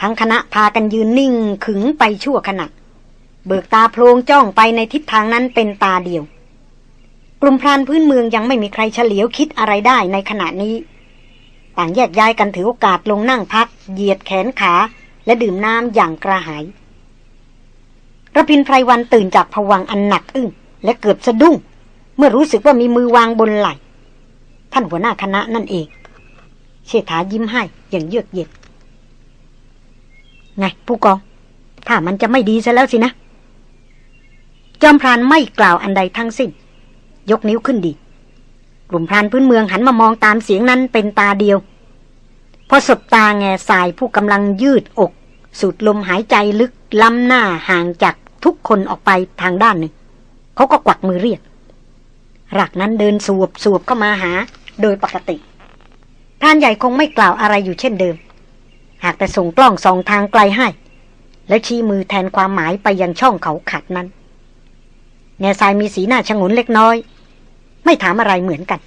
ทั้งคณะพากันยืนนิ่งขึงไปชั่วขณะ เบิกตาโพลงจ้องไปในทิศทางนั้นเป็นตาเดียว กลุ่มพรานพื้นเมืองยังไม่มีใครเฉลียวคิดอะไรได้ในขณะนี้ ต่างแยกย้ายกันถือโอกาสลงนั่งพัก เหยียดแขนขา และดื่มน้ำอย่างกระหายระพินไพรวันตื่นจากผวังอันหนักอึ้งและเกือบสะดุ้ง เมื่อรู้สึกว่ามีมือวางบนไหล่ท่านหัวหน้าคณะนั่นเองเชษฐายิ้มให้อย่างเยือกเย็น ไงผู้กอง ถ้ามันจะไม่ดีซะแล้วสินะ จอมพรานไม่กล่าวอันใดทั้งสิ้น ยกนิ้วขึ้นดี กลุ่มพรานพื้นเมืองหันมามองตามเสียงนั้นเป็นตาเดียว พอสบตาแง่สายผู้กำลังยืดอก สูดลมหายใจลึกล้ำหน้าห่างจากทุกคนออกไปทางด้านหนึ่ง เขาก็กวักมือเรียกรักนั้นเดินสวบสวบเข้ามาหา โดยปกติพรานใหญ่คงไม่กล่าวอะไรอยู่เช่นเดิม หากแต่ส่งกล้องสองทางไกลให้ และชี้มือแทนความหมายไปยังช่องเขาขัดนั้นแง่ทรายมีสีหน้าชงนเล็กน้อย ไม่ถามอะไรเหมือนกัน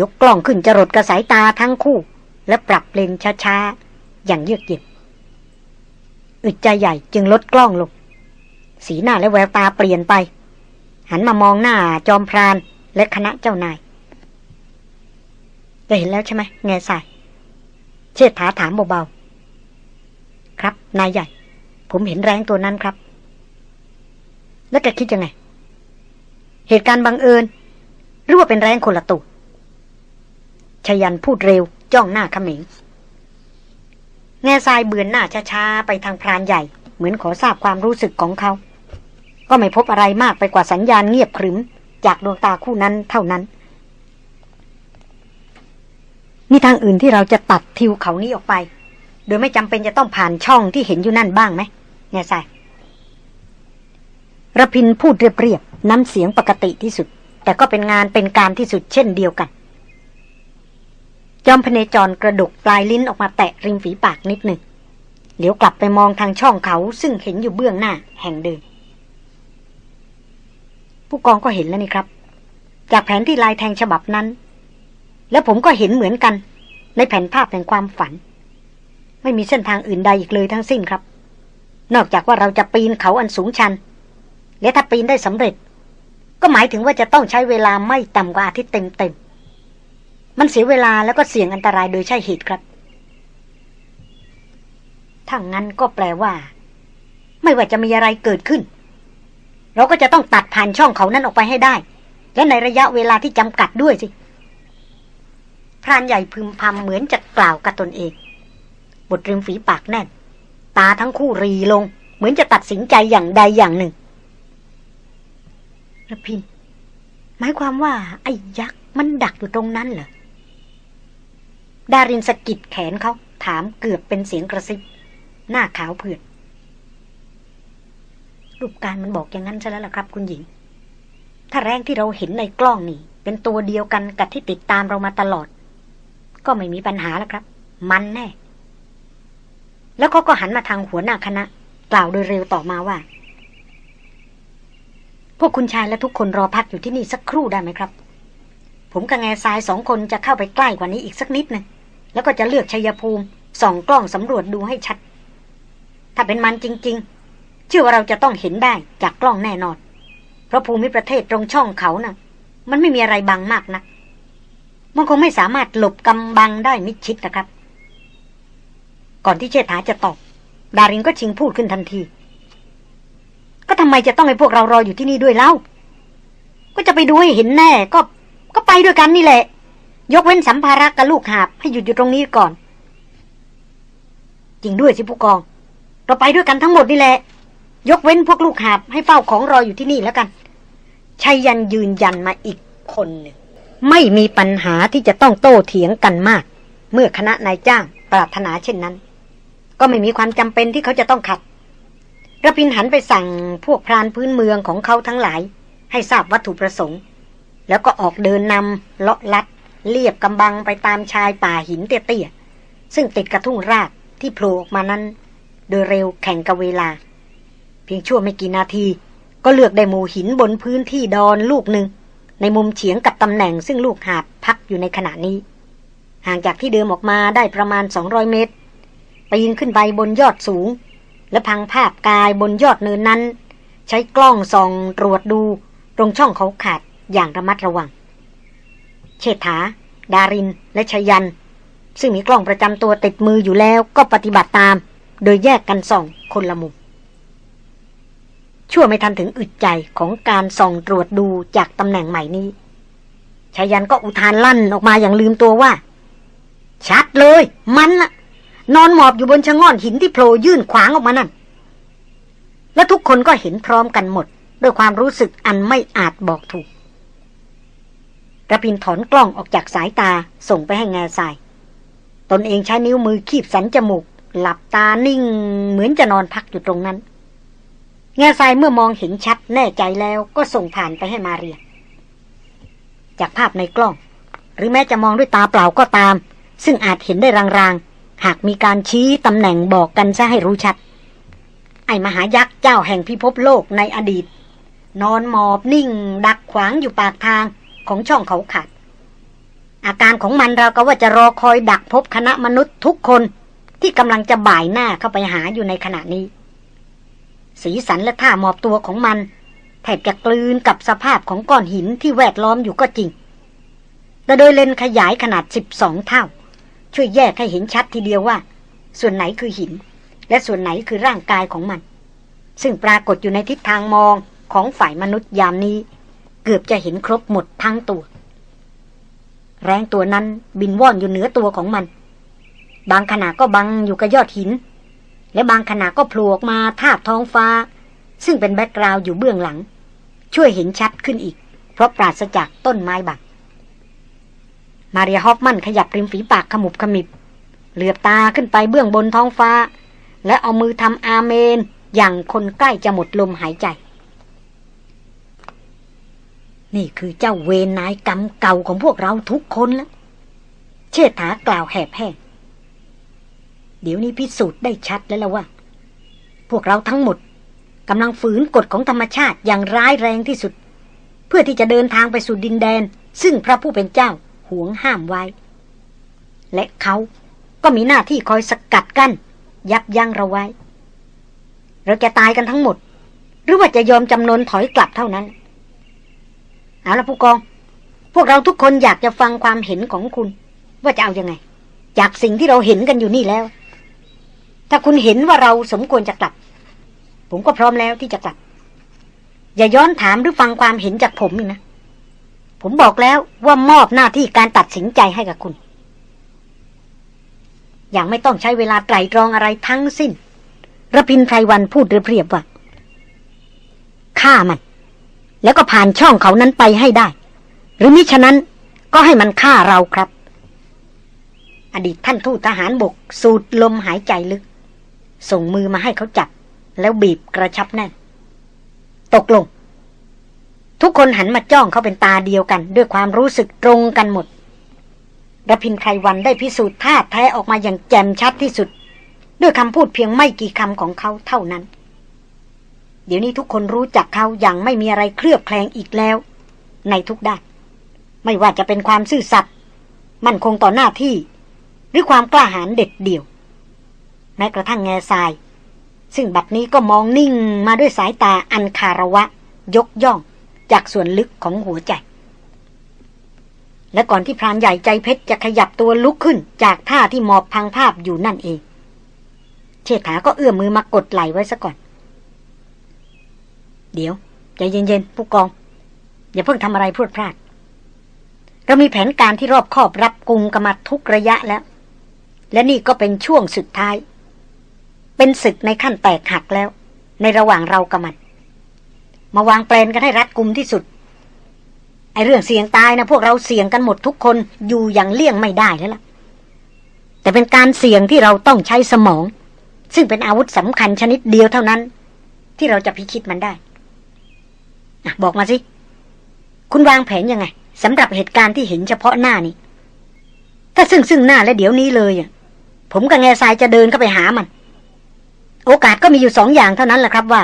ยกกล้องขึ้นจรดกระสายตาทั้งคู่ และปรับเลนช้าๆ อย่างเยือกเย็นอึดใจใหญ่จึงลดกล้องลง สีหน้าและแววตาเปลี่ยนไป หันมามองหน้าจอมพรานและคณะเจ้านายจะเห็นแล้วใช่ไหมแง่สายเชิดถาถามเบาๆ ครับ นายใหญ่ ผมเห็นแรงตัวนั้นครับ แล้วแกคิดยังไง เหตุการณ์บังเอิญ หรือว่าเป็นแรงคนละตัวชยันพูดเร็ว จ้องหน้าขมิงแง่ทรายเบือนหน้าช้าๆไปทางพรานใหญ่ เหมือนขอทราบความรู้สึกของเขา ก็ไม่พบอะไรมากไปกว่าสัญญาณเงียบขรึม จากดวงตาคู่นั้นเท่านั้นมีทางอื่นที่เราจะตัดทิวเขานี้ออกไป โดยไม่จำเป็นจะต้องผ่านช่องที่เห็นอยู่นั่นบ้างไหมแง่ทรายระพินพูดเรียบๆน้ำเสียงปกติที่สุด แต่ก็เป็นงานเป็นการที่สุดเช่นเดียวกัน จอมพเนจรกระดกปลายลิ้นออกมาแตะริมฝีปากนิดหนึ่งเหลียวกลับไปมองทางช่องเขาซึ่งเห็นอยู่เบื้องหน้าแห่งเดิมผู้กองก็เห็นแล้วนี่ครับ จากแผนที่ลายแทงฉบับนั้น แล้วผมก็เห็นเหมือนกัน ในแผนภาพแห่งความฝัน ไม่มีเส้นทางอื่นใดอีกเลยทั้งสิ้นครับ นอกจากว่าเราจะปีนเขาอันสูงชัน และถ้าปีนได้สำเร็จ ก็หมายถึงว่าจะต้องใช้เวลาไม่ต่ำกว่าอาทิตย์เต็มมันเสียเวลาแล้วก็เสี่ยงอันตรายโดยใช่เหตุครับถ้างั้นก็แปลว่า ไม่ว่าจะมีอะไรเกิดขึ้น เราก็จะต้องตัดผ่านช่องเขานั้นออกไปให้ได้ และในระยะเวลาที่จำกัดด้วยสิพรานใหญ่พึมพำเหมือนจะกล่าวกับตนเอง บทริมฝีปากแน่น ตาทั้งคู่รีลง เหมือนจะตัดสินใจอย่างใดอย่างหนึ่งระพิน หมายความว่า ไอ้ยักษ์มันดักอยู่ตรงนั้นเหรอ ดารินสกิดแขนเขาถามเกือบเป็นเสียงกระซิบ หน้าขาวเผือดรูปการมันบอกอย่างนั้นใช่แล้วล่ะครับ คุณหญิง ถ้าแรงที่เราเห็นในกล้องนี่ เป็นตัวเดียวกันกับที่ติดตามเรามาตลอด ก็ไม่มีปัญหาแล้วครับ มันแน่ แล้วเขาก็หันมาทางหัวหน้าคณะ กล่าวโดยเร็วต่อมาว่า พวกคุณชายและทุกคนรอพักอยู่ที่นี่สักครู่ได้ไหมครับ ผมกับแง่ทรายสองคนจะเข้าไปใกล้กว่านี้อีกสักนิดนึงแล้วก็จะเลือกชัยภูมิส่องกล้องสำรวจดูให้ชัด ถ้าเป็นมันจริง ๆ เชื่อว่าเราจะต้องเห็นได้จากกล้องแน่นอน เพราะภูมิประเทศตรงช่องเขานะ่ะ มันไม่มีอะไรบังมากนะักมันคงไม่สามารถหลบกำบังได้มิดชิดนะครับ ก่อนที่เชษฐาจะตอบ ดารินก็ชิงพูดขึ้นทันที ก็ทำไมจะต้องให้พวกเรารออยู่ที่นี่ด้วยเล่า ก็จะไปดูให้เห็นแน่ ก็ ก็ไปด้วยกันนี่แหละ ยกเว้นสัมภาระกับลูกหาบให้หยุดอยู่ตรงนี้ก่อน จริงด้วยสิผู้กอง เราไปด้วยกันทั้งหมดนี่แหละ ยกเว้นพวกลูกหาบให้เฝ้าของรออยู่ที่นี่แล้วกันชัยยันยืนยันมาอีกคนหนึ่งไม่มีปัญหาที่จะต้องโต้เถียงกันมาก เมื่อคณะนายจ้างปรารถนาเช่นนั้น ก็ไม่มีความจำเป็นที่เขาจะต้องขัดระพินหันไปสั่งพวกพรานพื้นเมืองของเขาทั้งหลาย ให้ทราบวัตถุประสงค์ แล้วก็ออกเดินนำเลาะลัด เรียบกำบังไปตามชายป่าหินเตี้ยๆซึ่งติดกระทุ่งรากที่โผล่ออกมานั้น โดยเร็วแข่งกับเวลา เพียงชั่วไม่กี่นาที ก็เลือกได้หมู่หินบนพื้นที่ดอนลูกหนึ่ง ในมุมเฉียงกับตำแหน่งซึ่งลูกหาบพักอยู่ในขณะนี้ ห่างจากที่เดิมออกมาได้ประมาณ 200 เมตร ปีนขึ้นไปบนยอดสูง และพังภาพกายบนยอดเนินนั้น ใช้กล้องส่องตรวจดูตรงช่องเขาขาดอย่างระมัดระวัง เชษฐา ดาริน และชยัน ซึ่งมีกล้องประจำตัวติดมืออยู่แล้วก็ปฏิบัติตาม โดยแยกกันส่องคนละมุมชั่วไม่ทันถึงอึดใจของการส่องตรวจดูจากตำแหน่งใหม่นี้ชายันก็อุทานลั่นออกมาอย่างลืมตัวว่า ชัดเลย มันละ นอนหมอบอยู่บนชะง่อนหินที่โผล่ยื่นขวางออกมานั่น และทุกคนก็เห็นพร้อมกันหมด ด้วยความรู้สึกอันไม่อาจบอกถูกระพินถอนกล้องออกจากสายตาส่งไปให้แง่ทราย ตนเองใช้นิ้วมือคีบสันจมูก หลับตานิ่งเหมือนจะนอนพักอยู่ตรงนั้น แง่ทรายเมื่อมองเห็นชัดแน่ใจแล้วก็ส่งผ่านไปให้มาเรีย จากภาพในกล้อง หรือแม้จะมองด้วยตาเปล่าก็ตาม ซึ่งอาจเห็นได้รางๆ หากมีการชี้ตำแหน่งบอกกันซะให้รู้ชัด ไอ้มหายักษ์เจ้าแห่งพิภพโลกในอดีต นอนหมอบนิ่ง ดักขวางอยู่ปากทางของช่องเขาขาดอาการของมันเราก็ว่าจะรอคอยดักพบคณะมนุษย์ทุกคนที่กำลังจะบ่ายหน้าเข้าไปหาอยู่ในขณะนี้ สีสันและท่าหมอบตัวของมัน แทบจะกลืนกับสภาพของก้อนหินที่แวดล้อมอยู่ก็จริง แต่โดยเลนขยายขนาด 12 เท่า ช่วยแยกให้เห็นชัดทีเดียวว่า ส่วนไหนคือหิน และส่วนไหนคือร่างกายของมัน ซึ่งปรากฏอยู่ในทิศทางมองของฝ่ายมนุษย์ยามนี้ เกือบจะเห็นครบหมดทั้งตัว แร้งตัวนั้นบินว่อนอยู่เหนือตัวของมัน บางขณะก็บังอยู่กับยอดหิน และบางขณะก็โผล่ออกมาทาบท้องฟ้า ซึ่งเป็น background อยู่เบื้องหลัง ช่วยเห็นชัดขึ้นอีก เพราะปราศจากต้นไม้บัง มาเรีย ฮอฟมันขยับริมฝีปากขมุบขมิบ เหลือบตาขึ้นไปเบื้องบนท้องฟ้า และเอามือทำอาเมน อย่างคนใกล้จะหมดลมหายใจ นี่คือเจ้าเวนนายกรรมเก่าของพวกเราทุกคนแล้วเชิดถากล่าวแหบแห้งเดี๋ยวนี้พิสูจน์ได้ชัดแล้วล่ะว่า พวกเราทั้งหมดกำลังฝืนกฎของธรรมชาติอย่างร้ายแรงที่สุด เพื่อที่จะเดินทางไปสู่ดินแดน ซึ่งพระผู้เป็นเจ้า หวงห้ามไว้ และเขาก็มีหน้าที่คอยสกัดกัน้นยับยั้งเราไว้ เราจะตายกันทั้งหมด หรือว่าจะยอมจำนนถอยกลับเท่านั้น เอาละผู้กอง พวกเราทุกคนอยากจะฟังความเห็นของคุณ ว่าจะเอาอยัางไง จากสิ่งที่เราเห็นกันอยู่นี่แล้ว ถ้าคุณเห็นว่าเราสมควรจะกลับ ผมก็พร้อมแล้วที่จะกลับ อย่าย้อนถามหรือฟังความเห็นจากผมอีกนะ ผมบอกแล้วว่ามอบหน้าที่การตัดสินใจให้กับคุณ อย่างไม่ต้องใช้เวลาไตรตรองอะไรทั้งสิ้นระพินไพรวันพูดเรียบๆว่าฆ่ามัน แล้วก็ผ่านช่องเขานั้นไปให้ได้ หรือมิฉะนั้นก็ให้มันฆ่าเราครับ อดีตท่านทูตทหารบก สูดลมหายใจลึก ส่งมือมาให้เขาจับ แล้วบีบกระชับแน่น ตกลง ทุกคนหันมาจ้องเขาเป็นตาเดียวกัน ด้วยความรู้สึกตรงกันหมดระพินไพรวันได้พิสูจน์ท่าแท้ออกมาอย่างแจ่มชัดที่สุด ด้วยคำพูดเพียงไม่กี่คำของเขาเท่านั้น เดี๋ยวนี้ทุกคนรู้จักเขาอย่างไม่มีอะไรเคลือบแคลงอีกแล้ว ในทุกด้านไม่ว่าจะเป็นความซื่อสัตย์มั่นคงต่อหน้าที่ หรือความกล้าหาญเด็ดเดี่ยว แม้กระทั่งแง่ทราย ซึ่งบัดนี้ก็มองนิ่งมาด้วยสายตาอันคาระวะ ยกย่อง จากส่วนลึกของหัวใจ และก่อนที่พรานใหญ่ใจเพชรจะขยับตัวลุกขึ้น จากท่าที่หมอบพังภาพอยู่นั่นเอง เชษฐาก็เอื้อมมือมากดไหลไว้ซะก่อน เดี๋ยวใจเย็นๆผู้กอง อย่าเพิ่งทำอะไรพรวดพลาด เรามีแผนการที่รอบคอบรับกุมกันมาทุกระยะแล้ว และนี่ก็เป็นช่วงสุดท้าย เป็นศึกในขั้นแตกหักแล้ว ในระหว่างเรากับมัน มาวางแปลนกันให้รัดกุมที่สุด ไอเรื่องเสี่ยงตายนะพวกเราเสี่ยงกันหมดทุกคนอยู่อย่างเลี่ยงไม่ได้แล้วล่ะ แต่เป็นการเสี่ยงที่เราต้องใช้สมอง ซึ่งเป็นอาวุธสำคัญชนิดเดียวเท่านั้น ที่เราจะพิชิตมันได้บอกมาสิ คุณวางแผนยังไงสำหรับเหตุการณ์ที่เห็นเฉพาะหน้านี้ ถ้าซึ่งซึ่งหน้าและเดี๋ยวนี้เลยผมกับแง่ทรายจะเดินเข้าไปหามัน โอกาสก็มีอยู่สองอย่างเท่านั้นแหละครับว่า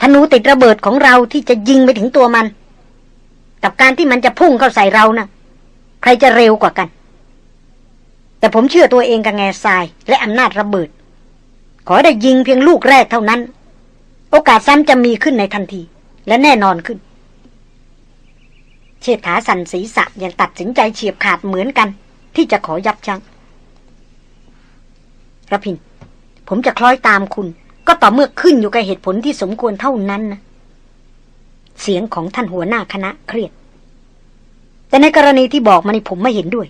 ธนูติดระเบิดของเราที่จะยิงไปถึงตัวมัน กับการที่มันจะพุ่งเข้าใส่เรานะ่ะ ใครจะเร็วกว่ากัน แต่ผมเชื่อตัวเองกับแง่ทราย และอำนาจระเบิด ขอได้ยิงเพียงลูกแรกเท่านั้น โอกาสซ้ำจะมีขึ้นในทันที และแน่นอนขึ้น เชษฐาสันศีษะยังตัดสินใจเฉียบขาดเหมือนกัน ที่จะขอยับยั้งระพิน ผมจะคล้อยตามคุณ ก็ต่อเมื่อขึ้นอยู่กับเหตุผลที่สมควรเท่านั้นนะเสียงของท่านหัวหน้าคณะเครียด แต่ในกรณีที่บอกมานี่ผมไม่เห็นด้วย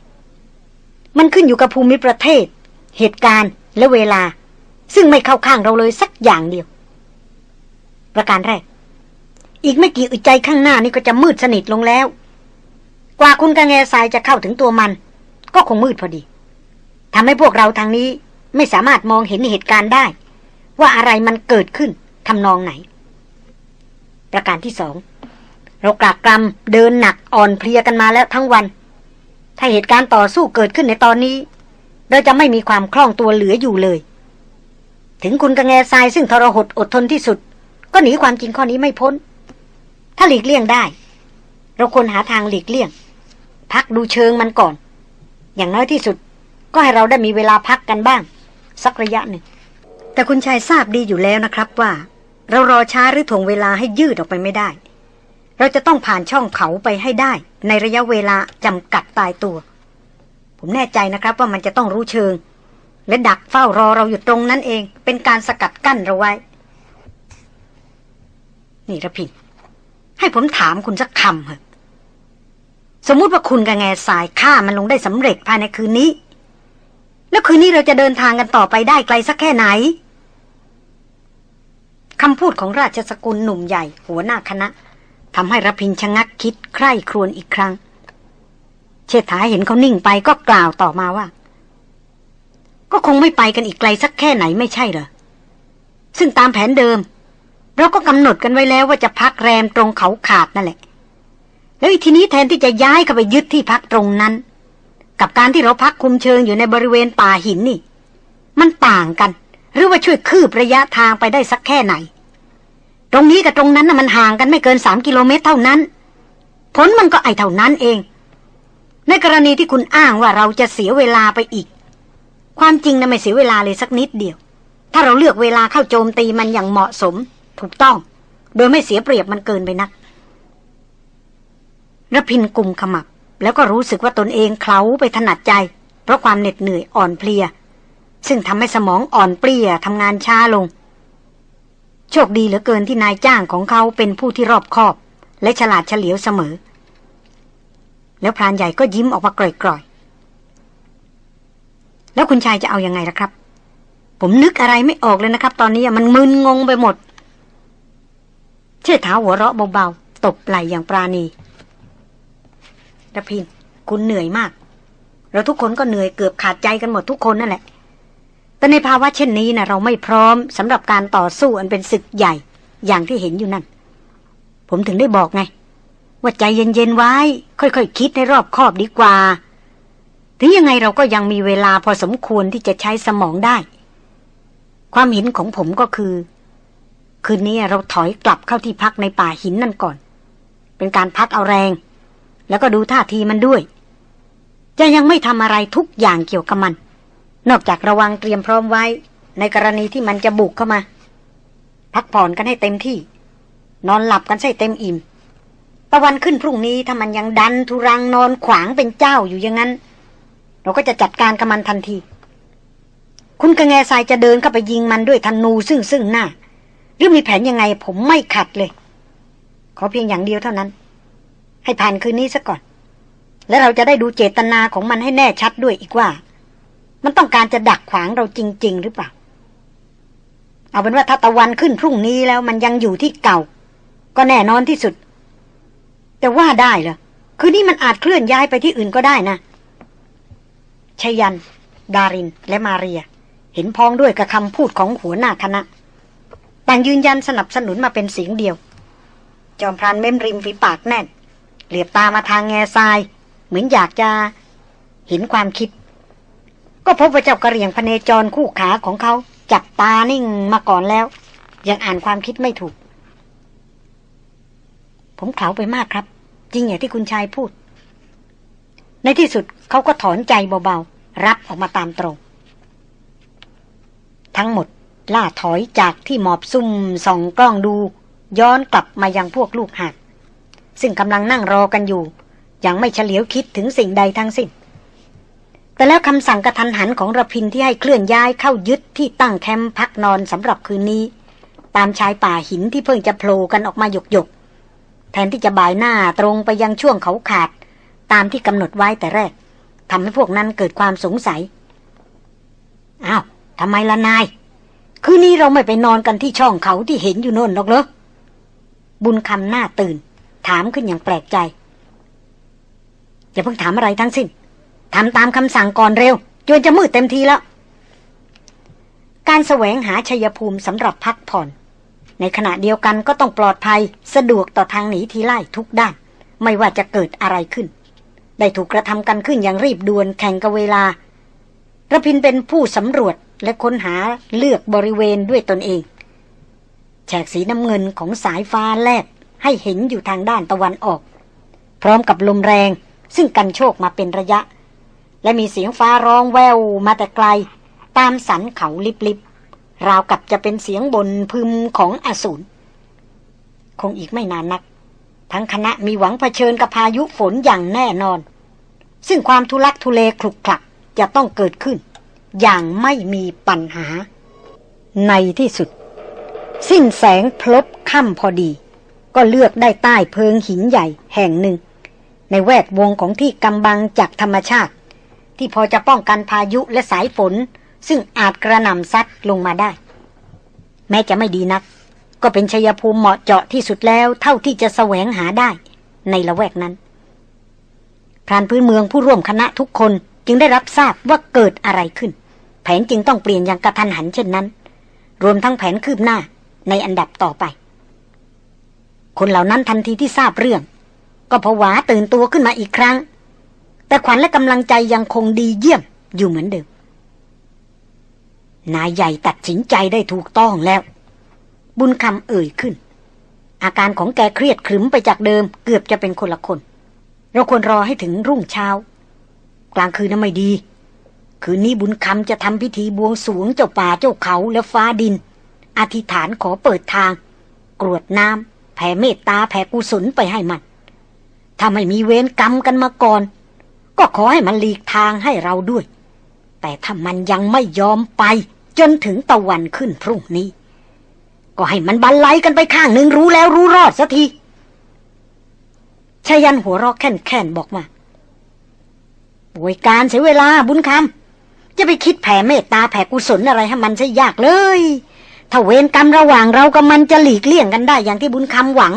มันขึ้นอยู่กับภูมิประเทศ เหตุการณ์และเวลา ซึ่งไม่เข้าข้างเราเลยสักอย่างเดียว ประการแรก อีกไม่กี่อึดใจข้างหน้านี่ก็จะมืดสนิทลงแล้ว กว่าคุณกระแงสายจะเข้าถึงตัวมัน ก็คงมืดพอดีทำให้พวกเราทางนี้ไม่สามารถมองเห็นเหตุการณ์ได้ ว่าอะไรมันเกิดขึ้นทำนองไหน ประการที่สองเรากลากกรำเดินหนักอ่อนเพลียกันมาแล้วทั้งวัน ถ้าเหตุการณ์ต่อสู้เกิดขึ้นในตอนนี้ เราจะไม่มีความคล่องตัวเหลืออยู่เลย ถึงคุณกระแงทรายซึ่งทรหดอดทนที่สุด ก็หนีความจริงข้อนี้ไม่พ้น ถ้าหลีกเลี่ยงได้ เราควรหาทางหลีกเลี่ยง พักดูเชิงมันก่อน อย่างน้อยที่สุด ก็ให้เราได้มีเวลาพักกันบ้าง สักระยะหนึ่ง แต่คุณชายทราบดีอยู่แล้วนะครับว่า เรารอช้าหรือถ่วงเวลาให้ยืดออกไปไม่ได้ เราจะต้องผ่านช่องเขาไปให้ได้ ในระยะเวลาจำกัดตายตัว ผมแน่ใจนะครับว่ามันจะต้องรู้เชิง และดักเฝ้ารอเราอยู่ตรงนั้นเอง เป็นการสกัดกั้นเราไว้ นี่ระพินให้ผมถามคุณสักคำเถอะสมมติว่าคุณกับแง่สายฆ่ามันลงได้สำเร็จภายในคืนนี้ แล้วคืนนี้เราจะเดินทางกันต่อไปได้ไกลสักแค่ไหนคำพูดของราชสกุลหนุ่มใหญ่ หัวหน้าคณะทำให้รพินชะงักคิดใคร่ครวญอีกครั้ง เชษฐาเห็นเขานิ่งไปก็กล่าวต่อมาว่า ก็คงไม่ไปกันอีกไกลสักแค่ไหนไม่ใช่เหรอ ซึ่งตามแผนเดิม เราก็กำหนดกันไว้แล้วว่าจะพักแรมตรงเขาขาดนั่นแหละ แล้วอีทีนี้แทนที่จะย้ายเข้าไปยึดที่พักตรงนั้น กับการที่เราพักคุมเชิงอยู่ในบริเวณป่าหินนี่ มันต่างกัน หรือว่าช่วยคืบระยะทางไปได้สักแค่ไหน ตรงนี้กับตรงนั้นน่ะมันห่างกันไม่เกินสามกิโลเมตรเท่านั้น ผลมันก็ไอเท่านั้นเอง ในกรณีที่คุณอ้างว่าเราจะเสียเวลาไปอีก ความจริงนะไม่เสียเวลาเลยสักนิดเดียว ถ้าเราเลือกเวลาเข้าโจมตีมันอย่างเหมาะสม ถูกต้อง โดยไม่เสียเปรียบมันเกินไปนักระพินกลุ่มขมับ แล้วก็รู้สึกว่าตนเองเคล้าไปถนัดใจ เพราะความเหน็ดเหนื่อยอ่อนเพลีย ซึ่งทำให้สมองอ่อนเปรี้ยทำงานช้าลง โชคดีเหลือเกินที่นายจ้างของเขาเป็นผู้ที่รอบคอบ และฉลาดเฉลียวเสมอ แล้วพรานใหญ่ก็ยิ้มออกมากร่อยๆ แล้วคุณชายจะเอาอยัางไงล่ะครับ ผมนึกอะไรไม่ออกเลยนะครับ ตอนนี้มันมึนงงไปหมด เชิดเท้าหัวเราะเบาๆ ตบไหล่อย่างปราณี ระพิน คุณเหนื่อยมาก เราทุกคนก็เหนื่อยเกือบขาดใจกันหมดทุกคนนั่นแหละ แต่ในภาวะเช่นนี้นะเราไม่พร้อมสำหรับการต่อสู้อันเป็นศึกใหญ่ อย่างที่เห็นอยู่นั่น ผมถึงได้บอกไง ว่าใจเย็นๆไว้ ค่อยๆคคิดให้รอบคอบดีกว่า ถึงยังไงเราก็ยังมีเวลาพอสมควรที่จะใช้สมองได้ ความเห็นของผมก็คือ คืนนี้เราถอยกลับเข้าที่พักในป่าหินนั่นก่อน เป็นการพักเอาแรง แล้วก็ดูท่าทีมันด้วย จะยังไม่ทำอะไรทุกอย่างเกี่ยวกับมัน นอกจากระวังเตรียมพร้อมไว้ ในกรณีที่มันจะบุกเข้ามา พักผ่อนกันให้เต็มที่ นอนหลับกันใส่เต็มอิ่มตะวันขึ้นพรุ่งนี้ถ้ามันยังดันทุรังนอนขวางเป็นเจ้าอยู่อย่างนั้น เราก็จะจัดการกับมันทันที คุณกระแงสายจะเดินเข้าไปยิงมันด้วยธนูซึ่งซึ่งหน้า หรือมีแผนยังไงผมไม่ขัดเลย ขอเพียงอย่างเดียวเท่านั้น ให้ผ่านคืนนี้ซะก่อน แล้วเราจะได้ดูเจตนาของมันให้แน่ชัดด้วยอีกว่า มันต้องการจะดักขวางเราจริง ๆ หรือเปล่า เอาเป็นว่าถ้าตะวันขึ้นพรุ่งนี้แล้วมันยังอยู่ที่เก่า ก็แน่นอนที่สุด แต่ว่าได้เหรอคืนนี้มันอาจเคลื่อนย้ายไปที่อื่นก็ได้นะชยัน ดาริน และมาเรีย เห็นพ้องด้วยกับคำพูดของหัวหน้าคณะต่างยืนยันสนับสนุนมาเป็นเสียงเดียว จอมพรานเม้มริมฝีปากแน่น เหลือบตามาทางแง่ทราย เหมือนอยากจะเห็นความคิด ก็พบว่าเจ้ากระเหรียงพเนจรคู่ขาของเขา จับตานิ่งมาก่อนแล้ว ยังอ่านความคิดไม่ถูก ผมเขาไปมากครับ จริงอย่างที่คุณชายพูด ในที่สุดเขาก็ถอนใจเบาๆ รับออกมาตามตรง ทั้งหมดล่าถอยจากที่หมอบซุ่มส่องกล้องดู ย้อนกลับมายังพวกลูกหัก ซึ่งกำลังนั่งรอกันอยู่ ยังไม่เฉลียวคิดถึงสิ่งใดทั้งสิ้นแต่แล้วคำสั่งกระทันหันของระพินที่ให้เคลื่อนย้ายเข้ายึดที่ตั้งแคมป์พักนอนสำหรับคืนนี้ ตามชายป่าหินที่เพิ่งจะโผล่กันออกมาหยกหยกแทนที่จะบ่ายหน้าตรงไปยังช่วงเขาขาด ตามที่กำหนดไว้แต่แรกทำให้พวกนั้นเกิดความสงสัยอ้าวทำไมละนาย คืนนี้เราไม่ไปนอนกันที่ช่องเขาที่เห็นอยู่โน่นหรอกเหรอบุญคำหน้าตื่น ถามขึ้นอย่างแปลกใจ อย่าเพิ่งถามอะไรทั้งสิ้นทำตามคำสั่งก่อนเร็วจนจะมืดเต็มทีแล้ว การแสวงหาชัยภูมิสำหรับพักผ่อน ในขณะเดียวกันก็ต้องปลอดภัยสะดวกต่อทางหนีทีไล่ทุกด้าน ไม่ว่าจะเกิดอะไรขึ้น ได้ถูกกระทำกันขึ้นอย่างรีบด่วนแข่งกับเวลาระพินเป็นผู้สำรวจและค้นหาเลือกบริเวณด้วยตนเอง แฉกสีน้ำเงินของสายฟ้าแลบ ให้เห็นอยู่ทางด้านตะวันออก พร้อมกับลมแรง ซึ่งกันโชคมาเป็นระยะ และมีเสียงฟ้าร้องแววมาแต่ไกล ตามสันเขาลิบๆ ราวกับจะเป็นเสียงบนพึมของอสูรคงอีกไม่นานนัก ทั้งคณะมีหวังเผชิญกับพายุฝนอย่างแน่นอน ซึ่งความทุลักทุเลคลุกคลักจะต้องเกิดขึ้น อย่างไม่มีปัญหา ในที่สุด สิ้นแสงพลบค่ำพอดี ก็เลือกได้ใต้เพิงหินใหญ่แห่งหนึ่ง ในแวดวงของที่กำบังจากธรรมชาติ ที่พอจะป้องกันพายุและสายฝน ซึ่งอาจกระหน่ำซัดลงมาได้ แม้จะไม่ดีนัก ก็เป็นชยภูมิเหมาะเจาะที่สุดแล้วเท่าที่จะแสวงหาได้ในละแวกนั้นพรานพื้นเมืองผู้ร่วมคณะทุกคนจึงได้รับทราบว่าเกิดอะไรขึ้น แผนจึงต้องเปลี่ยนอย่างกระทันหันเช่นนั้น รวมทั้งแผนคืบหน้าในอันดับต่อไป คนเหล่านั้นทันทีที่ทราบเรื่อง ก็ผวาตื่นตัวขึ้นมาอีกครั้ง แต่ขวัญและกำลังใจยังคงดีเยี่ยมอยู่เหมือนเดิมนายใหญ่ตัดสินใจได้ถูกต้องแล้ว บุญคำเอ่ยขึ้น อาการของแกเครียดขรึมไปจากเดิม เกือบจะเป็นคนละคน เราควรรอให้ถึงรุ่งเช้า กลางคืนนั้นไม่ดี คืนนี้บุญคำจะทำพิธีบวงสวงเจ้าป่าเจ้าเขาและฟ้าดิน อธิษฐานขอเปิดทาง กรวดน้ำ แผ่เมตตาแผ่กุศลไปให้มัน ถ้าไม่มีเวรกรรมกันมาก่อน ก็ขอให้มันหลีกทางให้เราด้วย แต่ถ้ามันยังไม่ยอมไป จนถึงตะวันขึ้นพรุ่งนี้ ก็ให้มันบันไลกันไปข้างหนึ่งรู้แล้วรู้รอดสักทีชายันหัวเราะแค่นๆบอกมาป่วยการเสียเวลาบุญคำจะไปคิดแผ่เมตตาแผ่กุศลอะไรให้มันใช่ยากเลย ถ้าเวรกรรมระหว่างเรากับมันจะหลีกเลี่ยงกันได้อย่างที่บุญคำหวัง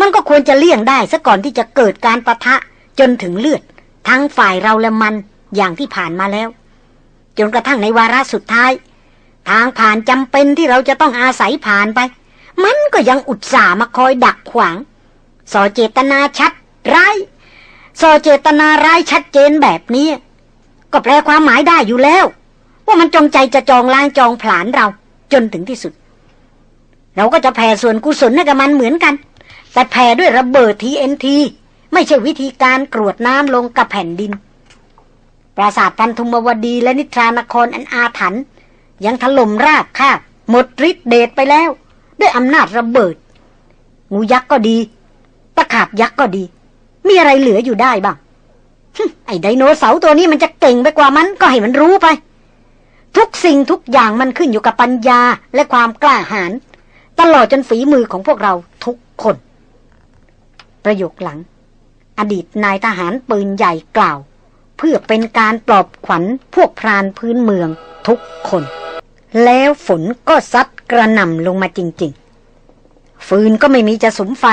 มันก็ควรจะเลี่ยงได้ซะก่อนที่จะเกิดการประทะจนถึงเลือด ทั้งฝ่ายเราและมันอย่างที่ผ่านมาแล้ว จนกระทั่งในวาระสุดท้าย ทางผ่านจำเป็นที่เราจะต้องอาศัยผ่านไป มันก็ยังอุตส่าห์มาคอยดักขวางส่อเจตนาชัดร้ายส่อเจตนาร้ายชัดเจนแบบนี้ ก็แปลความหมายได้อยู่แล้ว ว่ามันจงใจจะจองล้างจองผลาญเรา จนถึงที่สุด เราก็จะแผ่ส่วนกุศลให้กับมันเหมือนกัน แต่แผ่ด้วยระเบิดทีเอ็นทีไม่ใช่วิธีการกรวดน้ำลงกับแผ่นดิน ปราสาทพันธุมวดีและนิทรานครอันอาถรรพ์ยังถล่มรากคาบหมดฤทธิ์เดชไปแล้ว ด้วยอำนาจระเบิด งูยักษ์ก็ดี ตะขาบยักษ์ก็ดี มีอะไรเหลืออยู่ได้บ้างไอ้ไดโนเสาร์ตัวนี้มันจะเก่งไปกว่ามันก็ให้มันรู้ไป ทุกสิ่งทุกอย่างมันขึ้นอยู่กับปัญญาและความกล้าหาญตลอดจนฝีมือของพวกเราทุกคน ประโยคหลัง อดีตนายทหารปืนใหญ่กล่าว เพื่อเป็นการปลอบขวัญพวกพรานพื้นเมืองทุกคน แล้วฝนก็ซัดกระหน่ำลงมาจริง ๆ ฟืนก็ไม่มีจะสมไฟ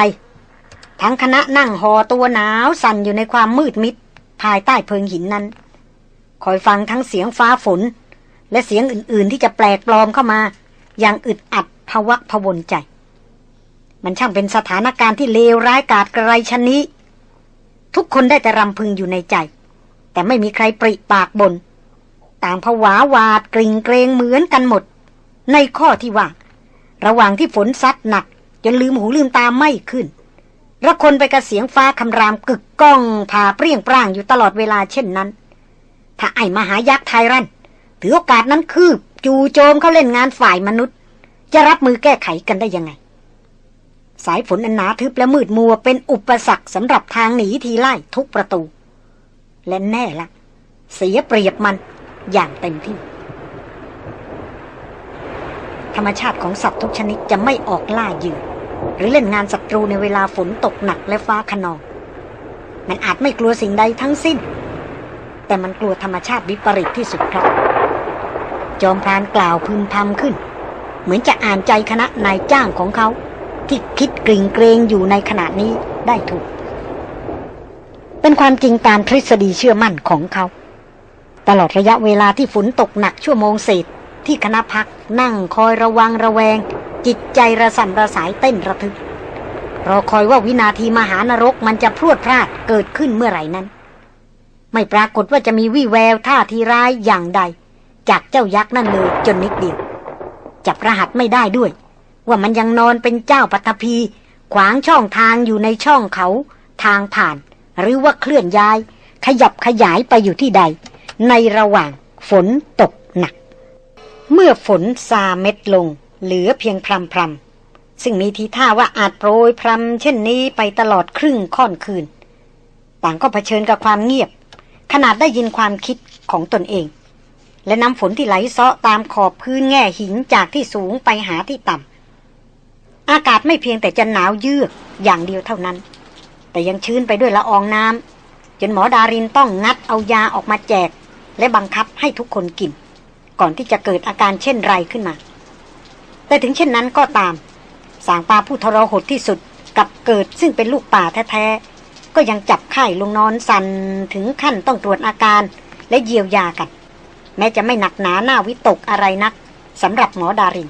ทั้งคณะนั่งหอตัวหนาวสั่นอยู่ในความมืดมิด ภายใต้เพิงหินนั้น คอยฟังทั้งเสียงฟ้าฝน และเสียงอื่น ๆ ที่จะแปลกปลอมเข้ามา อย่างอึดอัดพวักพวนใจ มันช่างเป็นสถานการณ์ที่เลวร้ายกาจกระไรชนนี้ ทุกคนได้แต่รำพึงอยู่ในใจ แต่ไม่มีใครปริปากบน ต่างผวาหวาดกริ่งเกรงเหมือนกันหมด ในข้อที่ว่า ระหว่างที่ฝนซัดหนักจนลืมหูลืมตาไม่ขึ้นระคนไปกับเสียงฟ้าคำรามกึกก้องผ่าเปรี้ยงปร่างอยู่ตลอดเวลาเช่นนั้น ถ้าไอ้มหายักษ์ไทรัน ถือโอกาสนั้นคืบ จู่โจมเขาเล่นงานฝ่ายมนุษย์ จะรับมือแก้ไขกันได้ยังไง สายฝนอันหนาทึบและมืดมัวเป็นอุปสรรคสำหรับทางหนีทีไล่ทุกประตู และแน่ละ เสียเปรียบมันอย่างเต็มที่ ธรรมชาติของสัตว์ทุกชนิดจะไม่ออกล่าเหยื่อหรือเล่นงานศัตรูในเวลาฝนตกหนักและฟ้าขนอง มันอาจไม่กลัวสิ่งใดทั้งสิ้น แต่มันกลัวธรรมชาติวิปริตที่สุดครับ จอมพรานกล่าวพึมพำขึ้น เหมือนจะอ่านใจคณะนายจ้างของเขา ที่คิดกริ่งเกรงอยู่ในขณะนี้ได้ถูก เป็นความจริงตามทฤษฎีเชื่อมั่นของเขา ตลอดระยะเวลาที่ฝนตกหนักชั่วโมงเศษที่คณะพักนั่งคอยระวังระแวง จิตใจระสันระสายเต้นระทึก รอคอยว่าวินาทีมหานรกมันจะพรวดพลาดเกิดขึ้นเมื่อไหร่นั้น ไม่ปรากฏว่าจะมีวี่แววท่าทีร้ายอย่างใด จากเจ้ายักษ์นั่นเลยจนนิดเดียว จับรหัสไม่ได้ด้วย ว่ามันยังนอนเป็นเจ้าปัทภีขวางช่องทางอยู่ในช่องเขา ทางผ่าน หรือว่าเคลื่อนย้าย ขยับขยายไปอยู่ที่ใด ในระหว่างฝนตกหนัก เมื่อฝนซาเม็ดลง เหลือเพียงพรำพรำซึ่งมีทีท่าว่าอาจโปรยพรำเช่นนี้ไปตลอดครึ่งค่อนคืน ต่างก็เผชิญกับความเงียบ ขนาดได้ยินความคิดของตนเอง และน้ำฝนที่ไหลเซาะตามขอบพื้นแง่หินจากที่สูงไปหาที่ต่ำอากาศไม่เพียงแต่จะหนาวเยือกอย่างเดียวเท่านั้น แต่ยังชื้นไปด้วยละอองน้ำจนหมอดารินต้องงัดเอายาออกมาแจก และบังคับให้ทุกคนกิน ก่อนที่จะเกิดอาการเช่นไรขึ้นมา แต่ถึงเช่นนั้นก็ตาม สางปาผู้ทรหดที่สุดกับเกิดซึ่งเป็นลูกป่าแท้ๆก็ยังจับไข้ลงนอนสันถึงขั้นต้องตรวจอาการและเยียวยากัน แม้จะไม่หนักหนาหน้าวิตกอะไรนักสำหรับหมอดาริน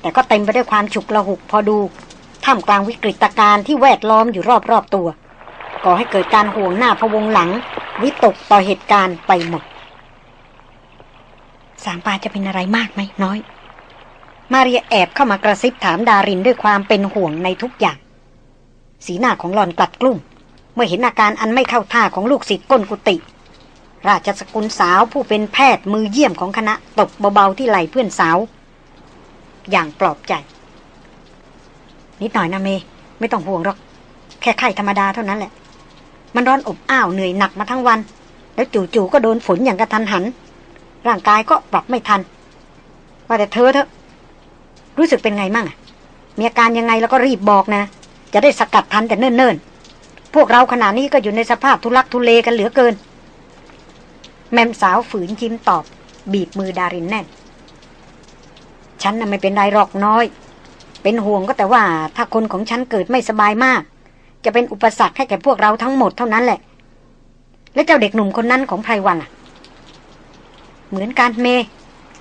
แต่ก็เต็มไปด้วยความฉุกละหุกพอดูท่ามกลางวิกฤตการณ์ที่แวดล้อมอยู่รอบๆตัว ก่อให้เกิดการห่วงหน้าพวงหลัง วิตกต่อเหตุการณ์ไปหมด สามปาจะเป็นอะไรมากไหมน้อย มาเรียแอบเข้ามากระซิบถามดารินด้วยความเป็นห่วงในทุกอย่าง สีหน้าของหลอนกลัดกลุ้มเมื่อเห็นอาการอันไม่เข้าท่าของลูกศิษย์ก้นกุฏิ ราชสกุลสาวผู้เป็นแพทย์มือเยี่ยมของคณะ ตบเบาๆที่ไหล่เพื่อนสาว อย่างปลอบใจ นิดหน่อยนะเม ไม่ต้องห่วงหรอก แค่ไข้ธรรมดาเท่านั้นแหละ มันร้อนอบอ้าวเหนื่อยหนักมาทั้งวัน แล้วจู่ๆก็โดนฝนอย่างกระทันหัน ร่างกายก็ปรับไม่ทัน ว่าแต่เธอเถอะรู้สึกเป็นไงมั่งมีอาการยังไงแล้วก็รีบบอกนะ จะได้สกัดทันแต่เนิ่นๆพวกเราขณะนี้ก็อยู่ในสภาพทุลักทุเลกันเหลือเกิน แม่มสาวฝืนยิ้มตอบ บีบมือดารินแน่น ฉันน่ะไม่เป็นไรหรอกน้อย เป็นห่วงก็แต่ว่าถ้าคนของฉันเกิดไม่สบายมาก จะเป็นอุปสรรคให้แก่พวกเราทั้งหมดเท่านั้นแหละ และเจ้าเด็กหนุ่มคนนั้นของไพรวันอะ เหมือนกันเม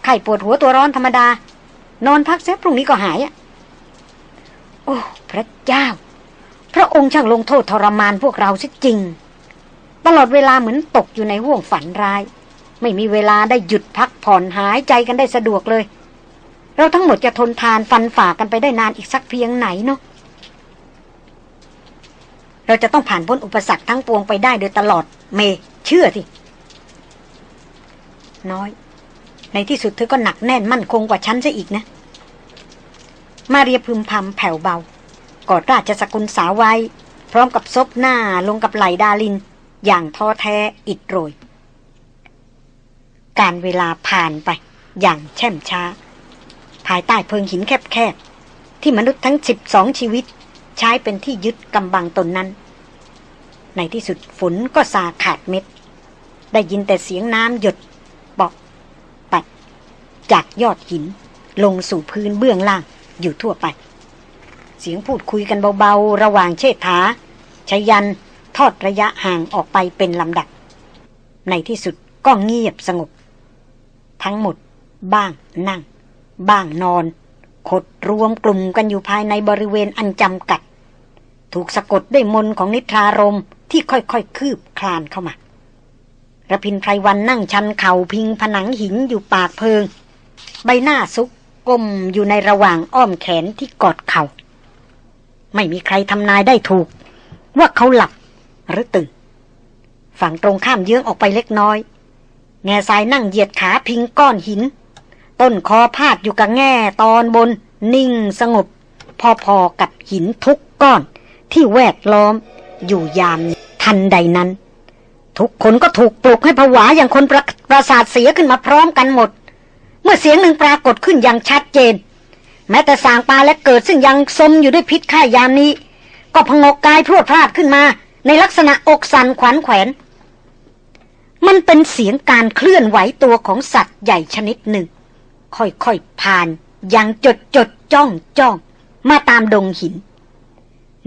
ไข้ปวดหัวตัวร้อนธรรมดา นอนพักเสียพรุ่งนี้ก็หายอะ โอ้ พระเจ้า พระองค์ช่างลงโทษทรมานพวกเราสิจริง ตลอดเวลาเหมือนตกอยู่ในห่วงฝันร้าย ไม่มีเวลาได้หยุดพักผ่อนหายใจกันได้สะดวกเลย เราทั้งหมดจะทนทานฟันฝ่ากันไปได้นานอีกสักเพียงไหนเนาะเราจะต้องผ่านพ้นอุปสรรคทั้งปวงไปได้โดยตลอดเม เชื่อสิน้อย ในที่สุดเธอก็หนักแน่นมั่นคงกว่าฉันซะอีกนะ มาเรียพึมพำแผ่วเบากอดราชสกุลสาวไว้ พร้อมกับซบหน้าลงกับไหลดาลิน อย่างท้อแท้อิดโรย การเวลาผ่านไปอย่างแช่มช้า ภายใต้เพิงหินแคบๆ ที่มนุษย์ทั้งสิบสองชีวิต ใช้เป็นที่ยึดกำบังตนนั้น ในที่สุดฝนก็สาขาดเม็ด ได้ยินแต่เสียงน้ำหยดบอกปัด จากยอดหินลงสู่พื้นเบื้องล่างอยู่ทั่วไป เสียงพูดคุยกันเบาๆ ระหว่างเชษฐาชยัน ทอดระยะห่างออกไปเป็นลำดับ ในที่สุดก็เงียบสงบ ทั้งหมด บ้างนั่ง บ้างนอน ขดรวมกลุ่มกันอยู่ภายในบริเวณอันจำกัด ถูกสะกดด้วยมนของนิทรารมที่ค่อยๆคืบคลานเข้ามาระพินไพรวันนั่งชันเข่าพิงผนังหินอยู่ปากเพิง ใบหน้าซุกกลมอยู่ในระหว่างอ้อมแขนที่กอดเขา่า ไม่มีใครทำนายได้ถูก ว่าเขาหลับ หรือตื่นฝั่งตรงข้ามเยื้องออกไปเล็กน้อย แง่ทรายนั่งเหยียดขาพิงก้อนหิน ต้นคอพาดอยู่กับแง่ตอนบน นิ่งสงบ พอๆกับหินทุกก้อนที่แวดล้อมอยู่ยามทันใดนั้น ทุกคนก็ถูกปลุกให้ผวาอย่างคนประประสาทเสียขึ้นมาพร้อมกันหมด เมื่อเสียงหนึ่งปรากฏขึ้นอย่างชัดเจน แม้แต่สางปลาและเกิดซึ่งยังสมอยู่ด้วยพิษข่ายามนี้ ก็พงกกายพรวดพลาดขึ้นมา ในลักษณะอกสันขวัญแขวน มันเป็นเสียงการเคลื่อนไหวตัวของสัตว์ใหญ่ชนิดหนึ่ง ค่อยๆผ่านอย่างจดจดจ้องจ้องมาตามดงหิน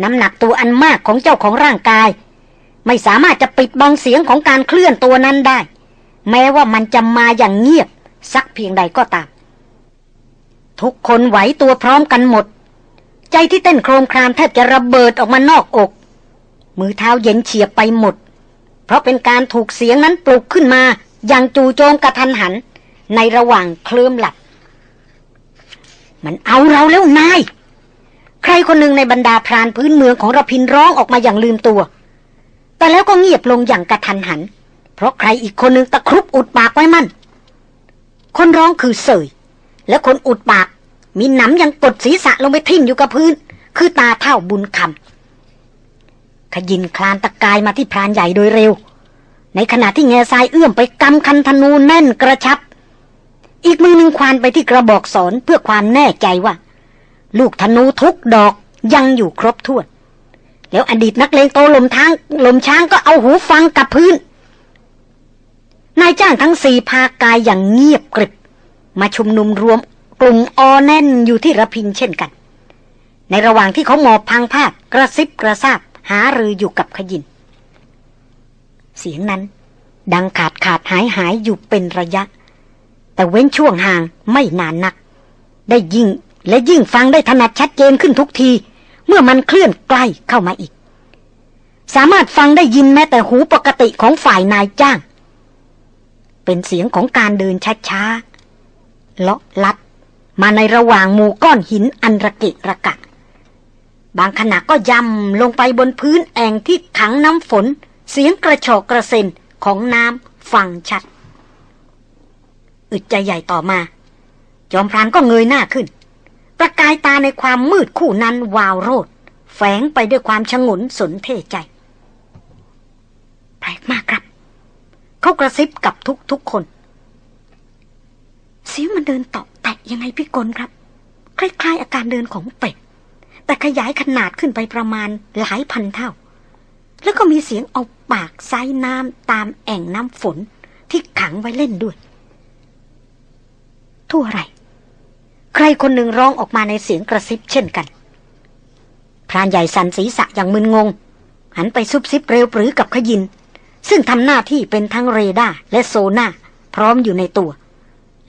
น้ำหนักตัวอันมากของเจ้าของร่างกาย ไม่สามารถจะปิดบังเสียงของการเคลื่อนตัวนั้นได้ แม้ว่ามันจะมาอย่างเงียบ สักเพียงใดก็ตาม ทุกคนไหวตัวพร้อมกันหมด ใจที่เต้นโครมครามแทบจะระเบิดออกมานอกอก มือเท้าเย็นเฉียบไปหมด เพราะเป็นการถูกเสียงนั้นปลุกขึ้นมา อย่างจู่โจมกระทันหัน ในระหว่างเคลื่อมหลับ มันเอาเราแล้วนาย ใครคนหนึ่งในบรรดาพรานพื้นเมืองของระพินร้องออกมาอย่างลืมตัว แต่แล้วก็เงียบลงอย่างกระทันหัน เพราะใครอีกคนหนึ่งตะครุบอุดปากไว้มั่น คนร้องคือเสย และคนอุดปาก มีหนำยังกดศีรษะลงไปทิ่มอยู่กับพื้น คือตาเท่าบุญคำ ขยินคลานตะกายมาที่พรานใหญ่โดยเร็ว ในขณะที่แง่ทรายเอื้อมไปกำคันธนูแน่นกระชับ อีกมือหนึ่งควานไปที่กระบอกสอนเพื่อความแน่ใจว่า ลูกธนูทุกดอกยังอยู่ครบถ้วน แล้วอดีตนักเลงโตลมทางลมช้างก็เอาหูฟังกับพื้น นายจ้างทั้งสี่พากายอย่างเงียบกริบ มาชุมนุมรวมกลุ่มออแน่นอยู่ที่ระพินเช่นกัน ในระหว่างที่เขาหมอบพังภาพกระซิบกระซาบ หารืออยู่กับขยิน เสียงนั้น ดังขาดขาดหายหายอยู่เป็นระยะ แต่เว้นช่วงห่างไม่นานนัก ได้ยิ่งและยิ่งฟังได้ถนัดชัดเจนขึ้นทุกที เมื่อมันเคลื่อนใกล้เข้ามาอีก สามารถฟังได้ยินแม้แต่หูปกติของฝ่ายนายจ้าง เป็นเสียงของการเดินช้าๆเลาะลัดมาในระหว่างหมู่ก้อนหินอันระเกะระกะ บางขณะก็ย่ำลงไปบนพื้นแอ่งที่ขังน้ำฝน เสียงกระชอกกระเซ็นของน้ำฟังชัด อึดใจใหญ่ต่อมา จอมพรานก็เงยหน้าขึ้น ประกายตาในความมืดคู่นั้นวาวโรด แฝงไปด้วยความชงนสนเทใจ แปลกมากครับ เขากระซิบกับทุกทุกคน เสียงมันเดินต่อแตะยังไงพี่กลครับ คล้ายๆอาการเดินของเป็ด แต่ขยายขนาดขึ้นไปประมาณหลายพันเท่า แล้วก็มีเสียงเอาปากไซน้ำตามแอ่งน้ำฝนที่ขังไว้เล่นด้วย ทั่วไร ใครคนหนึ่งร้องออกมาในเสียงกระซิบเช่นกัน พรานใหญ่สันศีรษะอย่างมึนงง หันไปซุบซิบเร็วปรือกับขยิน ซึ่งทำหน้าที่เป็นทั้งเรดาร์และโซน่าพร้อมอยู่ในตัว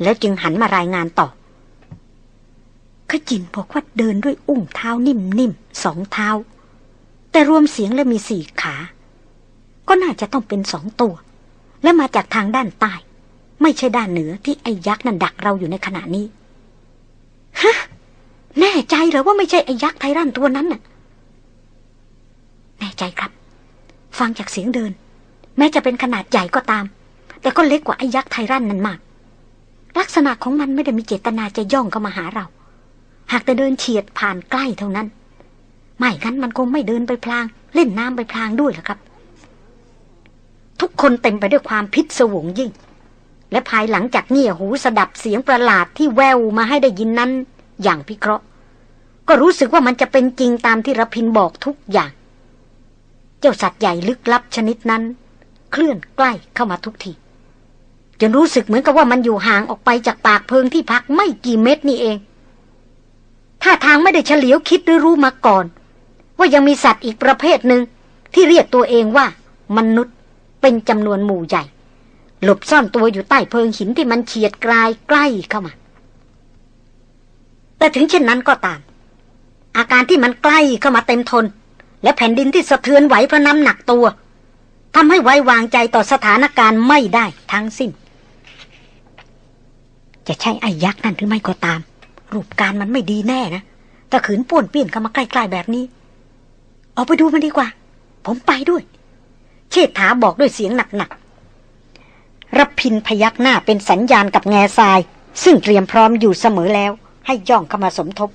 แล้วจึงหันมารายงานต่อ ขจินบอกว่าเดินด้วยอุ้งเท้านิ่มๆสองเท้า แต่รวมเสียงและมีสี่ขา ก็น่าจะต้องเป็นสองตัว และมาจากทางด้านใต้ ไม่ใช่ด้านเหนือที่ไอ้ยักษ์นั่นดักเราอยู่ในขณะนี้ฮะแน่ใจเหรอว่าไม่ใช่ไอ้ยักษ์ไทรันตัวนั้นน่ะ แน่ใจครับ ฟังจากเสียงเดิน แม้จะเป็นขนาดใหญ่ก็ตาม แต่ก็เล็กกว่าไอ้ยักษ์ไทรันนั่นมาก ลักษณะของมันไม่ได้มีเจตนาจะย่องเข้ามาหาเรา หากแต่เดินเฉียดผ่านใกล้เท่านั้น ไม่งั้นมันคงไม่เดินไปพลาง เล่นน้ำไปพลางด้วยหรอกครับ ทุกคนเต็มไปด้วยความพิศวงยิ่ง และภายหลังจากเงี่ยหูสดับเสียงประหลาดที่แววมาให้ได้ยินนั้น อย่างพิเคราะห์ ก็รู้สึกว่ามันจะเป็นจริงตามที่รพินบอกทุกอย่าง เจ้าสัตว์ใหญ่ลึกลับชนิดนั้น เคลื่อนใกล้เข้ามาทุกทีจนรู้สึกเหมือนกับว่ามันอยู่ห่างออกไปจากปากเพิงที่พักไม่กี่เมตรนี่เอง ท่าทางไม่ได้เฉลียวคิดหรือรู้มาก่อน ว่ายังมีสัตว์อีกประเภทหนึ่งที่เรียกตัวเองว่า มนุษย์เป็นจำนวนหมู่ใหญ่ หลบซ่อนตัวอยู่ใต้เพิงหินที่มันเฉียดกลายใกล้เข้ามา แต่ถึงเช่นนั้นก็ตาม อาการที่มันใกล้เข้ามาเต็มทน และแผ่นดินที่สะเทือนไหวเพราะน้ำหนักตัวทำให้ไว้วางใจต่อสถานการณ์ไม่ได้ทั้งสิ้น จะใช่ไอ้ยักษ์นั่นหรือไม่ก็ตาม รูปการมันไม่ดีแน่นะถ้าขืนป่วนเปี้ยนเข้ามาใกล้ๆแบบนี้ ออกไปดูมันดีกว่า ผมไปด้วย เชษฐาบอกด้วยเสียงหนักๆรพินพยักหน้าเป็นสัญญาณกับแง่ทราย ซึ่งเตรียมพร้อมอยู่เสมอแล้ว ให้ย่องเข้ามาสมทบ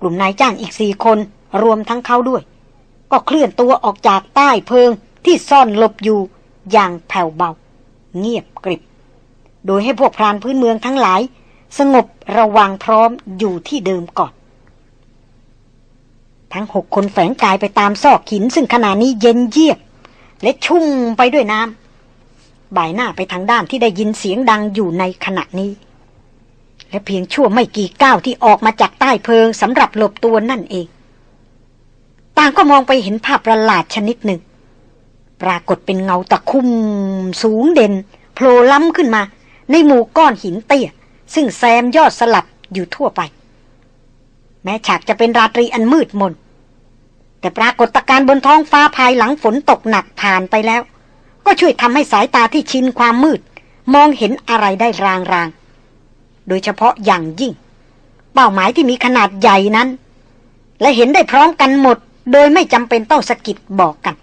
กลุ่มนายจ้างอีกสี่คนรวมทั้งเขาด้วย ก็เคลื่อนตัวออกจากใต้เพิงที่ซ่อนหลบอยู่อย่างแผ่วเบา เงียบกริบ โดยให้พวกพรานพื้นเมืองทั้งหลาย สงบระวังพร้อมอยู่ที่เดิมก่อน ทั้งหกคนแฝงกายไปตามซอกหินซึ่งขณะนี้เย็นเยียบ และชุ่มไปด้วยน้ำบ่ายหน้าไปทางด้านที่ได้ยินเสียงดังอยู่ในขณะนี้ และเพียงชั่วไม่กี่ก้าวที่ออกมาจากใต้เพิงสำหรับหลบตัวนั่นเอง ต่างก็มองไปเห็นภาพประหลาดชนิดหนึ่ง ปรากฏเป็นเงาตะคุ่มสูงเด่นโผล่ล้ำขึ้นมา ในหมู่ก้อนหินเตี้ย ซึ่งแซมยอดสลับอยู่ทั่วไป แม้ฉากจะเป็นราตรีอันมืดมน แต่ปรากฏการณ์บนท้องฟ้าภายหลังฝนตกหนักผ่านไปแล้ว ก็ช่วยทำให้สายตาที่ชินความมืด มองเห็นอะไรได้รางๆ โดยเฉพาะอย่างยิ่ง เป้าหมายที่มีขนาดใหญ่นั้น และเห็นได้พร้อมกันหมด โดยไม่จำเป็นต้องสะกิดบอกกัน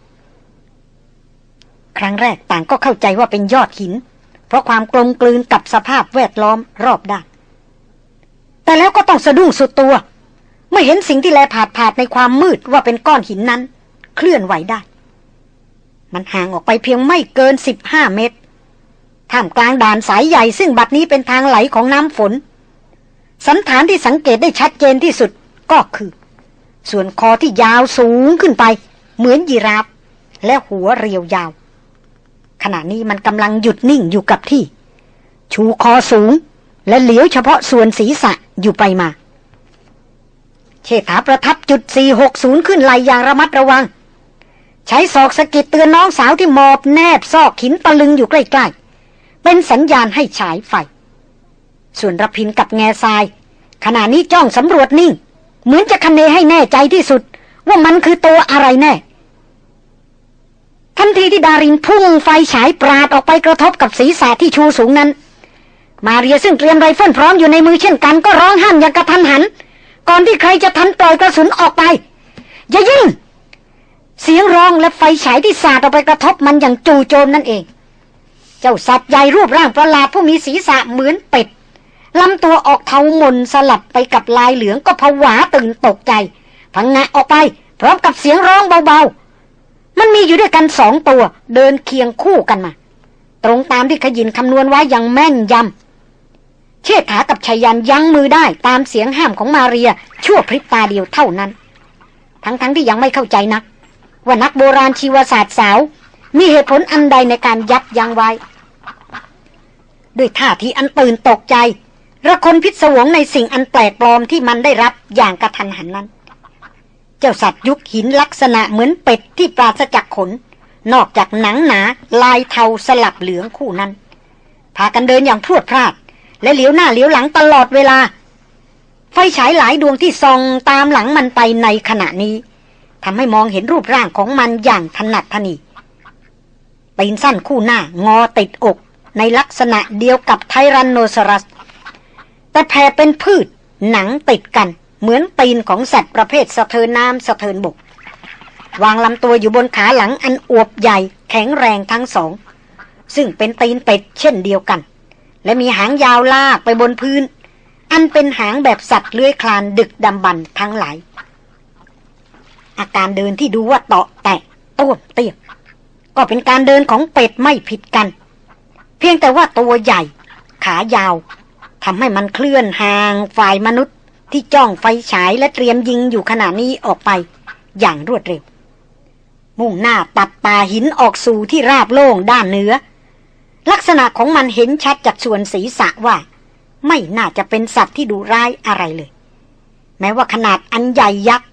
ครั้งแรกต่างก็เข้าใจว่าเป็นยอดหิน เพราะความกลมกลืนกับสภาพแวดล้อมรอบด้านแต่แล้วก็ต้องสะดุ้งสุดตัว เมื่อเห็นสิ่งที่แลผาดผาดในความมืดว่าเป็นก้อนหินนั้น เคลื่อนไหวได้ มันห่างออกไปเพียงไม่เกินสิบห้าเมตรท่ามกลางด่านสายใหญ่ซึ่งบัดนี้เป็นทางไหลของน้ำฝน สันฐานที่สังเกตได้ชัดเจนที่สุดก็คือ ส่วนคอที่ยาวสูงขึ้นไป เหมือนยีราฟและหัวเรียวยาว ขณะนี้มันกำลังหยุดนิ่งอยู่กับที่ ชูคอสูง และเหลียวเฉพาะส่วนศีรษะอยู่ไปมา เชษฐาประทับจุด 460 ขึ้นไหลอย่างระมัดระวัง ใช้ศอกสะกิดเตือนน้องสาวที่หมอบแนบซอกหินตะลึงอยู่ใกล้ๆ เป็นสัญญาณให้ฉายไฟ ส่วนรพินกับแง่ทราย ขณะนี้จ้องสำรวจนิ่ง เหมือนจะคเนให้แน่ใจที่สุด ว่ามันคือตัวอะไรแน่ ทันทีที่ดารินพุ่งไฟฉายปราดออกไปกระทบกับศีรษะที่ชูสูงนั้น มาเรียซึ่งเตรียมไรเฟิลพร้อมอยู่ในมือเช่นกันก็ร้องห้ามอย่างกระทันหัน ก่อนที่ใครจะทันปล่อยกระสุนออกไป อย่ายิงเสียงร้องและไฟฉายที่สาดออกไปกระทบมันอย่างจู่โจมนั่นเอง เจ้าสัตว์ใหญ่รูปร่างประหลาดผู้มีศีรษะเหมือนเป็ดลำตัวออกเทามนสลับไปกับลายเหลืองก็ผวาตื่นตกใจ พังงะออกไป พร้อมกับเสียงร้องเบาๆ มันมีอยู่ด้วยกันสองตัว เดินเคียงคู่กันมา ตรงตามที่ขยินคำนวณไว้อย่างแม่นยำเชษฐากับชายันยั้งมือได้ตามเสียงห้ามของมาเรีย ชั่วพริบตาเดียวเท่านั้น ทั้งๆทที่ยังไม่เข้าใจนัก ว่านักโบราณชีวศาสตร์สาว มีเหตุผลอันใดในการยับยั้งไว้ ด้วยท่าทีอันตื่นตกใจระคนพิศวงในสิ่งอันแปลกปลอมที่มันได้รับอย่างกระทันหันนั้น เจ้าสัตว์ยุคหินลักษณะเหมือนเป็ดที่ปราศจากขน นอกจากหนังหนาลายเทาสลับเหลืองคู่นั้น พากันเดินอย่างพรวดพลาด และเหลียวหน้าเหลียวหลังตลอดเวลา ไฟฉายหลายดวงที่ส่องตามหลังมันไปในขณะนี้ทำให้มองเห็นรูปร่างของมันอย่างถนัดทนีตีนสั้นคู่หน้างอติดอก ในลักษณะเดียวกับไทรันโนซอรัส แต่แผ่เป็นพืชหนังติดกัน เหมือนตีนของสัตว์ประเภทสะเทินน้ำสะเทินบก วางลำตัวอยู่บนขาหลังอันอวบใหญ่แข็งแรงทั้งสอง ซึ่งเป็นตีนเป็ดเช่นเดียวกัน และมีหางยาวลากไปบนพื้น อันเป็นหางแบบสัตว์เลื้อยคลานดึกดำบรรทั้งหลาย อาการเดินที่ดูว่าเตาะแตะต้วมเตี้ยก็เป็นการเดินของเป็ดไม่ผิดกัน เพียงแต่ว่าตัวใหญ่ ขายาวทำให้มันเคลื่อนห่างฝ่ายมนุษย์ ที่จ้องไฟฉายและเตรียมยิงอยู่ขณะนี้ออกไป อย่างรวดเร็ว มุ่งหน้าตัดป่าหินออกสู่ที่ราบโล่งด้านเหนือ ลักษณะของมันเห็นชัดจากส่วนศีรษะว่า ไม่น่าจะเป็นสัตว์ที่ดูร้ายอะไรเลย แม้ว่าขนาดอันใหญ่ยักษ์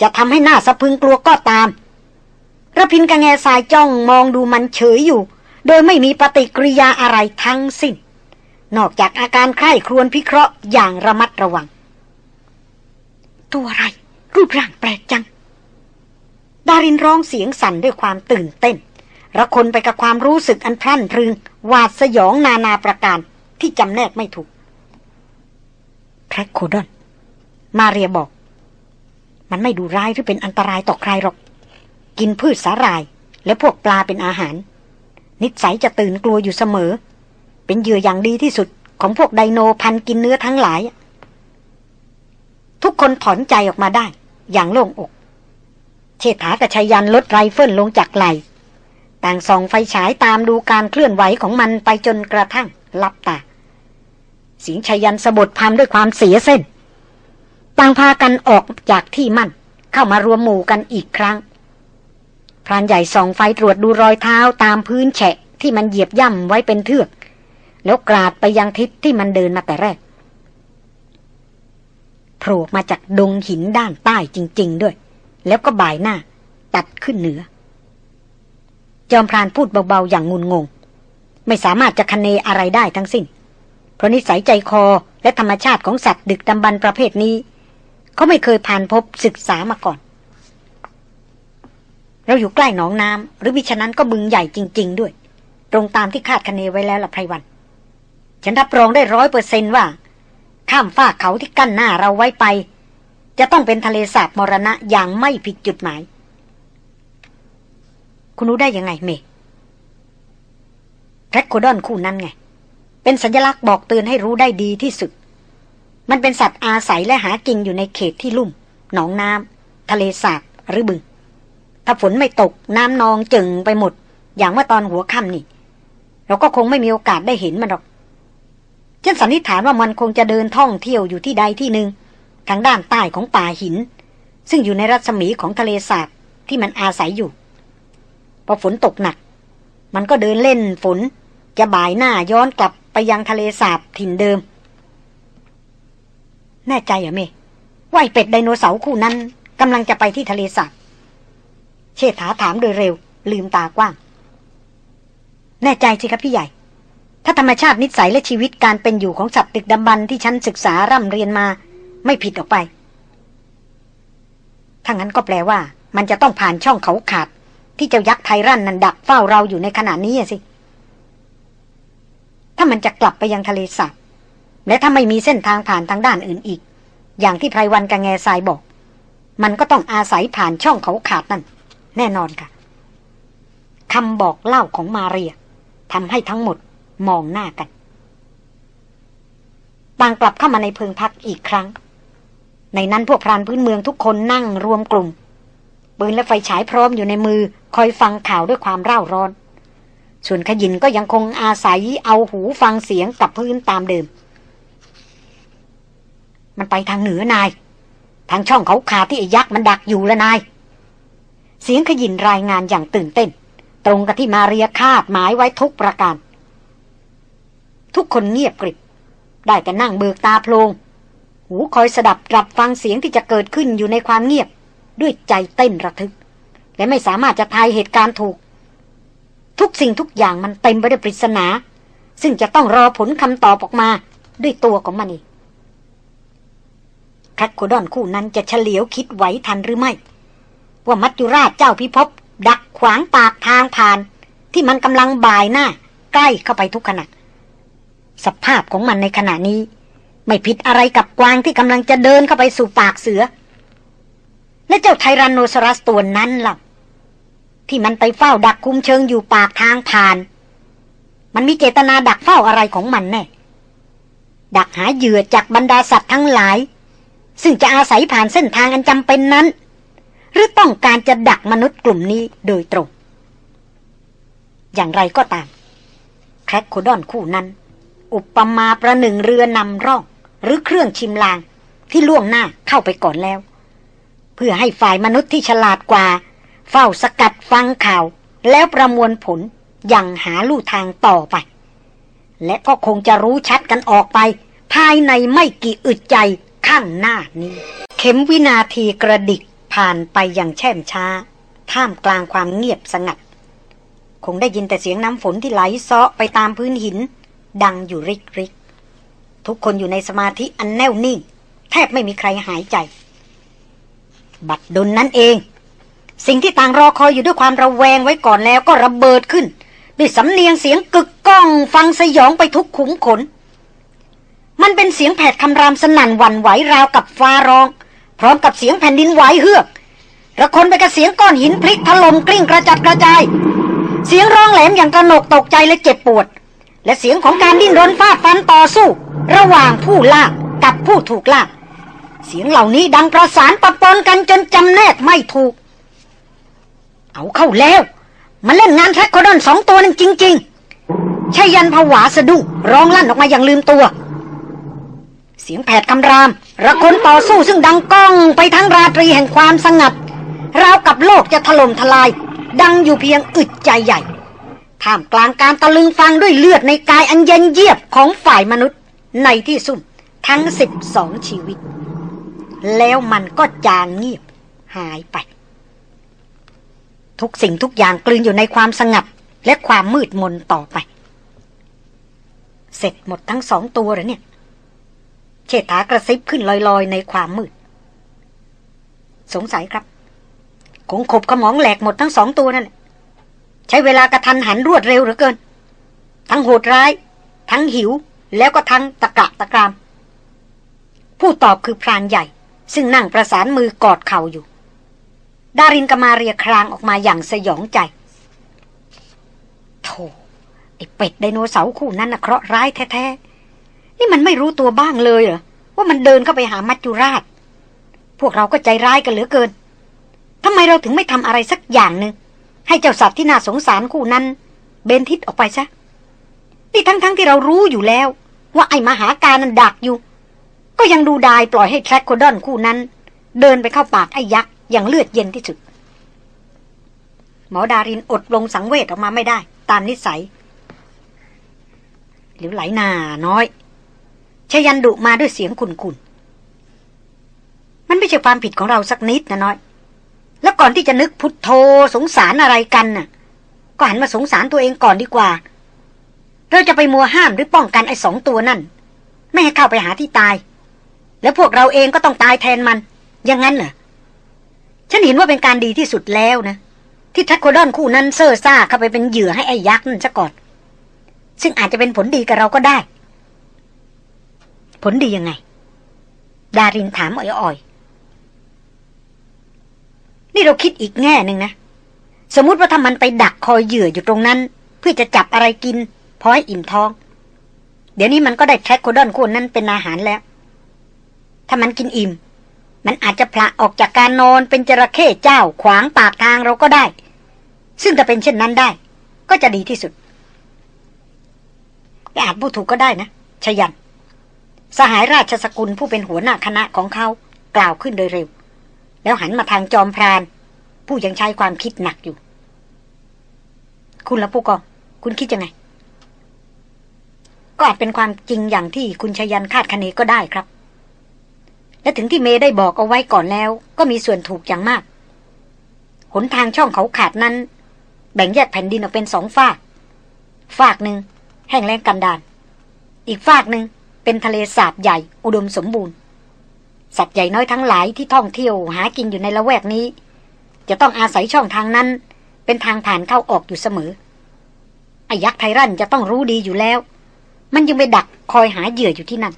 จะทำให้หน้าสะพึงกลัวก็ตามระพินกระแงสายจ้องมองดูมันเฉยอยู่ โดยไม่มีปฏิกิริยาอะไรทั้งสิ้น นอกจากอาการไข้ครวญพิเคราะห์อย่างระมัดระวัง ตัวอะไร รูปร่างแปลกจัง ดารินร้องเสียงสั่นด้วยความตื่นเต้น ระคนไปกับความรู้สึกอันพรั่นพรึง หวาดสยองนานาประการที่จำแนกไม่ถูกแทร็กโคดอน มาเรียบอก มันไม่ดูร้ายหรือเป็นอันตรายต่อใครหรอก กินพืชสาหร่าย และพวกปลาเป็นอาหาร นิสัยจะตื่นกลัวอยู่เสมอ เป็นเหยื่ออย่างดีที่สุดของพวกไดโนพันธุ์กินเนื้อทั้งหลาย ทุกคนถอนใจออกมาได้ อย่างโล่งอก เชษฐากับชายันลดไรเฟิลลงจากไหล่ต่างส่องไฟฉายตามดูการเคลื่อนไหวของมันไปจนกระทั่งลับตาสิงชายันสบถพึมด้วยความเสียเส้นต่างพากันออกจากที่มั่น เข้ามารวมหมู่กันอีกครั้งพรานใหญ่ส่องไฟตรวจดูรอยเท้าตามพื้นแฉะที่มันเหยียบย่ำไว้เป็นเทือก แล้วกราดไปยังทิศที่มันเดินมาแต่แรก โผล่มาจากดงหินด้านใต้จริง ๆ ด้วย แล้วก็บ่ายหน้า ตัดขึ้นเหนือ จอมพรานพูดเบาๆอย่างงุนงง ไม่สามารถจะคเนอะไรได้ทั้งสิ้น เพราะนิสัยใจคอและธรรมชาติของสัตว์ดึกดำบรรประเภทนี้ เขาไม่เคยผ่านพบศึกษามาก่อน เราอยู่ใกล้หนองน้ำหรือมิฉะนั้นก็บึงใหญ่จริง ๆ ด้วย ตรงตามที่คาดคะเนไว้แล้วล่ะไพรวัน ฉันรับรองได้ร้อยเปอร์เซนว่า ข้ามฝ้าเขาที่กั้นหน้าเราไว้ไป จะต้องเป็นทะเลสาบมรณะอย่างไม่ผิดจุดหมาย คุณรู้ได้ยังไงเมแพรโคดอนคู่นั้นไง เป็นสัญลักษณ์บอกเตือนให้รู้ได้ดีที่สุด มันเป็นสัตว์อาศัยและหากินอยู่ในเขตที่ลุ่ม หนองน้ำทะเลสาบหรือบึง ถ้าฝนไม่ตกน้ำนองจึงไปหมด อย่างว่าตอนหัวค่ำนี่ เราก็คงไม่มีโอกาสได้เห็นมันหรอก ฉันสันนิษฐานว่ามันคงจะเดินท่องเที่ยวอยู่ที่ใดที่หนึ่งทางด้านใต้ของป่าหิน ซึ่งอยู่ในรัศมีของทะเลสาบที่มันอาศัยอยู่ พอฝนตกหนัก มันก็เดินเล่นฝน จะบ่ายหน้าย้อนกลับไปยังทะเลสาบถิ่นเดิม แน่ใจเหรอเมว่าไอเป็ดไดโนเสาร์คู่นั้นกำลังจะไปที่ทะเลสาบเชษฐาถามโดยเร็ว ลืมตากว้าง แน่ใจสิครับพี่ใหญ่ ถ้าธรรมชาตินิสัยและชีวิตการเป็นอยู่ของสัตว์ตึกดำบรรที่ฉันศึกษาร่ำเรียนมา ไม่ผิดออกไป ถ้างั้นก็แปลว่า มันจะต้องผ่านช่องเขาขาด ที่เจ้ายักษ์ไทรันนันดักเฝ้าเราอยู่ในขณะนี้สิ ถ้ามันจะกลับไปยังทะเลสาบและถ้าไม่มีเส้นทางผ่านทางด้านอื่นอีก อย่างที่ไพรวันกับแง่ทรายบอก มันก็ต้องอาศัยผ่านช่องเขาขาดนั่น แน่นอนค่ะคำบอกเล่าของมาเรียทำให้ทั้งหมด มองหน้ากันต่างกลับเข้ามาในเพิงพักอีกครั้ง ในนั้นพวกพรานพื้นเมืองทุกคนนั่งรวมกลุ่มปืนและไฟฉายพร้อมอยู่ในมือคอยฟังข่าวด้วยความเร่าร้อน ส่วนขยินก็ยังคงอาศัยเอาหูฟังเสียงกับพื้นตามเดิม มันไปทางเหนือนาย ทางช่องเขาขาที่ไอ้ยักษ์มันดักอยู่แล้วนาย เสียงขยินรายงานอย่างตื่นเต้น ตรงกับที่มาเรียคาดหมายไว้ทุกประการ ทุกคนเงียบกริบ ได้แต่นั่งเบิกตาโพลง หูคอยสดับรับฟังเสียงที่จะเกิดขึ้นอยู่ในความเงียบ ด้วยใจเต้นระทึก และไม่สามารถจะทายเหตุการณ์ถูก ทุกสิ่งทุกอย่างมันเต็มไปด้วยปริศนา ซึ่งจะต้องรอผลคำตอบออกมาด้วยตัวของมันเองแคทโคดอนคู่นั้นจะเฉลียวคิดไหวทันหรือไม่ ว่ามัจจุราชเจ้าพิภพดักขวางปากทางผ่าน ที่มันกำลังบ่ายหน้า ใกล้เข้าไปทุกขณะ สภาพของมันในขณะนี้ ไม่ผิดอะไรกับกวางที่กำลังจะเดินเข้าไปสู่ปากเสือ และเจ้าไทรันโนซอรัสตัวนั้นล่ะ ที่มันไปเฝ้าดักคุมเชิงอยู่ปากทางผ่าน มันมีเจตนาดักเฝ้าอะไรของมันแน่ดักหาเหยื่อจากบรรดาสัตว์ทั้งหลาย ซึ่งจะอาศัยผ่านเส้นทางอันจำเป็นนั้น หรือต้องการจะดักมนุษย์กลุ่มนี้โดยตรง อย่างไรก็ตาม แครกโคดอนคู่นั้น อุปมาประหนึ่งเรือนำร่อง หรือเครื่องชิมลางที่ล่วงหน้าเข้าไปก่อนแล้ว เพื่อให้ฝ่ายมนุษย์ที่ฉลาดกว่า เฝ้าสกัดฟังข่าว แล้วประมวลผลอย่างหาลู่ทางต่อไป และก็คงจะรู้ชัดกันออกไป ภายในไม่กี่อึดใจข้างหน้านี้ เข็มวินาทีกระดิกผ่านไปอย่างแช่มช้า ท่ามกลางความเงียบสงัด คงได้ยินแต่เสียงน้ำฝนที่ไหลเซาะไปตามพื้นหิน ดังอยู่ริกริกทุกคนอยู่ในสมาธิอันแน่วนิ่ง แทบไม่มีใครหายใจ บัดดลนั้นเอง สิ่งที่ต่างรอคอยอยู่ด้วยความระแวงไว้ก่อนแล้วก็ระเบิดขึ้นด้วยสำเนียงเสียงกึกก้อง ฟังสยองไปทุกขุมขน มันเป็นเสียงแผดคำรามสนั่นหวั่นไหวราวกับฟ้าร้อง พร้อมกับเสียงแผ่นดินไหวเฮือกระคนไปกับเสียงก้อนหินพลิกถล่มกลิ้งกระจัดกระจาย เสียงร้องแหลมอย่างกระหนกตกใจและเจ็บปวด และเสียงของการดิ้นรนฟาดฟันต่อสู้ ระหว่างผู้ล่ากับผู้ถูกล่าเสียงเหล่านี้ดังประสานปะปนกันจนจำแนกไม่ถูก เอาเข้าแล้ว มันเล่นงาน Trachodon สองตัวนึงจริง ๆชายันผวาสะดุ้งร้องลั่นออกมาอย่างลืมตัว เสียงแผดคำราม ระคนต่อสู้ซึ่งดังก้องไปทั้งราตรีแห่งความสงัดราวกับโลกจะถล่มทลาย ดังอยู่เพียงอึดใจใหญ่ ท่ามกลางการตะลึงฟังด้วยเลือดในกายอันเย็นเยียบของฝ่ายมนุษย์ในที่สุดทั้งสิบสองชีวิต แล้วมันก็จางเงียบหายไป ทุกสิ่งทุกอย่างกลืนอยู่ในความสงัดและความมืดมนต่อไป เสร็จหมดทั้งสองตัวหรือเนี่ยเชษฐากระซิบขึ้นลอยๆ ในความมืด สงสัยครับคงขบขมองแหลกหมดทั้งสองตัวนั่นแหละ ใช้เวลากระทันหันรวดเร็วเหลือเกิน ทั้งโหดร้าย ทั้งหิวแล้วก็ทั้งตะกะตะกราม ผู้ตอบคือพรานใหญ่ ซึ่งนั่งประสานมือกอดเข่าอยู่ ดารินกมาเรียครางออกมาอย่างสยองใจโธ่ไอเป็ดไดโนเสาร์คู่นั้นนะเคราะห์ร้ายแท้ๆ นี่มันไม่รู้ตัวบ้างเลยเหรอ ว่ามันเดินเข้าไปหามัจจุราช พวกเราก็ใจร้ายกันเหลือเกินทำไมเราถึงไม่ทำอะไรสักอย่างหนึ่ง ให้เจ้าสัตว์ที่น่าสงสารคู่นั้น เบนทิศออกไปซะนี่ทั้งๆทที่เรารู้อยู่แล้ว ว่าไอ้มหาการนั้นดักอยู่ ก็ยังดูดายปล่อยให้แทร็กโคดอนคู่นั้น เดินไปเข้าปากไอ้ยักษ์อย่างเลือดเย็นที่สุด หมอดารินอดลงสังเวชออกมาไม่ได้ ตามนิสัยหรือไหลนาน้อยชยันดุมาด้วยเสียงขุนๆมันไม่ใช่ความผิดของเราสักนิดนะน้อย แล้วก่อนที่จะนึกพุทโธสงสารอะไรกันน่ะ ก็หันมาสงสารตัวเองก่อนดีกว่า เราจะไปมัวห้ามหรือป้องกันไอ้สองตัวนั่น ไม่ให้เข้าไปหาที่ตาย แล้วพวกเราเองก็ต้องตายแทนมันย่างนั้นเหรอฉันเห็นว่าเป็นการดีที่สุดแล้วนะ ที่ทัคโคดอนคู่นั้นเซ่อซ่าเข้าไปเป็นเหยื่อให้ไอ้ยักษ์นั่นซะก่อน ซึ่งอาจจะเป็นผลดีกับเราก็ได้ ผลดียังไง ดารินถามอ่อย นี่เราคิดอีกแง่หนึ่งนะ สมมติว่าถ้ามันไปดักคอยเหยื่ออยู่ตรงนั้น เพื่อจะจับอะไรกินพอให้อิ่มท้อง เดี๋ยวนี้มันก็ได้แทร็กโคดอนคนนั้นเป็นอาหารแล้ว ถ้ามันกินอิ่ม มันอาจจะพละออกจากการนอนเป็นจระเข้เจ้าขวางปากทางเราก็ได้ ซึ่งถ้าเป็นเช่นนั้นได้ ก็จะดีที่สุดแต่อาจพูดถูกก็ได้นะชยัน สหายราชสกุลผู้เป็นหัวหน้าคณะของเขากล่าวขึ้นโดยเร็ว แล้วหันมาทางจอมพราน ผู้ยังใช้ความคิดหนักอยู่ คุณละผู้กองคุณคิดยังไง ก็อาจเป็นความจริงอย่างที่คุณชยันคาดคะเนก็ได้ครับ และถึงที่เมย์ได้บอกเอาไว้ก่อนแล้ว ก็มีส่วนถูกอย่างมาก หนทางช่องเขาขาดนั้น แบ่งแยกแผ่นดินออกเป็นสองฝากฝากหนึ่งแห้งแล้งกันดานอีกฝากหนึ่งเป็นทะเลสาบใหญ่อุดมสมบูรณ์ สัตว์ใหญ่น้อยทั้งหลายที่ท่องเที่ยวหากินอยู่ในละแวกนี้ จะต้องอาศัยช่องทางนั้น เป็นทางผ่านเข้าออกอยู่เสมอไอ้ยักษ์ไทรันจะต้องรู้ดีอยู่แล้ว มันยังไปดักคอยหาเหยื่ออยู่ที่นั่น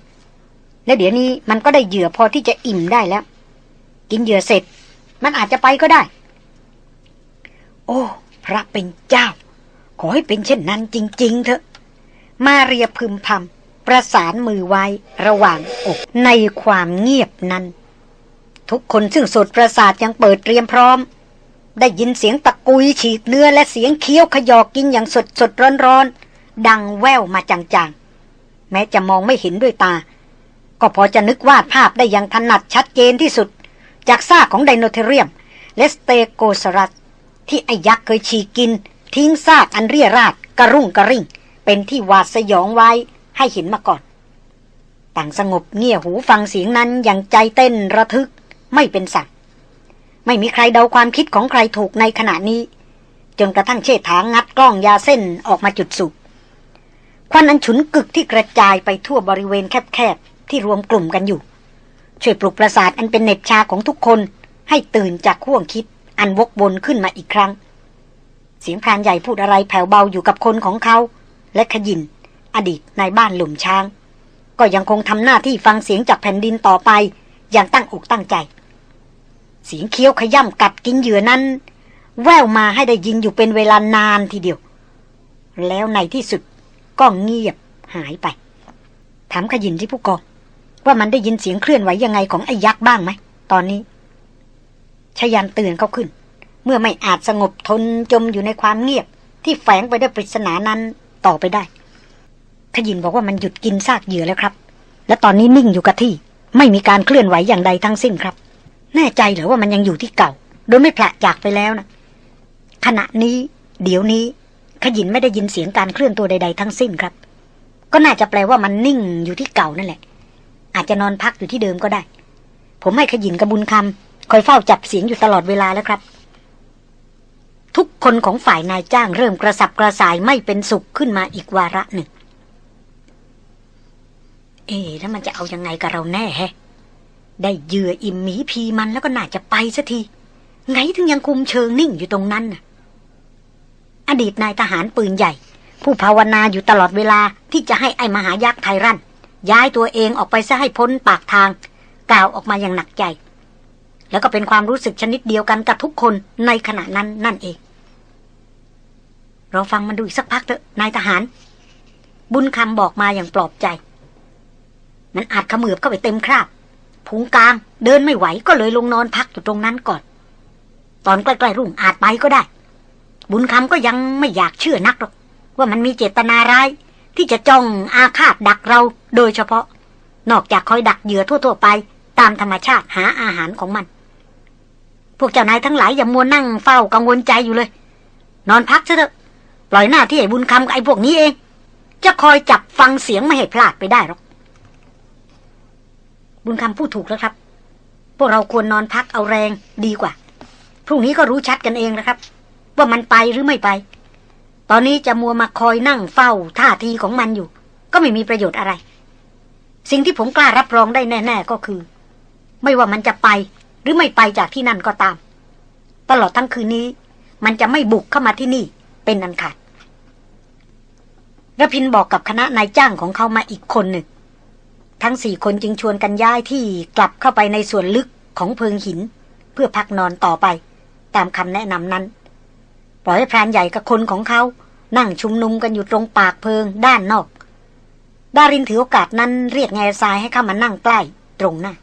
และเดี๋ยวนี้มันก็ได้เหยื่อพอที่จะอิ่มได้แล้ว กินเหยื่อเสร็จ มันอาจจะไปก็ได้ โอ้ พระเป็นเจ้า ขอให้เป็นเช่นนั้นจริง ๆ เถอะ มาเรียพึมพำ ประสานมือไว้ระหว่างอกในความเงียบนั้น ทุกคนซึ่งสดประสาทยังเปิดเตรียมพร้อม ได้ยินเสียงตะกุยฉีกเนื้อและเสียงเคี้ยวขยอกกินอย่างสดสดร้อนร้อนดังแววมาจางๆ แม้จะมองไม่เห็นด้วยตา ก็พอจะนึกวาดภาพได้อย่างถนัดชัดเจนที่สุด จากซากของไดโนเทเรียม และสเตโกสรัส ที่ไอยักษ์เคยฉีกกิน ทิ้งซากอันเรียราดกระรุ่งกระริ่ง เป็นที่หวาดสยองไว้ ให้เห็นมาก่อน ต่างสงบเงี่ยหูฟังเสียงนั้นอย่างใจเต้นระทึกไม่เป็นสัตว์ไม่มีใครเดาความคิดของใครถูกในขณะนี้ จนกระทั่งเชษฐางัดกล้องยาเส้นออกมาจุดสุบควันอันฉุนกึกที่กระจายไปทั่วบริเวณแคบๆที่รวมกลุ่มกันอยู่ ช่วยปลุกประสาทอันเป็นเน็บชาของทุกคน ให้ตื่นจากข่วงคิด อันวกวนขึ้นมาอีกครั้ง เสียงพรานใหญ่พูดอะไรแผ่วเบาอยู่กับคนของเขา และขยิน อดีตในบ้านหลุมช้าง ก็ยังคงทำหน้าที่ฟังเสียงจากแผ่นดินต่อไป อย่างตั้งอกตั้งใจ เสียงเคี้ยวขย่ำกัดกินเหยื่อนั้น แววมาให้ได้ยินอยู่เป็นเวลานานทีเดียว แล้วในที่สุดก็เงียบหายไป ถามขยินที่ผู้กอง ว่ามันได้ยินเสียงเคลื่อนไหวยังไงของไอ้ยักษ์บ้างไหมตอนนี้ชยันเตือนเขาขึ้น เมื่อไม่อาจสงบทนจมอยู่ในความเงียบที่แฝงไปด้วยปริศนานั้นต่อไปได้ ขยินบอกว่ามันหยุดกินซากเหยื่อแล้วครับ และตอนนี้นิ่งอยู่กับที่ ไม่มีการเคลื่อนไหวอย่างใดทั้งสิ้นครับ แน่ใจหรือว่ามันยังอยู่ที่เก่า โดยไม่ผละจากไปแล้วนะขณะนี้ เดี๋ยวนี้ ขยินไม่ได้ยินเสียงการเคลื่อนตัวใด ๆ ทั้งสิ้นครับ ก็น่าจะแปลว่ามันนิ่งอยู่ที่เก่านั่นแหละ อาจจะนอนพักอยู่ที่เดิมก็ได้ ผมให้ขยินกระบุญคำคอยเฝ้าจับเสียงอยู่ตลอดเวลาแล้วครับทุกคนของฝ่ายนายจ้างเริ่มกระสับกระส่ายไม่เป็นสุขขึ้นมาอีกวาระหนึ่ง เอ๊แล้วมันจะเอายังไงกับเราแน่แฮะได้เหยื่ออิ่มหมีพีมันแล้วก็น่าจะไปสักที ไงถึงยังคุมเชิงนิ่งอยู่ตรงนั้นอดีตนายทหารปืนใหญ่ ผู้ภาวนาอยู่ตลอดเวลาที่จะให้ไอ้มหายักษ์ไทรันย้ายตัวเองออกไปซะให้พ้นปากทาง กล่าวออกมาอย่างหนักใจ แล้วก็เป็นความรู้สึกชนิดเดียวกันกับทุกคนในขณะนั้นนั่นเอง เราฟังมันดูอีกสักพักเถอะนายทหาร บุญคำบอกมาอย่างปลอบใจ มันอาจขมือบเข้าไปเต็มคราบพุงกลาง เดินไม่ไหวก็เลยลงนอนพักอยู่ตรงนั้นก่อน ตอนใกล้ๆรุ่งอาจไปก็ได้ บุญคำก็ยังไม่อยากเชื่อนักหรอกว่ามันมีเจตนาร้าย ที่จะจ้องอาฆาตดักเราโดยเฉพาะ นอกจากคอยดักเหยื่อทั่วๆไป ตามธรรมชาติหาอาหารของมัน พวกเจ้านายทั้งหลายอย่ามัวนั่งเฝ้ากังวลใจอยู่เลย นอนพักซะเถอะ ปล่อยหน้าที่ไอ้บุญคำกับไอ้พวกนี้เอง จะคอยจับฟังเสียงไม่ให้พลาดไปได้หรอก บุญคำพูดถูกแล้วครับ พวกเราควรนอนพักเอาแรงดีกว่า พรุ่งนี้ก็รู้ชัดกันเองนะครับ ว่ามันไปหรือไม่ไป ตอนนี้จะมัวมาคอยนั่งเฝ้าท่าทีของมันอยู่ ก็ไม่มีประโยชน์อะไร สิ่งที่ผมกล้ารับรองได้แน่ ๆก็คือ ไม่ว่ามันจะไปหรือไม่ไปจากที่นั่นก็ตาม ตลอดทั้งคืนนี้ มันจะไม่บุกเข้ามาที่นี่ เป็นอันขาดระพินบอกกับคณะนายจ้างของเขามาอีกคนหนึ่ง ทั้งสี่คนจึงชวนกันย้ายที่กลับเข้าไปในส่วนลึกของเพิงหิน เพื่อพักนอนต่อไป ตามคำแนะนำนั้น ปล่อยให้พรานใหญ่กับคนของเขา นั่งชุมนุมกันอยู่ตรงปากเพิงด้านนอก ดารินถือโอกาสนั้นเรียกแง่ทรายให้เข้ามานั่งใกล้ตรงหน้า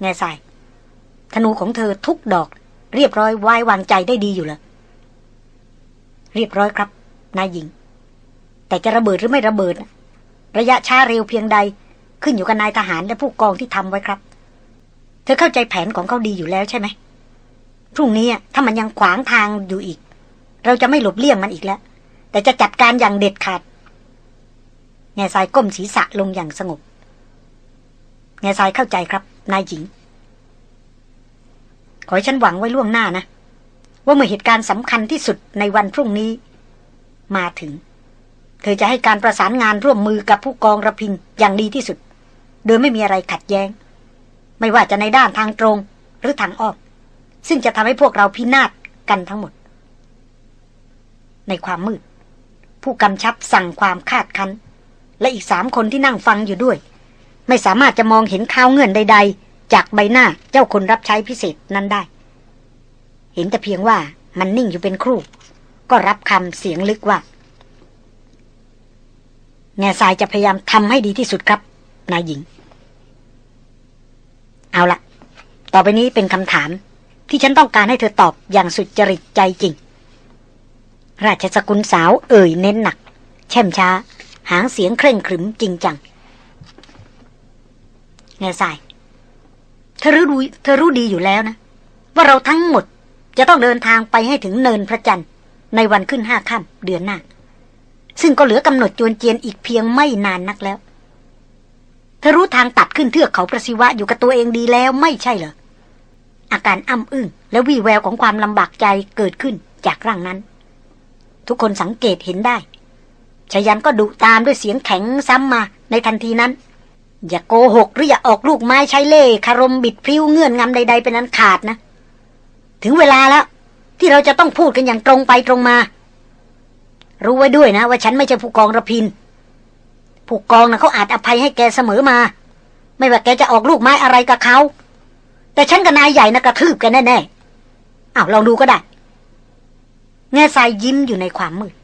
แง่ทราย ธนูของเธอทุกดอก เรียบร้อยไว้วางใจได้ดีอยู่แล้วเรียบร้อยครับ นายหญิง แต่จะระเบิดหรือไม่ระเบิด ระยะช้าเร็วเพียงใด ขึ้นอยู่กับนายทหารและผู้กองที่ทำไว้ครับ เธอเข้าใจแผนของเขาดีอยู่แล้วใช่ไหมพรุ่งนี้ถ้ามันยังขวางทางอยู่อีก เราจะไม่หลบเลี่ยงมันอีกแล้ว แต่จะจัดการอย่างเด็ดขาดแง่ทรายก้มศีรษะลงอย่างสงบแง่ทรายเข้าใจครับ นายหญิง ขอให้ฉันหวังไว้ล่วงหน้านะ ว่าเมื่อเหตุการณ์สำคัญที่สุดในวันพรุ่งนี้ มาถึง เธอจะให้การประสานงานร่วมมือกับผู้กองระพินอย่างดีที่สุด โดยไม่มีอะไรขัดแย้ง ไม่ว่าจะในด้านทางตรงหรือทางอ้อม ซึ่งจะทำให้พวกเราพินาศกันทั้งหมด ในความมืด ผู้กำชับสั่งความคาดคันและอีกสามคนที่นั่งฟังอยู่ด้วย ไม่สามารถจะมองเห็นข้าวเงื่อนใด ๆ จากใบหน้าเจ้าคนรับใช้พิเศษนั้นได้ เห็นแต่เพียงว่ามันนิ่งอยู่เป็นครู่ ก็รับคำเสียงลึกว่า แง่ทรายจะพยายามทำให้ดีที่สุดครับ นายหญิง เอาละต่อไปนี้เป็นคำถาม ที่ฉันต้องการให้เธอตอบอย่างสุดจริตใจจริง ราชสกุลสาวเอ่ยเน้นหนัก แช่มช้า หางเสียงเคร่งขรึมจริงจังแง่ทรายเธอรู้เธอรู้ดีอยู่แล้วนะ ว่าเราทั้งหมดจะต้องเดินทางไปให้ถึงเนินพระจันทร์ในวันขึ้นห้าค่ำเดือนหน้า ซึ่งก็เหลือกำหนดจวนเจียนอีกเพียงไม่นานนักแล้วเธอรู้ทางตัดขึ้นเทือกเขาประสิวะอยู่กับตัวเองดีแล้วไม่ใช่เหรออาการอ้ำอึ้งและวีแววของความลำบากใจเกิดขึ้นจากร่างนั้น ทุกคนสังเกตเห็นได้ชายันก็ดุตามด้วยเสียงแข็งซ้ำมาในทันทีนั้น อย่าโกหกหรืออย่าออกลูกไม้ใช้เล่คารมบิดพริ้วเงื่อนงำใด ๆ เป็นอันขาดนะ ถึงเวลาแล้ว ที่เราจะต้องพูดกันอย่างตรงไปตรงมา รู้ไว้ด้วยนะว่าฉันไม่ใช่ผู้กองระพิน ผู้กองนะเขาอาจอภัยให้แกเสมอมา ไม่ว่าแกจะออกลูกไม้อะไรกับเขา แต่ฉันกับนายใหญ่นะกระทืบกันแน่อ้าวลองดูก็ได้ แง่ทรายยิ้มอยู่ในความมืด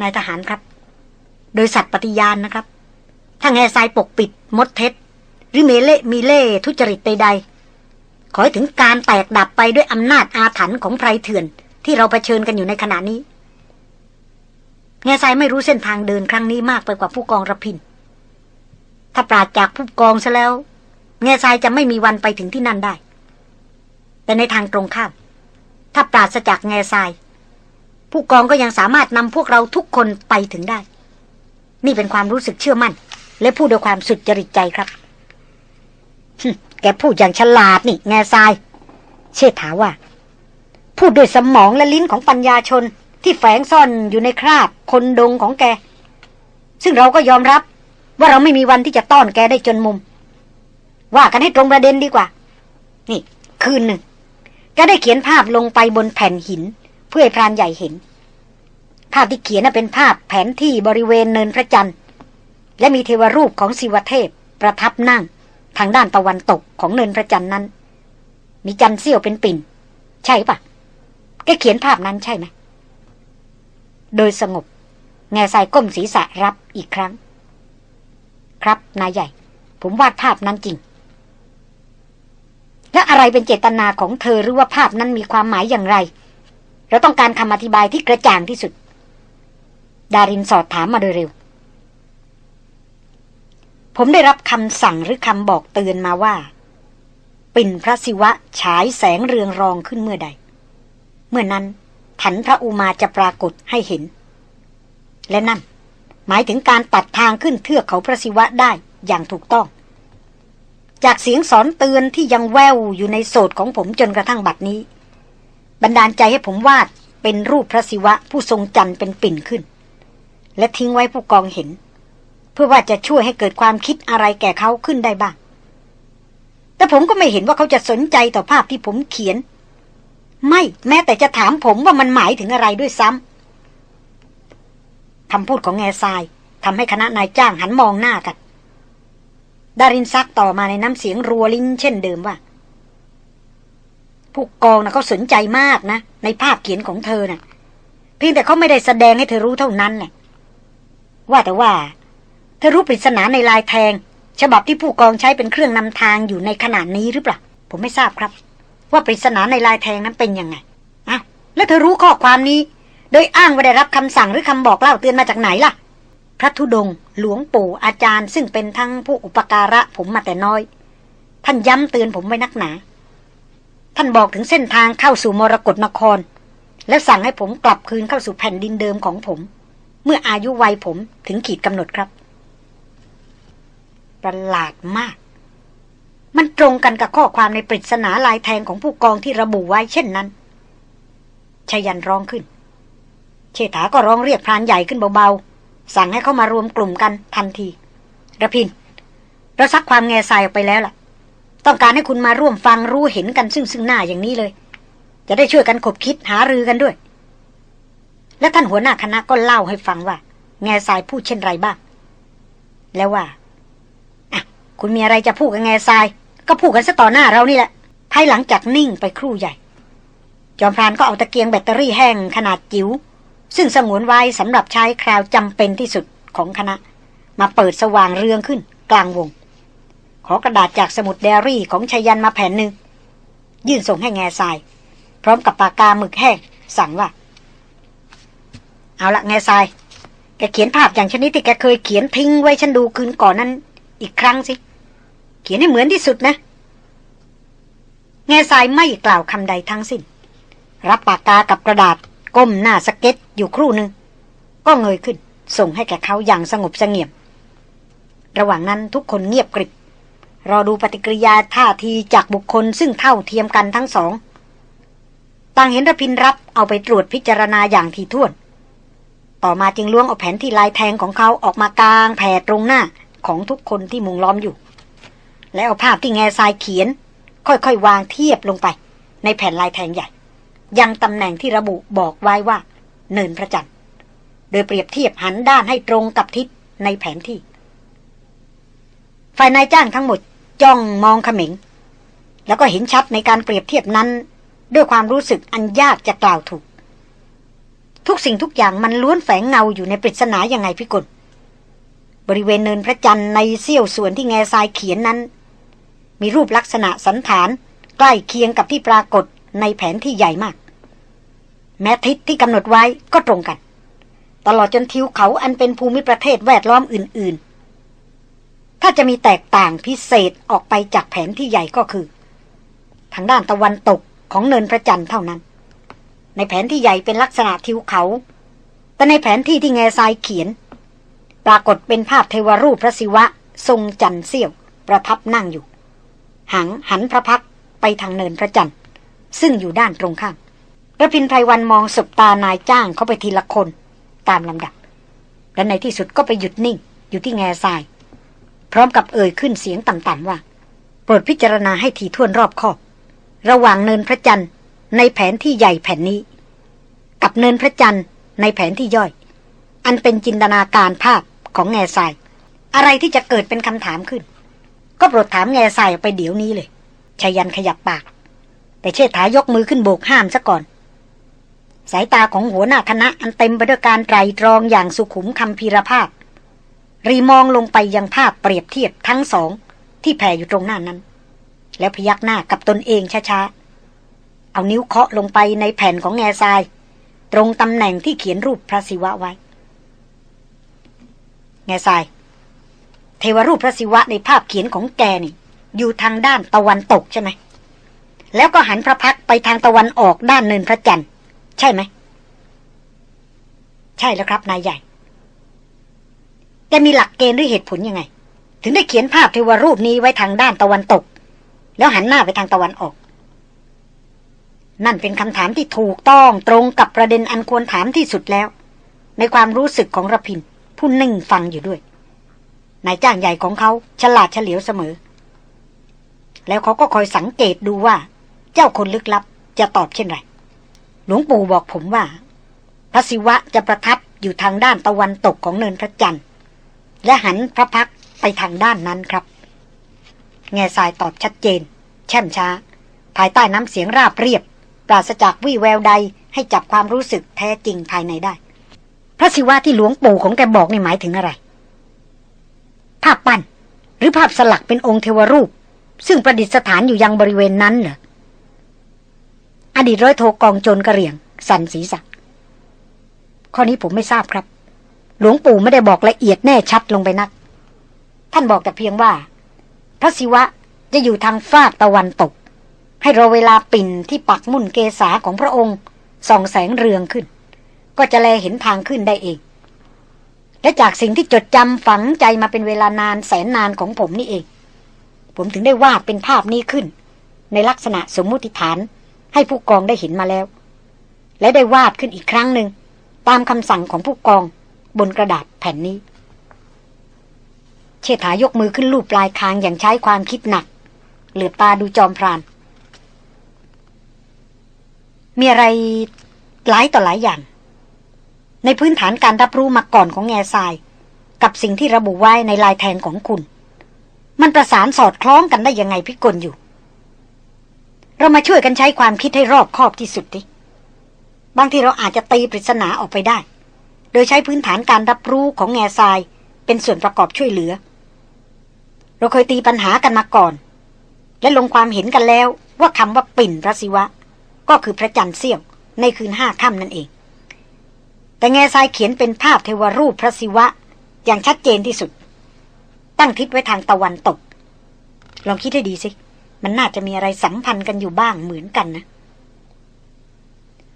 นายทหารครับ โดยสัตว์ปฏิญาณนะครับ ถ้าแง่ทรายปกปิด มดเท็จ หรือเมเล่มีเล่ทุจริตใดๆขอให้ถึงการแตกดับไปด้วยอำนาจอาถรรพ์ของไพรเถื่อน ที่เราเผชิญกันอยู่ในขณะนี้แง่ทรายไม่รู้เส้นทางเดินครั้งนี้มากไปกว่าผู้กองระพิน ถ้าปราดจากผู้กองซะแล้วแง่ทรายจะไม่มีวันไปถึงที่นั่นได้ แต่ในทางตรงข้าม ถ้าปราศจากแง่ทราย ผู้กองก็ยังสามารถนำพวกเราทุกคนไปถึงได้ นี่เป็นความรู้สึกเชื่อมั่น และพูดด้วยความสุดจริตใจครับแกพูดอย่างฉลาดนี่แง่ทราย เชษฐาว่า พูดด้วยสมองและลิ้นของปัญญาชนที่แฝงซ่อนอยู่ในคราบคนดงของแก ซึ่งเราก็ยอมรับว่าเราไม่มีวันที่จะต้อนแกได้จนมุม ว่ากันให้ตรงประเด็นดีกว่า นี่ คืนหนึ่งแกได้เขียนภาพลงไปบนแผ่นหิน เพื่อให้พรานใหญ่เห็น ภาพที่เขียนน่ะเป็นภาพแผนที่บริเวณเนินพระจันทร์ และมีเทวรูปของศิวเทพประทับนั่งทางด้านตะวันตกของเนินพระจันทร์นั้น มีจันทร์เสี้ยวเป็นปิ่น ใช่ปะ แกเขียนภาพนั้นใช่ไหม โดยสงบ แง่ทรายก้มศีรษะรับอีกครั้ง ครับนายใหญ่ ผมวาดภาพนั้นจริง และอะไรเป็นเจตนาของเธอหรือว่าภาพนั้นมีความหมายอย่างไร เราต้องการคำอธิบายที่กระจ่างที่สุด ดารินสอดถามมาโดยเร็ว ผมได้รับคำสั่งหรือคำบอกเตือนมาว่า ปิ่นพระศิวะฉายแสงเรืองรองขึ้นเมื่อใด เมื่อนั้นถันพระอุมาจะปรากฏให้เห็น และนั่น หมายถึงการตัดทางขึ้นเทือกเขาพระศิวะได้อย่างถูกต้อง จากเสียงสอนเตือนที่ยังแววอยู่ในโสดของผมจนกระทั่งบัดนี้ บันดาลใจให้ผมวาดเป็นรูปพระศิวะผู้ทรงจันทร์เป็นปิ่นขึ้น และทิ้งไว้ผู้กองเห็น เพื่อว่าจะช่วยให้เกิดความคิดอะไรแก่เขาขึ้นได้บ้างแต่ผมก็ไม่เห็นว่าเขาจะสนใจต่อภาพที่ผมเขียน ไม่แม้แต่จะถามผมว่ามันหมายถึงอะไรด้วยซ้ำคำพูดของแง่ทรายทำให้คณะนายจ้างหันมองหน้ากันดารินซักต่อมาในน้ำเสียงรัวลิ้นเช่นเดิมว่า ผู้กองนะเขาสนใจมากนะ ในภาพเขียนของเธอนะ่ะ เพียงแต่เขาไม่ได้แสดงให้เธอรู้เท่านั้นแหละว่าแต่ว่า เธอรู้ปริศนาในลายแทง ฉบับที่ผู้กองใช้เป็นเครื่องนำทางอยู่ในขณะนี้หรือเปล่า ผมไม่ทราบครับ ว่าปริศนาในลายแทงนั้นเป็นยังไงอ้าวแล้วเธอรู้ข้อความนี้ โดยอ้างว่าได้รับคำสั่งหรือคำบอกเล่าเตือนมาจากไหนล่ะ พระธุดงค์หลวงปู่อาจารย์ ซึ่งเป็นทั้งผู้อุปการะผมมาแต่น้อย ท่านย้ำเตือนผมไว้นักหนา ท่านบอกถึงเส้นทางเข้าสู่มรกรนคร และสั่งให้ผมกลับคืนเข้าสู่แผ่นดินเดิมของผม เมื่ออายุวัยผมถึงขีดกำหนดครับ ประหลาดมาก มันตรงกันกับข้อความในปริศนาลายแทงของผู้กองที่ระบุไว้เช่นนั้นชายันร้องขึ้น เชษฐาก็ร้องเรียกพรานใหญ่ขึ้นเบาๆ สั่งให้เข้ามารวมกลุ่มกันทันทีระพิน เราซักความแง่ทรายออกไปแล้วล่ะ ต้องการให้คุณมาร่วมฟังรู้เห็นกันซึ่งซึ่งหน้าอย่างนี้เลย จะได้ช่วยกันขบคิดหารือกันด้วย และท่านหัวหน้าคณะก็เล่าให้ฟังว่า แง่ทรายพูดเช่นไรบ้าง แล้วว่าอะคุณมีอะไรจะพูดกับแง่ทราย ก็พูดกันซะต่อหน้าเรานี่แหละ ภายหลังจากนิ่งไปครู่ใหญ่ จอมพรานก็เอาตะเกียงแบตเตอรี่แห้งขนาดจิ๋วซึ่งสงวนไว้สำหรับใช้คราวจำเป็นที่สุดของคณะ มาเปิดสว่างเรืองขึ้น กลางวง ขอกระดาษจากสมุดเดรี่ของชายันมาแผ่นหนึ่ง ยื่นส่งให้แง่ทราย พร้อมกับปากกาหมึกแห้งสั่งว่า เอาละแง่ทรายแกเขียนภาพอย่างชนิดที่แกเคยเขียนทิ้งไว้ฉันดูคืนก่อนนั้น อีกครั้งสิ เขียนให้เหมือนที่สุดนะแง่ทรายไม่กล่าวคำใดทั้งสิ้น รับปากกากับกระดาษก้มหน้าสเก็ตอยู่ครู่หนึ่ง ก็เงยขึ้น ส่งให้แกเขาอย่างสงบเสงี่ยมระหว่างนั้นทุกคนเงียบกริบ รอดูปฏิกิริยาท่าทีจากบุคคลซึ่งเท่าเทียมกันทั้งสอง ต่างเห็นระพินรับเอาไปตรวจพิจารณาอย่างทีท่วน ต่อมาจึงล้วงเอาแผนที่ลายแทงของเขาออกมากลางแผ่ตรงหน้าของทุกคนที่มุงล้อมอยู่ แล้วเอาภาพที่แง่ทรายเขียน ค่อยๆ วางเทียบลงไป ในแผ่นลายแทงใหญ่ ยังตำแหน่งที่ระบุบอกไว้ว่า เนินพระจันทร์ โดยเปรียบเทียบหันด้านให้ตรงกับทิศในแผนที่ ฝ่ายนายจ้างทั้งหมดจ้องมองเขม็งแล้วก็เห็นชัดในการเปรียบเทียบนั้น ด้วยความรู้สึกอันยากจะกล่าวถูก ทุกสิ่งทุกอย่างมันล้วนแฝงเงาอยู่ในปริศนาอย่างไงพี่กลบริเวณเนินพระจันทร์ในเสี้ยวส่วนที่แง่ทรายเขียนนั้น มีรูปลักษณะสันฐาน ใกล้เคียงกับที่ปรากฏในแผนที่ใหญ่มาก แม้ทิศที่กำหนดไว้ก็ตรงกัน ตลอดจนทิวเขาอันเป็นภูมิประเทศแวดล้อมอื่น ๆ ถ้าจะมีแตกต่างพิเศษออกไปจากแผนที่ใหญ่ก็คือ ทางด้านตะวันตกของเนินพระจันทร์เท่านั้น ในแผนที่ใหญ่เป็นลักษณะทิวเขา แต่ในแผนที่ที่แง่ทรายเขียน ปรากฏเป็นภาพเทวรูปพระศิวะ ทรงจันทร์เสี้ยว ประทับนั่งอยู่ หังหันพระพักไปทางเนินพระจันทร์ซึ่งอยู่ด้านตรงข้ามระพินไพรวันมองสบตานายจ้างเข้าไปทีละคน ตามลำดับ และในที่สุดก็ไปหยุดนิ่ง อยู่ที่แง่ทราย พร้อมกับเอ่ยขึ้นเสียงต่ำๆว่า โปรดพิจารณาให้ทีท่วนรอบคอบ ระหว่างเนินพระจันทร์ในแผนที่ใหญ่แผ่นนี้ กับเนินพระจันทร์ในแผนที่ย่อย อันเป็นจินตนาการภาพของแง่ทราย อะไรที่จะเกิดเป็นคำถามขึ้น ก็โปรดถามแง่ทรายไปเดี๋ยวนี้เลยชายันขยับปาก แต่เชษฐายกมือขึ้นโบกห้ามซะก่อน สายตาของหัวหน้าคณะอันเต็มไปด้วยการไตรตรองอย่างสุขุมคำพีรภาพ รีมองลงไปยังภาพเปรียบเทียบทั้งสองที่แผ่อยู่ตรงหน้านั้น แล้วพยักหน้ากับตนเองช้าๆ เอานิ้วเคาะลงไปในแผ่นของแง่ทราย ตรงตำแหน่งที่เขียนรูปพระศิวะไว้ แง่ทราย ทวรูปพระศิวะในภาพเขียนของแกนี่ อยู่ทางด้านตะวันตกใช่ไหม แล้วก็หันพระพักไปทางตะวันออกด้านเนินพระจันทร์ใช่ไหม ใช่แล้วครับนายใหญ่ แกมีหลักเกณฑ์หรือเหตุผลยังไง ถึงได้เขียนภาพเทวรูปนี้ไว้ทางด้านตะวันตก แล้วหันหน้าไปทางตะวันออก นั่นเป็นคำถามที่ถูกต้องตรงกับประเด็นอันควรถามที่สุดแล้ว ในความรู้สึกของระพินผู้นิ่งฟังอยู่ด้วย นายจ้างใหญ่ของเขาฉลาดเฉลียวเสมอ แล้วเขาก็คอยสังเกตดูว่า เจ้าคนลึกลับจะตอบเช่นไร หลวงปู่บอกผมว่า พระศิวะจะประทับอยู่ทางด้านตะวันตกของเนินพระจันทร์ และหันพระพักไปทางด้านนั้นครับ แง่ทรายตอบชัดเจน แช่มช้า ภายใต้น้ำเสียงราบเรียบ ปราศจากวี่แววใดให้จับความรู้สึกแท้จริงภายในได้ พระศิวะที่หลวงปู่ของแกบอกนี่หมายถึงอะไร ภาพปั้น หรือภาพสลักเป็นองค์เทวรูป ซึ่งประดิษฐานอยู่ยังบริเวณนั้นเหรออดีตร้อยโทกองโจรกระเรียง สันศีสักข้อนี้ผมไม่ทราบครับ หลวงปู่ไม่ได้บอกละเอียดแน่ชัดลงไปนัก ท่านบอกแต่เพียงว่า พระศิวะจะอยู่ทางฟากตะวันตก ให้รอเวลาปิ่นที่ปักมุ่นเกษาของพระองค์ส่องแสงเรืองขึ้น ก็จะแลเห็นทางขึ้นได้เอง และจากสิ่งที่จดจำฝังใจมาเป็นเวลานานแสนนานของผมนี่เอง ผมถึงได้วาดเป็นภาพนี้ขึ้น ในลักษณะสมมุติฐาน ให้ผู้กองได้เห็นมาแล้ว และได้วาดขึ้นอีกครั้งหนึ่งตามคำสั่งของผู้กองบนกระดาษแผ่นนี้ เชษฐายกมือขึ้นลูบปลายคางอย่างใช้ความคิดหนัก เหลือบตาดูจอมพราน มีอะไรหลายต่อหลายอย่าง ในพื้นฐานการรับรู้มาก่อนของแง่ทราย กับสิ่งที่ระบุไว้ในลายแทงของคุณ มันประสานสอดคล้องกันได้ยังไงพิกลอยู่ เรามาช่วยกันใช้ความคิดให้รอบคอบที่สุดดิบางทีเราอาจจะตีปริศนาออกไปได้ โดยใช้พื้นฐานการรับรู้ของแง่ทรายเป็นส่วนประกอบช่วยเหลือ เราเคยตีปัญหากันมาก่อน และลงความเห็นกันแล้วว่าคำว่าปิ่นพระศิวะ ก็คือพระจันทร์เสี้ยวในคืนห้าค่ำนั่นเอง แต่แง่ทรายเขียนเป็นภาพเทวรูปพระศิวะ อย่างชัดเจนที่สุด ตั้งทิศไว้ทางตะวันตก ลองคิดให้ดีสิ มันน่าจะมีอะไรสัมพันธ์กันอยู่บ้างเหมือนกันนะ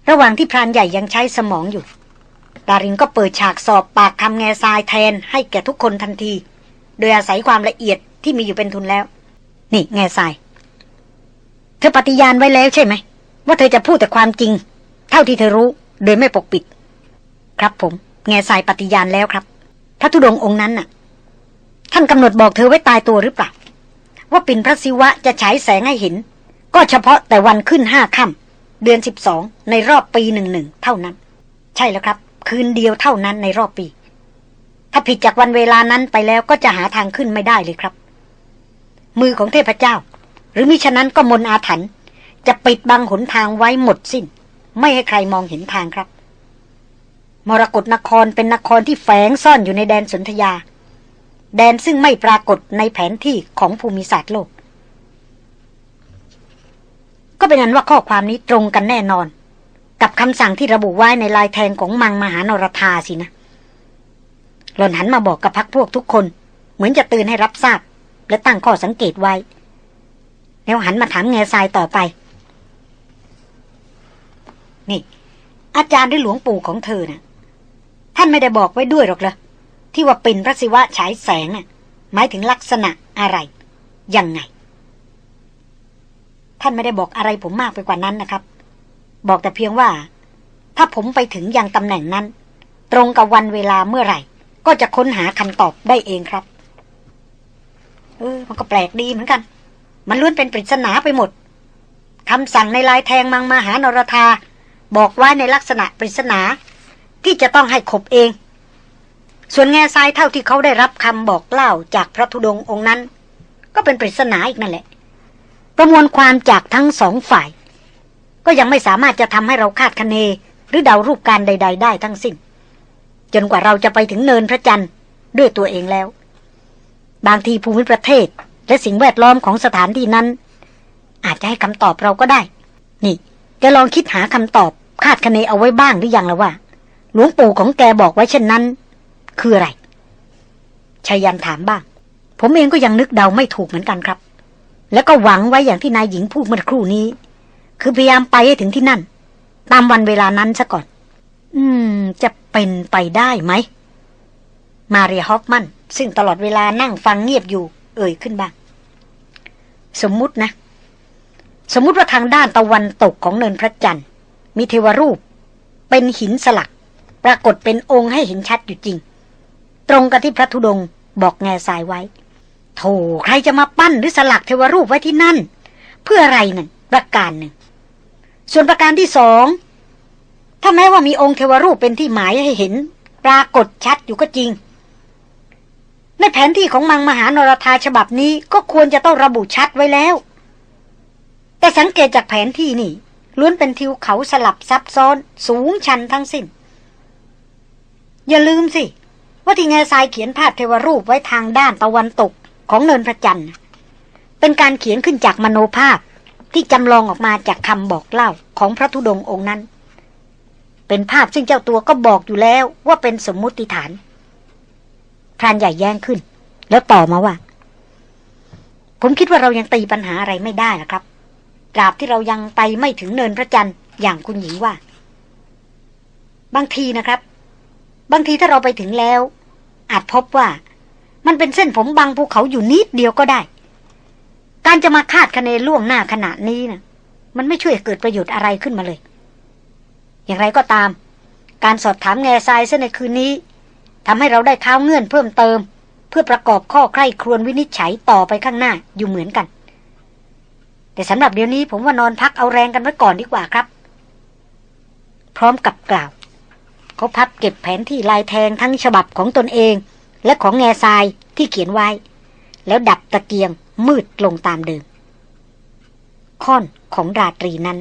ระหว่างที่พรานใหญ่ยังใช้สมองอยู่ดารินก็เปิดฉากสอบปากคำแง่ทรายแทนให้แก่ทุกคนทันที โดยอาศัยความละเอียดที่มีอยู่เป็นทุนแล้ว นี่แง่ทราย เธอปฏิญาณไว้แล้วใช่ไหม ว่าเธอจะพูดแต่ความจริง เท่าที่เธอรู้ โดยไม่ปกปิด ครับผม แง่ทรายปฏิญาณแล้วครับ พระธุดงองค์นั้นน่ะ ท่านกำหนดบอกเธอไว้ตายตัวหรือเปล่า ว่าปิ่นพระศิวะจะฉายแสงให้เห็น ก็เฉพาะแต่วันขึ้นห้าค่ำเดือนสิบสองในรอบปีหนึ่งหนึ่งเท่านั้น ใช่แล้วครับ คืนเดียวเท่านั้นในรอบปี ถ้าผิดจากวันเวลานั้นไปแล้วก็จะหาทางขึ้นไม่ได้เลยครับ มือของเทพเจ้า หรือมิฉะนั้นก็มนอาถรรพ์จะปิดบังหนทางไว้หมดสิน้น ไม่ให้ใครมองเห็นทางครับ มรกรนครเป็นนครที่แฝงซ่อนอยู่ในแดนสนธยา แดนซึ่งไม่ปรากฏในแผนที่ของภูมิศาสตร์โลก ก็เป็นนั้นว่าข้อความนี้ตรงกันแน่นอน กับคำสั่งที่ระบุไว้ในลายแทงของมังมหานรธาสินะหล่อนหันมาบอกกับพักพวกทุกคน เหมือนจะตือนให้รับทราบ และตั้งข้อสังเกตไว้ แล้วหันมาถามแง่ทรายต่อไป นี่ อาจารย์หรือหลวงปู่ของเธอนะ่ะ ท่านไม่ได้บอกไว้ด้วยหรอกเหรอที่ว่าเป็นพระศิวะฉายแสงน่ะหมายถึงลักษณะอะไร ยังไง ท่านไม่ได้บอกอะไรผมมากไปกว่านั้นนะครับ บอกแต่เพียงว่า ถ้าผมไปถึงยังตำแหน่งนั้น ตรงกับวันเวลาเมื่อไหร่ ก็จะค้นหาคำตอบได้เองครับ เออ มันก็แปลกดีเหมือนกัน มันล้วนเป็นปริศนาไปหมดคำสั่งในลายแทงมังมหานรธา บอกไว้ในลักษณะปริศนา ที่จะต้องให้ขบเอง ส่วนแง่ทรายเท่าที่เขาได้รับคำบอกเล่าจากพระธุดงค์องค์นั้น ก็เป็นปริศนาอีกนั่นแหละ ประมวลความจากทั้งสองฝ่าย ก็ยังไม่สามารถจะทำให้เราคาดคะเน หรือเดารูปการใด ๆ ได้ทั้งสิ้น จนกว่าเราจะไปถึงเนินพระจันทร์ด้วยตัวเองแล้ว บางทีภูมิประเทศ และสิ่งแวดล้อมของสถานที่นั้น อาจจะให้คำตอบเราก็ได้ นี่แกลองคิดหาคำตอบคาดคะเนเอาไว้บ้างหรือยังแล้วว่า หลวงปู่ของแกบอกไว้เช่นนั้น คืออะไรชายันถามบ้าง ผมเองก็ยังนึกเดาไม่ถูกเหมือนกันครับ แล้วก็หวังไว้อย่างที่นายหญิงพูดเมื่อครู่นี้ คือพยายามไปให้ถึงที่นั่น ตามวันเวลานั้นซะก่อน อืม จะเป็นไปได้ไหม มาเรียฮอฟมัน ซึ่งตลอดเวลานั่งฟังเงียบอยู่ เอ่ยขึ้นบ้าง สมมุตินะ สมมุติว่าทางด้านตะวันตกของเนินพระจันทร์ มีเทวรูป เป็นหินสลัก ปรากฏเป็นองค์ให้เห็นชัดอยู่จริง ตรงกับที่พระธุดงบอกแง่สายไว้โธ่ใครจะมาปั้นหรือสลักเทวรูปไว้ที่นั่น เพื่ออะไรนั่นประการหนึ่ง ส่วนประการที่สอง ถ้าแม้ว่ามีองค์เทวรูปเป็นที่หมายให้เห็น ปรากฏชัดอยู่ก็จริง ในแผนที่ของมังมหานรธาฉบับนี้ก็ควรจะต้องระบุชัดไว้แล้ว แต่สังเกตจากแผนที่นี่ล้วนเป็นทิวเขาสลับซับซ้อนสูงชันทั้งสิ้น อย่าลืมสิ ว่าที่เงาทรายเขียนภาพเทวรูปไว้ทางด้านตะวันตกของเนินพระจันทร์ เป็นการเขียนขึ้นจากมโนภาพที่จำลองออกมาจากคำบอกเล่าของพระธุดงค์องค์นั้น เป็นภาพซึ่งเจ้าตัวก็บอกอยู่แล้วว่าเป็นสมมุติฐานพรานใหญ่แย้งขึ้น แล้วต่อมาว่า ผมคิดว่าเรายังตีปัญหาอะไรไม่ได้นะครับตราบที่เรายังไปไม่ถึงเนินพระจันทร์อย่างคุณหญิงว่า บางทีนะครับ บางทีถ้าเราไปถึงแล้ว อาจพบว่า มันเป็นเส้นผมบางภูเขาอยู่นิดเดียวก็ได้ การจะมาคาดคะเนล่วงหน้าขนาดนี้นะมันไม่ช่วยเกิดประโยชน์อะไรขึ้นมาเลย อย่างไรก็ตาม การสอบถามแง่ทรายเส้นในคืนนี้ทำให้เราได้เท้าเงื่อนเพิ่มเติม เพื่อประกอบข้อใคร่ครวญวินิจฉัยต่อไปข้างหน้าอยู่เหมือนกัน แต่สำหรับเดี๋ยวนี้ผมว่านอนพักเอาแรงกันไว้ก่อนดีกว่าครับ พร้อมกับกล่าว เขาพับเก็บแผนที่ลายแทงทั้งฉบับของตนเอง และของแง่ทรายที่เขียนไว้ แล้วดับตะเกียงมืดลงตามเดิม ค่อนของราตรีนั้น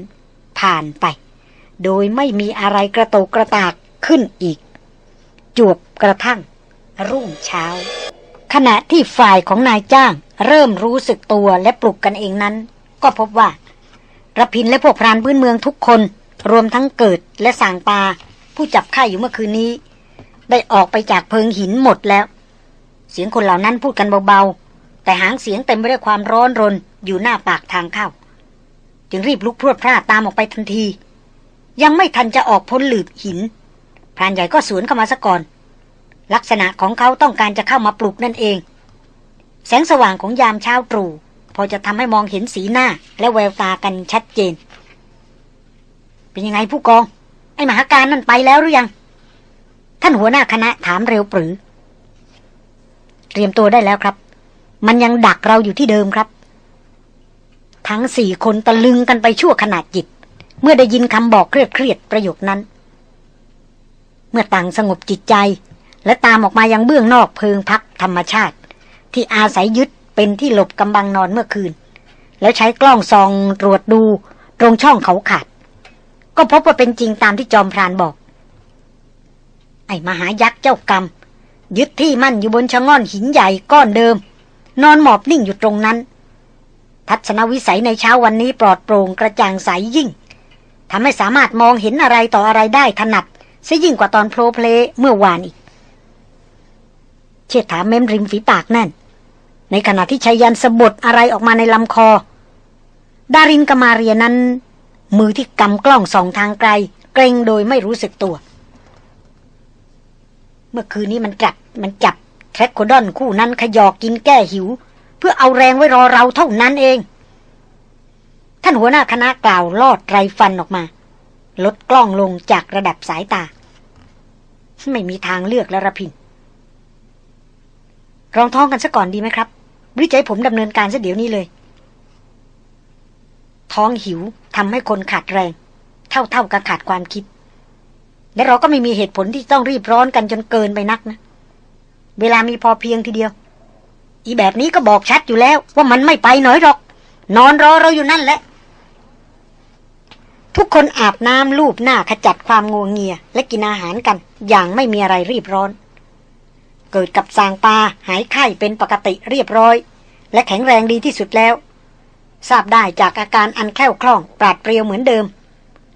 ผ่านไป โดยไม่มีอะไรกระโตกกระตากขึ้นอีก จวบกระทั่ง รุ่งเช้า ขณะที่ฝ่ายของนายจ้าง เริ่มรู้สึกตัวและปลุกกันเองนั้น ก็พบว่าระพินและพวกพรานพื้นเมืองทุกคน รวมทั้งเกิดและสางปา ผู้จับข่ายอยู่เมื่อคืนนี้ ได้ออกไปจากเพิงหินหมดแล้ว เสียงคนเหล่านั้นพูดกันเบาๆ แต่หางเสียงเต็มไปด้วยความร้อนรนอยู่หน้าปากทางเข้า จึงรีบลุกพรวดพลาดตามออกไปทันที ยังไม่ทันจะออกพ้นหลืบหินพรานใหญ่ก็สวนเข้ามาซะก่อน ลักษณะของเขาต้องการจะเข้ามาปลุกนั่นเอง แสงสว่างของยามเช้าตรู่พอจะทำให้มองเห็นสีหน้าและแววตากันชัดเจน เป็นยังไงผู้กอง ไอมหาการนั่นไปแล้วหรือยัง ท่านหัวหน้าคณะถามเร็วปรือ เตรียมตัวได้แล้วครับ มันยังดักเราอยู่ที่เดิมครับ ทั้งสี่คนตะลึงกันไปชั่วขนาดจิต เมื่อได้ยินคำบอกเครียดเครียดประโยคนั้น เมื่อต่างสงบจิตใจ และตามออกมายังเบื้องนอกเพิงพักธรรมชาติ ที่อาศัยยึดเป็นที่หลบกำบังนอนเมื่อคืน แล้วใช้กล้องส่องตรวจดูตรงช่องเขาขาด ก็พบว่าเป็นจริงตามที่จอมพรานบอก ไอ้มหายักษ์เจ้ากรรม ยึดที่มั่นอยู่บนชะง่อนหินใหญ่ก้อนเดิม นอนหมอบนิ่งอยู่ตรงนั้น ทัศนวิสัยในเช้าวันนี้ปลอดโปร่งกระจ่างใสยยิ่งทำให้สามารถมองเห็นอะไรต่ออะไรได้ถนัดซะยิ่งกว่าตอนโพลเพลเมื่อวานอีก เชิดถามเม้มริมฝีปากแน่น ในขณะที่ชายันสะบดอะไรออกมาในลำคอ ดารินกมาเรียนั้น มือที่กำกล้องสองทางไกล เกรงโดยไม่รู้สึกตัว เมื่อคืนนี้มันจับมันจับแทร็กโคดอนคู่นั้นขยอกกินแก้หิว เพื่อเอาแรงไว้รอเราเท่านั้นเอง ท่านหัวหน้าคณะกล่าวลอดไรฟันออกมา ลดกล้องลงจากระดับสายตา ไม่มีทางเลือกแล้วระพินรองท้องกันซะก่อนดีไหมครับหรือให้ผมดำเนินการซะเดี๋ยวนี้เลย ท้องหิวทำให้คนขาดแรง เท่าเท่ากับขาดความคิด และเราก็ไม่มีเหตุผลที่ต้องรีบร้อนกันจนเกินไปนักนะ เวลามีพอเพียงทีเดียว อีแบบนี้ก็บอกชัดอยู่แล้ว ว่ามันไม่ไปหน่อยหรอก นอนรอเราอยู่นั่นแหละ ทุกคนอาบน้ำลูบหน้าขจัดความงวงเงีย และกินอาหารกัน อย่างไม่มีอะไรรีบร้อน เกิดกับสางปลาหายไข้เป็นปกติเรียบร้อย และแข็งแรงดีที่สุดแล้ว ทราบได้จากอาการอันแคล่วคล่องปราดเปรียวเหมือนเดิม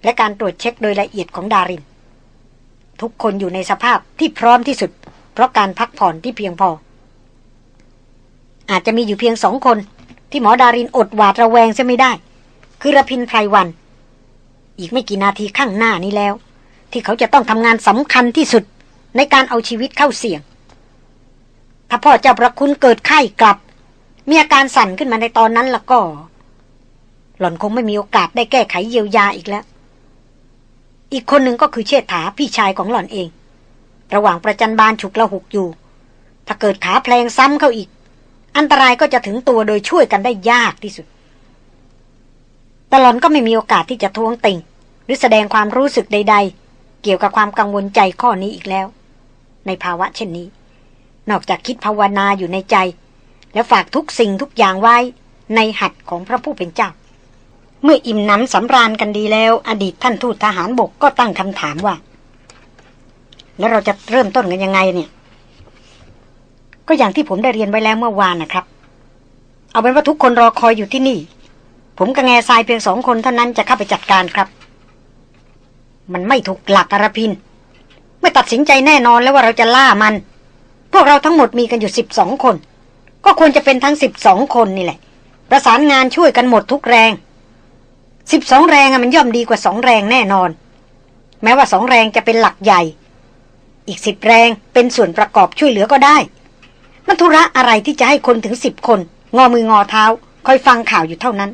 และการตรวจเช็คโดยละเอียดของดาริน ทุกคนอยู่ในสภาพที่พร้อมที่สุด เพราะการพักผ่อนที่เพียงพอ อาจจะมีอยู่เพียงสองคน ที่หมอดารินอดหวาดระแวงจะไม่ได้ คือระพินไพรวัน อีกไม่กี่นาทีข้างหน้านี้แล้ว ที่เขาจะต้องทำงานสำคัญที่สุดในการเอาชีวิตเข้าเสี่ยง ถ้าพ่อเจ้าประคุณเกิดไข้กลับ มีอาการสั่นขึ้นมาในตอนนั้นแล้วก็ หล่อนคงไม่มีโอกาสได้แก้ไขเยียวยาอีกแล้ว อีกคนหนึ่งก็คือเชษฐาพี่ชายของหล่อนเอง ระหว่างประจันบานฉุกละหุกอยู่ ถ้าเกิดขาแพลงซ้ำเข้าอีก อันตรายก็จะถึงตัวโดยช่วยกันได้ยากที่สุดแต่หล่อนก็ไม่มีโอกาสที่จะทวงติงหรือแสดงความรู้สึกใด ๆ เกี่ยวกับความกังวลใจข้อนี้อีกแล้ว ในภาวะเช่นนี้ นอกจากคิดภาวนาอยู่ในใจ และฝากทุกสิ่งทุกอย่างไว้ในหัดของพระผู้เป็นเจ้า เมื่ออิ่มน้ำสำราญกันดีแล้ว อดีตท่านทูตทหารบกก็ตั้งคำถามว่า แล้วเราจะเริ่มต้นกันยังไงเนี่ย ก็อย่างที่ผมได้เรียนไว้แล้วเมื่อวานนะครับ เอาเป็นว่าทุกคนรอคอยอยู่ที่นี่ ผมกับแง่ทรายเพียงสองคนเท่านั้นจะเข้าไปจัดการครับ มันไม่ถูกหลักอรพินไม่ตัดสินใจแน่นอนแล้วว่าเราจะล่ามัน พวกเราทั้งหมดมีกันอยู่สิบสองคน ก็ควรจะเป็นทั้งสิบสองคนนี่แหละ ประสานงานช่วยกันหมดทุกแรง สิบสองแรงอะมันย่อมดีกว่าสองแรงแน่นอน แม้ว่าสองแรงจะเป็นหลักใหญ่ อีกสิบแรงเป็นส่วนประกอบช่วยเหลือก็ได้มันธุระอะไรที่จะให้คนถึงสิบคน งอมืองอเท้า คอยฟังข่าวอยู่เท่านั้น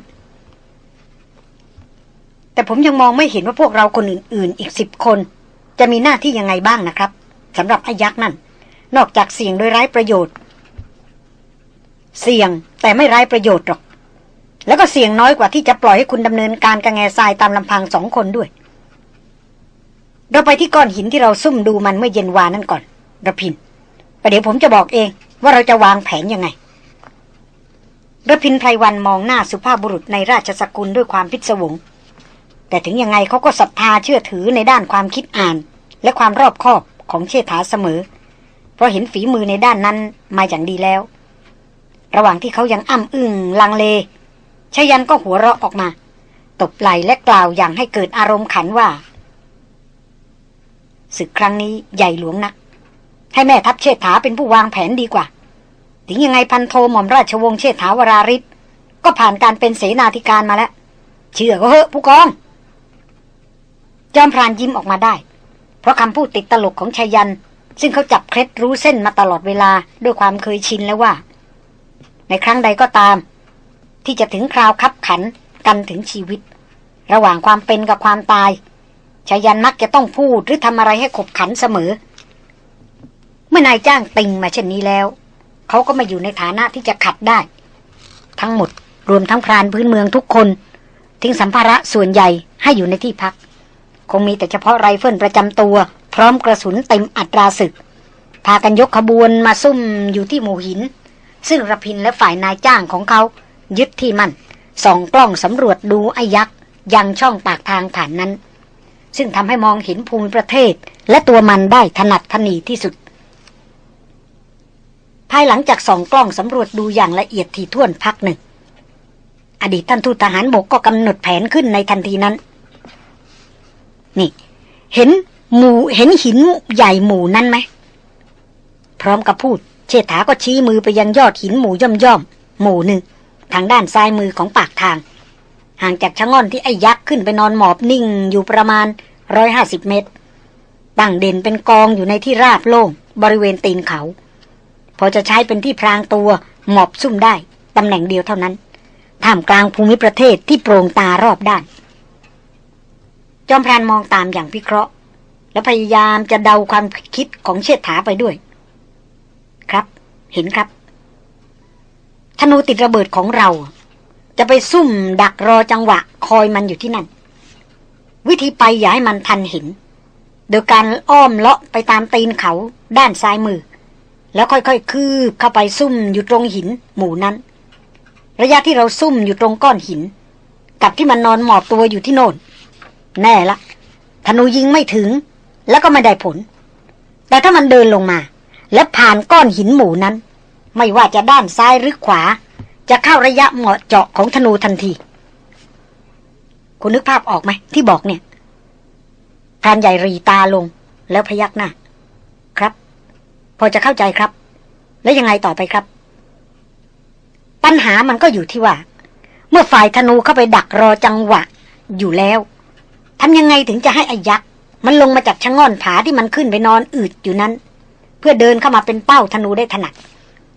แต่ผมยังมองไม่เห็นว่าพวกเราคนอื่น ๆ อีกสิบคน จะมีหน้าที่ยังไงบ้างนะครับสำหรับอายักษ์นั่น นอกจากเสี่ยงโดยไร้ประโยชน์ เสี่ยงแต่ไม่ไร้ประโยชน์หรอก แล้วก็เสี่ยงน้อยกว่าที่จะปล่อยให้คุณดำเนินการกระแงทรายตามลำพังสองคนด้วย เราไปที่ก้อนหินที่เราซุ่มดูมันเมื่อเย็นวานนั่นก่อนระพินประเดี๋ยวผมจะบอกเอง ว่าเราจะวางแผนยังไงระพินไพรวันมองหน้าสุภาพบุรุษในราชสกุลด้วยความพิศวง แต่ถึงยังไงเขาก็ศรัทธาเชื่อถือในด้านความคิดอ่าน และความรอบคอบของเชษฐาเสมอ เพราะเห็นฝีมือในด้านนั้นมาอย่างดีแล้ว ระหว่างที่เขายังอ้ำอึ้งลังเล ชยันก็หัวเราะออกมา ตบไหลและกล่าวอย่างให้เกิดอารมณ์ขันว่า ศึกครั้งนี้ใหญ่หลวงนัก ให้แม่ทัพเชษฐาเป็นผู้วางแผนดีกว่า ถึงยังไงพันโทหม่อมราชวงศ์เชษฐาวราริศก็ผ่านการเป็นเสนาธิการมาแล้ว เชื่อก็เหอะผู้กอง จอมพรานยิ้มออกมาได้ เพราะคำพูดติดตลกของชายัน ซึ่งเขาจับเคล็ดรู้เส้นมาตลอดเวลาด้วยความเคยชินแล้วว่า ในครั้งใดก็ตาม ที่จะถึงคราวคับขันกันถึงชีวิต ระหว่างความเป็นกับความตายชายันมักจะต้องพูดหรือทำอะไรให้ขบขันเสมอ เมื่อนายจ้างติงมาเช่นนี้แล้ว เขาก็มาอยู่ในฐานะที่จะขัดได้ ทั้งหมดรวมทั้งพรานพื้นเมืองทุกคน ทิ้งสัมภาระส่วนใหญ่ให้อยู่ในที่พัก คงมีแต่เฉพาะไรเฟิลประจำตัว พร้อมกระสุนเต็มอัตราศึก พากันยกขบวนมาซุ่มอยู่ที่หมู่หิน ซึ่งระพินและฝ่ายนายจ้างของเขา ยึดที่มันส่องกล้องสำรวจดูไอ้ยักษ์ยังช่องปากทางผ่านนั้น ซึ่งทำให้มองเห็นภูมิประเทศ และตัวมันได้ถนัดถนีที่สุด ภายหลังจากส่องกล้องสำรวจดูอย่างละเอียดถี่ถ้วนพักหนึ่ง อดีตท่านทูตทหารบกก็กำหนดแผนขึ้นในทันทีนั้น นี่ เห็นหมู่เห็นหินใหญ่หมู่นั้นไหม พร้อมกับพูด เชษฐาก็ชี้มือไปยังยอดหินหมู่ย่อมย่อมหมู่หนึ่ง ทางด้านซ้ายมือของปากทาง ห่างจากชะง่อนที่ไอ้ยักษ์ขึ้นไปนอนหมอบนิ่งอยู่ประมาณร้อยห้าสิบเมตรตั้งเด่นเป็นกองอยู่ในที่ราบโล่งบริเวณตีนเขา พอจะใช้เป็นที่พรางตัวหมอบซุ่มได้ตำแหน่งเดียวเท่านั้นท่ามกลางภูมิประเทศที่โปร่งตารอบด้าน จอมพรานมองตามอย่างพิเคราะห์ และพยายามจะเดาความคิดของเชษฐาไปด้วย ครับ เห็นครับ ธนูติดระเบิดของเรา จะไปซุ่มดักรอจังหวะคอยมันอยู่ที่นั่น วิธีไปอย่าให้มันทันเห็น โดยการอ้อมเลาะไปตามตีนเขาด้านซ้ายมือ แล้วค่อยๆ คืบเข้าไปซุ่มอยู่ตรงหินหมู่นั้น ระยะที่เราซุ่มอยู่ตรงก้อนหิน กับที่มันนอนหมอบตัวอยู่ที่โน่น แน่ละธนูยิงไม่ถึง แล้วก็ไม่ได้ผล แต่ถ้ามันเดินลงมา และผ่านก้อนหินหมู่นั้น ไม่ว่าจะด้านซ้ายหรือขวา จะเข้าระยะเหมาะเจาะของธนูทันที คุณนึกภาพออกไหมที่บอกเนี่ยพรานใหญ่รีตาลงแล้วพยักหน้า ครับ พอจะเข้าใจครับ แล้วยังไงต่อไปครับ ปัญหามันก็อยู่ที่ว่า เมื่อฝ่ายธนูเข้าไปดักรอจังหวะ อยู่แล้วทำยังไงถึงจะให้อายักษ์มันลงมาจากชะง่อนผาที่มันขึ้นไปนอนอืดอยู่นั้น เพื่อเดินเข้ามาเป็นเป้าธนูได้ถนัด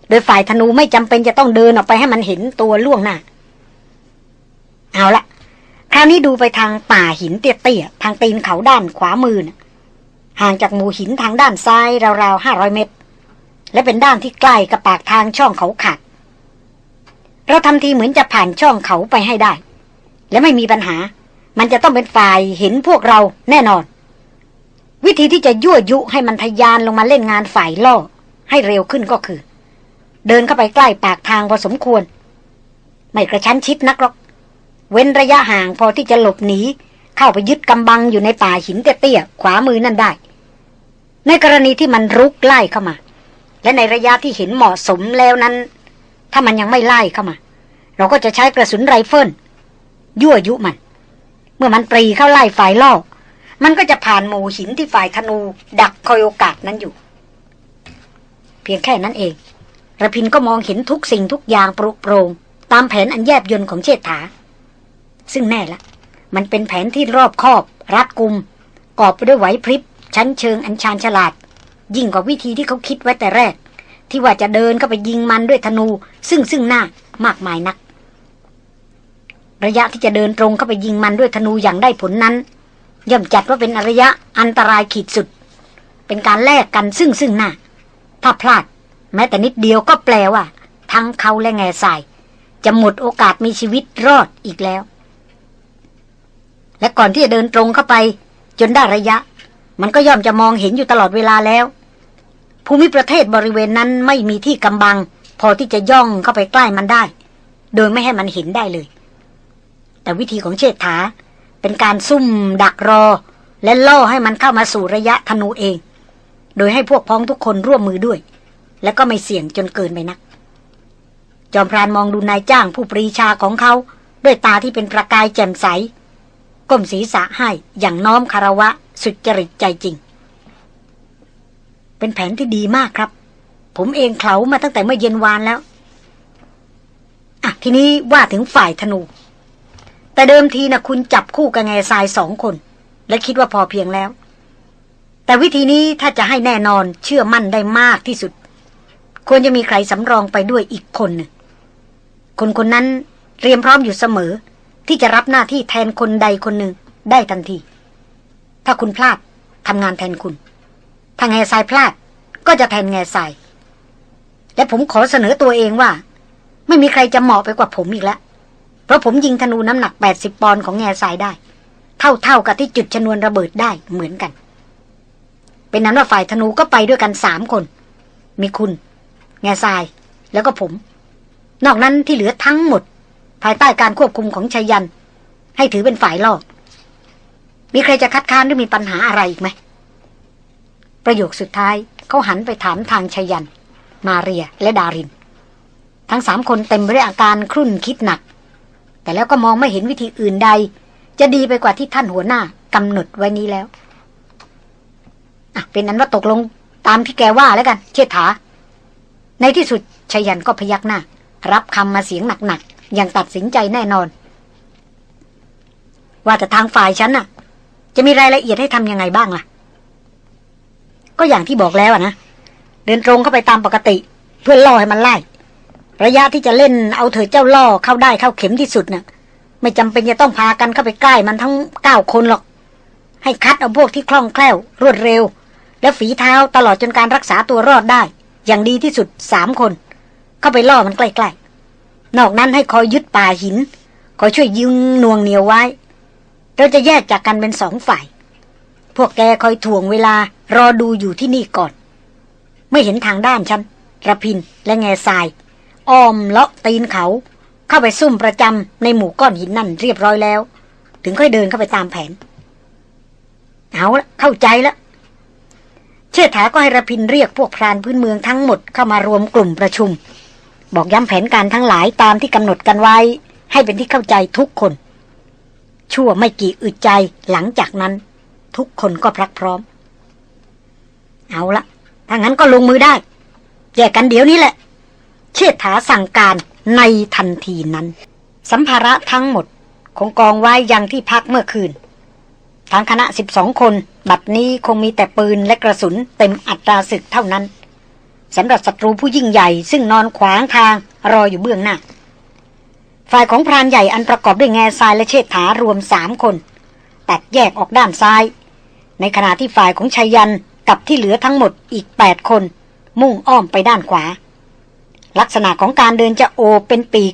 โดยฝ่ายธนูไม่จำเป็นจะต้องเดินออกไปให้มันเห็นตัวล่วงหน้า เอาละคราวนี้ดูไปทางป่าหินเตี้ยๆ ทางตีนเขาด้านขวามือนะห่างจากหมู่หินทางด้านซ้ายราวๆห้าร้อยเมตร และเป็นด้านที่ใกล้กับปากทางช่องเขาขาดเราทำทีเหมือนจะผ่านช่องเขาไปให้ได้ และไม่มีปัญหา มันจะต้องเป็นฝ่ายเห็นพวกเราแน่นอน วิธีที่จะยั่วยุให้มันทยานลงมาเล่นงานฝ่ายล่อ ให้เร็วขึ้นก็คือ เดินเข้าไปใกล้ปากทางพอสมควร ไม่กระชั้นชิดนักหรอก เว้นระยะห่างพอที่จะหลบหนี เข้าไปยึดกำบังอยู่ในป่าหินเตี้ยๆขวามือนั่นได้ ในกรณีที่มันรุกไล่เข้ามา และในระยะที่เห็นเหมาะสมแล้วนั้น ถ้ามันยังไม่ไล่เข้ามา เราก็จะใช้กระสุนไรเฟิลยั่วยุมัน เมื่อมันปรีเข้าไล่ฝ่ายล่อมันก็จะผ่านหมู่หินที่ฝ่ายธนู ดักคอยโอกาสนั้นอยู่ เพียงแค่นั้นเอง ระพินก็มองเห็นทุกสิ่งทุกอย่างปรุโปรงตามแผนอันแยบยนต์ของเชษฐา ซึ่งแน่ละ มันเป็นแผนที่รอบคอบ รัดกุม กอบไปด้วยไหวพริบ ชั้นเชิงอันชาญฉลาด ยิ่งกว่าวิธีที่เขาคิดไว้แต่แรก ที่ว่าจะเดินเข้าไปยิงมันด้วยธนู ซึ่งซึ่งหน้ามากมายนัก ระยะที่จะเดินตรงเข้าไปยิงมันด้วยธนูอย่างได้ผลนั้น ย่อมจัดว่าเป็นระยะอันตรายขีดสุด เป็นการแลกกันซึ่งซึ่งหน้า ถ้าพลาด แม้แต่นิดเดียวก็แปลว่า ทั้งเขาและแง่ทรายจะหมดโอกาสมีชีวิตรอดอีกแล้ว และก่อนที่จะเดินตรงเข้าไป จนได้ระยะ มันก็ย่อมจะมองเห็นอยู่ตลอดเวลาแล้ว ภูมิประเทศบริเวณนั้นไม่มีที่กำบัง พอที่จะย่องเข้าไปใกล้มันได้ โดยไม่ให้มันเห็นได้เลย แต่วิธีของเชษฐา เป็นการซุ่ม ดักรอ และล่อให้มันเข้ามาสู่ระยะธนูเอง โดยให้พวกพ้องทุกคนร่วมมือด้วย และก็ไม่เสี่ยงจนเกินไปนัก จอมพรานมองดูนายจ้างผู้ปรีชาของเขา ด้วยตาที่เป็นประกายแจ่มใส ก้มศีรษะให้อย่างน้อมคารวะสุจริตใจจริง เป็นแผนที่ดีมากครับ ผมเองเขามาตั้งแต่เมื่อเย็นวานแล้วอะทีนี้ว่าถึงฝ่ายธนู แต่เดิมทีนะคุณจับคู่กับแง่ทรายสองคน และคิดว่าพอเพียงแล้ว แต่วิธีนี้ถ้าจะให้แน่นอนเชื่อมั่นได้มากที่สุด ควรจะมีใครสำรองไปด้วยอีกคนหนึ่งคนคนนั้นเตรียมพร้อมอยู่เสมอ ที่จะรับหน้าที่แทนคนใดคนหนึ่งได้ทันที ถ้าคุณพลาดทำงานแทนคุณถ้าแง่ทรายพลาดก็จะแทนแง่ทราย และผมขอเสนอตัวเองว่า ไม่มีใครจะเหมาะไปกว่าผมอีกแล้ว เพราะผมยิงธนูน้ำหนัก 80 ปอนด์ของแง่ทรายได้ เท่าๆกับที่จุดชนวนระเบิดได้เหมือนกัน เป็นนั้นว่าฝ่ายธนูก็ไปด้วยกันสามคน มีคุณ แง่ทราย แล้วก็ผม นอกนั้นที่เหลือทั้งหมด ภายใต้การควบคุมของชายัน ให้ถือเป็นฝ่ายล่อมีใครจะคัดค้านหรือมีปัญหาอะไรอีกไหม ประโยคสุดท้ายเขาหันไปถามทางชายัน มาเรียและดาริน ทั้งสามคนเต็มไปด้วยอาการครุ่นคิดหนัก แต่แล้วก็มองไม่เห็นวิธีอื่นใด จะดีไปกว่าที่ท่านหัวหน้ากำหนดไว้นี้แล้ว อะ เป็นนั้นว่าตกลงตามที่แกว่าแล้วกัน เชษฐา ในที่สุดชยันก็พยักหน้า รับคำมาเสียงหนักๆอย่างตัดสินใจแน่นอน ว่าแต่ทางฝ่ายฉันน่ะ จะมีรายละเอียดให้ทำยังไงบ้างล่ะ ก็อย่างที่บอกแล้วนะเดินตรงเข้าไปตามปกติ เพื่อล่อให้มันไล่ระยะที่จะเล่นเอาเถิดเจ้าล่อเข้าได้เข้าเข็มที่สุดน่ะ ไม่จำเป็นจะต้องพากันเข้าไปใกล้มันทั้งเก้าคนหรอก ให้คัดเอาพวกที่คล่องแคล่ว รวดเร็ว และฝีเท้าตลอดจนการรักษาตัวรอดได้ อย่างดีที่สุดสามคน เข้าไปล่อมันใกล้ๆ นอกนั้นให้คอยยึดป่าหิน คอยช่วยยิงนวงเหนียวไว้ เราจะแยกจากกันเป็นสองฝ่าย พวกแกคอยถ่วงเวลารอดูอยู่ที่นี่ก่อน ไม่เห็นทางด้านฉันระพินและแง่ทราย อ้อมเลาะตีนเขา เข้าไปซุ่มประจำในหมู่ก้อนหินนั่นเรียบร้อยแล้ว ถึงค่อยเดินเข้าไปตามแผน เอาละเข้าใจแล้ว เชษฐาก็ให้ระพินเรียกพวกพรานพื้นเมืองทั้งหมดเข้ามารวมกลุ่มประชุม บอกย้ำแผนการทั้งหลายตามที่กำหนดกันไว้ ให้เป็นที่เข้าใจทุกคน ชั่วไม่กี่อึดใจหลังจากนั้น ทุกคนก็พรักพร้อม เอาละถ้างั้นก็ลงมือได้ แยกกันเดี๋ยวนี้แหละ เชษฐาสั่งการในทันทีนั้น สัมภาระทั้งหมดคงกองไว้ยังที่พักเมื่อคืน ทางคณะสิบองคน บัดนี้คงมีแต่ปืนและกระสุนเต็มอัตราศึกเท่านั้นสำหรับศัตรูผู้ยิ่งใหญ่ ซึ่งนอนขวางทางรออยู่เบื้องหน้า ฝ่ายของพรานใหญ่อันประกอบด้วยแง่ทรายและเชษฐารวมสามคน แตัดแยกออกด้านซ้าย ในขณะที่ฝ่ายของชายันกับที่เหลือทั้งหมดอีกแปดคน มุ่งอ้อมไปด้านขวา ลักษณะของการเดินจะโอเป็นปีก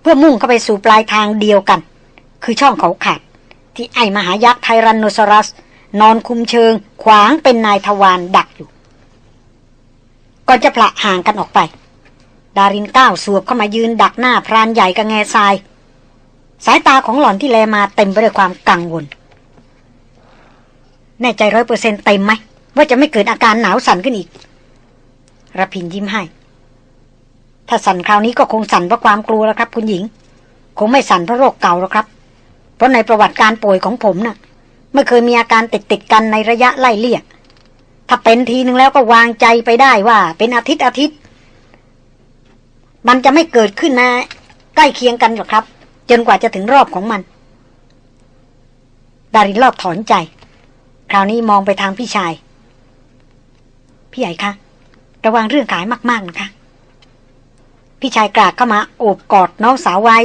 เพื่อมุ่งเข้าไปสู่ปลายทางเดียวกัน คือช่องเขาขาด ที่ไอมหายักษ์ไทรันโนซอรัส นอนคุมเชิง ขวางเป็นนายทวารดักอยู่ ก่อนจะพละห่างกันออกไป ดารินก้าวสวบเข้ามายืนดักหน้าพรานใหญ่กับแง่ทราย สายตาของหล่อนที่แลมาเต็มไปด้วยความกังวล แน่ใจร้อยเปอร์เซ็นต์เต็มไหม ว่าจะไม่เกิดอาการหนาวสั่นขึ้นอีกระพินยิ้มให้ ถ้าสั่นคราวนี้ก็คงสั่นเพราะความกลัวแล้วครับ คุณหญิง คงไม่สั่นเพราะโรคเก่าแล้วครับ เพราะในประวัติการป่วยของผมนะ่ะไม่เคยมีอาการติดติดกันในระยะไล่เลี่ยถ้าเป็นทีนึงแล้วก็วางใจไปได้ว่า เป็นอาทิตย์อาทิตย์ มันจะไม่เกิดขึ้นมาใกล้เคียงกันหรอกครับ จนกว่าจะถึงรอบของมัน ดารินรอบถอนใจ คราวนี้มองไปทางพี่ชาย พี่ใหญ่คะระวังเรื่องกายมาก ๆ นะคะ พี่ชายกรากเข้ามาโอบกอดน้องสาวไว้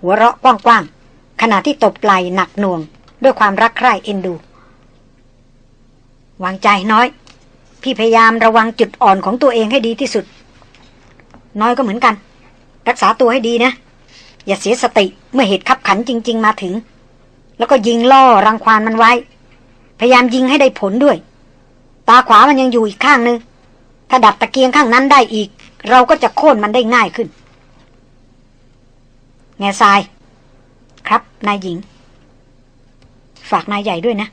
หัวเราะกว้างๆ ขณะที่ตบไหลหนักหน่วง ด้วยความรักใคร่เอ็นดู วางใจน้อย พี่พยายามระวังจุดอ่อนของตัวเองให้ดีที่สุด น้อยก็เหมือนกัน รักษาตัวให้ดีนะ อย่าเสียสติเมื่อเหตุขับขันจริง ๆ มาถึง แล้วก็ยิงล่อรังควานมันไว้ พยายามยิงให้ได้ผลด้วย ตาขวามันยังอยู่อีกข้างนึงถ้าดับตะเกียงข้างนั้นได้อีก เราก็จะโค่นมันได้ง่ายขึ้น แง่ทราย ครับ นายหญิง ฝากนายใหญ่ด้วยนะ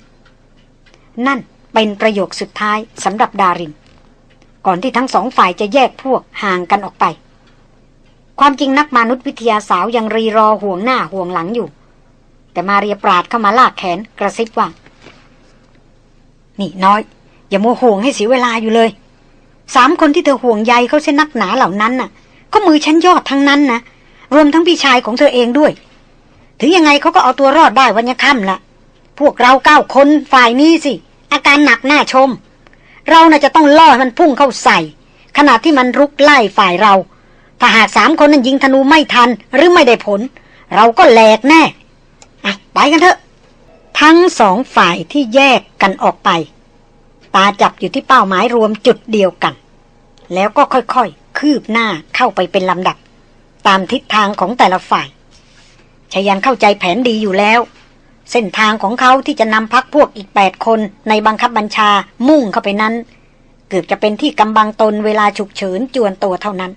นั่นเป็นประโยคสุดท้ายสำหรับดาริน ก่อนที่ทั้งสองฝ่ายจะแยกพวกห่างกันออกไป ความจริงนักมนุษยวิทยาสาวยังรีรอห่วงหน้าห่วงหลังอยู่ แต่มาเรียปราดเข้ามาลากแขนกระซิบว่า นี่น้อย อย่ามัวห่วงให้เสียเวลาอยู่เลย สามคนที่เธอห่วงใยเขาเส้นนักหนาเหล่านั้นน่ะ ก็มือชั้นยอดทั้งนั้นนะรวมทั้งพี่ชายของเธอเองด้วย ถึงยังไงเขาก็เอาตัวรอดได้วันยค่ำละพวกเราเก้าคนฝ่ายนี้สิ อาการหนักหน้าชม เราน่ะจะต้องล่อมันพุ่งเข้าใส่ ขณะที่มันรุกไล่ฝ่ายเรา ถ้าหากสามคนนั้นยิงธนูไม่ทันหรือไม่ได้ผล เราก็แหลกแน่อะไปกันเถอะ ทั้งสองฝ่ายที่แยกกันออกไป ตาจับอยู่ที่เป้าหมายรวมจุดเดียวกัน แล้วก็ค่อยๆ คืบหน้าเข้าไปเป็นลำดับ ตามทิศทางของแต่ละฝ่าย ชายันเข้าใจแผนดีอยู่แล้ว เส้นทางของเขาที่จะนำพักพวกอีกแปดคนในบังคับบัญชามุ่งเข้าไปนั้น เกือบจะเป็นที่กำบังตนเวลาฉุกเฉินจวนตัวเท่านั้น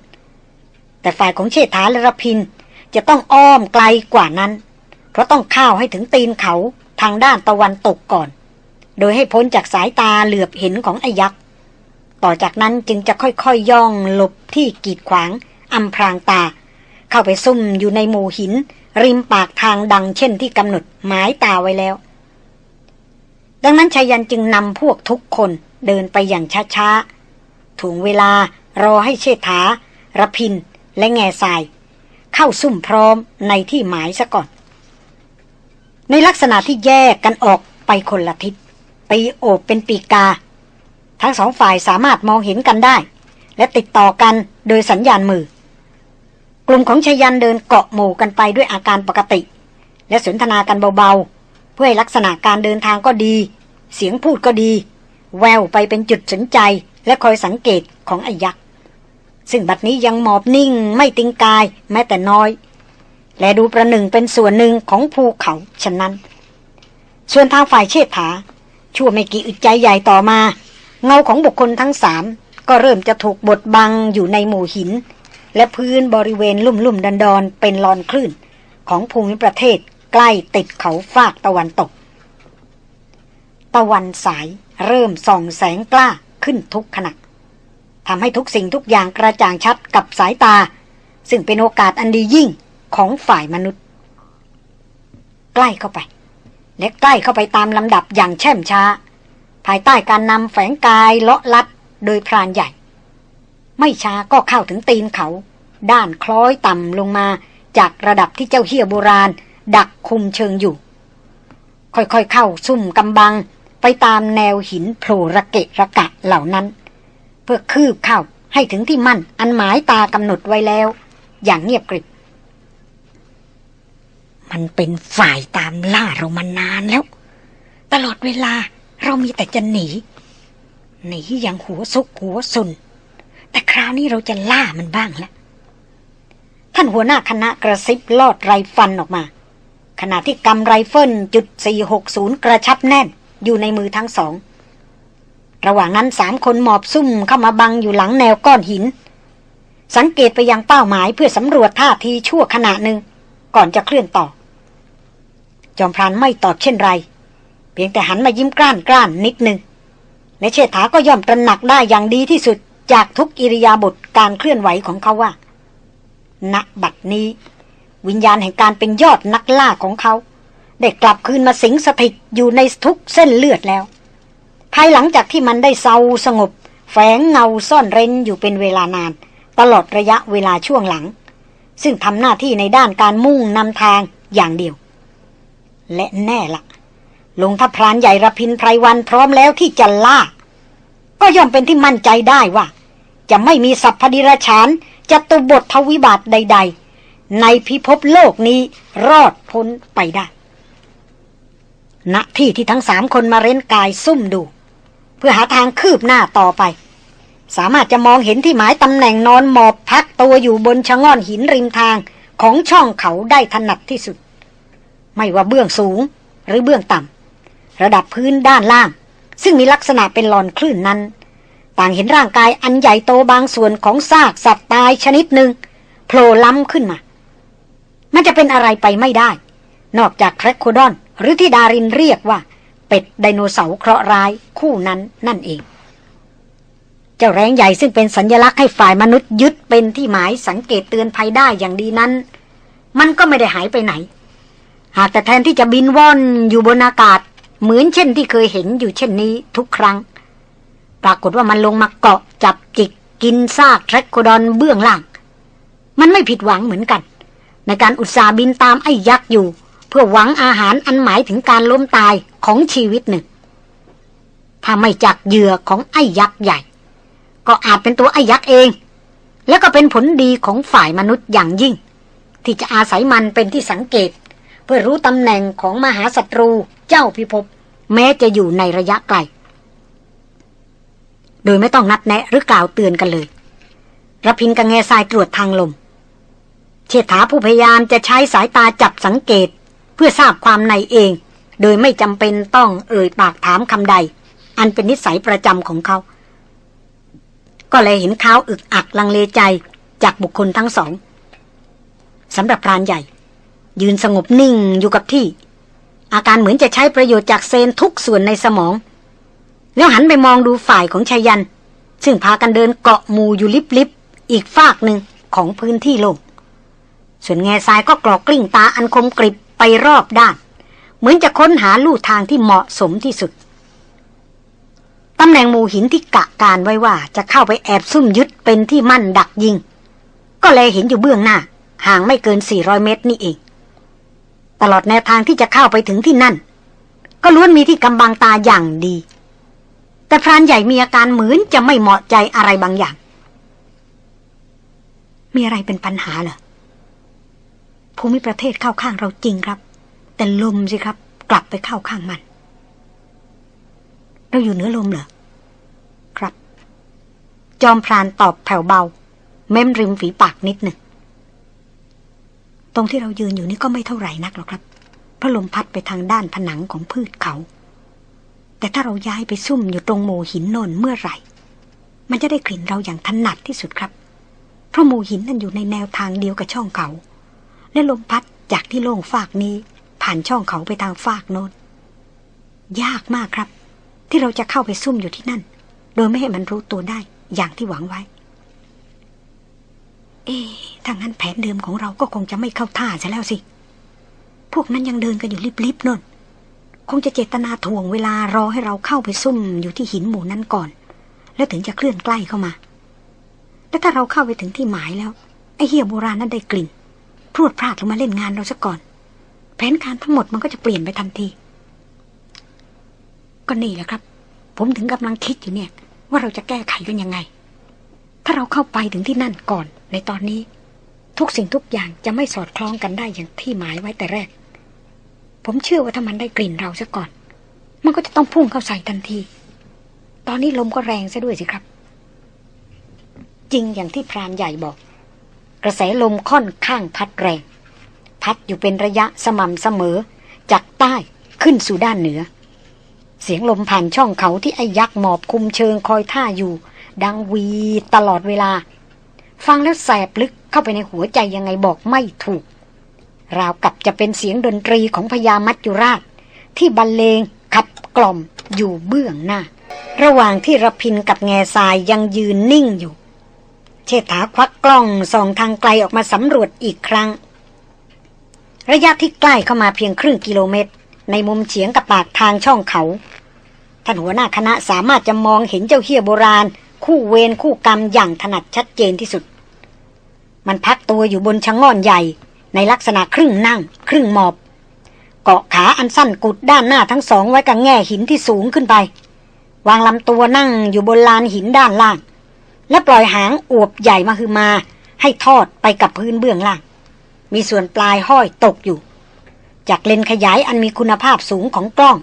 แต่ฝ่ายของเชษฐาและรพินจะต้องอ้อมไกลกว่านั้น เพราะต้องเข้าให้ถึงตีนเขาทางด้านตะวันตกก่อน โดยให้พ้นจากสายตาเหลือบเห็นของไอ้ยักษ์ต่อจากนั้นจึงจะค่อยๆยย่องหลบที่กีดขวางอำพรางตา เข้าไปซุ่มอยู่ในหมู่หิน ริมปากทางดังเช่นที่กำหนดหมายตาไว้แล้ว ดังนั้นชายันจึงนำพวกทุกคนเดินไปอย่างช้าๆถ่วงเวลารอให้เชษฐาระพิน และแง่ทราย เข้าซุ่มพร้อมในที่หมายซะก่อน ในลักษณะที่แยกกันออกไปคนละทิศตีโอบเป็นปีกา ทั้งสองฝ่ายสามารถมองเห็นกันได้ และติดต่อกันโดยสัญญาณมือ กลุ่มของชยันเดินเกาะหมู่กันไปด้วยอาการปกติ และสนทนากันเบาๆ เพื่อให้ลักษณะการเดินทางก็ดี เสียงพูดก็ดี แววไปเป็นจุดสนใจและคอยสังเกตของไอ้ยักษ์ซึ่งบัดนี้ยังหมอบนิ่งไม่ติงกายแม้แต่น้อย และดูประหนึ่งเป็นส่วนหนึ่งของภูเขาฉะนั้น ส่วนทางฝ่ายเชษฐา ชั่วไม่กี่อึดใจใหญ่ต่อมา เงาของบุคคลทั้งสามก็เริ่มจะถูกบดบังอยู่ในหมู่หิน และพื้นบริเวณลุ่มลุ่มดันดอนเป็นลอนคลื่น ของภูมิประเทศใกล้ติดเขาฟากตะวันตก ตะวันสายเริ่มส่องแสงกล้าขึ้นทุกขณะทำให้ทุกสิ่งทุกอย่างกระจ่างชัดกับสายตา ซึ่งเป็นโอกาสอันดียิ่งของฝ่ายมนุษย์ ใกล้เข้าไป และใกล้เข้าไปตามลำดับอย่างแช่มช้า ภายใต้การนำแฝงกายเลาะลัดโดยพรานใหญ่ ไม่ช้าก็เข้าถึงตีนเขา ด้านคล้อยต่ำลงมาจากระดับที่เจ้าเฮียโบราณ ดักคุมเชิงอยู่ ค่อยๆเข้าซุ่มกำบัง ไปตามแนวหินโผล่ระเกะระกะเหล่านั้น เพื่อคืบเข้าให้ถึงที่มั่นอันหมายตากำหนดไว้แล้ว อย่างเงียบกริบมันเป็นฝ่ายตามล่าเรามานานแล้ว ตลอดเวลาเรามีแต่จะหนี หนีอย่างหัวซุกหัวสุน แต่คราวนี้เราจะล่ามันบ้างแล้วท่านหัวหน้าคณะกระซิบลอดไรฟันออกมา ขณะที่กำไรเฟิลจุด460 กระชับแน่นอยู่ในมือทั้งสอง ระหว่างนั้นสามคนหมอบซุ่มเข้ามาบังอยู่หลังแนวก้อนหิน สังเกตไปยังเป้าหมายเพื่อสำรวจท่าทีชั่วขณะหนึ่ง ก่อนจะเคลื่อนต่อ จอมพรานไม่ตอบเช่นไร เพียงแต่หันมายิ้มกล้านกล้านนิดหนึ่งและเชษฐาก็ย่อมตระหนักได้อย่างดีที่สุด จากทุกอิริยาบถการเคลื่อนไหวของเขาว่า ณ บัดนี้ วิญญาณแห่งการเป็นยอดนักล่าของเขา ได้กลับคืนมาสิงสถิตอยู่ในทุกเส้นเลือดแล้ว ภายหลังจากที่มันได้เศร้าสงบ แฝงเงาซ่อนเร้นอยู่เป็นเวลานาน ตลอดระยะเวลาช่วงหลัง ซึ่งทำหน้าที่ในด้านการมุ่งนำทางอย่างเดียว และแน่ละลงทัพพรานใหญ่ระพินไพรวันพร้อมแล้วที่จะล่า ก็ย่อมเป็นที่มั่นใจได้ว่า จะไม่มีสัพพดิรชานจะตุบททวิบัติใด ๆ ในพิภพโลกนี้รอดพ้นไปได้ณที่ที่ทั้งสามคนมาเร้นกายซุ่มดู เพื่อหาทางคืบหน้าต่อไป สามารถจะมองเห็นที่หมายตำแหน่งนอนหมอบพักตัวอยู่บนชะง่อนหินริมทางของช่องเขาได้ถนัดที่สุด ไม่ว่าเบื้องสูงหรือเบื้องต่ำระดับพื้นด้านล่าง ซึ่งมีลักษณะเป็นหลอนคลื่นนั้น ต่างเห็นร่างกายอันใหญ่โตบางส่วนของซากสัตว์ตายชนิดหนึ่งโผล่ล้ำขึ้นมา มันจะเป็นอะไรไปไม่ได้ นอกจากแทรคโคดอน หรือที่ดารินเรียกว่า เป็ดไดโนเสาร์เคราะห์ร้ายคู่นั้นนั่นเอง เจ้าแรงใหญ่ซึ่งเป็นสัญญลักษณ์ให้ฝ่ายมนุษย์ยึดเป็นที่หมายสังเกตเตือนภัยได้อย่างดีนั้น มันก็ไม่ได้หายไปไหน หากแต่แทนที่จะบินว่อนอยู่บนอากาศ เหมือนเช่นที่เคยเห็นอยู่เช่นนี้ทุกครั้ง ปรากฏว่ามันลงมาเกาะจับจิกกินซากแทรคโคดอนเบื้องล่าง มันไม่ผิดหวังเหมือนกัน ในการอุตสาบินตามไอ้ยักษ์อยู่ เพื่อหวังอาหารอันหมายถึงการล้มตายของชีวิตหนึ่ง ถ้าไม่จากเหยื่อของไอ้ยักษ์ใหญ่ ก็อาจเป็นตัวไอ้ยักษ์เอง แล้วก็เป็นผลดีของฝ่ายมนุษย์อย่างยิ่ง ที่จะอาศัยมันเป็นที่สังเกต เพื่อรู้ตำแหน่งของมหาศัตรูเจ้าพิภพแม้จะอยู่ในระยะไกล โดยไม่ต้องนัดแนะหรือกล่าวเตือนกันเลยระพินกับแง่ทรายตรวจทางลม เชษฐาผู้พยายามจะใช้สายตาจับสังเกต เพื่อทราบความในเอง โดยไม่จำเป็นต้องเอ่ยปากถามคำใด อันเป็นนิสัยประจำของเขา ก็เลยเห็นเขาอึกอักลังเลใจจากบุคคลทั้งสองสำหรับพรานใหญ่ ยืนสงบนิ่งอยู่กับที่ อาการเหมือนจะใช้ประโยชน์จากเซนทุกส่วนในสมอง แล้วหันไปมองดูฝ่ายของชายัน ซึ่งพากันเดินเกาะมูอยู่ลิบๆอีกฝากหนึ่งของพื้นที่โล่งส่วนแง่ทรายก็กรอกกลิ้งตาอันคมกริบไปรอบด้าน เหมือนจะค้นหาลู่ทางที่เหมาะสมที่สุดตำแหน่งหมู่หินที่กะการไว้ว่าจะเข้าไปแอบซุ่มยึดเป็นที่มั่นดักยิง ก็เลยเห็นอยู่เบื้องหน้า ห่างไม่เกิน 400 เมตรนี่เอง ตลอดแนวทางที่จะเข้าไปถึงที่นั่น ก็ล้วนมีที่กำบังตาอย่างดี แต่พรานใหญ่มีอาการเหมือนจะไม่เหมาะใจอะไรบางอย่าง มีอะไรเป็นปัญหาเหรอภูมิประเทศเข้าข้างเราจริงครับ แต่ลมสิครับ กลับไปเข้าข้างมัน เราอยู่เหนือลมเหรอครับ จอมพรานตอบแผ่วเบา เม้มริมฝีปากนิดหนึ่งตรงที่เรายืนอยู่นี่ก็ไม่เท่าไหร่นักหรอกครับเพราะลมพัดไปทางด้านผนังของพืชเขา แต่ถ้าเราย้ายไปซุ่มอยู่ตรงโมหินโนนเมื่อไหร่ มันจะได้กลิ่นเราอย่างถนัดที่สุดครับ เพราะโมหินนั่นอยู่ในแนวทางเดียวกับช่องเขา และลมพัดจากที่โล่งฟากนี้ ผ่านช่องเขาไปทางฟากโน้น ยากมากครับ ที่เราจะเข้าไปซุ่มอยู่ที่นั่น โดยไม่ให้มันรู้ตัวได้อย่างที่หวังไว้ เอ๊ถ้างั้นแผนเดิมของเราก็คงจะไม่เข้าท่าซะแล้วสิ พวกนั้นยังเดินกันอยู่ลิบๆนน คงจะเจตนาถ่วงเวลารอให้เราเข้าไปซุ่มอยู่ที่หินหมู่นั้นก่อน แล้วถึงจะเคลื่อนใกล้เข้ามาแต่ถ้าเราเข้าไปถึงที่หมายแล้ว ไอ้เฮียโบราณนั้นได้กลิ่นพรวดพลาดลงมาเล่นงานเราซะก่อน แผนการทั้งหมดมันก็จะเปลี่ยนไปทันที ก็นี่แหละครับ ผมถึงกำลังคิดอยู่เนี่ย ว่าเราจะแก้ไขกันยังไง ถ้าเราเข้าไปถึงที่นั่นก่อน ในตอนนี้ ทุกสิ่งทุกอย่างจะไม่สอดคล้องกันได้อย่างที่หมายไว้แต่แรก ผมเชื่อว่าถ้ามันได้กลิ่นเราซะก่อน มันก็จะต้องพุ่งเข้าใส่ทันที ตอนนี้ลมก็แรงซะด้วยสิครับ จริงอย่างที่พรานใหญ่บอก กระแสลมค่อนข้างพัดแรง พัดอยู่เป็นระยะสม่ำเสมอ จากใต้ขึ้นสู่ด้านเหนือ เสียงลมผ่านช่องเขาที่ไอ้ยักษ์หมอบคุมเชิงคอยท่าอยู่ ดังวีตลอดเวลา ฟังแล้วแสบลึกเข้าไปในหัวใจยังไงบอกไม่ถูก ราวกับจะเป็นเสียงดนตรีของพญามัจจุราช ที่บรรเลงขับกล่อมอยู่เบื้องหน้า ระหว่างที่ระพินกับแง่ทรายยังยืนนิ่งอยู่ เชษฐาควักกล้องส่องทางไกลออกมาสำรวจอีกครั้ง ระยะที่ใกล้เข้ามาเพียงครึ่งกิโลเมตร ในมุมเฉียงกับปากทางช่องเขาท่านหัวหน้าคณะสามารถจะมองเห็นเจ้าเฮียโบราณ คู่เวรคู่กรรมอย่างถนัดชัดเจนที่สุด มันพักตัวอยู่บนชะง่อนใหญ่ ในลักษณะครึ่งนั่ง ครึ่งหมอบ เกาะขาอันสั้นกุดด้านหน้าทั้งสองไว้กับแง่หินที่สูงขึ้นไป วางลำตัวนั่งอยู่บนลานหินด้านล่าง และปล่อยหางอวบใหญ่มาคือมา ให้ทอดไปกับพื้นเบื้องล่าง มีส่วนปลายห้อยตกอยู่ จากเลนขยายอันมีคุณภาพสูงของกล้อง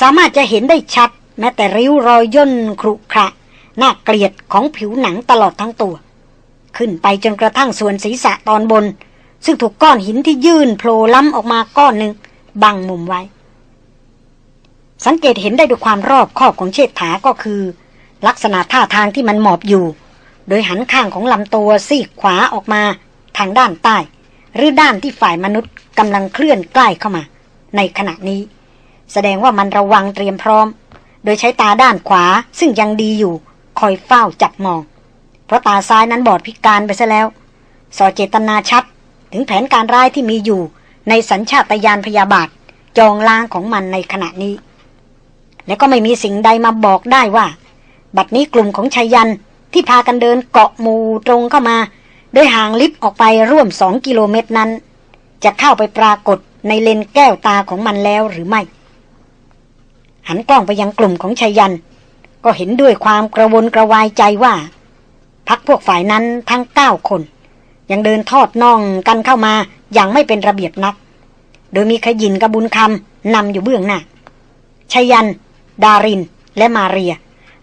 สามารถจะเห็นได้ชัด แม้แต่ริ้วรอยย่นครุขระน่าเกลียดของผิวหนังตลอดทั้งตัว ขึ้นไปจนกระทั่งส่วนศีรษะตอนบน ซึ่งถูกก้อนหินที่ยื่นโผล่ล้ำออกมาก้อนหนึ่งบังมุมไว้ สังเกตเห็นได้ด้วยความรอบคอบของเชษฐาก็คือ ลักษณะท่าทางที่มันหมอบอยู่ โดยหันข้างของลำตัวซีกขวาออกมาทางด้านใต้ หรือด้านที่ฝ่ายมนุษย์กำลังเคลื่อนใกล้เข้ามา ในขณะนี้ แสดงว่ามันระวังเตรียมพร้อม โดยใช้ตาด้านขวาซึ่งยังดีอยู่ คอยเฝ้าจับมอง เพราะตาซ้ายนั้นบอดพิการไปซะแล้วสอเจตนาชัด ถึงแผนการร้ายที่มีอยู่ในสัญชาตญาณพยาบาท จองล้างของมันในขณะนี้ และก็ไม่มีสิ่งใดมาบอกได้ว่า บัดนี้กลุ่มของชายันที่พากันเดินเกาะมูตรงเข้ามา โดยห่างลิฟต์ออกไปร่วมสองกิโลเมตรนั้น จะเข้าไปปรากฏในเลนแก้วตาของมันแล้วหรือไม่ หันกล้องไปยังกลุ่มของชายัน ก็เห็นด้วยความกระวนกระวายใจว่า พักพวกฝ่ายนั้นทั้งเก้าคน ยังเดินทอดน่องกันเข้ามาอย่างไม่เป็นระเบียบนัก โดยมีขยินกระบุญคำนำอยู่เบื้องหน้าชยัน ดาริน และมาเรีย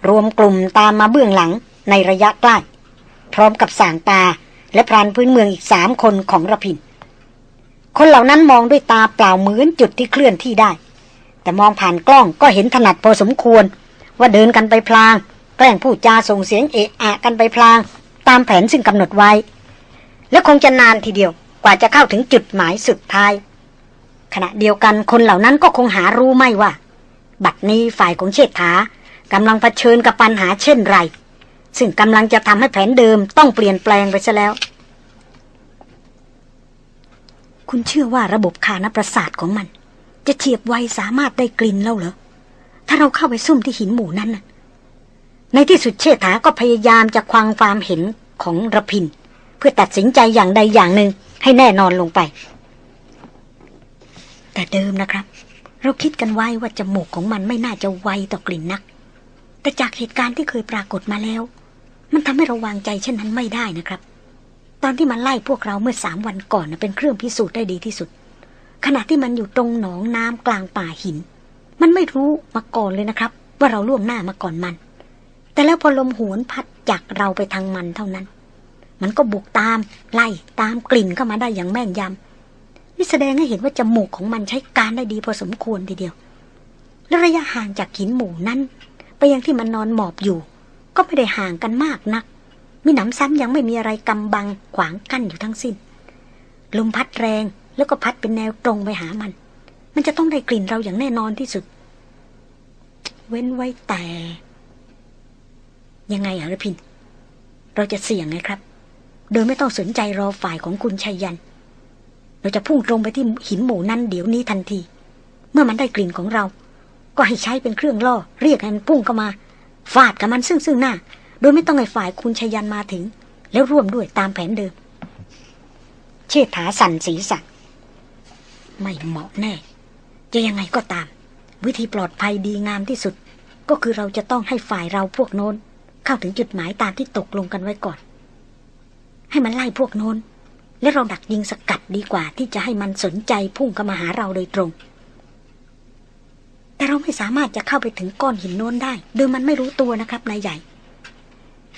รวมกลุ่มตามมาเบื้องหลังในระยะใกล้ พร้อมกับสางตาและพรานพื้นเมืองอีกสามคนของระพิน คนเหล่านั้นมองด้วยตาเปล่าเหมือนจุดที่เคลื่อนที่ได้ แต่มองผ่านกล้องก็เห็นถนัดพอสมควร ว่าเดินกันไปพลาง แกล้งพูดจาส่งเสียงเอะอะกันไปพลาง ตามแผนซึ่งกำหนดไว้ และคงจะนานทีเดียวกว่าจะเข้าถึงจุดหมายสุดท้าย ขณะเดียวกันคนเหล่านั้นก็คงหารู้ไม่ว่า บัดนี้ฝ่ายของเชษฐากำลังเผชิญกับปัญหาเช่นไร ซึ่งกำลังจะทำให้แผนเดิมต้องเปลี่ยนแปลงไปซะแล้ว คุณเชื่อว่าระบบคานประสาทของมัน จะเฉียบไวสามารถได้กลิ่นแล้วเหรอ ถ้าเราเข้าไปซุ่มที่หินหมู่นั้นในที่สุดเชษฐาก็พยายามจะควังความเห็นของระพิน พื่อตัดสินใจอย่างใดอย่างหนึ่งให้แน่นอนลงไป แต่เดิมนะครับ เราคิดกันไว้ว่าจมูกของมันไม่น่าจะไวต่อกลิ่นนัก แต่จากเหตุการณ์ที่เคยปรากฏมาแล้ว มันทำให้เราวางใจเช่นนั้นไม่ได้นะครับ ตอนที่มันไล่พวกเราเมื่อสามวันก่อนนะเป็นเครื่องพิสูจน์ได้ดีที่สุด ขณะที่มันอยู่ตรงหนองน้ำกลางป่าหิน มันไม่รู้มาก่อนเลยนะครับ ว่าเราล่วงหน้ามาก่อนมัน แต่แล้วพอลมหวนพัดจากเราไปทางมันเท่านั้น มันก็บุกตาม ไล่ตามกลิ่นเข้ามาได้อย่างแม่นยำนี่แสดงให้เห็นว่าจมูกของมันใช้การได้ดีพอสมควรทีเดียวและระยะห่างจากหินหมู่นั้น ไปยังที่มันนอนหมอบอยู่ ก็ไม่ได้ห่างกันมากนัก มีหนำซ้ำยังไม่มีอะไรกำบังขวางกั้นอยู่ทั้งสิ้น ลมพัดแรงแล้วก็พัดเป็นแนวตรงไปหามัน มันจะต้องได้กลิ่นเราอย่างแน่นอนที่สุด เว้นไว้แต่ ยังไงอะรพิน เราจะเสี่ยงไงครับ โดยไม่ต้องสนใจรอฝ่ายของคุณชัยยัน เราจะพุ่งตรงไปที่หินหมู่นั้นเดี๋ยวนี้ทันที เมื่อมันได้กลิ่นของเรา ก็ให้ใช้เป็นเครื่องล่อ เรียกให้มันพุ่งเข้ามา ฟาดกับมันซึ่งซึ่งหน้า โดยไม่ต้องให้ฝ่ายคุณชัยยันมาถึง แล้วร่วมด้วยตามแผนเดิม เชษฐาสั่นศีรษะไม่เหมาะแน่ จะยังไงก็ตาม วิธีปลอดภัยดีงามที่สุด ก็คือเราจะต้องให้ฝ่ายเราพวกโน้น เข้าถึงจุดหมายตามที่ตกลงกันไว้ก่อน ให้มันไล่พวกโน้น และเราดักยิงสกัดดีกว่าที่จะให้มันสนใจพุ่งเข้ามาหาเราโดยตรง แต่เราไม่สามารถจะเข้าไปถึงก้อนหินโน้นได้ โดยมันไม่รู้ตัวนะครับนายใหญ่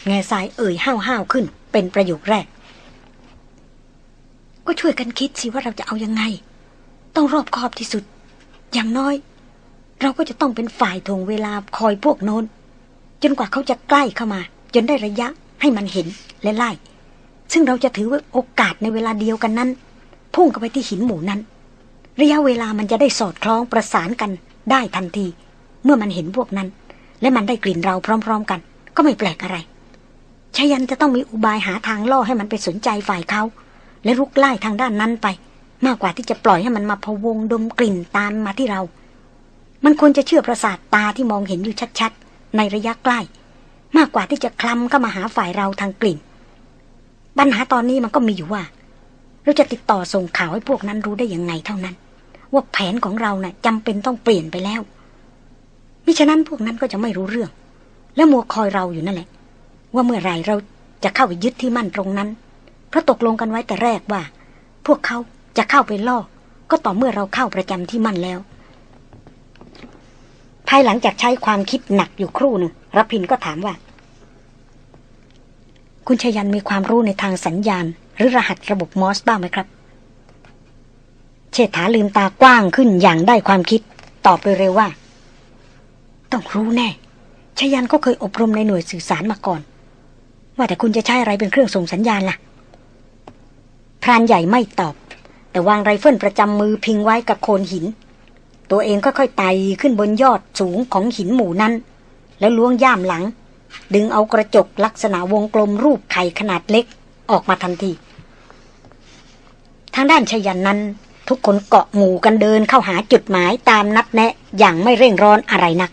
แง่สายเอ่ยห้าวห้าวขึ้น เป็นประโยคแรก ก็ช่วยกันคิดสิว่าเราจะเอายังไง ต้องรอบคอบที่สุด อย่างน้อย เราก็จะต้องเป็นฝ่ายทวงเวลาคอยพวกโน้น จนกว่าเขาจะใกล้เข้ามา จนได้ระยะให้มันเห็นและไล่ ซึ่งเราจะถือว่าโอกาสในเวลาเดียวกันนั้น พุ่งเข้าไปที่หินหมู่นั้น ระยะเวลามันจะได้สอดคล้องประสานกันได้ทันที เมื่อมันเห็นพวกนั้น และมันได้กลิ่นเราพร้อม ๆ กัน ก็ไม่แปลกอะไรชายันจะต้องมีอุบายหาทางล่อให้มันไปสนใจฝ่ายเขา และลุกไล่ทางด้านนั้นไป มากกว่าที่จะปล่อยให้มันมาพะวงดมกลิ่นตามมาที่เรา มันควรจะเชื่อประสาทตาที่มองเห็นอยู่ชัดๆ ในระยะใกล้ มากกว่าที่จะคลำเข้ามาหาฝ่ายเราทางกลิ่น ปัญหาตอนนี้มันก็มีอยู่ว่า เราจะติดต่อส่งข่าวให้พวกนั้นรู้ได้ยังไงเท่านั้น ว่าแผนของเรานะ่ะจำเป็นต้องเปลี่ยนไปแล้วมิฉะนั้นพวกนั้นก็จะไม่รู้เรื่อง และมัวคอยเราอยู่นั่นแหละ ว่าเมื่อไรเราจะเข้าไปยึดที่มั่นตรงนั้น เพราะตกลงกันไว้แต่แรกว่า พวกเขาจะเข้าไปล่อ ก็ต่อเมื่อเราเข้าประจำที่มั่นแล้ว ภายหลังจากใช้ความคิดหนักอยู่ครู่หนึ่งรพินก็ถามว่า คุณชยันมีความรู้ในทางสัญญาณ หรือรหัสระบบมอสบ้างไหมครับ เชษฐาลืมตากว้างขึ้นอย่างได้ความคิด ตอบโดยเร็วว่า ต้องรู้แน่ ชยันก็เคยอบรมในหน่วยสื่อสารมาก่อน ว่าแต่คุณจะใช้อะไรเป็นเครื่องส่งสัญญาณล่ะ พรานใหญ่ไม่ตอบ แต่วางไรเฟิลประจำมือพิงไว้กับโคนหิน ตัวเองค่อยๆไต่ขึ้นบนยอดสูงของหินหมู่นั้น แล้วล้วงย่ามหลัง ดึงเอากระจกลักษณะวงกลมรูปไข่ขนาดเล็กออกมาทันที ทางด้านชยันนั้น ทุกคนเกาะหมู่กันเดินเข้าหาจุดหมายตามนัดแนะอย่างไม่เร่งร้อนอะไรนัก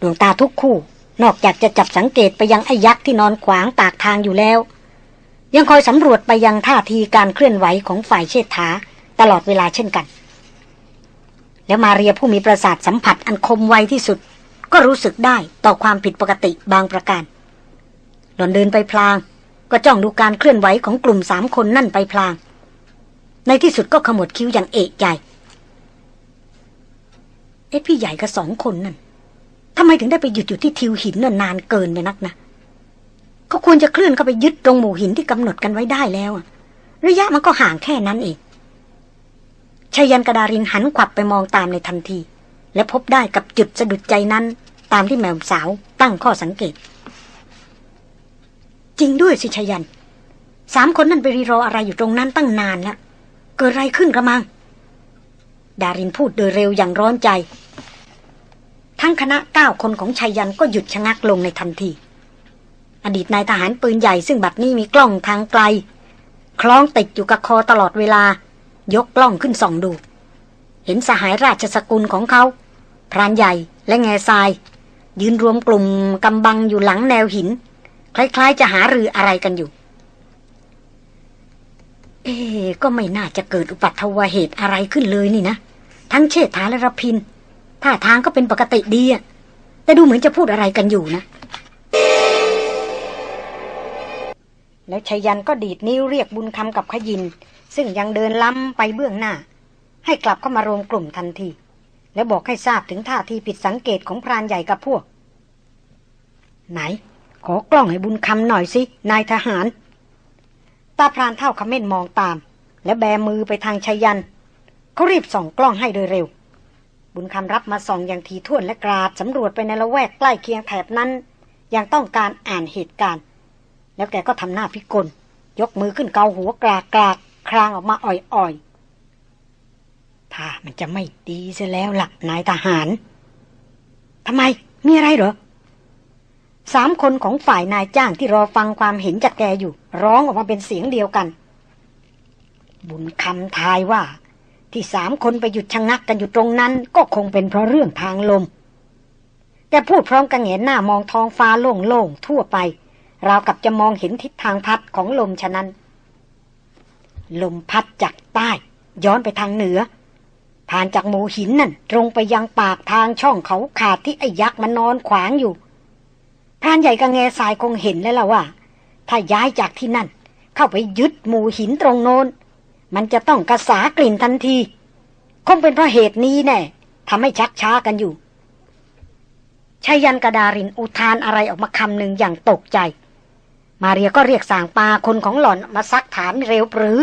ดวงตาทุกคู่ นอกจากจะจับสังเกตไปยังไอ้ยักษ์ที่นอนขวางปากทางอยู่แล้ว ยังคอยสำรวจไปยังท่าทีการเคลื่อนไหวของฝ่ายเชษฐาตลอดเวลาเช่นกัน แล้วมาเรียผู้มีประสาทสัมผัสอันคมไวที่สุด ก็รู้สึกได้ต่อความผิดปกติบางประการ หล่อนเดินไปพลาง ก็จ้องดูการเคลื่อนไหวของกลุ่มสามคนนั่นไปพลาง ในที่สุดก็ขมวดคิ้วอย่างเอกใจเอ๊ะพี่ใหญ่กับสองคนนั่นทำไมถึงได้ไปหยุดอยู่ที่ทิวหินนานเกินไปนักนะเขาควรจะเคลื่อนเข้าไปยึดตรงหมู่หินที่กำหนดกันไว้ได้แล้วระยะมันก็ห่างแค่นั้นเองชายันกระดารินหันขวับไปมองตามในทันที และพบได้กับจุดสะดุดใจนั้น ตามที่แมวสาวตั้งข้อสังเกต จริงด้วยสิชายันสามคนนั่นไปรีรออะไรอยู่ตรงนั้นตั้งนานแล้ว เกิดอะไรขึ้นกระมัง ดารินพูดโดยเร็วอย่างร้อนใจ ทั้งคณะเก้าคนของชายันก็หยุดชะงักลงในทันที อดีตนายทหารปืนใหญ่ซึ่งบัดนี้มีกล้องทางไกล คล้องติดอยู่กับคอตลอดเวลา ยกกล้องขึ้นส่องดู เห็นสหายราชสกุลของเขา พรานใหญ่และแง่ทราย ยืนรวมกลุ่มกำบังอยู่หลังแนวหิน คล้ายๆจะหารืออะไรกันอยู่ เอ๊ก็ไม่น่าจะเกิดอุบัติเหตุอะไรขึ้นเลยนี่นะ ทั้งเชษฐาและรพินท่าทางก็เป็นปกติดีอะแต่ดูเหมือนจะพูดอะไรกันอยู่นะ แล้วชายันก็ดีดนิ้วเรียกบุญคำกับขยิน ซึ่งยังเดินล้ำไปเบื้องหน้า ให้กลับเข้ามารวมกลุ่มทันที และบอกให้ทราบถึงท่าทีผิดสังเกตของพรานใหญ่กับพวก ไหน ขอกล้องให้บุญคำหน่อยสินายทหาร ตาพรานเท่าขม้นมองตาม และแบมือไปทางชายัน เขารีบส่องกล้องให้โดยเร็ว บุญคำรับมาส่องอย่างทีท่วนและกราดสำรวจไปในละแวกใกล้เคียงแถบนั้นยังต้องการอ่านเหตุการณ์ แล้วแกก็ทำหน้าพิกล ยกมือขึ้นเกาหัวกรากกรากครางออกมาอ่อย ๆถ้ามันจะไม่ดีซะแล้วล่ะ นายทหารทำไม มีอะไรเหรอสามคนของฝ่ายนายจ้างที่รอฟังความเห็นจากแกอยู่ ร้องออกมาเป็นเสียงเดียวกัน บุญคำทายว่า ที่สามคนไปหยุดชะงงักกันอยู่ตรงนั้น ก็คงเป็นเพราะเรื่องทางลมแกพูดพร้อมกันเงนหน้ามองท้องฟ้าโล่งๆทั่วไป ราวกับจะมองเห็นทิศทางพัดของลมฉะนั้น ลมพัดจากใต้ ย้อนไปทางเหนือ ผ่านจากหมู่หินนั่น ตรงไปยังปากทางช่องเขาขาดที่ไอ้ยักษ์มันนอนขวางอยู่พรานใหญ่กับแง่ทรายคงเห็นแล้วล่ะว่า ถ้าย้ายจากที่นั่น เข้าไปยึดหมู่หินตรงโน้น มันจะต้องกระสากลิ่นทันที คงเป็นเพราะเหตุนี้แน่ทำให้ชักช้ากันอยู่ชายันกระดารินอุทานอะไรออกมาคำหนึ่งอย่างตกใจ มาเรียก็เรียกสางปาคนของหล่อนมาซักถามเร็วปรือ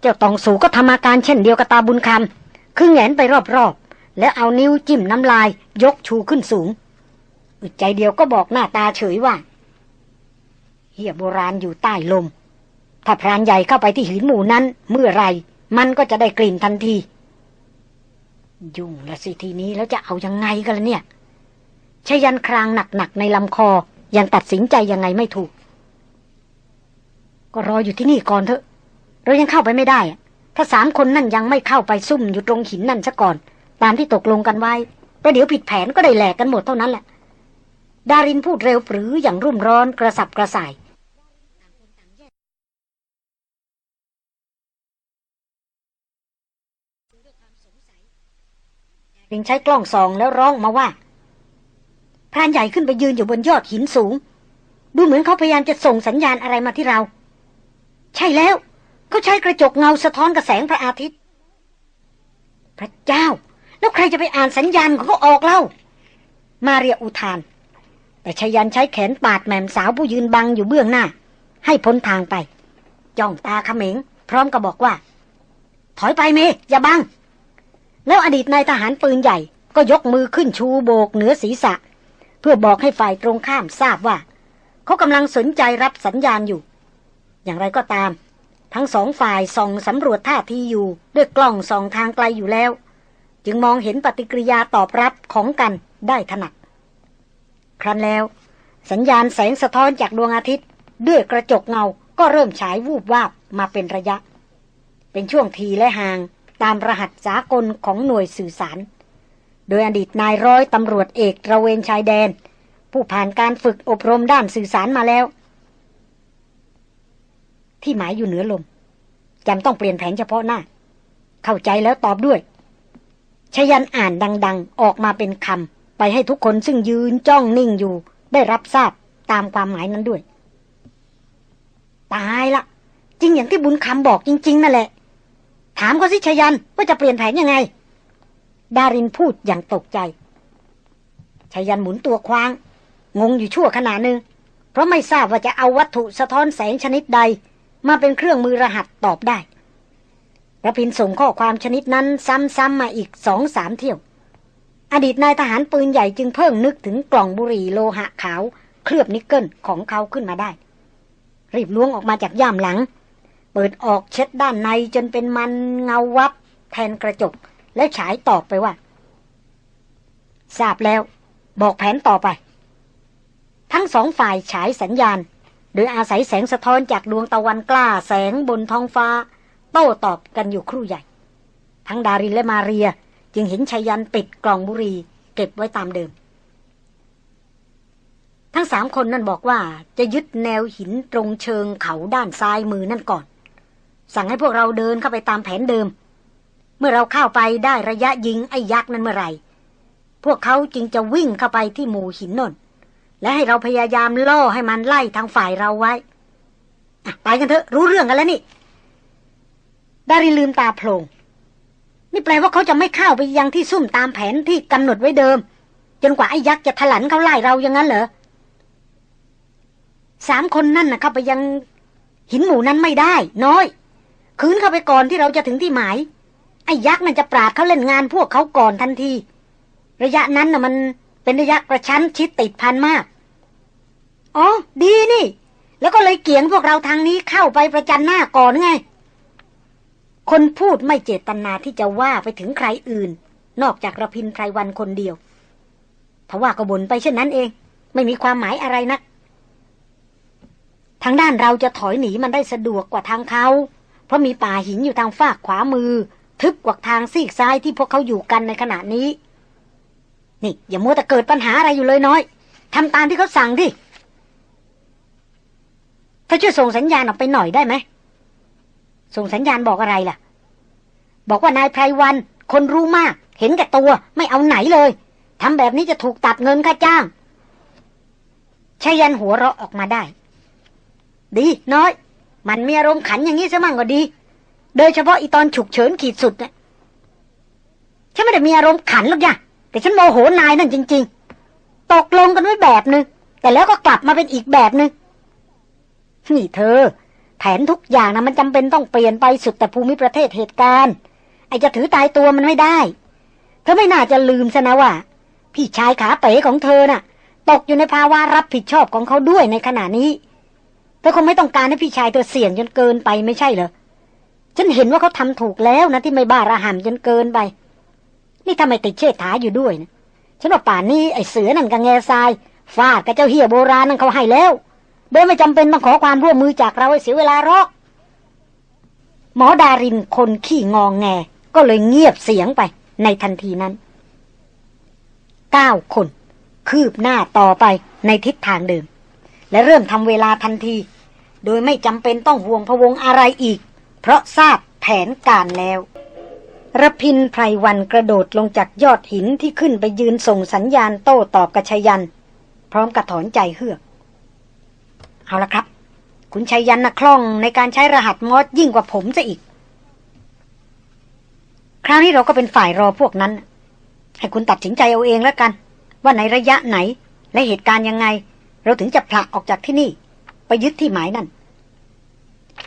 เจ้าตองสูก็ทำอาการเช่นเดียวกับตาบุญคำ คือแงนไปรอบๆ แล้วเอานิ้วจิ้มน้ำลายยกชูขึ้นสูงอึดใจเดียวก็บอกหน้าตาเฉยว่า เหียโบราณอยู่ใต้ลม ถ้าพรานใหญ่เข้าไปที่หินหมู่นั้น เมื่อไรมันก็จะได้กลิ่นทันที ยุ่งละสิทีนี้แล้วจะเอายังไงกันล่ะเนี่ยชยันครางหนักๆในลำคอ ยังตัดสินใจยังไงไม่ถูก ก็รออยู่ที่นี่ก่อนเถอะ เรายังเข้าไปไม่ได้ ถ้าสามคนนั่นยังไม่เข้าไปซุ่มอยู่ตรงหินนั่นซะก่อน ตามที่ตกลงกันไว้ประเดี๋ยวผิดแผนก็ได้แหลกกันหมดเท่านั้นแหละ ดารินพูดเร็วปรืออย่างรุ่มร้อนกระสับกระส่ายริงใช้กล้องส่องแล้วร้องมาว่าพรานใหญ่ขึ้นไปยืนอยู่บนยอดหินสูง ดูเหมือนเขาพยายามจะส่งสัญญาณอะไรมาที่เรา ใช่แล้ว เขาใช้กระจกเงาสะท้อนกระแสงพระอาทิตย์ พระเจ้า แล้วใครจะไปอ่านสัญญาณของเขาออกเล่า มาเรียอุทาน แต่ชยันใช้แขนปาดแม่มสาวผู้ยืนบังอยู่เบื้องหน้า ให้พ้นทางไป จ้องตาเขม็ง พร้อมกับบอกว่า ถอยไปเมอย่าบัง แล้วอดีตนายทหารปืนใหญ่ ก็ยกมือขึ้นชูโบกเหนือศีรษะ เพื่อบอกให้ฝ่ายตรงข้ามทราบว่า เขากำลังสนใจรับสัญญาณอยู่ อย่างไรก็ตาม ทั้งสองฝ่ายส่องสำรวจท่าทีอยู่ด้วยกล้องส่องทางไกลอยู่แล้ว จึงมองเห็นปฏิกิริยาตอบรับของกันได้ถนัดครั้นแล้ว สัญญาณแสงสะท้อนจากดวงอาทิตย์ ด้วยกระจกเงาก็เริ่มฉายวูบวาบมาเป็นระยะ เป็นช่วงทีและห่างตามรหัสสากลของหน่วยสื่อสาร โดยอดีตนายร้อยตำรวจเอกระเวนชายแดน ผู้ผ่านการฝึกอบรมด้านสื่อสารมาแล้ว ที่หมายอยู่เหนือลมจำต้องเปลี่ยนแผนเฉพาะหน้า เข้าใจแล้วตอบด้วยชยันอ่านดัง ๆ ออกมาเป็นคำไปให้ทุกคนซึ่งยืนจ้องนิ่งอยู่ ได้รับทราบตามความหมายนั้นด้วย ตายละจริงอย่างที่บุญคำบอกจริง ๆ นั่นแหละ ถามเขาสิชยันว่าจะเปลี่ยนแผนยังไง ดารินพูดอย่างตกใจชยันหมุนตัวคว้าง งงอยู่ชั่วขณะหนึ่งเพราะไม่ทราบว่าจะเอาวัตถุสะท้อนแสงชนิดใด มาเป็นเครื่องมือรหัสตอบได้ระพินส่งข้อความชนิดนั้นซ้ำๆมาอีกสองสามเที่ยว อดีตนายทหารปืนใหญ่จึงเพิ่งนึกถึงกล่องบุหรี่โลหะขาว เคลือบนิกเกิลของเขาขึ้นมาได้ รีบล้วงออกมาจากย่ามหลัง เปิดออกเช็ดด้านในจนเป็นมันเงาวับ แทนกระจก แล้วฉายตอบไปว่า ทราบแล้ว บอกแผนต่อไป ทั้งสองฝ่ายฉายสัญญาณ โดยอาศัยแสงสะท้อนจากดวงตะวันกล้าแสงบนท้องฟ้า โต้ตอบกันอยู่ครู่ใหญ่ ทั้งดารินและมาเรียจึงเห็นชายันปิดกล่องบุรีเก็บไว้ตามเดิม ทั้งสามคนนั่นบอกว่าจะยึดแนวหินตรงเชิงเขาด้านซ้ายมือนั่นก่อน สั่งให้พวกเราเดินเข้าไปตามแผนเดิม เมื่อเราเข้าไปได้ระยะยิงไอ้ยักษ์นั้นเมื่อไหร่ พวกเขาจึงจะวิ่งเข้าไปที่หมู่หินนน และให้เราพยายามล่อให้มันไล่ทางฝ่ายเราไว้ไปกันเถอะ รู้เรื่องกันแล้วนี่ดาริลืมตาโพลงนี่แปลว่าเขาจะไม่เข้าไปยังที่ซุ่มตามแผนที่กำหนดไว้เดิม จนกว่าไอ้ยักษ์จะถลันเขาไล่เราอย่างนั้นเหรอสามคนนั่นนะเข้าไปยังหินหมู่นั้นไม่ได้ น้อย คืนเข้าไปก่อนที่เราจะถึงที่หมาย ไอ้ยักษ์มันจะปราดเขาเล่นงานพวกเขาก่อนทันที ระยะนั้นนะ่ะมัน เป็นระยะกระชั้นชิดติดพันมาก อ๋อ ดีนี่ แล้วก็เลยเกี่ยงพวกเราทางนี้เข้าไปประจันหน้าก่อนไง คนพูดไม่เจตนาที่จะว่าไปถึงใครอื่น นอกจากระพินไพรวันคนเดียวถ้าว่าก็บ่นไปเช่นนั้นเอง ไม่มีความหมายอะไรนัก ทางด้านเราจะถอยหนีมันได้สะดวกกว่าทางเขา เพราะมีป่าหินอยู่ทางฝากขวามือ ทึบกว่าทางซีกซ้ายที่พวกเขาอยู่กันในขณะนี้ นี่ อย่ามัวแต่เกิดปัญหาอะไรอยู่เลยน้อยทำตามที่เขาสั่งดิถ้าช่วยส่งสัญญาณออกไปหน่อยได้ไหม ส่งสัญญาณบอกอะไรล่ะ บอกว่านายไพรวัน คนรู้มาก เห็นแก่ตัว ไม่เอาไหนเลยทำแบบนี้จะถูกตัดเงินค่าจ้างชายันหัวเราะออกมาได้ ดีน้อย มันมีอารมณ์ขันอย่างนี้ซะมั่งก็ดี โดยเฉพาะอีตอนฉุกเฉินขีดสุดนะฉันไม่ได้มีอารมณ์ขันหรอกย่ะ แต่ฉันโมโหนายนั่นจริง ๆ ตกลงกันไว้แบบนึง แต่แล้วก็กลับมาเป็นอีกแบบนึง นี่เธอ แผนทุกอย่างนะมันจำเป็นต้องเปลี่ยนไปสุดแต่ภูมิประเทศเหตุการณ์ ไอจะถือตายตัวมันไม่ได้ เธอไม่น่าจะลืมซะนะว่า พี่ชายขาเป๋ของเธอน่ะ ตกอยู่ในภาวะรับผิดชอบของเขาด้วยในขณะนี้เธอคงไม่ต้องการให้พี่ชายเธอเสี่ยงจนเกินไปไม่ใช่เหรอฉันเห็นว่าเขาทำถูกแล้วนะที่ไม่บ้าระห่ำจนเกินไป นี่ทำไมติดเชิดถาอยู่ด้วยนะฉันว่าป่านนี้ไอ้เสือนั่นกับแง่ทรายฟาดกับเจ้าเฮียโบราณนั่นเขาให้แล้วโดยไม่จำเป็นต้องขอความร่วมมือจากเราให้เสียเวลารอกหมอดารินคนขี้งองแง ก็เลยเงียบเสียงไปในทันทีนั้นเก้าคน คืบหน้าต่อไปในทิศทางเดิม และเริ่มทำเวลาทันที โดยไม่จำเป็นต้องห่วงพวงอะไรอีก เพราะทราบแผนการแล้ว ระพินไพรวันกระโดดลงจากยอดหินที่ขึ้นไปยืนส่งสัญญาณโต้ตอบกับชยัน พร้อมกระถอนใจเฮือก เอาละครับ คุณชยยันนะคล่องในการใช้รหัสมอสยิ่งกว่าผมซะอีก คราวนี้เราก็เป็นฝ่ายรอพวกนั้น ให้คุณตัดสินใจเอาเองแล้วกัน ว่าในระยะไหนและเหตุการณ์ยังไง เราถึงจะผลักออกจากที่นี่ ไปยึดที่หมายนั่น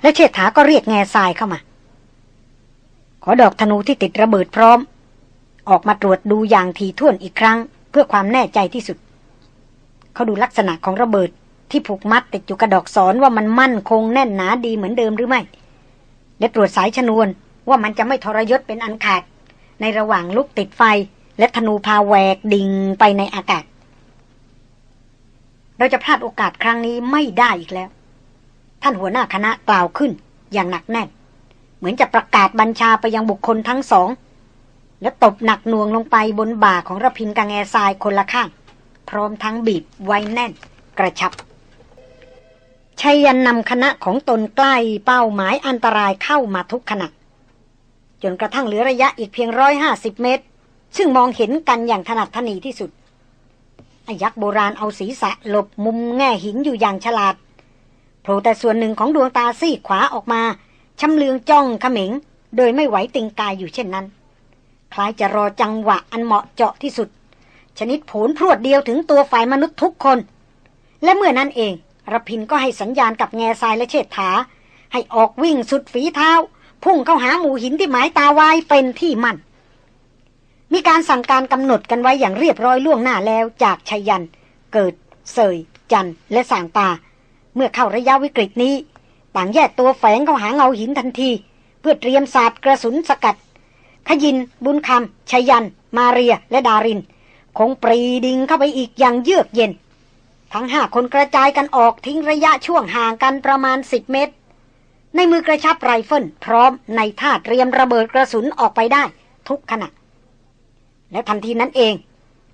และเชษฐาก็เรียกแง่ทรายเข้ามา ขอดอกธนูที่ติดระเบิดพร้อม ออกมาตรวจดูอย่างทีท่วนอีกครั้ง เพื่อความแน่ใจที่สุด เขาดูลักษณะของระเบิดที่ผูกมัดติดอยู่กระดอกสอนว่ามันมั่นคงแน่นหนาดีเหมือนเดิมหรือไม่และตรวจสายชนวนว่ามันจะไม่ทรยศเป็นอันขาด ในระหว่างลุกติดไฟ และธนูพาแวกดิ่งไปในอากาศ เราจะพลาดโอกาสครั้งนี้ไม่ได้อีกแล้ว ท่านหัวหน้าคณะกล่าวขึ้นอย่างหนักแน่น เหมือนจะประกาศบัญชาไปยังบุคคลทั้งสอง และตบหนักหน่วงลงไปบนบ่าของระพินกังแอทรายคนละข้าง พร้อมทั้งบีบไว้แน่น กระชับชัยยันนำคณะของตนใกล้เป้าหมายอันตรายเข้ามาทุกขณะจนกระทั่งเหลือระยะอีกเพียงร้อยห้าสิบเมตร ซึ่งมองเห็นกันอย่างถนัดทนีที่สุดอยักษ์โบราณเอาศีรษะหลบมุมแง่หินอยู่อย่างฉลาดโผล่แต่ส่วนหนึ่งของดวงตาซีขวาออกมา ชำเลืองจ้องเขม็ง โดยไม่ไหวติงกายอยู่เช่นนั้น คล้ายจะรอจังหวะอันเหมาะเจาะที่สุด ชนิดผลพรวดเดียวถึงตัวฝ่ายมนุษย์ทุกคน และเมื่อนั้นเองรพินก็ให้สัญญาณกับแง่ทรายและเชษฐา ให้ออกวิ่งสุดฝีเท้า พุ่งเข้าหาหมู่หินที่หมายตาไว้เป็นที่มั่น มีการสั่งการกำหนดกันไว้อย่างเรียบร้อยล่วงหน้าแล้วจากชัยยัน เกิด เสย จันและส่างปา เมื่อเข้าระยะวิกฤตนี้ ต่างแยกตัวแฝงเข้าหาเงาหินทันที เพื่อเตรียมศาสตร์กระสุนสกัด ขยิน บุญคำชยัน มาเรีย และดาริน คงปรี่ดิ่งเข้าไปอีกอย่างเยือกเย็น ทั้งห้าคนกระจายกันออกทิ้งระยะช่วงห่างกันประมาณสิบเมตร ในมือกระชับไรเฟิลพร้อมในท่าเตรียมระเบิดกระสุนออกไปได้ ทุกขณะ และทันทีนั้นเอง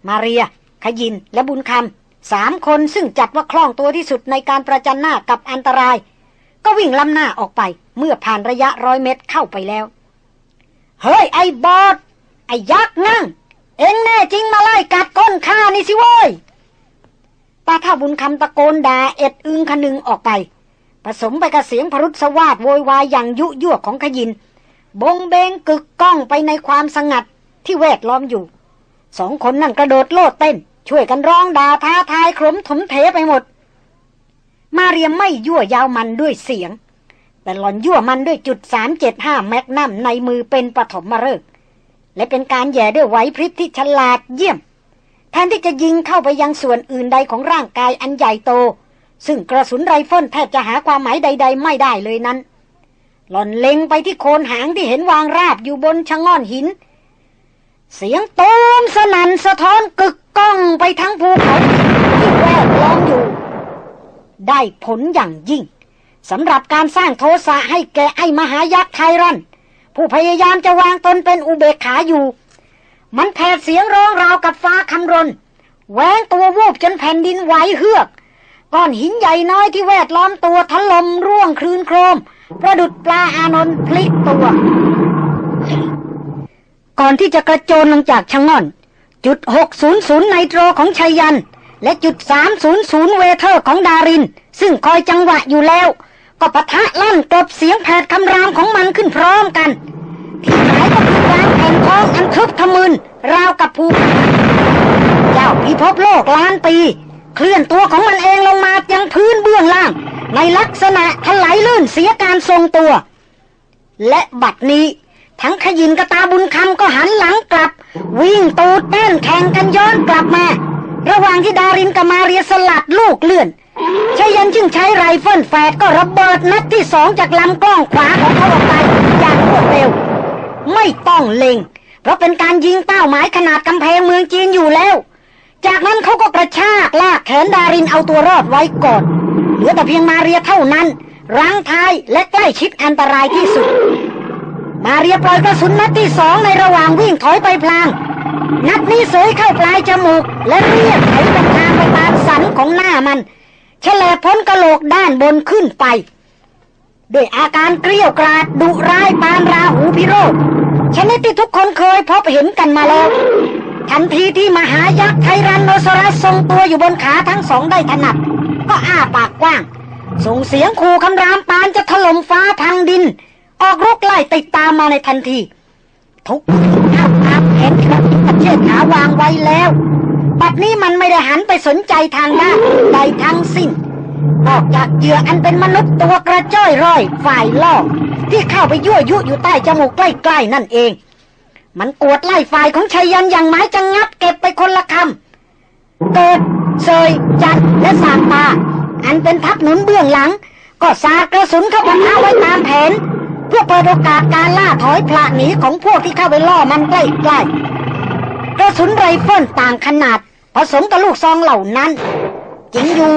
มาเรีย ขยินและบุญคำสามคนซึ่งจัดว่าคล่องตัวที่สุดในการประจันหน้ากับอันตราย ก็วิ่งล้ำหน้าออกไป เมื่อผ่านระยะร้อยเมตรเข้าไปแล้ว เฮ้ย ไอ้บอดไอ้ยักษ์นั่ง เอ็งแน่จริงมาไล่กัดก้นข้านี่สิเว้ยตาท่าบุญคำตะโกนด่าเอ็ดอึงคนึงออกไป ผสมไปกับเสียงพรุษสวาดโวยวายอย่างยุยั่วของขยิน บงเบงกึกก้องไปในความสงัดที่แวดล้อมอยู่ สองคนนั่นกระโดดโลดเต้น ช่วยกันร้องด่าท้าทายขรมถมเทไปหมด มาเรียไม่ยั่วเย้ามันด้วยเสียง แต่หล่อนยั่วมันด้วยจุดสามเจ็ดห้า magnum ในมือเป็นปฐมฤกษ์และเป็นการแหย่ด้วยไหวพริบที่ฉลาดเยี่ยม แทนที่จะยิงเข้าไปยังส่วนอื่นใดของร่างกายอันใหญ่โต ซึ่งกระสุนไรเฟิลแทบจะหาความหมายใด ๆ ไม่ได้เลยนั้น หล่อนเล็งไปที่โคนหางที่เห็นวางราบอยู่บนชะง่อนหิน เสียงตูมสนั่นสะท้อนกึกก้องไปทั้งภูเขาที่แวดล้อมอยู่ ได้ผลอย่างยิ่งสำหรับการสร้างโทสะให้แก่ไอ้มหายักษ์ไทรันผู้พยายามจะวางตนเป็นอุเบกขาอยู่ มันแผดเสียงร้องราวกับฟ้าคำรนแหวงตัววูบจนแผ่นดินไหวเฮือกก้อนหินใหญ่น้อยที่แวดล้อมตัวถล่มร่วงคลืนโครม ประดุจปลาอานนท์พลิกตัว ก่อนที่จะกระโจนลงจากชะง่อน จุด 600 ไนโตรของชัยยัน และจุด 300 เวเทอร์บีของดาริน ซึ่งคอยจังหวะอยู่แล้ว ก็ปะทะลั่นกลบเสียงแผดคำรามของมันขึ้นพร้อมกันที่หายก็คือกางแผ่นท้องอันทึบทะมึนราวกับภูเจ้าพิภพโลกล้านปี เคลื่อนตัวของมันเองลงมายังพื้นเบื้องล่าง ในลักษณะถลายลื่นเสียการทรงตัว และบัดนี้ทั้งขยินกะตาบุญคำก็หันหลังกลับ วิ่งตูดเต้นแข่งกันย้อนกลับมา ระหว่างที่ดารินกับมาเรียสลัดลูกเลื่อนชัยยันซึ่งใช้ไรเฟิลแฝดก็ระเบิดนัดที่สองจากลำกล้องขวาของเขาออกไปอย่างรวดเร็ว ไม่ต้องเล็ง เพราะเป็นการยิงเป้าหมายขนาดกำแพงเมืองจีนอยู่แล้ว จากนั้นเขาก็กระชากลากแขนดารินเอาตัวรอดไว้ก่อน เหลือแต่เพียงมาเรียเท่านั้นรังท้ายและใกล้ชิดอันตรายที่สุด มาเรียปล่อยกระสุนนัดที่สองในระหว่างวิ่งถอยไปพลาง นัดนี้เสยเข้าปลายจมูก และเรียกไถเป็นทางไปตามสันของหน้ามันเฉลยพ้นกระโหลกด้านบนขึ้นไป ด้วยอาการเกลี้ยวกราดดุร้ายปานราหูพิโรธชนิดที่ทุกคนเคยพบเห็นกันมาแล้วทันทีที่มหายักษ์ไทรันโนซอรัสทรงตัวอยู่บนขาทั้งสองได้ถนัด ก็อ้าปากกว้าง ส่งเสียงขู่คำรามปานจะถล่มฟ้าทางดิน ออกรุกไล่ติดตามมาในทันที ทุกข้าตามแผนที่ประ เทศหาวางไว้แล้วบัดนี้มันไม่ได้หันไปสนใจทางด้านใดทั้งสิ้น นอกจากเหยื่ออันเป็นมนุษย์ตัวกระจ้อยร่อยฝ่ายล่อที่เข้าไปยั่วยุอยู่ใต้จมูกใกล้ๆนั่นเอง มันกวดไล่ฝ่ายของชัยยันอย่างไม้จะงับเก็บไปคนละคำเกิดเซยจัดและสามตา อันเป็นทัพหนุนเบื้องหลัง ก็สาดกระสุนเข้าปะทะไว้ตามแผนเพื่อเปิดโอกาสการล่าถอยพละหนีของพวกที่เข้าไปล่อมันใกล้ๆ กระสุนไรเฟิลต่างขนาด ผสมกับลูกซองเหล่านั้นจิงอยู่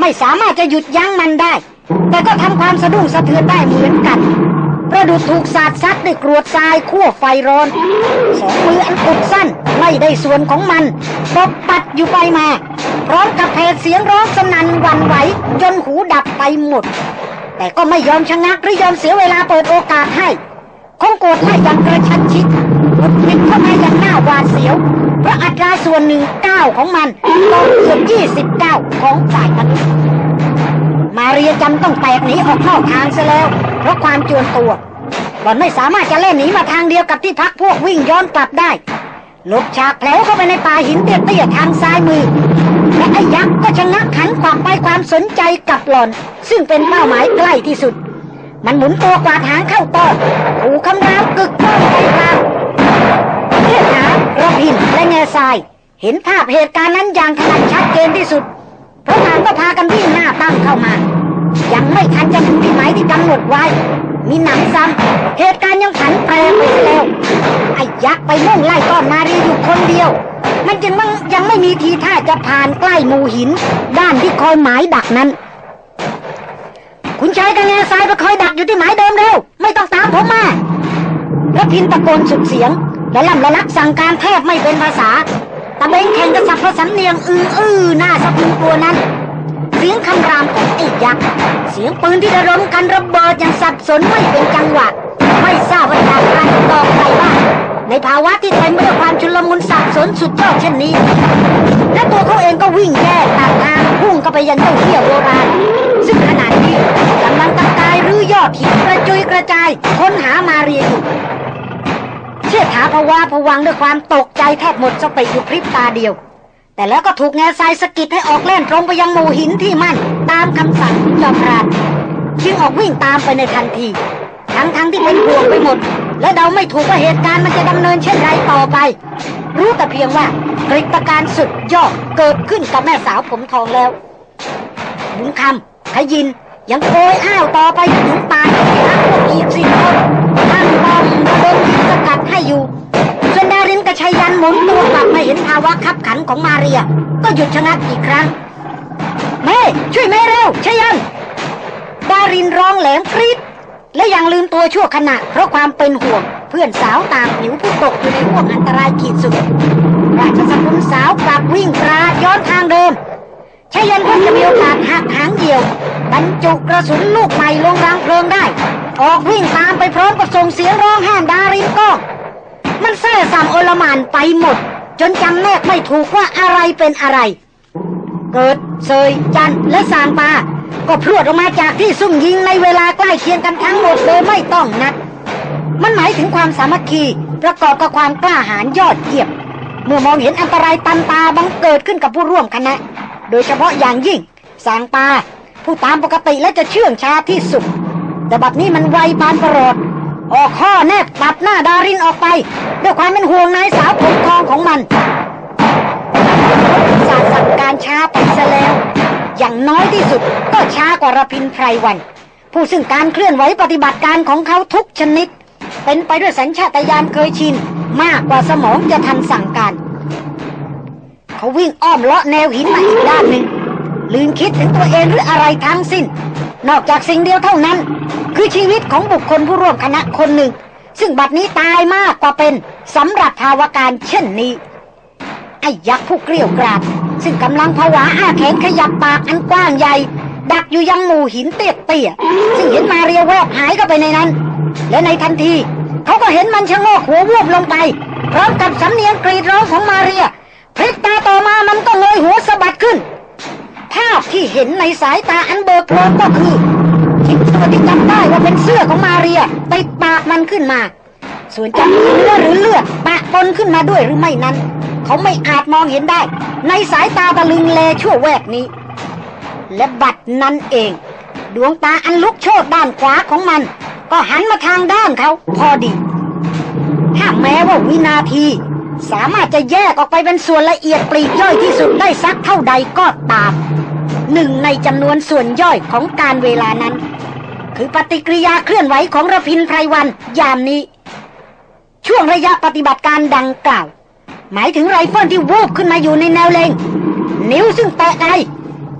ไม่สามารถจะหยุดยั้งมันได้ แต่ก็ทำความสะดุ้งสะเทือนได้เหมือนกัน ประดุจถูกสาดซัดด้วยกรวดทรายขั้วไฟร้อน สองมืออันกุดสั้นไม่ได้ส่วนของมันตบปัดอยู่ไปมา พร้อมกับเพดเสียงร้องสนั่นวันไหว จนหูดับไปหมด แต่ก็ไม่ยอมชะงักหรือยอมเสียเวลาเปิดโอกาสให้คงโกรธไล่ย่างกระชั้นชิด หุดหวิดเข้ามาอย่างหน้าหวาดเสียว เพราะอัตราส่วนหนึ่งเก้าของมันต่อเกือบยี่สิบเก้าของฝ่ายมนุษย์มาเรียจำต้องแตกหนีออกนอกทางซะแล้ว เพราะความจวนตัวหล่อนไม่สามารถจะเล่นหนีมาทางเดียวกับที่พักพวกวิ่งย้อนกลับได้หลบฉากแผลวเข้าไปในป่าหินเตี้ยๆทางซ้ายมือ และไอ้ยักษ์ก็ชะงักขันขวางไปความสนใจกับหล่อน ซึ่งเป็นเป้าหมายใกล้ที่สุด มันหมุนตัวกวาดหางเข้าต้อนหูคำรามกึกก้องไปกลาง เทียหาระพินและแง่ทราย เห็นภาพเหตุการณ์นั้นอย่างถนัดชัดเจนที่สุด เพราะต่างก็พากันวิ่งหน้าตั้งเข้ามา ยังไม่ทันจะถึงที่หมายที่กำหนดไว้ มีหนังซ้ำเหตุการณ์ยังผันแปรไปแล้วไอ้ยักษ์ไปมุ่งไล่ต้อนมารีอยู่คนเดียว มันจึงมันยังไม่มีทีท่าจะผ่านใกล้หมู่หิน ด้านที่คอยหมายดักนั้นคุณชายกับแง่ทรายไปคอยดักอยู่ที่หมายเดิมเร็ว ไม่ต้องตามผมมา แล้วพินตะโกนสุดเสียง และล่ำละลักสั่งการแทบไม่เป็นภาษาตะเบงแข่งกระสับกระสันเนียงอืออือหน้าสะพึงกลัวนั้น เสียงคำรามของไอ้ยักษ์เสียงปืนที่ระดมกันระเบิดอย่างสับสนไม่เป็นจังหวะไม่ทราบว่าจากการต่อใครบ้างในภาวะที่เต็มไปด้วยความชุลมุนสับสนสุดยอดเช่นนี้ และตัวเขาเองก็วิ่งแย่ตัดทางพุ่งเข้าไปยังเจ้าเที่ยวโบราณซึ่งขณะนี้กำลังตะกายรื้อยอดหินกระจุยกระจายค้นหามาเรียอยู่ เชื่อถาภาวะผวังด้วยความตกใจแทบหมดสติอยู่พริบตาเดียว แต่แล้วก็ถูกแง่ทรายสกิดให้ออกเล่นตรงไปยังหมู่หินที่มั่น ตามคำสั่งของจอมพรานจึงออกวิ่งตามไปในทันที ทั้งทั้งที่เป็นห่วงไปหมด และเดาไม่ถูกว่าเหตุการณ์มันจะดำเนินเช่นไรต่อไป รู้แต่เพียงว่ากฤตการสุดยอดเกิดขึ้นกับแม่สาวผมทองแล้วบุญคำขยินยังโอยอ้าวต่อไปถึงปานทักพวกอีกสิบคนตั้งบอม ระดมยิงสกัดให้อยู่ส่วนดารินกับชัยยันหมุนตัวกลับมาเห็นภาวะขับขันของมาเรีย ก็หยุดชะงักอีกครั้งแม่ช่วยแม่เร็วชัยยัน ดารินร้องแหลมกรีดและยังลืมตัวชั่วขณะเพราะความเป็นห่วง เพื่อนสาวตามผิวผู้ตกอยู่ในห่วงอันตรายขีดสุดราชสกุลสาวกลับวิ่งปราดย้อนทางเดิม ชยันเพิ่งจะมีโอกาสหักหางเดียว บรรจุกระสุนลูกใหม่ลงรางเพลิงได้ ออกวิ่งตามไปพร้อมกับส่งเสียงร้องห้ามดารินก็มันแซ่สามโอลมานไปหมด จนจำแนกไม่ถูกว่าอะไรเป็นอะไร เกิดเซยจันและสางปาก็พรวดออกมาจากที่ซุ่มยิงในเวลาใกล้เคียงกันทั้งหมดโดยไม่ต้องนัด มันหมายถึงความสามัคคีประกอบกับความกล้าหาญยอดเยี่ยม เมื่อมองเห็นอันตรายตันตาบังเกิดขึ้นกับผู้ร่วมคณะ โดยเฉพาะอย่างยิ่งสางปาผู้ตามปกติและจะเชื่องช้าที่สุด แต่บัดนี้มันไวปานประหลอดออกข้อแนบตัดหน้าดารินออกไป ด้วยความเป็นห่วงนายสาวผมทองของมันสาสั่งการช้าไปซะแล้ว อย่างน้อยที่สุดก็ช้ากว่ารพินไพรวัน ผู้ซึ่งการเคลื่อนไหวปฏิบัติการของเขาทุกชนิด เป็นไปด้วยสัญชาตญาณเคยชินมากกว่าสมองจะทันสั่งการ เขาวิ่งอ้อมเลาะแนวหินมาอีกด้านหนึ่งลืมคิดถึงตัวเองหรืออะไรทั้งสิ้น นอกจากสิ่งเดียวเท่านั้น คือชีวิตของบุคคลผู้ร่วมคณะคนหนึ่ง ซึ่งบัดนี้ตายมากกว่าเป็นสำหรับภาวะการเช่นนี้ ไอ้ยักษ์ผู้เกลี้ยวกราดซึ่งกำลังผวาอ้าแขนขยับปากอันกว้างใหญ่ ดักอยู่ยังหมู่หินเตี้ยเตี้ยๆซึ่งเห็นมาเรียแวบหายเข้าไปในนั้น และในทันที เขาก็เห็นมันชะโงกหัววูบลงไปพร้อมกับสำเนียงกรีดร้องของมาเรีย พริบตาต่อมามันก็เงยหัวสะบัดขึ้น ภาพที่เห็นในสายตาอันเบิกโพลงก็คือชิ้นส่วนที่จำได้ว่าเป็นเสื้อของมาเรียติดปากมันขึ้นมา ส่วนจะมีเนื้อหรือเลือดปะปนขึ้นมาด้วยหรือไม่นั้น เขาไม่อาจมองเห็นได้ ในสายตาตะลึงแลชั่วแวบนี้ และบัดนั้นเอง ดวงตาอันลุกโชดด้านขวาของมัน ก็หันมาทางด้านเขาพอดี ถ้าแม้ว่าวินาที สามารถจะแยกออกไปเป็นส่วนละเอียดปลีกย่อยที่สุดได้สักเท่าใดก็ตาม หนึ่งในจำนวนส่วนย่อยของการเวลานั้น คือปฏิกิริยาเคลื่อนไหวของระพินไพรวันยามนี้ ช่วงระยะปฏิบัติการดังกล่าว หมายถึงไรเฟิลที่วูบขึ้นมาอยู่ในแนวเล็งนิ้วซึ่งแตะไก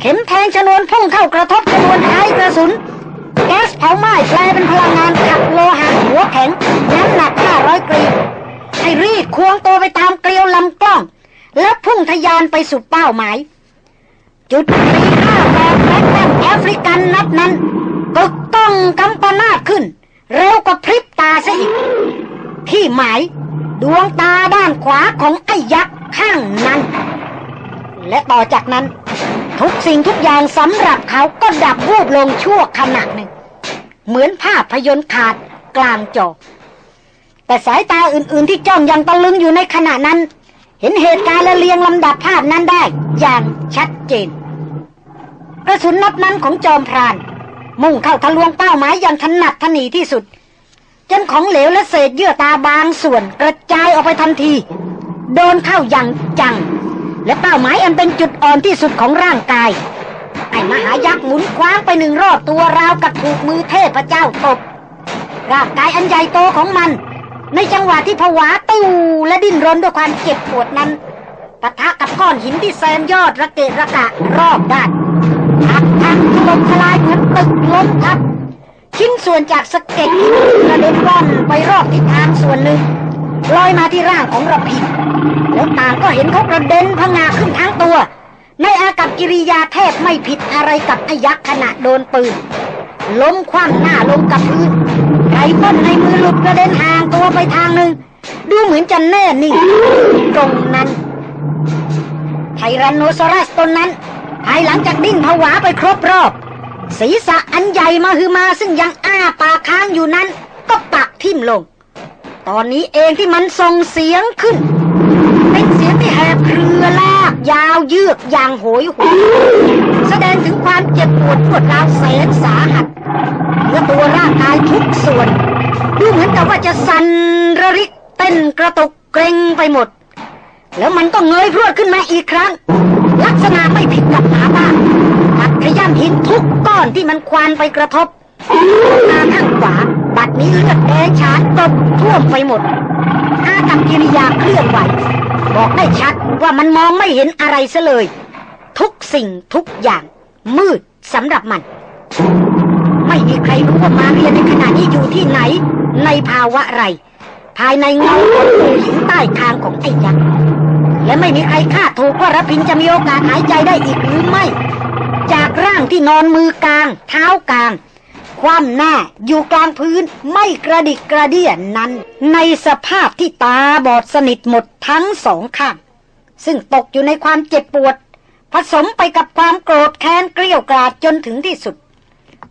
เข็มแทงชนวนพุ่งเข้ากระทบชนวนท้ายกระสุนแก๊สเผาไหม้แปรเป็นพลังงานขับโลหะหัวแข็งน้ำหนัก 500 เกรน ให้รีดควงตัวไปตามเกลียวลำกล้อง แล้วพุ่งทะยานไปสู่เป้าหมาย จุดสี่ห้าแปดแม็กนัมแอฟริกันนัดนั้นกึกก้องกำปนาขึ้น เร็วกว่าพริบตาซะอีก ที่หมาย ดวงตาด้านขวาของไอ้ยักษ์ข้างนั้น และต่อจากนั้น ทุกสิ่งทุกอย่างสำหรับเขาก็ดับวูบลงชั่วขณะหนึ่ง เหมือนภาพยนตร์ขาดกลางจอ แต่สายตาอื่นๆที่จ้องยังตะลึงอยู่ในขณะนั้น เห็นเหตุการณ์และเรียงลำดับภาพนั้นได้ อย่างชัดเจน กระสุนนัดนั้นของจอมพราน มุ่งเข้าทะลวงเป้าหมายอย่างถนัดถนีที่สุด จนของเหลวและเศษเยื่อตาบางส่วนกระจายออกไปทันที โดนเข้าอย่างจัง และเป้าหมายอันเป็นจุดอ่อนที่สุดของร่างกายไอ้มหายักษ์หมุนคว้างไปหนึ่งรอบตัวราวกับถูกมือเทพเจ้าตบร่างกายอันใหญ่โตของมัน ในจังหวะที่ผวาตู้และดิ้นรนด้วยความเจ็บปวดนั้นปะทะกับก้อนหินที่แซมยอดระเกะระกะรอบด้านหักพังถล่มทลายเหมือนตึกล้มทับ ชิ้นส่วนจากสะเก็ดกระเด็นว่อนไปรอบทิศทางส่วนหนึ่งลอยมาที่ร่างของระพินแล้วต่างก็เห็นเขากระเด็นพังาขึ้นทั้งตัว ในอากับกิริยาแทบไม่ผิดอะไรกับไอ้ยักษ์ขณะโดนปืนล้มคว่ำหน้าลงกับพื้น ไรเฟิลในมือหลุดกระเด็นห่างตัวไปทางหนึ่งดูเหมือนจะแน่นิ่งตรงนั้นไทรันโนซอรัสตนนั้นภายหลังจากดิ้นผวาไปครบรอบ ศีรษะอันใหญ่มาคือมาซึ่งยังอ้าปากค้างอยู่นั้น ก็ปักทิ่มลง ตอนนี้เองที่มันส่งเสียงขึ้น เป็นเสียงที่แหบเครือลากยาวเยือกอย่างโหยหวนแสดงถึงความเจ็บปวดปวดร้าวแสนสาหัส เนื้อตัวร่างกายทุกส่วนดูเหมือนกับว่าจะสั่นระริกเต้นกระตุกเกรงไปหมด แล้วมันก็เงยพรวดขึ้นมาอีกครั้ง ลักษณะไม่ผิดกับหมาบ้าหักขย้ำหินทุกก้อนที่มันควานไปกระทบหน้าข้างขวา บัดนี้เลือดแดงฉานตกท่วมไปหมดอากับกิริยาเคลื่อนไหว บอกได้ชัดว่ามันมองไม่เห็นอะไรซะเลย ทุกสิ่งทุกอย่างมืดสำหรับมัน ไม่มีใครรู้ว่ามาเรียนในขณะนี้อยู่ที่ไหน ในภาวะไร ภายในเงาของภูหินใต้คางของไอ้ยักษ์และไม่มีใครคาดถูกว่ารพินจะมีโอกาสหายใจได้อีกหรือไม่ จากร่างที่นอนมือกลาง เท้ากลาง คว่ำหน้าอยู่กลางพื้นไม่กระดิกกระเดี่ยนนั้น ในสภาพที่ตาบอดสนิทหมดทั้งสองข้าง ซึ่งตกอยู่ในความเจ็บปวด ผสมไปกับความโกรธแค้นเกลียวกราดจนถึงที่สุด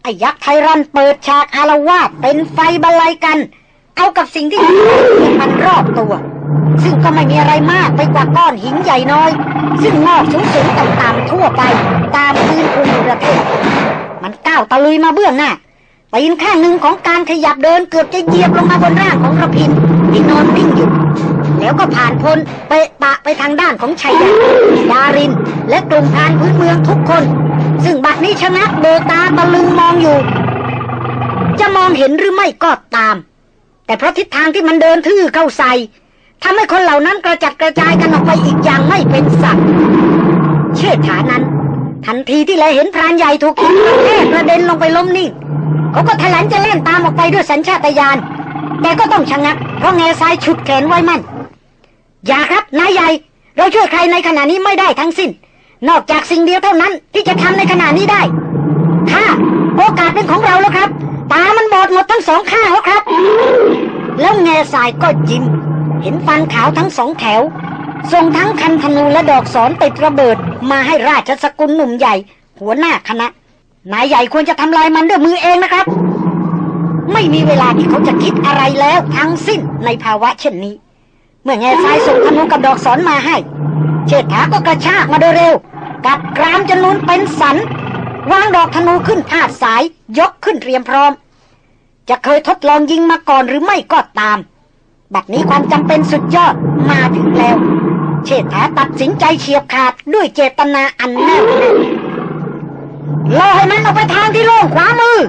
ไอ้ยักษ์ไทรันเปิดฉากอารวาสเป็นไฟบรรลัยกัน เอากับสิ่งที่มันรอบตัว ซึ่งก็ไม่มีอะไรมากไปกว่าก้อนหินใหญ่น้อย ซึ่งงอกสูงสูงต่ำๆทั่วไป ตามพื้นภูมิประเทศ มันก้าวตะลุยมาเบื้องหน้าตีนข้างหนึ่งของการขยับเดินเกือบจะเหยียบลงมาบนร่างของระพินที่นอนนิ่งอยู่ แล้วก็ผ่านพ้นไปปะไปทางด้านของชัยยาดาริน และกลุ่มพานพื้นเมืองทุกคน ซึ่งบัดนี้ชะงักเบตาตะลึงมองอยู่ จะมองเห็นหรือไม่ก็ตาม แต่เพราะทิศทางที่มันเดินทื่อเข้าใส่ทำให้คนเหล่านั้นกระจัดกระจายกันออกไปอีกอย่างไม่เป็นสัตว์เชิดฐานั้น ทันทีที่แลเห็นพรานใหญ่ถูกหินกระแทกกระเด็นลงไปล้มนิ่งเขาก็ทะลันจะเล่นตามออกไปด้วยสัญชาตญาณแต่ก็ต้องชะงัก เพราะแง่ซ้ายฉุดแขนไว้มั่นอย่าครับนายใหญ่ เราช่วยใครในขณะนี้ไม่ได้ทั้งสิ้น นอกจากสิ่งเดียวเท่านั้นที่จะทำในขณะนี้ได้ค่ะโอกาสเป็นของเราแล้วครับ ตามันบอดหมดทั้งสองข้างแล้วครับ แล้วแง่สายก็ยิ้ม เห็นฟันขาวทั้งสองแถว ส่งทั้งคันธนูและดอกสอนติดระเบิด มาให้ราชสกุลหนุ่มใหญ่ หัวหน้าคณะ นายใหญ่ควรจะทำลายมันด้วยมือเองนะครับ ไม่มีเวลาที่เขาจะคิดอะไรแล้วทั้งสิ้นในภาวะเช่นนี้ เมื่อแง่ทรายส่งธนูกับดอกสอนมาให้ เชิดถาก็กระชากมาโดยเร็ว กัดกรามจนนุนเป็นสัน วางดอกธนูขึ้นพาดสาย ยกขึ้นเตรียมพร้อม จะเคยทดลองยิงมาก่อนหรือไม่ก็ตาม บัดนี้ความจำเป็นสุดยอดมาถึงแล้ว เชษฐาตัดสินใจเฉียบขาดด้วยเจตนาอันแน่วแน่รอให้มันออกไปทางที่โล่งขวามือ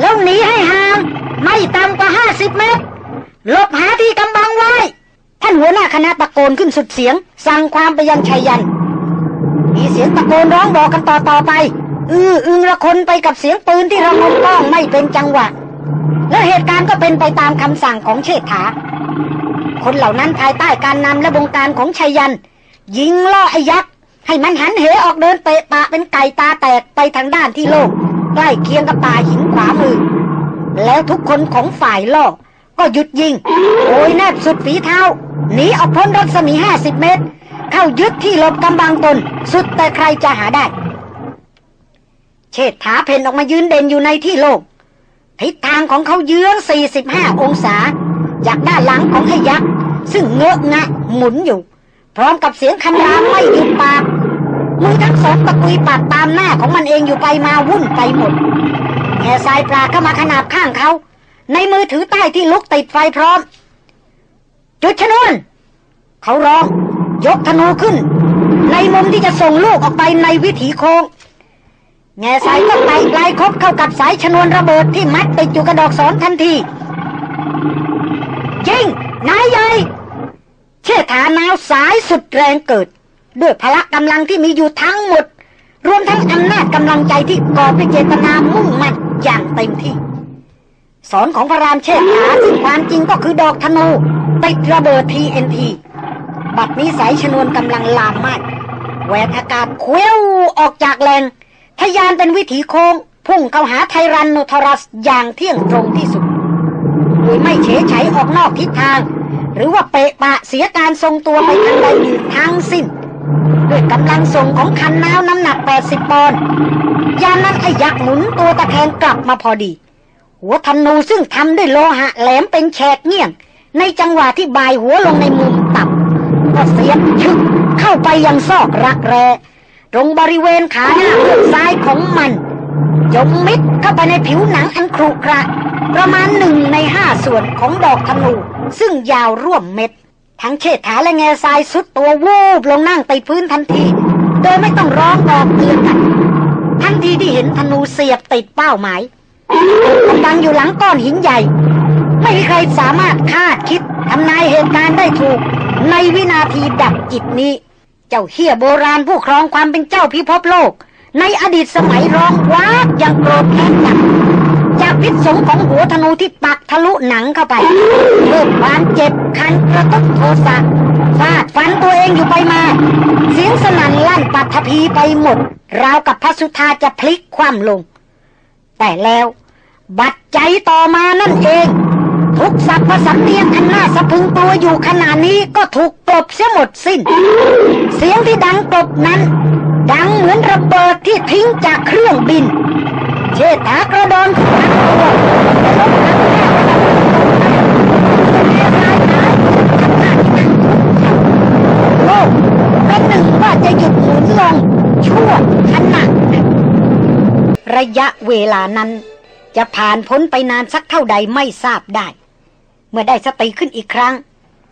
แล้วหนีให้ห่าง ไม่ต่ำกว่าห้าสิบเมตรหลบหาที่กำบังไว้ ท่านหัวหน้าคณะตะโกนขึ้นสุดเสียง สั่งความไปยังชัยยัน เสียงตะโกนร้องบอกกันต่อต่อไป อืออึงระคนไปกับเสียงปืนที่ระงมก้องไม่เป็นจังหวะ และเหตุการณ์ก็เป็นไปตามคำสั่งของเชษฐา คนเหล่านั้นภายใต้การนำและบงการของชัยยัน ยิงล่อไอ้ยักษ์ให้มันหันเหออกเดินเตะปะเป็นไก่ตาแตกไปทางด้านที่โลกใกล้เคียงกับป่าหินขวามือ แล้วทุกคนของฝ่ายล่อก็หยุดยิง โอยแนบสุดฝีเท้าหนีออกพ้นรัศมีห้าสิบเมตร เข้ายึดที่หลบกำบังตน สุดแต่ใครจะหาได้ เชษฐาเพนออกมายืนเด่นอยู่ในที่โลกทิศทางของเขาเยื้อง 45 องศา จากด้านหลังของไอ้ยักษ์ ซึ่งเงอะงะหมุนอยู่ พร้อมกับเสียงคำรามไม่หยุดปากมือทั้งสองตะกุยปัดตามหน้าของมันเองอยู่ไปมาวุ่นไปหมดแง่ทรายปลาเข้ามาขนาบข้างเขา ในมือถือใต้ที่ลุกติดไฟพร้อม จุดชนวน เขาร้อง ยกธนูขึ้น ในมุมที่จะส่งลูกออกไปในวิถีโค้งแง่สายก็ไต่ปลายคบเข้ากับสายชนวนระเบิดที่มัดติดอยู่กระดอกสอนทันทีจริงนายใหญ่เชษฐานาวสายสุดแรงเกิด ด้วยพละกำลังที่มีอยู่ทั้งหมด รวมทั้งอำนาจกำลังใจที่ก่อด้วยเจตนามุ่งมั่นอย่างเต็มที่ สอนของพระรามเชษฐาซึ่งความจริงก็คือดอกธนูติดระเบิด TNT บัดนี้สายชนวนกำลังลามไหม้แหวกอากาศเคว้วออกจากแรงทยานเป็นวิถีโค้ง พุ่งเข้าหาไทรันโนทอรัสอย่างเที่ยงตรงที่สุด โดยไม่เฉยฉออกนอกทิศทาง หรือว่าเปะปะเสียการทรงตัวไปทางใดทั้งสิ้น ด้วยกำลังส่งของคันน้าวน้ำหนัก 80 ปอนด์ยานนั้นไอ้ยักหมุนตัวตะแคงกลับมาพอดี หัวธนูซึ่งทำด้วยโลหะแหลมเป็นแฉกเงี่ยง ในจังหวะที่บายหัวลงในมุม ก็เสียบชึกเข้าไปยังซอกรักแร้ตรงบริเวณขาหน้าเือซ้ายของมันยมมิดเข้าไปในผิวหนังอันครุขระประมาณหนึ่งในห้าส่วนของดอกธนู ซึ่งยาวร่วมเม็ด ทั้งเชษฐาและแง่ทรายสุดตัววูบลงนั่งติดพื้นทันที โดยไม่ต้องร้องบอกเตือนกัน ทันทีที่เห็นธนูเสียบติดเป้าหมายกำลังอยู่หลังก้อนหินใหญ่ ไม่มีใครสามารถคาดคิดทำนายเหตุการณ์ได้ถูก ในวินาทีดับจิตนี้ เจ้าเฮียโบราณผู้ครองความเป็นเจ้าพิภพโลก ในอดีตสมัยร้องว้าอย่างโกรธแค้นหนักจากพิษสงของหัวธนูที่ปักทะลุหนังเข้าไปเพิ่มความเจ็บคันกระตุกโทสะฟาดฟันตัวเองอยู่ไปมา เสียงสนั่นลั่นปัทภีไปหมด ราวกับพระสุธาจะพลิกคว่ำลง แต่แล้ว บัดใจต่อมานั่นเอง ทุกสัพพสัมเนียงอันน่าสะพึงตัวอยู่ขณะนี้ก็ถูกกลบเสียหมดสิ้น เสียงที่ดังกลบนั้น ดังเหมือนระเบิดที่ทิ้งจากเครื่องบิน เชษฐากระโดนขัดตัวและล้มหักหน้าโลกเป็นหนึ่งว่าจะหยุดหมุนลงชั่วขณะระยะเวลานั้นจะผ่านพ้นไปนานสักเท่าใดไม่ทราบได้ เมื่อได้สติขึ้นอีกครั้ง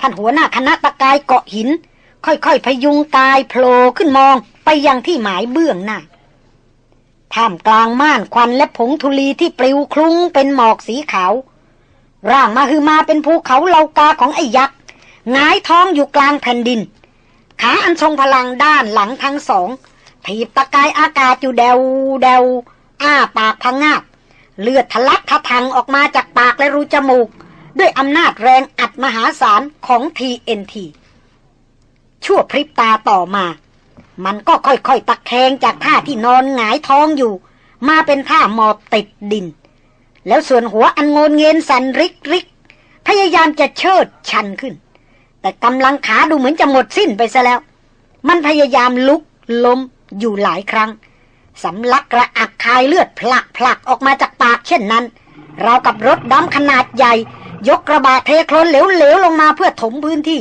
ท่านหัวหน้าคณะตะกายเกาะหิน ค่อยๆพยุงกายโผล่ขึ้นมองไปยังที่หมายเบื้องหน้าท่ามกลางม่านควันและผงธุลีที่ปลิวคลุ้งเป็นหมอกสีขาว ร่างมาคือมาเป็นภูเขาเหลากาของไอ้ยักษ์งายท้องอยู่กลางแผ่นดิน ขาอันทรงพลังด้านหลังทั้งสองถีบตะกายอากาศอยู่เดวเดวอ้าปากพังงาบ เลือดทะลักทะทังออกมาจากปากและรูจมูก ด้วยอำนาจแรงอัดมหาศาลของ TNT ชั่วพริบตาต่อมา มันก็ค่อยๆ ตะแคงจากท่าที่นอนหงายท้องอยู่ มาเป็นท่าหมอบติดดิน แล้วส่วนหัวอันโงนเงินสันริกริกพยายามจะเชิดชันขึ้น แต่กำลังขาดูเหมือนจะหมดสิ้นไปซะแล้ว มันพยายามลุกล้มอยู่หลายครั้งสำลักกระอักคายเลือดพลักพลักออกมาจากปากเช่นนั้น เรากับรถดำขนาดใหญ่ ยกกระบะเทโคลนเหลวๆลงมาเพื่อถมพื้นที่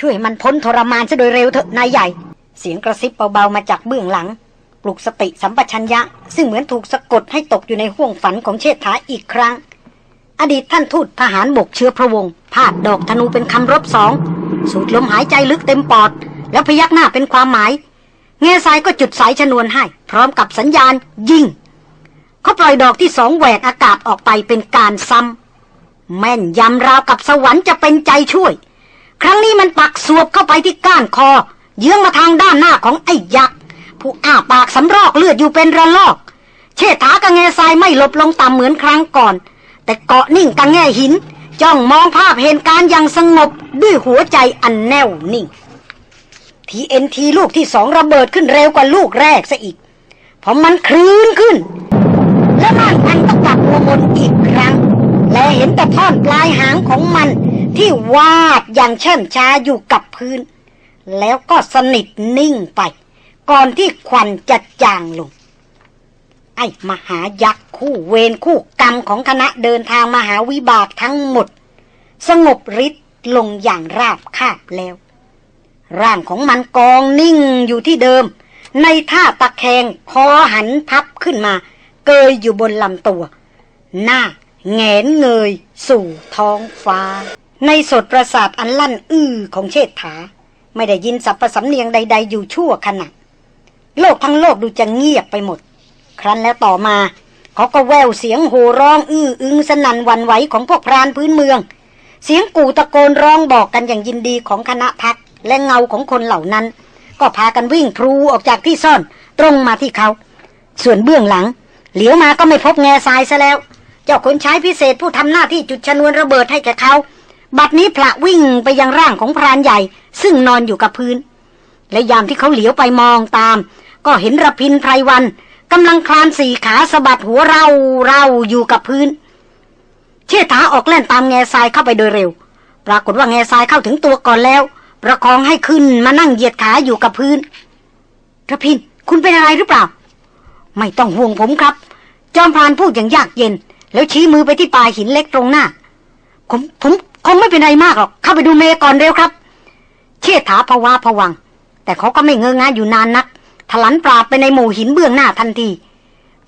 ช่วยมันพ้นทรมานซะโดยเร็วเถอะนายใหญ่ เสียงกระซิบเบาๆมาจากเบื้องหลัง ปลุกสติสัมปชัญญะ ซึ่งเหมือนถูกสะกดให้ตกอยู่ในห่วงฝันของเชษฐาอีกครั้ง อดีตท่านทูตทหารบกเชื้อพระวงศ์พาดดอกธนูเป็นคำรบสองสูดลมหายใจลึกเต็มปอด แล้วพยักหน้าเป็นความหมายเงยสายก็จุดสายชนวนให้ พร้อมกับสัญญาณยิงเขาปล่อยดอกที่สองแหวกอากาศออกไปเป็นการซ้ำ แม่นยำราวกับสวรรค์จะเป็นใจช่วย ครั้งนี้มันปักสวบเข้าไปที่ก้านคอ เยื้องมาทางด้านหน้าของไอ้ยักษ์ผู้อ้าปากสำรอกเลือดอยู่เป็นระลอก เชษฐากับเงยสายไม่หลบลงต่ำเหมือนครั้งก่อน แต่เกาะนิ่งกังแง่หิน จ้องมองภาพเหตุการณ์อย่างสงบด้วยหัวใจอันแน่วนิ่งทีเอ็นทีลูกที่สองระเบิดขึ้นเร็วกว่าลูกแรกซะอีกเพราะมันคลื่นขึ้น และร่างมันก็กลับหัวมนอีกคร เห็นแต่ท่อนปลายหางของมันที่วาดอย่างเช่มช้าอยู่กับพื้น แล้วก็สนิทนิ่งไป ก่อนที่ควันจะจางลง ไอ้มหายักษ์คู่เวรคู่กรรมของคณะเดินทางมหาวิบากทั้งหมด สงบฤทธิ์ลงอย่างราบคาบแล้ว ร่างของมันกองนิ่งอยู่ที่เดิม ในท่าตะแคงคอหันพับขึ้นมา เกยอยู่บนลำตัว หน้า แงนเงย สู่ท้องฟ้า ในสดประสาทอันลั่นอื้อของเชษฐา ไม่ได้ยินสับประสำเนียงใด ๆ อยู่ชั่วขณะโลกทั้งโลกดูจะเงียบไปหมด ครั้นแล้วต่อมาเขาก็แววเสียงโห่ร้องอื้ออึงสนั่นวันไหวของพวกพรานพื้นเมือง เสียงกูตะโกนร้องบอกกันอย่างยินดีของคณะพักและเงาของคนเหล่านั้น ก็พากันวิ่งพลูออกจากที่ซ่อนตรงมาที่เขา ส่วนเบื้องหลัง เหลียวมาก็ไม่พบแง่ทรายซะแล้ว เจ้าคนใช้พิเศษผู้ทำหน้าที่จุดชนวนระเบิดให้แก่เขา บัดนี้พระวิ่งไปยังร่างของพรานใหญ่ ซึ่งนอนอยู่กับพื้น และยามที่เขาเหลียวไปมองตาม ก็เห็นระพินไพรวันกำลังคลานสี่ขาสะบัดหัวเราเราอยู่กับพื้น เชี่ยถาออกเล่นตามแง่ทรายเข้าไปโดยเร็ว ปรากฏว่าแง่ทรายเข้าถึงตัวก่อนแล้ว ประคองให้ขึ้นมานั่งเหยียดขาอยู่กับพื้นระพินคุณเป็นอะไรหรือเปล่า ไม่ต้องห่วงผมครับ จอมพรานพูดอย่างยากเย็น แล้วชี้มือไปที่ปลายหินเล็กตรงหน้า ผมผมคงไม่เป็นไรมากหรอก เข้าไปดูเมก่อนเร็วครับ เชี่ยถาภาวะผวัง แต่เขาก็ไม่เงงงานอยู่นานนัก ถลันปราบไปในหมู่หินเบื้องหน้าทันที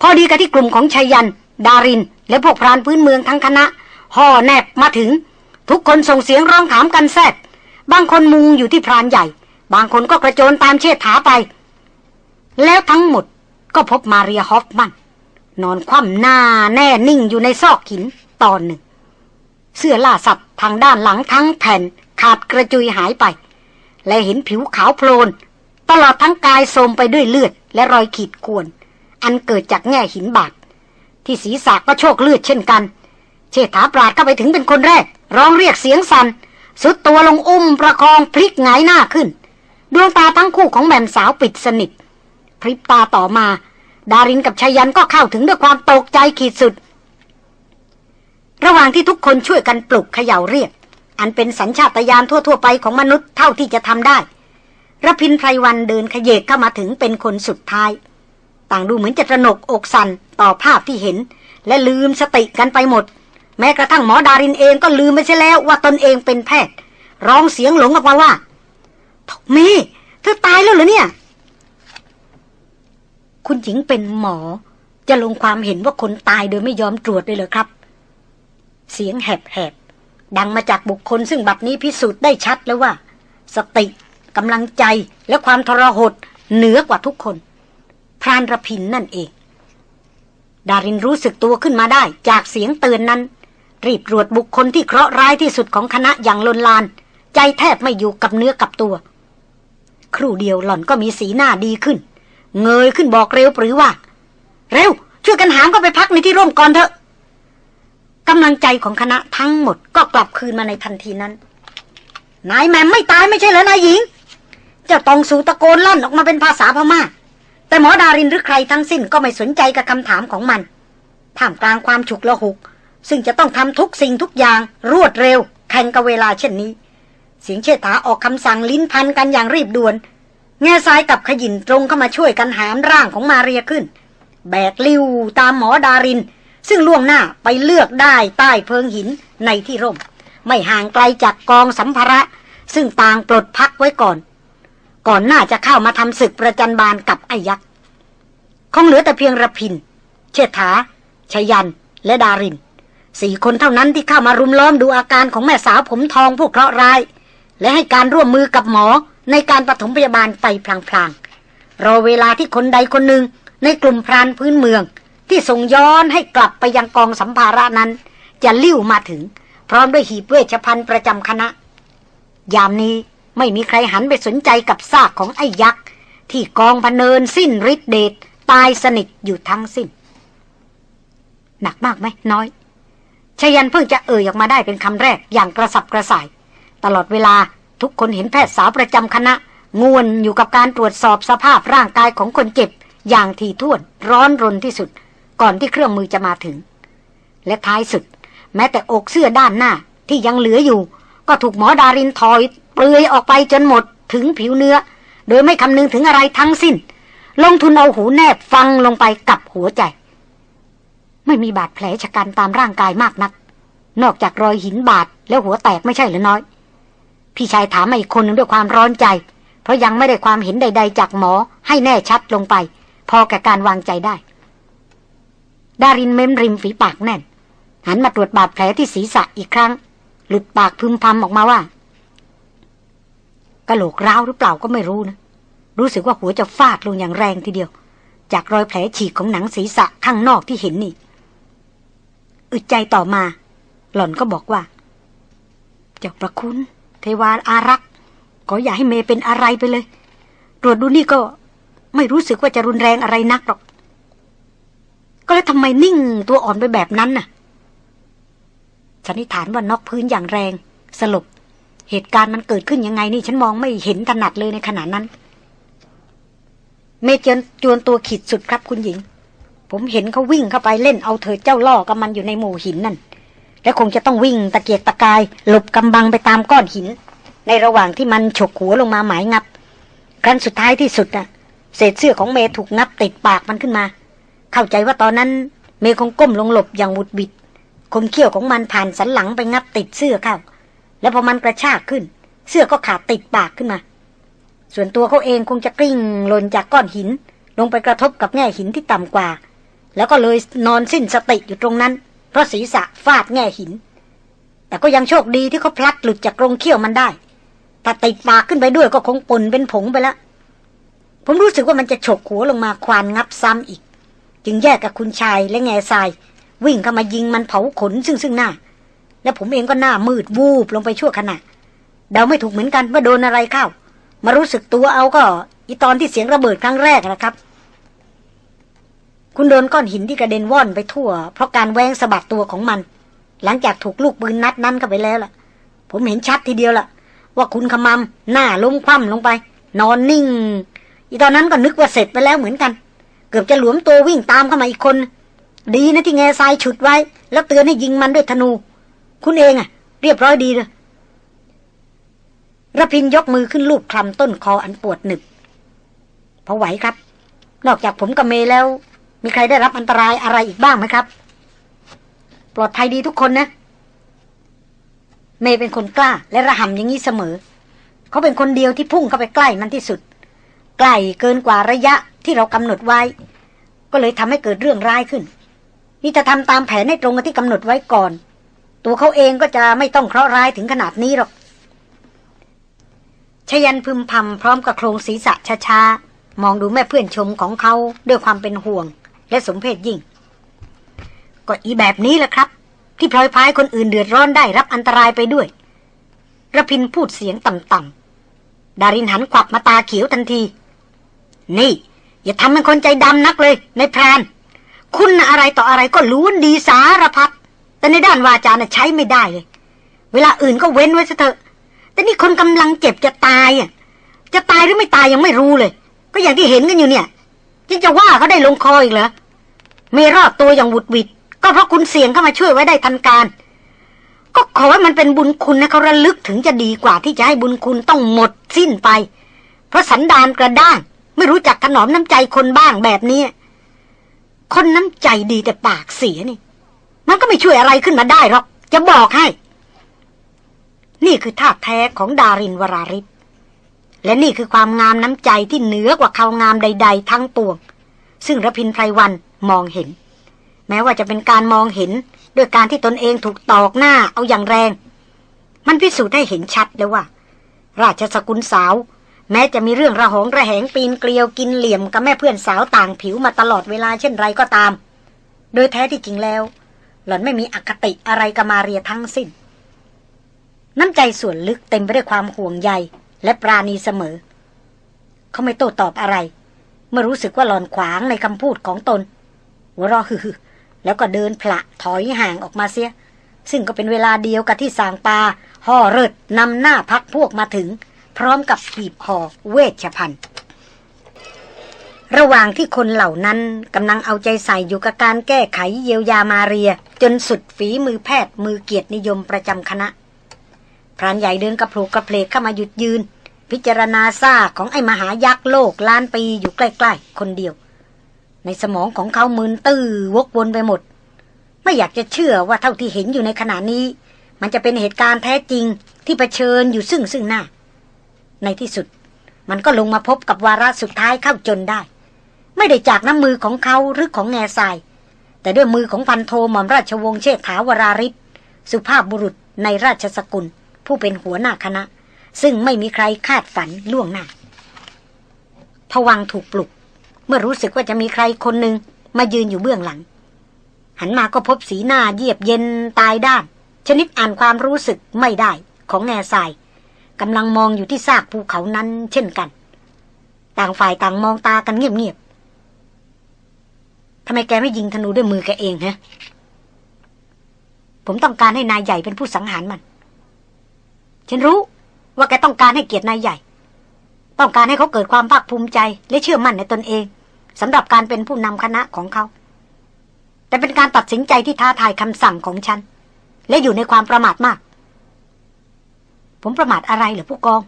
พอดีกับที่กลุ่มของชัยยัน ดาริน และพวกพรานพื้นเมืองทั้งคณะ ห่อแนบมาถึง ทุกคนส่งเสียงร้องถามกันแซดบางคนมุงอยู่ที่พรานใหญ่ บางคนก็กระโจนตามเชิดถาไป แล้วทั้งหมดก็พบมาเรียฮอฟมัน นอนคว่ำหน้าแน่นิ่งอยู่ในซอกหินตอนหนึ่ง เสื้อล่าสัตว์ทางด้านหลังทั้งแผ่นขาดกระจุยหายไป และเห็นผิวขาวโพลน ตลอดทั้งกายโทมไปด้วยเลือด และรอยขีดข่วน อันเกิดจากแง่หินบาดที่ศีรษะก็โชคเลือดเช่นกัน เชษฐาปราดเข้าไปถึงเป็นคนแรก ร้องเรียกเสียงสัน่นสุดตัวลงอุ้มประคองพลิกหงายหน้าขึ้น ดวงตาทั้งคู่ของแม่มสาวปิดสนิทพริบตาต่อมา ดารินกับชายันก็เข้าถึงด้วยความตกใจขีดสุด ระหว่างที่ทุกคนช่วยกันปลุกเขย่าเรียก อันเป็นสัญชาตญาณทั่ว ๆ ไปของมนุษย์เท่าที่จะทำได้ระพินไพรวันเดินขยเยกเข้ามาถึงเป็นคนสุดท้าย ต่างดูเหมือนจะตระหนกอกสันต่อภาพที่เห็น และลืมสติกันไปหมด แม้กระทั่งหมอดารินเองก็ลืมไปใช่แล้วว่าตนเองเป็นแพทย์ ร้องเสียงหลงออกมาว่าเมเธอตายแล้วเหรอเนี่ย คุณหญิงเป็นหมอ จะลงความเห็นว่าคนตายโดยไม่ยอมตรวจเลยเหรอครับ เสียงแหบๆ ดังมาจากบุคคลซึ่งบัดนี้พิสูจน์ได้ชัดแล้วว่า สติกำลังใจและความทรหดเหนือกว่าทุกคน พรานระพินนั่นเอง ดารินรู้สึกตัวขึ้นมาได้ จากเสียงเตือนนั้น รีบตรวจบุคคลที่เคราะห์ร้ายที่สุดของคณะอย่างลนลาน ใจแทบไม่อยู่กับเนื้อกับตัว ครู่เดียวหล่อนก็มีสีหน้าดีขึ้น เงยขึ้นบอกเร็วปรือว่า เร็ว ช่วยกันหามก็ไปพักในที่ร่มก่อนเถอะกำลังใจของคณะทั้งหมดก็กลับคืนมาในทันทีนั้น นายแมมไม่ตายไม่ใช่เหรอนายหญิง เจ้าตองสูตะโกนลั่นออกมาเป็นภาษาพมา่า แต่หมอดารินหรือใครทั้งสิ้นก็ไม่สนใจกับคำถามของมัน ท่ามกลางความฉุกละหุก ซึ่งจะต้องทำทุกสิ่งทุกอย่างรวดเร็วแข่งกับเวลาเช่นนี้ เสียงเชษฐาออกคำสั่งลิ้นพันกันอย่างรีบด่วน แง่ทรายกับขยินตรงเข้ามาช่วยกันหามร่างของมาเรียขึ้น แบกลิวตามหมอดาริน ซึ่งล่วงหน้าไปเลือกได้ใต้เพิงหินในที่ร่ม ไม่ห่างไกลจากกองสัมภาระ ซึ่งต่างปลดพักไว้ก่อน ก่อนหน้าจะเข้ามาทำศึกประจันบานกับไอยักษ์คงเหลือแต่เพียงระพิน เชษฐาชยัน และดารินสี่คนเท่านั้นที่เข้ามารุมล้อมดูอาการของแม่สาวผมทองผู้เคราะห์ร้าย และให้การร่วมมือกับหมอ ในการปฐมพยาบาลไปพลางๆ รอเวลาที่คนใดคนหนึ่งในกลุ่มพรานพื้นเมือง ที่ส่งย้อนให้กลับไปยังกองสัมภาระนั้น จะลิ้วมาถึง พร้อมด้วยหีบเวชภัณฑ์ประจำคณะ ยามนี้ไม่มีใครหันไปสนใจกับซากของไอ้ยักษ์ ที่กองพเนินสิ้นฤทธิเดชตายสนิทอยู่ทั้งสิ้น หนักมากไหมน้อยชยันเพิ่งจะเอ่ยออกมาได้เป็นคำแรกอย่างกระสับกระส่าย ตลอดเวลา ทุกคนเห็นแพทย์สาวประจำคณะงวนอยู่กับการตรวจสอบสภาพร่างกายของคนเจ็บ อย่างถี่ถ้วนร้อนรนที่สุด ก่อนที่เครื่องมือจะมาถึง และท้ายสุด แม้แต่อกเสื้อด้านหน้าที่ยังเหลืออยู่ ก็ถูกหมอดารินถอยเปลือยออกไปจนหมดถึงผิวเนื้อ โดยไม่คำนึงถึงอะไรทั้งสิ้น ลงทุนเอาหูแนบฟังลงไปกับหัวใจ ไม่มีบาดแผลชะกันตามร่างกายมากนัก นอกจากรอยหินบาดแล้วหัวแตกไม่ใช่หรือน้อย พี่ชายถามมาอีกคนหนึ่งด้วยความร้อนใจ เพราะยังไม่ได้ความเห็นใด ๆ จากหมอให้แน่ชัดลงไป พอแก่การวางใจได้ ดารินเม้มริมฝีปากแน่น หันมาตรวจบาดแผลที่ศีรษะอีกครั้ง หลุดปากพึมพำออกมาว่ากะโหลกร้าวหรือเปล่าก็ไม่รู้นะ รู้สึกว่าหัวจะฟาดลงอย่างแรงทีเดียว จากรอยแผลฉีกของหนังศีรษะข้างนอกที่เห็นนี่ อึดใจต่อมา หล่อนก็บอกว่า เจ้าประคุณ เทวาอารักษ์ขออย่าให้เมเป็นอะไรไปเลย ตรวจดูนี่ก็ไม่รู้สึกว่าจะรุนแรงอะไรนักหรอก ก็แล้วทำไมนิ่งตัวอ่อนไปแบบนั้นน่ะสันนิษฐานว่านอกพื้นอย่างแรง สลบ เหตุการณ์มันเกิดขึ้นยังไงนี่ฉันมองไม่เห็นถนัดเลยในขณะนั้น เมเจนจวนตัวขีดสุดครับคุณหญิง ผมเห็นเขาวิ่งเข้าไปเล่นเอาเธอเจ้าล่อกับมันอยู่ในหมู่หินนั่น และคงจะต้องวิ่งตะเกียกตะกาย หลบกำบังไปตามก้อนหิน ในระหว่างที่มันฉกหัวลงมาหมายงับ ครั้นสุดท้ายที่สุดอะเศษเสื้อของเมถูกงับติดปากมันขึ้นมา เข้าใจว่าตอนนั้นเมคงก้มลงหลบอย่างวุดบิดคมเขี้ยวของมันผ่านสันหลังไปงับติดเสื้อเข้า แล้วพอมันกระชากขึ้น เสื้อก็ขาดติดปากขึ้นมา ส่วนตัวเขาเองคงจะกลิ้งหล่นจากก้อนหิน ลงไปกระทบกับแง่หินที่ต่ำกว่า แล้วก็เลยนอนสิ้นสติอยู่ตรงนั้น เพราะศีรษะฟาดแง่หิน แต่ก็ยังโชคดีที่เขาพลัดหลุดจากกรงเขี้ยวมันได้ ถ้าติดปากขึ้นไปด้วยก็คงปนเป็นผงไปแล้ว ผมรู้สึกว่ามันจะฉกหัวลงมาควานงับซ้ำอีก จึงแยกกับคุณชายและแง่ทราย วิ่งเข้ามายิงมันเผาขนซึ่งซึ่งหน้า และผมเองก็หน้ามืดวูบลงไปชั่วขณะเดาไม่ถูกเหมือนกันว่าโดนอะไรเข้า มารู้สึกตัวเอาก็อีตอนที่เสียงระเบิดครั้งแรกนะครับ คุณโดนก้อนหินที่กระเด็นว่อนไปทั่ว เพราะการแวงสะบัดตัวของมัน หลังจากถูกลูกปืนนัดนั้นเข้าไปแล้วล่ะ ผมเห็นชัดทีเดียวล่ะ ว่าคุณขมำหน้าล้มคว่ำลงไป นอนนิ่ง อีตอนนั้นก็นึกว่าเสร็จไปแล้วเหมือนกัน เกือบจะหลวมตัววิ่งตามเข้ามาอีกคน ดีนะที่แง่ทรายฉุดไว้ แล้วเตือนให้ยิงมันด้วยธนู คุณเองอะเรียบร้อยดีเลยระพินยกมือขึ้นลูบคลำต้นคออันปวดหนึบพอไหวครับ นอกจากผมกับเมแล้ว มีใครได้รับอันตรายอะไรอีกบ้างไหมครับ ปลอดภัยดีทุกคนนะ เมเป็นคนกล้า และระห่ำอย่างนี้เสมอ เขาเป็นคนเดียวที่พุ่งเข้าไปใกล้มันที่สุด ใกล้เกินกว่าระยะที่เรากำหนดไว้ ก็เลยทำให้เกิดเรื่องร้ายขึ้น นี่จะทำตามแผนให้ตรงกับที่กำหนดไว้ก่อน ตัวเขาเองก็จะไม่ต้องเคราะห์ร้ายถึงขนาดนี้หรอกชยันพึมพำพร้อมกับโครงศีรษะช้าๆ มองดูแม่เพื่อนชมของเขาด้วยความเป็นห่วง และสมเพชยิ่ง ก็อีแบบนี้แหละครับ ที่พลอยพายคนอื่นเดือดร้อนได้รับอันตรายไปด้วยระพินพูดเสียงต่ำๆดารินหันขวับมาตาเขียวทันที นี่ อย่าทำเป็นคนใจดำนักเลยในพราน คุณอะไรต่ออะไรก็ล้วนดีสารพัดแต่ในด้านวาจาน่ะใช้ไม่ได้เลย เวลาอื่นก็เว้นไว้ซะเถอะ แต่นี่คนกำลังเจ็บจะตายอะจะตายหรือไม่ตายยังไม่รู้เลย ก็อย่างที่เห็นกันอยู่เนี่ย ยังจะว่าเขาได้ลงคออีกเหรอม่รอดตัวอย่างหวุดหวิด ก็เพราะคุณเสี่ยงเข้ามาช่วยไว้ได้ทันการ ก็ขอให้มันเป็นบุญคุณนะเขาระลึกถึงจะดีกว่าที่จะให้บุญคุณต้องหมดสิ้นไป เพราะสันดานกระด้าง ไม่รู้จักถนอมน้ำใจคนบ้างแบบนี้ คนน้ำใจดีแต่ปากเสียนี่ มันก็ไม่ช่วยอะไรขึ้นมาได้หรอก จะบอกให้ นี่คือท่าแท้ของดารินวราริศ และนี่คือความงามน้ำใจที่เหนือกว่าเขางามใด ๆ ทั้งปวง ซึ่งระพินไพรวันมองเห็น แม้ว่าจะเป็นการมองเห็นด้วยการที่ตนเองถูกตอกหน้าเอาอย่างแรง มันพิสูจน์ให้เห็นชัดแล้วว่า ราชสกุลสาว แม้จะมีเรื่องระหองระแหงปีนเกลียวกินเหลี่ยมกับแม่เพื่อนสาวต่างผิวมาตลอดเวลาเช่นไรก็ตาม โดยแท้ที่จริงแล้ว หล่อนไม่มีอคติอะไรกับมาเรียทั้งสิ้น น้ำใจส่วนลึกเต็มไปด้วยความห่วงใย และปราณีเสมอ เขาไม่โต้ตอบอะไร เมื่อรู้สึกว่าหลอนขวางในคำพูดของตน หัวเราะฮือแล้วก็เดินผละถอยห่างออกมาเสีย ซึ่งก็เป็นเวลาเดียวกับที่สางปาห่อเริดนำหน้าพักพวกมาถึง พร้อมกับหีบห่อเวชพันธ์ระหว่างที่คนเหล่านั้นกำลังเอาใจใส่อยู่กับการแก้ไขเยียวยามาเรีย จนสุดฝีมือแพทย์มือเกียรตินิยมประจำคณะ พรานใหญ่เดินกระโผลกกระเพลกเข้ามาหยุดยืน พิจารณาซากของไอ้มหายักษ์โลกล้านปีอยู่ใกล้ๆ คนเดียว ในสมองของเขามึนตื้อวกวนไปหมด ไม่อยากจะเชื่อว่าเท่าที่เห็นอยู่ในขณะนี้ มันจะเป็นเหตุการณ์แท้จริงที่เผชิญอยู่ซึ่งซึ่งหน้า ในที่สุด มันก็ลงมาพบกับวาระสุดท้ายเข้าจนได้ ไม่ได้จากน้ำมือของเขาหรือของแง่ทราย แต่ด้วยมือของพันโทหม่อมราชวงศ์เชษฐาวราริศสุภาพบุรุษในราชสกุล ผู้เป็นหัวหน้าคณะ ซึ่งไม่มีใครคาดฝันล่วงหน้าผวังถูกปลุก เมื่อรู้สึกว่าจะมีใครคนหนึ่งมายืนอยู่เบื้องหลัง หันมาก็พบสีหน้าเยียบเย็นตายด้าน ชนิดอ่านความรู้สึกไม่ได้ของแง่ทรายกำลังมองอยู่ที่ซากภูเขานั้นเช่นกัน ต่างฝ่ายต่างมองตากันเงียบๆทำไมแกไม่ยิงธนูด้วยมือแกเองฮะผมต้องการให้นายใหญ่เป็นผู้สังหารมัน ฉันรู้ว่าแกต้องการให้เกียรตินายใหญ่ ต้องการให้เขาเกิดความภาคภูมิใจและเชื่อมั่นในตนเองสำหรับการเป็นผู้นำคณะของเขา แต่เป็นการตัดสินใจที่ท้าทายคำสั่งของฉัน และอยู่ในความประมาทมาก ผมประมาทอะไรเหรอผู้กอง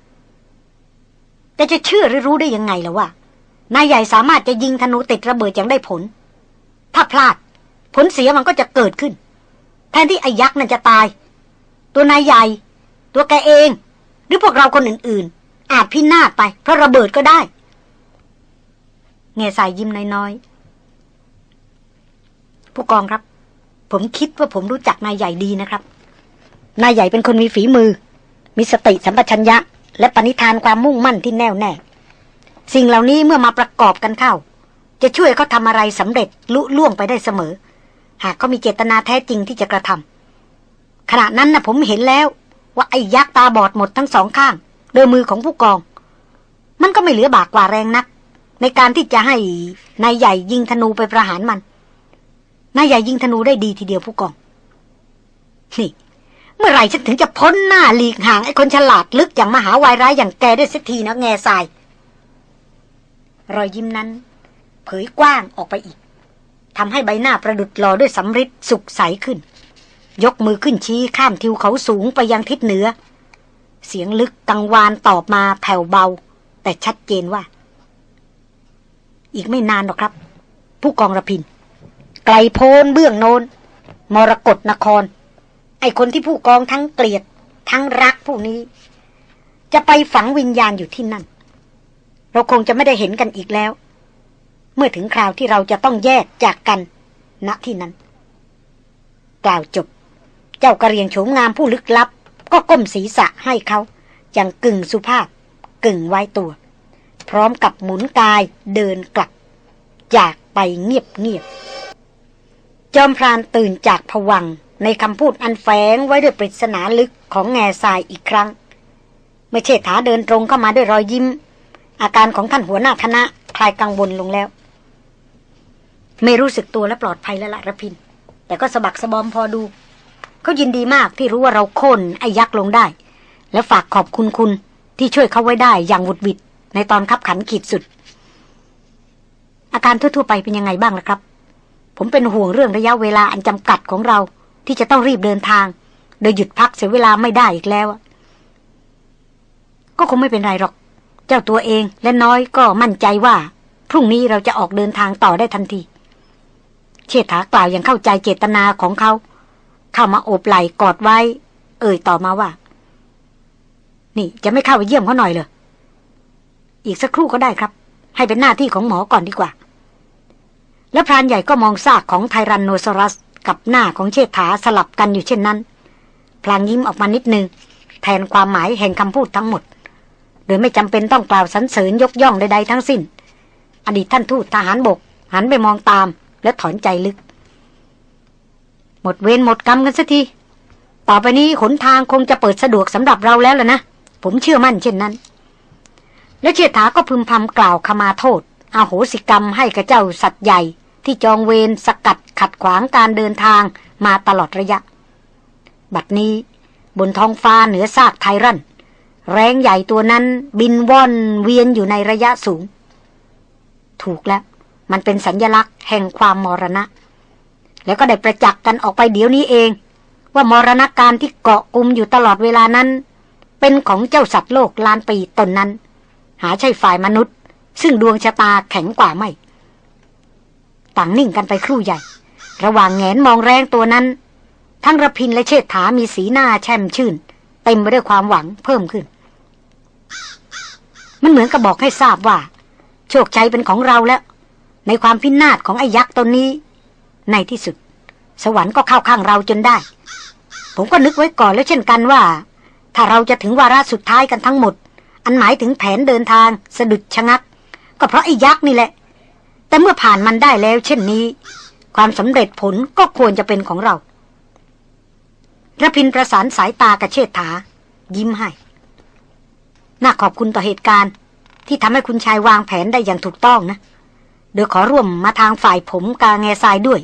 แต่จะเชื่อหรือรู้ได้ยังไงล่ะว่านายใหญ่สามารถจะยิงธนูติดระเบิดอย่างได้ผล ถ้าพลาด ผลเสียมันก็จะเกิดขึ้น แทนที่ไอ้ยักษ์นั่นจะตาย ตัวนายใหญ่ ตัวแกเอง หรือพวกเราคนอื่นๆ อาจพินาศไปเพราะระเบิดก็ได้ เงยสายยิ้มน้อยๆผู้กองครับ ผมคิดว่าผมรู้จักนายใหญ่ดีนะครับ นายใหญ่เป็นคนมีฝีมือ มีสติสัมปชัญญะ และปณิธานความมุ่งมั่นที่แน่วแน่ สิ่งเหล่านี้เมื่อมาประกอบกันเข้า จะช่วยเขาทำอะไรสำเร็จลุล่วงไปได้เสมอ หากเขามีเจตนาแท้จริงที่จะกระทำขณะนั้นนะผมเห็นแล้ว ว่าไอ้ยักษ์ตาบอดหมดทั้งสองข้าง โดยมือของผู้กอง มันก็ไม่เหลือบากกว่าแรงนัก ในการที่จะให้นายใหญ่ยิงธนูไปประหารมันนายใหญ่ยิงธนูได้ดีทีเดียวผู้กองนี่เมื่อไหร่ฉันถึงจะพ้นหน้าหลีกห่างไอ้คนฉลาดลึกอย่างมหาวายร้ายอย่างแกได้สักทีนะแง่ทรายรอยยิ้มนั้น เผยกว้างออกไปอีกทำให้ใบหน้าประดุดหล่อด้วยสำริดสุขใสขึ้น ยกมือขึ้นชี้ข้ามทิวเขาสูงไปยังทิศเหนือ เสียงลึกกังวานตอบมาแผ่วเบา แต่ชัดเจนว่า อีกไม่นานหรอกครับ ผู้กองระพิน ไกลโพ้นเบื้องโนนมรกรนคร ไอคนที่ผู้กองทั้งเกลียด ทั้งรักผู้นี้ จะไปฝังวิญญาณอยู่ที่นั่น เราคงจะไม่ได้เห็นกันอีกแล้ว เมื่อถึงคราวที่เราจะต้องแยกจากกันณที่นั้น กล่าวจบ เจ้ากระเรียงโฉมงามผู้ลึกลับ ก็ก้มศีรษะให้เขา อย่างกึ่งสุภาพ กึ่งไว้ตัว พร้อมกับหมุนกายเดินกลับ จากไปเงียบเงียบจอมพรานตื่นจากผวังในคำพูดอันแฝงไว้ด้วยปริศนาลึกของแง่ทรายอีกครั้ง เมื่อเชษฐาเดินตรงเข้ามาด้วยรอยยิ้ม อาการของท่านหัวหน้าคณะคลายกังวลลงแล้ว ไม่รู้สึกตัวและปลอดภัยแล้วละระพิน แต่ก็สะบักสะบอมพอดู เขายินดีมากที่รู้ว่าเราโค่นไอ้ยักษ์ลงได้ และฝากขอบคุณคุณที่ช่วยเขาไว้ได้อย่างวุดวิดในตอนขับขันขีดสุด อาการทั่วๆไปเป็นยังไงบ้างล่ะครับ ผมเป็นห่วงเรื่องระยะเวลาอันจำกัดของเรา ที่จะต้องรีบเดินทาง โดยหยุดพักเสียเวลาไม่ได้อีกแล้ว ก็คงไม่เป็นไรหรอก เจ้าตัวเองและน้อยก็มั่นใจว่า พรุ่งนี้เราจะออกเดินทางต่อได้ทันที เชษฐากล่าวอย่างเข้าใจเจตนาของเขา เข้ามาโอบไหล่กอดไว้ เอ่ยต่อมาว่า นี่จะไม่เข้าไปเยี่ยมเขาหน่อยเลยอีกสักครู่ก็ได้ครับ ให้เป็นหน้าที่ของหมอก่อนดีกว่า แล้วพรานใหญ่ก็มองซากของไทรันโนซอรัส กับหน้าของเชษฐาสลับกันอยู่เช่นนั้น พลางยิ้มออกมานิดนึง แทนความหมายแห่งคำพูดทั้งหมด โดยไม่จำเป็นต้องกล่าวสรรเสริญยกย่องใดๆทั้งสิ้น อดีตท่านทูตทหารบก หันไปมองตามและถอนใจลึก หมดเวรหมดกรรมกันสักที ต่อไปนี้ขนทางคงจะเปิดสะดวกสำหรับเราแล้วล่ะนะ ผมเชื่อมั่นเช่นนั้น และเชษฐาก็พึมพำกล่าวขมาโทษอาโหสิกรรมให้กับเจ้าสัตว์ใหญ่ ที่จองเวรสกัดขัดขวางการเดินทางมาตลอดระยะ บัดนี้บนท้องฟ้าเหนือซากไทรันแรงใหญ่ตัวนั้นบินว่อนเวียนอยู่ในระยะสูง ถูกแล้ว มันเป็นสัญญลักษณ์แห่งความมรณะ แล้วก็ได้ประจักษ์กันออกไปเดี๋ยวนี้เอง ว่ามรณะการที่เกาะกลุ่มอยู่ตลอดเวลานั้น เป็นของเจ้าสัตว์โลกล้านปีตนนั้น หาใช่ฝ่ายมนุษย์ ซึ่งดวงชะตาแข็งกว่าไม่ ต่างนิ่งกันไปครู่ใหญ่ ระหว่างแงนมองแรงตัวนั้น ทั้งระพินและเชษฐามีสีหน้าแช่มชื่น เต็มไปด้วยความหวังเพิ่มขึ้น มันเหมือนกับบอกให้ทราบว่า โชคชัยเป็นของเราแล้ว ในความพินาศของไอ้ยักษ์ตนนี้ ในที่สุด สวรรค์ก็เข้าข้างเราจนได้ ผมก็นึกไว้ก่อนแล้วเช่นกันว่า ถ้าเราจะถึงวาระสุดท้ายกันทั้งหมด อันหมายถึงแผนเดินทางสะดุดชะงัก ก็เพราะไอ้ยักษ์นี่แหละ แต่เมื่อผ่านมันได้แล้ว เช่นนี้ ความสำเร็จผลก็ควรจะเป็นของเราระพินประสานสายตากับเชษฐา ยิ้มให้ น่าขอบคุณต่อเหตุการณ์ ที่ทำให้คุณชายวางแผนได้อย่างถูกต้องนะ โดยขอร่วมมาทางฝ่ายผมกาแง่ทรายด้วย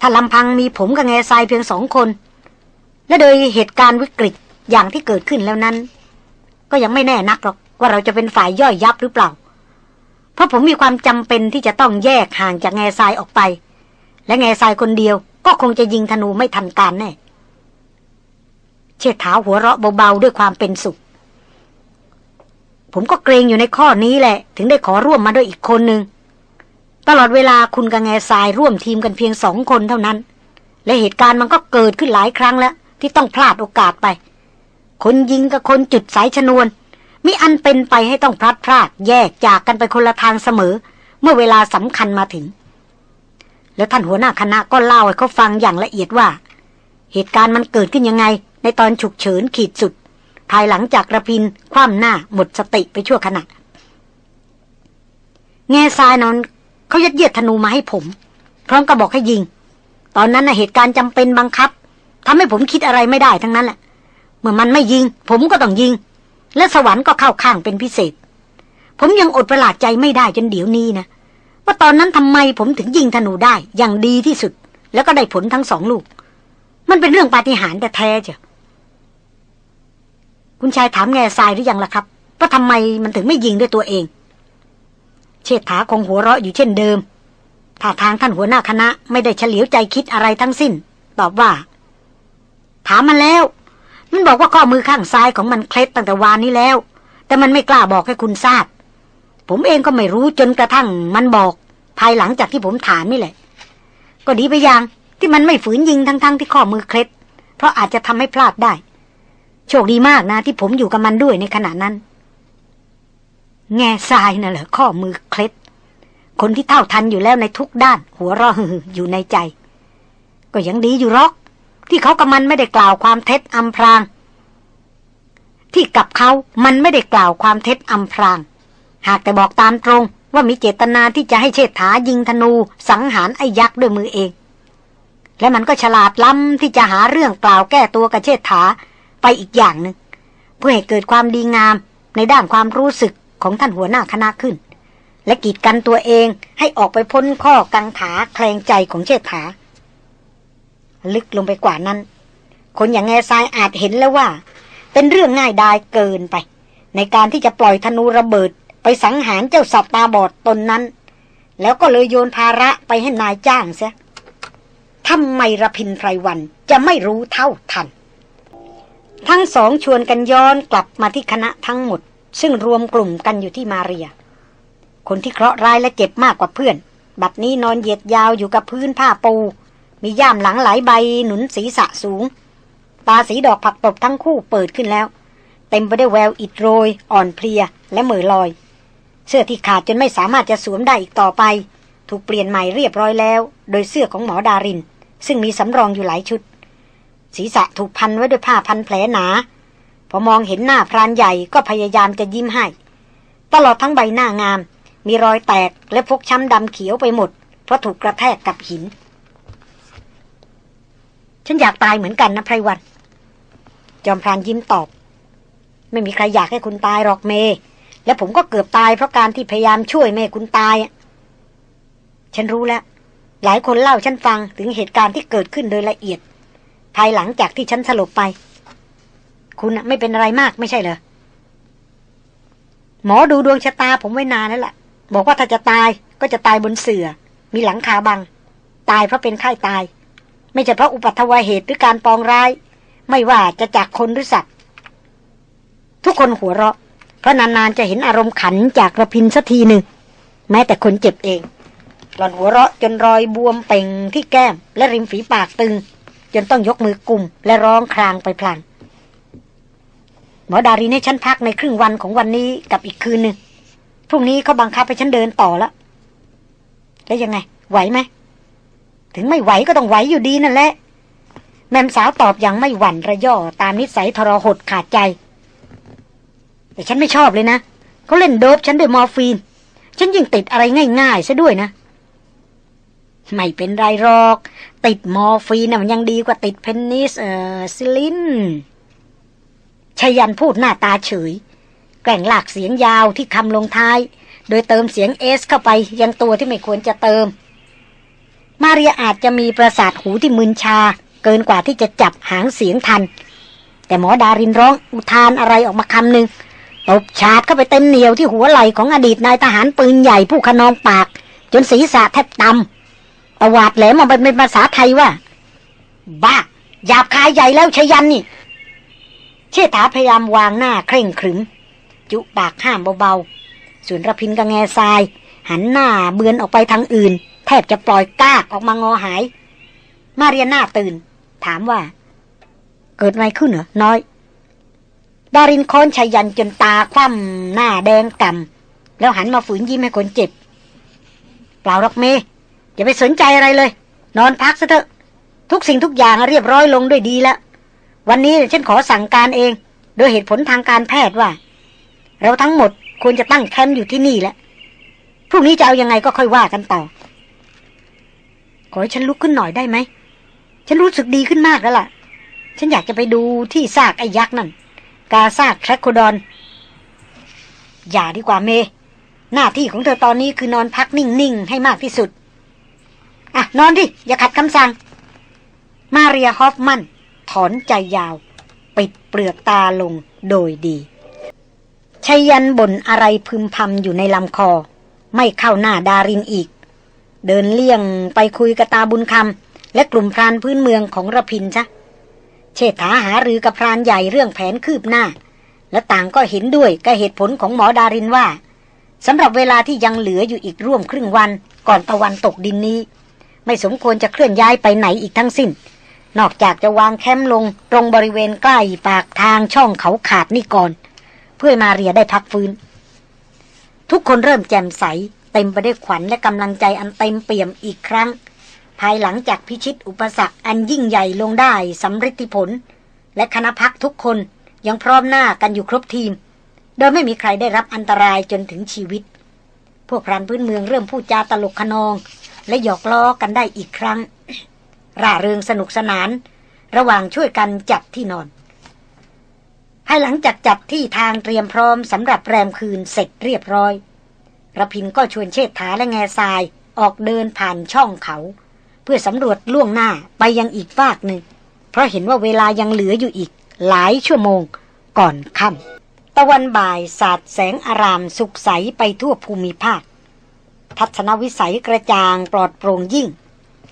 ถ้าลำพังมีผมกับแง่ทรายเพียงสองคน และโดยเหตุการณ์วิกฤตอย่างที่เกิดขึ้นแล้วนั้น ก็ยังไม่แน่นักหรอกว่าเราจะเป็นฝ่ายย่อยยับหรือเปล่า เพราะผมมีความจำเป็นที่จะต้องแยกห่างจากแง่ทรายออกไป และแง่ทรายคนเดียว ก็คงจะยิงธนูไม่ทันการแน่เชิดเท้าหัวเราะเบาๆด้วยความเป็นสุข ผมก็เกรงอยู่ในข้อนี้แหละ ถึงได้ขอร่วมมาด้วยอีกคนหนึ่ง ตลอดเวลาคุณกับแง่ทรายร่วมทีมกันเพียงสองคนเท่านั้น และเหตุการณ์มันก็เกิดขึ้นหลายครั้งแล้ว ที่ต้องพลาดโอกาสไป คนยิงกับคนจุดสายชนวน มิอันเป็นไปให้ต้องพลัดพรากแยกจากกันไปคนละทางเสมอ เมื่อเวลาสำคัญมาถึง แล้วท่านหัวหน้าคณะก็เล่าให้เขาฟังอย่างละเอียดว่า เหตุการณ์มันเกิดขึ้นยังไง ในตอนฉุกเฉินขีดสุด ภายหลังจากระพินคว่ำหน้าหมดสติไปชั่วขณะแง่ทรายนอน เขายัดเยียดธนูมาให้ผม พร้อมกับบอกให้ยิง ตอนนั้นนะเหตุการณ์จำเป็นบังคับทำให้ผมคิดอะไรไม่ได้ทั้งนั้นแหละเมื่อมันไม่ยิง ผมก็ต้องยิง และสวรรค์ก็เข้าข้างเป็นพิเศษ ผมยังอดประหลาดใจไม่ได้จนเดี๋ยวนี้นะว่าตอนนั้นทำไมผมถึงยิงธนูได้อย่างดีที่สุด แล้วก็ได้ผลทั้งสองลูก มันเป็นเรื่องปาฏิหาริย์แต่แท้จ้ะคุณชายถามแง่ทรายหรือยังล่ะครับว่าทำไมมันถึงไม่ยิงด้วยตัวเอง เชษฐาคงหัวเราะอยู่เช่นเดิมถ้าทางท่านหัวหน้าคณะไม่ได้เฉลียวใจคิดอะไรทั้งสิ้น ตอบว่า ถามมันแล้ว มันบอกว่าข้อมือข้างซ้ายของมันเคล็ดตั้งแต่วานนี้แล้ว แต่มันไม่กล้าบอกให้คุณทราบ ผมเองก็ไม่รู้จนกระทั่งมันบอก ภายหลังจากที่ผมถามนี่แหละ ก็ดีไปอย่างที่มันไม่ฝืนยิงทั้งๆทที่ข้อมือเคล็ด เพราะอาจจะทำให้พลาดได้ โชคดีมากนะที่ผมอยู่กับมันด้วยในขณะนั้น แง่ทรายน่ะเหรอข้อมือเคล็ด คนที่เท่าทันอยู่แล้วในทุกด้าน หัวเราะอยู่ในใจ ก็ยังดีอยู่หรอก ที่เขากับมันไม่ได้กล่าวความเท็จอำพราง ที่กับเขามันไม่ได้กล่าวความเท็จอำพราง หากแต่บอกตามตรงว่ามีเจตนาที่จะให้เชษฐายิงธนูสังหารไอ้ยักษ์ด้วยมือเอง และมันก็ฉลาดล้ำที่จะหาเรื่องกล่าวแก้ตัวกับเชษฐาไปอีกอย่างหนึ่งเพื่อให้เกิดความดีงามในด้านความรู้สึก ของท่านหัวหน้าคณะขึ้น และกีดกันตัวเองให้ออกไปพ้นข้อกังขาแคลงใจของเชษฐา ลึกลงไปกว่านั้น คนอย่างแง่ทรายอาจเห็นแล้วว่า เป็นเรื่องง่ายดายเกินไป ในการที่จะปล่อยธนูระเบิดไปสังหารเจ้าสัตว์ตาบอดตนนั้น แล้วก็เลยโยนภาระไปให้นายจ้างเสียทำไมระพินไพรวันจะไม่รู้เท่าทัน ทั้งสองชวนกันย้อนกลับมาที่คณะทั้งหมด ซึ่งรวมกลุ่มกันอยู่ที่มาเรีย คนที่เคราะห์ร้ายและเจ็บมากกว่าเพื่อน บัดนี้นอนเหยียดยาวอยู่กับพื้นผ้าปู มีย่ามหลังหลายใบหนุนศีรษะสูง ตาสีดอกผักตบทั้งคู่เปิดขึ้นแล้ว เต็มไปด้วยแววอิดโรย อ่อนเพลียและเหม่อลอย เสื้อที่ขาดจนไม่สามารถจะสวมได้อีกต่อไป ถูกเปลี่ยนใหม่เรียบร้อยแล้ว โดยเสื้อของหมอดาริน ซึ่งมีสำรองอยู่หลายชุด ศีรษะถูกพันไว้ด้วยผ้าพันแผลหนา อมองเห็นหน้าพรานใหญ่ก็พยายามจะยิ้มให้ ตลอดทั้งใบหน้างาม มีรอยแตกและฟกช้ำดำเขียวไปหมด เพราะถูกกระแทกกับหิน ฉันอยากตายเหมือนกันนะไพรวัน จอมพรานยิ้มตอบ ไม่มีใครอยากให้คุณตายหรอกเม และผมก็เกือบตายเพราะการที่พยายามช่วยแม่คุณตายฉันรู้แล้ว หลายคนเล่าฉันฟังถึงเหตุการณ์ที่เกิดขึ้นโดยละเอียด ภายหลังจากที่ฉันสลบไป คุณไม่เป็นอะไรมากไม่ใช่เหรอ หมอดูดวงชะตาผมไว้นานแล้วล่ะ บอกว่าถ้าจะตายก็จะตายบนเสือ่อ มีหลังคาบัง ตายเพราะเป็นไข้ตาย ไม่ใช่เพราะอุปัตวเหตุหรือการปองร้าย ไม่ว่าจะจากคนหรือสัตว์ ทุกคนหัวเราะ เพราะนานๆจะเห็นอารมณ์ขันจากระพินสักทีหนึ่ง แม้แต่คนเจ็บเอง หล่อนหัวเราะจนรอยบวมเป่งที่แก้ม และริมฝีปากตึง จนต้องยกมือกลุ่มและร้องครางไปพลาง หมอดารินให้ฉันพักในครึ่งวันของวันนี้กับอีกคืนหนึ่งพรุ่งนี้เขาบังคับให้ฉันเดินต่อแล้วแล้วยังไง ไหวไหม ถึงไม่ไหวก็ต้องไหวอยู่ดีนั่นแหละ แม่สาวตอบอย่างไม่หวั่นระย่อตามนิสัยทรหดขาดใจ แต่ฉันไม่ชอบเลยนะเขาเล่นโดบฉันด้วยมอร์ฟีน ฉันยิ่งติดอะไรง่ายๆซะด้วยนะ ไม่เป็นไรหรอก ติดมอร์ฟีนมันยังดีกว่าติดเพนนิสเอ่อซิลิน ชยันพูดหน้าตาเฉย แกล่งหลากเสียงยาวที่คำลงท้าย โดยเติมเสียงเอสเข้าไปยังตัวที่ไม่ควรจะเติม มาเรียอาจจะมีประสาทหูที่มึนชา เกินกว่าที่จะจับหางเสียงทัน แต่หมอดารินร้องอุทานอะไรออกมาคำหนึ่งตบฉาดเข้าไปเต็มเหนียวที่หัวไหล่ของอดีตนายทหารปืนใหญ่ผู้ขนองปาก จนศีรษะแทบตำตวาดแหลมออกไปเป็นภาษาไทยว่า บ้าหยาบคายใหญ่แล้วชยันนี่ เชษฐาพยายามวางหน้าเคร่งขรึม จุปากห้ามเบาๆ ส่วนระพินกับแง่ทราย หันหน้าเบือนออกไปทางอื่น แทบจะปล่อยกากออกมางอหาย มาเรียนหน้าตื่น ถามว่า เกิดอะไรขึ้นเหรอ น้อย ดารินค้อนชัยยันจนตาคว่ำหน้าแดงกำแล้วหันมาฝืนยิ้มให้คนเจ็บ เปล่าหรอกเมอย่าไปสนใจอะไรเลย นอนพักซะเถอะ ทุกสิ่งทุกอย่างเรียบร้อยลงด้วยดีแล้ว วันนี้ฉันขอสั่งการเอง โดยเหตุผลทางการแพทย์ว่า เราทั้งหมดควรจะตั้งแคมป์อยู่ที่นี่แหละพรุ่งนี้จะเอายังไงก็ค่อยว่ากันต่อ ขอให้ฉันลุกขึ้นหน่อยได้ไหม ฉันรู้สึกดีขึ้นมากแล้วล่ะ ฉันอยากจะไปดูที่ซากไอ้ยักษ์นั่น กาซากแครคโคดอน อย่าดีกว่าเม หน้าที่ของเธอตอนนี้คือนอนพักนิ่ง ๆ ให้มากที่สุด อะ นอนดิ อย่าขัดคำสั่ง มาเรียฮอฟมัน ถอนใจยาว ปิดเปลือกตาลงโดยดีชายันบ่นอะไรพึมพำอยู่ในลำคอ ไม่เข้าหน้าดารินอีก เดินเลี่ยงไปคุยกับตาบุญคำและกลุ่มพรานพื้นเมืองของระพินซะเชษฐาหารือกับพรานใหญ่เรื่องแผนคืบหน้า และต่างก็เห็นด้วยกับเหตุผลของหมอดารินว่าสำหรับเวลาที่ยังเหลืออยู่อีกร่วมครึ่งวันก่อนตะวันตกดินนี้ ไม่สมควรจะเคลื่อนย้ายไปไหนอีกทั้งสิ้น นอกจากจะวางแคมป์ลงตรงบริเวณใกล้ปากทางช่องเขาขาดนี่ก่อน เพื่อมาเรียได้พักฟื้น ทุกคนเริ่มแจ่มใส เต็มไปด้วยขวัญและกำลังใจอันเต็มเปี่ยมอีกครั้ง ภายหลังจากพิชิตอุปสรรคอันยิ่งใหญ่ลงได้สำฤทธิผล และคณะพักทุกคนยังพร้อมหน้ากันอยู่ครบทีม โดยไม่มีใครได้รับอันตรายจนถึงชีวิต พวกพรานพื้นเมืองเริ่มพูดจาตลกขนอง และหยอกล้อกันได้อีกครั้ง ร่าเริงสนุกสนาน ระหว่างช่วยกันจัดที่นอน ภายหลังจากจัดที่ทางเตรียมพร้อมสำหรับแรมคืนเสร็จเรียบร้อยระพินก็ชวนเชษฐาและแง่ทรายออกเดินผ่านช่องเขา เพื่อสำรวจล่วงหน้าไปยังอีกฟากหนึ่ง เพราะเห็นว่าเวลายังเหลืออยู่อีกหลายชั่วโมงก่อนค่ำตะวันบ่ายสาดแสงอารามสุขใสไปทั่วภูมิภาค ทัศนวิสัยกระจ่างปลอดโปร่งยิ่ง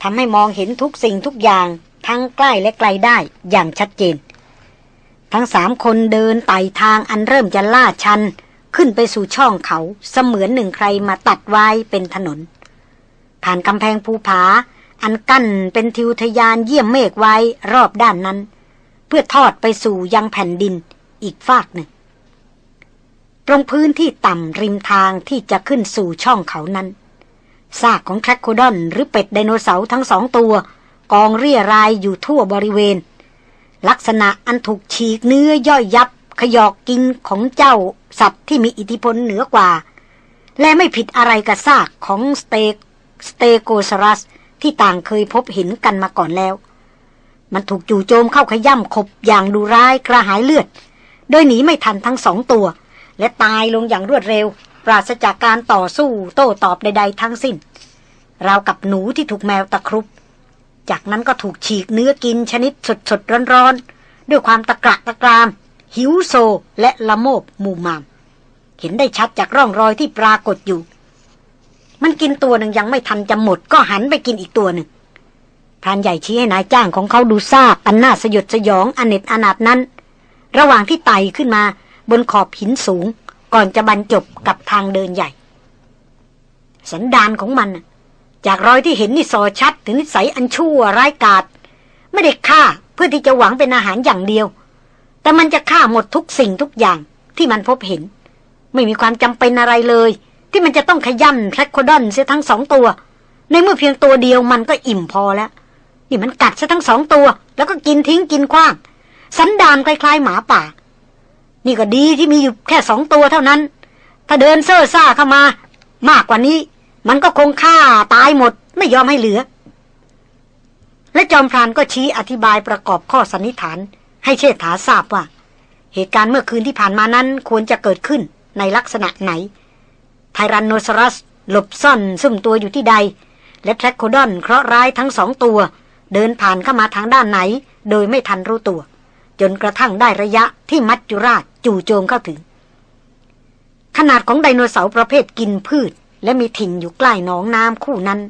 ทำให้มองเห็นทุกสิ่งทุกอย่างทั้งใกล้และไกลได้อย่างชัดเจน ทั้งสามคนเดินไต่ทางอันเริ่มจะลาดชัน ขึ้นไปสู่ช่องเขาเสมือนหนึ่งใครมาตัดไว้เป็นถนน ผ่านกำแพงภูผา อันกั้นเป็นทิวทยานเยี่ยมเมฆไว้รอบด้านนั้น เพื่อทอดไปสู่ยังแผ่นดินอีกฟากหนึ่ง ตรงพื้นที่ต่ำริมทางที่จะขึ้นสู่ช่องเขานั้น ซากของแครคโคดอนหรือเป็ดไดโนเสาร์ทั้งสองตัว กองเรียรายอยู่ทั่วบริเวณ ลักษณะอันถูกฉีกเนื้อย่อยยับ ขยอกกินของเจ้าสัตว์ที่มีอิทธิพลเหนือกว่า และไม่ผิดอะไรกับซากของสเตสเตโกซอรัสที่ต่างเคยพบเห็นกันมาก่อนแล้ว มันถูกจู่โจมเข้าขย้ำขบอย่างดูร้ายกระหายเลือด โดยหนีไม่ทันทั้งสองตัว และตายลงอย่างรวดเร็ว ปราศจากการต่อสู้โต้ตอบใด ๆ ทั้งสิ้นราวกับหนูที่ถูกแมวตะครุบ จากนั้นก็ถูกฉีกเนื้อกินชนิดสดๆร้อนๆ ด้วยความตะกระตะกราม หิวโซและละโมบมูมาม เห็นได้ชัดจากร่องรอยที่ปรากฏอยู่ มันกินตัวหนึ่งยังไม่ทันจะหมดก็หันไปกินอีกตัวหนึ่งพรานใหญ่ชี้ให้นายจ้างของเขาดูซากอันน่าสยดสยองอเนจอนาถนั้น ระหว่างที่ไต่ขึ้นมาบนขอบหินสูง ก่อนจะบรรจบกับทางเดินใหญ่ สันดานของมัน จากรอยที่เห็นนี่สอชัด ถึงนิสัยอันชั่วร้ายกาจไม่ได้ฆ่าเพื่อที่จะหวังเป็นอาหารอย่างเดียว แต่มันจะฆ่าหมดทุกสิ่งทุกอย่างที่มันพบเห็น ไม่มีความจำเป็นอะไรเลย ที่มันจะต้องขย่ำแพลคโคดอนเสียทั้งสองตัว ในเมื่อเพียงตัวเดียวมันก็อิ่มพอแล้ว นี่มันกัดซะทั้งสองตัว แล้วก็กินทิ้งกินคว้าง สันดานคล้ายๆหมาป่า นี่ก็ดีที่มีอยู่แค่สองตัวเท่านั้น ถ้าเดินเซ่อซ่าเข้ามา มากกว่านี้ มันก็คงฆ่าตายหมด ไม่ยอมให้เหลือ และจอมพรานก็ชี้อธิบายประกอบข้อสันนิษฐาน ให้เชษฐาทราบว่า เหตุการณ์เมื่อคืนที่ผ่านมานั้นควรจะเกิดขึ้นในลักษณะไหน ไทรันโนซอรัส หลบซ่อนซุ่มตัวอยู่ที่ใด และแทรคโคดอนเคราะห์ร้ายทั้งสองตัว เดินผ่านเข้ามาทางด้านไหน โดยไม่ทันรู้ตัว จนกระทั่งได้ระยะที่มัจจุราชจู่โจมเข้าถึง ขนาดของไดโนเสาร์ประเภทกินพืช และมีถิ่นอยู่ใกล้หนองน้ำคู่นั้น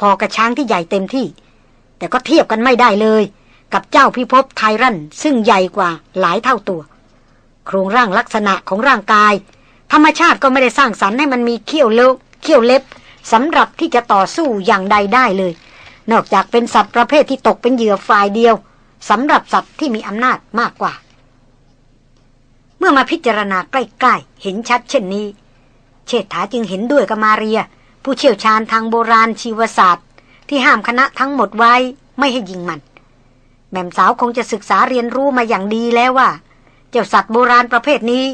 พอๆกับช้างที่ใหญ่เต็มที่ แต่ก็เทียบกันไม่ได้เลย กับเจ้าพิภพไทรันซึ่งใหญ่กว่าหลายเท่าตัว โครงร่างลักษณะของร่างกาย ธรรมชาติก็ไม่ได้สร้างสรรค์ให้มันมีเขี้ยวเล็บเขี้ยวเล็บสำหรับที่จะต่อสู้อย่างใดได้เลย นอกจากเป็นสัตว์ประเภทที่ตกเป็นเหยื่อฝ่ายเดียว สำหรับสัตว์ที่มีอำนาจมากกว่า เมื่อมาพิจารณาใกล้ๆ เห็นชัดเช่นนี้ เชษฐาจึงเห็นด้วยกับมาเรีย ผู้เชี่ยวชาญทางโบราณชีวศาสตร์ ที่ห้ามคณะทั้งหมดไว้ไม่ให้ยิงมัน แม่มสาวคงจะศึกษาเรียนรู้มาอย่างดีแล้วว่า เจ้าสัตว์โบราณประเภทนี้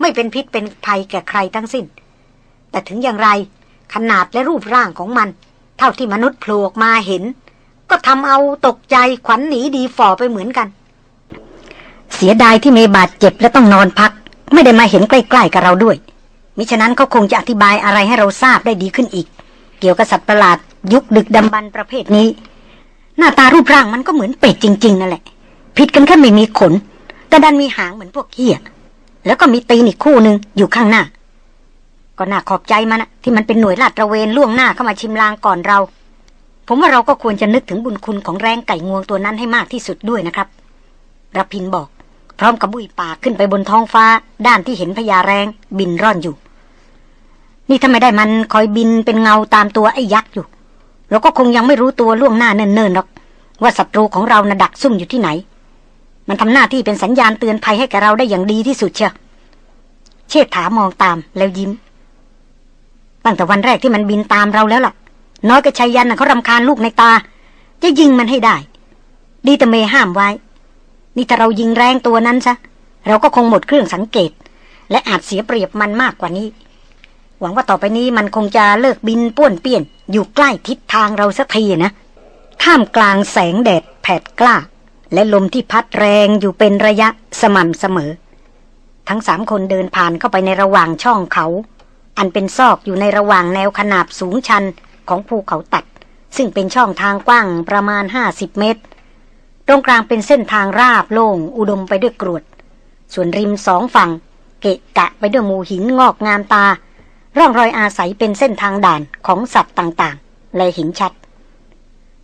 ไม่เป็นพิษเป็นภัยแก่ใครทั้งสิ้น แต่ถึงอย่างไรขนาดและรูปร่างของมัน เท่าที่มนุษย์โผล่ออกมาเห็น ก็ทำเอาตกใจขวัญหนีดีฝ่อไปเหมือนกัน เสียดายที่เมบาดเจ็บและต้องนอนพัก ไม่ได้มาเห็นใกล้ๆกับเราด้วย มิฉะนั้นเขาคงจะอธิบายอะไรให้เราทราบได้ดีขึ้นอีก เกี่ยวกับสัตว์ประหลาด ยุคดึกดำบรรพ์ประเภทนี้ หน้าตารูปร่างมันก็เหมือนเป็ดจริง ๆนั่นแหละ ผิดกันแค่ไม่มีขน แต่ดันมีหางเหมือนพวกเหี้ยแล้วก็มีตีนอีกคู่หนึ่งอยู่ข้างหน้า ก็น่าขอบใจมันนะที่มันเป็นหน่วยลาดตระเวนล่วงหน้าเข้ามาชิมลางก่อนเรา ผมว่าเราก็ควรจะนึกถึงบุญคุณของแรงไก่งวงตัวนั้นให้มากที่สุดด้วยนะครับรพินบอก พร้อมกับบุยปากขึ้นไปบนท้องฟ้า ด้านที่เห็นพญาแรงบินร่อนอยู่ นี่ถ้าไมได้มันคอยบินเป็นเงาตามตัวไอ้ยักษ์อยู่เราก็คงยังไม่รู้ตัวล่วงหน้าเนิ่นๆหรอก ว่าศัตรูของเรานะดักซุ่มอยู่ที่ไหน มันทำหน้าที่เป็นสัญญาณเตือนภัยให้แกเราได้อย่างดีที่สุดเชียวเชษฐามองตามแล้วยิ้มตั้งแต่วันแรกที่มันบินตามเราแล้วล่ะ น้อยกับชัยยันนะเขารำคาญลูกในตา จะยิงมันให้ได้ ดีแต่เมห้ามไว้ นี่ถ้าเรายิงแรงตัวนั้นซะ เราก็คงหมดเครื่องสังเกต และอาจเสียเปรียบมันมากกว่านี้ หวังว่าต่อไปนี้มันคงจะเลิกบินป้วนเปี้ยน อยู่ใกล้ทิศทางเราสักทีนะ ท่ามกลางแสงแดดแผดกล้า และลมที่พัดแรงอยู่เป็นระยะสม่ำเสมอ ทั้งสามคนเดินผ่านเข้าไปในระหว่างช่องเขา อันเป็นซอกอยู่ในระหว่างแนวขนาบสูงชัน ของภูเขาตัด ซึ่งเป็นช่องทางกว้างประมาณ 50 เมตร ตรงกลางเป็นเส้นทางราบโล่งอุดมไปด้วยกรวด ส่วนริมสองฝั่ง เกะกะไปด้วยหมู่หินงอกงามตา ร่องรอยอาศัยเป็นเส้นทางด่านของสัตว์ต่างๆ และหินชัด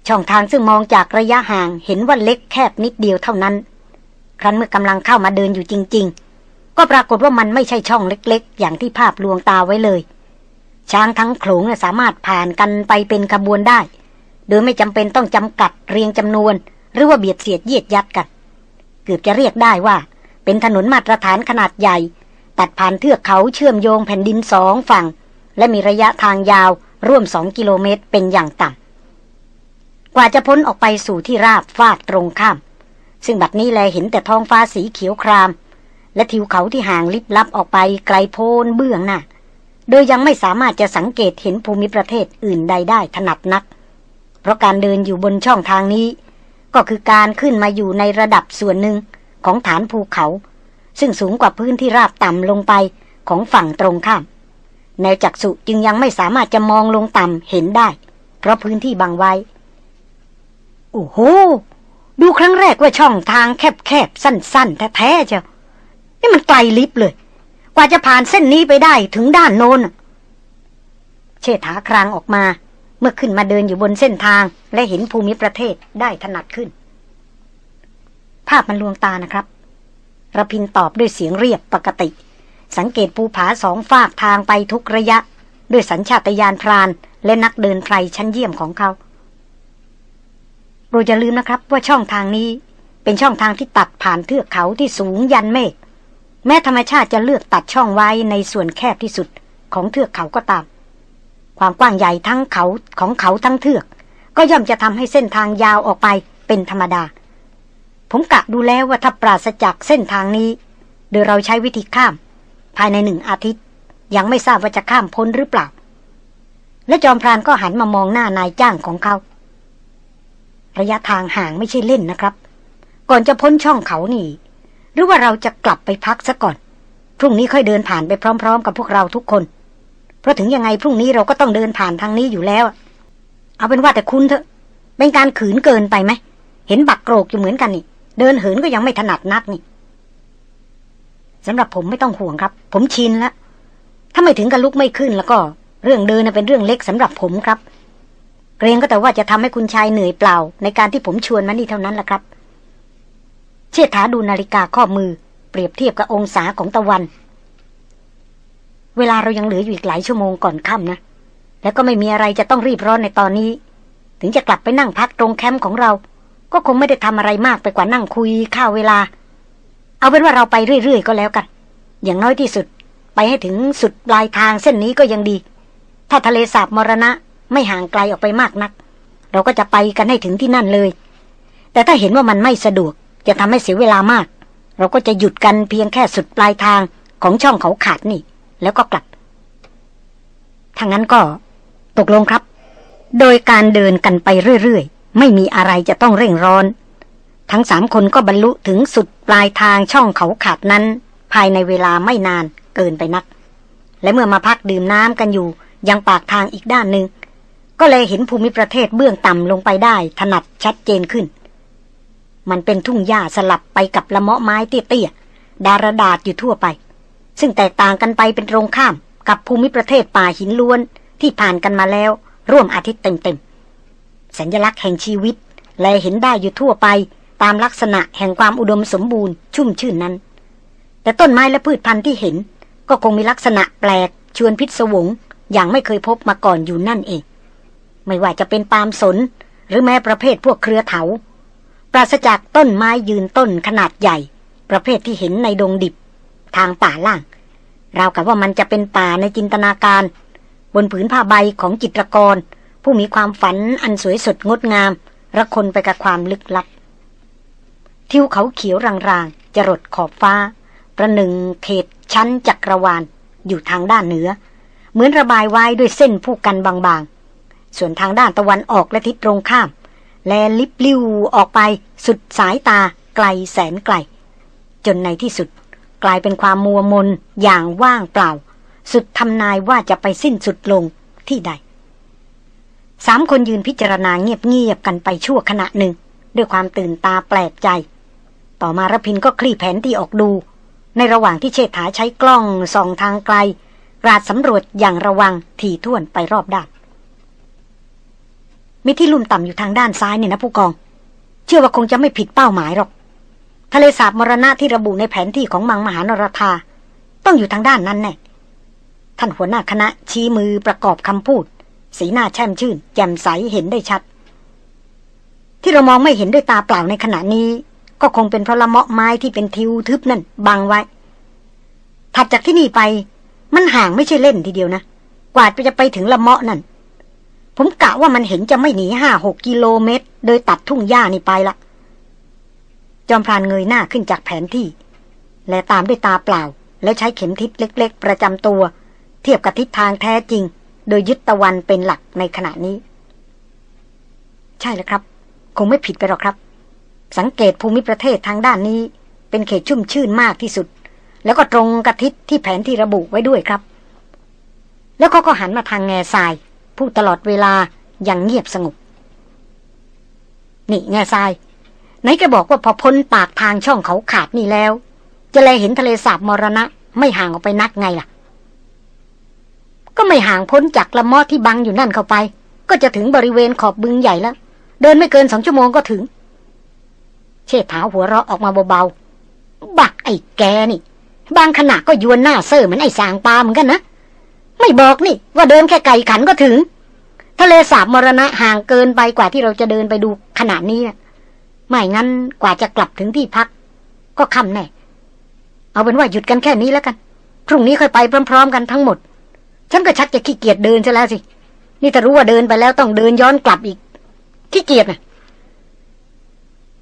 ช่องทางซึ่งมองจากระยะห่างเห็นว่าเล็กแคบนิดเดียวเท่านั้น ครั้นเมื่อกำลังเข้ามาเดินอยู่จริง ๆ ก็ปรากฏว่ามันไม่ใช่ช่องเล็ก ๆ อย่างที่ภาพลวงตาไว้เลย ช้างทั้งโขลงสามารถผ่านกันไปเป็นขบวนได้ โดยไม่จำเป็นต้องจำกัดเรียงจำนวน หรือว่าเบียดเสียดเยียดยัดกัน เกือบจะเรียกได้ว่า เป็นถนนมาตรฐานขนาดใหญ่ ตัดผ่านเทือกเขาเชื่อมโยงแผ่นดินสองฝั่ง และมีระยะทางยาวร่วมสองกิโลเมตรเป็นอย่างต่ำกว่าจะพ้นออกไปสู่ที่ราบฟากตรงข้าม ซึ่งบัดนี้แลเห็นแต่ท้องฟ้าสีเขียวคราม และทิวเขาที่ห่างลิบลับออกไปไกลโพ้นเบื้องหน้า โดยยังไม่สามารถจะสังเกตเห็นภูมิประเทศอื่นใดได้ถนัดนัก เพราะการเดินอยู่บนช่องทางนี้ ก็คือการขึ้นมาอยู่ในระดับส่วนหนึ่งของฐานภูเขา ซึ่งสูงกว่าพื้นที่ราบต่ำลงไปของฝั่งตรงข้าม แนวจักษุจึงยังไม่สามารถจะมองลงต่ำเห็นได้ เพราะพื้นที่บังไว้โอ้โห ดูครั้งแรกว่าช่องทางแคบๆ สั้นๆ แท้ๆเจ้านี่มันไกลลิบเลย ว่าจะผ่านเส้นนี้ไปได้ถึงด้านโน้นเชษฐาครางออกมา เมื่อขึ้นมาเดินอยู่บนเส้นทาง และเห็นภูมิประเทศได้ถนัดขึ้น ภาพมันลวงตานะครับระพินตอบด้วยเสียงเรียบปกติ สังเกตภูผาสองฝากทางไปทุกระยะ ด้วยสัญชาตญาณพรานและนักเดินไพรชั้นเยี่ยมของเขาโปรดอย่าลืมนะครับว่าช่องทางนี้เป็นช่องทางที่ตัดผ่านเทือกเขาที่สูงยันเมฆ แม้ธรรมชาติจะเลือกตัดช่องไว้ในส่วนแคบที่สุดของเทือกเขาก็ตาม ความกว้างใหญ่ทั้งเขาของเขาทั้งเทือก ก็ย่อมจะทำให้เส้นทางยาวออกไปเป็นธรรมดา ผมกะดูแล้วว่าถ้าปราศจากเส้นทางนี้ โดยเราใช้วิธีข้าม ภายในหนึ่งอาทิตย์ ยังไม่ทราบว่าจะข้ามพ้นหรือเปล่า และจอมพรานก็หันมามองหน้านายจ้างของเขา ระยะทางห่างไม่ใช่เล่นนะครับ ก่อนจะพ้นช่องเขานี่ หรือว่าเราจะกลับไปพักซะก่อน พรุ่งนี้ค่อยเดินผ่านไปพร้อม ๆ กับพวกเราทุกคน เพราะถึงยังไงพรุ่งนี้เราก็ต้องเดินผ่านทางนี้อยู่แล้ว เอาเป็นว่าแต่คุณเถอะ เป็นการขืนเกินไปไหม เห็นบักโกรกอยู่เหมือนกันนี่ เดินเหินก็ยังไม่ถนัดนักนี่สำหรับผมไม่ต้องห่วงครับ ผมชินแล้ว ถ้าไม่ถึงกับลุกไม่ขึ้นแล้วก็ เรื่องเดินเป็นเรื่องเล็กสำหรับผมครับ เกรงก็แต่ว่าจะทำให้คุณชายเหนื่อยเปล่า ในการที่ผมชวนมานี่เท่านั้นแหละครับ เชิดถาดูนาฬิกาข้อมือ เปรียบเทียบกับองศาของตะวัน เวลาเรายังเหลืออยู่อีกหลายชั่วโมงก่อนค่ำนะ แล้วก็ไม่มีอะไรจะต้องรีบร้อนในตอนนี้ ถึงจะกลับไปนั่งพักตรงแคมป์ของเรา ก็คงไม่ได้ทำอะไรมากไปกว่านั่งคุยข้าวเวลา เอาเป็นว่าเราไปเรื่อยๆก็แล้วกัน อย่างน้อยที่สุด ไปให้ถึงสุดปลายทางเส้นนี้ก็ยังดี ถ้าทะเลสาบมรณะไม่ห่างไกลออกไปมากนัก เราก็จะไปกันให้ถึงที่นั่นเลย แต่ถ้าเห็นว่ามันไม่สะดวก จะทำให้เสียเวลามาก เราก็จะหยุดกันเพียงแค่สุดปลายทางของช่องเขาขาดนี่ แล้วก็กลับถ้างนั้นก็ตกลงครับ โดยการเดินกันไปเรื่อยๆ ไม่มีอะไรจะต้องเร่งร้อน ทั้งสามคนก็บรรลุถึงสุดปลายทางช่องเขาขาดนั้น ภายในเวลาไม่นานเกินไปนัก และเมื่อมาพักดื่มน้ำกันอยู่ยังปากทางอีกด้านหนึ่งก็เลยเห็นภูมิประเทศเบื้องต่ำลงไปได้ถนัดชัดเจนขึ้น มันเป็นทุ่งหญ้าสลับไปกับละเมาะไม้เตี้ยๆดารดาษอยู่ทั่วไป ซึ่งแตกต่างกันไปเป็นตรงข้าม กับภูมิประเทศป่าหินล้วนที่ผ่านกันมาแล้ว ร่วมอาทิตย์เต็มๆสัญลักษณ์แห่งชีวิต แลเห็นได้อยู่ทั่วไป ตามลักษณะแห่งความอุดมสมบูรณ์ชุ่มชื่นนั้น แต่ต้นไม้และพืชพันธุ์ที่เห็น ก็คงมีลักษณะแปลก ชวนพิศวงอย่างไม่เคยพบมาก่อนอยู่นั่นเอง ไม่ว่าจะเป็นปาล์มสน หรือแม้ประเภทพวกเครือเถา ปราศจากต้นไม้ยืนต้นขนาดใหญ่ ประเภทที่เห็นในดงดิบ ทางป่าล่างราวกับว่ามันจะเป็นป่าในจินตนาการ บนผืนผ้าใบของจิตรกร ผู้มีความฝันอันสวยสดงดงาม ระคนไปกับความลึกลับ ทิวเขาเขียวรางๆจรดขอบฟ้า ประหนึ่งเขตชั้นจักรวาล อยู่ทางด้านเหนือ เหมือนระบายไว้ด้วยเส้นผู้กันบางๆ ส่วนทางด้านตะวันออกและทิศตรงข้าม แลลิบลิ้วออกไปสุดสายตาไกลแสนไกล จนในที่สุด กลายเป็นความมัวมนอย่างว่างเปล่า สุดทำนายว่าจะไปสิ้นสุดลงที่ใดสามคนยืนพิจารณาเงียบๆกันไปชั่วขณะหนึ่ง ด้วยความตื่นตาแปลกใจ ต่อมารพินก็คลี่แผนที่ออกดู ในระหว่างที่เชษฐาใช้กล้องส่องทางไกลราดสำรวจอย่างระวังถี่ถ้วนไปรอบด้าน มีที่ลุ่มต่ำอยู่ทางด้านซ้ายเนี่ยนะผู้กอง เชื่อว่าคงจะไม่ผิดเป้าหมายหรอก ทะเลสาบมรณะที่ระบุในแผนที่ของมังมหานรธาต้องอยู่ทางด้านนั้นแน่ท่านหัวหน้าคณะชี้มือประกอบคำพูด สีหน้าแช่มชื่น แจ่มใสเห็นได้ชัด ที่เรามองไม่เห็นด้วยตาเปล่าในขณะนี้ ก็คงเป็นเพราะละเมาะไม้ที่เป็นทิวทึบนั่นบังไว้ ถัดจากที่นี่ไป มันห่างไม่ใช่เล่นทีเดียวนะ กว่าจะไปถึงละเมาะนั่น ผมกะว่ามันเห็นจะไม่หนีห้าหกกิโลเมตร โดยตัดทุ่งหญ้านี่ไปละ จอมพรานเงยหน้าขึ้นจากแผนที่ และตามด้วยตาเปล่า แล้วใช้เข็มทิศเล็ก ๆ ประจำตัว เทียบกับทิศทางแท้จริง โดยยึดตะวันเป็นหลักในขณะนี้ ใช่แล้วครับ คงไม่ผิดไปหรอกครับ สังเกตภูมิประเทศทางด้านนี้ เป็นเขตชุ่มชื่นมากที่สุด แล้วก็ตรงกับทิศที่แผนที่ระบุไว้ด้วยครับ แล้วเขาก็หันมาทางแง่ทราย พูดตลอดเวลาอย่างเงียบสงบ นี่แง่ทรายไหนแกบอกว่าพอพ้นปากทางช่องเขาขาดนี่แล้ว จะแลเห็นทะเลสาบมรณะ ไม่ห่างออกไปนักไงล่ะ ก็ไม่ห่างพ้นจากละมอที่บังอยู่นั่นเข้าไป ก็จะถึงบริเวณขอบบึงใหญ่แล้ว เดินไม่เกินสองชั่วโมงก็ถึง เชษฐาหัวเราะออกมาเบาๆบักไอ้แกนี่ บางขณะก็ยวนหน้าเซ่อเหมือนไอ้สางปลาเหมือนกันนะ ไม่บอกนี่ ว่าเดินแค่ไก่ขันก็ถึง ทะเลสาบมรณะห่างเกินไปกว่าที่เราจะเดินไปดูขนาดนี้นะไม่งั้นกว่าจะกลับถึงที่พัก ก็ค่ำแน่ เอาเป็นว่าหยุดกันแค่นี้แล้วกัน พรุ่งนี้ค่อยไปพร้อม ๆ กันทั้งหมด ฉันก็ชักจะขี้เกียจเดินซะแล้วสิ นี่ถ้ารู้ว่าเดินไปแล้วต้องเดินย้อนกลับอีก ขี้เกียจนะ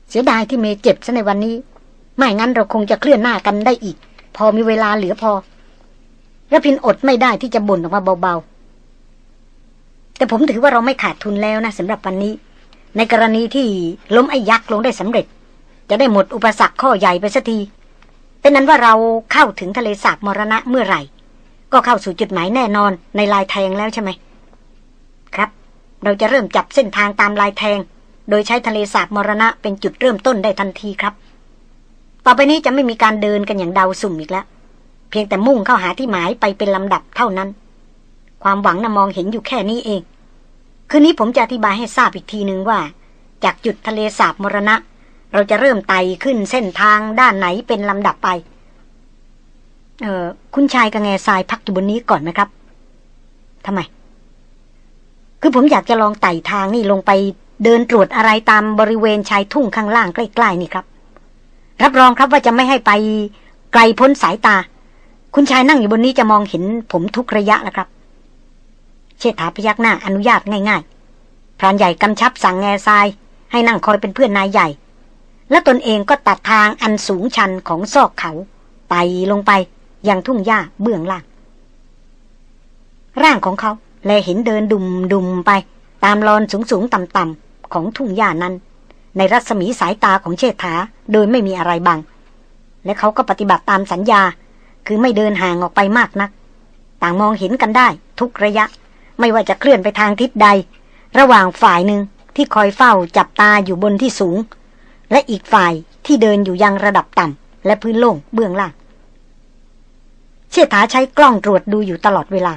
เสียดายที่เมย์เจ็บซะในวันนี้ ไม่งั้นเราคงจะเคลื่อนหน้ากันได้อีก พอมีเวลาเหลือพอ ระพินอดไม่ได้ที่จะบ่นออกมาเบาๆ แต่ผมถือว่าเราไม่ขาดทุนแล้วนะสำหรับวันนี้ ในกรณีที่ล้มไอ้ยักษ์ลงได้สำเร็จ จะได้หมดอุปสรรคข้อใหญ่ไปสักทีเป็นนั้นว่าเราเข้าถึงทะเลสาบมรณะเมื่อไหร่ ก็เข้าสู่จุดหมายแน่นอนในลายแทงแล้วใช่ไหมครับ เราจะเริ่มจับเส้นทางตามลายแทง โดยใช้ทะเลสาบมรณะเป็นจุดเริ่มต้นได้ทันทีครับ ต่อไปนี้จะไม่มีการเดินกันอย่างเดาสุ่มอีกแล้ว เพียงแต่มุ่งเข้าหาที่หมายไปเป็นลำดับเท่านั้น ความหวังนะ่ะมองเห็นอยู่แค่นี้เอง คืนนี้ผมจะอธิบายให้ทราบอีกทีหนึ่งว่า จากจุดทะเลสาบมรณะ เราจะเริ่มไต่ขึ้นเส้นทางด้านไหนเป็นลำดับไป เออคุณชายกับแงทรายพักอยู่บนนี้ก่อนไหมครับทำไม คือผมอยากจะลองไต่ทางนี่ลงไปเดินตรวจอะไรตามบริเวณชายทุ่งข้างล่างใกล้ ๆ นี่ครับ รับรองครับว่าจะไม่ให้ไปไกลพ้นสายตา คุณชายนั่งอยู่บนนี้จะมองเห็นผมทุกระยะแล้วครับ เชษฐาพยักหน้าอนุญาตง่ายๆพรานใหญ่กำชับสั่งแง่ทราย ให้นั่งคอยเป็นเพื่อนนายใหญ่ และตนเองก็ตัดทางอันสูงชันของซอกเขาไต่ลงไปยังทุ่งหญ้าเบื้องล่าง ร่างของเขาแลเห็นเดินดุมดุมไป ตามลอนสูงสูงต่ำต่ำของทุ่งหญ้านั้น ในรัศมีสายตาของเชษฐาโดยไม่มีอะไรบัง และเขาก็ปฏิบัติตามสัญญา คือไม่เดินห่างออกไปมากนัก ต่างมองเห็นกันได้ ทุกระยะ ไม่ว่าจะเคลื่อนไปทางทิศใด ระหว่างฝ่ายหนึ่งที่คอยเฝ้าจับตาอยู่บนที่สูง และอีกฝ่ายที่เดินอยู่ยังระดับต่ำและพื้นโล่งเบื้องล่าง เชษฐาใช้กล้องตรวจดูอยู่ตลอดเวลา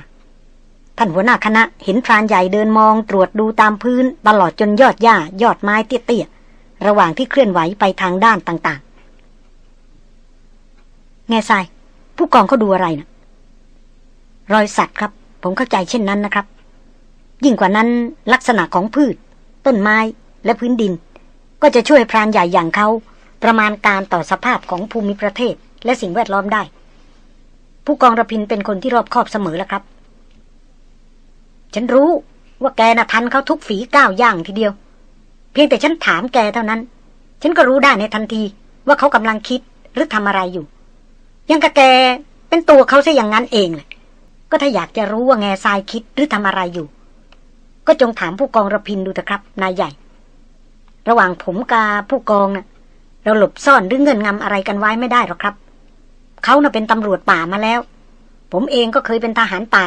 ท่านหัวหน้าคณะเห็นพรานใหญ่เดินมองตรวจดูตามพื้น ตลอดจนยอดหญ้ายอดไม้เตี้ยๆระหว่างที่เคลื่อนไหวไปทางด้านต่างๆ แง่ทราย ผู้กองเขาดูอะไรนะรอยสัตว์ครับ ผมเข้าใจเช่นนั้นนะครับ ยิ่งกว่านั้นลักษณะของพืช ต้นไม้และพื้นดิน ก็จะช่วยพรานใหญ่อย่างเขาประมาณการต่อสภาพของภูมิประเทศ และสิ่งแวดล้อมได้ ผู้กองระพินเป็นคนที่รอบคอบเสมอแล้วครับ ฉันรู้ว่าแกน่ะทันเขาทุกฝีก้าวย่างทีเดียว เพียงแต่ฉันถามแกเท่านั้น ฉันก็รู้ได้ในทันทีว่าเขากำลังคิดหรือทำอะไรอยู่ ยังกับแกเป็นตัวเขาซะอย่างนั้นเองเลยก็ถ้าอยากจะรู้ว่าแง่ทรายคิดหรือทำอะไรอยู่ ก็จงถามผู้กองระพินดูเถอะครับ นายใหญ่ ระหว่างผมกาผู้กองน่ะ เราหลบซ่อนหรือเงินงำอะไรกันไว้ไม่ได้หรอกครับ เขาน่ะเป็นตำรวจป่ามาแล้ว ผมเองก็เคยเป็นทหารป่า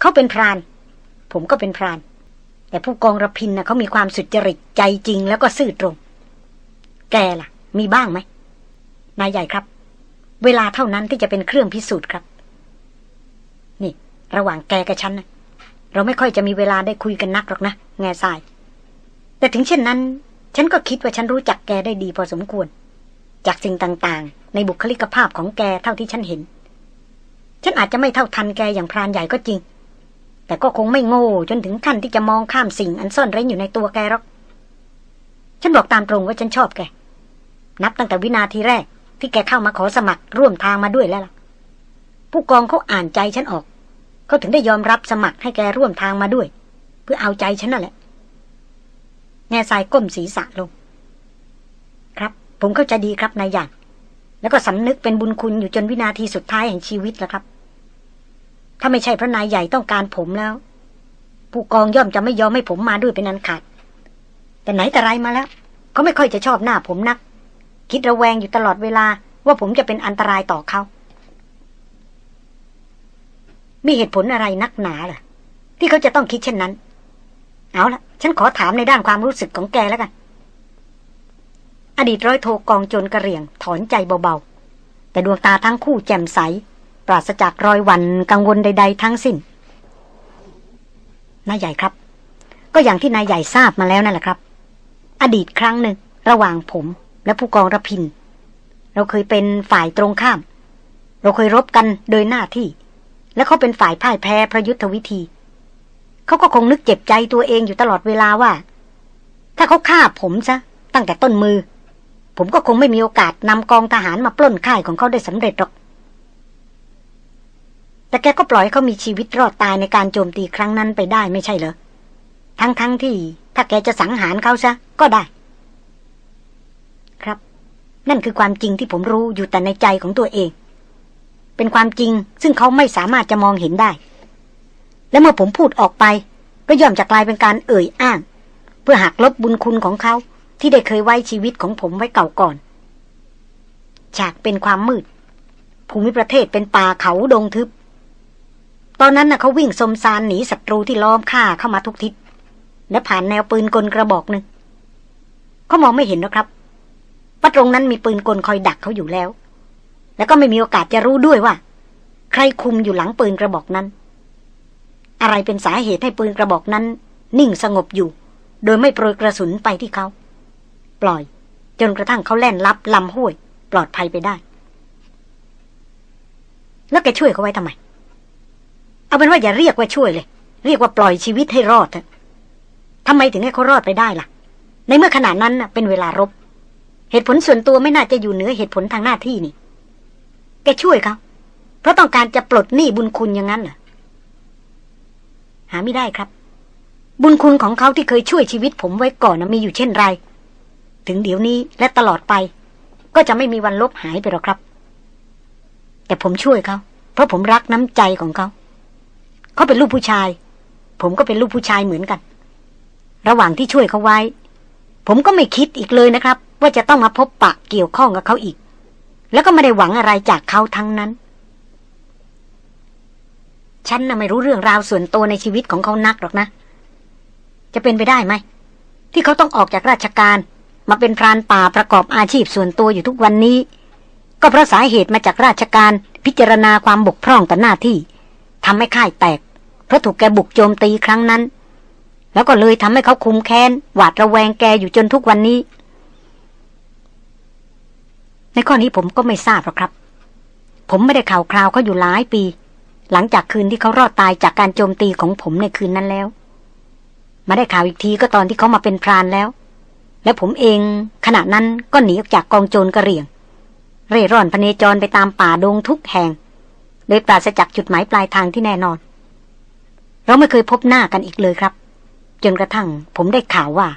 เขาเป็นพราน ผมก็เป็นพราน แต่ผู้กองระพินน่ะเขามีความสุจริตใจจริงแล้วก็ซื่อตรง แกล่ะ มีบ้างไหมนายใหญ่ครับ เวลาเท่านั้นที่จะเป็นเครื่องพิสูจน์ครับ นี่ ระหว่างแกกับฉันนะเราไม่ค่อยจะมีเวลาได้คุยกันนักหรอกนะแง่ทราย แต่ถึงเช่นนั้น ฉันก็คิดว่าฉันรู้จักแกได้ดีพอสมควร จากสิ่งต่างๆ ในบุคลิกภาพของแกเท่าที่ฉันเห็น ฉันอาจจะไม่เท่าทันแกอย่างพรานใหญ่ก็จริง แต่ก็คงไม่โง่จนถึงขั้นที่จะมองข้ามสิ่งอันซ่อนเร้นอยู่ในตัวแกหรอก ฉันบอกตามตรงว่าฉันชอบแก นับตั้งแต่วินาทีแรก ที่แกเข้ามาขอสมัครร่วมทางมาด้วยแล้วล่ะ ผู้กองเขาอ่านใจฉันออกเขาถึงได้ยอมรับสมัครให้แกร่วมทางมาด้วย เพื่อเอาใจฉันนั่นแหละ แง่ทรายก้มศีรษะลง ครับ ผมเข้าใจดีครับนายหยาดแล้วก็สำนึกเป็นบุญคุณอยู่จนวินาทีสุดท้ายแห่งชีวิตแล้วครับ ถ้าไม่ใช่พระนายใหญ่ต้องการผมแล้ว ผู้กองย่อมจะไม่ยอมให้ผมมาด้วยเป็นอันขาด แต่ไหนแต่ไรมาแล้วเขาไม่ค่อยจะชอบหน้าผมนัก คิดระแวงอยู่ตลอดเวลาว่าผมจะเป็นอันตรายต่อเขา มีเหตุผลอะไรนักหนาล่ะ ที่เขาจะต้องคิดเช่นนั้น เอาละฉันขอถามในด้านความรู้สึกของแกแล้วกัน อดีตร้อยโทกองโจรกระเรียง ถอนใจเบาๆ แต่ดวงตาทั้งคู่แจ่มใส ปราศจากรอยหวันกังวลใด ๆ ทั้งสิ้นนายใหญ่ครับ ก็อย่างที่นายใหญ่ทราบมาแล้วนั่นแหละครับ อดีตครั้งหนึ่งระหว่างผม และผู้กองระพิน เราเคยเป็นฝ่ายตรงข้าม เราเคยรบกันโดยหน้าที่ และเขาเป็นฝ่ายพ่ายแพ้พระยุทธวิธี เขาก็คงนึกเจ็บใจตัวเองอยู่ตลอดเวลาว่า ถ้าเขาฆ่าผมซะตั้งแต่ต้นมือ ผมก็คงไม่มีโอกาสนำกองทหารมาปล้นค่ายของเขาได้สำเร็จหรอก แต่แกก็ปล่อยเขามีชีวิตรอดตายในการโจมตีครั้งนั้นไปได้ไม่ใช่เหรอทั้งๆทที่ถ้าแกจะสังหารเขาซะก็ได้ ครับ นั่นคือความจริงที่ผมรู้อยู่แต่ในใจของตัวเอง เป็นความจริงซึ่งเขาไม่สามารถจะมองเห็นได้ และเมื่อผมพูดออกไป ก็ย่อมจะกลายเป็นการเอ่ยอ้าง เพื่อหักลบบุญคุณของเขา ที่ได้เคยไว้ชีวิตของผมไว้เก่าก่อน ฉากเป็นความมืด ภูมิประเทศเป็นป่าเขาดงทึบ ตอนนั้นน่ะเขาวิ่งสมซานหนีศัตรูที่ล้อมฆ่าเข้ามาทุกทิศและผ่านแนวปืนกลกระบอกหนึ่งเขามองไม่เห็นนะครับ ว่าตรงนั้นมีปืนกลคอยดักเขาอยู่แล้ว แล้วก็ไม่มีโอกาสจะรู้ด้วยว่า ใครคุมอยู่หลังปืนกระบอกนั้น อะไรเป็นสาเหตุให้ปืนกระบอกนั้น นิ่งสงบอยู่ โดยไม่โปรยกระสุนไปที่เขา ปล่อย จนกระทั่งเขาแล่นลับลำห้วย ปลอดภัยไปได้ แล้วแกช่วยเขาไว้ทำไม เอาเป็นว่าอย่าเรียกว่าช่วยเลย เรียกว่าปล่อยชีวิตให้รอดเถอะทำไมถึงให้เขารอดไปได้ล่ะ ในเมื่อขณะนั้นเป็นเวลารบ เหตุผลส่วนตัวไม่น่าจะอยู่เหนือเหตุผลทางหน้าที่นี่ แกช่วยเขาเพราะต้องการจะปลดหนี้บุญคุณอย่างนั้นเหรอหาไม่ได้ครับ บุญคุณของเขาที่เคยช่วยชีวิตผมไว้ก่อนนะมีอยู่เช่นไร ถึงเดี๋ยวนี้และตลอดไป ก็จะไม่มีวันลบหายไปหรอกครับ แต่ผมช่วยเขาเพราะผมรักน้ำใจของเขา เขาเป็นลูกผู้ชาย ผมก็เป็นลูกผู้ชายเหมือนกัน ระหว่างที่ช่วยเขาไว้ ผมก็ไม่คิดอีกเลยนะครับ ว่าจะต้องมาพบปะเกี่ยวข้องกับเขาอีก แล้วก็ไม่ได้หวังอะไรจากเขาทั้งนั้น ฉันน่ะไม่รู้เรื่องราวส่วนตัวในชีวิตของเขานักหรอกนะ จะเป็นไปได้ไหม ที่เขาต้องออกจากราชการ มาเป็นพรานป่าประกอบอาชีพส่วนตัวอยู่ทุกวันนี้ ก็เพราะสาเหตุมาจากราชการพิจารณาความบกพร่องต่อหน้าที่ทำให้ค่ายแตก เพราะถูกแกบุกโจมตีครั้งนั้น แล้วก็เลยทำให้เขาคุมแค้น หวาดระแวงแกอยู่จนทุกวันนี้ ในข้อนี้ผมก็ไม่ทราบหรอกครับ ผมไม่ได้ข่าวคราวเขาอยู่หลายปี หลังจากคืนที่เขารอดตายจากการโจมตีของผมในคืนนั้นแล้ว มาได้ข่าวอีกทีก็ตอนที่เขามาเป็นพรานแล้ว และผมเองขณะนั้นก็หนีออกจากกองโจรกระเรียง เร่ร่อนพเนจรไปตามป่าดงทุกแห่ง โดยปราศจากจุดหมายปลายทางที่แน่นอน เราไม่เคยพบหน้ากันอีกเลยครับ จนกระทั่งผมได้ข่าวว่า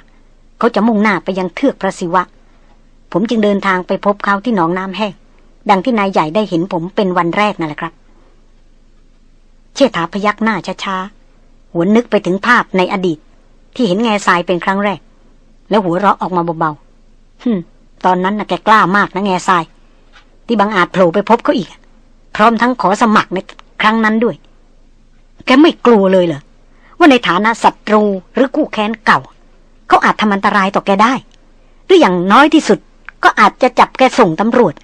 เขาจะมุ่งหน้าไปยังเทือกพระศิวะ ผมจึงเดินทางไปพบเขาที่หนองน้ำแห้งดังที่นายใหญ่ได้เห็นผมเป็นวันแรกนั่นแหละครับ เชษฐาพยักหน้าช้าๆหัวนึกไปถึงภาพในอดีต ที่เห็นแง่ทรายเป็นครั้งแรก แล้วหัวเราะออกมาเบาๆฮึตอนนั้นนะแกกล้ามากนะแง่ทราย ที่บางอาจโผล่ไปพบเขาอีก พร้อมทั้งขอสมัครในครั้งนั้นด้วย แกไม่กลัวเลยเหรอว่าในฐานะศัตรูหรือคู่แค้นเก่า เขาอาจทำอันตรายต่อแกได้ หรืออย่างน้อยที่สุด ก็อาจจะจับแกส่งตำรวจ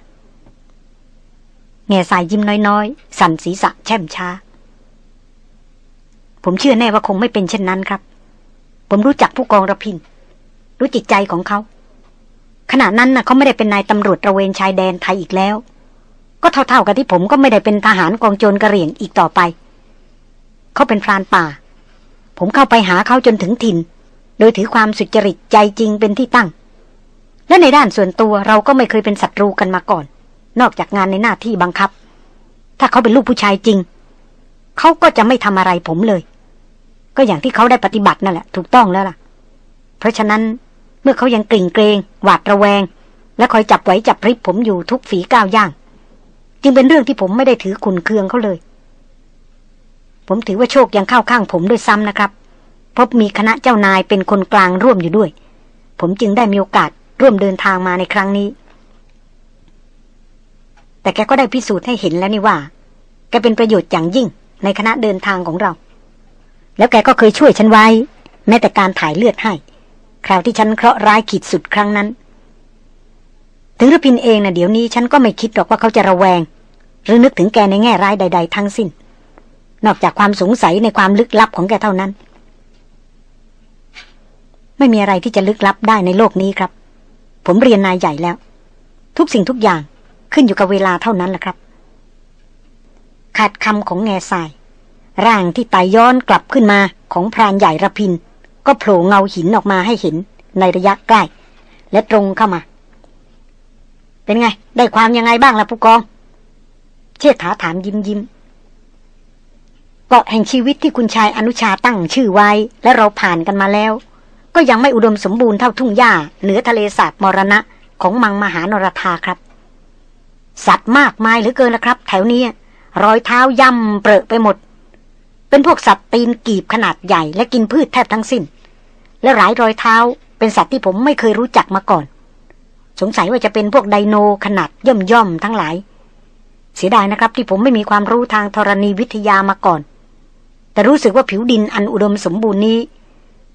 แง่สายยิ้มน้อยๆ สั่นศีรษะแช่มช้า ผมเชื่อแน่ว่าคงไม่เป็นเช่นนั้นครับ ผมรู้จักผู้กองระพิน รู้จิตใจของเขา ขณะนั้นน่ะเขาไม่ได้เป็นนายตำรวจระเวนชายแดนไทยอีกแล้ว ก็เท่าๆกับที่ผมก็ไม่ได้เป็นทหารกองโจรกระเหรี่ยงอีกต่อไป เขาเป็นพรานป่า ผมเข้าไปหาเขาจนถึงถิ่น โดยถือความสุจริตใจจริงเป็นที่ตั้ง และในด้านส่วนตัวเราก็ไม่เคยเป็นศัตรูกันมาก่อน นอกจากงานในหน้าที่บังคับ ถ้าเขาเป็นลูกผู้ชายจริง เขาก็จะไม่ทำอะไรผมเลย ก็อย่างที่เขาได้ปฏิบัตินั่นแหละ ถูกต้องแล้วล่ะ เพราะฉะนั้นเมื่อเขายังกลิ่งเกรงหวาดระแวง และคอยจับไว้จับริบผมอยู่ทุกฝีก้าวย่าง จึงเป็นเรื่องที่ผมไม่ได้ถือขุนเคืองเขาเลย ผมถือว่าโชคยังเข้าข้างผมด้วยซ้ำนะครับพบมีคณะเจ้านายเป็นคนกลางร่วมอยู่ด้วย ผมจึงได้มีโอกาส ร่วมเดินทางมาในครั้งนี้ แต่แกก็ได้พิสูจน์ให้เห็นแล้วนี่ว่า แกเป็นประโยชน์อย่างยิ่งในคณะเดินทางของเรา แล้วแกก็เคยช่วยฉันไว้ แม้แต่การถ่ายเลือดให้ คราวที่ฉันเคราะห์ร้ายขีดสุดครั้งนั้น ถึงรพินเองนะเดี๋ยวนี้ฉันก็ไม่คิดหรอกว่าเขาจะระแวง หรือนึกถึงแกในแง่ร้ายใด ๆ ทั้งสิ้น นอกจากความสงสัยในความลึกลับของแกเท่านั้น ไม่มีอะไรที่จะลึกลับได้ในโลกนี้ครับ ผมเรียนนายใหญ่แล้ว ทุกสิ่งทุกอย่างขึ้นอยู่กับเวลาเท่านั้นแหละครับ ขาดคำของแง่ทราย ร่างที่ไต่ย้อนกลับขึ้นมาของพรานใหญ่ระพิน ก็โผล่เงาหินออกมาให้เห็นในระยะใกล้ และตรงเข้ามา เป็นไง ได้ความยังไงบ้างล่ะผู้กอง เชษฐาถามยิ้มยิ้มเกาะแห่งชีวิตที่คุณชายอนุชาตั้งชื่อไว้ และเราผ่านกันมาแล้ว ก็ยังไม่อุดมสมบูรณ์เท่าทุ่งหญ้าเหนือทะเลสาบมรณะของมังมหานรธาครับ สัตว์มากมายเหลือเกินละครับ แถวนี้รอยเท้าย่ำเปรอะไปหมด เป็นพวกสัตว์ตีนกีบขนาดใหญ่และกินพืชแทบทั้งสิ้น และหลายรอยเท้าเป็นสัตว์ที่ผมไม่เคยรู้จักมาก่อน สงสัยว่าจะเป็นพวกไดโนขนาดย่อมย่อมทั้งหลาย เสียดายนะครับที่ผมไม่มีความรู้ทางธรณีวิทยามาก่อน แต่รู้สึกว่าผิวดินอันอุดมสมบูรณ์นี้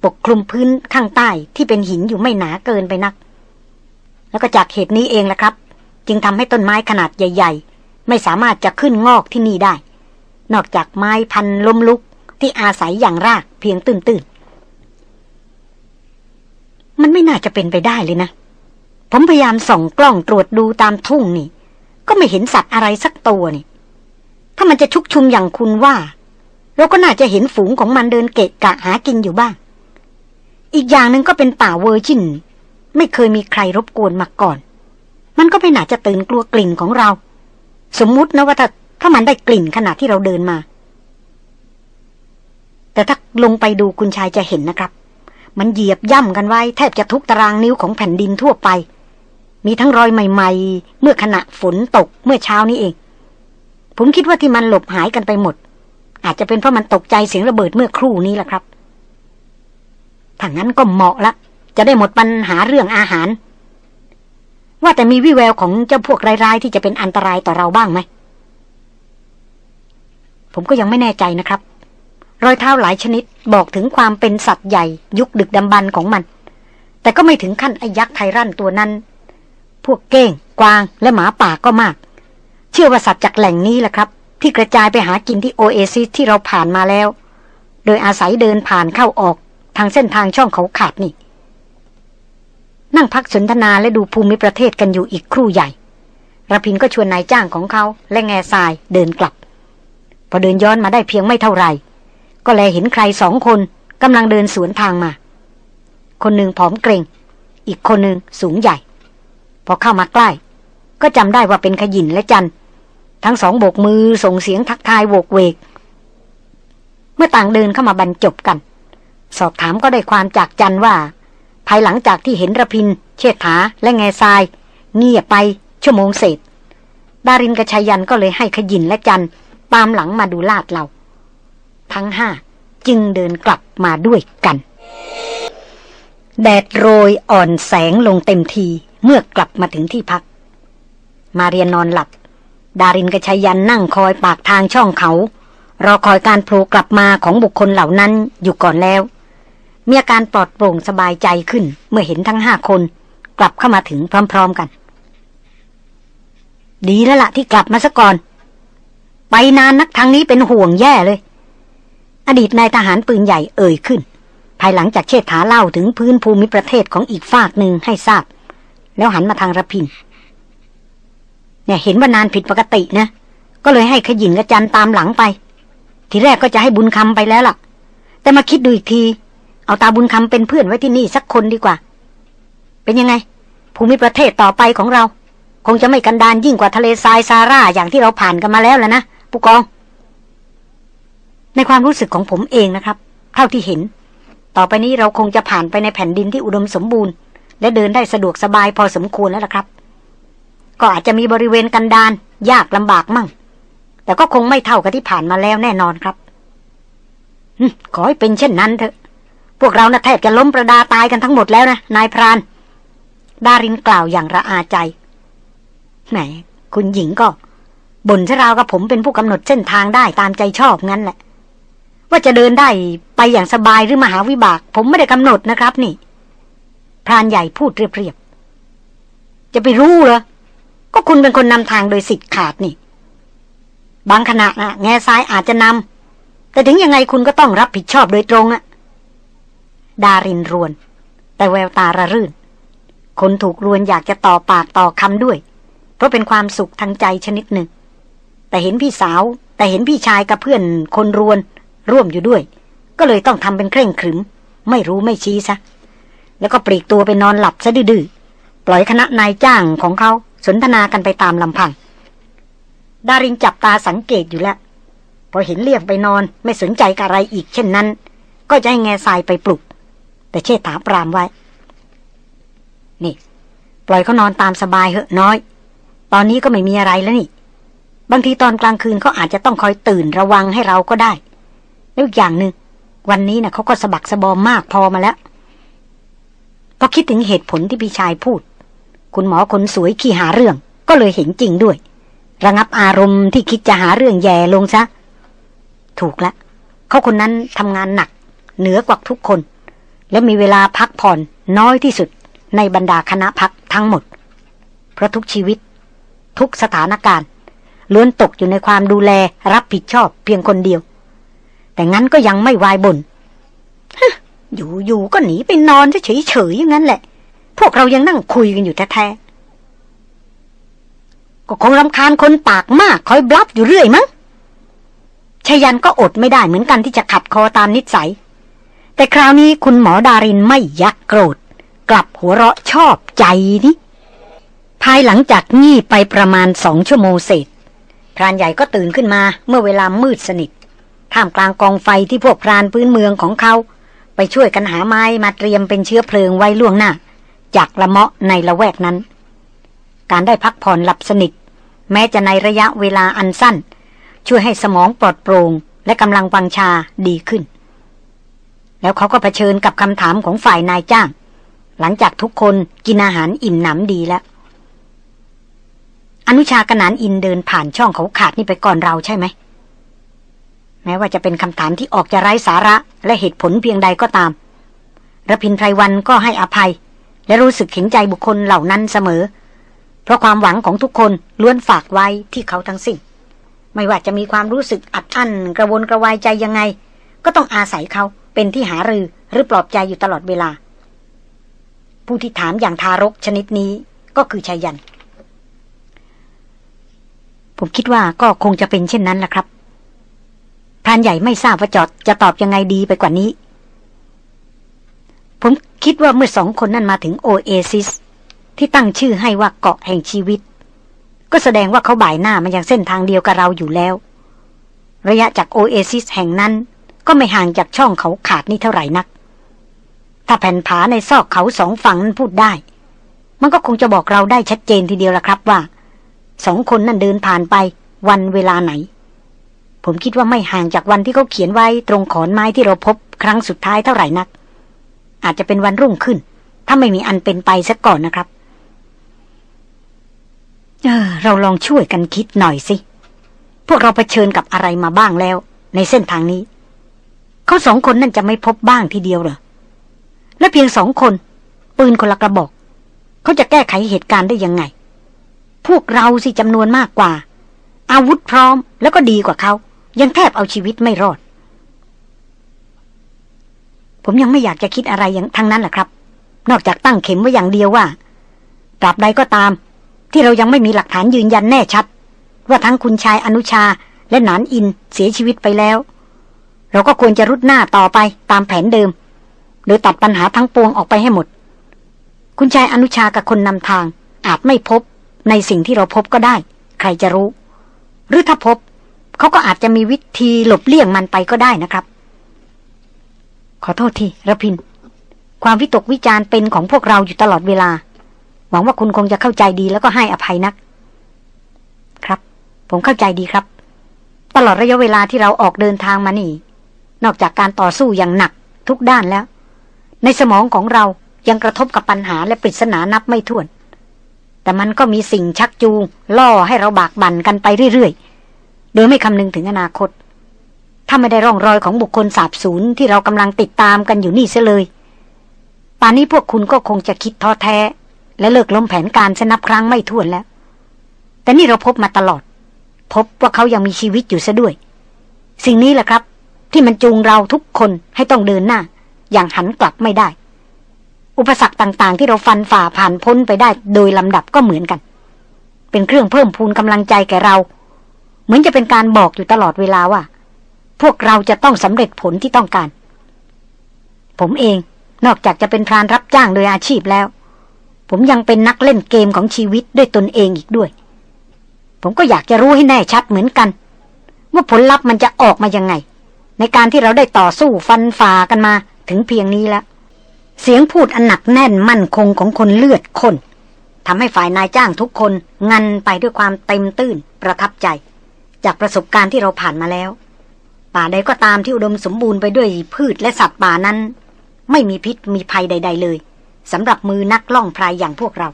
ปกคลุมพื้นข้างใต้ที่เป็นหินอยู่ไม่หนาเกินไปนัก แล้วก็จากเหตุนี้เองแหละครับ จึงทำให้ต้นไม้ขนาดใหญ่ ๆ ไม่สามารถจะขึ้นงอกที่นี่ได้ นอกจากไม้พันล้มลุกที่อาศัยอย่างรากเพียงตื้นๆมันไม่น่าจะเป็นไปได้เลยนะ ผมพยายามส่องกล้องตรวจดูตามทุ่งนี่ ก็ไม่เห็นสัตว์อะไรสักตัวนี่ ถ้ามันจะชุกชุมอย่างคุณว่าเราก็น่าจะเห็นฝูงของมันเดินเกะกะหากินอยู่บ้าง อีกอย่างหนึ่งก็เป็นป่าเวอร์จินไม่เคยมีใครรบกวนมาก่อน มันก็ไม่น่าจะตื่นกลัวกลิ่นของเรา สมมุตินะว่าถ้าถ้ามันได้กลิ่นขณะที่เราเดินมา แต่ถ้าลงไปดูคุณชายจะเห็นนะครับ มันเหยียบย่ำกันไว้ แทบจะทุกตารางนิ้วของแผ่นดินทั่วไป มีทั้งรอยใหม่ ๆ เมื่อขณะฝนตกเมื่อเช้านี้เอง ผมคิดว่าที่มันหลบหายกันไปหมด อาจจะเป็นเพราะมันตกใจเสียงระเบิดเมื่อครู่นี้แหละครับ ถ้างั้นก็เหมาะละ จะได้หมดปัญหาเรื่องอาหาร ว่าแต่มีวิแววของเจ้าพวกร้ายๆ ที่จะเป็นอันตรายต่อเราบ้างไหม ผมก็ยังไม่แน่ใจนะครับ รอยเท้าหลายชนิดบอกถึงความเป็นสัตว์ใหญ่ ยุคดึกดำบรรของมัน แต่ก็ไม่ถึงขั้นไอ้ยักษ์ไทรั่นตัวนั้น พวกเก้ง กวาง และหมาป่าก็มาก เชื่อว่าสัตว์จากแหล่งนี้แหละครับ ที่กระจายไปหากินที่โอเอซิสที่เราผ่านมาแล้ว โดยอาศัยเดินผ่านเข้าออก ทางเส้นทางช่องเขาขาดนี่ นั่งพักสนทนาและดูภูมิประเทศกันอยู่อีกครู่ใหญ่ระพินก็ชวนนายจ้างของเขาและแง่ทรายเดินกลับ พอเดินย้อนมาได้เพียงไม่เท่าไหร่ ก็แลเห็นใครสองคนกำลังเดินสวนทางมา คนหนึ่งผอมเกรง อีกคนหนึ่งสูงใหญ่ พอเข้ามาใกล้ ก็จำได้ว่าเป็นขยินและจันทั้งสองโบกมือส่งเสียงทักทายโวกเวก เมื่อต่างเดินเข้ามาบรรจบกัน สอบถามก็ได้ความจากจันว่า ภายหลังจากที่เห็นระพิน เชษฐาและแง่ทราย เงียบไปชั่วโมงเศษดารินกับชายันก็เลยให้ขยินและจันตามหลังมาดูลาดเรา ทั้งห้าจึงเดินกลับมาด้วยกัน แดดโรยอ่อนแสงลงเต็มทีเมื่อกลับมาถึงที่พัก มาเรียนนอนหลับ ดารินกับชายันนั่งคอยปากทางช่องเขารอคอยการโผล่กลับมาของบุคคลเหล่านั้นอยู่ก่อนแล้ว มีอาการปลอดโปร่งสบายใจขึ้น เมื่อเห็นทั้งห้าคน กลับเข้ามาถึงพร้อม ๆกัน ดีแล้วละ่ะที่กลับมาซะก่อน ไปนานนักทางนี้เป็นห่วงแย่เลย อดีตนายทหารปืนใหญ่เอ่ยขึ้น ภายหลังจากเชษฐาเล่าถึงพื้นภูมิประเทศของอีกฝากหนึ่งให้ทราบ แล้วหันมาทางระพินเนี่ยเห็นว่านานผิดปกตินะ ก็เลยให้ขยินกระจันตามหลังไป ทีแรกก็จะให้บุญคำไปแล้วล่ะ แต่มาคิดดูอีกที เอาตาบุญคำเป็นเพื่อนไว้ที่นี่สักคนดีกว่า เป็นยังไง ภูมิประเทศต่อไปของเรา คงจะไม่กันดานยิ่งกว่าทะเลทรายซาร่าอย่างที่เราผ่านกันมาแล้วแหละนะผู้กอง ในความรู้สึกของผมเองนะครับ เท่าที่เห็น ต่อไปนี้เราคงจะผ่านไปในแผ่นดินที่อุดมสมบูรณ์ และเดินได้สะดวกสบายพอสมควรแล้วล่ะครับ ก็อาจจะมีบริเวณกันดานยากลำบากมั่ง แต่ก็คงไม่เท่ากับที่ผ่านมาแล้วแน่นอนครับขอให้เป็นเช่นนั้นเถอะ พวกเรานะ่ะแทบจะล้มประดาตายกันทั้งหมดแล้วนะ นายพราน ดารินกล่าวอย่างระอาใจแหมคุณหญิงก็ บ่นซะราวกับผมเป็นผู้กำหนดเส้นทางได้ตามใจชอบงั้นแหละ ว่าจะเดินได้ไปอย่างสบายหรือมหาวิบาก ผมไม่ได้กำหนดนะครับนี่ พรานใหญ่พูดเรียบๆ จะไปรู้เหรอ ก็คุณเป็นคนนำทางโดยสิทธิ์ขาดนี่ บางขณะนะแง่ซ้ายอาจจะนำแต่ถึงยังไงคุณก็ต้องรับผิดชอบโดยตรงอะ ดารินรวน แต่แววตาระรื่น คนถูกรวนอยากจะต่อปากต่อคำด้วย เพราะเป็นความสุขทางใจชนิดหนึ่ง แต่เห็นพี่สาว แต่เห็นพี่ชายกับเพื่อนคนรวน ร่วมอยู่ด้วย ก็เลยต้องทำเป็นเคร่งขรึม ไม่รู้ไม่ชี้ซะ แล้วก็ปลีกตัวไปนอนหลับซะดื้อปล่อยคณะนายจ้างของเขาสนทนากันไปตามลำพัง ดารินจับตาสังเกตอยู่แล้ว พอเห็นเรียกไปนอนไม่สนใจกับอะไรอีกเช่นนั้น ก็จะให้แง่ทรายไปปลุก แต่เชษฐาปรามไว้ นี่ ปล่อยเขานอนตามสบายเหอะน้อย ตอนนี้ก็ไม่มีอะไรแล้วนี่ บางทีตอนกลางคืนเขาอาจจะต้องคอยตื่นระวังให้เราก็ได้ แล้วอีกอย่างหนึง่งวันนี้นะ่ะเขาก็สะบักสะบอมมากพอมาแล้วพอคิดถึงเหตุผลที่พี่ชายพูด คุณหมอคนสวยขี้หาเรื่อง ก็เลยเห็นจริงด้วย ระงับอารมณ์ที่คิดจะหาเรื่องแย่ลงซะ ถูกละเขาคนนั้นทำงานหนัก เหนือกว่าทุกคน และมีเวลาพักผ่อนน้อยที่สุดในบรรดาคณะพักทั้งหมด เพราะทุกชีวิต ทุกสถานการณ์ล้วนตกอยู่ในความดูแลรับผิดชอบเพียงคนเดียว แต่งั้นก็ยังไม่วายบน่นอยู่อยู่ก็หนีไปนอนเฉยเฉยอย่างนั้นแหละ พวกเรายังนั่งคุยกันอยู่แท้ๆก็คงรำคาญคนปากมากคอยบลับอยู่เรื่อยมั้งชยันก็อดไม่ได้เหมือนกันที่จะขัดคอตามนิสัย แต่คราวนี้คุณหมอดารินไม่ยักโกรธ กลับหัวเราะชอบใจนี่ภายหลังจากงี่ไปประมาณสองชั่วโมงเศษพรานใหญ่ก็ตื่นขึ้นมาเมื่อเวลามืดสนิทท่ามกลางกองไฟที่พวกพรานพื้นเมืองของเขา ไปช่วยกันหาไม้มาเตรียมเป็นเชื้อเพลิงไว้ล่วงหน้า จากละเมาะในละแวกนั้น การได้พักผ่อนหลับสนิท แม้จะในระยะเวลาอันสั้น ช่วยให้สมองปลอดโปร่งและกำลังวังชาดีขึ้น แล้วเขาก็เผชิญกับคำถามของฝ่ายนายจ้าง หลังจากทุกคนกินอาหารอิ่มหนำดีแล้ว อนุชากนานอินเดินผ่านช่องเขาขาดนี่ไปก่อนเราใช่ไหม แม้ว่าจะเป็นคำถามที่ออกจะไร้สาระและเหตุผลเพียงใดก็ตามระพินไพรวันก็ให้อภัย และรู้สึกเห็นใจบุคคลเหล่านั้นเสมอ เพราะความหวังของทุกคนล้วนฝากไว้ที่เขาทั้งสิ้นไม่ว่าจะมีความรู้สึกอัดอั้นกระวนกระวายใจยังไง ก็ต้องอาศัยเขา เป็นที่หารือหรือปลอบใจอยู่ตลอดเวลา ผู้ที่ถามอย่างทารกชนิดนี้ก็คือชายัน ผมคิดว่าก็คงจะเป็นเช่นนั้นแหละครับพรานใหญ่ไม่ทราบว่าจอดจะตอบยังไงดีไปกว่านี้ ผมคิดว่าเมื่อสองคนนั้นมาถึงโอเอซิสที่ตั้งชื่อให้ว่าเกาะแห่งชีวิต ก็แสดงว่าเขาบ่ายหน้ามายังเส้นทางเดียวกับเราอยู่แล้ว ระยะจากโอเอซิสแห่งนั้น ก็ไม่ห่างจากช่องเขาขาดนี่เท่าไหร่นัก ถ้าแผ่นผาในซอกเขาสองฝั่งนั้นพูดได้ มันก็คงจะบอกเราได้ชัดเจนทีเดียวละครับว่า สองคนนั่นเดินผ่านไปวันเวลาไหน ผมคิดว่าไม่ห่างจากวันที่เขาเขียนไว้ตรงขอนไม้ที่เราพบครั้งสุดท้ายเท่าไหร่นัก อาจจะเป็นวันรุ่งขึ้น ถ้าไม่มีอันเป็นไปซะก่อนนะครับเออเราลองช่วยกันคิดหน่อยสิ พวกเราเผชิญกับอะไรมาบ้างแล้ว ในเส้นทางนี้ เขาสองคนนั่นจะไม่พบบ้างทีเดียวเหรอ และเพียงสองคน ปืนคนละกระบอก เขาจะแก้ไขเหตุการณ์ได้ยังไง พวกเราสิจำนวนมากกว่า อาวุธพร้อมแล้วก็ดีกว่าเขา ยังแทบเอาชีวิตไม่รอด ผมยังไม่อยากจะคิดอะไรอย่างทั้งนั้นแหละครับ นอกจากตั้งเข็มไว้อย่างเดียวว่าตราบใดก็ตาม ที่เรายังไม่มีหลักฐานยืนยันแน่ชัด ว่าทั้งคุณชายอนุชาและหนานอินเสียชีวิตไปแล้ว เราก็ควรจะรุดหน้าต่อไปตามแผนเดิม โดยตัดปัญหาทั้งปวงออกไปให้หมด คุณชายอนุชากับคนนำทาง อาจไม่พบในสิ่งที่เราพบก็ได้ ใครจะรู้ หรือถ้าพบ เขาก็อาจจะมีวิธีหลบเลี่ยงมันไปก็ได้นะครับ ขอโทษทีระพิน ความวิตกวิจารเป็นของพวกเราอยู่ตลอดเวลา หวังว่าคุณคงจะเข้าใจดีแล้วก็ให้อภัยนัก ครับ ผมเข้าใจดีครับ ตลอดระยะเวลาที่เราออกเดินทางมานี่ นอกจากการต่อสู้อย่างหนักทุกด้านแล้ว ในสมองของเรายังกระทบกับปัญหาและปริศนานับไม่ถ้วน แต่มันก็มีสิ่งชักจูง ล่อให้เราบากบั่นกันไปเรื่อยๆ โดยไม่คำนึงถึงอนาคต ถ้าไม่ได้ร่องรอยของบุคคลสาบสูญที่เรากำลังติดตามกันอยู่นี่เสียเลยป่านนี้พวกคุณก็คงจะคิดท้อแท้ และเลิกล้มแผนการสนับครั้งไม่ถ้วนแล้ว แต่นี่เราพบมาตลอด พบว่าเขายังมีชีวิตอยู่ซะด้วย สิ่งนี้แหละครับ ที่มันจูงเราทุกคนให้ต้องเดินหน้า อย่างหันกลับไม่ได้ อุปสรรคต่างๆ ที่เราฟันฝ่าผ่านพ้นไปได้โดยลำดับก็เหมือนกัน เป็นเครื่องเพิ่มพูนกำลังใจแก่เรา เหมือนจะเป็นการบอกอยู่ตลอดเวลาว่า พวกเราจะต้องสำเร็จผลที่ต้องการ ผมเองนอกจากจะเป็นพรานรับจ้างโดยอาชีพแล้ว ผมยังเป็นนักเล่นเกมของชีวิตด้วยตนเองอีกด้วย ผมก็อยากจะรู้ให้แน่ชัดเหมือนกัน ว่าผลลัพธ์มันจะออกมายังไง ในการที่เราได้ต่อสู้ฟันฝ่ากันมาถึงเพียงนี้แล้ว เสียงพูดอันหนักแน่นมั่นคงของคนเลือดคนทำให้ฝ่ายนายจ้างทุกคนงันไปด้วยความเต็มตื้นประทับใจ จากประสบการณ์ที่เราผ่านมาแล้ว ป่าใดก็ตามที่อุดมสมบูรณ์ไปด้วยพืชและสัตว์ป่านั้น ไม่มีพิษมีภัยใด ๆ เลยสำหรับมือนักล่องพรายอย่างพวกเรา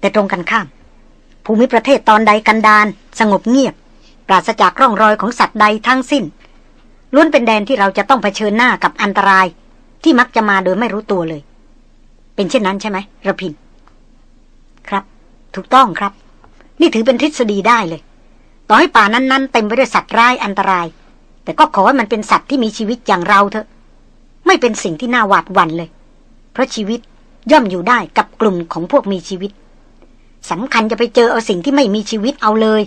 แต่ตรงกันข้าม ภูมิประเทศตอนใดกันดานสงบเงียบ ปราศจากร่องรอยของสัตว์ใดทั้งสิ้น ล้วนเป็นแดนที่เราจะต้องเผชิญหน้ากับอันตราย ที่มักจะมาโดยไม่รู้ตัวเลย เป็นเช่นนั้นใช่ไหมระพิน ครับ ถูกต้องครับ นี่ถือเป็นทฤษฎีได้เลย ต่อให้ป่านั้น ๆ เต็มไปด้วยสัตว์ร้ายอันตราย แต่ก็ขอให้มันเป็นสัตว์ที่มีชีวิตอย่างเราเถอะ ไม่เป็นสิ่งที่น่าหวาดหวั่นเลย เพราะชีวิตย่อมอยู่ได้กับกลุ่มของพวกมีชีวิตสำคัญจะไปเจอเอาสิ่งที่ไม่มีชีวิตเอาเลย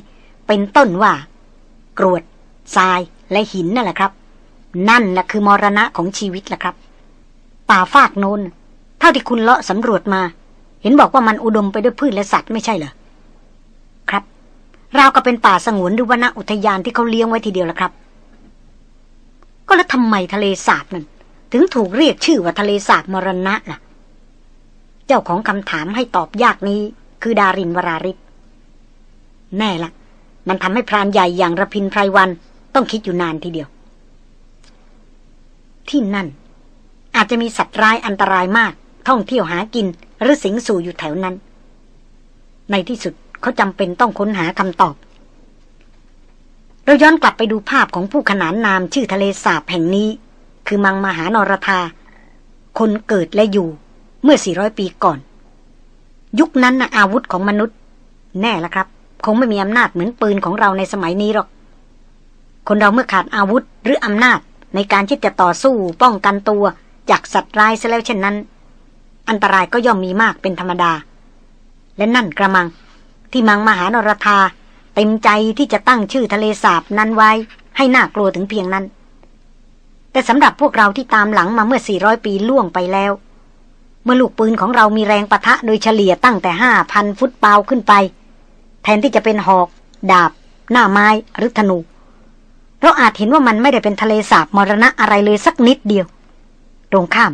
เป็นต้นว่า กรวดทรายและหินนั่นแหละครับ นั่นแหละคือมรณะของชีวิตแหละครับ ป่าฟากโนนเท่าที่คุณเลาะสำรวจมา เห็นบอกว่ามันอุดมไปด้วยพืชและสัตว์ไม่ใช่เหรอครับราวก็เป็นป่าสงวนหรือวนอุทยานที่เขาเลี้ยงไว้ทีเดียวละครับ ก็แล้วทำไมทะเลสาบนั่นถึงถูกเรียกชื่อว่าทะเลสาบมรณะล่ะ เจ้าของคำถามให้ตอบยากนี้ คือดารินวราริศแน่ละมันทำให้พรานใหญ่อย่างระพินไพรวันต้องคิดอยู่นานทีเดียว ที่นั่น อาจจะมีสัตว์ร้ายอันตรายมาก ท่องเที่ยวหากิน หรือสิงสู่อยู่แถวนั้น ในที่สุดเขาจำเป็นต้องค้นหาคำตอบ เราย้อนกลับไปดูภาพของผู้ขนานนามชื่อทะเลสาบแห่งนี้ คือมังมหานรธาคนเกิดและอยู่เมื่อ 400 ปีก่อน ยุคนั้นนะอาวุธของมนุษย์ แน่ละครับ คงไม่มีอำนาจเหมือนปืนของเราในสมัยนี้หรอก คนเราเมื่อขาดอาวุธหรืออำนาจ ในการที่จะต่อสู้ป้องกันตัว จากสัตว์ร้ายซะแล้วเช่นนั้น อันตรายก็ย่อมมีมากเป็นธรรมดา และนั่นกระมัง ที่มังมหานรธาเต็มใจที่จะตั้งชื่อทะเลสาบนั้นไว้ ให้น่ากลัวถึงเพียงนั้น แต่สำหรับพวกเราที่ตามหลังมาเมื่อ 400 ปีล่วงไปแล้ว เมื่อลูกปืนของเรามีแรงปะทะโดยเฉลี่ยตั้งแต่ห้าพันฟุตเปาขึ้นไป แทนที่จะเป็นหอก ดาบ หน้าไม้หรือธนู เราอาจเห็นว่ามันไม่ได้เป็นทะเลสาบมรณะอะไรเลยสักนิดเดียว ตรงข้าม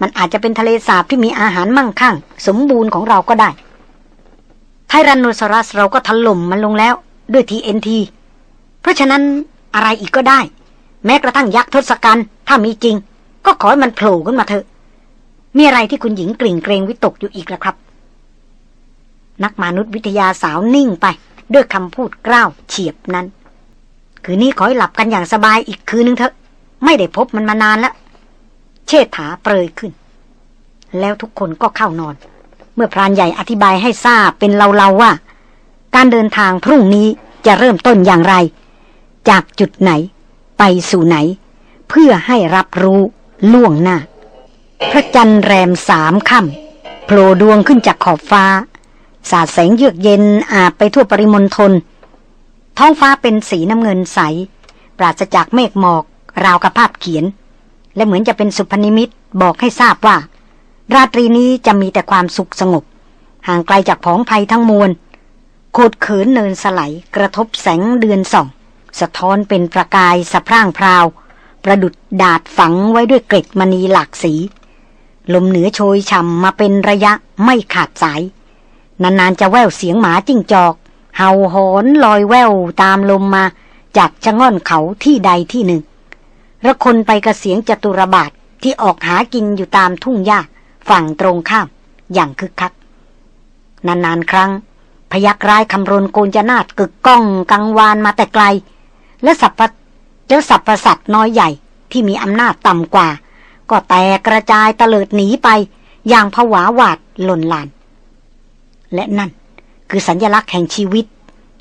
มันอาจจะเป็นทะเลสาบที่มีอาหารมั่งคั่ง สมบูรณ์ของเราก็ได้ ไทรันโนซอรัสเราก็ถล่มมันลงแล้ว ด้วยทีเอ็นทีเพราะฉะนั้นอะไรอีกก็ได้ แม้กระทั่งยักษ์ทศกัณฐ์ถ้ามีจริง ก็ขอให้มันโผล่ขึ้นมาเถอะ มีอะไรที่คุณหญิงกลิ่งเกรงวิตกอยู่อีกล่ะครับ นักมนุษยวิทยาสาวนิ่งไป ด้วยคำพูดกล้าวเฉียบนั้น คืนนี้ขอให้หลับกันอย่างสบายอีกคืนนึงเถอะ ไม่ได้พบมันมานานแล้ว เชษฐาเปรยขึ้น แล้วทุกคนก็เข้านอน เมื่อพรานใหญ่อธิบายให้ทราบเป็นเราๆว่า การเดินทางพรุ่งนี้จะเริ่มต้นอย่างไร จากจุดไหนไปสู่ไหน เพื่อให้รับรู้ล่วงหน้า พระจันทร์แรมสามค่ำโผล่ดวงขึ้นจากขอบฟ้า สาดแสงเยือกเย็นอาบไปทั่วปริมณฑล ท้องฟ้าเป็นสีน้ำเงินใส ปราศจากเมฆหมอก ราวกับภาพเขียน และเหมือนจะเป็นศุภนิมิตบอกให้ทราบว่า ราตรีนี้จะมีแต่ความสุขสงบ ห่างไกลจากผองภัยทั้งมวลโขดเขินเนินไศลกระทบแสงเดือนส่อง สะท้อนเป็นประกายสะพร่างพราว ประดุจดาดฝังไว้ด้วยเกล็ดมณีหลากสี ลมเหนือโชยฉ่ำมาเป็นระยะไม่ขาดสาย นานๆจะแว่วเสียงหมาจิ้งจอก เห่าหอนลอยแว่วตามลมมาจากชะง่อนเขาที่ใดที่หนึ่งระคนไปกระเสียงจตุรบาทที่ออกหากินอยู่ตามทุ่งหญ้าฝั่งตรงข้าม อย่างคึกคัก นานๆครั้ง พยักร้ายคำรนโกนจนาดกึกก้องกังวานมาแต่ไกล และสัพพะแล้วสัพพสัตน้อยใหญ่ที่มีอำนาจต่ำกว่า ก็แตกกระจายตะเลิดหนีไป อย่างผวาหวาดหล่นลาน และนั่น คือสัญญลักษณ์แห่งชีวิต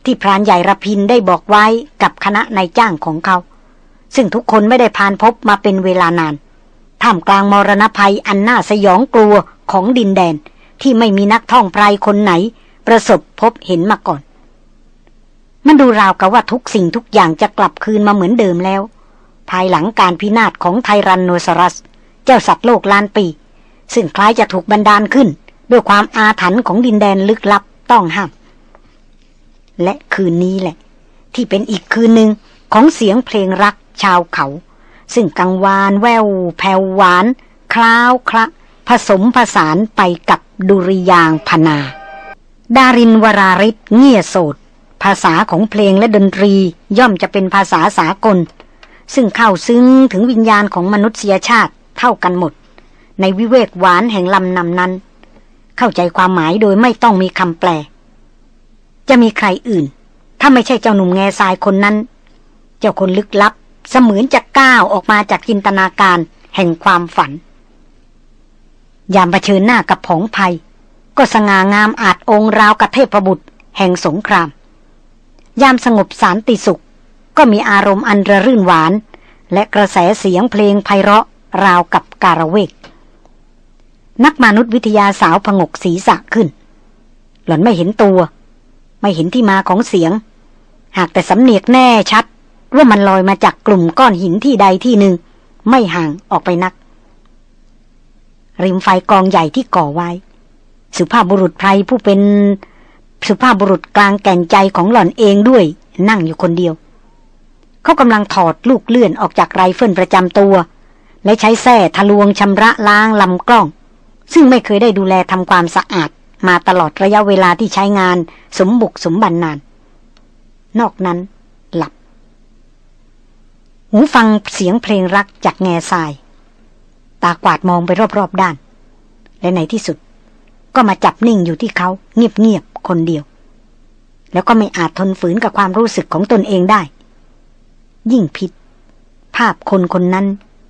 ที่พรานใหญ่ระพินได้บอกไว้กับคณะนายจ้างของเขา ซึ่งทุกคนไม่ได้ผ่านพบมาเป็นเวลานาน ท่ามกลางมรณภัยอันน่าสยองกลัวของดินแดน ที่ไม่มีนักท่องไพรคนไหน ประสบพบเห็นมาก่อน มันดูราวกับว่าทุกสิ่งทุกอย่างจะกลับคืนมาเหมือนเดิมแล้ว ภายหลังการพินาศของไทรันโนซอรัส เจ้าสัตว์โลกล้านปี ซึ่งคล้ายจะถูกบันดาลขึ้นด้วยความอาถรรพ์ของดินแดนลึกลับ ต้องห้าม และคืนนี้แหละ ที่เป็นอีกคืนหนึ่งของเสียงเพลงรักชาวเขา ซึ่งกังวานแววแผ่วหวาน คล้าวคละผสมผสานไปกับดุริยางพนา ดารินวราริศเงี่ยโสด ภาษาของเพลงและดนตรีย่อมจะเป็นภาษาสากล ซึ่งเข้าซึ้งถึงวิญญาณของมนุษยชาติเท่ากันหมด ในวิเวกหวานแห่งลำนำนั้น เข้าใจความหมายโดยไม่ต้องมีคำแปล จะมีใครอื่น ถ้าไม่ใช่เจ้าหนุ่มแง่ทรายคนนั้น เจ้าคนลึกลับ เสมือนจะก้าวออกมาจากจินตนาการแห่งความฝัน ยามเผชิญหน้ากับผองภัย ก็สง่างามอาจองราวกับเทพบุตร แห่งสงคราม ยามสงบสารติสุข ก็มีอารมณ์อันระรื่นหวาน และกระแสเสียงเพลงไพเราะราวกับการเวก นักมนุษยวิทยาสาวผงกศีรษะขึ้น หล่อนไม่เห็นตัว ไม่เห็นที่มาของเสียง หากแต่สำเนียกแน่ชัด ว่ามันลอยมาจากกลุ่มก้อนหินที่ใดที่หนึ่ง ไม่ห่างออกไปนัก ริมไฟกองใหญ่ที่ก่อไว้ สุภาพบุรุษไพรผู้เป็นสุภาพบุรุษกลางแก่นใจของหล่อนเองด้วย นั่งอยู่คนเดียว เขากำลังถอดลูกเลื่อนออกจากไรเฟิลประจำตัว และใช้แส้ทะลวงชำระล้างลำกล้อง ซึ่งไม่เคยได้ดูแลทำความสะอาด มาตลอดระยะเวลาที่ใช้งาน สมบุกสมบันนาน นอกนั้น หลับ หูฟังเสียงเพลงรักจากแง่ทราย ตากวาดมองไปรอบๆด้าน และในที่สุด ก็มาจับนิ่งอยู่ที่เขาเงียบๆคนเดียว แล้วก็ไม่อาจทนฝืนกับความรู้สึกของตนเองได้ ยิ่งผิดภาพคนคนนั้น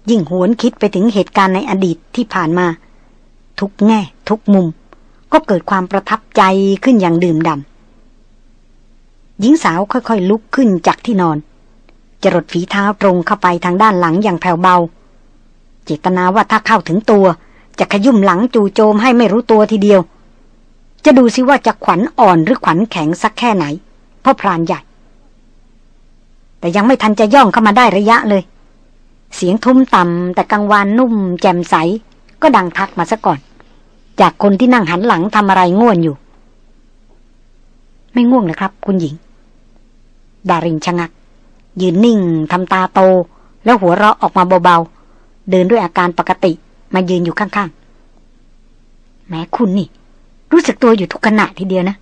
ยิ่งหวนคิดไปถึงเหตุการณ์ในอดีตที่ผ่านมา ทุกแง่ ทุกมุม ก็เกิดความประทับใจขึ้นอย่างดื่มดำหญิงสาวค่อยๆลุกขึ้นจากที่นอน จรดฝีเท้าตรงเข้าไปทางด้านหลังอย่างแผ่วเบา เจตนาว่าถ้าเข้าถึงตัว จะขยุ่มหลังจู่โจมให้ไม่รู้ตัวทีเดียว จะดูสิว่าจะขวัญอ่อนหรือขวัญแข็งสักแค่ไหนเพราะพรานใหญ่ แต่ยังไม่ทันจะย่องเข้ามาได้ระยะเลยเสียงทุ้มต่ำแต่กังวานนุ่มแจ่มใส ก็ดังทักมาซะก่อน จากคนที่นั่งหันหลังทำอะไรง่วนอยู่ ไม่ง่วงนะครับ คุณหญิง ดารินชะงัก ยืนนิ่งทำตาโต แล้วหัวเราะออกมาเบาๆ เดินด้วยอาการปกติ มายืนอยู่ข้างๆ แม้คุณนี่ รู้สึกตัวอยู่ทุกขณะทีเดียวนะ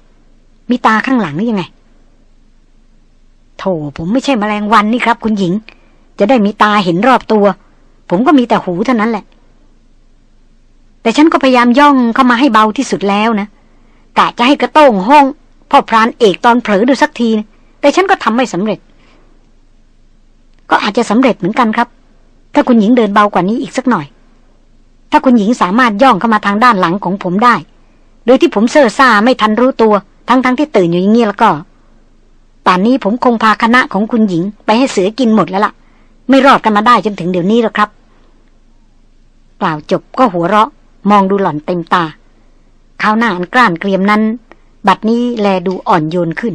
มีตาข้างหลังนี่ยังไงโถผมไม่ใช่แมลงวันนี่ครับ คุณหญิง จะได้มีตาเห็นรอบตัว ผมก็มีแต่หูเท่านั้นแหละ แต่ฉันก็พยายามย่องเข้ามาให้เบาที่สุดแล้วนะกะจะให้กระโต้งห้องพ่อพรานเอกตอนเผลอดูสักทีนะแต่ฉันก็ทำไม่สำเร็จ ก็อาจจะสำเร็จเหมือนกันครับ ถ้าคุณหญิงเดินเบากว่านี้อีกสักหน่อย ถ้าคุณหญิงสามารถย่องเข้ามาทางด้านหลังของผมได้ โดยที่ผมเซ่อซ่าไม่ทันรู้ตัว ทั้งๆทที่ตื่นอยู่อย่างนี้แล้วก็ป่านนี้ผมคงพาคณะของคุณหญิง ไปให้เสือกินหมดแล้วล่ะ ไม่รอดกันมาได้จนถึงเดี๋ยวนี้แล้วครับ กล่าวจบก็หัวเราะ มองดูหล่อนเต็มตาข้าวหน้าอันกล้านเกรียมนั้น บัดนี้แลดูอ่อนโยนขึ้น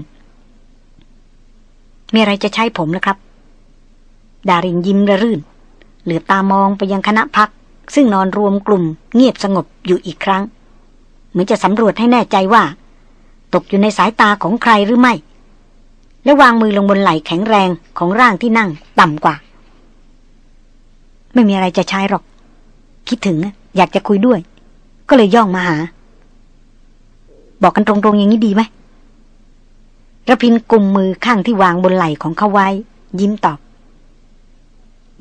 มีอะไรจะใช้ผมแล้วครับ ดารินยิ้มระรื่น เหลือตามองไปยังคณะพัก ซึ่งนอนรวมกลุ่มเงียบสงบอยู่อีกครั้ง เหมือนจะสำรวจให้แน่ใจว่า ตกอยู่ในสายตาของใครหรือไม่ แล้ววางมือลงบนไหล่แข็งแรงของร่างที่นั่งต่ำกว่า ไม่มีอะไรจะใช้หรอก คิดถึงอ อยากจะคุยด้วย ก็เลยย่องมาหา บอกกันตรงๆอย่างนี้ดีไหมระพินกุมมือข้างที่วางบนไหล่ของเขาไว้ ยิ้มตอบ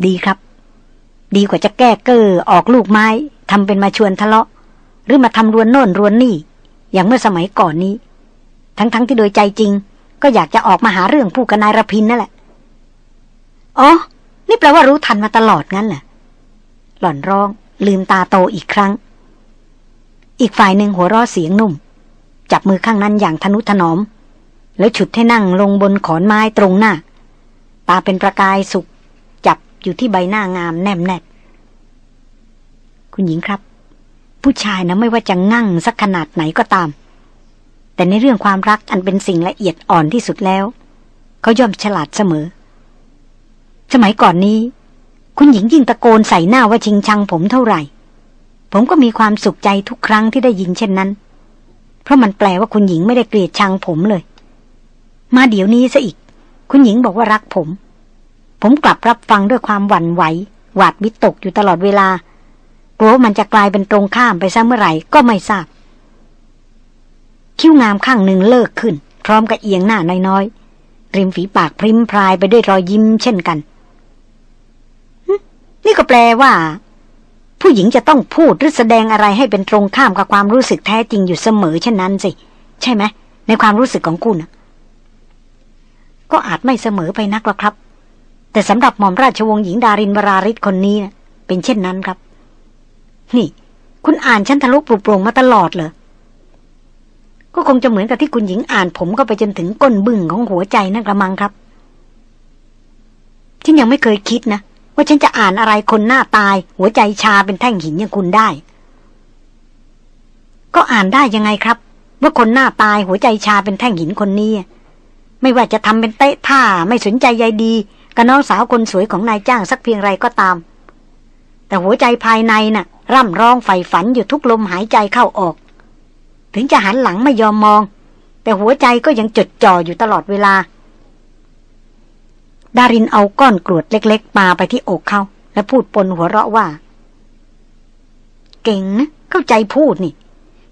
ดีครับ ดีกว่าจะแก้เก้อออกลูกไม้ทำเป็นมาชวนทะเลาะ หรือมาทำรวนโน่นรวนนี่ อย่างเมื่อสมัยก่อนนี้ ทั้งๆทที่โดยใจจริง ก็อยากจะออกมาหาเรื่องผู้กับนายระพินนั่นแหละ อ๋อ นี่แปลว่ารู้ทันมาตลอดงั้นเหรอหล่อนร้อง ลืมตาโตอีกครั้ง อีกฝ่ายหนึ่งหัวเราะเสียงนุ่ม จับมือข้างนั้นอย่างทนุถนอม แล้วฉุดให้นั่งลงบนขอนไม้ตรงหน้า ตาเป็นประกายสุกจับอยู่ที่ใบหน้างามแนมแนบคุณหญิงครับ ผู้ชายนะไม่ว่าจะงั่งสักขนาดไหนก็ตาม แต่ในเรื่องความรักอันเป็นสิ่งละเอียดอ่อนที่สุดแล้ว เขาย่อมฉลาดเสมอ สมัยก่อนนี้ คุณหญิงยิ่งตะโกนใส่หน้าว่าชิงชังผมเท่าไหร่ ผมก็มีความสุขใจทุกครั้งที่ได้ยินเช่นนั้น เพราะมันแปลว่าคุณหญิงไม่ได้เกลียดชังผมเลย มาเดี๋ยวนี้ซะอีก คุณหญิงบอกว่ารักผม ผมกลับรับฟังด้วยความหวั่นไหว หวาดวิตกอยู่ตลอดเวลากลัวมันจะกลายเป็นตรงข้ามไปซะเมื่อไหร่ก็ไม่ทราบ คิ้วงามข้างหนึ่งเลิกขึ้น พร้อมกับเอียงหน้าน้อยๆริมฝีปากพริมพรายไปด้วยรอยยิ้มเช่นกัน นี่ก็แปลว่า ผู้หญิงจะต้องพูดหรือแสดงอะไรให้เป็นตรงข้ามกับความรู้สึกแท้จริงอยู่เสมอเช่นนั้นสิ ใช่ไหมในความรู้สึกของคุณก็อาจไม่เสมอไปนักหรอกครับ แต่สำหรับหม่อมราชวงศ์หญิงดารินวราริศคนนี้นะเป็นเช่นนั้นครับ นี่ คุณอ่านฉันทะลุปลุกปร่งมาตลอดเหรอก็คงจะเหมือนกับที่คุณหญิงอ่านผมก็ไปจนถึงก้นบึ้งของหัวใจนั่นกระมังครับฉันยังไม่เคยคิดนะ ว่าฉันจะอ่านอะไรคนหน้าตาย หัวใจชาเป็นแท่งหินอย่างคุณได้ ก็อ่านได้ยังไงครับ ว่าคนหน้าตายหัวใจชาเป็นแท่งหินคนนี้ ไม่ว่าจะทำเป็นเตะท่าไม่สนใจใยดีกับน้องสาวคนสวยของนายจ้างสักเพียงไรก็ตาม แต่หัวใจภายในน่ะ ร่ำร้องใฝ่ฝันอยู่ทุกลมหายใจเข้าออก ถึงจะหันหลังไม่ยอมมอง แต่หัวใจก็ยังจดจ่ออยู่ตลอดเวลา ดารินเอาก้อนกรวดเล็ก ๆปาไปที่อกเขา และพูดปนหัวเราะว่า เก่งนะ เข้าใจพูดนี่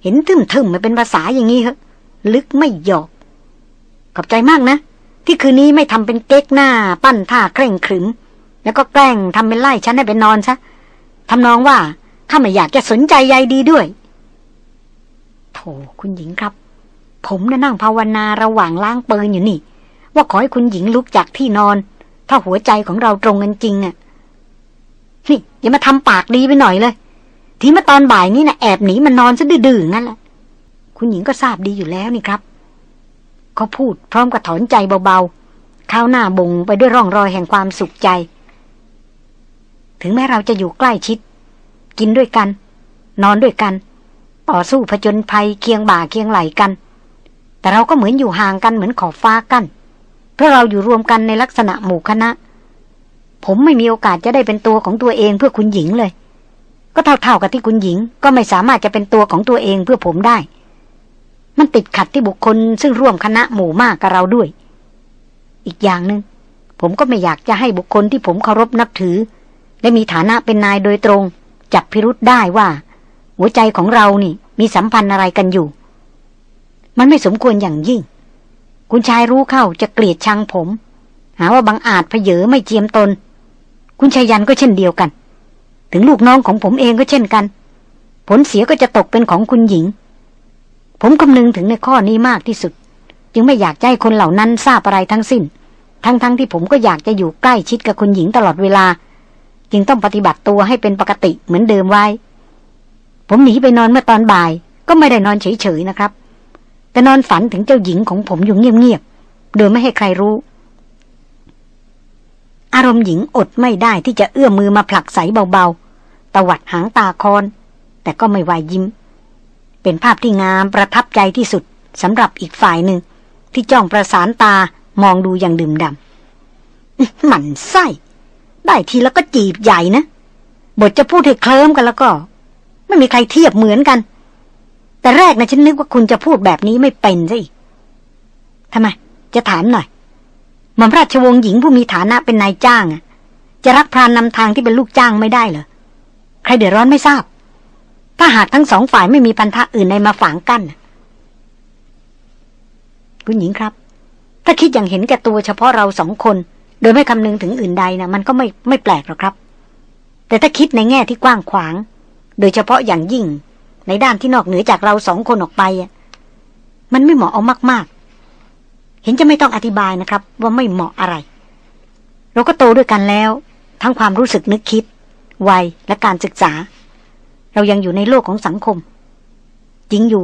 เห็นทึมๆมาเป็นภาษาอย่างนี้เหรอลึกไม่หยอก ขอบใจมากนะ ที่คืนนี้ไม่ทำเป็นเก๊กหน้า ปั้นท่าเคร่งขรึม แล้วก็แกล้งทำเป็นไล่ฉันให้ไปนอนซะทำนองว่าข้าไม่อยากจะสนใจใยดีด้วยโถคุณหญิงครับ ผมน่ะนั่งภาวนาระหว่างล้างปืนอยู่นี่ ว่าขอให้คุณหญิงลุกจากที่นอน ถ้าหัวใจของเราตรงกันจริงอะ นี่อย่ามาทำปากดีไปหน่อยเลย ทีมาตอนบ่ายนี้นะแอบหนีมันนอนซะดื้อๆงั้นแหละคุณหญิงก็ทราบดีอยู่แล้วนี่ครับเขาพูดพร้อมกับถอนใจเบาๆข้าวหน้าบงไปด้วยร่องรอยแห่งความสุขใจ ถึงแม้เราจะอยู่ใกล้ชิด กินด้วยกัน นอนด้วยกัน ต่อสู้ผจญภัยเคียงบ่าเคียงไหลกัน แต่เราก็เหมือนอยู่ห่างกันเหมือนขอบฟ้ากัน้น เพราะเราอยู่รวมกันในลักษณะหมู่คณะ ผมไม่มีโอกาสจะได้เป็นตัวของตัวเองเพื่อคุณหญิงเลย ก็เท่าๆกับที่คุณหญิง ก็ไม่สามารถจะเป็นตัวของตัวเองเพื่อผมได้ มันติดขัดที่บุคคลซึ่งร่วมคณะหมู่มากกับเราด้วย อีกอย่างหนึง่งผมก็ไม่อยากจะให้บุคคลที่ผมเคารพนับถือ และมีฐานะเป็นนายโดยตรง จับพิรุษได้ว่า หัวใจของเรานี่มีสัมพันธ์อะไรกันอยู่ มันไม่สมควรอย่างยิ่ง คุณชายรู้เข้าจะเกลียดชังผม หาว่าบังอาจเพเยอไม่เจียมตน คุณชายยันก็เช่นเดียวกัน ถึงลูกน้องของผมเองก็เช่นกัน ผลเสียก็จะตกเป็นของคุณหญิง ผมคำนึงถึงในข้อนี้มากที่สุด จึงไม่อยากให้คนเหล่านั้นทราบอะไรทั้งสิ้น ทั้งๆทที่ผมก็อยากจะอยู่ใกล้ชิดกับคุณหญิงตลอดเวลา จึงต้องปฏิบัติตัวให้เป็นปกติเหมือนเดิมไว้ ผมหนีไปนอนเมื่อตอนบ่าย ก็ไม่ได้นอนเฉยๆนะครับ แต่นอนฝันถึงเจ้าหญิงของผมอยู่เงียบๆโดยไม่ให้ใครรู้ อารมณ์หญิงอดไม่ได้ที่จะเอื้อมมือมาผลักใสเบาๆตวัดหางตาคอน แต่ก็ไม่วายยิ้ม เป็นภาพที่งามประทับใจที่สุดสำหรับอีกฝ่ายหนึ่ง ที่จ้องประสานตามองดูอย่างดื่มดำหมันไส้ได้ทีแล้วก็จีบใหญ่นะบทจะพูดให้เคลิ้มกันแล้วก็ ไม่มีใครเทียบเหมือนกัน แต่แรกนะฉันนึกว่าคุณจะพูดแบบนี้ไม่เป็นซะอีกทำไม จะถามหน่อยหม่อมราชวงศ์หญิงผู้มีฐานะเป็นนายจ้างอะจะรักพรานนำทางที่เป็นลูกจ้างไม่ได้เหรอใครเดือดร้อนไม่ทราบ ถ้าหากทั้งสองฝ่ายไม่มีพันธะอื่นในมาฝังกั้นคุณหญิงครับ ถ้าคิดอย่างเห็นแก่ตัวเฉพาะเราสองคน โดยไม่คำนึงถึงอื่นใดนะมันก็ไม่ไม่แปลกหรอกครับ แต่ถ้าคิดในแง่ที่กว้างขวาง โดยเฉพาะอย่างยิ่ง ในด้านที่นอกเหนือจากเราสองคนออกไปมันไม่เหมาะเอามาก ๆ เห็นจะไม่ต้องอธิบายนะครับ ว่าไม่เหมาะอะไร เราก็โตด้วยกันแล้ว ทั้งความรู้สึกนึกคิด วัยและการศึกษา เรายังอยู่ในโลกของสังคม จริงอยู่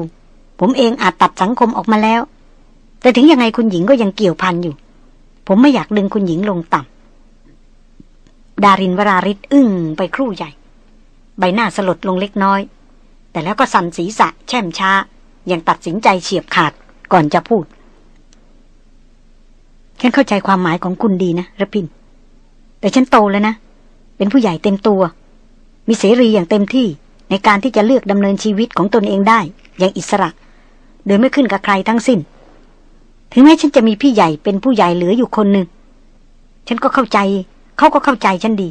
ผมเองอาจตัดสังคมออกมาแล้ว แต่ถึงยังไงคุณหญิงก็ยังเกี่ยวพันอยู่ ผมไม่อยากดึงคุณหญิงลงต่ำดารินวราริศอึ้งไปครู่ใหญ่ ใบหน้าสลดลงเล็กน้อย แต่แล้วก็สั่นศีรษะแช่มช้า ยังตัดสินใจเฉียบขาดก่อนจะพูด ฉันเข้าใจความหมายของคุณดีนะระพิน แต่ฉันโตแล้วนะ เป็นผู้ใหญ่เต็มตัว มีเสรีอย่างเต็มที่ในการที่จะเลือกดำเนินชีวิตของตนเองได้ อย่างอิสระ โดยไม่ขึ้นกับใครทั้งสิ้น ถึงแม้ฉันจะมีพี่ใหญ่เป็นผู้ใหญ่เหลืออยู่คนหนึ่ง ฉันก็เข้าใจ เขาก็เข้าใจฉันดี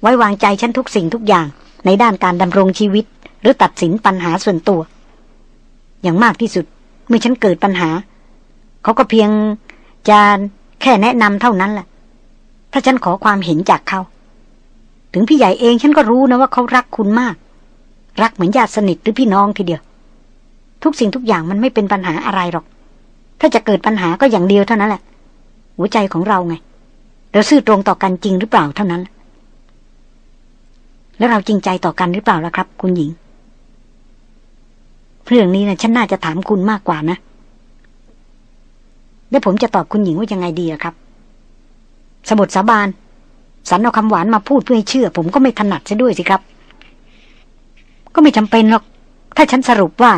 ไว้วางใจฉันทุกสิ่งทุกอย่างในด้านการดำรงชีวิต หรือตัดสินปัญหาส่วนตัว อย่างมากที่สุด เมื่อฉันเกิดปัญหา เขาก็เพียงจะแค่แนะนำเท่านั้นแหละ ถ้าฉันขอความเห็นจากเขา ถึงพี่ใหญ่เองฉันก็รู้นะว่าเขารักคุณมาก รักเหมือนญาติสนิทหรือพี่น้องทีเดียว ทุกสิ่งทุกอย่างมันไม่เป็นปัญหาอะไรหรอก ถ้าจะเกิดปัญหาก็อย่างเดียวเท่านั้นแหละ หัวใจของเราไง เราซื่อตรงต่อกันจริงหรือเปล่าเท่านั้น แล้วเราจริงใจต่อกันหรือเปล่าล่ะครับ คุณหญิง เรื่องนี้นะฉันน่าจะถามคุณมากกว่านะแล้วผมจะตอบคุณหญิงว่ายังไงดีล่ะครับ สมุดสาบาน สันเอาคำหวานมาพูดเพื่อให้เชื่อ ผมก็ไม่ถนัดซะด้วยสิครับ ก็ไม่จำเป็นหรอก ถ้าฉันสรุปว่า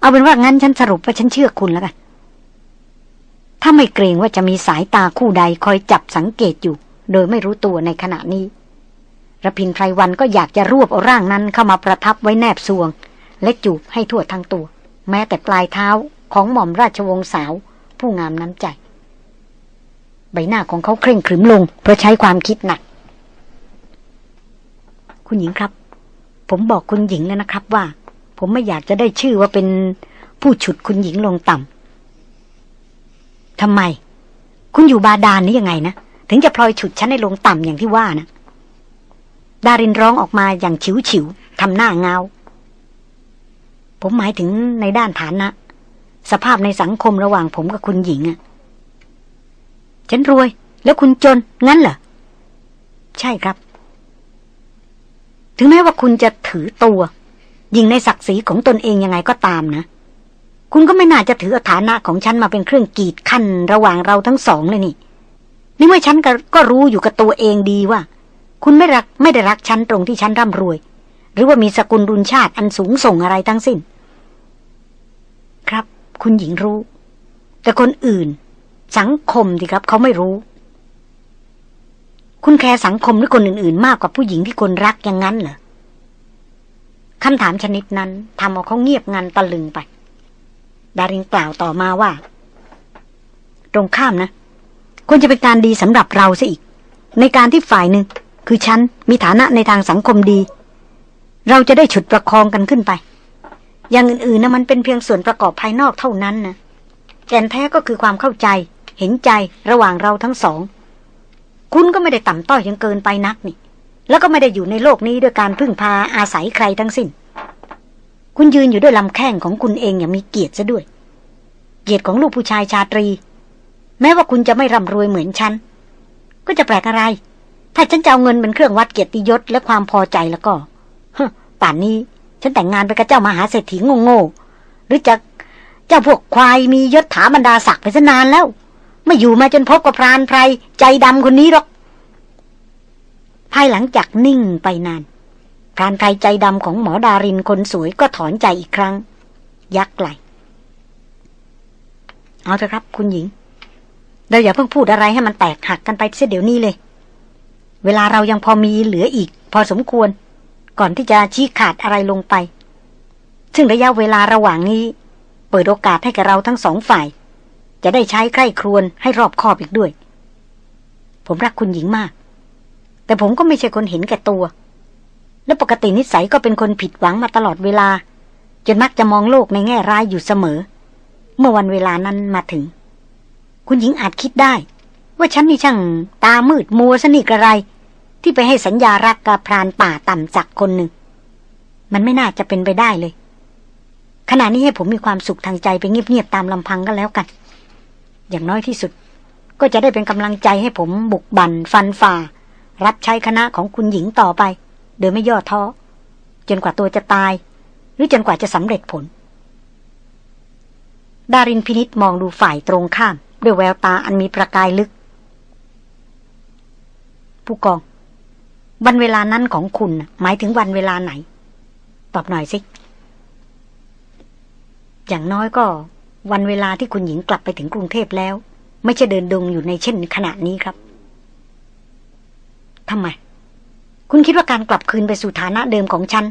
เอาเป็นว่างั้นฉันสรุปว่าฉันเชื่อคุณแล้วกัน ถ้าไม่เกรงว่าจะมีสายตาคู่ใดคอยจับสังเกตอยู่ โดยไม่รู้ตัวในขณะนี้ระพินไพรวันก็อยากจะรวบเอาร่างนั้นเข้ามาประทับไว้แนบซวง และจูบให้ทั่วทั้งตัว แม้แต่ปลายเท้าของหม่อมราชวงศ์สาว ผู้งามน้ำใจ ใบหน้าของเขาเคร่งขรึมลง เพราะใช้ความคิดหนัก คุณหญิงครับ ผมบอกคุณหญิงแล้วนะครับว่า ผมไม่อยากจะได้ชื่อว่าเป็นผู้ฉุดคุณหญิงลงต่ำทำไม คุณอยู่บาดาลนี่ยังไงนะ ถึงจะพลอยฉุดฉันให้ลงต่ำอย่างที่ว่านะดารินร้องออกมาอย่างฉิวฉิวทำหน้าเงา ผมหมายถึงในด้านฐานะ สภาพในสังคมระหว่างผมกับคุณหญิงอะฉันรวย แล้วคุณจน งั้นเหรอ ใช่ครับ ถึงแม้ว่าคุณจะถือตัว ยิงในศักดิ์ศรีของตนเองยังไงก็ตามนะ คุณก็ไม่น่าจะถือฐานะของฉันมาเป็นเครื่องกีดขั้นระหว่างเราทั้งสองเลยนี่ นี่เมื่อฉันก็ก็รู้อยู่กับตัวเองดีว่า คุณไม่รักไม่ได้รักฉันตรงที่ฉันร่ำรวย หรือว่ามีสกุลรุนชาติอันสูงส่งอะไรทั้งสิ้น ครับ คุณหญิงรู้ แต่คนอื่น สังคมดีครับ เขาไม่รู้ คุณแคร์สังคมหรือคนอื่น ๆ มากกว่าผู้หญิงที่คนรักอย่างนั้นเหรอคำถามชนิดนั้นทำเอาเขาเงียบงันตะลึงไป ดารินกล่าวต่อมาว่า ตรงข้ามนะควรจะเป็นการดีสำหรับเราซะอีก ในการที่ฝ่ายหนึ่งคือฉันมีฐานะในทางสังคมดี เราจะได้ฉุดประคองกันขึ้นไป อย่างอื่นๆนะมันเป็นเพียงส่วนประกอบภายนอกเท่านั้นนะแก่นแท้ก็คือความเข้าใจ เห็นใจระหว่างเราทั้งสอง คุณก็ไม่ได้ต่ำต้อยยังเกินไปนักนี่ แล้วก็ไม่ได้อยู่ในโลกนี้ด้วยการพึ่งพาอาศัยใครทั้งสิ้น คุณยืนอยู่ด้วยลำแข้งของคุณเองอย่างมีเกียรติซะด้วย เกียรติของลูกผู้ชายชาตรี แม้ว่าคุณจะไม่ร่ำรวยเหมือนฉัน ก็จะแปลกอะไร ถ้าฉันจะเอาเงินเป็นเครื่องวัดเกียรติยศและความพอใจแล้วก็ป่านนี้ ฉันแต่งงานไปกับเจ้ามหาเศรษฐีโง่ๆหรือจะเจ้าพวกควายมียศถาบรรดาศักดิ์ไปซะนานแล้ว ไม่อยู่มาจนพบกับพรานไพรใจดำคนนี้หรอก ภายหลังจากนิ่งไปนาน พรานไพรใจดำของหมอดารินคนสวยก็ถอนใจอีกครั้ง ยักไหลเอาเถอะครับ คุณหญิง เราอย่าเพิ่งพูดอะไรให้มันแตกหักกันไปเสียเดี๋ยวนี้เลย เวลาเรายังพอมีเหลืออีก พอสมควร ก่อนที่จะชี้ขาดอะไรลงไป ซึ่งระยะเวลาระหว่างนี้ เปิดโอกาสให้กับเราทั้งสองฝ่าย จะได้ใช้ใกล้ครวนให้รอบคอบอีกด้วย ผมรักคุณหญิงมาก แต่ผมก็ไม่ใช่คนเห็นแก่ตัว และปกตินิสัยก็เป็นคนผิดหวังมาตลอดเวลา จนมักจะมองโลกในแง่ร้ายอยู่เสมอ เมื่อวันเวลานั้นมาถึง คุณหญิงอาจคิดได้ ว่าฉันนี่ช่างตามืดมัวสนิกอะไร ที่ไปให้สัญญารักกับพรานป่าต่ำจักคนหนึ่ง มันไม่น่าจะเป็นไปได้เลย ขณะนี้ให้ผมมีความสุขทางใจไปเงียบๆตามลำพังก็แล้วกัน อย่างน้อยที่สุด ก็จะได้เป็นกำลังใจให้ผมบุกบันฟันฝ่า รับใช้คณะของคุณหญิงต่อไป โดยไม่ย่อท้อจนกว่าตัวจะตาย หรือจนกว่าจะสำเร็จผล ดารินพินิษมองดูฝ่ายตรงข้าม ด้วยแววตาอันมีประกายลึก ผู้กอง วันเวลานั้นของคุณ หมายถึงวันเวลาไหน ตอบหน่อยสิ อย่างน้อยก็ วันเวลาที่คุณหญิงกลับไปถึงกรุงเทพแล้ว ไม่ใช่เดินดงอยู่ในเช่นขณะนี้ครับทำไม คุณคิดว่าการกลับคืนไปสู่ฐานะเดิมของฉัน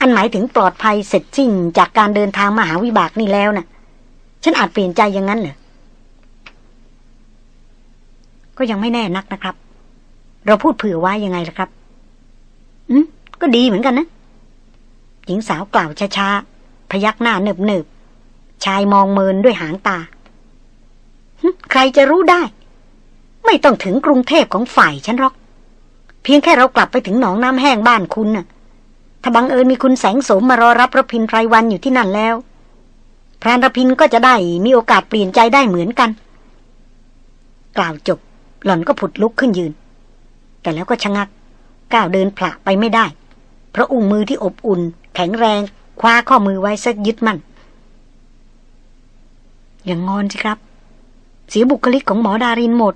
อันหมายถึงปลอดภัยเสร็จสิ้นจากการเดินทางมหาวิบากนี่แล้วนะ่ะ ฉันอาจเปลี่ยนใจอย่างนั้นเหรอก็ยังไม่แน่นักนะครับ เราพูดเผื่อไว้ยังไงล่ะครับ อืม ก็ดีเหมือนกันนะ หญิงสาวกล่าวช้าๆ พยักหน้าเนิบเนิบชายมองเมินด้วยหางตา ใครจะรู้ได้ ไม่ต้องถึงกรุงเทพของฝ่ายฉันหรอก เพียงแค่เรากลับไปถึงหนองน้ำแห้งบ้านคุณน่ะ ถ้าบังเอิญมีคุณแสงโสมมารอรับระพินไพรวันอยู่ที่นั่นแล้ว พรานรพินก็จะได้มีโอกาสเปลี่ยนใจได้เหมือนกัน กล่าวจบ หล่อนก็ผุดลุกขึ้นยืน แต่แล้วก็ชะงัก ก้าวเดินผละไปไม่ได้ เพราะอุ้งมือที่อบอุ่น แข็งแรง คว้าข้อมือไว้สักยึดมั่น อย่างงอนสิครับ เสียบุคลิกของหมอดารินหมด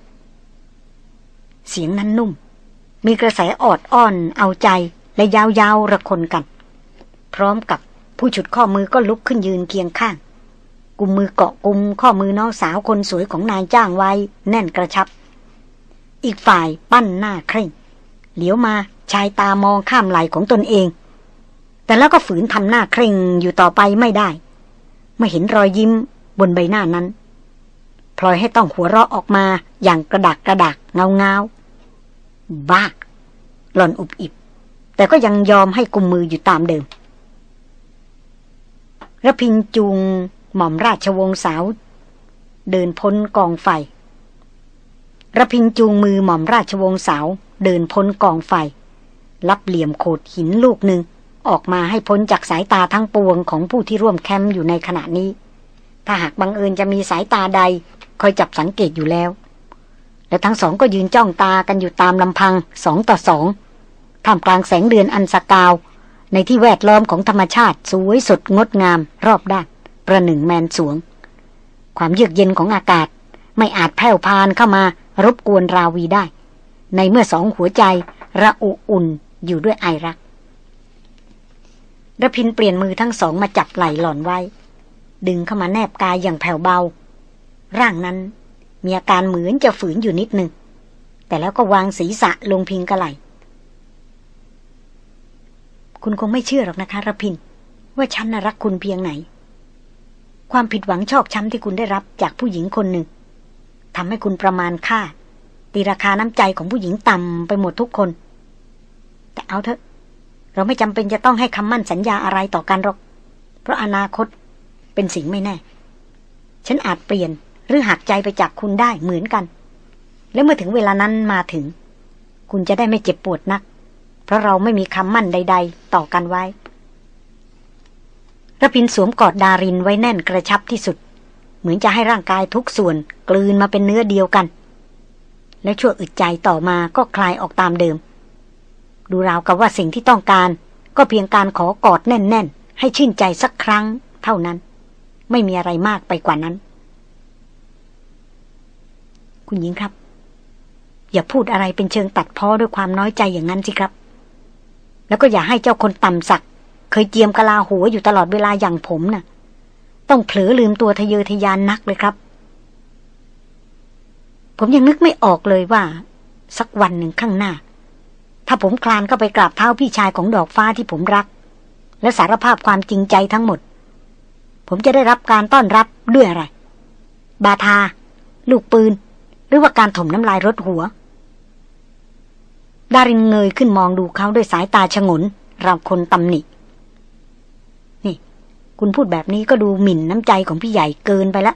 เสียงนั้นนุ่ม มีกระแสออดอ้อน เอาใจและยาวๆระคนกัน พร้อมกับผู้ฉุดข้อมือก็ลุกขึ้นยืนเคียงข้าง กุมมือเกาะกุมข้อมือน้องสาวคนสวยของนายจ้างไว้ แน่นกระชับ อีกฝ่ายปั้นหน้าเคร่ง เหลียวมาชายตามองข้ามไหลของตนเอง แต่แล้วก็ฝืนทำหน้าเคร่งอยู่ต่อไปไม่ได้ เมื่อเห็นรอยยิ้มบนใบหน้านั้นพลอยให้ต้องหัวเราะออกมาอย่างกระดักกระดักเงาเงาบ้า หล่อนอุบอิบ แต่ก็ยังยอมให้กุมมืออยู่ตามเดิมระพินจูงหม่อมราชวงศ์สาว เดินพ้นกองไฟ ระพินจูงมือหม่อมราชวงศ์สาว เดินพ้นกองไฟ รับเหลี่ยมโขดหินลูกหนึ่ง ออกมาให้พ้นจากสายตาทั้งปวงของผู้ที่ร่วมแคมป์อยู่ในขณะนี้ ถ้าหากบังเอิญจะมีสายตาใด คอยจับสังเกตอยู่แล้ว และทั้งสองก็ยืนจ้องตากันอยู่ตามลำพังสองต่อสองท่ามกลางแสงเดือนอันสกาว ในที่แวดล้อมของธรรมชาติสวยสดงดงาม รอบด้าน ประหนึ่งแมนสวง ความเยือกเย็นของอากาศ ไม่อาจแผ่วพานเข้ามารบกวนราวีได้ ในเมื่อสองหัวใจระอุอุ่นอยู่ด้วยไอรักระพินเปลี่ยนมือทั้งสองมาจับไหล่หล่อนไว้ ดึงเข้ามาแนบกายอย่างแผ่วเบา ร่างนั้นมีอาการเหมือนจะฝืนอยู่นิดหนึ่ง แต่แล้วก็วางศีรษะลงพิงกระไหลคุณคงไม่เชื่อหรอกนะคะระพิน ว่าฉันน่ะรักคุณเพียงไหน ความผิดหวังชอกช้ำที่คุณได้รับจากผู้หญิงคนหนึ่ง ทำให้คุณประมาณค่า ตีราคาน้ำใจของผู้หญิงต่ำไปหมดทุกคน แต่เอาเถอะ เราไม่จำเป็นจะต้องให้คำมั่นสัญญาอะไรต่อกันหรอก เพราะอนาคตเป็นสิ่งไม่แน่ ฉันอาจเปลี่ยนหรือหักใจไปจากคุณได้เหมือนกัน และเมื่อถึงเวลานั้นมาถึง คุณจะได้ไม่เจ็บปวดนัก เพราะเราไม่มีคำมั่นใด ๆ ต่อกันไว้ระพินสวมกอดดารินไว้แน่นกระชับที่สุด เหมือนจะให้ร่างกายทุกส่วนกลืนมาเป็นเนื้อเดียวกัน และชั่วอึดใจต่อมาก็คลายออกตามเดิม ดูราวกับว่าสิ่งที่ต้องการ ก็เพียงการขอกอดแน่น ๆ ให้ชื่นใจสักครั้ง เท่านั้น ไม่มีอะไรมากไปกว่านั้น คุณหญิงครับ อย่าพูดอะไรเป็นเชิงตัดพ้อด้วยความน้อยใจอย่างนั้นสิครับ แล้วก็อย่าให้เจ้าคนต่ำสัก เคยเจียมกะลาหัวอยู่ตลอดเวลาอย่างผมนะ่ะ ต้องเผลอลืมตัวทะเยอทะยานนักเลยครับ ผมยังนึกไม่ออกเลยว่า สักวันหนึ่งข้างหน้า ถ้าผมคลานเข้าไปกราบเท้าพี่ชายของดอกฟ้าที่ผมรัก และสารภาพความจริงใจทั้งหมด ผมจะได้รับการต้อนรับด้วยอะไร บาทา ลูกปืน หรือว่าการถมน้ำลายรถหัว ดารินเงยขึ้นมองดูเขาด้วยสายตาชงนเราคนตำหนิ คุณพูดแบบนี้ก็ดูหมิ่นน้ำใจของพี่ใหญ่เกินไปละ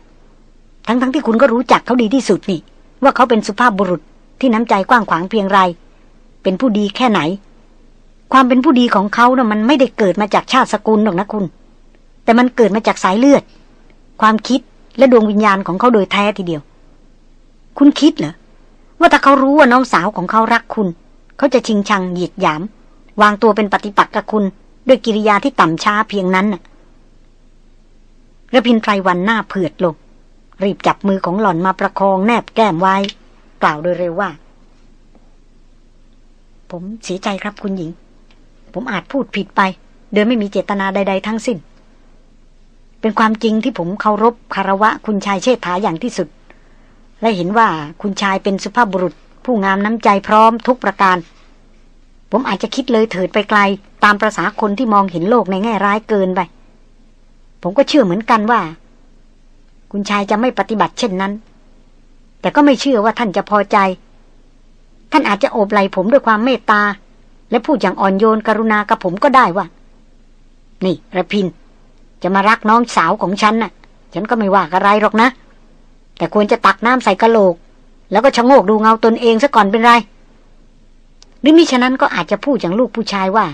ทั้งๆทที่คุณก็รู้จักเขาดีที่สุดนี่ ว่าเขาเป็นสุภาพบุรุษที่น้ำใจกว้างขวางเพียงไร เป็นผู้ดีแค่ไหน ความเป็นผู้ดีของเขานะ่ะมันไม่ได้เกิดมาจากชาติสกุลหรอกนะคุณ แต่มันเกิดมาจากสายเลือด ความคิดและดวงวิญญาณของเขาโดยแท้ทีเดียว คุณคิดเหรอว่าถ้าเขารู้ว่าน้องสาวของเขารักคุณ เขาจะชิงชังเหยียดหยาม วางตัวเป็นปฏิปักษ์กับคุณ ด้วยกิริยาที่ต่ำช้าเพียงนั้นน่ะ ระพินไพรวันหน้าเผือดลง รีบจับมือของหล่อนมาประคองแนบแก้มไว้ กล่าวโดยเร็วว่า ผมเสียใจครับคุณหญิง ผมอาจพูดผิดไป โดยไม่มีเจตนาใด ๆ ทั้งสิ้น เป็นความจริงที่ผมเคารพคารวะคุณชายเชษฐาอย่างที่สุด และเห็นว่าคุณชายเป็นสุภาพบุรุษ ผู้งามน้ำใจพร้อมทุกประการ ผมอาจจะคิดเลยเถิดไปไกล ตามประษาคนที่มองเห็นโลกในแง่ร้ายเกินไป ผมก็เชื่อเหมือนกันว่า คุณชายจะไม่ปฏิบัติเช่นนั้น แต่ก็ไม่เชื่อว่าท่านจะพอใจ ท่านอาจจะโอบไหลผมด้วยความเมตตา และพูดอย่างอ่อนโยนกรุณากับผมก็ได้ว่า นี่ระพิน จะมารักน้องสาวของฉันน่ะ ฉันก็ไม่ว่าอะไรหรอกนะ แต่ควรจะตักน้ำใส่กระโหลก แล้วก็ชะโงกดูเงาตนเองซะก่อนเป็นไรหรือมิฉะนั้นก็อาจจะพูดอย่างลูกผู้ชายว่า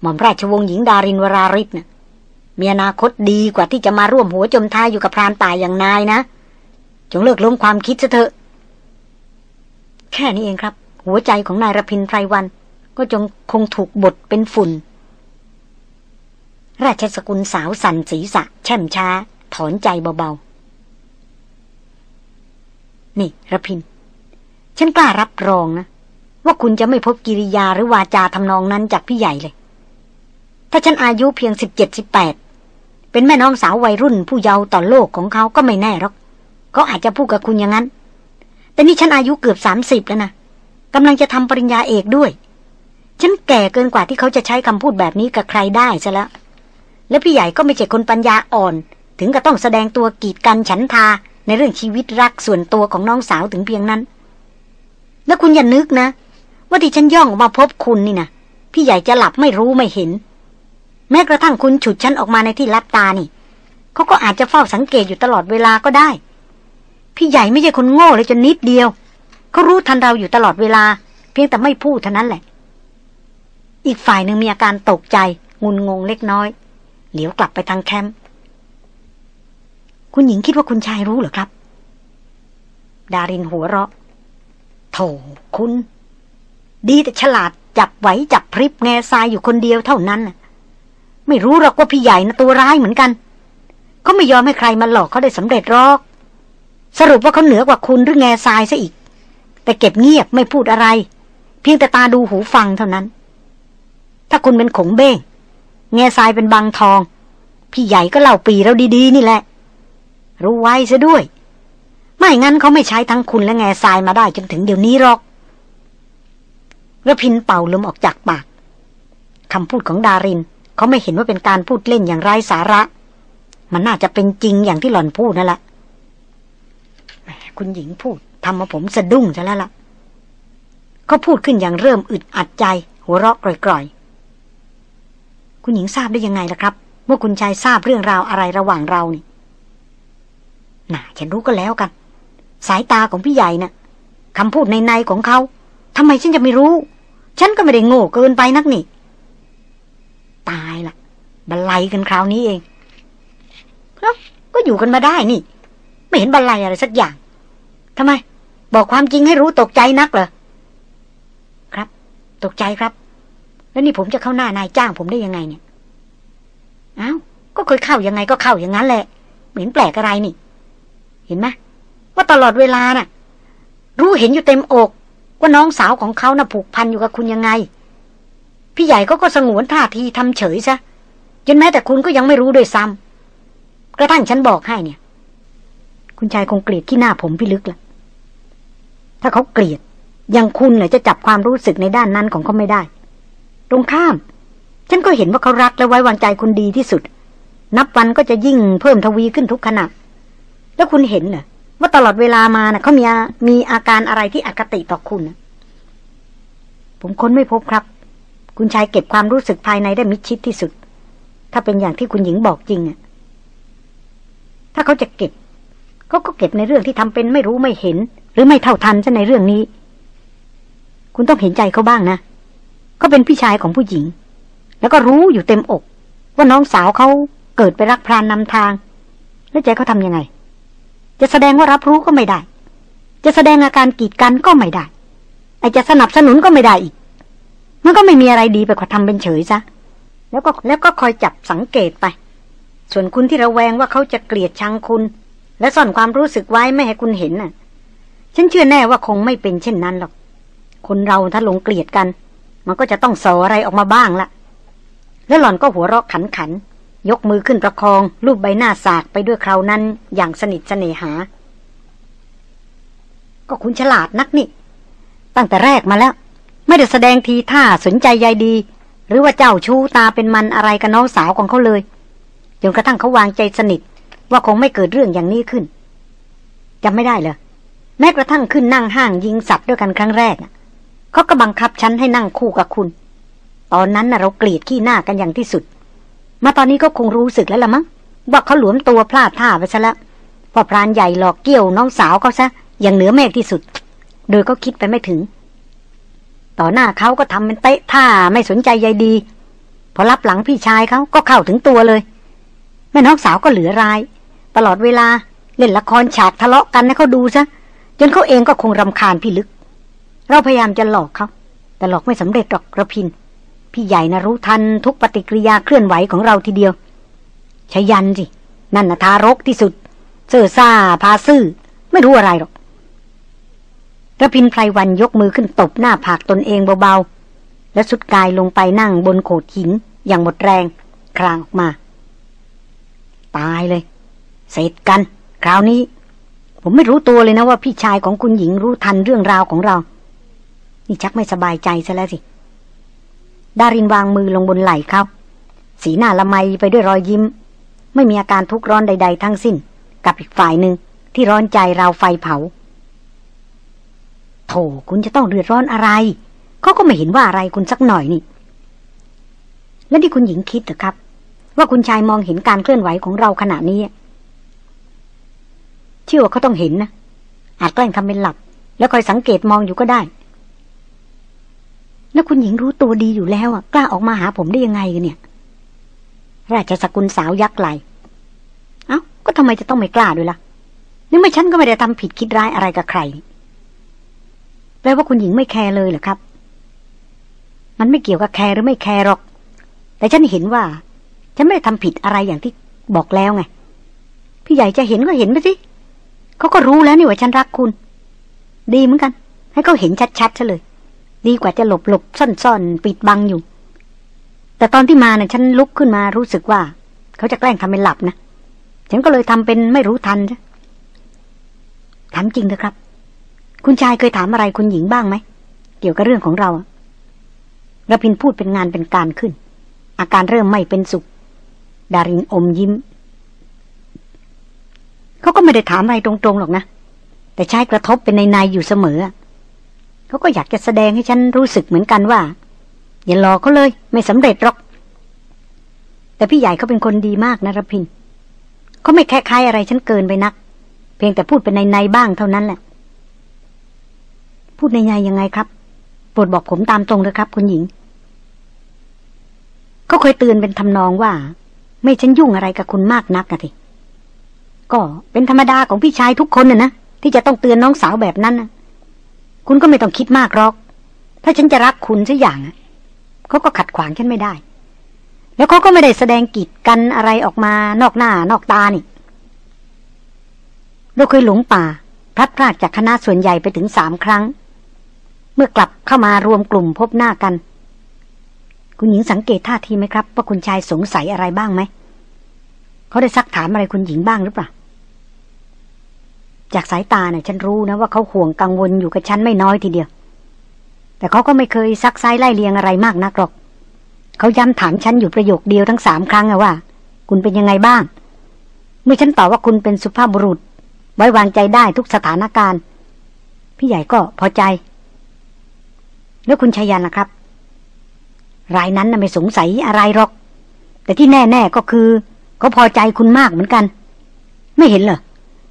หม่อมราชวงศ์หญิงดารินวราริศนะ่ะ มีอนาคตดีกว่าที่จะมาร่วมหัวจมท้ายอยู่กับพรานป่าอย่างนายนะ จงเลิกล้มความคิดซะเถอะ แค่นี้เองครับ หัวใจของนายรพินไพรวัน ก็จงคงถูกบดเป็นฝุ่น ราชสกุลสาวสันศีษะแช่มช้า ถอนใจเบาๆ นี่รพิน ฉันกล้ารับรองนะ ว่าคุณจะไม่พบกิริยาหรือวาจาทำนองนั้นจากพี่ใหญ่เลยถ้าฉันอายุเพียงสิบเจ็ดสิบแปด เป็นแม่น้องสาววัยรุ่นผู้เยาว์ต่อโลกของเขาก็ไม่แน่หรอกเขาอาจจะพูดกับคุณอย่างนั้น แต่นี่ฉันอายุเกือบสามสิบแล้วนะกำลังจะทำปริญญาเอกด้วย ฉันแก่เกินกว่าที่เขาจะใช้คำพูดแบบนี้กับใครได้ซะแล้ว และพี่ใหญ่ก็ไม่ใช่คนปัญญาอ่อน ถึงกับต้องแสดงตัวกีดกันฉันทาในเรื่องชีวิตรักส่วนตัวของน้องสาวถึงเพียงนั้น แล้วคุณอย่านึกนะ ว่าที่ฉันย่องออกมาพบคุณนี่นะพี่ใหญ่จะหลับไม่รู้ไม่เห็น แม้กระทั่งคุณฉุดฉันออกมาในที่ลับตานี่เขาก็อาจจะเฝ้าสังเกตอยู่ตลอดเวลาก็ได้ พี่ใหญ่ไม่ใช่คนโง่เลยจนนิดเดียวเขารู้ทันเราอยู่ตลอดเวลา เพียงแต่ไม่พูดเท่านั้นแหละ อีกฝ่ายหนึ่งมีอาการตกใจ งุนงงเล็กน้อย เหลียวกลับไปทางแคมป์คุณหญิงคิดว่าคุณชายรู้เหรอครับ ดารินหัวเราะโถคุณ ดีแต่ฉลาดจับไหวจับพริบแง่ทรายอยู่คนเดียวเท่านั้น ไม่รู้หรอกว่าพี่ใหญ่นะตัวร้ายเหมือนกันเขาไม่ยอมให้ใครมาหลอกเขาได้สำเร็จหรอก สรุปว่าเขาเหนือกว่าคุณหรือแง่ทรายซะอีก แต่เก็บเงียบไม่พูดอะไร เพียงแต่ตาดูหูฟังเท่านั้น ถ้าคุณเป็นขงเบ้งแง่ทรายเป็นบางทอง พี่ใหญ่ก็เล่าปีเราดีๆ นี่แหละ รู้ไว้ซะด้วย ไม่งั้นเขาไม่ใช้ทั้งคุณและแง่ทรายมาได้จนถึงเดี๋ยวนี้หรอกระพินเป่าลมออกจากปากคำพูดของดาริน เขาไม่เห็นว่าเป็นการพูดเล่นอย่างไร้สาระ มันน่าจะเป็นจริงอย่างที่หล่อนพูดนั่นแหละคุณหญิงพูดทำมาผมสะดุ้งซะแล้วล่ะเขาพูดขึ้นอย่างเริ่มอึดอัดใจ หัวเราะกร่อยๆ คุณหญิงทราบได้ยังไงล่ะครับ ว่าคุณชายทราบเรื่องราวอะไรระหว่างเรานี่ น่าฉันรู้ก็แล้วกัน สายตาของพี่ใหญ่นะ่ะคำพูดในในของเขาทำไมฉันจะไม่รู้ ฉันก็ไม่ได้โง่เกินไปนักนี่ ตายละบันไลกันคราวนี้เองแล้วก็อยู่กันมาได้นี่ ไม่เห็นบันไลอะไรสักอย่างทำไม บอกความจริงให้รู้ตกใจนักเหรอครับ ตกใจครับ แล้วนี่ผมจะเข้าหน้านายจ้างผมได้ยังไงเนี่ยอ้าวก็เคยเข้ายังไงก็เข้าอย่างนั้นแหละเหม็นแปลกอะไรนี่ เห็นไหมว่าตลอดเวลาน่ะ รู้เห็นอยู่เต็มอก ว่าน้องสาวของเขาน่ะผูกพันอยู่กับคุณยังไง พี่ใหญ่ก็ก็สงวนท่าทีทำเฉยซะจนแม้แต่คุณก็ยังไม่รู้ด้วยซ้ำกระทั่งฉันบอกให้เนี่ย คุณชายคงเกลียดที่หน้าผมพี่ลึกละถ้าเขาเกลียดยังคุณเนี่ยจะจับความรู้สึกในด้านนั้นของเขาไม่ได้ ตรงข้าม ฉันก็เห็นว่าเขารักและไว้วางใจคุณดีที่สุด นับวันก็จะยิ่งเพิ่มทวีขึ้นทุกขณะ แล้วคุณเห็นเหรอว่าตลอดเวลามานะ่ะเขามีมีอาการอะไรที่อคติต่อคุณนะผมค้นไม่พบครับ คุณชายเก็บความรู้สึกภายในได้มิดชิดที่สุด ถ้าเป็นอย่างที่คุณหญิงบอกจริงอะถ้าเขาจะเก็บเขาก็เก็บในเรื่องที่ทำเป็นไม่รู้ไม่เห็น หรือไม่เท่าทันซะในเรื่องนี้ คุณต้องเห็นใจเขาบ้างนะเขาเป็นพี่ชายของผู้หญิง แล้วก็รู้อยู่เต็มอก ว่าน้องสาวเขาเกิดไปรักพรานนำทาง แล้วใจเขาทำยังไง จะแสดงว่ารับรู้ก็ไม่ได้ จะแสดงอาการกีดกันก็ไม่ได้ไอจะสนับสนุนก็ไม่ได้อีก มันก็ไม่มีอะไรดีไปกว่าทำเป็นเฉยซะแล้วก็แล้วก็คอยจับสังเกตไป ส่วนคุณที่ระแวงว่าเขาจะเกลียดชังคุณ และซ่อนความรู้สึกไว้ไม่ให้คุณเห็นน่ะ ฉันเชื่อแน่ว่าคงไม่เป็นเช่นนั้นหรอก คนเราถ้าหลงเกลียดกัน มันก็จะต้องสออะไรออกมาบ้างละแล้วหล่อนก็หัวเราะขันขัน ยกมือขึ้นประคองรูปใบหน้าสากไปด้วยคราวนั้นอย่างสนิทเสน่หา ก็คุณฉลาดนักนี่ ตั้งแต่แรกมาแล้ว ไม่ได้แสดงทีท่าสนใจใยดี หรือว่าเจ้าชู้ตาเป็นมันอะไรกับน้องสาวของเขาเลยจนกระทั่งเขาวางใจสนิท ว่าคงไม่เกิดเรื่องอย่างนี้ขึ้นจำไม่ได้เลยแม้กระทั่งขึ้นนั่งห้างยิงสัตว์ด้วยกันครั้งแรกเขาก็บังคับฉันให้นั่งคู่กับคุณ ตอนนั้นนะเราเกลียดขี้หน้ากันอย่างที่สุด มาตอนนี้ก็คงรู้สึกแล้วละมั้งว่าเขาหลวมตัวพลาดท่าไปซะแล้วพอพรานใหญ่หลอกเกี่ยวน้องสาวเขาซะอย่างเหนือเมฆที่สุด โดยก็คิดไปไม่ถึง ต่อหน้าเขาก็ทำเป็นเตะท่าไม่สนใจใยดี พอรับหลังพี่ชายเขาก็เข้าถึงตัวเลย แม่น้องสาวก็เหลือราย ตลอดเวลาเล่นละครฉากทะเลาะกันให้เขาดูซะจนเขาเองก็คงรำคาญพี่ลึก เราพยายามจะหลอกเขาแต่หลอกไม่สำเร็จหรอกระพิน พี่ใหญ่นะรู้ทันทุกปฏิกิริยาเคลื่อนไหวของเราทีเดียวชยันสินั่นนะทารกที่สุดเสื่อซ่าพาซื่อไม่รู้อะไรหรอก ระพินไพรวันยกมือขึ้นตบหน้าผากตนเองเบาๆ แล้วสุดกายลงไปนั่งบนโขดหินอย่างหมดแรง คลางออกมา ตายเลย เสร็จกัน คราวนี้ ผมไม่รู้ตัวเลยนะว่าพี่ชายของคุณหญิงรู้ทันเรื่องราวของเรา นี่ชักไม่สบายใจซะแล้วสิ ดารินวางมือลงบนไหล่เขาสีหน้าละไมไปด้วยรอยยิ้ม ไม่มีอาการทุกข์ร้อนใด ๆ ทั้งสิ้น กับอีกฝ่ายหนึ่งที่ร้อนใจราวไฟเผา โถคุณจะต้องเดือดร้อนอะไรเขาก็ไม่เห็นว่าอะไรคุณสักหน่อยนี่ แล้วที่คุณหญิงคิดเหรอครับ ว่าคุณชายมองเห็นการเคลื่อนไหวของเราขณะนี้เชื่อว่าเขาต้องเห็นนะอาจแกล้งทำเป็นหลับ แล้วคอยสังเกตมองอยู่ก็ได้ แล้วคุณหญิงรู้ตัวดีอยู่แล้วอะ กล้าออกมาหาผมได้ยังไงกันเนี่ย ราชสกุลสาวยักษ์ไหลเอา้าก็ทำไมจะต้องไม่กล้าด้วยล่ะนี่ไม่ฉันก็ไม่ได้ทำผิดคิดร้ายอะไรกับใคร แปลว่าคุณหญิงไม่แคร์เลยเหรอครับ มันไม่เกี่ยวกับแคร์หรือไม่แคร์หรอก แต่ฉันเห็นว่า ฉันไม่ได้ทำผิดอะไรอย่างที่บอกแล้วไง พี่ใหญ่จะเห็นก็เห็นไปสิเขาก็รู้แล้วนี่ว่าฉันรักคุณ ดีเหมือนกัน ให้เขาเห็นชัดๆซะเลย ดีกว่าจะหลบหลบซ่อนๆปิดบังอยู่ แต่ตอนที่มาเนี่ยฉันลุกขึ้นมารู้สึกว่า เขาจะแกล้งทำเป็นหลับนะ ฉันก็เลยทำเป็นไม่รู้ทันใช่ถามจริงเถอะครับ คุณชายเคยถามอะไรคุณหญิงบ้างไหม เกี่ยวกับเรื่องของเราระพินพูดเป็นงานเป็นการขึ้น อาการเริ่มไม่เป็นสุข ดารินอมยิ้ม เขาก็ไม่ได้ถามอะไรตรงๆหรอกนะ แต่ใช้กระทบเป็นในในอยู่เสมอ เขาก็อยากจะแสดงให้ฉันรู้สึกเหมือนกันว่า อย่ารอเขาเลย ไม่สำเร็จหรอก แต่พี่ใหญ่เขาเป็นคนดีมากนะรพินเขาไม่แค่คายอะไรฉันเกินไปนัก เพียงแต่พูดเป็นในในบ้างเท่านั้นแหละ พูดในไงยังไงครับโปรดบอกผมตามตรงเลยครับ คุณหญิง เขาเคยเตือนเป็นทำนองว่า ไม่ฉันยุ่งอะไรกับคุณมากนักอะทีก็เป็นธรรมดาของพี่ชายทุกคนน่ะนะที่จะต้องเตือนน้องสาวแบบนั้นนะคุณก็ไม่ต้องคิดมากหรอก ถ้าฉันจะรักคุณสักอย่างเขาก็ขัดขวางฉันไม่ได้ แล้วเขาก็ไม่ได้แสดงกีดกันอะไรออกมานอกหน้านอกตานี่เราเคยหลงป่าพลัดพรากจากคณะส่วนใหญ่ไปถึงสามครั้ง เมื่อกลับเข้ามารวมกลุ่มพบหน้ากัน คุณหญิงสังเกตท่าทีไหมครับ ว่าคุณชายสงสัยอะไรบ้างไหม เขาได้ซักถามอะไรคุณหญิงบ้างหรือเปล่า จากสายตาเนี่ยฉันรู้นะว่าเขาห่วงกังวลอยู่กับฉันไม่น้อยทีเดียว แต่เขาก็ไม่เคยซักไซไล่เลียงอะไรมากนักหรอก เขาย้ำถามฉันอยู่ประโยคเดียวทั้งสามครั้งว่า คุณเป็นยังไงบ้าง เมื่อฉันตอบว่าคุณเป็นสุภาพบุรุษ ไว้วางใจได้ทุกสถานการณ์ พี่ใหญ่ก็พอใจ แล้วคุณชายันล่ะครับ รายนั้นน่ะไม่สงสัยอะไรหรอก แต่ที่แน่ๆก็คือเขาพอใจคุณมากเหมือนกัน ไม่เห็นเหรอ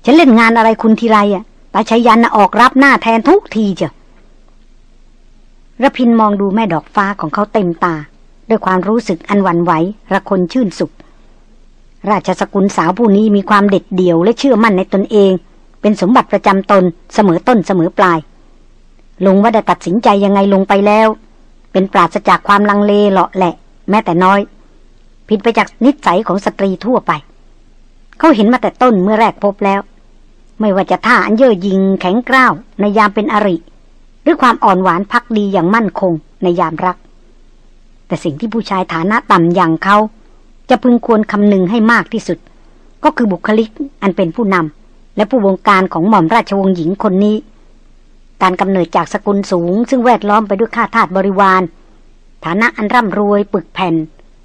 ฉันเล่นงานอะไรคุณทีไรอะตาชายันน่ะออกรับหน้าแทนทุกทีเจ้ะระพินมองดูแม่ดอกฟ้าของเขาเต็มตา ด้วยความรู้สึกอันหวั่นไหวระคนชื่นสุข ราชสกุลสาวผู้นี้มีความเด็ดเดี่ยวและเชื่อมั่นในตนเอง เป็นสมบัติประจำตนเสมอต้นเสมอปลาย ลุงว่าได้ตัดสินใจยังไงลงไปแล้ว เป็นปราศจากความลังเลเลาะแหละ แม้แต่น้อย ผิดไปจากนิสัยของสตรีทั่วไป เขาเห็นมาแต่ต้นเมื่อแรกพบแล้ว ไม่ว่าจะท่าอันเย่อหยิงแข็งกร้าวในยามเป็นอริ หรือความอ่อนหวานพักดีอย่างมั่นคงในยามรัก แต่สิ่งที่ผู้ชายฐานะต่ำอย่างเขาจะพึงควรคำนึงให้มากที่สุด ก็คือบุคลิกอันเป็นผู้นำและผู้วงการของหม่อมราชวงศ์หญิงคนนี้ การกำเนิดจากสกุลสูง ซึ่งแวดล้อมไปด้วยข้าทาสบริวาร ฐานะอันร่ำรวยปึกแผ่น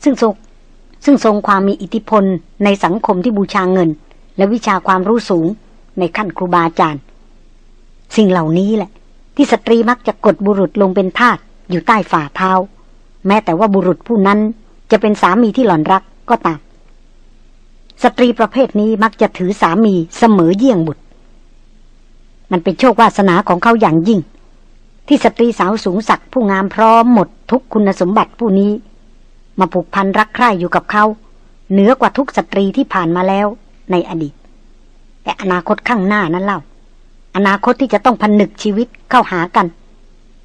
ซึ่งทรงซึ่งทรงความมีอิทธิพลในสังคมที่บูชาเงิน และวิชาความรู้สูงในขั้นครูบาอาจารย์ สิ่งเหล่านี้แหละ ที่สตรีมักจะกดบุรุษลงเป็นทาสอยู่ใต้ฝ่าเท้า แม้แต่ว่าบุรุษผู้นั้นจะเป็นสามีที่หล่อนรักก็ตาม สตรีประเภทนี้มักจะถือสามีเสมอเยี่ยงบุตร มันเป็นโชควาสนาของเขาอย่างยิ่ง ที่สตรีสาวสูงศักดิ์ผู้งามพร้อมหมดทุกคุณสมบัติผู้นี้ มาผูกพันรักใคร่อยู่กับเขา เหนือกว่าทุกสตรีที่ผ่านมาแล้วในอดีต แต่อนาคตข้างหน้านั้นเล่า อนาคตที่จะต้องพันนึกชีวิตเข้าหากัน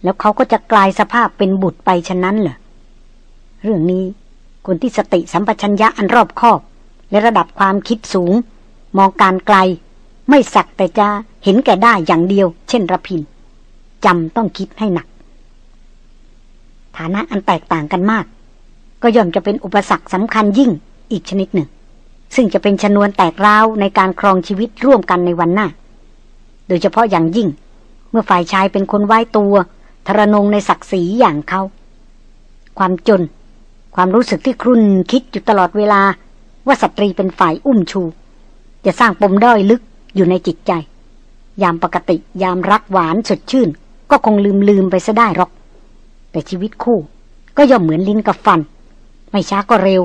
แล้วเขาก็จะกลายสภาพเป็นบุตรไปฉะนั้นเหรอเรื่องนี้คนที่สติสัมปชัญญะอันรอบคอบ และระดับความคิดสูง มองการไกล ไม่สักแต่จะ เห็นแก่ได้อย่างเดียว เช่นระพินจำต้องคิดให้หนัก ฐานะอันแตกต่างกันมาก ก็ย่อมจะเป็นอุปสรรคสำคัญยิ่งอีกชนิดหนึ่ง ซึ่งจะเป็นชนวนแตกร้าวในการครองชีวิตร่วมกันในวันหน้า โดยเฉพาะอย่างยิ่ง เมื่อฝ่ายชายเป็นคนไว้ตัว ทรนงในศักดิ์ศรีอย่างเขา ความจน ความรู้สึกที่ครุ่นคิดอยู่ตลอดเวลาว่าสตรีเป็นฝ่ายอุ้มชู จะสร้างปมด้อยลึกอยู่ในจิตใจ ยามปกติยามรักหวานสดชื่น ก็คงลืมลืมไปซะได้หรอก แต่ชีวิตคู่ ก็ย่อมเหมือนลิ้นกับฟัน ไม่ช้าก็เร็ว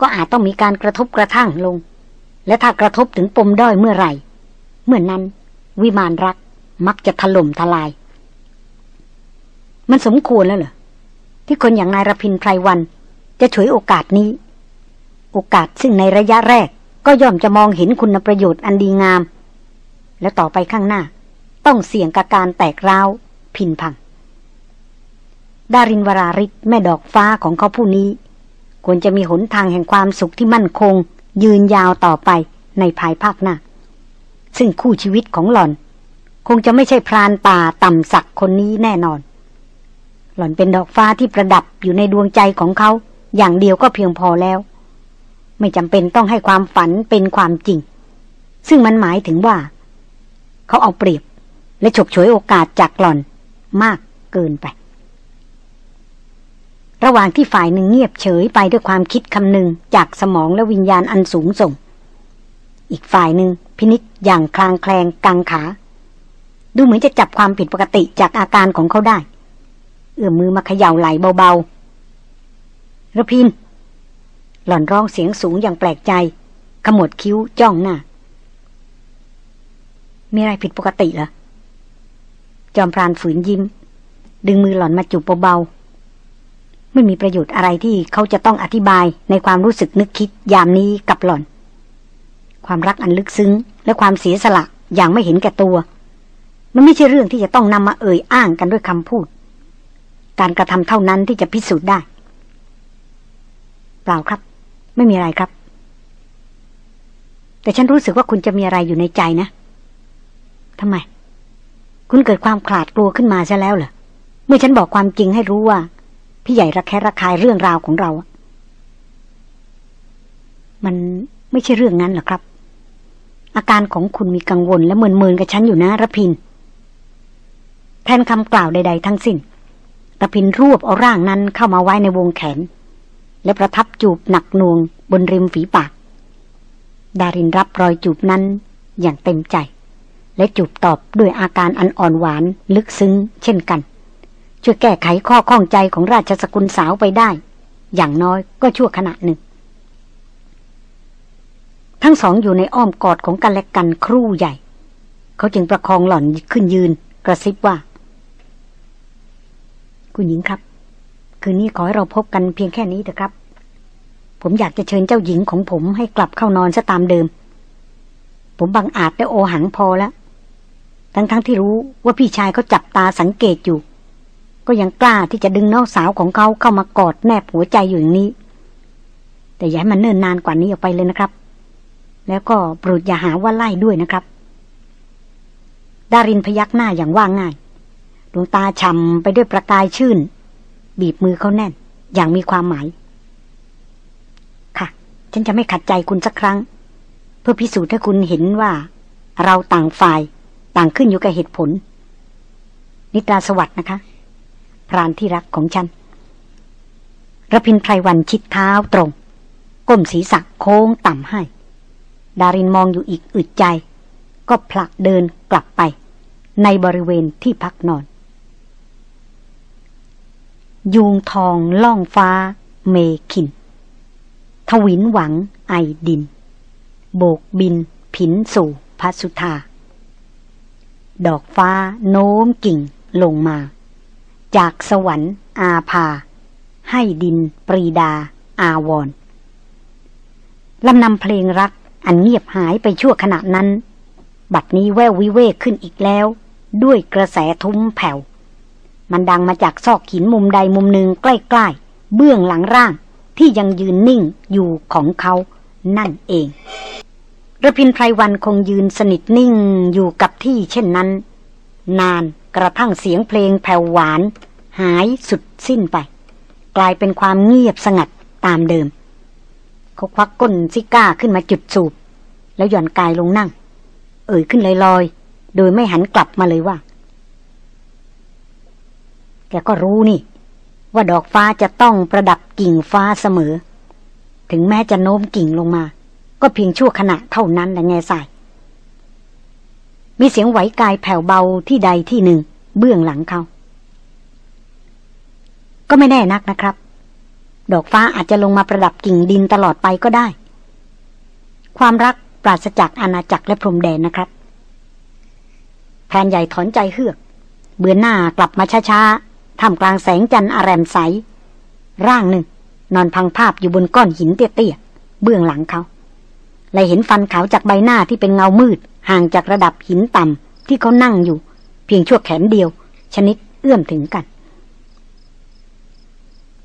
ก็อาจต้องมีการกระทบกระทั่งลง และถ้ากระทบถึงปมด้อยเมื่อไหร่ เมื่อนนั้น วิมานรักมักจะถล่มทลาย มันสมควรแล้วเหรอที่คนอย่างนายรพินไพรวัน จะฉวยโอกาสนี้ โอกาสซึ่งในระยะแรกก็ย่อมจะมองเห็นคุณประโยชน์อันดีงาม และต่อไปข้างหน้า ต้องเสี่ยงกับการแตกร้าว พินพัง ดารินวราริศแม่ดอกฟ้าของเขาผู้นี้ ควรจะมีหนทางแห่งความสุขที่มั่นคง ยืนยาวต่อไปในภายภาคหน้า ซึ่งคู่ชีวิตของหล่อน คงจะไม่ใช่พรานป่าต่ำสักคนนี้แน่นอน หล่อนเป็นดอกฟ้าที่ประดับอยู่ในดวงใจของเขา อย่างเดียวก็เพียงพอแล้ว ไม่จำเป็นต้องให้ความฝันเป็นความจริง ซึ่งมันหมายถึงว่า เขาเอาเปรียบ และฉกฉวยโอกาสจากหล่อนมากเกินไป ระหว่างที่ฝ่ายหนึ่งเงียบเฉยไปด้วยความคิดคำหนึ่งจากสมองและวิญญาณอันสูงส่ง อีกฝ่ายหนึ่งพินิษอย่างคลางแคลงกังขา ดูเหมือนจะจับความผิดปกติจากอาการของเขาได้ เอื้อมมือมาเขย่าไหลเบาๆระพินหล่อนร้องเสียงสูงอย่างแปลกใจขมวดคิ้วจ้องหน้า มีอะไรผิดปกติเหรอ จอมพรานฝืนยิ้ม ดึงมือหล่อนมาจูบเบาๆ ไม่มีประโยชน์อะไรที่เขาจะต้องอธิบายในความรู้สึกนึกคิดยามนี้กับหล่อน ความรักอันลึกซึ้ง และความเสียสละอย่างไม่เห็นแก่ตัว มันไม่ใช่เรื่องที่จะต้องนำมาเอ่ยอ้างกันด้วยคำพูด การกระทำเท่านั้นที่จะพิสูจน์ได้ เปล่าครับ ไม่มีอะไรครับแต่ฉันรู้สึกว่าคุณจะมีอะไรอยู่ในใจนะ ทำไม คุณเกิดความขลาดกลัวขึ้นมาใช่แล้วเหรอ เมื่อฉันบอกความจริงให้รู้ว่า พี่ใหญ่ระแคะระคายเรื่องราวของเรา มันไม่ใช่เรื่องนั้นหรอกครับ อาการของคุณมีกังวลและเมินเมินกับฉันอยู่นะระพิน แทนคำกล่าวใด ๆ ทั้งสิ้นระพินรวบเอาร่างนั้นเข้ามาไว้ในวงแขน และประทับจูบหนักหน่วงบนริมฝีปาก ดารินรับรอยจูบนั้นอย่างเต็มใจ และจูบตอบด้วยอาการอันอ่อนหวานลึกซึ้งเช่นกัน ช่วยแก้ไขข้อข้องใจของราชสกุลสาวไปได้ อย่างน้อยก็ชั่วขณะหนึ่ง ทั้งสองอยู่ในอ้อมกอดของกันและกันครู่ใหญ่ เขาจึงประคองหล่อนขึ้นยืน กระซิบว่า คุณหญิงครับ คืนนี้ขอให้เราพบกันเพียงแค่นี้เถอะครับ ผมอยากจะเชิญเจ้าหญิงของผมให้กลับเข้านอนซะตามเดิมผมบังอาจได้โอหังพอแล้ว ทั้งๆทที่รู้ว่าพี่ชายเขาจับตาสังเกตอยู่ ก็ยังกล้าที่จะดึงน้องสาวของเขาเข้ามากอดแนบหัวใจอยู่อย่างนี้ แต่อย่าให้มันเนิ่นนานกว่านี้ออกไปเลยนะครับ แล้วก็โปรดอย่าหาว่าไล่ด้วยนะครับ ดารินพยักหน้าอย่างว่าง่ายดวงตาฉ่ำไปด้วยประกายชื่น บีบมือเขาแน่น อย่างมีความหมาย ค่ะ ฉันจะไม่ขัดใจคุณสักครั้ง เพื่อพิสูจน์ให้คุณเห็นว่า เราต่างฝ่าย ต่างขึ้นอยู่กับเหตุผล นิตราสวัสด์นะคะ พรานที่รักของฉันระพินไพรวันชิดเท้าตรง ก้มศีรษะโค้งต่ำให้ ดารินมองอยู่อีกอึดใจ ก็ผลักเดินกลับไป ในบริเวณที่พักนอน ยูงทองล่องฟ้า เมขิน ทวินหวังไอดิน โบกบิน ผินสู่พัสุธา ดอกฟ้าโน้มกิ่งลงมา จากสวรรค์อาภา ให้ดินปรีดาอาวรลำนำเพลงรักอันเงียบหายไปชั่วขณะนั้น บัดนี้แวววิเวกขึ้นอีกแล้ว ด้วยกระแสทุ้มแผ่ว มันดังมาจากซอกหินมุมใดมุมหนึ่งใกล้ๆ เบื้องหลังร่างที่ยังยืนนิ่งอยู่ของเขานั่นเอง ระพินไพรวันคงยืนสนิทนิ่งอยู่กับที่เช่นนั้น นานกระทั่งเสียงเพลงแผ่วหวาน หายสุดสิ้นไป กลายเป็นความเงียบสงัดตามเดิม เขาควักก้นซิก้าขึ้นมาจุดสูบ แล้วหย่อนกายลงนั่ง เอ่ยขึ้นลอยๆ โดยไม่หันกลับมาเลยว่า แกก็รู้นี่ ว่าดอกฟ้าจะต้องประดับกิ่งฟ้าเสมอ ถึงแม้จะโน้มกิ่งลงมา ก็เพียงชั่วขณะเท่านั้นแหละแง่ใสมีเสียงไหวกายแผ่วเบาที่ใดที่หนึ่ง เบื้องหลังเขา ก็ไม่แน่นักนะครับ ดอกฟ้าอาจจะลงมาประดับกิ่งดินตลอดไปก็ได้ ความรักปราศจากอาณาจักรและพรมแดนนะครับแผนใหญ่ถอนใจเฮือก เบือนหน้ากลับมาช้าๆ ท่ามกลางแสงจันทร์อารมใส ร่างหนึ่ง นอนพังภาพอยู่บนก้อนหินเตี้ยๆ เบื้องหลังเขา และเห็นฟันขาวจากใบหน้าที่เป็นเงามืด ห่างจากระดับหินต่ำที่เขานั่งอยู่ เพียงชั่วแขนเดียว ชนิดเอื้อมถึงกัน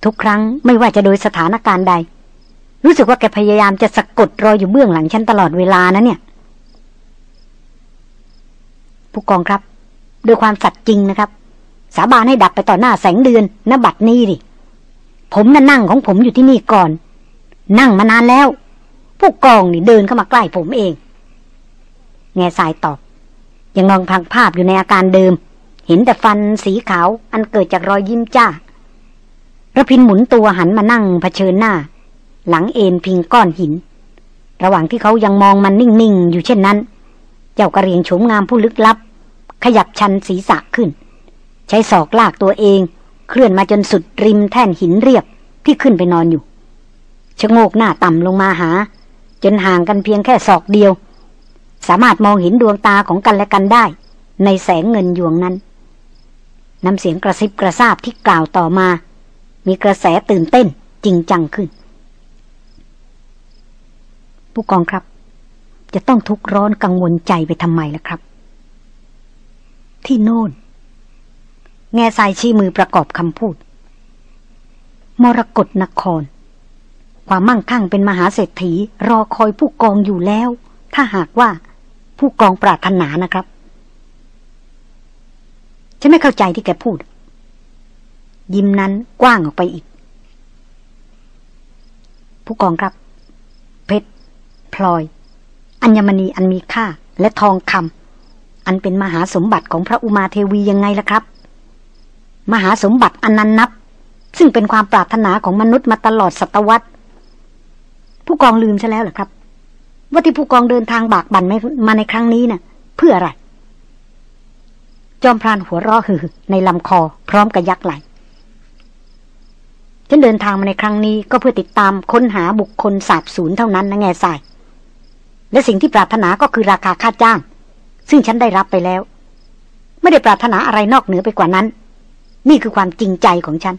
ทุกครั้งไม่ว่าจะโดยสถานการณ์ใด รู้สึกว่าแกพยายามจะสะกดรอยอยู่เบื้องหลังฉันตลอดเวลานะเนี่ย ผู้กองครับด้วยความสัตย์จริงนะครับ สาบานให้ดับไปต่อหน้าแสงเดือนณบัดนี้ดิผมน่ะนั่งของผมอยู่ที่นี่ก่อน นั่งมานานแล้ว ผู้กองนี่เดินเข้ามาใกล้ผมเอง แง่สายตอบ ยังนองพังภาพอยู่ในอาการเดิม เห็นแต่ฟันสีขาวอันเกิดจากรอยยิ้มจ้าระพินหมุนตัวหันมานั่งเผชิญหน้า หลังเอ็นพิงก้อนหิน ระหว่างที่เขายังมองมันนิ่งๆ อยู่เช่นนั้น เจ้ากระเรียงโฉมงามผู้ลึกลับ ขยับชันศีรษะขึ้น ใช้ศอกลากตัวเอง เคลื่อนมาจนสุดริมแท่นหินเรียบที่ขึ้นไปนอนอยู่ชะโงกหน้าต่ำลงมาหา จนห่างกันเพียงแค่ศอกเดียว สามารถมองเห็นดวงตาของกันและกันได้ ในแสงเงินยวงนั้น น้ำเสียงกระซิบกระซาบที่กล่าวต่อมา มีกระแสตื่นเต้นจริงจังขึ้น ผู้กองครับ จะต้องทุกข์ร้อนกังวลใจไปทำไมล่ะครับ ที่โน่น แง่ทายชี้มือประกอบคำพูด มรกรนคร ความมั่งคั่งเป็นมหาเศรษฐีรอคอยผู้กองอยู่แล้ว ถ้าหากว่าผู้กองปรารถนานะครับ ฉันไม่เข้าใจที่แกพูด ยิ้มนั้นกว้างออกไปอีก ผู้กองครับ เพชรพลอย อัญมณีอันมีค่าและทองคำอันเป็นมหาสมบัติของพระอุมาเทวียังไงล่ะครับ มหาสมบัติอันนั้นนับ ซึ่งเป็นความปรารถนาของมนุษย์มาตลอดศตวรรษ ผู้กองลืมใช่แล้วเหรอครับ ว่าที่ผู้กองเดินทางบากบั่นมาในครั้งนี้นะ่ะ เพื่ออะไร จอมพรานหัวราะฮือในลำคอ พร้อมกับยักไหลฉันเดินทางมาในครั้งนี้ก็เพื่อติดตามค้นหาบุคคลสาบสูญเท่านั้นนะแง่ทราย และสิ่งที่ปรารถนาก็คือราคาค่าจ้าง ซึ่งฉันได้รับไปแล้ว ไม่ได้ปรารถนาอะไรนอกเหนือไปกว่านั้น นี่คือความจริงใจของฉัน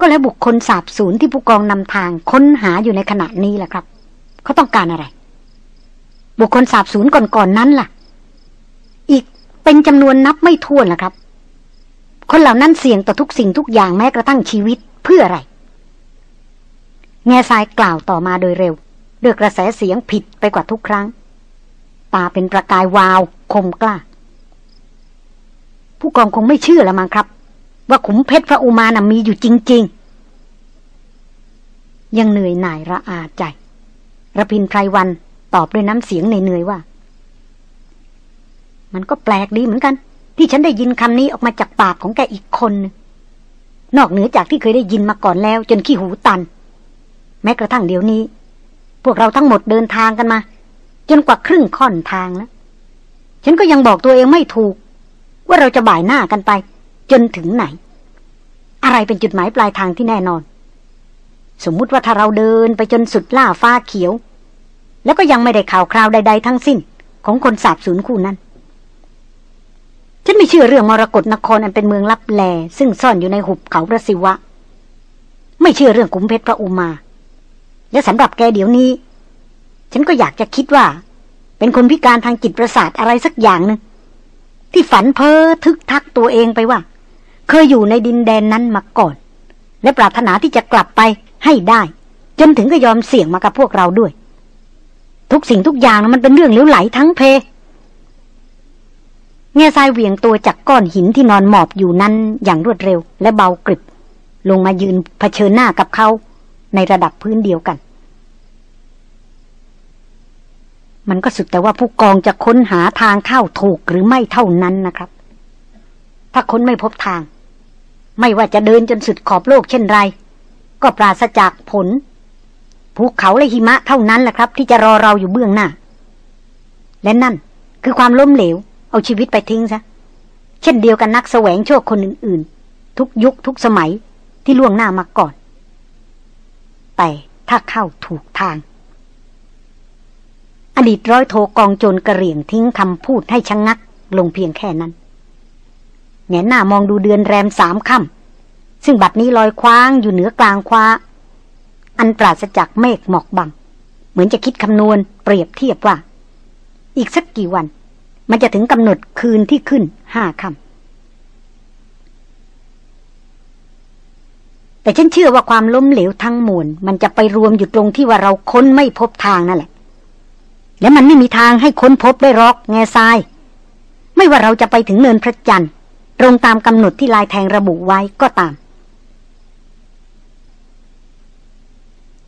ก็แล้วบุคคลสาบสูญที่ผู้กองนำทางค้นหาอยู่ในขณะนี้แหละครับ เขาต้องการอะไร บุคคลสาบสูญก่อนๆนนั้นล่ะ อีกเป็นจำนวนนับไม่ถ้วนล่ะครับ คนเหล่านั้นเสี่ยงต่อทุกสิ่งทุกอย่างแม้กระทั่งชีวิตเพื่ออะไร แง่ทรายกล่าวต่อมาโดยเร็วด้วยกระแสเสียงผิดไปกว่าทุกครั้ง ตาเป็นประกายวาวคมกล้า ผู้กองคงไม่เชื่อละมั้งครับ ว่าขุมเพชรพระอุมานะมีอยู่จริง ๆ ยังเหนื่อยหน่ายระอาใจระพินไพรวันตอบด้วยน้ำเสียงเหนื่อยๆว่า มันก็แปลกดีเหมือนกัน ที่ฉันได้ยินคำนี้ออกมาจากปากของแกอีกคนนอกเหนือจากที่เคยได้ยินมาก่อนแล้ว จนขี้หูตัน แม้กระทั่งเดี๋ยวนี้ พวกเราทั้งหมดเดินทางกันมา จนกว่าครึ่งค่อนทางแล้ว ฉันก็ยังบอกตัวเองไม่ถูก ว่าเราจะบ่ายหน้ากันไป จนถึงไหน อะไรเป็นจุดหมายปลายทางที่แน่นอน สมมุติว่าถ้าเราเดินไปจนสุดล่าฟ้าเขียว แล้วก็ยังไม่ได้ข่าวคราวใด ๆ ทั้งสิ้น ของคนสาบสูญคู่นั้น ฉันไม่เชื่อเรื่องมรกรนครอันเป็นเมืองลับแล ซึ่งซ่อนอยู่ในหุบเขาพระศิวะ ไม่เชื่อเรื่องขุมเพชรพระอุมา และสำหรับแกเดี๋ยวนี้ ฉันก็อยากจะคิดว่า เป็นคนพิการทางจิตประสาทอะไรสักอย่างหนึ่งที่ฝันเพ้อทึกทักตัวเองไปว่า เคยอยู่ในดินแดนนั้นมาก่อน และปรารถนาที่จะกลับไปให้ได้ จนถึงก็ยอมเสี่ยงมากับพวกเราด้วย ทุกสิ่งทุกอย่างมันเป็นเรื่องเลี้ยวไหลทั้งเพเงาทรายเหวี่ยงตัวจากก้อนหินที่นอนหมอบอยู่นั้นอย่างรวดเร็ว และเบากริบ ลงมายืนเผชิญหน้ากับเขาในระดับพื้นเดียวกัน มันก็สุดแต่ว่าผู้กองจะค้นหาทางเข้าถูกหรือไม่เท่านั้นนะครับ ถ้าค้นไม่พบทาง ไม่ว่าจะเดินจนสุดขอบโลกเช่นไร ก็ปราศจากผล ภูเขาและหิมะเท่านั้นแหละครับ ที่จะรอเราอยู่เบื้องหน้า และนั่นคือความล้มเหลว เอาชีวิตไปทิ้งซะ เช่นเดียวกันนักแสวงโชคคนอื่น ๆ ทุกยุคทุกสมัยที่ล่วงหน้ามาก่อน แต่ถ้าเข้าถูกทาง อดีตร้อยโทกองโจรกระเหรี่ยงทิ้งคำพูดให้ชะงงักลงเพียงแค่นั้น แงหน้ามองดูเดือนแรมสามค่ำซึ่งบัดนี้ลอยคว้างอยู่เหนือกลางคว้า อันปราศจากเมฆหมอกบัง เหมือนจะคิดคำนวณเปรียบเทียบว่า อีกสักกี่วัน มันจะถึงกำหนดคืนที่ขึ้นห้าค่ำแต่ฉันเชื่อว่าความล้มเหลวทั้งมวลมันจะไปรวมอยู่ตรงที่ว่าเราค้นไม่พบทางนั่นแหละ และมันไม่มีทางให้ค้นพบได้หรอกแง่ทราย ไม่ว่าเราจะไปถึงเนินพระจันทร์ ตรงตามกำหนดที่ลายแทงระบุไว้ก็ตาม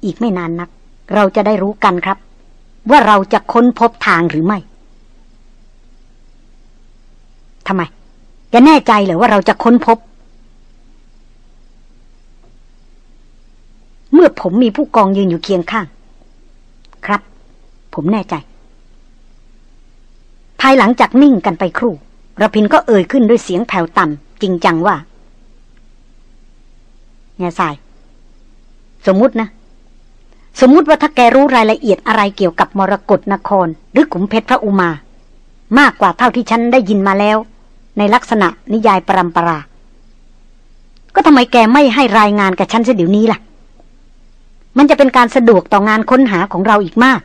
อีกไม่นานนัก เราจะได้รู้กันครับ ว่าเราจะค้นพบทางหรือไม่ทำไมแกแน่ใจเหรอว่าเราจะค้นพบ เมื่อผมมีผู้กองยืนอยู่เคียงข้าง ครับ ผมแน่ใจ ภายหลังจากนิ่งกันไปครู่ ระพินก็เอ่ยขึ้นด้วยเสียงแผ่วต่ำจริงจังว่าแง่สาย สมมุตินะ สมมุติว่าถ้าแกรู้รายละเอียดอะไรเกี่ยวกับมรกรนคร หรือขุมเพชรพระอุมา มากกว่าเท่าที่ฉันได้ยินมาแล้ว ในลักษณะนิยายปรำปรา ก็ทำไมแกไม่ให้รายงานกับฉันเสียเดี๋ยวนี้ล่ะ มันจะเป็นการสะดวกต่องานค้นหาของเราอีกมาก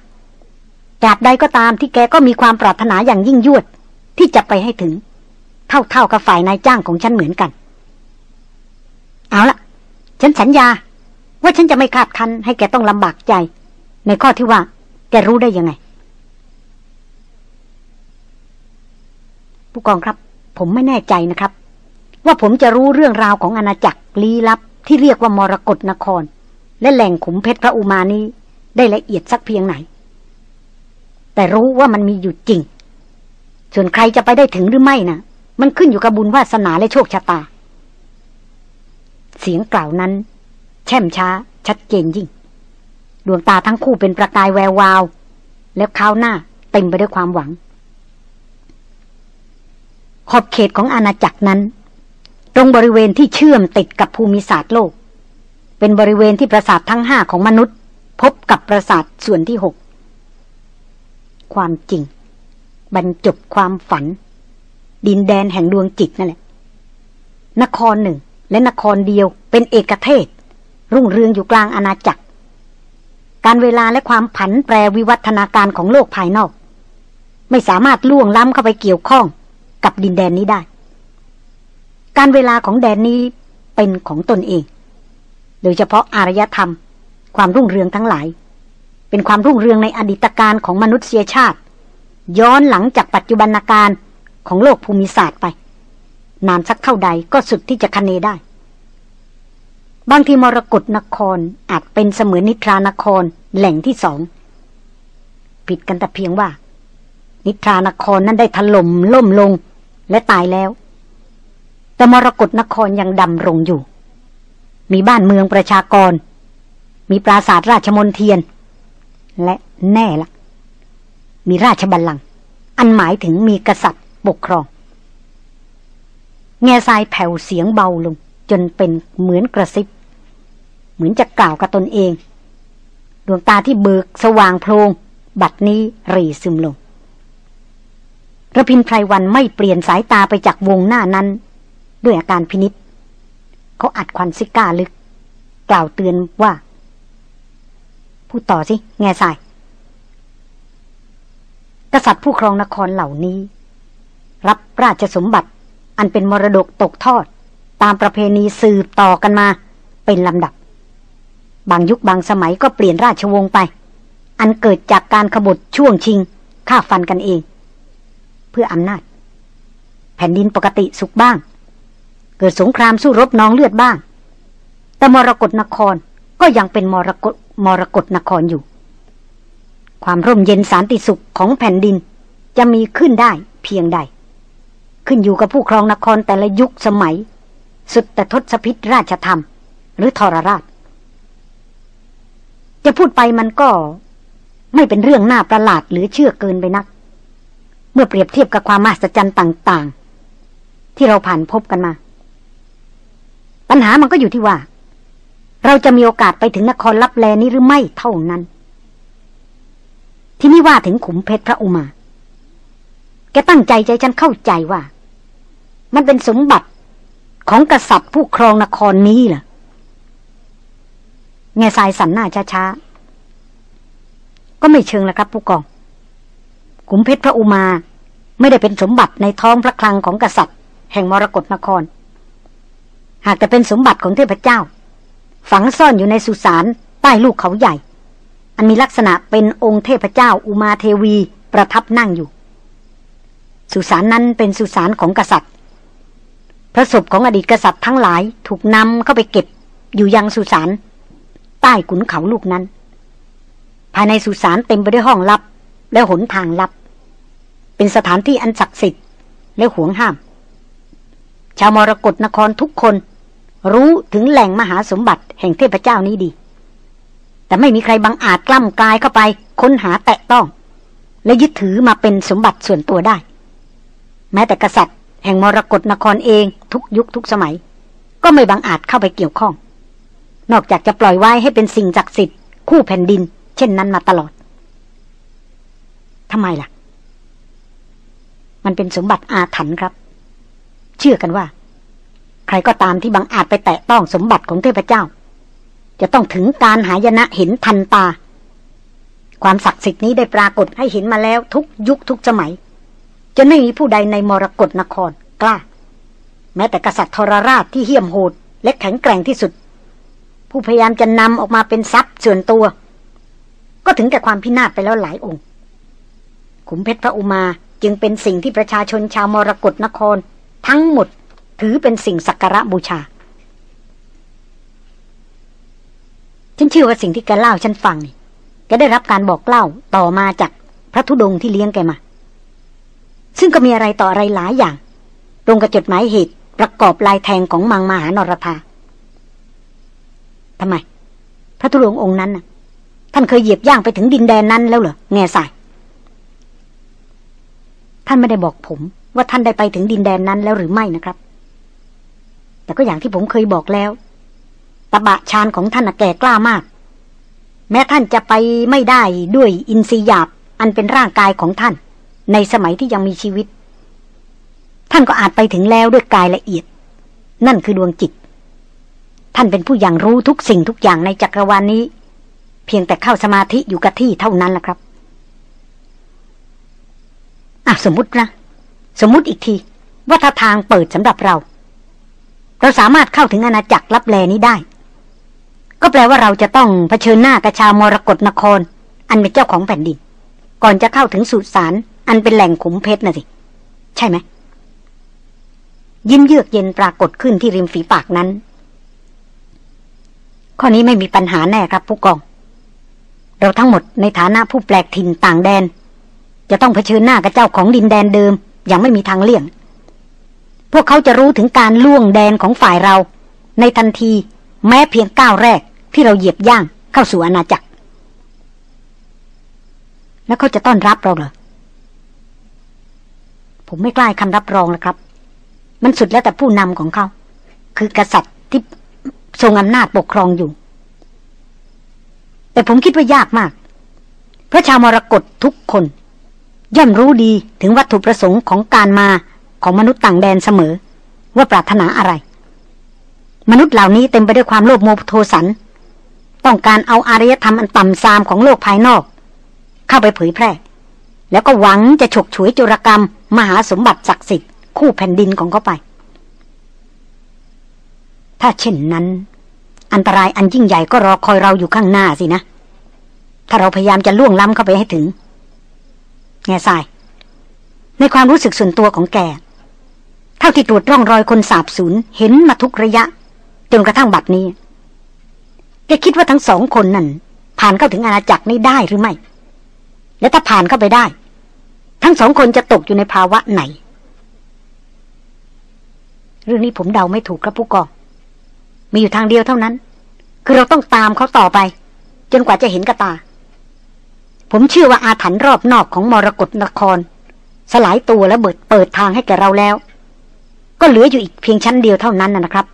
จาบใดก็ตามที่แกก็มีความปรารถนาอย่างยิ่งยวด ที่จะไปให้ถึง เท่าๆกับฝ่ายนายจ้างของฉันเหมือนกัน เอาละฉันสัญญา ว่าฉันจะไม่คาดคันให้แกต้องลำบากใจ ในข้อที่ว่า แกรู้ได้ยังไง ผู้กองครับ ผมไม่แน่ใจนะครับ ว่าผมจะรู้เรื่องราวของอาณาจักรลี้ลับ ที่เรียกว่ามรกรนคร และแหล่งขุมเพชรพระอุมานี้ได้ละเอียดสักเพียงไหน แต่รู้ว่ามันมีอยู่จริง ส่วนใครจะไปได้ถึงหรือไม่นะมันขึ้นอยู่กับบุญวาสนาและโชคชะตา เสียงกล่าวนั้น แช่มช้า ชัดเจนยิ่ง ดวงตาทั้งคู่เป็นประกายแวววาว แล้วข้าวหน้าเต็มไปด้วยความหวัง ขอบเขตของอาณาจักรนั้น ตรงบริเวณที่เชื่อมติดกับภูมิศาสตร์โลก เป็นบริเวณที่ประสาททั้งห้าของมนุษย์ พบกับประสาทส่วนที่หกความจริง บรรจบความฝัน ดินแดนแห่งดวงจิตนั่นแหละ นครหนึ่ง และนครเดียวเป็นเอกเทศ รุ่งเรืองอยู่กลางอาณาจักร การเวลาและความผันแปรวิวัฒนาการของโลกภายนอก ไม่สามารถล่วงล้ำเข้าไปเกี่ยวข้องกับดินแดนนี้ได้ การเวลาของแดนนี้เป็นของตนเอง โดยเฉพาะอารยธรรม ความรุ่งเรืองทั้งหลาย เป็นความรุ่งเรืองในอดีตการของมนุษยชาติ ย้อนหลังจากปัจจุบันการของโลกภูมิศาสตร์ไป นานสักเท่าใดก็สุดที่จะคเนได้ บางทีมรกรนครอาจเป็นเสมือนนิทรานครแหล่งที่สอง ผิดกันแต่เพียงว่า นิทรานครนั้นได้ถล่มล่มลงและตายแล้ว แต่มรกรนครยังดำรงอยู่ มีบ้านเมืองประชากร มีปราสาทราชมนเทียน และแน่ละ มีราชบัลลังก์อันหมายถึงมีกษัตริย์ปกครอง แง่ทรายแผ่วเสียงเบาลง จนเป็นเหมือนกระซิบ เหมือนจะกล่าวกับตนเอง ดวงตาที่เบิกสว่างโพลงบัดนี้รีซึมลงระพินไพรวันไม่เปลี่ยนสายตาไปจากวงหน้านั้น ด้วยอาการพินิษเขาอัดควันซิก้าลึก กล่าวเตือนว่า พูดต่อสิ แง่สาย กษัตริย์ผู้ครองนครเหล่านี้ รับราชสมบัติอันเป็นมรดกตกทอด ตามประเพณีสืบต่อกันมา เป็นลำดับ บางยุคบางสมัยก็เปลี่ยนราชวงศ์ไป อันเกิดจากการขบฏช่วงชิงฆ่าฟันกันเอง เพื่ออำนาจ แผ่นดินปกติสุขบ้าง เกิดสงครามสู้รบน้องเลือดบ้าง แต่มรกรนครก็ยังเป็นมรกรมรกรนครอยู่ ความร่มเย็นสารติสุขของแผ่นดิน จะมีขึ้นได้เพียงใด ขึ้นอยู่กับผู้ครองนครแต่ละยุคสมัย สุดแต่ทศพิษราชธรรม หรือทรราช จะพูดไปมันก็ไม่เป็นเรื่องน่าประหลาดหรือเชื่อเกินไปนัก เมื่อเปรียบเทียบกับความมหัศจรรย์ต่าง ๆ ที่เราผ่านพบกันมา ปัญหามันก็อยู่ที่ว่า เราจะมีโอกาสไปถึงนครลับแลนี้หรือไม่เท่านั้น ที่นี่ว่าถึงขุมเพชรพระอุมา แกตั้งใจใจฉันเข้าใจว่า มันเป็นสมบัติของกษัตริย์ผู้ครองนครนี้เหรอแง่สายสันหน้าช้าๆ ก็ไม่เชิงละครับผู้กอง ขุมเพชรพระอุมาไม่ได้เป็นสมบัติในท้องพระคลังของกษัตริย์ แห่งมรกรนคร หากแต่เป็นสมบัติของเทพเจ้า ฝังซ่อนอยู่ในสุสานใต้ลูกเขาใหญ่ อันมีลักษณะเป็นองค์เทพเจ้าอุมาเทวีประทับนั่งอยู่ สุสานนั้นเป็นสุสานของกษัตริย์ พระศพของอดีตกษัตริย์ทั้งหลายถูกนำเข้าไปเก็บอยู่ยังสุสานใต้ขุนเขาลูกนั้น ภายในสุสานเต็มไปด้วยห้องลับ และหนทางลับ เป็นสถานที่อันศักดิ์สิทธิ์และห่วงห้าม ชาวมรกรนครทุกคนรู้ถึงแหล่งมหาสมบัติแห่งเทพเจ้านี้ดี แต่ไม่มีใครบังอาจกล้ำกลายเข้าไป ค้นหาแตะต้อง และยึดถือมาเป็นสมบัติส่วนตัวได้ แม้แต่กษัตริย์ แห่งมรกรนครเองทุกยุคทุกสมัย ก็ไม่บังอาจเข้าไปเกี่ยวข้อง นอกจากจะปล่อยไว้ให้เป็นสิ่งศักดิ์สิทธิ์คู่แผ่นดิน เช่นนั้นมาตลอดทำไมล่ะ มันเป็นสมบัติอาถรรพ์ครับ เชื่อกันว่า ใครก็ตามที่บังอาจไปแตะต้องสมบัติของเทพเจ้า จะต้องถึงการหายนะเห็นทันตา ความศักดิ์สิทธิ์นี้ได้ปรากฏให้เห็นมาแล้วทุกยุคทุกสมัยจะไม่มีผู้ใดในมรกรนครกล้า แม้แต่กษัตริย์ทรราชที่เหี้ยมโหด และแข็งแกร่งที่สุด ผู้พยายามจะนำออกมาเป็นทรัพย์ส่วนตัว ก็ถึงแก่ความพินาศไปแล้วหลายองค์ ขุมเพชรพระอุมาจึงเป็นสิ่งที่ประชาชนชาวมรกรนคร ทั้งหมดถือเป็นสิ่งสักการะบูชา ฉันเชื่อว่าสิ่งที่แกเล่าฉันฟังนี่แกได้รับการบอกเล่าต่อมาจากพระธุดงที่เลี้ยงแกมา ซึ่งก็มีอะไรต่ออะไรหลายอย่าง ตรงกับจดหมายเหตุประกอบลายแทงของมังมหานรธาทำไม พระธุดงองค์นั้นน่ะ ท่านเคยเหยียบย่างไปถึงดินแดนนั้นแล้วเหรอแง่ใส่ท่านไม่ได้บอกผมว่าท่านได้ไปถึงดินแดนนั้นแล้วหรือไม่นะครับ แต่ก็อย่างที่ผมเคยบอกแล้ว ตบะชานของท่านแก่กล้ามาก แม้ท่านจะไปไม่ได้ด้วยอินทรียาบอันเป็นร่างกายของท่าน ในสมัยที่ยังมีชีวิต ท่านก็อาจไปถึงแล้วด้วยกายละเอียด นั่นคือดวงจิต ท่านเป็นผู้อย่างรู้ทุกสิ่งทุกอย่างในจักรวาลนนี้ เพียงแต่เข้าสมาธิอยู่กับที่เท่านั้นแหละครับอะสมมตินะ สมมติอีกที ว่าถ้าทางเปิดสำหรับเรา เราสามารถเข้าถึงอาณาจักรลับแลนี้ได้ ก็แปลว่าเราจะต้องเผชิญหน้ากับชาวมรกรนคร อันเป็นเจ้าของแผ่นดิน ก่อนจะเข้าถึงสุสานอันเป็นแหล่งขุมเพชรน่ะสิ ใช่ไหม ยิ้มเยือกเย็นปรากฏขึ้นที่ริมฝีปากนั้น ข้อนี้ไม่มีปัญหาแน่ครับผู้กอง เราทั้งหมดในฐานะผู้แปลกถิ่นต่างแดน จะต้องเผชิญหน้ากับเจ้าของดินแดนเดิม อย่างไม่มีทางเลี่ยง พวกเขาจะรู้ถึงการล่วงแดนของฝ่ายเรา ในทันที แม้เพียงก้าวแรก ที่เราเหยียบย่างเข้าสู่อาณาจักร แล้วเขาจะต้อนรับเราเหรอ ผมไม่กล้าคำรับรองแล้วครับ มันสุดแล้วแต่ผู้นำของเขา คือกษัตริย์ที่ทรงอำนาจปกครองอยู่ แต่ผมคิดว่ายากมาก เพราะชาวมรกตทุกคน ย่อมรู้ดีถึงวัตถุประสงค์ของการมาของมนุษย์ต่างแดนเสมอ ว่าปรารถนาอะไร มนุษย์เหล่านี้เต็มไปด้วยความโลภโมโทสัน ต้องการเอาอารยธรรมอันต่ำซามของโลกภายนอก เข้าไปเผยแพร่ แล้วก็หวังจะฉกฉวยจุรกรรม มหาสมบัติศักดิ์สิทธิ์คู่แผ่นดินของเขาไป ถ้าเช่นนั้น อันตรายอันยิ่งใหญ่ก็รอคอยเราอยู่ข้างหน้าสินะ ถ้าเราพยายามจะล่วงล้ำเข้าไปให้ถึง แง่ทราย ในความรู้สึกส่วนตัวของแกเท่าที่ตรวจร่องรอยคนสาบสูญเห็นมาทุกระยะ จนกระทั่งบัดนี้ แกคิดว่าทั้งสองคนนั่น ผ่านเข้าถึงอาณาจักรนี้ได้หรือไม่ และถ้าผ่านเข้าไปได้ ทั้งสองคนจะตกอยู่ในภาวะไหน เรื่องนี้ผมเดาไม่ถูกครับผู้กอง มีอยู่ทางเดียวเท่านั้น คือเราต้องตามเขาต่อไป จนกว่าจะเห็นกระตา ผมเชื่อว่าอาถรรพ์รอบนอกของมรกรนคร สลายตัวและเบิดเปิดทางให้แกเราแล้ว ก็เหลืออยู่อีกเพียงชั้นเดียวเท่านั้นนะครับ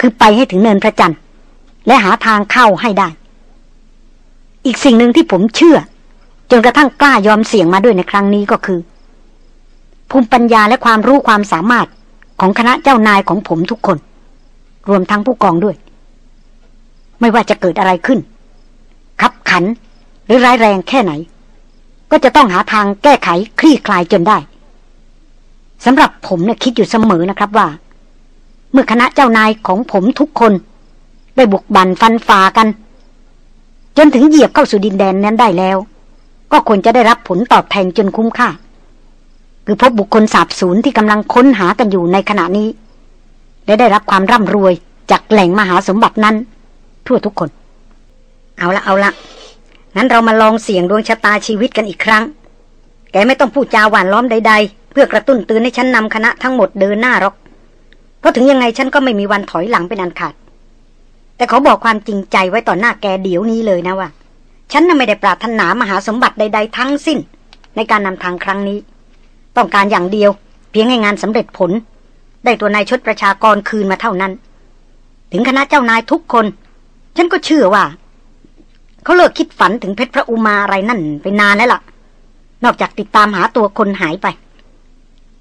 คือไปให้ถึงเนินพระจันทร์ และหาทางเข้าให้ได้ อีกสิ่งหนึ่งที่ผมเชื่อ จนกระทั่งกล้ายอมเสี่ยงมาด้วยในครั้งนี้ก็คือ ภูมิปัญญาและความรู้ความสามารถของคณะเจ้านายของผมทุกคน รวมทั้งผู้กองด้วย ไม่ว่าจะเกิดอะไรขึ้น ขับขันหรือร้ายแรงแค่ไหน ก็จะต้องหาทางแก้ไขคลี่คลายจนได้สำหรับผมเนี่ยคิดอยู่เสมอนะครับว่า เมื่อคณะเจ้านายของผมทุกคน ได้บุกบันฟันฝ่ากัน จนถึงเหยียบเข้าสู่ดินแดนนั้นได้แล้ว ก็ควรจะได้รับผลตอบแทนจนคุ้มค่าคือพบบุคคลสาบสูญที่กำลังค้นหากันอยู่ในขณะนี้ และได้รับความร่ำรวยจากแหล่งมหาสมบัตินั้น ทั่วทุกคน เอาละเอาละงั้นเรามาลองเสี่ยงดวงชะตาชีวิตกันอีกครั้ง แกไม่ต้องพูดจาหวานล้อมใด ๆ เพื่อกระตุ้นเตือนให้ฉันนำคณะทั้งหมดเดินหน้าหรอก เพราะถึงยังไงฉันก็ไม่มีวันถอยหลังเป็นอันขาด แต่เขาบอกความจริงใจไว้ต่อหน้าแกเดี๋ยวนี้เลยนะว่า ฉันน่ะไม่ได้ปรารถนามหาสมบัติใด ๆ ทั้งสิ้น ในการนำทางครั้งนี้ ต้องการอย่างเดียว เพียงให้งานสำเร็จผล ได้ตัวนายชดประชากรคืนมาเท่านั้น ถึงคณะเจ้านายทุกคน ฉันก็เชื่อว่า เขาเลิกคิดฝันถึงเพชรพระอุมาอะไรนั่นไปนานแล้วล่ะ นอกจากติดตามหาตัวคนหายไป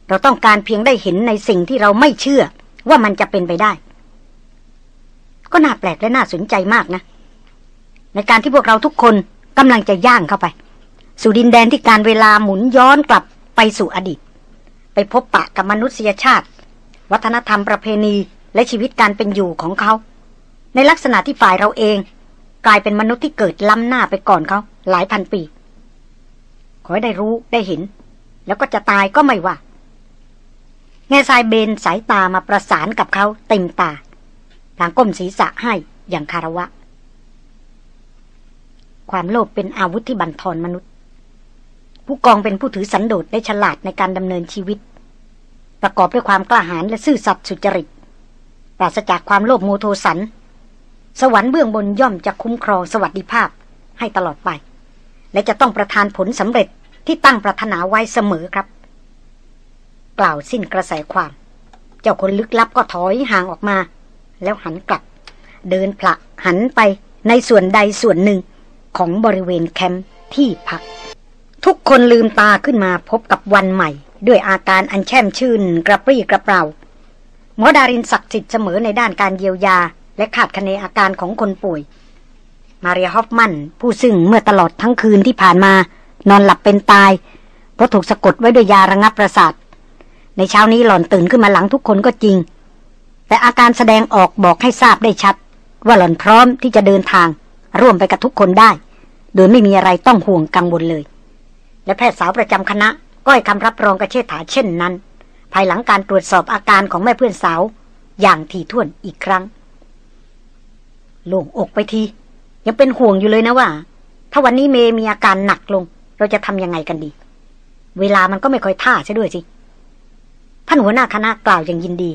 เราต้องการเพียงได้เห็นในสิ่งที่เราไม่เชื่อว่ามันจะเป็นไปได้ ก็น่าแปลกและน่าสนใจมากนะ ในการที่พวกเราทุกคนกำลังจะย่างเข้าไป สู่ดินแดนที่การเวลาหมุนย้อนกลับไปสู่อดีต ไปพบปะกับมนุษยชาติ วัฒนธรรมประเพณีและชีวิตการเป็นอยู่ของเขา ในลักษณะที่ฝ่ายเราเอง กลายเป็นมนุษย์ที่เกิดล้ำหน้าไปก่อนเขา หลายพันปี ขอให้ได้รู้ได้เห็น แล้วก็จะตายก็ไม่ว่าแง่ทรายเบนสายตามาประสานกับเขาเต็มตาางก้มศีรษะให้อย่างคารวะ ความโลภเป็นอาวุธที่บันทอนมนุษย์ ผู้กองเป็นผู้ถือสันโดษได้ฉลาดในการดำเนินชีวิต ประกอบด้วยความกล้าหาญและซื่อสัตย์สุจริตปราศจากความโลภโมโทสัน สวรรค์เบื้องบนย่อมจะคุ้มครองสวัสดิภาพให้ตลอดไป และจะต้องประทานผลสำเร็จที่ตั้งปรารถนาไว้เสมอครับ กล่าวสิ้นกระแสความ เจ้าคนลึกลับก็ถอยห่างออกมา แล้วหันกลับ เดินพละหันไปในส่วนใดส่วนหนึ่งของบริเวณแคมป์ที่พัก ทุกคนลืมตาขึ้นมาพบกับวันใหม่ ด้วยอาการอันแช่มชื่นกระปรี้กระเปร่าหมอดารินศักดิ์สิทธิ์เสมอในด้านการเยียวยา และขาดคะเนอาการของคนป่วย มาเรียฮอฟมัน ผู้ซึ่งเมื่อตลอดทั้งคืนที่ผ่านมา นอนหลับเป็นตาย เพราะถูกสะกดไว้ด้วยยาระงับประสาท ในเช้านี้หล่อนตื่นขึ้นมาหลังทุกคนก็จริง แต่อาการแสดงออกบอกให้ทราบได้ชัด ว่าหล่อนพร้อมที่จะเดินทาง ร่วมไปกับทุกคนได้ โดยไม่มีอะไรต้องห่วงกังวลเลย และแพทย์สาวประจำคณะ ก็ให้คำรับรองกระเชษฐาเช่นนั้น ภายหลังการตรวจสอบอาการของแม่เพื่อนสาว อย่างถี่ถ้วนอีกครั้งโล่งอกไปที ยังเป็นห่วงอยู่เลยนะว่า ถ้าวันนี้เมมีอาการหนักลง เราจะทำยังไงกันดี เวลามันก็ไม่ค่อยท่าใช่ด้วยสิท่านหัวหน้าคณะกล่าวอย่างยินดี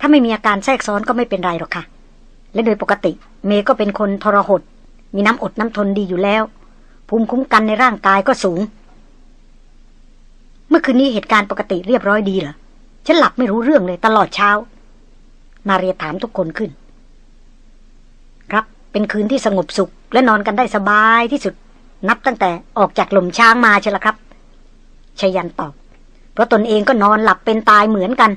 ถ้าไม่มีอาการแทรกซ้อนก็ไม่เป็นไรหรอกค่ะ และโดยปกติ เมก็เป็นคนทรหด มีน้ำอดน้ำทนดีอยู่แล้ว ภูมิคุ้มกันในร่างกายก็สูง เมื่อคืนนี้เหตุการณ์ปกติเรียบร้อยดีเหรอ ฉันหลับไม่รู้เรื่องเลยตลอดเช้า มาเรียถามทุกคนขึ้น ครับ เป็นคืนที่สงบสุข และนอนกันได้สบายที่สุด นับตั้งแต่ออกจากหล่มช้างมาใช่ละครับชยันตอบ เพราะตนเองก็นอนหลับเป็นตายเหมือนกัน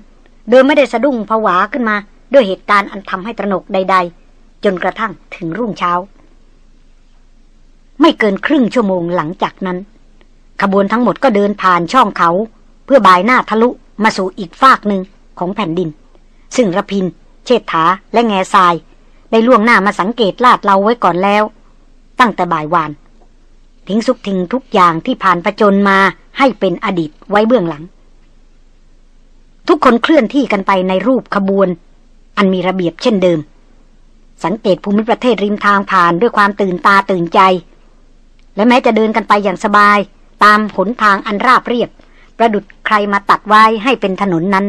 โดยไม่ได้สะดุ้งผวาขึ้นมา ด้วยเหตุการณ์อันทำให้ตระหนกใด ๆ จนกระทั่งถึงรุ่งเช้า ไม่เกินครึ่งชั่วโมงหลังจากนั้น ขบวนทั้งหมดก็เดินผ่านช่องเขา เพื่อบายหน้าทะลุมาสู่อีกฟากหนึ่งของแผ่นดิน ซึ่งระพิน เชษฐาและแง่ทราย ได้ล่วงหน้ามาสังเกตลาดเราไว้ก่อนแล้ว ตั้งแต่บ่ายวาน ทิ้งสุกทิ้งทุกอย่างที่ผ่านประจนมาให้เป็นอดีตไว้เบื้องหลัง ทุกคนเคลื่อนที่กันไปในรูปขบวน อันมีระเบียบเช่นเดิม สังเกตภูมิประเทศริมทางผ่านด้วยความตื่นตาตื่นใจ และแม้จะเดินกันไปอย่างสบาย ตามขนทางอันราบเรียบ ประดุดใครมาตัดไว้ให้เป็นถนนนั้น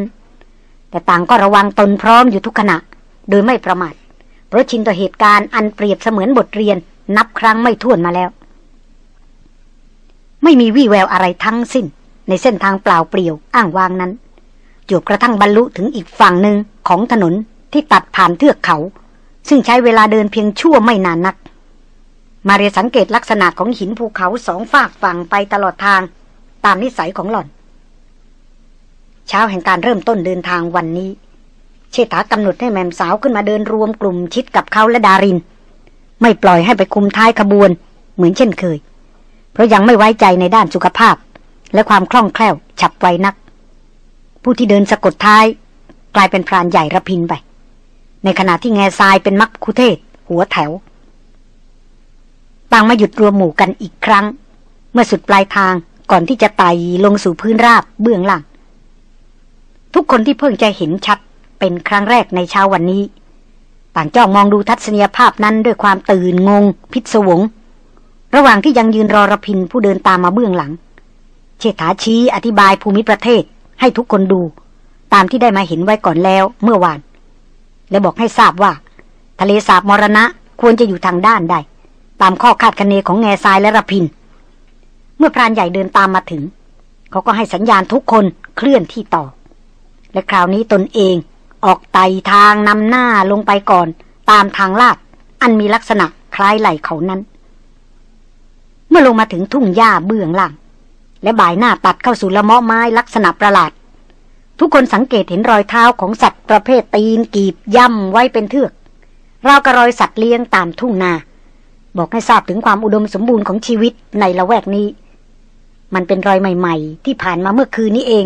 แต่ต่างก็ระวังตนพร้อมอยู่ทุกขณะ โดยไม่ประมาทเพราะชินต่อเหตุการณ์อันเปรียบเสมือนบทเรียนนับครั้งไม่ถ้วนมาแล้ว ไม่มีวี่แววอะไรทั้งสิ้น ในเส้นทางเปล่าเปลี่ยวอ้างวางนั้น จบกระทั่งบรรลุถึงอีกฝั่งหนึ่งของถนนที่ตัดผ่านเทือกเขา ซึ่งใช้เวลาเดินเพียงชั่วไม่นานนัก มาเรียสังเกตลักษณะของหินภูเขาสองฝากฝั่งไปตลอดทางตามนิสัยของหล่อน เช้าแห่งการเริ่มต้นเดินทางวันนี้ เชษฐากำหนดให้แมมสาวขึ้นมาเดินรวมกลุ่มชิดกับเขาและดาริน ไม่ปล่อยให้ไปคุมท้ายขบวน เหมือนเช่นเคย เพราะยังไม่ไว้ใจในด้านสุขภาพ และความคล่องแคล่ว ฉับไวนัก ผู้ที่เดินสะกดท้าย กลายเป็นพรานใหญ่ระพินไป ในขณะที่แง่ทรายเป็นมักคุเทศ หัวแถว ต่างมาหยุดรวมหมู่กันอีกครั้ง เมื่อสุดปลายทางก่อนที่จะไต่ลงสู่พื้นราบเบื้องล่าง ทุกคนที่เพิ่งจะเห็นชัดเป็นครั้งแรกในเช้าวันนี้ ต่างจ้องมองดูทัศนียภาพนั้นด้วยความตื่นงง พิศวง ระหว่างที่ยังยืนรอระพินผู้เดินตามมาเบื้องหลังเชษฐาชี้อธิบายภูมิประเทศ ให้ทุกคนดู ตามที่ได้มาเห็นไว้ก่อนแล้วเมื่อวาน และบอกให้ทราบว่า ทะเลสาบมรณะควรจะอยู่ทางด้านใด ตามข้อคาดคะเนของแง่ทรายและระพิน เมื่อพรานใหญ่เดินตามมาถึง เขาก็ให้สัญญาณทุกคนเคลื่อนที่ต่อ และคราวนี้ตนเองออกไต่ทางนำหน้าลงไปก่อน ตามทางลาด อันมีลักษณะคล้ายไหลเขานั้น เมื่อลงมาถึงทุ่งหญ้าเบื้องล่าง และบ่ายหน้าตัดเข้าสู่ละเมาะไม้ลักษณะประหลาด ทุกคนสังเกตเห็นรอยเท้าของสัตว์ประเภทตีนกีบย่ำไว้เป็นเทือกราวกระรอยสัตว์เลี้ยงตามทุ่งนา บอกให้ทราบถึงความอุดมสมบูรณ์ของชีวิตในละแวกนี้ มันเป็นรอยใหม่ ๆ ที่ผ่านมาเมื่อคืนนี้เอง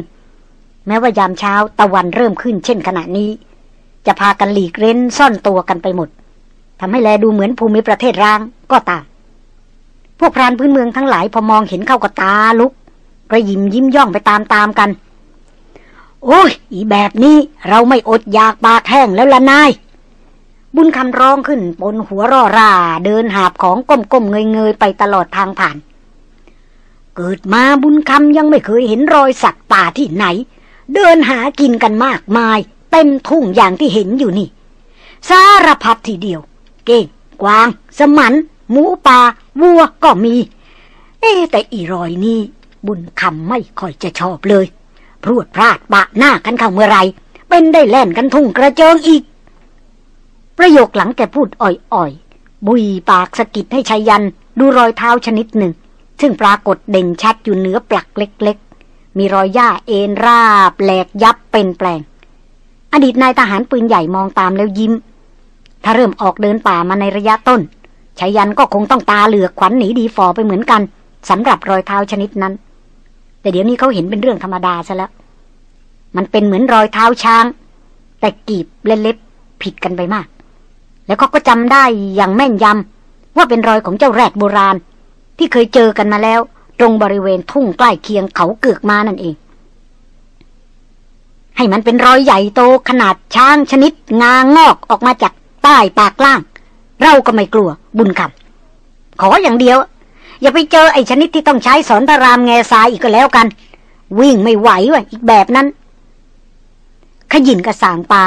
แม้ว่ายามเช้าตะวันเริ่มขึ้นเช่นขณะนี้ จะพากันหลีกเร้นซ่อนตัวกันไปหมดทำให้แลดูเหมือนภูมิประเทศร้างก็ตามพวกพรานพื้นเมืองทั้งหลายพอมองเห็นเข้าก็ตาลุก กระยิมยิ้มย่องไปตามๆกัน โอ้ย อีแบบนี้เราไม่อดอยากปากแห้งแล้วละนาย บุญคำร้องขึ้นบนหัวร่อราเดินหาบของก้มๆเงยๆ ไปตลอดทางผ่าน เกิดมาบุญคำยังไม่เคยเห็นรอยสักป่าที่ไหน เดินหากินกันมากมาย เต็มทุ่งอย่างที่เห็นอยู่นี่ สารพัดทีเดียว เก้งกวาง สมัน หมูป่าวัวก็มี เอ๊แต่อีรอยนี่ บุญคำไม่ค่อยจะชอบเลย พรวดพลาดบะหน้ากันเข้าเมื่อไร เป็นได้แล่นกันทุ่งกระเจิงอีก ประโยคหลังแกพูดอ่อยๆ บุยปากสะกิดให้ชายันดูรอยเท้าชนิดหนึ่ง ซึ่งปรากฏเด่นชัดอยู่เหนือปลักเล็กๆ มีรอยหญ้าเอ็นราบแหลกยับเป็นแปลง อดีตนายทหารปืนใหญ่มองตามแล้วยิ้ม ถ้าเริ่มออกเดินป่ามาในระยะต้นชายันก็คงต้องตาเหลือกขวัญหนีดีฟอไปเหมือนกันสำหรับรอยเท้าชนิดนั้น แต่เดี๋ยวนี้เขาเห็นเป็นเรื่องธรรมดาซะแล้ว มันเป็นเหมือนรอยเท้าช้าง แต่กีบและเล็บผิดกันไปมาก แล้วเขาก็จำได้อย่างแม่นยำว่าเป็นรอยของเจ้าแรดโบราณ ที่เคยเจอกันมาแล้ว ตรงบริเวณทุ่งใกล้เคียงเขาเกือกมานั่นเอง ให้มันเป็นรอยใหญ่โตขนาดช้างชนิด งางอกออกมาจากใต้ปากล่าง เราก็ไม่กลัวบุญคำขออย่างเดียว อย่าไปเจอไอ้ชนิดที่ต้องใช้สอนพระรามแง่ทรายอีกก็แล้วกัน วิ่งไม่ไหวว่ะอีกแบบนั้น ขยินกระสางปา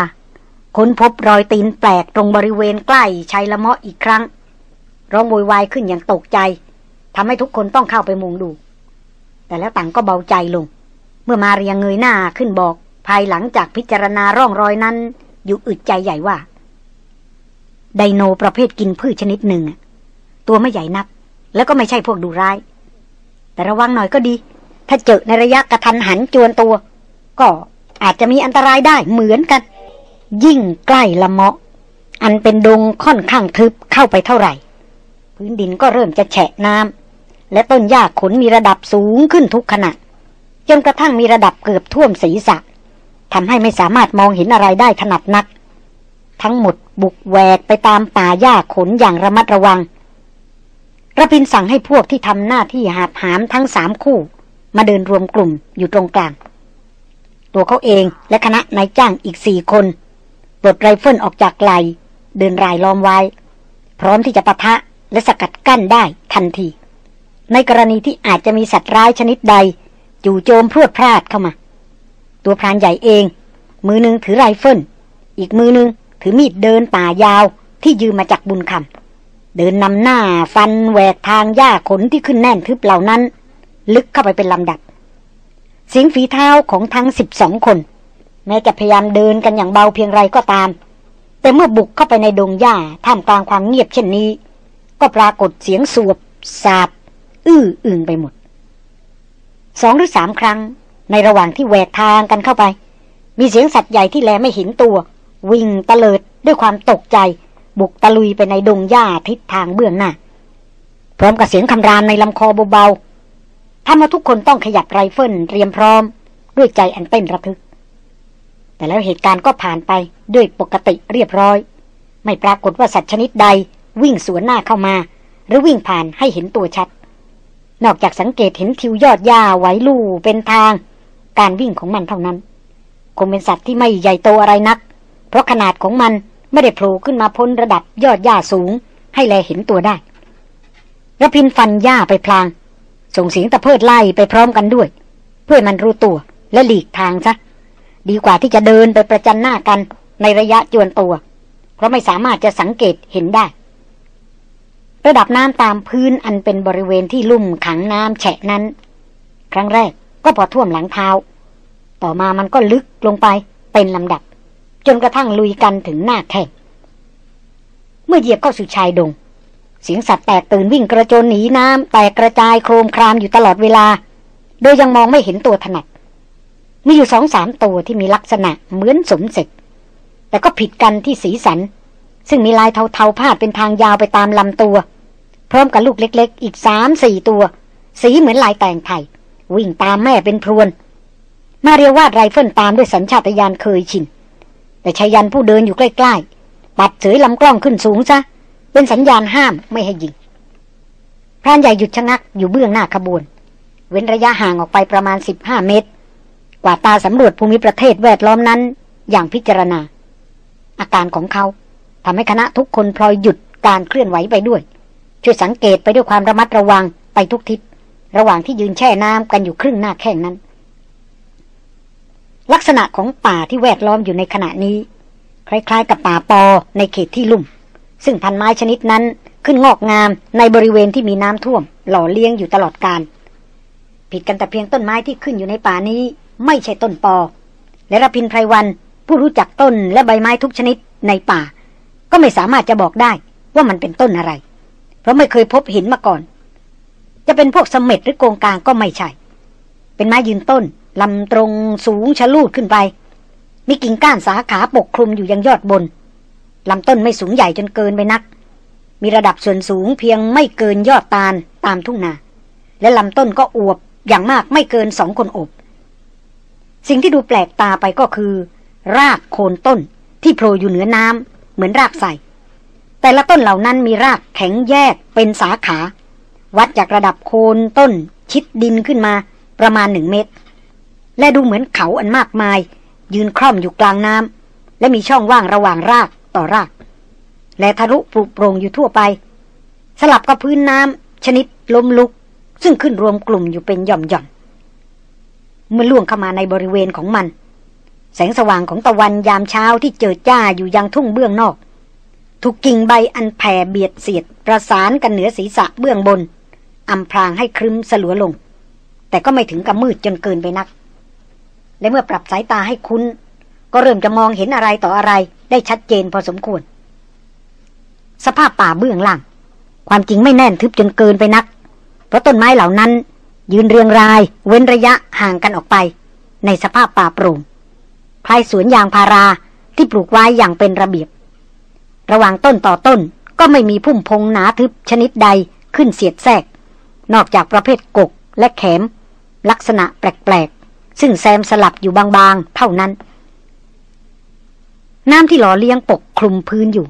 ค้นพบรอยตีนแปลกตรงบริเวณใกล้ชายละเมาะอีกครั้ง ร้องโวยวายขึ้นอย่างตกใจทำให้ทุกคนต้องเข้าไปมุงดู แต่แล้วต่างก็เบาใจลง เมื่อมาเรียงเงยหน้าขึ้นบอก ภายหลังจากพิจารณาร่องรอยนั้น อยู่อึดใจใหญ่ว่าไดโนประเภทกินพืชชนิดหนึ่ง ตัวไม่ใหญ่นัก แล้วก็ไม่ใช่พวกดูร้าย แต่ระวังหน่อยก็ดี ถ้าเจอในระยะกระทันหันจวนตัว ก็อาจจะมีอันตรายได้เหมือนกัน ยิ่งใกล้ละเมาะ อันเป็นดงค่อนข้างทึบเข้าไปเท่าไหร่ พื้นดินก็เริ่มจะแฉะน้ำและต้นหญ้าขนมีระดับสูงขึ้นทุกขณะจนกระทั่งมีระดับเกือบท่วมศีรษะทำให้ไม่สามารถมองเห็นอะไรได้ถนัดนัก ทั้งหมดบุกแหวกไปตามป่าหญ้าขนอย่างระมัดระวัง ระพินสั่งให้พวกที่ทำหน้าที่หาบหามทั้งสามคู่ มาเดินรวมกลุ่มอยู่ตรงกลาง ตัวเขาเองและคณะนายจ้างอีกสี่คนปลดไรเฟิลออกจากไหล่เดินรายล้อมไว้ พร้อมที่จะปะทะและสกัดกั้นได้ทันที ในกรณีที่อาจจะมีสัตว์ร้ายชนิดใด จู่โจมพรวดพราดเข้ามา ตัวพรานใหญ่เอง มือหนึ่งถือไรเฟิลอีกมือหนึ่งถือมีดเดินป่ายาวที่ยืมมาจากบุญคำ เดินนำหน้าฟันแหวกทางหญ้าขนที่ขึ้นแน่นทึบเหล่านั้น ลึกเข้าไปเป็นลำดับ เสียงฝีเท้าของทั้งสิบสองคน แม้จะพยายามเดินกันอย่างเบาเพียงไรก็ตาม แต่เมื่อบุกเข้าไปในดงหญ้าท่ามกลางความเงียบเช่นนี้ ก็ปรากฏเสียงสวบสาบ อื้ออึงไปหมดสองหรือสามครั้ง ในระหว่างที่แหวกทางกันเข้าไป มีเสียงสัตว์ใหญ่ที่แลไม่เห็นตัว วิ่งตะเลิดด้วยความตกใจ บุกตะลุยไปในดงหญ้าทิศทางเบื้องหน้า พร้อมกับเสียงคำรามในลำคอเบาๆทำให้ทุกคนต้องขยับไรเฟิลเตรียมพร้อม ด้วยใจอันเต้นระทึก แต่แล้วเหตุการณ์ก็ผ่านไปด้วยปกติเรียบร้อย ไม่ปรากฏว่าสัตว์ชนิดใดวิ่งสวนหน้าเข้ามา หรือวิ่งผ่านให้เห็นตัวชัด นอกจากสังเกตเห็นทิวยอดหญ้าไหวลู่เป็นทาง การวิ่งของมันเท่านั้น คงเป็นสัตว์ที่ไม่ใหญ่โตอะไรนัก เพราะขนาดของมัน ไม่ได้โผล่ขึ้นมาพ้นระดับยอดหญ้าสูง ให้แลเห็นตัวได้ระพินฟันหญ้าไปพลาง ส่งเสียงตะเพิดไล่ไปพร้อมกันด้วย เพื่อมันรู้ตัวและหลีกทางซะ ดีกว่าที่จะเดินไปประจันหน้ากันในระยะจวนตัว เพราะไม่สามารถจะสังเกตเห็นได้ ระดับน้ำตามพื้นอันเป็นบริเวณที่ลุ่มขังน้ำแฉะนั้น ครั้งแรกก็พอท่วมหลังเท้า ต่อมามันก็ลึกลงไปเป็นลำดับ จนกระทั่งลุยกันถึงหน้าแท่งเมื่อเหยียบเข้าสู่ชายดง เสียงสัตว์แตกตื่นวิ่งกระโจนหนีน้ำแตกกระจายโครมครามอยู่ตลอดเวลา โดยยังมองไม่เห็นตัวถนัด มีอยู่สองสามตัวที่มีลักษณะเหมือนสมเสร็จ แต่ก็ผิดกันที่สีสัน ซึ่งมีลายเทาๆพาดเป็นทางยาวไปตามลำตัว พร้อมกับลูกเล็ก ๆ อีกสามสี่ตัว สีเหมือนลายแต่งไทยวิ่งตามแม่เป็นพรวน มาเรียววาดไรเฟิลตามด้วยสัญชาตญาณเคยชิน แต่ชายันผู้เดินอยู่ใกล้ๆ ปัดเสยลำกล้องขึ้นสูงซะ เป็นสัญญาณห้ามไม่ให้ยิง พรานใหญ่หยุดชะงักอยู่เบื้องหน้าขบวน เว้นระยะห่างออกไปประมาณ 15 เมตร กว่าตาสำรวจภูมิประเทศแวดล้อมนั้น อย่างพิจารณา อาการของเขาทำให้คณะทุกคนพลอยหยุดการเคลื่อนไหวไปด้วย ช่วยสังเกตไปด้วยความระมัดระวังไปทุกทิศ ระหว่างที่ยืนแช่น้ำกันอยู่ครึ่งหน้าแข้งนั้น ลักษณะของป่าที่แวดล้อมอยู่ในขณะนี้ คล้ายๆ กับป่าปอในเขตที่ลุ่ม ซึ่งพันไม้ชนิดนั้นขึ้นงอกงามในบริเวณที่มีน้ำท่วม หล่อเลี้ยงอยู่ตลอดกาลผิดกันแต่เพียงต้นไม้ที่ขึ้นอยู่ในป่านี้ ไม่ใช่ต้นปอ และรพินไพรวันผู้รู้จักต้นและใบไม้ทุกชนิดในป่า ก็ไม่สามารถจะบอกได้ว่ามันเป็นต้นอะไร เพราะไม่เคยพบเห็นมาก่อน จะเป็นพวกสมเม็ดหรือโกงกลางก็ไม่ใช่ เป็นไม้ยืนต้น ลำตรงสูงชะลูดขึ้นไป มีกิ่งก้านสาขาปกคลุมอยู่ยังยอดบนลำต้นไม่สูงใหญ่จนเกินไปนัก มีระดับส่วนสูงเพียงไม่เกินยอดตาลตามทุ่งนา และลำต้นก็อวบอย่างมากไม่เกินสองคนอบ สิ่งที่ดูแปลกตาไปก็คือ รากโคนต้นที่โผล่อยู่เหนือน้ำเหมือนรากใสแต่ละต้นเหล่านั้นมีรากแข็งแยกเป็นสาขา วัดจากระดับโคนต้นชิดดินขึ้นมาประมาณหนึ่งเมตร และดูเหมือนเขาอันมากมาย ยืนคล่อมอยู่กลางน้ำและมีช่องว่างระหว่างรากต่อราก และทะลุปลุกโปรงอยู่ทั่วไป สลับกับพื้นน้ำชนิดล้มลุก ซึ่งขึ้นรวมกลุ่มอยู่เป็นหย่อมๆเมื่อล่วงเข้ามาในบริเวณของมัน แสงสว่างของตะวันยามเช้าที่เจิดจ้าอยู่ยังทุ่งเบื้องนอกถูกกิ่งใบอันแผ่เบียดเสียดประสานกันเหนือศีรษะเบื้องบนอำพรางให้ครึ้มสลัวลง แต่ก็ไม่ถึงกับมืดจนเกินไปนัก และเมื่อปรับสายตาให้คุ้น ก็เริ่มจะมองเห็นอะไรต่ออะไรได้ชัดเจนพอสมควร สภาพป่าเบื้องล่าง ความจริงไม่แน่นทึบจนเกินไปนัก เพราะต้นไม้เหล่านั้น ยืนเรียงราย เว้นระยะห่างกันออกไป ในสภาพป่าโปร่งคล้ายสวนยางพาราที่ปลูกไว้อย่างเป็นระเบียบ ระหว่างต้นต่อต้นก็ไม่มีพุ่มพงหนาทึบชนิดใดขึ้นเสียดแทรก นอกจากประเภทกกและแขม ลักษณะแปลก ซึ่งแซมสลับอยู่บางๆ เท่านั้น น้ำที่หล่อเลี้ยงปกคลุมพื้นอยู่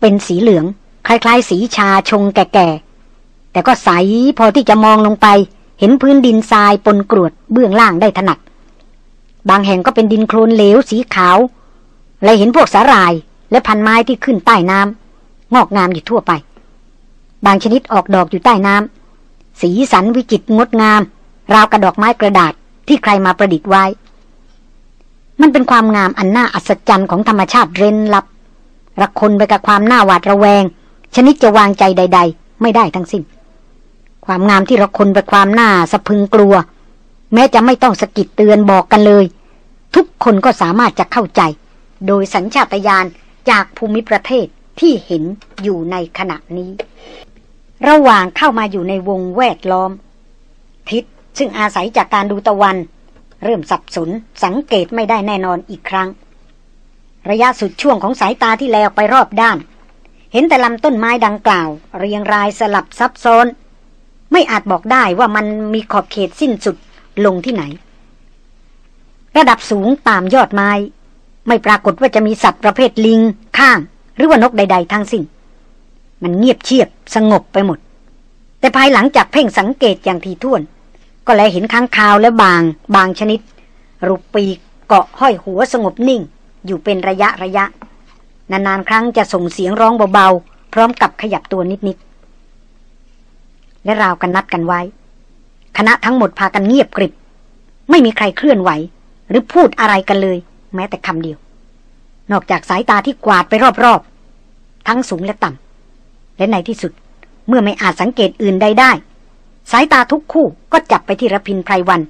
เป็นสีเหลือง คล้ายๆ สีชาชงแก่ๆ แต่ก็ใสพอที่จะมองลงไป เห็นพื้นดินทรายปนกรวดเบื้องล่างได้ถนัด บางแห่งก็เป็นดินโคลนเหลวสีขาว และเห็นพวกสาหร่ายและพันไม้ที่ขึ้นใต้น้ำงอกงามอยู่ทั่วไป บางชนิดออกดอกอยู่ใต้น้ำสีสันวิจิตรงดงาม ราวกระดอกไม้กระดาษ ที่ใครมาประดิษฐ์ไว้ มันเป็นความงามอันน่าอัศจรรย์ของธรรมชาติเร้นลับระคนไปกับความน่าหวาดระแวง ชนิดจะวางใจใด ๆ ไม่ได้ทั้งสิ้น ความงามที่ระคนไปความน่าสะพึงกลัว แม้จะไม่ต้องสกิดเตือนบอกกันเลย ทุกคนก็สามารถจะเข้าใจ โดยสัญชาตญาณจากภูมิประเทศที่เห็นอยู่ในขณะนี้ ระหว่างเข้ามาอยู่ในวงแวดล้อม ซึ่งอาศัยจากการดูตะวัน เริ่มสับสนสังเกตไม่ได้แน่นอนอีกครั้ง ระยะสุดช่วงของสายตาที่แลออกไปรอบด้าน เห็นแต่ลำต้นไม้ดังกล่าว เรียงรายสลับซับซ้อน ไม่อาจบอกได้ว่ามันมีขอบเขตสิ้นสุดลงที่ไหน ระดับสูงตามยอดไม้ ไม่ปรากฏว่าจะมีสัตว์ประเภทลิง ข้าง หรือว่านกใด ๆทั้งสิ้นมันเงียบเชียบสงบไปหมด แต่ภายหลังจากเพ่งสังเกตอย่างทีท่วน ก็แลเห็นค้างคาวและบาง บางชนิด รูปปีกเกาะห้อยหัวสงบนิ่ง อยู่เป็นระยะระยะ นานๆครั้งจะส่งเสียงร้องเบาๆ พร้อมกับขยับตัวนิดๆ และราวกันนัดกันไว้ คณะทั้งหมดพากันเงียบกริบ ไม่มีใครเคลื่อนไหว หรือพูดอะไรกันเลย แม้แต่คำเดียว นอกจากสายตาที่กวาดไปรอบๆ ทั้งสูงและต่ำและในที่สุดเมื่อไม่อาจสังเกตอื่นใดได้ สายตาทุกคู่ก็จับไปที่ระพินไพรวัน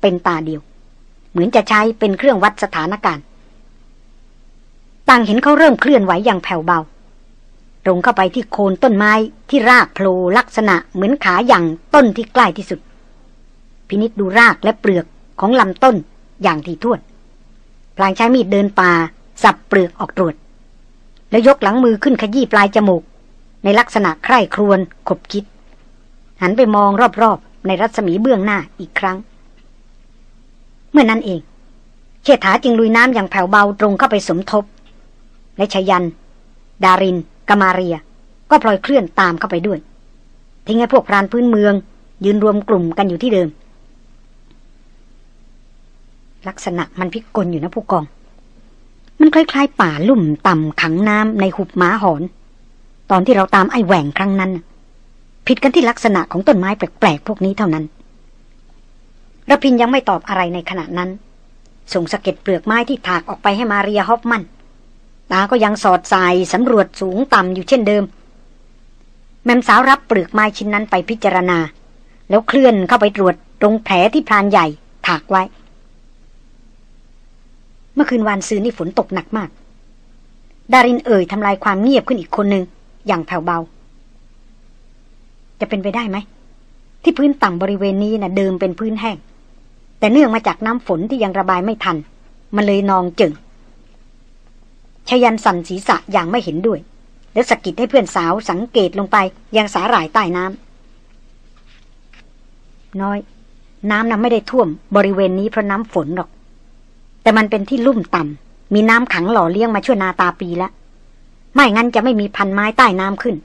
เป็นตาเดียว เหมือนจะใช้เป็นเครื่องวัดสถานการณ์ ต่างเห็นเขาเริ่มเคลื่อนไหวอย่างแผ่วเบาตรงเข้าไปที่โคนต้นไม้ที่รากโผล่ลักษณะเหมือนขาอย่างต้นที่ใกล้ที่สุด พินิษดูรากและเปลือกของลำต้นอย่างถี่ถ้วนพลางใช้มีดเดินป่าสับเปลือกออกตรวจ แล้วยกหลังมือขึ้นขยี้ปลายจมูก ในลักษณะใคร่ครวญขบคิด หันไปมองรอบๆ ในรัศมีเบื้องหน้าอีกครั้ง เมื่อนั้นเอง เชษฐาจึงลุยน้ำอย่างแผ่วเบาตรงเข้าไปสมทบ และชยัน ดารินกมาเรีย ก็พลอยเคลื่อนตามเข้าไปด้วย ทิ้งให้พวกพรานพื้นเมือง ยืนรวมกลุ่มกันอยู่ที่เดิม ลักษณะมันพิกลอยู่นะผู้กอง มันคล้ายๆ ป่าลุ่มต่ำขังน้ำในหุบหมาหอน ตอนที่เราตามไอ้แหว่งครั้งนั้น ผิดกันที่ลักษณะของต้นไม้แปลกๆพวกนี้เท่านั้นระพินยังไม่ตอบอะไรในขณะนั้น ส่งสะเก็ดเปลือกไม้ที่ถากออกไปให้มาเรียฮอฟมันตาก็ยังสอดสายสำรวจสูงต่ำอยู่เช่นเดิม แม่สาวรับเปลือกไม้ชิ้นนั้นไปพิจารณา แล้วเคลื่อนเข้าไปตรวจตรงแผลที่พรานใหญ่ถากไว้ เมื่อคืนวานซืนนี่ฝนตกหนักมาก ดารินเอ่ยทำลายความเงียบขึ้นอีกคนหนึ่งอย่างแผ่วเบา จะเป็นไปได้ไหม ที่พื้นต่ำบริเวณนี้นะ่ะเดิมเป็นพื้นแห้ง แต่เนื่องมาจากน้ำฝนที่ยังระบายไม่ทัน มันเลยนองจึงชยันสั่นศีรษะอย่างไม่เห็นด้วย แล้วสกิดให้เพื่อนสาวสังเกตลงไปยังสาหร่ายใต้น้ำน้อย น้ำน่ะไม่ได้ท่วมบริเวณนี้เพราะน้ำฝนหรอก แต่มันเป็นที่ลุ่มต่ำมีน้ำขังหล่อเลี้ยงมาช่วนาตาปีแล้วไม่งั้นจะไม่มีพันไม้ใต้น้ำขึ้น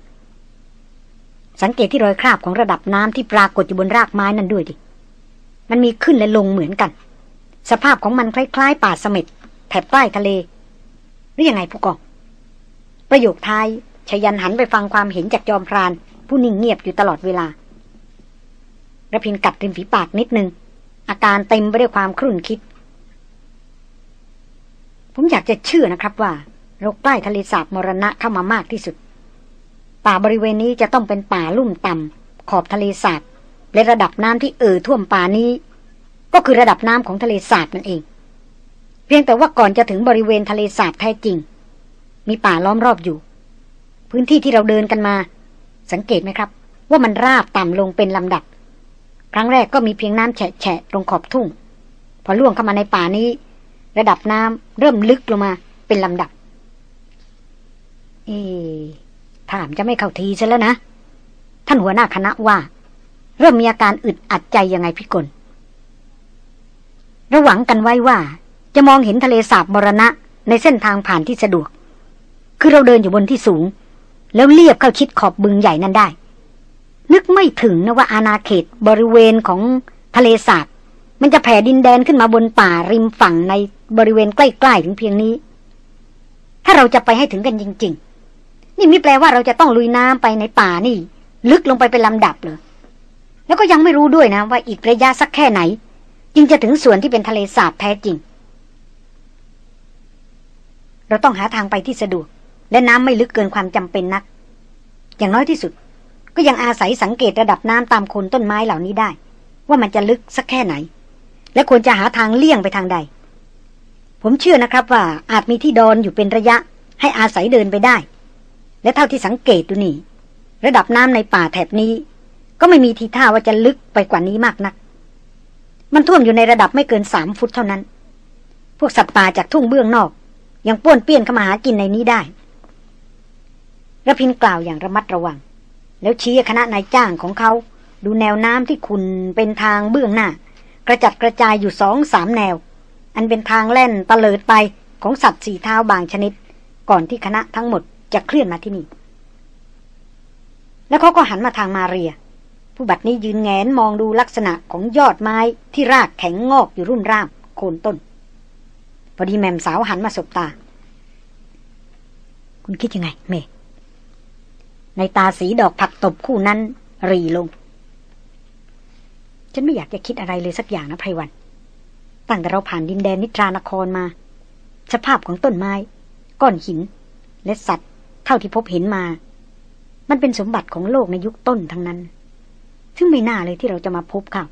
สังเกตที่รอยคราบของระดับน้ำที่ปรากฏอยู่บนรากไม้นั่นด้วยดิ มันมีขึ้นและลงเหมือนกัน สภาพของมันคล้ายๆ ป่าเสม็ดแถบใต้ทะเล หรือยังไงผู้กอง ประโยคท้ายชยันหันไปฟังความเห็นจากจอมพราน ผู้นิ่งเงียบอยู่ตลอดเวลาระพินกัดริมฝีปากนิดนึง อาการเต็มไปด้วยความครุ่นคิด ผมอยากจะเชื่อนะครับว่าเราใกล้ทะเลสาบมรณะเข้ามามากที่สุด ป่าบริเวณนี้จะต้องเป็นป่าลุ่มต่ำขอบทะเลสาบและระดับน้ำที่เอ่อท่วมป่านี้ ก็คือระดับน้ำของทะเลสาบนั่นเอง เพียงแต่ว่าก่อนจะถึงบริเวณทะเลสาบแท้จริง มีป่าล้อมรอบอยู่ พื้นที่ที่เราเดินกันมา สังเกตไหมครับ ว่ามันราบต่ำลงเป็นลำดับ ครั้งแรกก็มีเพียงน้ำแฉะตรงขอบทุ่ง พอล่วงเข้ามาในป่านี้ ระดับน้ำเริ่มลึกลงมาเป็นลำดับ เอ ถามจะไม่เข้าทีซะแล้วนะ ท่านหัวหน้าคณะว่า เริ่มมีอาการอึดอัดใจยังไงพี่กลระหวังกันไว้ว่า จะมองเห็นทะเลสาบมรณะในเส้นทางผ่านที่สะดวก คือเราเดินอยู่บนที่สูง แล้วเลียบเข้าชิดขอบบึงใหญ่นั้นได้ นึกไม่ถึงนะว่าอาณาเขตบริเวณของทะเลสาบ มันจะแผ่ดินแดนขึ้นมาบนป่าริมฝั่งในบริเวณใกล้ๆถึงเพียงนี้ ถ้าเราจะไปให้ถึงกันจริง ๆ นี่ไม่แปลว่าเราจะต้องลุยน้ำไปในป่านี่ ลึกลงไปเป็นลำดับเลยแล้วก็ยังไม่รู้ด้วยนะว่าอีกระยะสักแค่ไหน จึงจะถึงส่วนที่เป็นทะเลสาบแท้จริง เราต้องหาทางไปที่สะดวก และน้ำไม่ลึกเกินความจำเป็นนัก อย่างน้อยที่สุด ก็ยังอาศัยสังเกตระดับน้ำตามโคนต้นไม้เหล่านี้ได้ ว่ามันจะลึกสักแค่ไหน และควรจะหาทางเลี่ยงไปทางใด ผมเชื่อนะครับว่าอาจมีที่ดอนอยู่เป็นระยะ ให้อาศัยเดินไปได้ และเท่าที่สังเกตดูนี่ ระดับน้ำในป่าแถบนี้ ก็ไม่มีทีท่าว่าจะลึกไปกว่านี้มากนัก มันท่วมอยู่ในระดับไม่เกินสามฟุตเท่านั้น พวกสัตว์ป่าจากทุ่งเบื้องนอก ยังป้วนเปี้ยนเข้ามาหากินในนี้ได้ระพินกล่าวอย่างระมัดระวัง แล้วชี้คณะนายจ้างของเขา ดูแนวน้ำที่ขุนเป็นทางเบื้องหน้า กระจัดกระจายอยู่สองสามแนว อันเป็นทางแล่นตะเลิดไปของสัตว์สี่เท้าบางชนิด ก่อนที่คณะทั้งหมด จะเคลื่อนมาที่นี่ แล้วเขาก็หันมาทางมาเรีย ผู้บัดนี้ยืนแงนมองดูลักษณะของยอดไม้ที่รากแข็งงอกอยู่รุ่มร่ามโคนต้น พอดีแม่มสาวหันมาสบตา คุณคิดยังไง เมในตาสีดอกผักตบคู่นั้น รีลง ฉันไม่อยากจะคิดอะไรเลยสักอย่างนะไพรวัน ตั้งแต่เราผ่านดินแดนนิทรานครมา สภาพของต้นไม้ ก้อนหิน และสัตว์ เท่าที่พบเห็นมา มันเป็นสมบัติของโลกในยุคต้นทั้งนั้น ซึ่งไม่น่าเลยที่เราจะมาพบเขา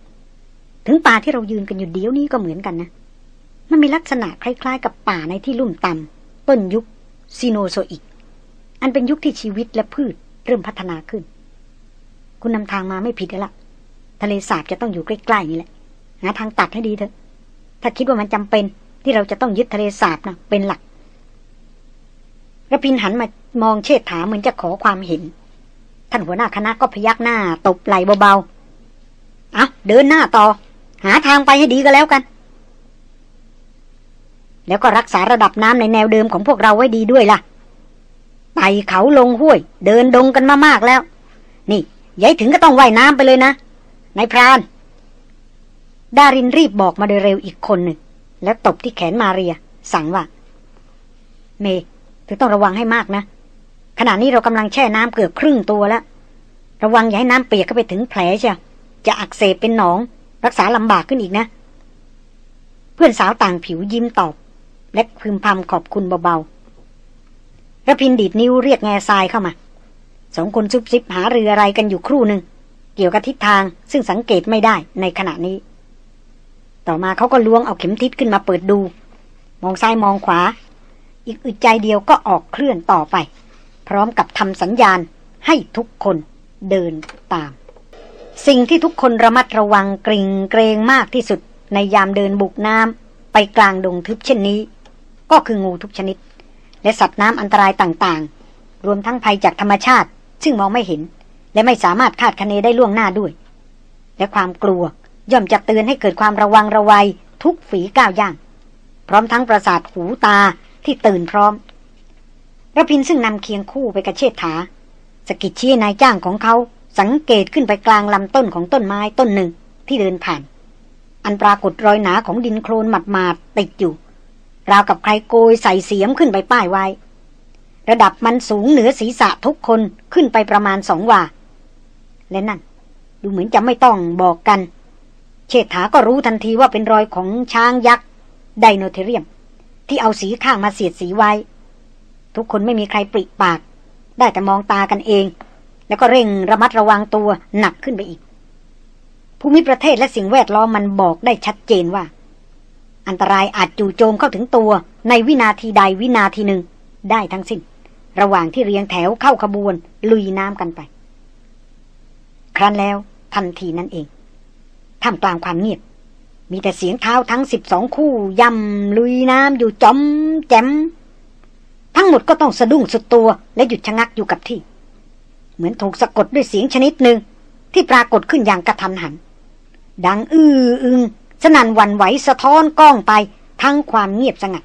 ถึงป่าที่เรายืนกันอยู่เดี๋ยวนี้ก็เหมือนกันนะ มันมีลักษณะคล้าย ๆ กับป่าในที่ลุ่มต่ำต้นยุคซีโนโซอิก อันเป็นยุคที่ชีวิตและพืชเริ่มพัฒนาขึ้น คุณนำทางมาไม่ผิดแล้วละทะเลสาบจะต้องอยู่ใกล้ๆนี่แหละหาทางตัดให้ดีเถอะ ถ้าคิดว่ามันจำเป็นที่เราจะต้องยึดทะเลสาบนะเป็นหลัก ระพินหันมามองเชิดถาเหมือนจะขอความเห็น ท่านหัวหน้าคณะก็พยักหน้า ตบไหลเบาๆอะเดินหน้าต่อ หาทางไปให้ดีก็แล้วกัน แล้วก็รักษาระดับน้ำในแนวเดิมของพวกเราไว้ดีด้วยล่ะไต่เขาลงห้วย เดินดงกันมามากแล้ว นี่ยายถึงก็ต้องว่ายน้ำไปเลยนะนายพราน ดารินรีบบอกมาโดยเร็วอีกคนหนึ่ง แล้วตบที่แขนมาเรีย สั่งว่า เม ธอต้องระวังให้มากนะขณะนี้เรากำลังแช่น้ำเกือบครึ่งตัวแล้ว ระวังอย่าให้น้ำเปียกเข้าไปถึงแผลเชียจะอักเสบเป็นหนอง รักษาลำบากขึ้นอีกนะ เพื่อนสาวต่างผิวยิ้มตอบ และพึมพำขอบคุณเบาๆระพินดีดนิ้วเรียกแง่ทรายเข้ามาสองคนซุบซิบหาเรืออะไรกันอยู่ครู่หนึ่ง เกี่ยวกับทิศทางซึ่งสังเกตไม่ได้ในขณะนี้ ต่อมาเขาก็ล้วงเอาเข็มทิศขึ้นมาเปิดดู มองซ้ายมองขวา อีกอึดใจเดียวก็ออกเคลื่อนต่อไป พร้อมกับทำสัญญาณให้ทุกคนเดินตาม สิ่งที่ทุกคนระมัดระวังกริ่งเกรงมากที่สุดในยามเดินบุกน้ำไปกลางดงทึบเช่นนี้ ก็คืองูทุกชนิด และสัตว์น้ำอันตรายต่างๆ รวมทั้งภัยจากธรรมชาติ ซึ่งมองไม่เห็น และไม่สามารถคาดคะเนได้ล่วงหน้าด้วย และความกลัวย่อมจะเตือนให้เกิดความระวังระวัยทุกฝีก้าวย่าง พร้อมทั้งประสาทหูตา ที่ตื่นพร้อมระพินซึ่งนำเคียงคู่ไปกับเชษฐาสกิดชี้นายจ้างของเขาสังเกตขึ้นไปกลางลำต้นของต้นไม้ต้นหนึ่งที่เดินผ่าน อันปรากฏรอยหนาของดินโคลนหมัดมาติดอยู่ ราวกับใครโกยใส่เสียมขึ้นไปป้ายไว้ ระดับมันสูงเหนือศีรษะทุกคนขึ้นไปประมาณสองวาและนั่น ดูเหมือนจะไม่ต้องบอกกัน เชษฐาก็รู้ทันทีว่าเป็นรอยของช้างยักษ์ไดโนเทเรียม ที่เอาสีข้างมาเสียดสีไว้ ทุกคนไม่มีใครปริปาก ได้แต่มองตากันเอง แล้วก็เร่งระมัดระวังตัวหนักขึ้นไปอีก ภูมิประเทศและสิ่งแวดล้อมมันบอกได้ชัดเจนว่า อันตรายอาจจู่โจมเข้าถึงตัว ในวินาทีใดวินาทีหนึ่ง ได้ทั้งสิ้น ระหว่างที่เรียงแถวเข้าขบวน ลุยน้ำกันไป ครั้นแล้วทันทีนั่นเองท่ามกลางความเงียบ มีแต่เสียงเท้าทั้งสิบสองคู่ยำลุยน้ำอยู่จอมแจม ทั้งหมดก็ต้องสะดุ้งสุดตัวและหยุดชะงักอยู่กับที่ เหมือนถูกสะกดด้วยเสียงชนิดหนึ่งที่ปรากฏขึ้นอย่างกระทันหัน ดังอื้ออึงสนั่นวันไหวสะท้อนกล้องไปทั้งความเงียบสงัด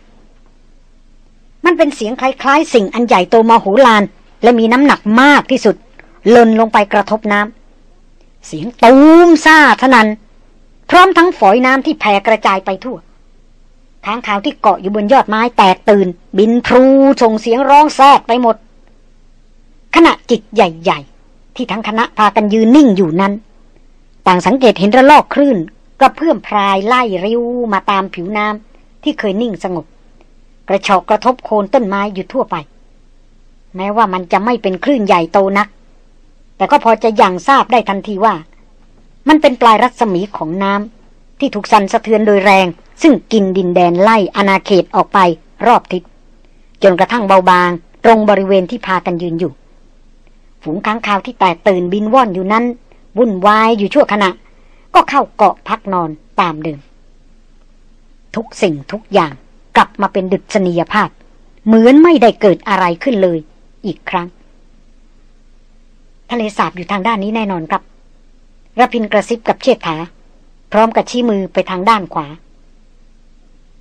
มันเป็นเสียงคล้ายๆ สิ่งอันใหญ่โตมโหฬารและมีน้ำหนักมากที่สุดล่นลงไปกระทบน้ำเสียงตูมซ่าทนัน ร้อมทั้งฝอยน้ำที่แผ่กระจายไปทั่วทางขาวที่เกาะอยู่บนยอดไม้แตกตื่น บินพลูส่งเสียงร้องแซดไปหมด ขณะจิตใหญ่ๆ ที่ทั้งคณะพากันยืนนิ่งอยู่นั้น ต่างสังเกตเห็นระลอกคลื่นกระเพื่อมพรายไล่ริ้วมาตามผิวน้ำที่เคยนิ่งสงบ กระชอกกระทบโคนต้นไม้อยู่ทั่วไป แม้ว่ามันจะไม่เป็นคลื่นใหญ่โตนัก แต่ก็พอจะยังทราบได้ทันทีว่า มันเป็นปลายรัศมีของน้ำที่ถูกสั่นสะเทือนโดยแรง ซึ่งกินดินแดนไล่อาณาเขตออกไปรอบทิศจนกระทั่งเบาบาง ตรงบริเวณที่พากันยืนอยู่ ฝูงค้างคาวที่แตกตื่นบินว่อนอยู่นั้น วุ่นวายอยู่ชั่วขณะ ก็เข้าเกาะพักนอนตามเดิมทุกสิ่งทุกอย่างกลับมาเป็นดุษณียภาพ เหมือนไม่ได้เกิดอะไรขึ้นเลย อีกครั้ง ทะเลสาบอยู่ทางด้านนี้แน่นอนครับ ระพินกระซิบกับเชษฐา พร้อมกับชี้มือไปทางด้านขวา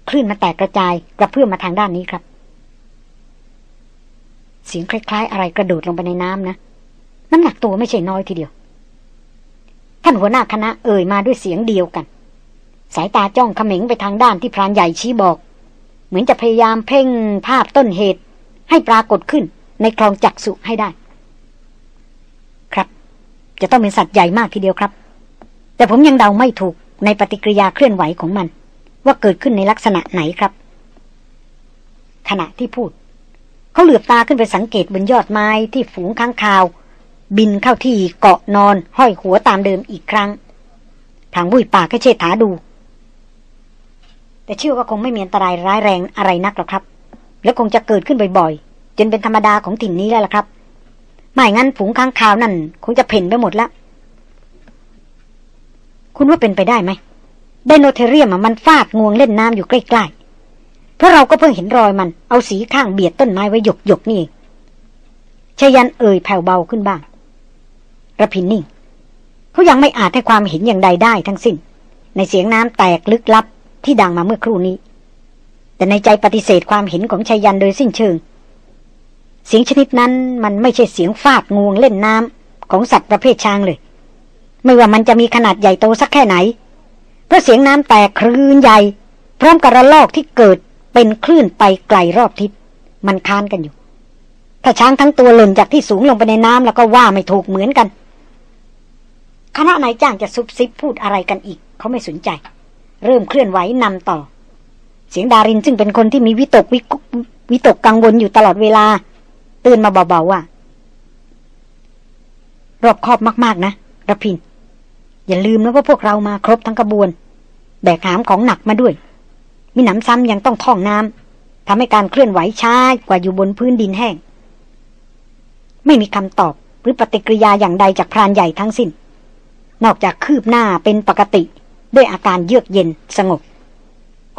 คลื่นมาแตกกระจายกระเพื่อมมาทางด้านนี้ครับ เสียงคล้าย ๆ อะไรกระโดดลงไปในน้ำนะน้ำหนักตัวไม่ใช่น้อยทีเดียว ท่านหัวหน้าคณะเอ่ยมาด้วยเสียงเดียวกัน สายตาจ้องเขม็งไปทางด้านที่พรานใหญ่ชี้บอก เหมือนจะพยายามเพ่งภาพต้นเหตุ ให้ปรากฏขึ้นในคลองจักสุให้ได้ จะต้องเป็นสัตว์ใหญ่มากทีเดียวครับ แต่ผมยังเดาไม่ถูกในปฏิกิริยาเคลื่อนไหวของมัน ว่าเกิดขึ้นในลักษณะไหนครับ ขณะที่พูด เขาเหลือบตาขึ้นไปสังเกตบนยอดไม้ที่ฝูงค้างคาว บินเข้าที่เกาะนอน ห้อยหัวตามเดิมอีกครั้งทางบุยปากก็เชษฐาดู แต่เชื่อว่าคงไม่มีอันตรายร้ายแรงอะไรนักหรอกครับ และคงจะเกิดขึ้นบ่อยๆจนเป็นธรรมดาของถิ่นนี้แล้วล่ะครับ ไม่งั้นฝูงค้างคาวนั่น คงจะเพ่นไปหมดแล้ว คุณว่าเป็นไปได้ไหมไดโนเทเรียมมันฟาดงวงเล่นน้ำอยู่ใกล้ๆ เพราะเราก็เพิ่งเห็นรอยมัน เอาสีข้างเบียดต้นไม้ไว้หยกหยกนี่เองชยันเอ่ยแผ่วเบาขึ้นบ้างระพินนิ่งเขายังไม่อาจให้ความเห็นอย่างใดได้ทั้งสิ้น ในเสียงน้ำแตกลึกลับที่ดังมาเมื่อครู่นี้ แต่ในใจปฏิเสธความเห็นของชายันโดยสิ้นเชิง เสียงชนิดนั้นมันไม่ใช่เสียงฟาดงวงเล่นน้ำของสัตว์ประเภทช้างเลย ไม่ว่ามันจะมีขนาดใหญ่โตสักแค่ไหน เพราะเสียงน้ำแตกคลื่นใหญ่ พร้อมกับระลอกที่เกิดเป็นคลื่นไปไกลรอบทิศ มันค้านกันอยู่ ถ้าช้างทั้งตัวหล่นจากที่สูงลงไปในน้ำแล้วก็ว่าไม่ถูกเหมือนกัน คณะนายจ้างจะซุบซิบพูดอะไรกันอีก เขาไม่สนใจ เริ่มเคลื่อนไหวนำต่อ เสียงดารินซึ่งเป็นคนที่มีวิตกวิวิตกกังวลอยู่ตลอดเวลา เตือนมาเบาๆว่า รอบคอบมากๆนะระพิน อย่าลืมนะว่าพวกเรามาครบทั้งกระบวน แบกหามของหนักมาด้วย มีหนำซ้ำยังต้องท่องน้ำทำให้การเคลื่อนไหวช้ากว่าอยู่บนพื้นดินแห้ง ไม่มีคำตอบหรือปฏิกิริยาอย่างใดจากพรานใหญ่ทั้งสิน้น นอกจากคืบหน้าเป็นปกติ ด้วยอาการเยือกเย็นสงบ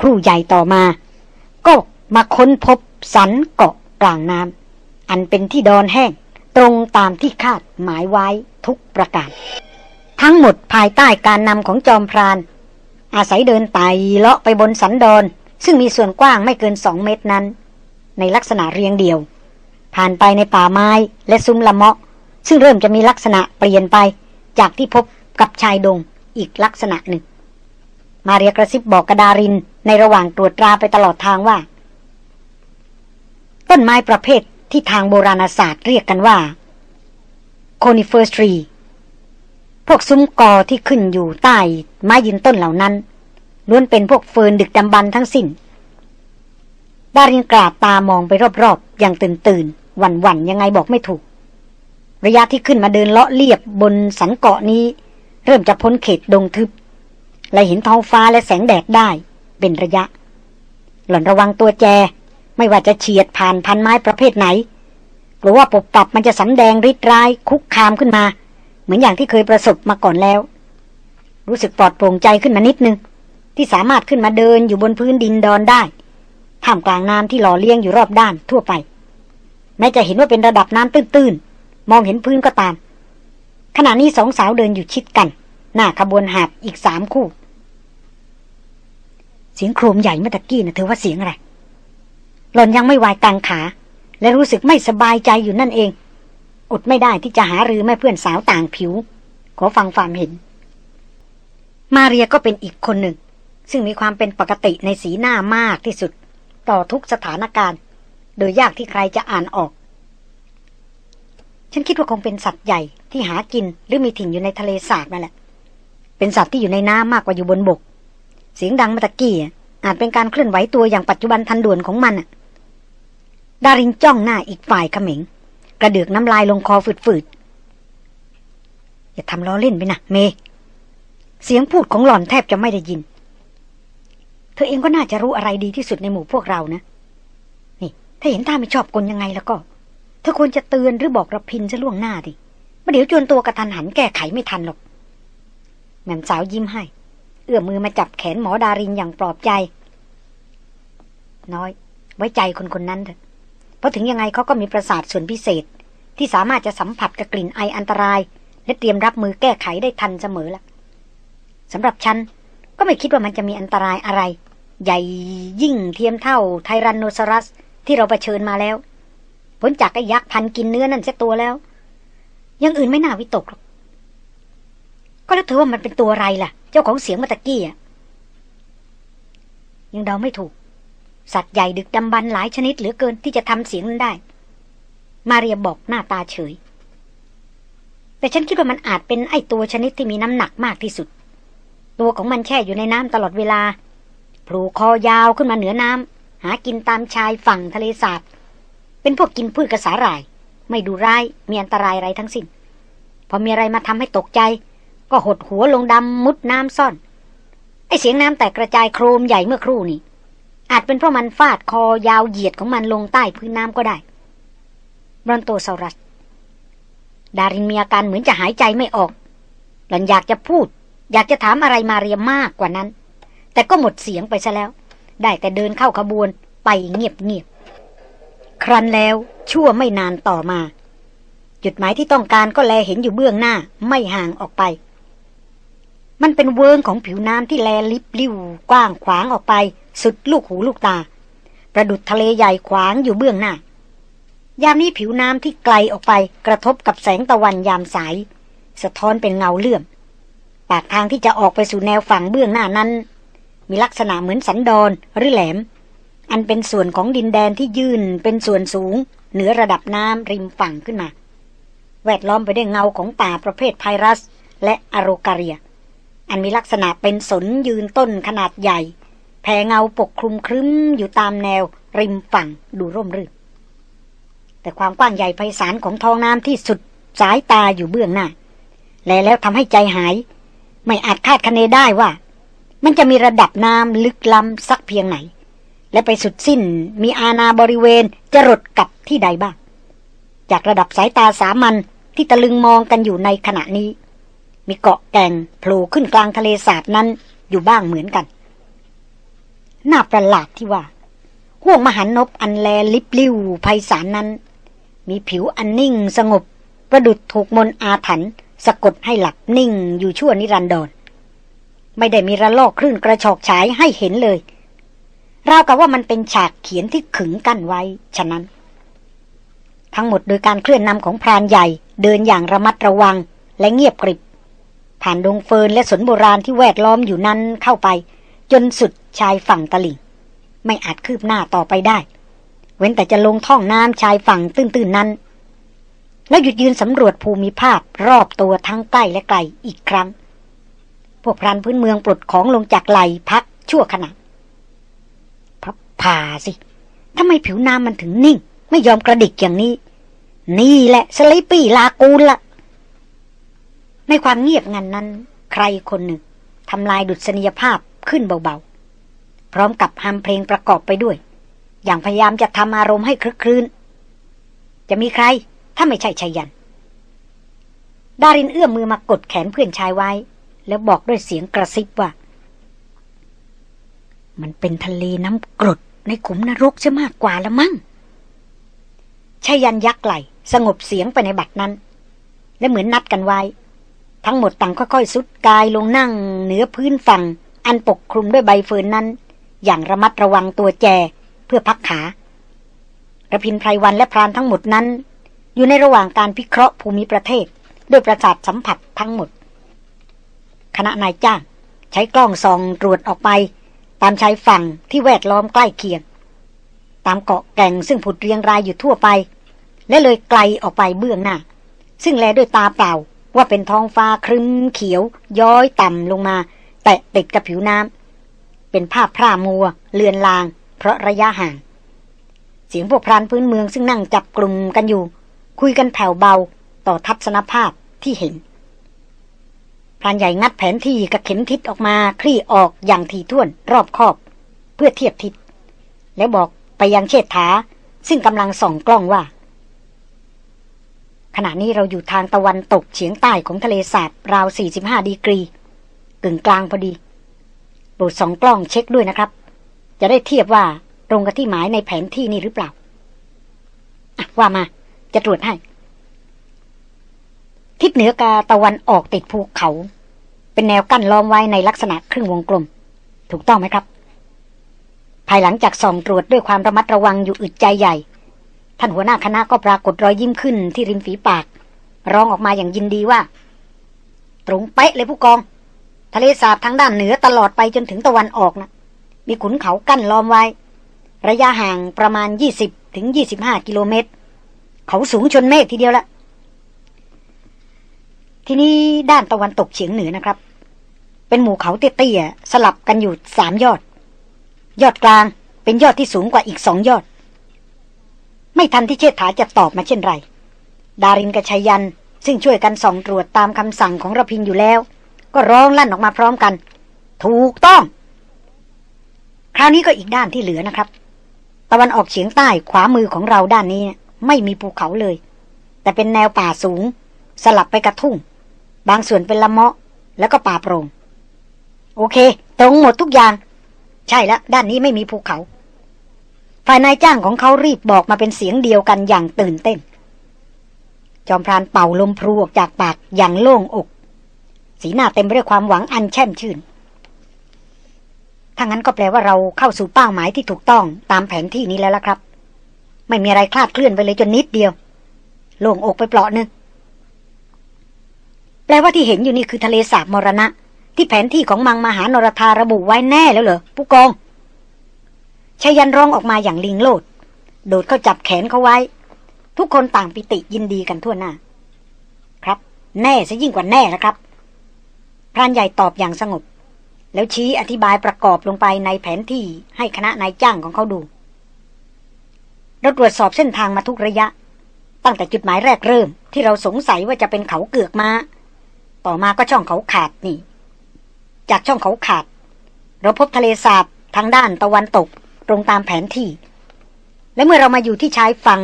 ครู่ใหญ่ต่อมา ก็มาค้นพบสันเกาะกลางน้ำ อันเป็นที่ดอนแห้ง ตรงตามที่คาดหมายไว้ทุกประการ ทั้งหมดภายใต้การนำของจอมพราน อาศัยเดินไต่เลาะไปบนสันดอน ซึ่งมีส่วนกว้างไม่เกินสองเมตรนั้น ในลักษณะเรียงเดี่ยว ผ่านไปในป่าไม้และซุ้มละเมาะ ซึ่งเริ่มจะมีลักษณะเปลี่ยนไปจากที่พบกับชายดงอีกลักษณะหนึ่ง มาเรียกระซิบบอกกระดารินในระหว่างตรวจตราไปตลอดทางว่า ต้นไม้ประเภท ที่ทางโบราณศาสตร์เรียกกันว่า conifer tree พวกซุ้มกอที่ขึ้นอยู่ใต้ไม้ยืนต้นเหล่านั้นล้วนเป็นพวกเฟิร์นดึกดำบรรทั้งสิ้น ดารินกราบตามองไปรอบๆ อย่างตื่นตื่นหวั่นหวั่นยังไงบอกไม่ถูก ระยะที่ขึ้นมาเดินเลาะเลียบบนสันเกาะนี้ เริ่มจะพ้นเขตดงทึบ และเห็นท้องฟ้าและแสงแดดได้ เป็นระยะ หล่อนระวังตัวแจ ไม่ว่าจะเฉียดผ่านพันไม้ประเภทไหนหรือว่าปบปับมันจะสำแดงริดร้าย คุกคามขึ้นมา เหมือนอย่างที่เคยประสบมาก่อนแล้ว รู้สึกปลอดโปร่งใจขึ้นมานิดนึง ที่สามารถขึ้นมาเดินอยู่บนพื้นดินดอนได้ท่ามกลางน้ำที่หล่อเลี้ยงอยู่รอบด้านทั่วไป แม้จะเห็นว่าเป็นระดับน้ำตื้นๆ มองเห็นพื้นก็ตาม ขณะนี้สองสาวเดินอยู่ชิดกัน หน้าขบวนหาบอีกสามคู่ เสียงโครมใหญ่เมื่อตะกี้นะเธอว่าเสียงอะไร หล่อนยังไม่วายกลางขา และรู้สึกไม่สบายใจอยู่นั่นเอง อดไม่ได้ที่จะหารือแม่เพื่อนสาวต่างผิว ขอฟังความเห็น มาเรียก็เป็นอีกคนหนึ่ง ซึ่งมีความเป็นปกติในสีหน้ามากที่สุด ต่อทุกสถานการณ์ โดยยากที่ใครจะอ่านออก ฉันคิดว่าคงเป็นสัตว์ใหญ่ที่หากินหรือมีถิ่นอยู่ในทะเลสาบนั่นแหละ เป็นสัตว์ที่อยู่ในน้ำมากกว่าอยู่บนบก เสียงดังมาตะกี้อาจเป็นการเคลื่อนไหวตัวอย่างปัจจุบันทันด่วนของมัน ดารินจ้องหน้าอีกฝ่ายขมิงกระเดือกน้ำลายลงคอฝืดๆ อย่าทำล้อเล่นไปนะเม เสียงพูดของหล่อนแทบจะไม่ได้ยิน เธอเองก็น่าจะรู้อะไรดีที่สุดในหมู่พวกเรานะ นี่ ถ้าเห็นท่าไม่ชอบกลยังไงแล้วก็ เธอควรจะเตือนหรือบอกระพินซะล่วงหน้าดิมาเดี๋ยวจวนตัวกระทันหันแก้ไขไม่ทันหรอก แม่สาวยิ้มให้ เอื้อมมือมาจับแขนหมอดารินอย่างปลอบใจ น้อย ไว้ใจคนคนนั้นเถอะ ราะถึงยังไงเขาก็มีประสาทส่วนพิเศษ ที่สามารถจะสัมผัสกับกลิ่นไออันตราย และเตรียมรับมือแก้ไขได้ทันเสมอละสำหรับฉันก็ไม่คิดว่ามันจะมีอันตรายอะไร ใหญ่ยิ่งเทียมเท่าไทรันโนซอรัส ที่เราเผชิญมาแล้วพ้นจากไอ้ยักษ์พันกินเนื้อนั่นเสียตัวแล้ว ยังอื่นไม่น่าวิตกหรอกก็แล้วเธอว่ามันเป็นตัวอะไรล่ะ เจ้าของเสียงมาตะกี้อะยังเดาไม่ถูก สัตว์ใหญ่ดึกดำบรรหลายชนิดเหลือเกินที่จะทำเสียงนั้นได้ มาเรียบอกหน้าตาเฉย แต่ฉันคิดว่ามันอาจเป็นไอตัวชนิดที่มีน้ำหนักมากที่สุด ตัวของมันแช่อยู่ในน้ำตลอดเวลาโผล่คอยาวขึ้นมาเหนือน้ำหากินตามชายฝั่งทะเลสาบ เป็นพวกกินพืชกระสาหร่าย ไม่ดูร้ายมีอันตรายอะไรทั้งสิ้น พอมีอะไรมาทำให้ตกใจ ก็หดหัวลงดำมุดน้ำซ่อนไอเสียงน้ำแตกกระจายโครมใหญ่เมื่อครู่นี้ อาจเป็นเพราะมันฟาดคอยาวเหยียดของมันลงใต้พื้นน้ำก็ได้บรอนโตซารัส ดารินมีอาการเหมือนจะหายใจไม่ออก หล่อนอยากจะพูด อยากจะถามอะไรมาเรียมากกว่านั้น แต่ก็หมดเสียงไปซะแล้ว ได้แต่เดินเข้าขบวนไปเงียบเงียบครั้นแล้วชั่วไม่นานต่อมา จุดหมายที่ต้องการก็แลเห็นอยู่เบื้องหน้าไม่ห่างออกไป มันเป็นเวิงของผิวน้ำที่แลลิบลิ่วกว้างขวางออกไป สุดลูกหูลูกตา ประดุดทะเลใหญ่ขวางอยู่เบื้องหน้า ยามนี้ผิวน้ำที่ไกลออกไปกระทบกับแสงตะวันยามสาย สะท้อนเป็นเงาเลื่อม ปากทางที่จะออกไปสู่แนวฝั่งเบื้องหน้านั้น มีลักษณะเหมือนสันดอนหรือแหลม อันเป็นส่วนของดินแดนที่ยื่นเป็นส่วนสูง เหนือระดับน้ำริมฝั่งขึ้นมา แวดล้อมไปด้วยเงาของป่าประเภทไพรัส และอโรกาเรีย อันมีลักษณะเป็นสนยืนต้นขนาดใหญ่ แผ่เงาปกคลุมครึ้มอยู่ตามแนว ริมฝั่งดูร่มรื่นแต่ความกว้างใหญ่ไพศาลของท้องน้ำที่สุดสายตาอยู่เบื้องหน้า และแล้วทำให้ใจหาย ไม่อาจคาดคะเนได้ว่า มันจะมีระดับน้ำลึกล้ำสักเพียงไหน และไปสุดสิ้นมีอาณาบริเวณจะรดกับที่ใดบ้าง จากระดับสายตาสามัญที่ตะลึงมองกันอยู่ในขณะนี้ มีเกาะแก่งโผล่ขึ้นกลางทะเลสาบนั้นอยู่บ้างเหมือนกัน น่าประหลาดที่ว่าห่วงมหันนบอันแลลิบลิวภัยสารนั้น มีผิวอันนิ่งสงบ ประดุดถูกมนอาถรรพ์สะกดให้หลับนิ่งอยู่ชั่วนิรันดรไม่ได้มีระลอกคลื่นกระชอกฉายให้เห็นเลยราวกับว่ามันเป็นฉากเขียนที่ขึงกั้นไว้ ฉะนั้น ทั้งหมดโดยการเคลื่อนนำของพรานใหญ่ เดินอย่างระมัดระวังและเงียบกริบ ผ่านดงเฟินและสนโบราณที่แวดล้อมอยู่นั้นเข้าไป จนสุดชายฝั่งตลิ่ง ไม่อาจคืบหน้าต่อไปได้ เว้นแต่จะลงท่องน้ำชายฝั่งตื้นๆนั้น แล้วหยุดยืนสำรวจภูมิภาพรอบตัวทั้งใกล้และไกลอีกครั้ง พวกพรานพื้นเมืองปลดของลงจากไหลพักชั่วขณะพับผ่าสิทำไมผิวน้ำมันถึงนิ่ง ไม่ยอมกระดิกอย่างนี้ นี่แหละสไลปี้ลากูลละในความเงียบงันนั้น ใครคนหนึ่งทำลายดุษณียภาพ ขึ้นเบาๆ พร้อมกับฮัมเพลงประกอบไปด้วย อย่างพยายามจะทำอารมณ์ให้คลึกครื้น จะมีใคร ถ้าไม่ใช่ชัยยัน ดารินเอื้อมมือมากดแขนเพื่อนชายไว้ แล้วบอกด้วยเสียงกระซิบว่า มันเป็นทะเลน้ำกรดในขุมนรกจะมากกว่าละมั้งชายันยักไหลสงบเสียงไปในบัดนั้น และเหมือนนัดกันไว้ ทั้งหมดต่างค่อยๆสุดกายลงนั่งเหนือพื้นฝั่ง อันปกคลุมด้วยใบเฟิร์นนั้น อย่างระมัดระวังตัวแจ เพื่อพักขาระพินไพรวันและพรานทั้งหมดนั้น อยู่ในระหว่างการพิเคราะห์ภูมิประเทศ ด้วยประสาทสัมผัสทั้งหมด คณะนายจ้างใช้กล้องส่องตรวจออกไป ตามชายฝั่งที่แวดล้อมใกล้เคียง ตามเกาะแก่งซึ่งผุดเรียงรายอยู่ทั่วไป และเลยไกลออกไปเบื้องหน้า ซึ่งแลด้วยตาเปล่าว่าเป็นท้องฟ้าครึ้มเขียว ย้อยต่ำลงมา แตะติดกับผิวน้ำเป็นภาพพร่ามัว เลือนลาง เพราะระยะห่าง เสียงพวกพรานพื้นเมืองซึ่งนั่งจับกลุ่มกันอยู่ คุยกันแผ่วเบาต่อทัศนภาพที่เห็นพรานใหญ่งัดแผนที่กับเข็มทิศออกมาคลี่ออกอย่างถี่ถ้วนรอบคอบ เพื่อเทียบทิศ แล้วบอกไปยังเชษฐา ซึ่งกำลังส่องกล้องว่า ขณะนี้เราอยู่ทางตะวันตกเฉียงใต้ของทะเลสาบราว 45 ดีกรี กึ่งกลางพอดีโปรดสองกล้องเช็คด้วยนะครับ จะได้เทียบว่าตรงกับที่หมายในแผนที่นี่หรือเปล่าว่ามา จะตรวจให้ ทิศเหนือกาตะวันออกติดภูเขา เป็นแนวกั้นล้อมไว้ในลักษณะครึ่งวงกลม ถูกต้องไหมครับ ภายหลังจากส่องตรวจด้วยความระมัดระวังอยู่อึดใจใหญ่ ท่านหัวหน้าคณะก็ปรากฏรอยยิ้มขึ้นที่ริมฝีปาก ร้องออกมาอย่างยินดีว่า ตรงเป๊ะเลยผู้กอง ทะเลสาบทางด้านเหนือตลอดไปจนถึงตะวันออกนะมีขุนเขากั้นล้อมไว้ ระยะห่างประมาณ 20ถึง25 กิโลเมตร เขาสูงชนเมฆทีเดียวละทีนี้ด้านตะวันตกเฉียงเหนือนะครับ เป็นหมู่เขาเตี้ยๆสลับกันอยู่สามยอด ยอดกลางเป็นยอดที่สูงกว่าอีกสองยอด ไม่ทันที่เชษฐาจะตอบมาเช่นไร ดารินกับชัยยันซึ่งช่วยกันส่องตรวจตามคำสั่งของระพินอยู่แล้ว ก็ร้องลั่นออกมาพร้อมกัน ถูกต้อง คราวนี้ก็อีกด้านที่เหลือนะครับ ตะวันออกเฉียงใต้ขวามือของเราด้านนี้ ไม่มีภูเขาเลย แต่เป็นแนวป่าสูง สลับไปกระทุ่ง บางส่วนเป็นละเมาะ แล้วก็ป่าโปรง่งโอเค ตรงหมดทุกอย่าง ใช่แล้วด้านนี้ไม่มีภูเขาฝ่ายนายจ้างของเขารีบบอกมาเป็นเสียงเดียวกันอย่างตื่นเต้น จอมพรานเป่าลมพรูออกจากปากอย่างโล่งอก สีหน้าเต็มไปด้วยความหวังอันแช่มชื่นถ้างั้นก็แปลว่าเราเข้าสู่เป้าหมายที่ถูกต้องตามแผนที่นี้แล้วล่ะครับ ไม่มีอะไรคลาดเคลื่อนไปเลยจนนิดเดียว โล่งอกไปเปลาะนึงแปลว่าที่เห็นอยู่นี่คือทะเลสาบมรณะ ที่แผนที่ของมังมหานรธาระบุไว้แน่แล้วเหรอผู้กองชายันร้องออกมาอย่างลิงโลด โดดเข้าจับแขนเขาไว้ ทุกคนต่างปิติยินดีกันทั่วหน้า ครับ แน่ซะยิ่งกว่าแน่แล้วครับ พรานใหญ่ตอบอย่างสงบ แล้วชี้อธิบายประกอบลงไปในแผนที่ให้คณะนายจ้างของเขาดู เราตรวจสอบเส้นทางมาทุกระยะ ตั้งแต่จุดหมายแรกเริ่ม ที่เราสงสัยว่าจะเป็นเขาเกือกมาต่อมาก็ช่องเขาขาดนี่ จากช่องเขาขาด เราพบทะเลสาบทางด้านตะวันตกตรงตามแผนที่ และเมื่อเรามาอยู่ที่ชายฝั่ง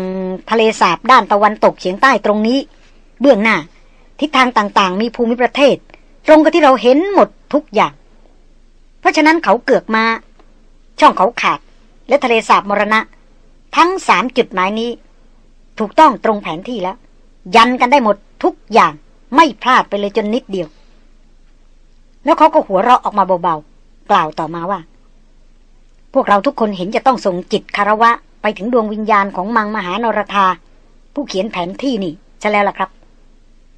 ทะเลสาบด้านตะวันตกเฉียงใต้ตรงนี้ เบื้องหน้า ทิศทางต่างๆ มีภูมิประเทศ ตรงกับที่เราเห็นหมดทุกอย่าง เพราะฉะนั้นเขาเกือกมา ช่องเขาขาด และทะเลสาบมรณะ ทั้งสามจุดหมายนี้ ถูกต้องตรงแผนที่แล้ว ยันกันได้หมดทุกอย่างไม่พลาดไปเลยจนนิดเดียว แล้วเขาก็หัวเราะออกมาเบาๆ กล่าวต่อมาว่า พวกเราทุกคนเห็นจะต้องส่งจิตคารวะ ไปถึงดวงวิญญาณของมังมหานรธา ผู้เขียนแผนที่นี่ใช่แล้วล่ะครับ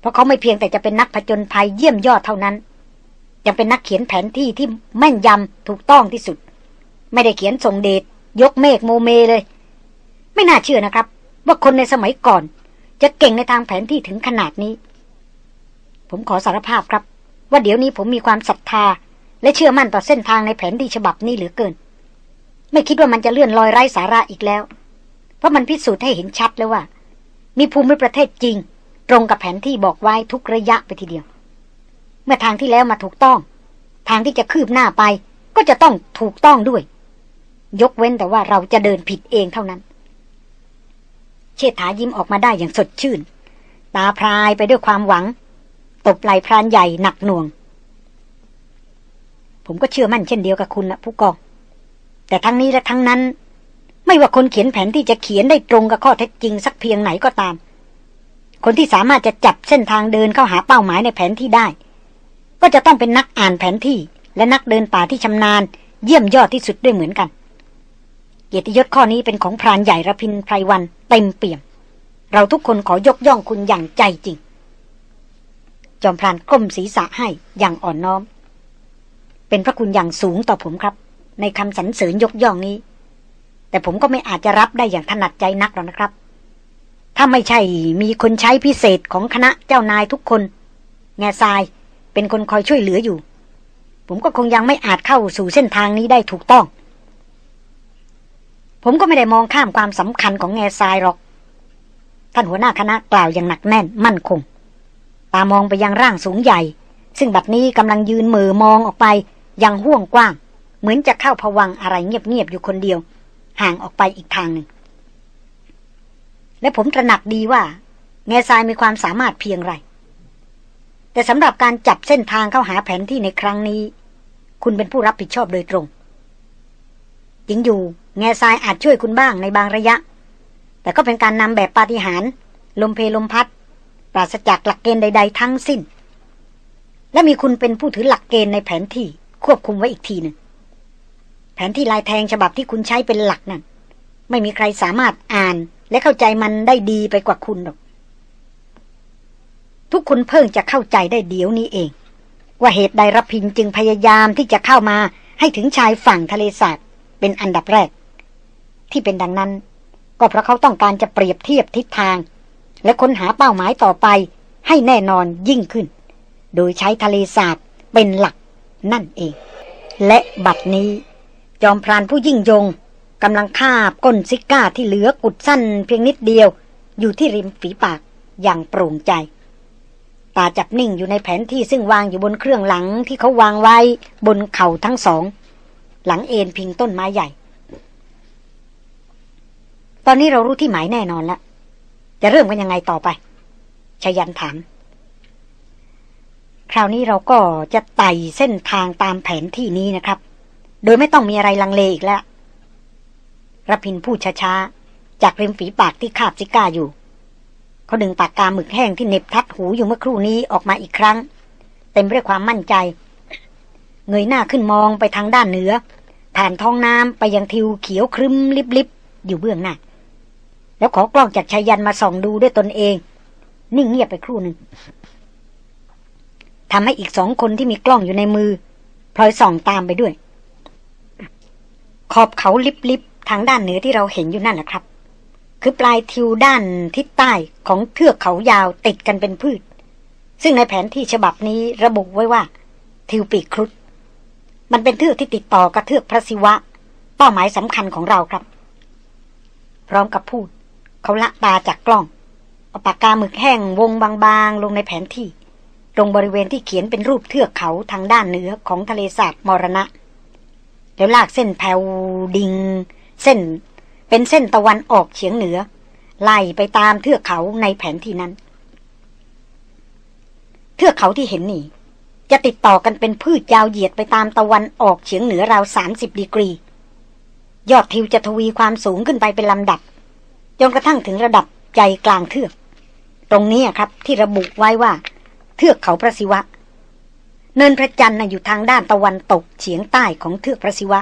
เพราะเขาไม่เพียงแต่จะเป็นนักผจญภัยเยี่ยมยอดเท่านั้น ยังเป็นนักเขียนแผนที่ที่แม่นยำถูกต้องที่สุด ไม่ได้เขียนส่งเดชยกเมฆโมเมเลย ไม่น่าเชื่อนะครับ ว่าคนในสมัยก่อน จะเก่งในทางแผนที่ถึงขนาดนี้ ผมขอสารภาพครับ ว่าเดี๋ยวนี้ผมมีความศรัทธา และเชื่อมั่นต่อเส้นทางในแผนที่ฉบับนี้เหลือเกิน ไม่คิดว่ามันจะเลื่อนลอยไร้สาระอีกแล้ว เพราะมันพิสูจน์ให้เห็นชัดแล้วว่า มีภูมิประเทศจริง รงกับแผนที่บอกไว้ทุกระยะไปทีเดียว เมื่อทางที่แล้วมาถูกต้อง ทางที่จะคืบหน้าไป ก็จะต้องถูกต้องด้วย ยกเว้นแต่ว่าเราจะเดินผิดเองเท่านั้น เชษฐายิ้มออกมาได้อย่างสดชื่น ตาพรายไปด้วยความหวัง ตบไหล่พรานใหญ่หนักหน่วง ผมก็เชื่อมั่นเช่นเดียวกับคุณนะผู้กอง แต่ทั้งนี้และทั้งนั้น ไม่ว่าคนเขียนแผนที่จะเขียนได้ตรงกับข้อเท็จจริงสักเพียงไหนก็ตาม คนที่สามารถจะจับเส้นทางเดินเข้าหาเป้าหมายในแผนที่ได้ ก็จะต้องเป็นนักอ่านแผนที่ และนักเดินป่าที่ชำนาญ เยี่ยมยอดที่สุดด้วยเหมือนกัน เกียรติยศข้อนี้เป็นของพรานใหญ่ระพินไพรวันเต็มเปี่ยม เราทุกคนขอยกย่องคุณอย่างใจจริง จอมพรานก้มศีรษะให้อย่างอ่อนน้อม เป็นพระคุณอย่างสูงต่อผมครับ ในคำสรรเสริญยกย่องนี้ แต่ผมก็ไม่อาจจะรับได้อย่างถนัดใจนักหรอกนะครับ ถ้าไม่ใช่มีคนใช้พิเศษของคณะเจ้านายทุกคน แง่ทรายเป็นคนคอยช่วยเหลืออยู่ ผมก็คงยังไม่อาจเข้าสู่เส้นทางนี้ได้ถูกต้อง ผมก็ไม่ได้มองข้ามความสำคัญของแง่ทรายหรอก ท่านหัวหน้าคณะกล่าวอย่างหนักแน่นมั่นคง ตามองไปยังร่างสูงใหญ่ ซึ่งบัดนี้กำลังยืนมือมองออกไปยังห่วงกว้าง เหมือนจะเข้าผวังอะไรเงียบๆอยู่คนเดียว ห่างออกไปอีกทางหนึ่ง และผมตระหนักดีว่า แง่ทรายมีความสามารถเพียงไร แต่สำหรับการจับเส้นทางเข้าหาแผนที่ในครั้งนี้ คุณเป็นผู้รับผิดชอบโดยตรงจริงอยู่ แง่ทรายอาจช่วยคุณบ้างในบางระยะ แต่ก็เป็นการนำแบบปาฏิหาริย์ลมเพลมพัด ปราศจากหลักเกณฑ์ใด ๆ ทั้งสิ้น และมีคุณเป็นผู้ถือหลักเกณฑ์ในแผนที่ควบคุมไว้อีกทีหนึ่งแผนที่ลายแทงฉบับที่คุณใช้เป็นหลักนั่นไม่มีใครสามารถอ่าน และเข้าใจมันได้ดีไปกว่าคุณหรอก ทุกคนเพิ่งจะเข้าใจได้เดี๋ยวนี้เอง ว่าเหตุใดรพินจึงพยายามที่จะเข้ามาให้ถึงชายฝั่งทะเลสาบเป็นอันดับแรก ที่เป็นดังนั้น ก็เพราะเขาต้องการจะเปรียบเทียบทิศทาง และค้นหาเป้าหมายต่อไป ให้แน่นอนยิ่งขึ้น โดยใช้ทะเลสาบเป็นหลักนั่นเอง และบัดนี้ จอมพรานผู้ยิ่งยง กำลังคาบก้นซิก้าที่เหลือกุดสั้นเพียงนิดเดียว อยู่ที่ริมฝีปากอย่างโปร่งใจ ตาจับนิ่งอยู่ในแผนที่ซึ่งวางอยู่บนเครื่องหลังที่เขาวางไว้บนเข่าทั้งสอง หลังเอ็นพิงต้นไม้ใหญ่ ตอนนี้เรารู้ที่หมายแน่นอนแล้ว จะเริ่มกันยังไงต่อไปชยันถามคราวนี้เราก็จะไต่เส้นทางตามแผนที่นี้นะครับ โดยไม่ต้องมีอะไรลังเลอีกแล้ว รพินพูดช้าๆ จากริมฝีปากที่คาบซิก้าอยู่ เขาดึงปากกาหมึกแห้งที่เน็บทัดหูอยู่เมื่อครู่นี้ออกมาอีกครั้ง เต็มด้วยความมั่นใจ เงยหน้าขึ้นมองไปทางด้านเหนือ ผ่านท้องน้ำไปยังทิวเขียวครึมลิบๆ อยู่เบื้องหน้า แล้วขอกล้องจากชายันมาส่องดูด้วยตนเอง นิ่งเงียบไปครู่หนึ่งทำให้อีกสองคนที่มีกล้องอยู่ในมือพลอยส่องตามไปด้วย ขอบเขาลิบๆ ทางด้านเหนือที่เราเห็นอยู่นั่นแหละครับ คือปลายทิวด้านทิศใต้ของเทือกเขายาวติดกันเป็นพืช ซึ่งในแผนที่ฉบับนี้ระบุไว้ว่า ทิวปีครุฑมันเป็นเทือกที่ติดต่อกับเทือกพระศิวะ เป้าหมายสำคัญของเราครับ พร้อมกับพูด เขาละตาจากกล้องเอาปากกาหมึกแห้งวงบางๆ ลงในแผนที่ ตรงบริเวณที่เขียนเป็นรูปเทือกเขาทางด้านเหนือของทะเลสาบมรณะ แล้วลากเส้นแผวดิง เส้นเป็นเส้นตะวันออกเฉียงเหนือ ไล่ไปตามเทือกเขาในแผนที่นั้น เทือกเขาที่เห็นนี่จะติดต่อกันเป็นพืชยาวเหยียดไปตามตะวันออกเฉียงเหนือราวสามสิบดีกรี ยอดทิวจะทวีความสูงขึ้นไปเป็นลำดับจนกระทั่งถึงระดับใจกลางเทือก ตรงนี้ครับที่ระบุไว้ว่า เทือกเขาพระศิวะ เนินพระจันทร์อยู่ทางด้านตะวันตกเฉียงใต้ของเทือกพระศิวะ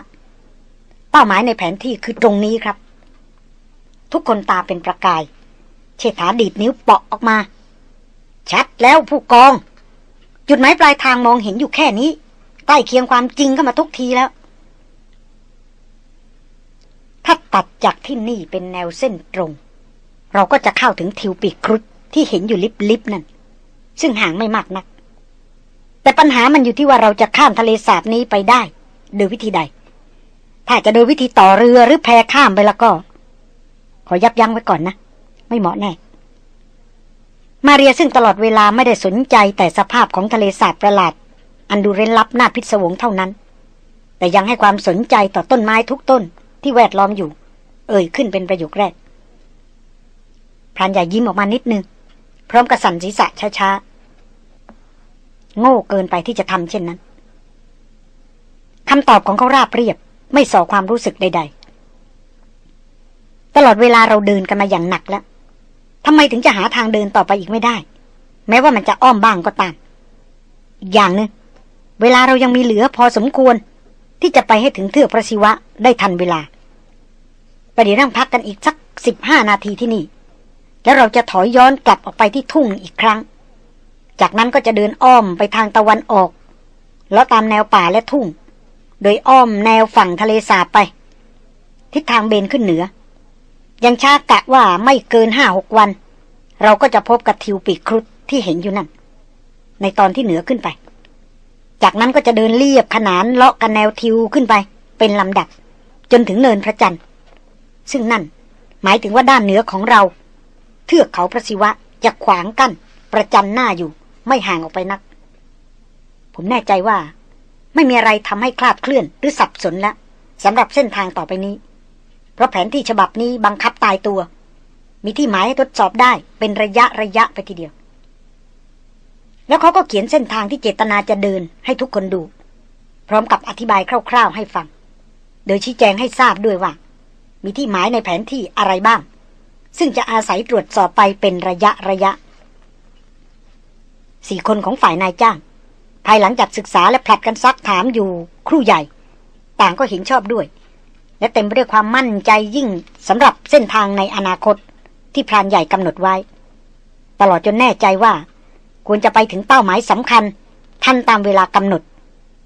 เป้าหมายในแผนที่คือตรงนี้ครับ ทุกคนตาเป็นประกาย เชษฐาดีดนิ้วเปาะออกมา ชัดแล้วผู้กอง จุดหมายปลายทางมองเห็นอยู่แค่นี้ ใกล้เคียงความจริงเข้ามาทุกทีแล้ว ถ้าตัดจากที่นี่เป็นแนวเส้นตรง เราก็จะเข้าถึงทิวปีกครุฑที่เห็นอยู่ลิบๆนั่น ซึ่งห่างไม่มากนัก แต่ปัญหามันอยู่ที่ว่าเราจะข้ามทะเลสาบนี้ไปได้ โดยวิธีใด ถ้าจะโดยวิธีต่อเรือหรือแพข้ามไปแล้วก็ ขอยับยั้งไว้ก่อนนะ ไม่เหมาะแน่ มาเรียซึ่งตลอดเวลาไม่ได้สนใจแต่สภาพของทะเลสาบประหลาด อันดูเร้นลับหน้าพิศวงเท่านั้น แต่ยังให้ความสนใจต่อต้นไม้ทุกต้นที่แวดล้อมอยู่ เอ่ยขึ้นเป็นประโยคแรกพรานใหญ่ยิ้มออกมานิดนึง พร้อมกับสั่นศีรษะช้าโง่เกินไปที่จะทำเช่นนั้นคำตอบของเขาราบเรียบ ไม่ส่อความรู้สึกใด ๆ ตลอดเวลาเราเดินกันมาอย่างหนักแล้วทำไมถึงจะหาทางเดินต่อไปอีกไม่ได้ แม้ว่ามันจะอ้อมบ้างก็ตาม อีกอย่างหนึง่งเวลาเรายังมีเหลือพอสมควร ที่จะไปให้ถึงเทือกพระศิวะได้ทันเวลาไปเดี๋ยวนั่งพักกันอีกสักสิบห้านาทีที่นี่ แล้วเราจะถอยย้อนกลับออกไปที่ทุ่งอีกครั้ง จากนั้นก็จะเดินอ้อมไปทางตะวันออก แล้วตามแนวป่าและทุ่ง โดยอ้อมแนวฝั่งทะเลสาบไป ทิศทางเบนขึ้นเหนือ ยังช้ากะว่าไม่เกินห้าหกวัน เราก็จะพบกับทิวปีกครุฑที่เห็นอยู่นั่น ในตอนที่เหนือขึ้นไป จากนั้นก็จะเดินเลียบขนานเลาะกันแนวทิวขึ้นไป เป็นลำดับ จนถึงเนินพระจันทร์ ซึ่งนั่นหมายถึงว่าด้านเหนือของเรา เทือกเขาพระศิวะจะขวางกั้นประจันหน้าอยู่ ไม่ห่างออกไปนัก ผมแน่ใจว่า ไม่มีอะไรทำให้คลาดเคลื่อนหรือสับสนแล้วสำหรับเส้นทางต่อไปนี้ เพราะแผนที่ฉบับนี้บังคับตายตัว มีที่หมายให้ทดสอบได้เป็นระยะระยะไปทีเดียว แล้วเขาก็เขียนเส้นทางที่เจตนาจะเดินให้ทุกคนดู พร้อมกับอธิบายคร่าว ๆ ให้ฟัง โดยชี้แจงให้ทราบด้วยว่า มีที่หมายในแผนที่อะไรบ้าง ซึ่งจะอาศัยตรวจสอบไปเป็นระยะระยะ สี่คนของฝ่ายนายจ้าง ภายหลังจากศึกษาและผลัดกันซักถามอยู่ครู่ใหญ่ ต่างก็เห็นชอบด้วย และเต็มไปด้วยความมั่นใจยิ่งสำหรับเส้นทางในอนาคตที่พรานใหญ่กำหนดไว้ ตลอดจนแน่ใจว่า ควรจะไปถึงเป้าหมายสำคัญ ทันตามเวลากำหนด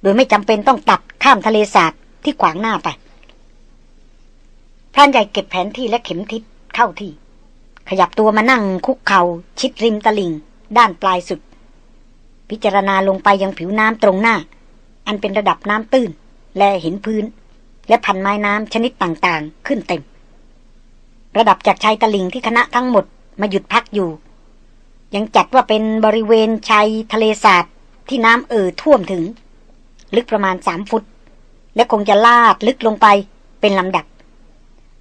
โดยไม่จำเป็นต้องตัดข้ามทะเลสาบที่ขวางหน้าไปพรานใหญ่เก็บแผนที่และเข็มทิศเข้าที่ ขยับตัวมานั่งคุกเขา่าชิดริมตลิ่ง ด้านปลายสุด พิจารณาลงไปยังผิวน้ำตรงหน้า อันเป็นระดับน้ำตื้น และเห็นพื้น และพันไม้น้ำชนิดต่างๆ ขึ้นเต็ม ระดับจากชายตะลิ่งที่คณะทั้งหมดมาหยุดพักอยู่ ยังจัดว่าเป็นบริเวณชายทะเลสาบที่น้ำเอ่อท่วมถึง ลึกประมาณสามฟุต และคงจะลาดลึกลงไปเป็นลำดับ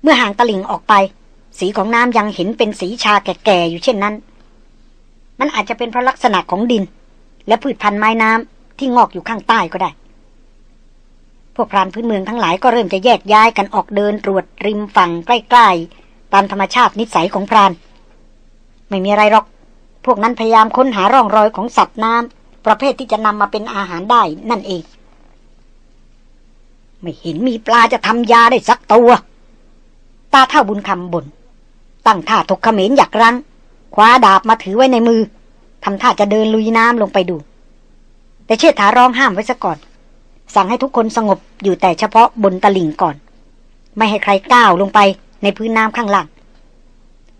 เมื่อห่างตะลิ่งออกไป สีของน้ำยังเห็นเป็นสีชาแก่ๆอยู่เช่นนั้น มันอาจจะเป็นเพราะลักษณะของดิน และพืชพันธุ์ไม้น้ำที่งอกอยู่ข้างใต้ก็ได้ พวกพรานพื้นเมืองทั้งหลายก็เริ่มจะแยกย้ายกันออกเดินตรวจริมฝั่งใกล้ๆ ตามธรรมชาตินิสัยของพราน ไม่มีอะไรหรอก พวกนั้นพยายามค้นหาร่องรอยของสัตว์น้ำประเภทที่จะนำมาเป็นอาหารได้นั่นเอง ไม่เห็นมีปลาจะทำยาได้สักตัว ตาเท่าบุญคำบน่นตั้งท่าถกเขมรอยากรั้งคว้าดาบมาถือไว้ในมือ ทำท่าจะเดินลุยน้ำลงไปดู แต่เชษฐาร้องห้ามไว้ซะก่อน สั่งให้ทุกคนสงบอยู่แต่เฉพาะบนตลิ่งก่อน ไม่ให้ใครก้าวลงไปในพื้นน้ำข้างล่าง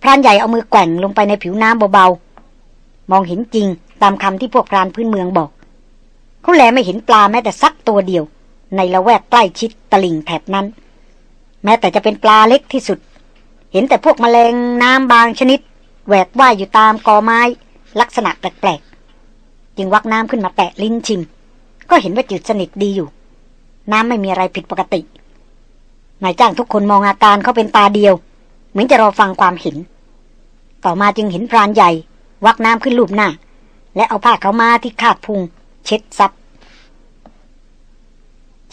พรานใหญ่เอามือแกว่งลงไปในผิวน้ำเบาๆ มองเห็นจริงตามคำที่พวกพรานพื้นเมืองบอก เขาแลไม่เห็นปลาแม้แต่สักตัวเดียว ในละแวกใกล้ชิดตลิ่งแถบนั้น แม้แต่จะเป็นปลาเล็กที่สุด เห็นแต่พวกแมลงน้ำบางชนิดแหวกว่ายอยู่ตามกอไม้ ลักษณะแปลกๆจึงวักน้ำขึ้นมาแตะลิ้นชิม ก็เห็นว่าจืดสนิทดีอยู่ น้ำไม่มีอะไรผิดปกตินายจ้างทุกคนมองอาการเขาเป็นตาเดียว เหมือนจะรอฟังความเห็น ต่อมาจึงเห็นพรานใหญ่ วักน้ำขึ้นลูบหน้า และเอาผ้าเขามาที่คาดพุง เช็ดซับ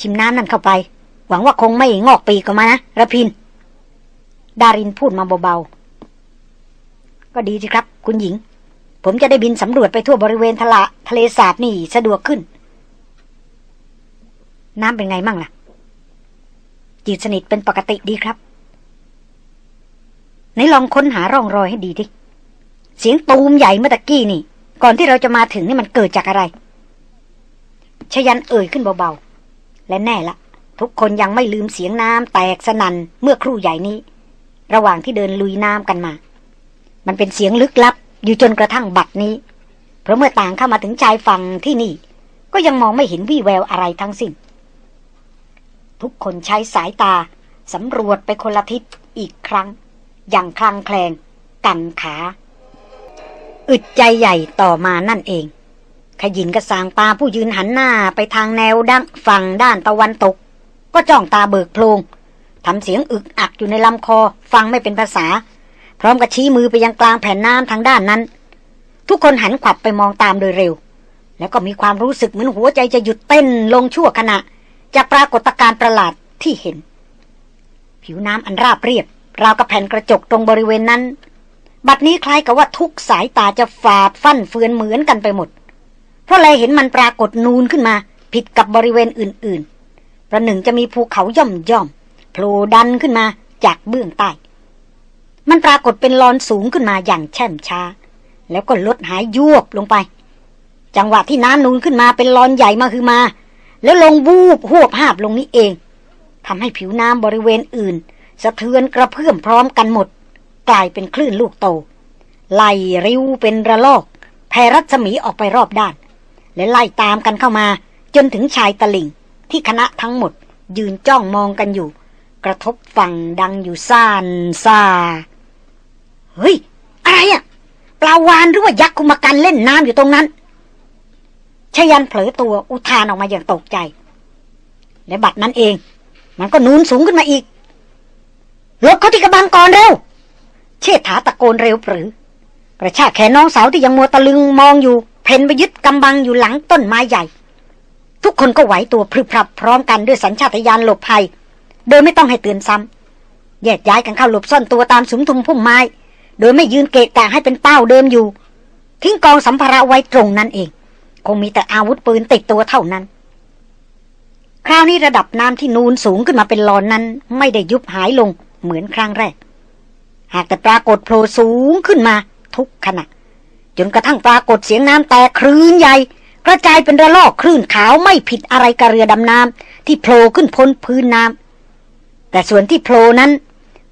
ชิมน้ำนั่นเข้าไป หวังว่าคงไม่งอกปีกออกมานะระพิน ดารินพูดมาเบาๆ ก็ดีสิครับ คุณหญิง ผมจะได้บินสำรวจไปทั่วบริเวณทะละทะเลสาบนี่สะดวกขึ้น น้ำเป็นไงมั่งล่ะ จืดสนิทเป็นปกติดีครับไหนลองค้นหาร่องรอยให้ดีดิเสียงตูมใหญ่เมื่อตะกี้นี่ ก่อนที่เราจะมาถึงนี่มันเกิดจากอะไรชยันเอ่ยขึ้นเบาๆ และแน่ละ ทุกคนยังไม่ลืมเสียงน้ำแตกสนั่นเมื่อครู่ใหญ่นี้ ระหว่างที่เดินลุยน้ำกันมา มันเป็นเสียงลึกลับ อยู่จนกระทั่งบัดนี้ เพราะเมื่อต่างเข้ามาถึงชายฝั่งที่นี่ ก็ยังมองไม่เห็นวี่แววอะไรทั้งสิ้น ทุกคนใช้สายตาสำรวจไปคนละทิศอีกครั้ง อย่างคลางแคลง กันขา อึดใจใหญ่ต่อมานั่นเอง ขยินกระสางปลาผู้ยืนหันหน้าไปทางแนวดังฝั่งด้านตะวันตก ก็จ้องตาเบิกโพลงทำเสียงอึกอักอยู่ในลำคอฟังไม่เป็นภาษา พร้อมกับชี้มือไปยังกลางแผ่นน้ำทางด้านนั้น ทุกคนหันขวับไปมองตามโดยเร็ว แล้วก็มีความรู้สึกเหมือนหัวใจจะหยุดเต้นลงชั่วขณะ จากปรากฏการณ์ประหลาดที่เห็น ผิวน้ำอันราบเรียบ ราวกับแผ่นกระจกตรงบริเวณนั้น บัดนี้คล้ายกับว่าทุกสายตาจะฝาดฟั่นเฟือนเหมือนกันไปหมด เพราะเลยเห็นมันปรากฏนูนขึ้นมา ผิดกับบริเวณอื่น ๆ ประหนึ่งจะมีภูเขาย่อมย่อมโผล่ดันขึ้นมาจากเบื้องใต้ มันปรากฏเป็นลอนสูงขึ้นมาอย่างแช่มช้า แล้วก็ลดหายยวบลงไป จังหวะที่น้ำนูนขึ้นมาเป็นลอนใหญ่มาคือมา แล้วลงบูบหวบหาบลงนี้เองทำให้ผิวน้ำบริเวณอื่น สะเทือนกระเพื่อมพร้อมกันหมด กลายเป็นคลื่นลูกโตไล่ริ้วเป็นระลอกแผ่รัศมีออกไปรอบด้าน และไล่ตามกันเข้ามา จนถึงชายตะลิ่ง ที่คณะทั้งหมด ยืนจ้องมองกันอยู่ กระทบฝั่งดังอยู่ซ่านซา เฮ้ย อะไรอะ่ะปลาวานหรือว่ายักษ์คุมกันเล่นน้ำอยู่ตรงนั้นชยันเผลอตัวอุทานออกมาอย่างตกใจ และบัดนั้นเอง มันก็นูนสูงขึ้นมาอีกลบเขาที่กระบังก่อนเร็ว เชษฐาตะโกนเร็วปรือกระชากแขนน้องสาวที่ยังมัวตะลึงมองอยู่ เพนไปยึดกำบังอยู่หลังต้นไม้ใหญ่ ทุกคนก็ไหวตัวพรึบพรับพร้อมกันด้วยสัญชาตญาณหลบภัย โดยไม่ต้องให้เตือนซ้ำแยกย้ายกันเข้าหลบซ่อนตัวตามสุมทุมพุ่มไม้ โดยไม่ยืนเกะกะให้เป็นเป้าเดิมอยู่ ทิ้งกองสัมภาระไว้ตรงนั้นเอง คงมีแต่อาวุธปืนติดตัวเท่านั้น คราวนี้ระดับน้ำที่นูนสูงขึ้นมาเป็นลอนนั้น ไม่ได้ยุบหายลงเหมือนครั้งแรก หากแต่ปรากฏโผล่สูงขึ้นมาทุกขณะ จนกระทั่งปรากฏเสียงน้ำแตกคลื่นใหญ่กระจายเป็นระลอกคลื่นขาวไม่ผิดอะไรกับเรือดำน้ำที่โผล่ขึ้นพ้นพื้นน้ำแต่ส่วนที่โผล่นั้น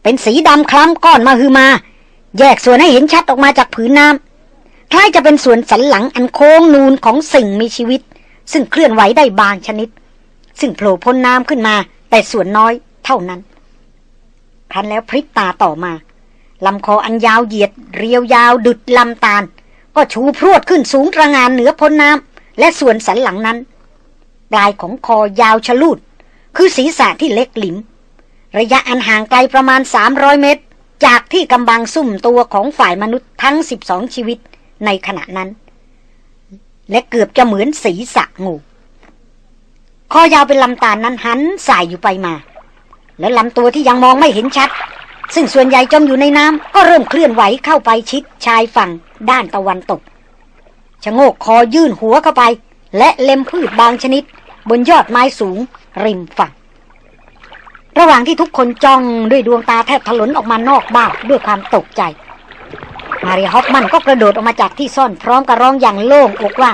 เป็นสีดำคล้ำก้อนมาฮือมา แยกส่วนให้เห็นชัดออกมาจากผืนน้ำคล้ายจะเป็นส่วนสันหลังอันโค้งนูนของสิ่งมีชีวิต ซึ่งเคลื่อนไหวได้บางชนิด ซึ่งโผล่พ้นน้ำขึ้นมา แต่ส่วนน้อยเท่านั้น ครั้นแล้วพริบตาต่อมาลำคออันยาวเหยียด เรียวยาวดุดลำตาล ก็ชูพรวดขึ้นสูงระงานเหนือพ้นน้ำและส่วนสันหลังนั้น ปลายของคอยาวชะลูด คือศีรษะที่เล็กหลิม ระยะอันห่างไกลประมาณ 300 เมตร จากที่กำบังซุ่มตัวของฝ่ายมนุษย์ทั้ง 12 ชีวิตในขณะนั้น และเกือบจะเหมือนศีระงูคอยาวเป็นลำตาลนั้นหันสายอยู่ไปมา และลำตัวที่ยังมองไม่เห็นชัด ซึ่งส่วนใหญ่จมอยู่ในน้ำก็เริ่มเคลื่อนไหวเข้าไปชิดชายฝั่งด้านตะวันตกชะโงกคอยื่นหัวเข้าไป และเล็มพืชบางชนิด บนยอดไม้สูง ริมฝั่ง ระหว่างที่ทุกคนจ้องด้วยดวงตาแทบถลนออกมานอกบ้านด้วยความตกใจ มาริฮอฟมันก็กระโดดออกมาจากที่ซ่อนพร้อมกับร้องอย่างโล่งอกว่า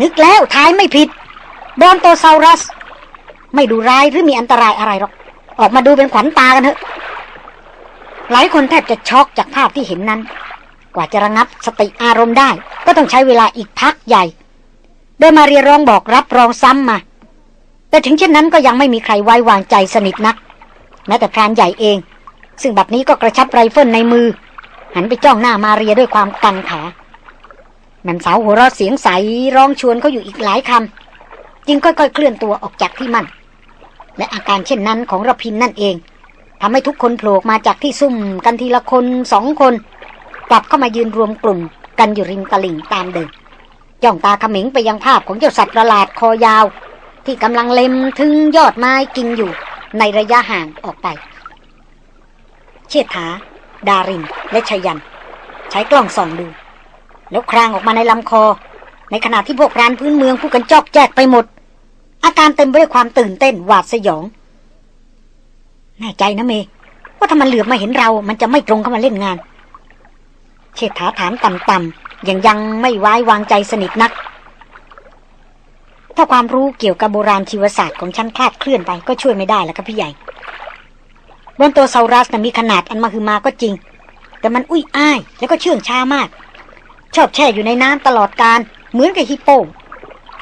นึกแล้วทายไม่ผิดบอนโตซารัส ไม่ดูร้ายหรือมีอันตรายอะไรหรอก ออกมาดูเป็นขวัญตากันเถอะ หลายคนแทบจะช็อกจากภาพที่เห็นนั้น กว่าจะระงับสติอารมณ์ได้ ก็ต้องใช้เวลาอีกพักใหญ่ โดยมาเรียร้องบอกรับรองซ้ำมา แต่ถึงเช่นนั้นก็ยังไม่มีใครไว้วางใจสนิทนักแม้แต่พรานใหญ่เอง ซึ่งบัดนี้ก็กระชับไรเฟิลในมือ หันไปจ้องหน้ามาเรียด้วยความกังขาแม่สาวหัวเราะเสียงใสร้องชวนเขาอยู่อีกหลายคำจึงค่อยๆ เคลื่อนตัวออกจากที่มั่น และอาการเช่นนั้นของรพินทร์นั่นเองทำให้ทุกคนโผล่มาจากที่ซุ่มกันทีละคนสองคน กลับเข้ามายืนรวมกลุ่ม กันอยู่ริมตลิ่งตามเดิมจ้องตาขมิงไปยังภาพของเจ้าสัตว์ประหลาดคอยาว ที่กำลังเล็มถึงยอดไม้กินอยู่ในระยะห่างออกไป เชษฐา ดาริน และชยัน ใช้กล้องส่องดู แล้วครางออกมาในลำคอ ในขณะที่พวกรานพื้นเมืองผู้กันจอกแจกไปหมด อาการเต็มไปด้วยความตื่นเต้นหวาดสยอง แน่ใจนะเม ว่าถ้ามันเหลือบมาเห็นเรา มันจะไม่ตรงเข้ามาเล่นงาน เชษฐาถามต่ำๆยังยังไม่ไว้วางใจสนิทนัก ถ้าความรู้เกี่ยวกับโบราณชีวศาสตร์ของชั้นคลาดเคลื่อนไปก็ช่วยไม่ได้แล้วครับพี่ใหญ่ บนตัวเซารัสนะมีขนาดอันมาคือมาก็จริง แต่มันอุ้ยอ้าย แล้วก็เชื่องช้ามาก ชอบแช่อยู่ในน้ำตลอดการเหมือนกับฮิปโป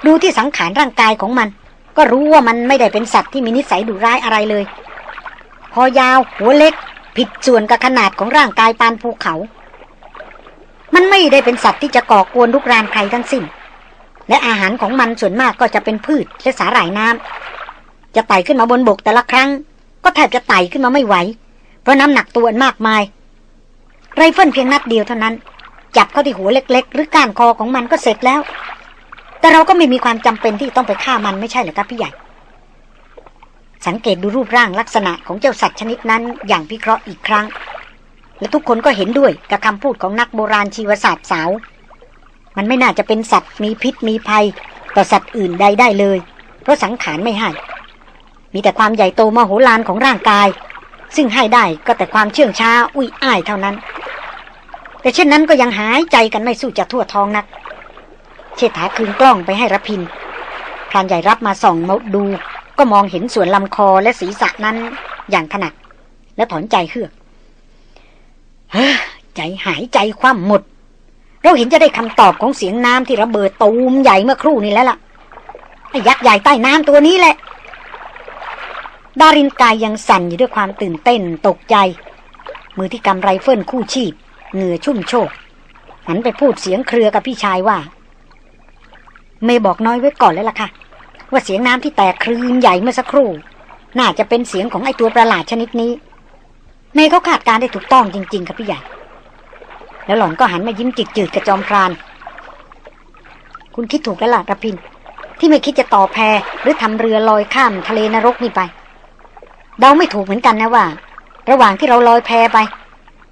ดูที่สังขารร่างกายของมัน ก็รู้ว่ามันไม่ได้เป็นสัตว์ที่มีนิสัยดุร้ายอะไรเลย คอยาว หัวเล็ก ผิดส่วนกับขนาดของร่างกายปานภูเขา มันไม่ได้เป็นสัตว์ที่จะก่อกวนรุกรานใครทั้งสิ้น และอาหารของมันส่วนมากก็จะเป็นพืชและสาหร่ายน้ำจะไต่ขึ้นมาบนบกแต่ละครั้ง ก็แทบจะไต่ขึ้นมาไม่ไหว เพราะน้ำหนักตัวมากมาย ไรเฟิลเพียงนัดเดียวเท่านั้น จับเข้าที่หัวเล็ก ๆ หรือก้านคอของมันก็เสร็จแล้ว แต่เราก็ไม่มีความจำเป็นที่ต้องไปฆ่ามันไม่ใช่หรอครับพี่ใหญ่ สังเกตดูรูปร่างลักษณะของเจ้าสัตว์ชนิดนั้นอย่างพิเคราะห์อีกครั้งและทุกคนก็เห็นด้วยกับคำพูดของนักโบราณชีวศาสตร์สาว มันไม่น่าจะเป็นสัตว์มีพิษมีภัย ต่อสัตว์อื่นใดได้เลย เพราะสังขารไม่ให้ มีแต่ความใหญ่โตมโหฬารของร่างกาย ซึ่งให้ได้ก็แต่ความเชื่องช้าอุ้ยอ้ายเท่านั้น แต่เช่นนั้นก็ยังหายใจกันไม่สู้จะทั่วท้องนัก เชษฐาคืนกล้องไปให้รพินพรานใหญ่รับมาส่องมาดูก็มองเห็นส่วนลำคอและศีรษะนั้นอย่างถนัดและถอนใจเฮือกเฮใจหายใจคว่ำหมด เราเห็นจะได้คำตอบของเสียงน้ำที่ระเบิดตูมใหญ่เมื่อครู่นี้แล้วล่ะไอ้ยักษ์ใหญ่ใต้น้ำตัวนี้แหละ ดารินกายยังสั่นอยู่ด้วยความตื่นเต้นตกใจ มือที่กำไรเฟิลคู่ชีพ เหงื่อชุ่มโชกหันไปพูดเสียงเครือกับพี่ชายว่า เมย์บอกน้อยไว้ก่อนแล้วล่ะค่ะ ว่าเสียงน้ำที่แตกคลื่นใหญ่เมื่อสักครู่ น่าจะเป็นเสียงของไอตัวประหลาดชนิดนี้ เมย์เขาคาดการได้ถูกต้องจริง ๆ ครับพี่ใหญ่ แล้วหล่อนก็หันมายิ้มจืดๆกับจอมพราน คุณคิดถูกแล้วล่ะระพิน ที่ไม่คิดจะต่อแพหรือทำเรือลอยข้ามทะเลนรกนี่ไป เดาไม่ถูกเหมือนกันนะว่า ระหว่างที่เราลอยแพไป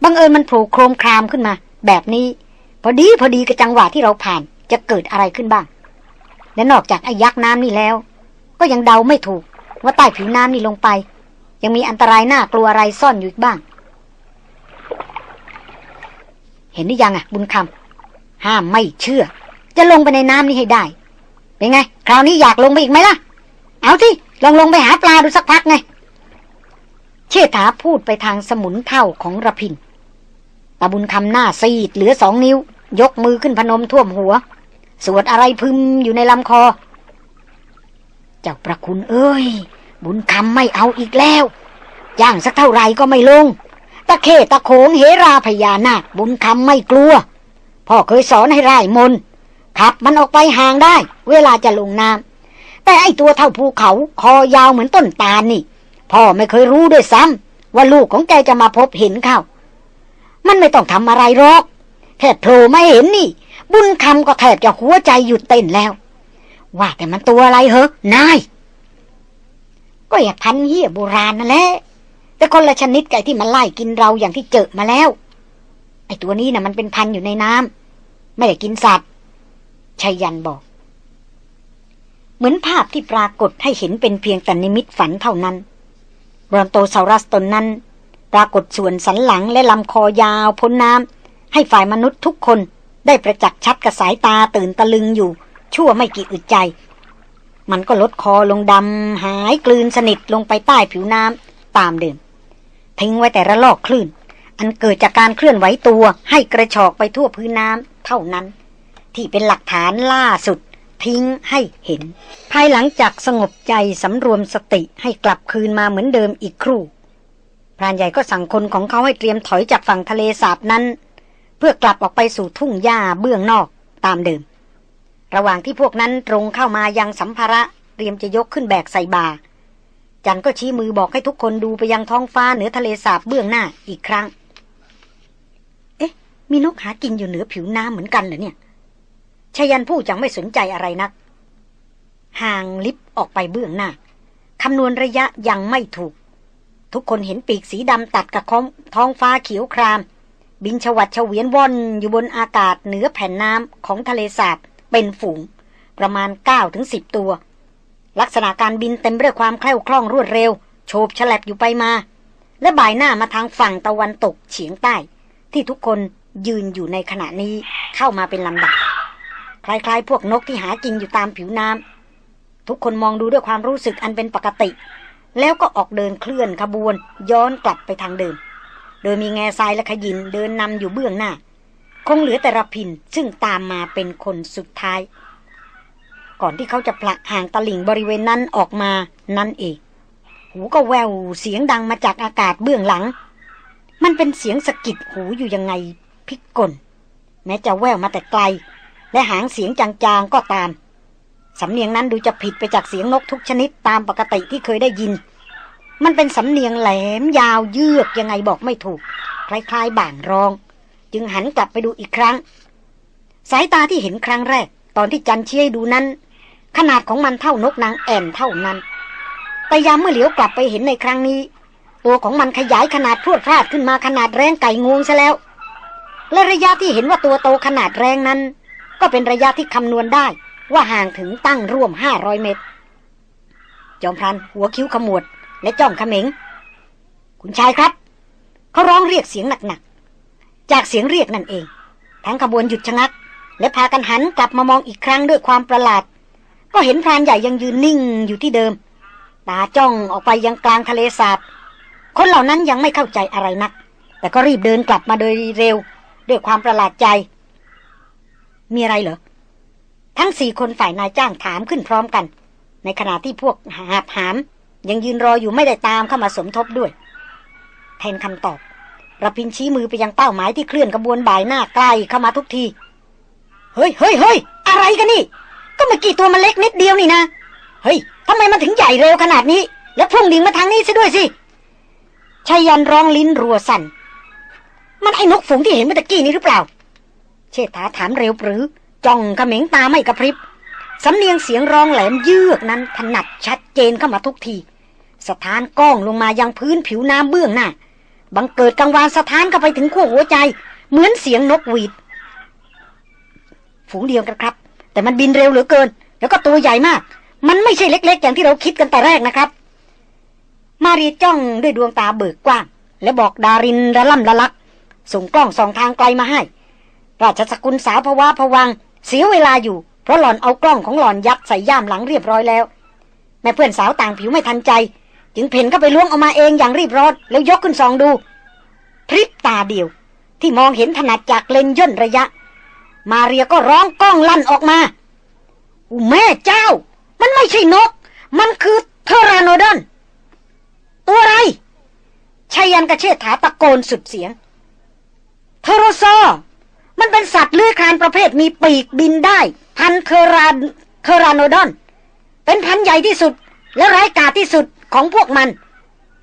บังเอิญมันโผล่โครมครามขึ้นมา แบบนี้ พอดีพอดีกับจังหวะที่เราผ่านจะเกิดอะไรขึ้นบ้าง และนอกจากไอ้ยักษ์น้ำนี่แล้ว ก็ยังเดาไม่ถูกว่าใต้ผิวน้ำนี่ลงไป ยังมีอันตรายน่ากลัวอะไรซ่อนอยู่อีกบ้าง เห็นหรือยังอะ บุญคำห้ามไม่เชื่อ จะลงไปในน้ำนี่ให้ได้ เป็นไง คราวนี้อยากลงไปอีกไหมล่ะ เอาที่ลองลงไปหาปลาดูสักพักไง เชษฐาพูดไปทางสมุนเท่าของระพินตาบุญคำหน้าซีดเหลือสองนิ้ว ยกมือขึ้นพนมท่วมหัว สวดอะไรพึมอยู่ในลำคอ เจ้าประคุณเอ้ย บุญคำไม่เอาอีกแล้ว ย่างสักเท่าไรก็ไม่ลง ตะเคตะโขงเฮราพญานาคบุญคำไม่กลัว พ่อเคยสอนให้ไร่มน ขับมันออกไปห่างได้ เวลาจะลงน้ำแต่ไอตัวเท่าภูเขาคอยาวเหมือนต้นตาลนี่ พ่อไม่เคยรู้ด้วยซ้ำว่าลูกของแกจะมาพบเห็นเข้า มันไม่ต้องทำอะไรหรอก แค่โผล่มาเห็นนี่ บุญคำก็แทบจะหัวใจหยุดเต้นแล้ว ว่าแต่มันตัวอะไรเหรอนายก็อย่าพันเหี้ยโบราณนั่นแหละ แต่คนละชนิดไก่ที่มันไล่กินเราอย่างที่เจอมาแล้ว ไอ้ตัวนี้นะ่ะมันเป็นพันอยู่ในน้ำไม่ได้กินสัตว์ชัยยันบอก เหมือนภาพที่ปรากฏให้เห็นเป็นเพียงแต่นิมิตฝันเท่านั้นบรอนโตซารัสตนนั้น ปรากฏส่วนสันหลังและลำคอยาวพ้นน้ำให้ฝ่ายมนุษย์ทุกคนได้ประจักษ์ชัดกับสายตาตื่นตะลึงอยู่ ชั่วไม่กี่อึดใจ มันก็ลดคอลงดำหายกลืนสนิทลงไปใต้ผิวน้ำตามเดิม ทิ้งไว้แต่ระลอกคลื่น อันเกิดจากการเคลื่อนไหวตัวให้กระชอกไปทั่วพื้นน้ำเท่านั้น ที่เป็นหลักฐานล่าสุดทิ้งให้เห็น ภายหลังจากสงบใจสำรวมสติให้กลับคืนมาเหมือนเดิมอีกครู่พรานใหญ่ก็สั่งคนของเขาให้เตรียมถอยจากฝั่งทะเลสาบนั้น เพื่อกลับออกไปสู่ทุ่งหญ้าเบื้องนอกตามเดิม ระหว่างที่พวกนั้นตรงเข้ามายังสัมภาระเตรียมจะยกขึ้นแบกใส่บา จันก็ชี้มือบอกให้ทุกคนดูไปยังท้องฟ้าเหนือทะเลสาบเบื้องหน้าอีกครั้ง เอ๊ะ มีนกหากินอยู่เหนือผิวน้ำเหมือนกันเหรอเนี่ยชายันผู้จังไม่สนใจอะไรนัก ห่างลิฟออกไปเบื้องหน้าคำนวณระยะยังไม่ถูก ทุกคนเห็นปีกสีดำตัดกับท้องฟ้าเขียวคราม บินชวัดเฉวียนว่อนอยู่บนอากาศเหนือแผ่นน้ำของทะเลสาบเป็นฝูง ประมาณ9ถึงตัว ลักษณะการบินเต็มด้วยความแคล่วคล่องรวดเร็ว โฉบฉลับอยู่ไปมา และบ่ายหน้ามาทางฝั่งตะวันตกเฉียงใต้ ที่ทุกคนยืนอยู่ในขณะนี้เข้ามาเป็นลำดับ คล้ายๆ พวกนกที่หากินอยู่ตามผิวน้ำทุกคนมองดูด้วยความรู้สึกอันเป็นปกติ แล้วก็ออกเดินเคลื่อนขบวนย้อนกลับไปทางเดิม โดยมีแง่ทรายและขยินเดินนำอยู่เบื้องหน้า คงเหลือแต่ระพินซึ่งตามมาเป็นคนสุดท้าย ก่อนที่เขาจะผลักห่างตลิ่งบริเวณนั้นออกมานั่นเอง หูก็แววเสียงดังมาจากอากาศเบื้องหลัง มันเป็นเสียงสะกิดหูอยู่ยังไงพิกลแม้จะแววมาแต่ไกล และหางเสียงจางๆก็ตาม สำเนียงนั้นดูจะผิดไปจากเสียงนกทุกชนิดตามปกติที่เคยได้ยิน มันเป็นสำเนียงแหลมยาวเยือกยังไงบอกไม่ถูก คล้ายๆบ่างรอง จึงหันกลับไปดูอีกครั้ง สายตาที่เห็นครั้งแรก ตอนที่จันเชียดูนั้น ขนาดของมันเท่านกนางแอ่นเท่านั้น แต่ยามเมื่อเหลียวกลับไปเห็นในครั้งนี้ ตัวของมันขยายขนาดพรวดพลาดขึ้นมาขนาดแรงไก่งวงซะแล้ว และระยะที่เห็นว่าตัวโตขนาดแรงนั้น ก็เป็นระยะที่คำนวณได้ว่าห่างถึงตั้งร่วมห้าร้อยเมตร จอมพลันหัวคิ้วขมวด และจ้องขมิงคุณชายครับ เขาร้องเรียกเสียงหนักๆ จากเสียงเรียกนั่นเอง ทั้งขบวนหยุดชะงัก และพากันหันกลับมามองอีกครั้งด้วยความประหลาด ก็เห็นพรานใหญ่ยังยืนนิ่งอยู่ที่เดิม ตาจ้องออกไปยังกลางทะเลสาบ คนเหล่านั้นยังไม่เข้าใจอะไรนัก แต่ก็รีบเดินกลับมาโดยเร็ว ด้วยความประหลาดใจ มีอะไรเหรอ ทั้งสี่คนฝ่ายนายจ้างถามขึ้นพร้อมกัน ในขณะที่พวกหาบหาม ยังยืนรออยู่ไม่ได้ตามเข้ามาสมทบด้วย แทนคำตอบระพินชี้มือไปยังเป้าหมายที่เคลื่อนกระบวนบ่ายหน้าใกล้เข้ามาทุกที เฮ้ยเฮ้ยเฮ้ยอะไรกันนี่ ก็เมื่อกี้ตัวมันเล็กนิดเดียวนี่นะ เฮ้ยทำไมมันถึงใหญ่เร็วขนาดนี้ แล้วพุ่งดิ่งมาทางนี้ซะด้วยสิชายันร้องลิ้นรัวสัน่น มันไอ้นกฝูงที่เห็นเมื่อกี้นี้หรือเปล่า เชษฐาถามเร็วปรือ จ้องเขม็งตาไม่กระพริบ สำเนียงเสียงร้องแหลมเยือกนั้นถนัดชัดเจนเข้ามาทุกที สถานก้องลงมายังพื้นผิวน้ำเบื้องหน้า บังเกิดกังวานสถานเข้าไปถึงขั้วหัวใจ เหมือนเสียงนกหวีด ฝูงเดียวกันครับ แต่มันบินเร็วเหลือเกิน แล้วก็ตัวใหญ่มาก มันไม่ใช่เล็ก ๆ อย่างที่เราคิดกันแต่แรกนะครับ มารีจ้องด้วยดวงตาเบิกกว้าง และบอกดารินระล่ำละลัก ส่งกล้องสองทางไกลมาให้ ราชสกุลสาวภาวะผวัง เสียเวลาอยู่ เพราะหล่อนเอากล้องของหล่อนยัดใส่ย่ามหลังเรียบร้อยแล้ว แม่เพื่อนสาวต่างผิวไม่ทันใจ จึงเพ่นก็ไปล้วงเอามาเองอย่างรีบร้อนแล้วยกขึ้นส่องดู พริบตาเดียว ที่มองเห็นถนัดจากเลนย่นระยะ มาเรียก็ร้องก้องลั่นออกมาอุแม่เจ้า มันไม่ใช่นก มันคือ Pteranodon ตัวอะไรไชยยันต์กะเชษฐาตะโกนสุดเสียง Pterosaur มันเป็นสัตว์เลื้อยคลานประเภทมีปีกบินได้ พันธุ์ Pteran Pteranodon เป็นพันธุ์ใหญ่ที่สุด และร้ายกาจที่สุดของพวกมัน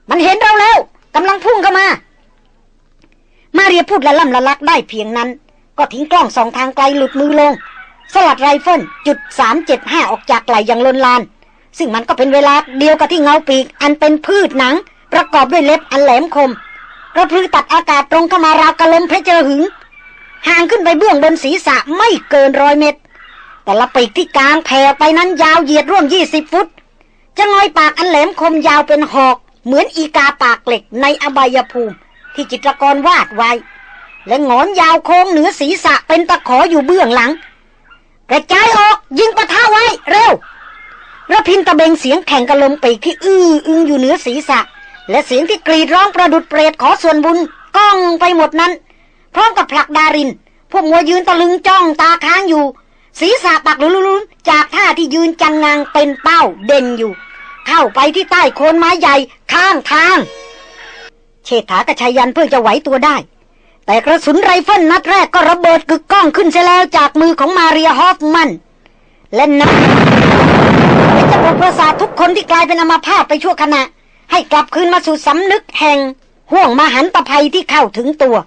มันเห็นเราแล้วกำลังพุ่งเข้ามา มาเรียพูดละล่ำละลักได้เพียงนั้น ก็ทิ้งกล้องสองทางไกลหลุดมือลง สลัดไรเฟิลจุดสามเจ็ดห้าออกจากไหล่อย่างลนลาน ซึ่งมันก็เป็นเวลาเดียวกับที่เงาปีก อันเป็นพืดหนัง ประกอบด้วยเล็บอันแหลมคมกระพือตัดอากาศตรงเข้ามาราวกะลมเพชรหึงห่างขึ้นไปเบื้องบนศีรษะไม่เกินร้อยเมตร แต่ละปีกที่กางแผ่ไปนั้นยาวเหยียดร่วมยี่สิบฟุตจะงอยปากอันแหลมคมยาวเป็นหอก เหมือนอีกาปากเหล็กในอบายภูมิ ที่จิตรกรวาดไว้ และงอนยาวโค้งเหนือศีรษะเป็นตะขออยู่เบื้องหลัง กระจายออกยิงปะทะไว้ เร็วระพินตะเบงเสียงแข่งกระลมปีกที่อื้ออึงอยู่เหนือศีรษะ และเสียงที่กรีดร้องประดุดเปรตขอส่วนบุญก้องไปหมดนั้น พร้อมกับผลักดาริน พวกมัวยืนตะลึงจ้องตาค้างอยู่ ศีรษะปักลุนๆจากท่าที่ยืนจันงางเป็นเป้าเด่นอยู่ เข้าไปที่ใต้โคนไม้ใหญ่ข้างทางเชษฐากะไชยยันต์เพิ่งจะไหวตัวได้ แต่กระสุนไรเฟิลนัดแรกก็ระเบิดกึกก้องขึ้นเสียแล้วจากมือของมาเรียฮอฟมัน และนับเป็นจะปลุกประสาททุกคนที่กลายเป็นอัมพาตไปชั่วขณะ ให้กลับคืนมาสู่สำนึกแห่งห่วงมหันตภัยที่เข้าถึงตัว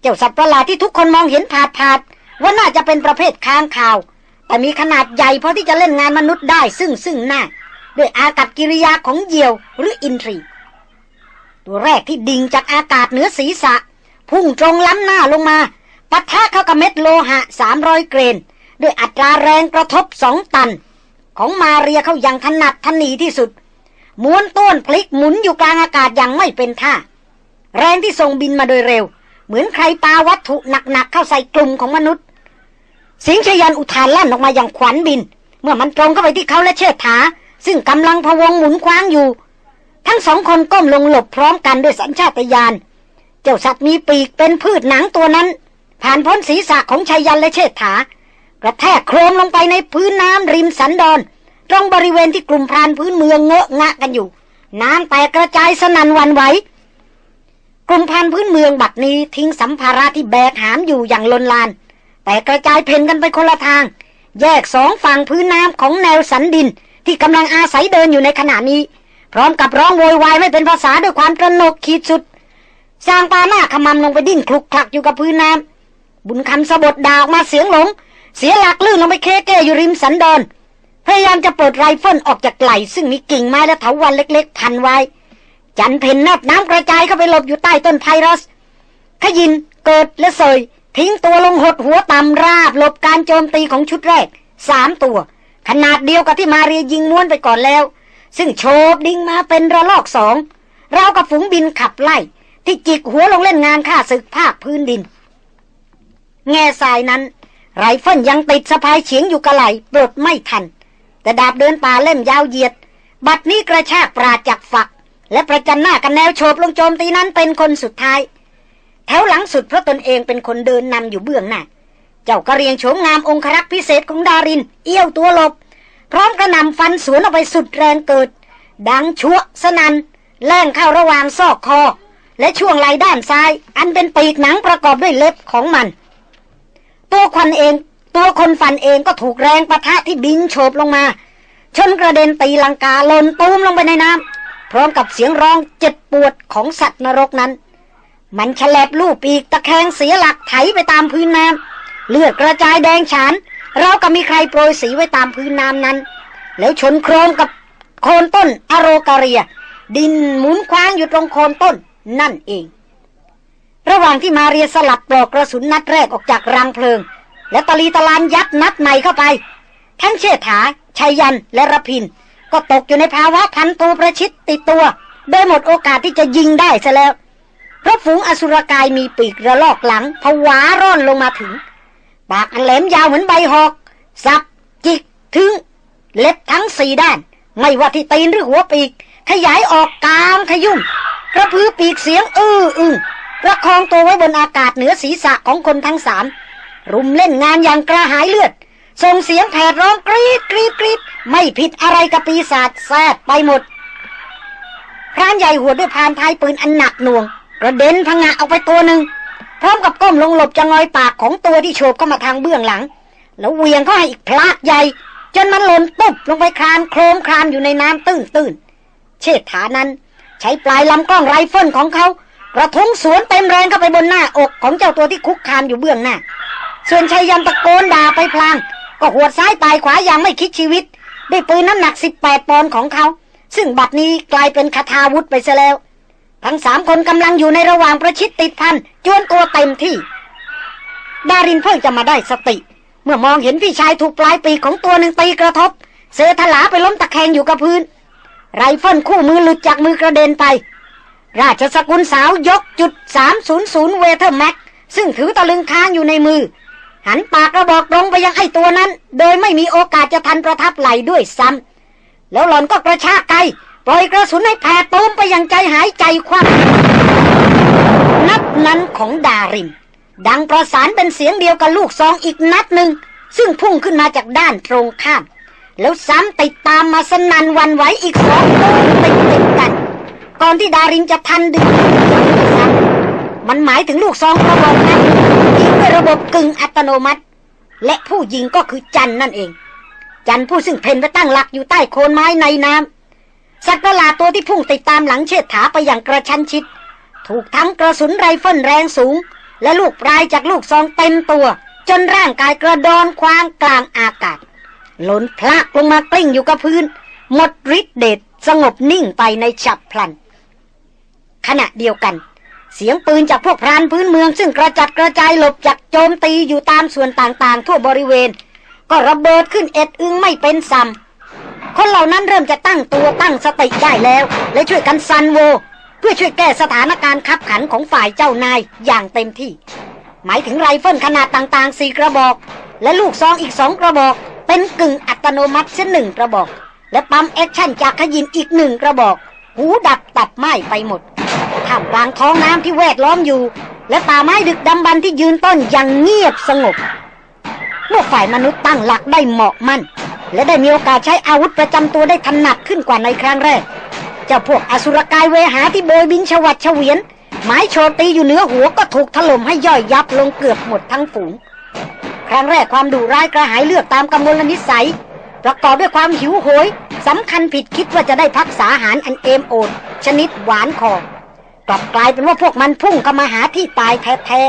เจ้าสัตว์ประหลาดที่ทุกคนมองเห็นผาดผาดว่าน่าจะเป็นประเภทค้างคาว แต่มีขนาดใหญ่พอที่จะเล่นงานมนุษย์ได้ซึ่งซึ่งหน้าด้วยอากับกิริยาของเหยี่ยวหรืออินทรี ตัวแรกที่ดิ่งจากอากาศเหนือศีรษะ พุ่งตรงล้ำหน้าลงมาปะทะเข้ากับเม็ดโลหะสามร้อยเกรน ด้วยอัตราแรงกระทบสองตัน ของมาเรียเขาอย่างถนัดทนีที่สุดม้วนต้นพลิกหมุนอยู่กลางอากาศอย่างไม่เป็นท่า แรงที่ส่งบินมาโดยเร็ว เหมือนใครปาวัตถุหนักๆเข้าใส่กลุ่มของมนุษย์สียงชยันอุทานลั่นออกมาอย่างขวัญบิน เมื่อมันตรงเข้าไปที่เขาและเชิดถา ซึ่งกำลังพะวงหมุนคว้างอยู่ ทั้งสองคนก้มลงหลบพร้อมกันด้วยสัญชาตญาณ เจ้าสัตว์มีปีกเป็นพืชหนังตัวนั้น ผ่านพ้นศีรษะของชายันและเชิดถากระแทกโครมลงไปในพื้นน้ำริมสันดอน ตรงบริเวณที่กลุ่มพรานพื้นเมืองเงอะงะกันอยู่ น้ำแตกกระจายสนั่นวันไหวกลุ่มพรานพื้นเมืองบัดนี้ทิ้งสัมภาระที่แบกหามอยู่อย่างลนลาน แตกกระจายเผ่นกันไปคนละทาง แยกสองฝั่งพื้นน้ำของแนวสันดินที่กำลังอาศัยเดินอยู่ในขณะนี้ พร้อมกับร้องโวยวายไม่เป็นภาษาด้วยความตระหนกขีดสุด ส่างปาหน้าขมำลงไปดิ้นคลุกคลักอยู่กับพื้นน้ำบุญคำสบถด่าออกมาเสียงหลง เสียหลักลื่นลงไปเค้เก้อยู่ริมสันดอนพยายามจะปลดไรเฟิลออกจากไหล่ซึ่งมีกิ่งไม้และเถาวัลย์เล็ก ๆ พันไว้ จันเพนนับน้ำกระจายเข้าไปหลบอยู่ใต้ต้น cypress ขยินเกิดและเสย ทิ้งตัวลงหดหัวต่ำราบหลบการโจมตีของชุดแรกสามตัว ขนาดเดียวกับที่มาเรียยิงม้วนไปก่อนแล้ว ซึ่งโฉบดิ่งมาเป็นระลอกสองเรากับฝูงบินขับไล่ ที่จิกหัวลงเล่นงานฆ่าศึกภาคพื้นดิน แง่ทรายนั้น ไรเฟิลยังติดสะพายเฉียงอยู่กระไหลปลดไม่ทัน แต่ดาบเดินป่าเล่มยาวเหยียด บัดนี้กระชากปราจากฝัก และประจันหน้ากันแนวโฉบลงโจมตีนั้นเป็นคนสุดท้าย แถวหลังสุดเพราะตนเองเป็นคนเดินนำอยู่เบื้องหน้าเจ้ากระเรียงโฉมงามองครักษ์พิเศษของดาริน เอี้ยวตัวหลบ พร้อมกระนำฟันสวนออกไปสุดแรงเกิด ดังชั่วสนันแล่งเข้าระหว่างซอกคอ และช่วงไหล่ด้านซ้าย อันเป็นปีกหนังประกอบด้วยเล็บของมัน ตัวควันเอง ตัวคนฟันเองก็ถูกแรงประทะที่บินโฉบลงมา ชนกระเด็นตีลังกาหล่นตูมลงไปในน้ำพร้อมกับเสียงร้องเจ็บปวดของสัตว์นรกนั้น มันฉลบลูกปีกตะแคงเสียหลักไถไปตามพื้นน้ำเลือดกระจายแดงฉานเราก็มีใครโปรยสีไว้ตามพื้นน้ำนั้น แล้วชนโครมกับโคนต้นอโรกาเรีย ดินหมุนคว้างอยู่ตรงโคนต้น นั่นเอง ระหว่างที่มาเรียสลัดปลอกกระสุนนัดแรกออกจากรังเพลิง และตะลีตะลานยัดนัดใหม่เข้าไป ทั้งเชษฐาชัยยันและระพิน ก็ตกอยู่ในภาวะพันตัวประชิดติดตัว โดยหมดโอกาสที่จะยิงได้ซะแล้วเพราะฝูงอสุรกายมีปีกระลอกหลังผวาร่อนลงมาถึง ปากอันแหลมยาวเหมือนใบหอกสับจิกถึง เล็บทั้งสี่ด้าน ไม่ว่าที่ตีนหรือหัวปีก ขยายออกกลามขยุ่ม กระพือปีกเสียงอื้ออึงประคองตัวไว้บนอากาศเหนือศีรษะของคนทั้งสามรุมเล่นงานอย่างกระหายเลือด ส่งเสียงแผดร้องกรีดกรีดกรีดไม่ผิดอะไรกับปีศาจแซดไปหมดพรานใหญ่หัวด้วยพานท้ายปืนอันหนักหน่วง กระเด็นพังงะออกไปตัวหนึ่งพร้อมกับก้มลงหลบจะงอยปากของตัวที่โฉบเข้ามาทางเบื้องหลัง แล้วเวียงเข้าให้อีกพลากใหญ่ จนมันหล่นตุ๊บลงไปคลานโครมคลานอยู่ในน้ำตื้นตื้นเชษฐานั้น ใช้ปลายลำกล้องไรเฟิลของเขากระทุ้งสวนเต็มแรงเข้าไปบนหน้าอกของเจ้าตัวที่คุกคามอยู่เบื้องหน้า ส่วนไชยยันต์ตะโกนด่าไปพลาง ก็หวดซ้ายป่ายขวาอย่างไม่คิดชีวิต ด้วยปืนน้ำหนัก 18 ปอนด์ของเขา ซึ่งบัดนี้กลายเป็นคทาวุธไปซะแล้ว ทั้งสามคนกำลังอยู่ในระหว่างประชิดติดพันจวนตัวเต็มที่ ดารินเพิ่งจะมาได้สติ เมื่อมองเห็นพี่ชายถูกปลายปีกของตัวหนึ่งตีกระทบ เสือถลาไปล้มตะแคงอยู่กับพื้น ไรเฟิลคู่มือหลุดจากมือกระเด็นไป ราชสกุลสาวยกจุด300 Weather Mag ซึ่งถือตะลึงค้างอยู่ในมือ หันปากกระบอกตรงไปยังไอ้ตัวนั้น โดยไม่มีโอกาสจะทันประทับไหล่ด้วยซ้ำแล้วหล่อนก็กระชากไกปล่อยกระสุนให้แผดตูมไปอย่างใจหายใจคว่ำนัดนั้นของดาริน ดังประสานเป็นเสียงเดียวกับลูกซองอีกนัดหนึ่งซึ่งพุ่งขึ้นมาจากด้านตรงข้าม แล้วซ้ำติดตามมาสนั่นหวั่นไหวอีกสองตูมติดติดกัน ก่อนที่ดารินจะทันดึงมันหมายถึงลูกซองกระบอกนั้นยิงด้วยระบบกึ่งอัตโนมัติ และผู้ยิงก็คือจันนั่นเอง จันผู้ซึ่งเผ่นไปตั้งหลักอยู่ใต้โคนไม้ในน้ำสัตว์ประหลาดตัวที่พุ่งติดตามหลังเชษฐาไปอย่างกระชั้นชิด ถูกทั้งกระสุนไรเฟิลแรงสูง และลูกปลายจากลูกซองเต็มตัว จนร่างกายกระดอนคว้างกลางอากาศ หล่นพลากลงมากลิ้งอยู่กับพื้น หมดฤทธิ์เดชสงบนิ่งไปในฉับพลัน ขณะเดียวกัน เสียงปืนจากพวกพรานพื้นเมือง ซึ่งกระจัดกระจายหลบจากโจมตีอยู่ตามส่วนต่างๆ ทั่วบริเวณ ก็ระเบิดขึ้นเอ็ดอึงไม่เป็นซ้ำคนเหล่านั้นเริ่มจะตั้งตัวตั้งสติได้แล้ว และช่วยกันซันโว เพื่อช่วยแก้สถานการณ์คับขันของฝ่ายเจ้านายอย่างเต็มที่ หมายถึงไรเฟิลขนาดต่างๆสี่กระบอก และลูกซองอีกสองกระบอก เป็นกึ่งอัตโนมัติเสียหนึ่งกระบอก และ pump action จากขยินอีกหนึ่งกระบอก หูดับตับไหม้ไปหมดท่ามกลางท้องน้ำที่แวดล้อมอยู่ และป่าไม้ดึกดำบรรพ์ที่ยืนต้นอย่างเงียบสงบเมื่อฝ่ายมนุษย์ตั้งหลักได้เหมาะมั่น และได้มีโอกาสใช้อาวุธประจำตัวได้ถนัดขึ้นกว่าในครั้งแรก เจ้าพวกอสุรกายเวหาที่โบยบินชวัดเฉวียนไม้โชตีอยู่เหนือหัวก็ถูกถล่มให้ย่อยยับลงเกือบหมดทั้งฝูง ครั้งแรกความดุร้ายกระหายเลือดตามกำมลนิสัย ประกอบด้วยความหิวโหยสำคัญผิดคิดว่าจะได้พักษาหารอันเอมโอดชนิดหวานคอกลับกลายเป็นว่าพวกมันพุ่งเข้ามาหาที่ตายแท้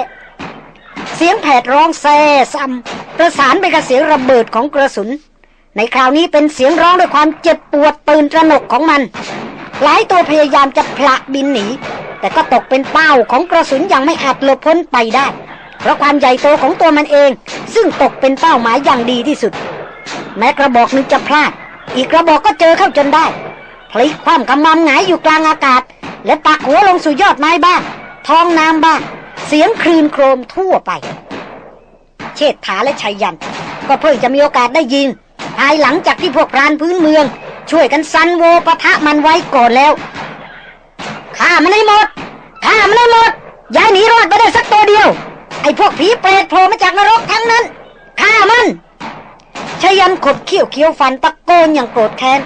ๆเสียงแผดร้องแซ่ซ้ประสานไปกับเสียงระเบิดของกระสุน ในคราวนี้เป็นเสียงร้องด้วยความเจ็บปวดตื่นตระหนกของมัน หลายตัวพยายามจะผละบินหนี แต่ก็ตกเป็นเป้าของกระสุนยังไม่อาจหลบพ้นไปได้ เพราะความใหญ่โตของตัวมันเอง ซึ่งตกเป็นเป้าหมายอย่างดีที่สุด แม้กระบอกหนึ่งจะพลาด อีกกระบอกก็เจอเข้าจนได้พลิกคว่ำกำมำหงายอยู่กลางอากาศ และปักหัวลงสู่ยอดไม้บ้างท้องน้ำบ้าง เสียงคลื่นโครมทั่วไป เชษฐาและชัยยัน ก็เพิ่งจะมีโอกาสได้ยิน ภายหลังจากที่พวกพรานพื้นเมือง ช่วยกันซันโวปะทะมันไว้ก่อนแล้วฆ่ามันให้หมดฆ่ามันให้หมดย้ายหนีรอดไปได้สักตัวเดียว ไอ้พวกผีเปรตโผล่มาจากนรกทั้งนั้นฆ่ามันชยันขบเขี้ยวเคี้ยวฟันตะโกนอย่างโกรธแค้น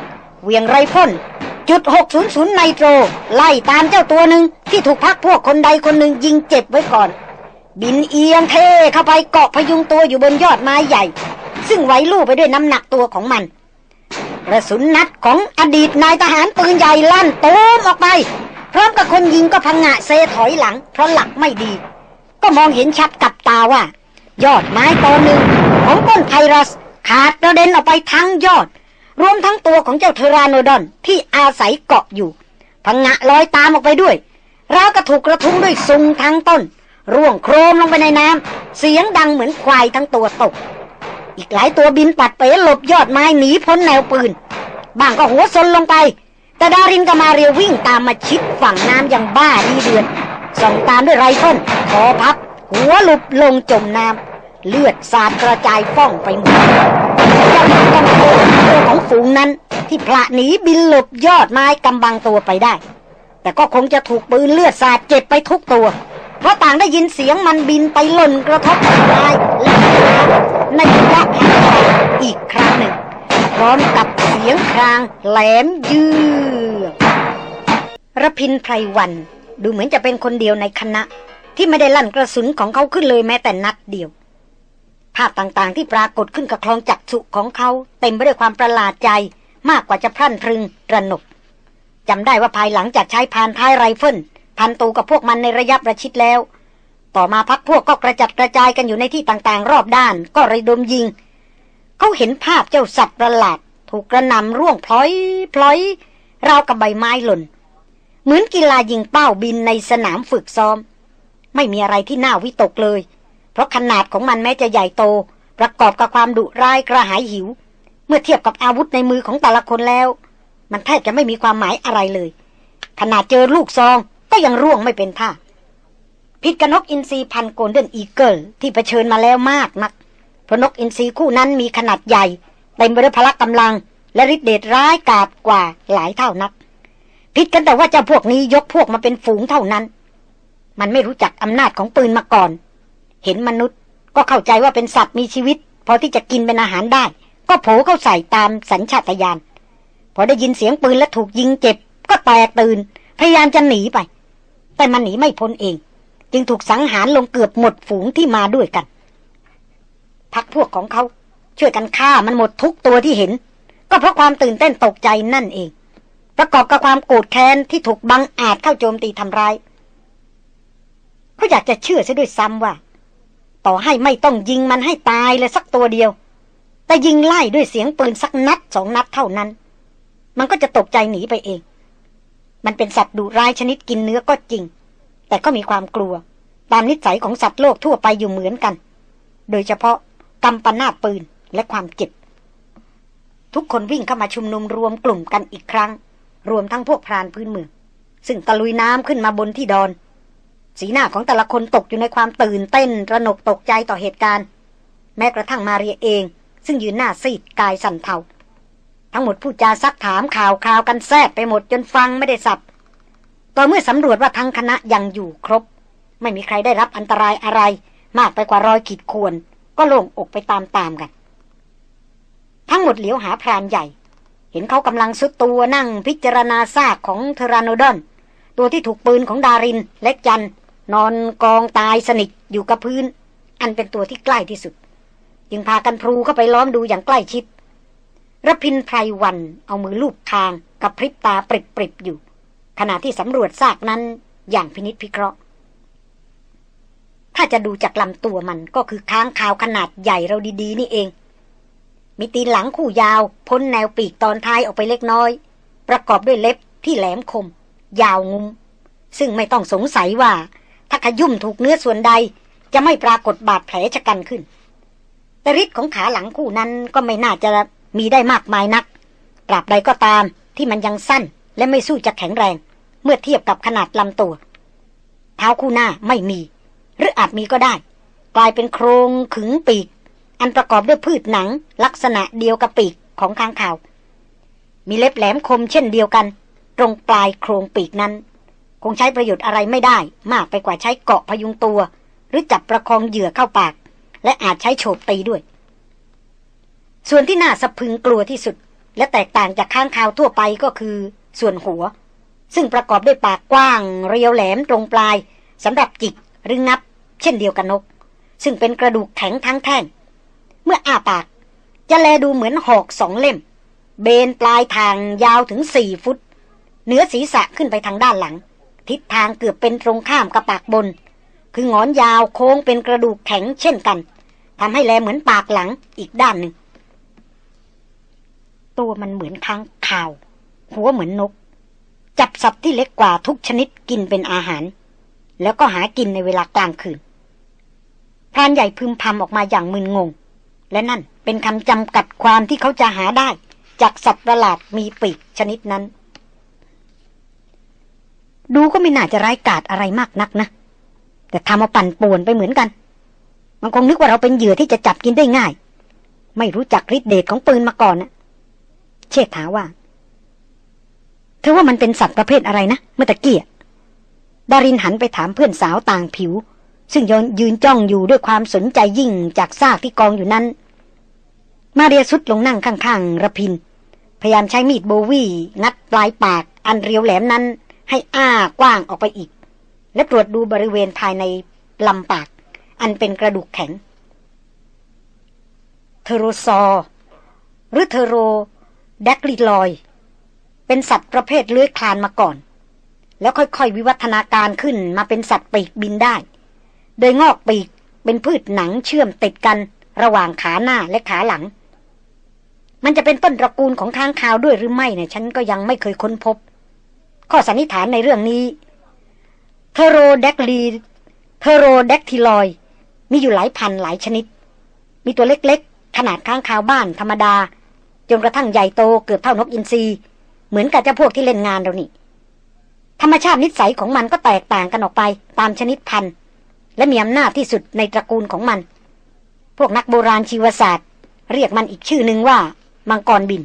เวียงไรพ่นจุด600ไนโตร ไล่ตามเจ้าตัวหนึ่งที่ถูกพักพวกคนใดคนหนึ่งยิงเจ็บไว้ก่อน บินเอียงเทเข้าไปเกาะพยุงตัวอยู่บนยอดไม้ใหญ่ ซึ่งไหวลู่ไปด้วยน้ำหนักตัวของมันกระสุนนัดของอดีตนายทหารปืนใหญ่ลั่นตูมออกไป พร้อมกับคนยิงก็พังงะเซถอยหลัง เพราะหลักไม่ดี ก็มองเห็นชัดกับตาว่า ยอดไม้ตอนหนึ่งของต้นไพรัสขาดกระเด็นออกไปทั้งยอด รวมทั้งตัวของเจ้าเทราโนดอนที่อาศัยเกาะอยู่ พังงะลอยตามออกไปด้วยราวกะถูกกระทุ้งด้วยซุงทั้งต้น ร่วงโครมลงไปในน้ำเสียงดังเหมือนควายทั้งตัวตก อีกหลายตัวบินปัดเป๋หลบยอดไม้หนีพ้นแนวปืน บ้างก็หัวซุนลงไป แต่ดารินกับมาเรียวิ่งตามมาชิดฝั่งน้ำอย่างบ้าดีเดือด ส่องตามด้วยไรเฟิลคอพับ หัวหลุบลงจมน้ำเลือดสาดกระจายฟ่องไปหมดเจ้าหญิงกำโตัวของฝูงนั้น ที่พละหนีบินหลบยอดไม้กำบังตัวไปได้ แต่ก็คงจะถูกปืนเลือดสาดเจ็บไปทุกตัว เพราะต่างได้ยินเสียงมันบินไปหล่นกระทบกับไม้และในระยะห่งอีกครั้งหนึ่งพร้อมกับเสียงครางแหลมยืดระพินไพรวัน ดูเหมือนจะเป็นคนเดียวในคณะ ที่ไม่ได้ลั่นกระสุนของเขาขึ้นเลยแม้แต่นัดเดียว ภาพต่างๆที่ปรากฏขึ้นกับคลองจักษุของเขา เต็มไปด้วยความประหลาดใจ มากกว่าจะพรั่นพรึงระหนกจำได้ว่าภายหลังจากใช้พานท้ายไรเฟิลพันตูกับพวกมันในระยะประชิดแล้ว ต่อมาพรรคพวกก็กระจัดกระจายกันอยู่ในที่ต่างๆ รอบด้าน ก็ระดมยิง เขาเห็นภาพเจ้าสัตว์ประหลาด ถูกกระหน่ำร่วงผล็อยผล็อยราวกับใบไม้หล่น เหมือนกีฬายิงเป้าบินในสนามฝึกซ้อม ไม่มีอะไรที่น่าวิตกเลย เพราะขนาดของมันแม้จะใหญ่โต ประกอบกับความดุร้ายกระหายหิว เมื่อเทียบกับอาวุธในมือของแต่ละคนแล้ว มันแทบจะไม่มีความหมายอะไรเลย ขนาดเจอลูกซองก็ยังร่วงไม่เป็นท่าผิดกับนกอินทรีพันธุ์ golden eagle ที่เผชิญมาแล้วมากนักเพราะนกอินทรีคู่นั้นมีขนาดใหญ่เต็มไปด้วยพละกำลัง และฤทธิ์เดชร้ายกาจกว่าหลายเท่านัก ผิดกันแต่ว่าเจ้าพวกนี้ยกพวกมาเป็นฝูงเท่านั้น มันไม่รู้จักอำนาจของปืนมาก่อน เห็นมนุษย์ก็เข้าใจว่าเป็นสัตว์มีชีวิต พอที่จะกินเป็นอาหารได้ ก็โผเข้าใส่ตามสัญชาตญาณพอได้ยินเสียงปืนและถูกยิงเจ็บ ก็แตกตื่น พยายามจะหนีไป แต่มันหนีไม่พ้นเอง จึงถูกสังหารลงเกือบหมดฝูงที่มาด้วยกันพักพวกของเขาช่วยกันฆ่ามันหมดทุกตัวที่เห็น ก็เพราะความตื่นเต้นตกใจนั่นเอง ประกอบกับความโกรธแค้นที่ถูกบังอาจเข้าโจมตีทำร้ายเขาอยากจะเชื่อซะด้วยซ้ำว่า ต่อให้ไม่ต้องยิงมันให้ตายเลยสักตัวเดียว แต่ยิงไล่ด้วยเสียงปืนสักนัดสองนัดเท่านั้น มันก็จะตกใจหนีไปเอง มันเป็นสัตว์ดุร้ายชนิดกินเนื้อก็จริง แต่ก็มีความกลัว ตามนิสัยของสัตว์โลกทั่วไปอยู่เหมือนกัน โดยเฉพาะกำปนาปืนและความเจ็บทุกคนวิ่งเข้ามาชุมนุมรวมกลุ่มกันอีกครั้ง รวมทั้งพวกพรานพื้นเมือง ซึ่งตะลุยน้ำขึ้นมาบนที่ดอน สีหน้าของแต่ละคนตกอยู่ในความตื่นเต้นระหนกตกใจต่อเหตุการณ์ แม้กระทั่งมาเรียเอง ซึ่งยืนหน้าซีดกายสั่นเทาทั้งหมดผู้จาซักถามข่าวคราวกันแทบไปหมดจนฟังไม่ได้สับต่อเมื่อสำรวจว่าทั้งคณะยังอยู่ครบ ไม่มีใครได้รับอันตรายอะไร มากไปกว่ารอยขีดข่วนก็โล่งอกไปตามๆกัน ทั้งหมดเหลียวหาพรานใหญ่ เห็นเขากำลังสุดตัวนั่งพิจารณาซากของเทรานโนดอน ตัวที่ถูกปืนของดาริน เล็กจัน นอนกองตายสนิทอยู่กับพื้น อันเป็นตัวที่ใกล้ที่สุด จึงพากันพลูเข้าไปล้อมดูอย่างใกล้ชิดรพินไพรวันเอามือลูบคางกับพริบตาปริบปริบอยู่ ขณะที่สำรวจซากนั้นอย่างพินิษพิเคราะห์ ถ้าาจะดูจากลำตัวมันก็คือค้างคาวขนาดใหญ่เราดีๆ นี่เอง มีตีนหลังคู่ยาว พ้นแนวปีกตอนท้ายออกไปเล็กน้อย ประกอบด้วยเล็บที่แหลมคม ยาวงุม ซึ่งไม่ต้องสงสัยว่า ถ้าขยุ่มถูกเนื้อส่วนใด จะไม่ปรากฏบาดแผลชะกันขึ้น แต่ฤทธิ์ของขาหลังคู่นั้นก็ไม่น่าจะมีได้มากมายนักตราบใดก็ตามที่มันยังสั้นและไม่สู้จะแข็งแรง เมื่อเทียบกับขนาดลำตัว เท้าคู่หน้าไม่มี หรืออาจมีก็ได้ กลายเป็นโครงขึงปีก อันประกอบด้วยพืชหนัง ลักษณะเดียวกับปีกของค้างคาว มีเล็บแหลมคมเช่นเดียวกัน ตรงปลายโครงปีกนั้น คงใช้ประโยชน์อะไรไม่ได้ มากไปกว่าใช้เกาะพยุงตัว หรือจับประคองเหยื่อเข้าปาก และอาจใช้โฉบตีด้วย ส่วนที่น่าสะพึงกลัวที่สุด และแตกต่างจากข้างคาวทั่วไปก็คือ ส่วนหัว ซึ่งประกอบด้วยปากกว้าง เรียวแหลมตรงปลายสำหรับจิกหรืองับ เช่นเดียวกับนก ซึ่งเป็นกระดูกแข็งทั้งแท่ง เมื่ออ้าปาก จะแลดูเหมือนหอกสองเล่ม เบนปลายทางยาวถึงสี่ฟุต เหนือศีรษะขึ้นไปทางด้านหลัง ทิศทางเกือบเป็นตรงข้ามกับปากบน คืองอนยาวโค้งเป็นกระดูกแข็งเช่นกันทำให้แลเหมือนปากหลังอีกด้านหนึ่ง ตัวมันเหมือนค้างข่าว หัวเหมือนนก จับสัตว์ที่เล็กกว่าทุกชนิดกินเป็นอาหาร แล้วก็หากินในเวลากลางคืนพรานใหญ่พึมพำออกมาอย่างมึนงง และนั่นเป็นคำจำกัดความที่เขาจะหาได้ จากสัตว์ประหลาดมีปีกชนิดนั้น ดูก็ไม่น่าจะร้ายกาจอะไรมากนักนะ แต่ทำมาปั่นป่วนไปเหมือนกัน มันคงนึกว่าเราเป็นเหยื่อที่จะจับกินได้ง่าย ไม่รู้จักฤทธิเดชของปืนมาก่อนนะเชษฐาว่า เธอว่ามันเป็นสัตว์ประเภทอะไรนะเมื่อตะเกี้ดารินหันไปถามเพื่อนสาวต่างผิว ซึ่งยนยืนจ้องอยู่ด้วยความสนใจยิ่งจากซากที่กองอยู่นั้น มาเรียสุดลงนั่งข้างๆระพิน พยายามใช้มีดโบวี่งัดปลายปาก อันเรียวแหลมนั้น ให้อ้ากว้างออกไปอีก และตรวจดูบริเวณภายในลำปาก อันเป็นกระดูกแข็ง เทโรซอ หรือเทโรแดกลิลอย เป็นสัตว์ประเภทเลื้อยคลานมาก่อน แล้วค่อยๆ วิวัฒนาการขึ้นมาเป็นสัตว์ปีกบินได้ โดยงอกปีกเป็นพืชหนังเชื่อมติดกันระหว่างขาหน้าและขาหลัง มันจะเป็นต้นตระกูลของค้างคาวด้วยหรือไม่เนี่ยฉันก็ยังไม่เคยค้นพบ ข้อสันนิษฐานในเรื่องนี้เทโรแดกลีเทโรแดกทิลอย มีอยู่หลายพันหลายชนิด มีตัวเล็กๆ ขนาดค้างคาวบ้านธรรมดา จนกระทั่งใหญ่โตเกือบเท่านกอินทรีเหมือนกับเจ้าพวกที่เล่นงานเรานี่ ธรรมชาตินิสัยของมันก็แตกต่างกันออกไปตามชนิดพันธุ์ และมีอำนาจที่สุดในตระกูลของมัน พวกนักโบราณชีวศาสตร์ เรียกมันอีกชื่อหนึ่งว่า มังกรบิน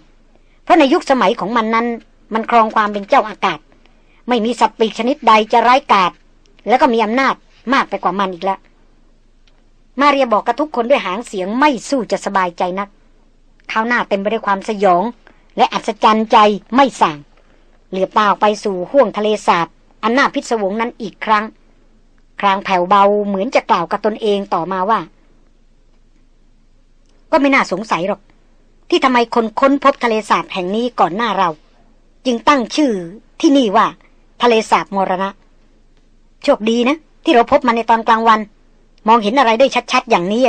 เพราะในยุคสมัยของมันนั้น มันครองความเป็นเจ้าอากาศ ไม่มีสัตว์ปีกชนิดใดจะร้ายกาจแล้วก็มีอำนาจมากไปกว่ามันอีกแล้ว มาเรียบอกกับทุกคนด้วยหางเสียงไม่สู้จะสบายใจนักข้าวหน้าเต็มไปด้วยความสยอง และอัศจรรย์ใจไม่สั่งเหลือตาไปสู่ห้วงทะเลสาบอันน่าพิศวงนั้นอีกครั้ง ครางแผ่วเบาเหมือนจะกล่าวกับตนเองต่อมาว่า ก็ไม่น่าสงสัยหรอก ที่ทำไมคนค้นพบทะเลสาบแห่งนี้ก่อนหน้าเรา จึงตั้งชื่อที่นี่ว่า ทะเลสาบมรณะ โชคดีนะ ที่เราพบมันในตอนกลางวัน มองเห็นอะไรได้ชัดๆ อย่างนี้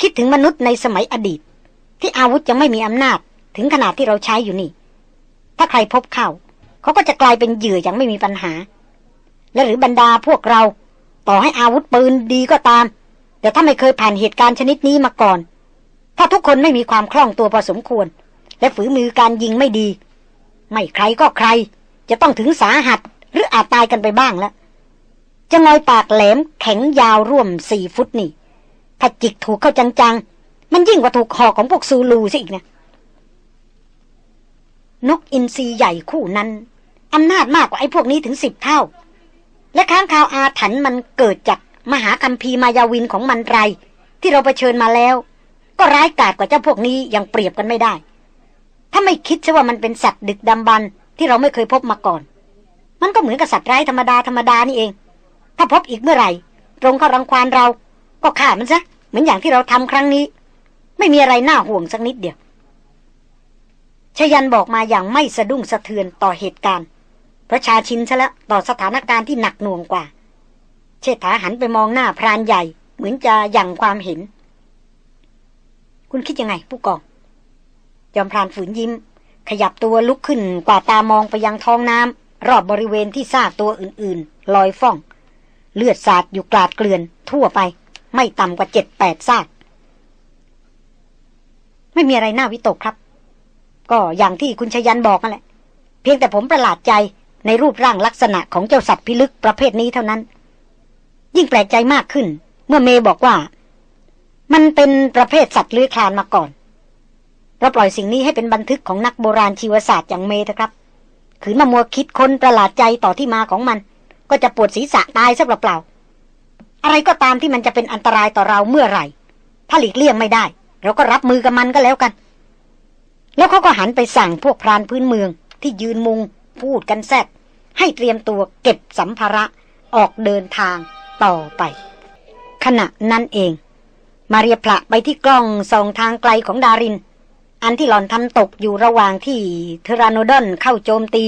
คิดถึงมนุษย์ในสมัยอดีต ที่อาวุธยังไม่มีอำนาจ ถึงขนาดที่เราใช้อยู่นี่ ถ้าใครพบเข้า เขาก็จะกลายเป็นเหยื่ออย่างไม่มีปัญหา และหรือบรรดาพวกเรา ต่อให้อาวุธปืนดีก็ตาม แต่ถ้าไม่เคยผ่านเหตุการณ์ชนิดนี้มาก่อน ถ้าทุกคนไม่มีความคล่องตัวพอสมควร และฝืมือการยิงไม่ดี ไม่ใครก็ใคร จะต้องถึงสาหัสหรืออาจตายกันไปบ้างแล้วจะงอยปากแหลมแข็งยาวร่วมสี่ฟุตนี่ถ้าจิกถูกเข้าจังๆ มันยิ่งกว่าถูกคอของพวกซูลูสิอีกนะนกอินทรีใหญ่คู่นั้นอำนาจมากกว่าไอ้พวกนี้ถึงสิบเท่า และค้างคาวอาถรรพ์มันเกิดจากมหาคัมภีร์มายาวินของมันไร ที่เราไปเชิญมาแล้ว ก็ร้ายกาจกว่าเจ้าพวกนี้ยังเปรียบกันไม่ได้ ถ้าไม่คิดใช่ว่ามันเป็นสัตว์ดึกดำบรรที่เราไม่เคยพบมาก่อน มันก็เหมือนกับสัตว์ไร้ธรรมดาธรรมดานี่เอง ถ้าพบอีกเมื่อไหร่ตรงเข้ารังควานเรา ก็ฆ่ามันซะ เหมือนอย่างที่เราทำครั้งนี้ ไม่มีอะไรน่าห่วงสักนิดเดียวชยันบอกมาอย่างไม่สะดุ้งสะเทือนต่อเหตุการณ์ พระชาชินซะแล้วต่อสถานการณ์ที่หนักหน่วงกว่า เชษฐาหันไปมองหน้าพรานใหญ่ เหมือนจะยั่งความเห็น คุณคิดยังไง ผู้กอง จอมพรานฝืนยิ้ม ขยับตัวลุกขึ้นกว่าตามองไปยังท้องน้ำรอบบริเวณที่ซากตัวอื่นๆ ลอยฟ่อง เลือดสาดอยู่กลาดเกลื่อน ทั่วไป ไม่ต่ำกว่าเจ็ดแปดซาก ไม่มีอะไรน่าวิตกครับ ก็อย่างที่คุณชยันบอกนั่นแหละ เพียงแต่ผมประหลาดใจในรูปร่างลักษณะของเจ้าสัตว์พิลึกประเภทนี้เท่านั้น ยิ่งแปลกใจมากขึ้น เมื่อเมย์บอกว่า มันเป็นประเภทสัตว์เลื้อยคลานมาก่อนเราปล่อยสิ่งนี้ให้เป็นบันทึกของนักโบราณชีวศาสตร์อย่างเมย์นะครับ ขืนมามัวคิดคนประหลาดใจต่อที่มาของมัน ก็จะปวดศีรษะตายซะเปล่าๆอะไรก็ตามที่มันจะเป็นอันตรายต่อเราเมื่อไหร่ ถ้าหลีกเลี่ยงไม่ได้ เราก็รับมือกับมันก็แล้วกัน แล้วเขาก็หันไปสั่งพวกพรานพื้นเมือง ที่ยืนมุง พูดกันแซดให้เตรียมตัวเก็บสัมภาระออกเดินทางต่อไป ขณะนั้นเอง มาเรียพละไปที่กล้องส่องทางไกลของดาริน อันที่หล่อนทำตกอยู่ระหว่างที่เทราโนดอนเข้าโจมตี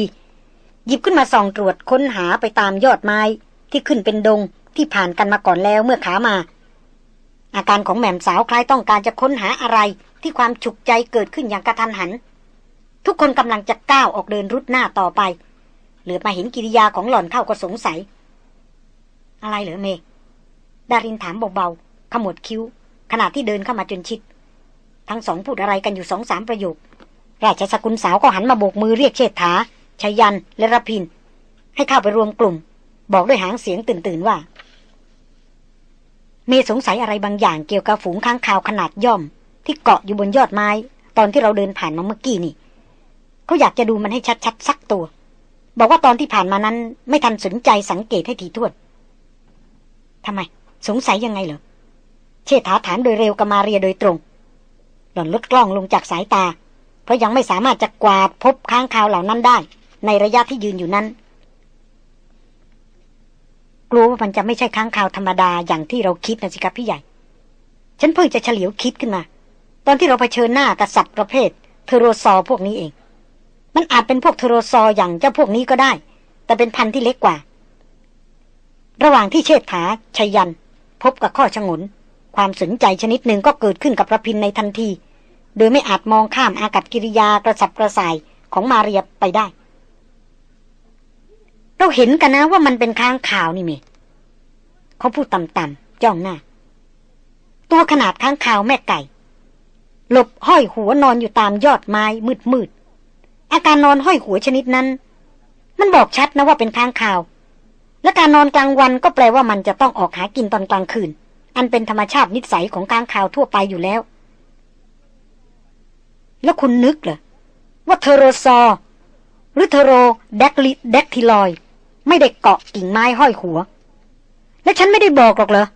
หยิบขึ้นมาส่องตรวจค้นหาไปตามยอดไม้ที่ขึ้นเป็นดงที่ผ่านกันมาก่อนแล้วเมื่อขามา อาการของแหม่มสาวคล้ายต้องการจะค้นหาอะไรที่ความฉุกใจเกิดขึ้นอย่างกระทันหัน ทุกคนกำลังจะก้าวออกเดินรุดหน้าต่อไป เหลือมาเห็นกิริยาของหล่อนเข้าก็สงสัย อะไรเหรอเม ดารินถามเบาๆขมวดคิ้ว ขณะที่เดินเข้ามาจนชิด ทั้งสองพูดอะไรกันอยู่สองสามประโยค ราชสกุลสาวก็หันมาโบกมือเรียกเชษฐาชยันและรพิน ให้เข้าไปรวมกลุ่ม บอกด้วยหางเสียงตื่นๆว่า เมสงสัยอะไรบางอย่างเกี่ยวกับฝูงค้างคาวขนาดย่อม ที่เกาะอยู่บนยอดไม้ ตอนที่เราเดินผ่านมาเมื่อกี้นี่เขาอยากจะดูมันให้ชัดๆสักตัว บอกว่าตอนที่ผ่านมานั้น ไม่ทันสนใจสังเกตให้ถี่ถ้วนทำไม สงสัยยังไงเหรอ ชษฐาถามโดยเร็วกับมาเรียโดยตรง หล่อนลดกล้องลงจากสายตา เพราะยังไม่สามารถจะกวาดพบค้างคาวเหล่านั้นได้ ในระยะที่ยืนอยู่นั้น กลัวว่ามันจะไม่ใช่ค้างคาวธรรมดาอย่างที่เราคิดนะสิครับพี่ใหญ่ ฉันเพิ่งจะเฉลียวคิดขึ้นมา ตอนที่เราเผชิญหน้ากับสัตว์ประเภท เทโรซอพวกนี้เอง มันอาจเป็นพวกเทโรซออย่างเจ้าพวกนี้ก็ได้ แต่เป็นพันธุ์ที่เล็กกว่า ระหว่างที่เชษฐาชัยยัน พบกับข้อชงน ความสนใจชนิดหนึ่งก็เกิดขึ้นกับระพินในทันที โดยไม่อาจมองข้ามอากับกิริยากระสับกระส่ายของมาเรียไปได้ เราเห็นกันนะว่ามันเป็นค้างข่าวนี่เมเขาพูดต่ำๆจ้องหน้า ตัวขนาดค้างข่าวแม่ไก่ หลบห้อยหัวนอนอยู่ตามยอดไม้มืดๆอาการนอนห้อยหัวชนิดนั้น มันบอกชัดนะว่าเป็นค้างข่าว และการนอนกลางวันก็แปลว่ามันจะต้องออกหากินตอนกลางคืน อันเป็นธรรมชาตินิสัยของค้างข่าวทั่วไปอยู่แล้ว แล้วคุณนึกเหรอ ว่าเทโรซอ หรือเทโรแดกลิแดกทิลอย ไม่ได้เกาะกิ่งไม้ห้อยหัว และฉันไม่ได้บอกหรอกเหรอ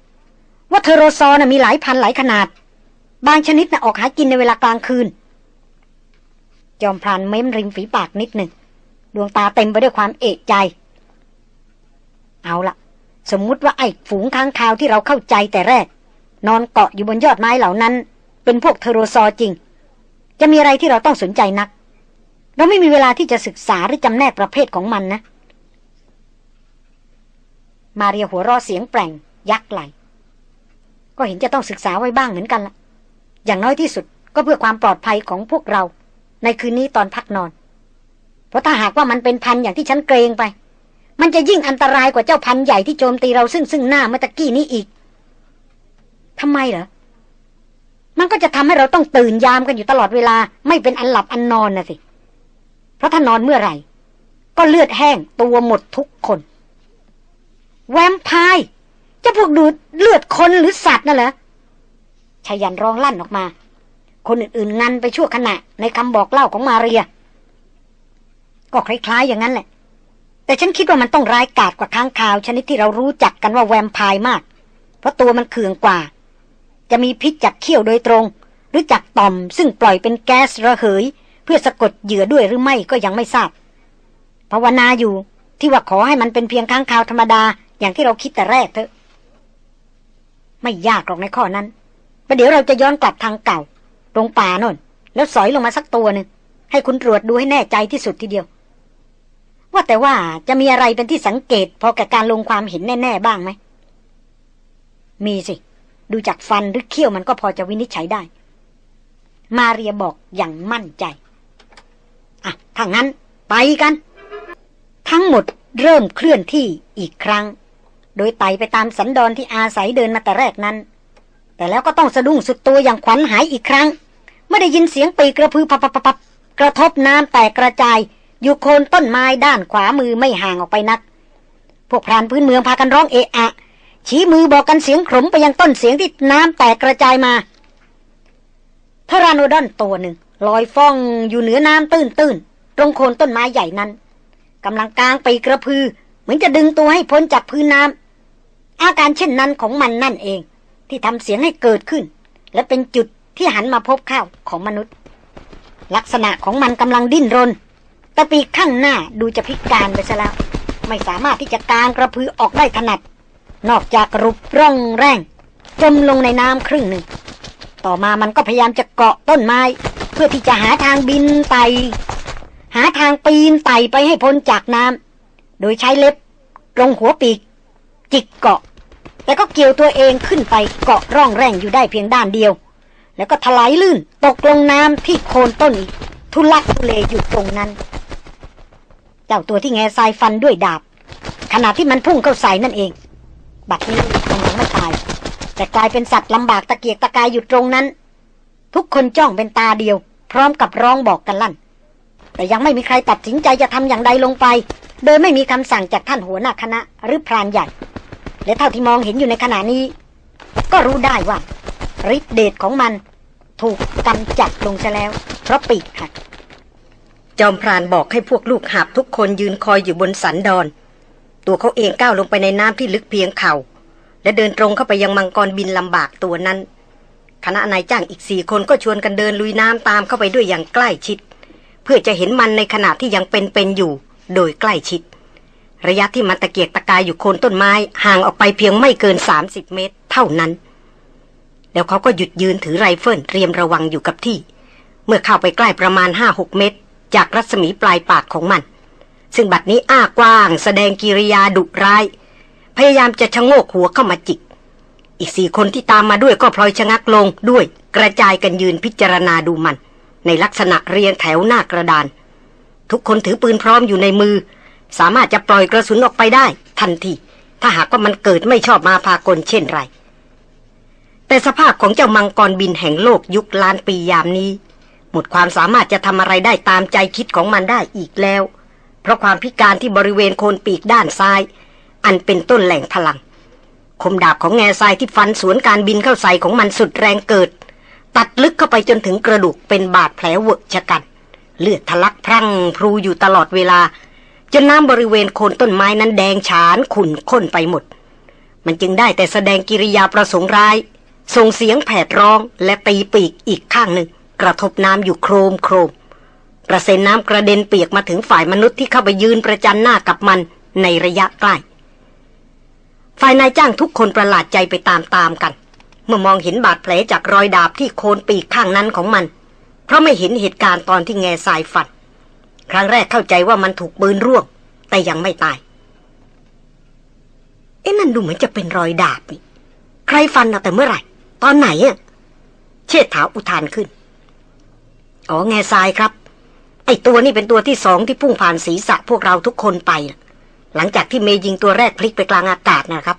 ว่าเทโรซอน่ะมีหลายพันหลายขนาด บางชนิดน่ะออกหากินในเวลากลางคืน จอมพรานเม้มริมฝีปากนิดหนึ่งดวงตาเต็มไปด้วยความเอกใจ เอาละ สมมุติว่าไอ้ฝูงค้างคาวที่เราเข้าใจแต่แรก นอนเกาะอยู่บนยอดไม้เหล่านั้น เป็นพวกเทโรซอจริง จะมีอะไรที่เราต้องสนใจนัก เราไม่มีเวลาที่จะศึกษาหรือจำแนกประเภทของมันนะ มาเรียหัวรอเสียงแปลงยักไหลก็เห็นจะต้องศึกษาไว้บ้างเหมือนกันละอย่างน้อยที่สุดก็เพื่อความปลอดภัยของพวกเรา ในคืนนี้ตอนพักนอน เพราะถ้าหากว่ามันเป็นพันอย่างที่ฉันเกรงไป มันจะยิ่งอันตรายกว่าเจ้าพันใหญ่ที่โจมตีเราซึ่งซึ่งหน้าเมื่อตะกี้นี้อีกทำไมเหรอ มันก็จะทำให้เราต้องตื่นยามกันอยู่ตลอดเวลา ไม่เป็นอันหลับอันนอนนะสิ เพราะถ้านอนเมื่อไหร่ ก็เลือดแห้งตัวหมดทุกคน แวมไพร์จะพวกดูดเลือดคนหรือสัตว์นั่นเหรอชายันร้องลั่นออกมา คนอื่นๆ งันไปชั่วขณะในคำบอกเล่าของมาเรีย ก็คล้ายๆอย่างนั้นแหละ แต่ฉันคิดว่ามันต้องร้ายกาจกว่าค้างคาว ชนิดที่เรารู้จักกันว่าแวมไพร์มาก เพราะตัวมันเคืองกว่า จะมีพิษจากเขี้ยวโดยตรง หรือจากต่อม ซึ่งปล่อยเป็นแก๊สระเหย เพื่อสะกดเหยื่อด้วยหรือไม่ก็ยังไม่ทราบภาวนาอยู่ที่ว่าขอให้มันเป็นเพียงค้างคาวธรรมดาอย่างที่เราคิดแต่แรกเถอะ ไม่ยากหรอกในข้อนั้นประเดี๋ยวเราจะย้อนกลับทางเก่า ตรงป่าน่น แล้วสอยลงมาสักตัวหนึ่งให้คุณตรวจดูให้แน่ใจที่สุดทีเดียว ว่าแต่ว่าจะมีอะไรเป็นที่สังเกต พอกับการลงความเห็นแน่ ๆ บ้างไหม มีสิ ดูจากฟันหรือเขี้ยวมันก็พอจะวินิจฉัยได้ มาเรียบอกอย่างมั่นใจ อะถ้างั้น ไปกัน ทั้งหมดเริ่มเคลื่อนที่อีกครั้ง โดยไต่ไปตามสันดอนที่อาศัยเดินมาแต่แรกนั้น แต่แล้วก็ต้องสะดุ้งสุดตัวอย่างขวัญหายอีกครั้ง ไม่ได้ยินเสียงปีกระพือพับพับพับกระทบน้ำแตกกระจาย อยู่โคนต้นไม้ด้านขวามือไม่ห่างออกไปนัก พวกพรานพื้นเมืองพากันร้องเอะอะ ชี้มือบอกกันเสียงขมไปยังต้นเสียงที่น้ำแตกกระจายมาทารานโนดอนตัวหนึ่งลอยฟ้องอยู่เหนือน้ำตื้นๆตรงโคนต้นไม้ใหญ่นั้นกำลังกลางไปกระพือ เหมือนจะดึงตัวให้พ้นจากพื้นน้ำอาการเช่นนั้นของมันนั่นเอง ที่ทำเสียงให้เกิดขึ้น และเป็นจุดที่หันมาพบข้าวของมนุษย์ ลักษณะของมันกำลังดิ้นรน แต่ปีกข้างหน้าดูจะพิการไปซะแล้ว ไม่สามารถที่จะกางกระพือออกได้ถนัด นอกจากรุบร่องแรงจมลงในน้ำครึ่งหนึ่ง ต่อมามันก็พยายามจะเกาะต้นไม้ เพื่อที่จะหาทางบินไต หาทางปีนไตไปให้พ้นจากน้ำโดยใช้เล็บตรงหัวปีก จิกเกาะ แต่ก็เกี่ยวตัวเองขึ้นไปเกาะร่องแรงอยู่ได้เพียงด้านเดียว แล้วก็ถลายลื่นตกลงน้ำที่โคนต้นอีกทุลักทุเลอยู่ตรงนั้น เจ้าตัวที่แง่ทรายฟันด้วยดาบ ขณะที่มันพุ่งเข้าใส่นั่นเอง บัดนี้มันยังไม่ตาย แต่กลายเป็นสัตว์ลำบากตะเกียกตะกายอยู่ตรงนั้น ทุกคนจ้องเป็นตาเดียว พร้อมกับร้องบอกกันลั่น แต่ยังไม่มีใครตัดสินใจจะทำอย่างใดลงไป โดยไม่มีคำสั่งจากท่านหัวหน้าคณะหรือพรานใหญ่และเท่าที่มองเห็นอยู่ในขณะนี้ ก็รู้ได้ว่าฤทธิเดชของมันถูกกำจัดลงซะแล้ว เพราะปีกหัก จอมพรานบอกให้พวกลูกหาบทุกคนยืนคอยอยู่บนสันดอน ตัวเขาเองก้าวลงไปในน้ำที่ลึกเพียงเข่า และเดินตรงเข้าไปยังมังกรบินลำบากตัวนั้น คณะนายจ้างอีกสี่คนก็ชวนกันเดินลุยน้ำตามเข้าไปด้วยอย่างใกล้ชิด เพื่อจะเห็นมันในขณะที่ยังเป็นเป็นอยู่ โดยใกล้ชิด ระยะที่มันตะเกียกตะกายอยู่โคนต้นไม้ห่างออกไปเพียงไม่เกิน 30 เมตร เท่านั้น แล้วเขาก็หยุดยืนถือไรเฟิลเตรียมระวังอยู่กับที่ เมื่อเข้าไปใกล้ประมาณ5-6เมตร จากรัศมีปลายปากของมัน ซึ่งบัดนี้อ้ากว้าง แสดงกิริยาดุร้าย พยายามจะชะโงกหัวเข้ามาจิก อีกสี่คนที่ตามมาด้วยก็พลอยชะงักลงด้วย กระจายกันยืนพิจารณาดูมัน ในลักษณะเรียงแถวหน้ากระดาน ทุกคนถือปืนพร้อมอยู่ในมือ สามารถจะปล่อยกระสุนออกไปได้ ทันที ถ้าหากว่ามันเกิดไม่ชอบมาพากลเช่นไรแต่สภาพของเจ้ามังกรบินแห่งโลกยุคล้านปียามนี้ หมดความสามารถจะทำอะไรได้ตามใจคิดของมันได้อีกแล้ว เพราะความพิการที่บริเวณโคนปีกด้านซ้าย อันเป็นต้นแหล่งพลัง คมดาบของแง่ทรายที่ฟันสวนการบินเข้าใส่ของมันสุดแรงเกิด ตัดลึกเข้าไปจนถึงกระดูกเป็นบาดแผลเวอะชะกัน เลือดทะลักพรั่งพรูอยู่ตลอดเวลาจนน้ำบริเวณโคนต้นไม้นั้นแดงฉานขุ่นข้นไปหมด มันจึงได้แต่แสดงกิริยาประสงค์ร้าย ส่งเสียงแผดร้องและตีปีกอีกข้างหนึ่ง กระทบน้ำอยู่โครมโครมกระเซ็นน้ำกระเด็นเปียกมาถึงฝ่ายมนุษย์ที่เข้าไปยืนประจันหน้ากับมันในระยะใกล้ ฝ่ายนายจ้างทุกคนประหลาดใจไปตามๆกัน เมื่อมองเห็นบาดแผลจากรอยดาบที่โคนปีกข้างนั้นของมัน เพราะไม่เห็นเหตุการณ์ตอนที่แง่สายฟัน ครั้งแรกเข้าใจว่ามันถูกปืนร่วง แต่ยังไม่ตาย เอ๊ะนั่นดูเหมือนจะเป็นรอยดาบนี่ ใครฟันเอาแต่เมื่อไหร่ ตอนไหนอะเชิดถาอุทานขึ้น อ๋อแง่ทรายครับ ไอตัวนี่เป็นตัวที่สองที่พุ่งผ่านศีรษะพวกเราทุกคนไป หลังจากที่เมยิงตัวแรกพลิกไปกลางอากาศนะครับ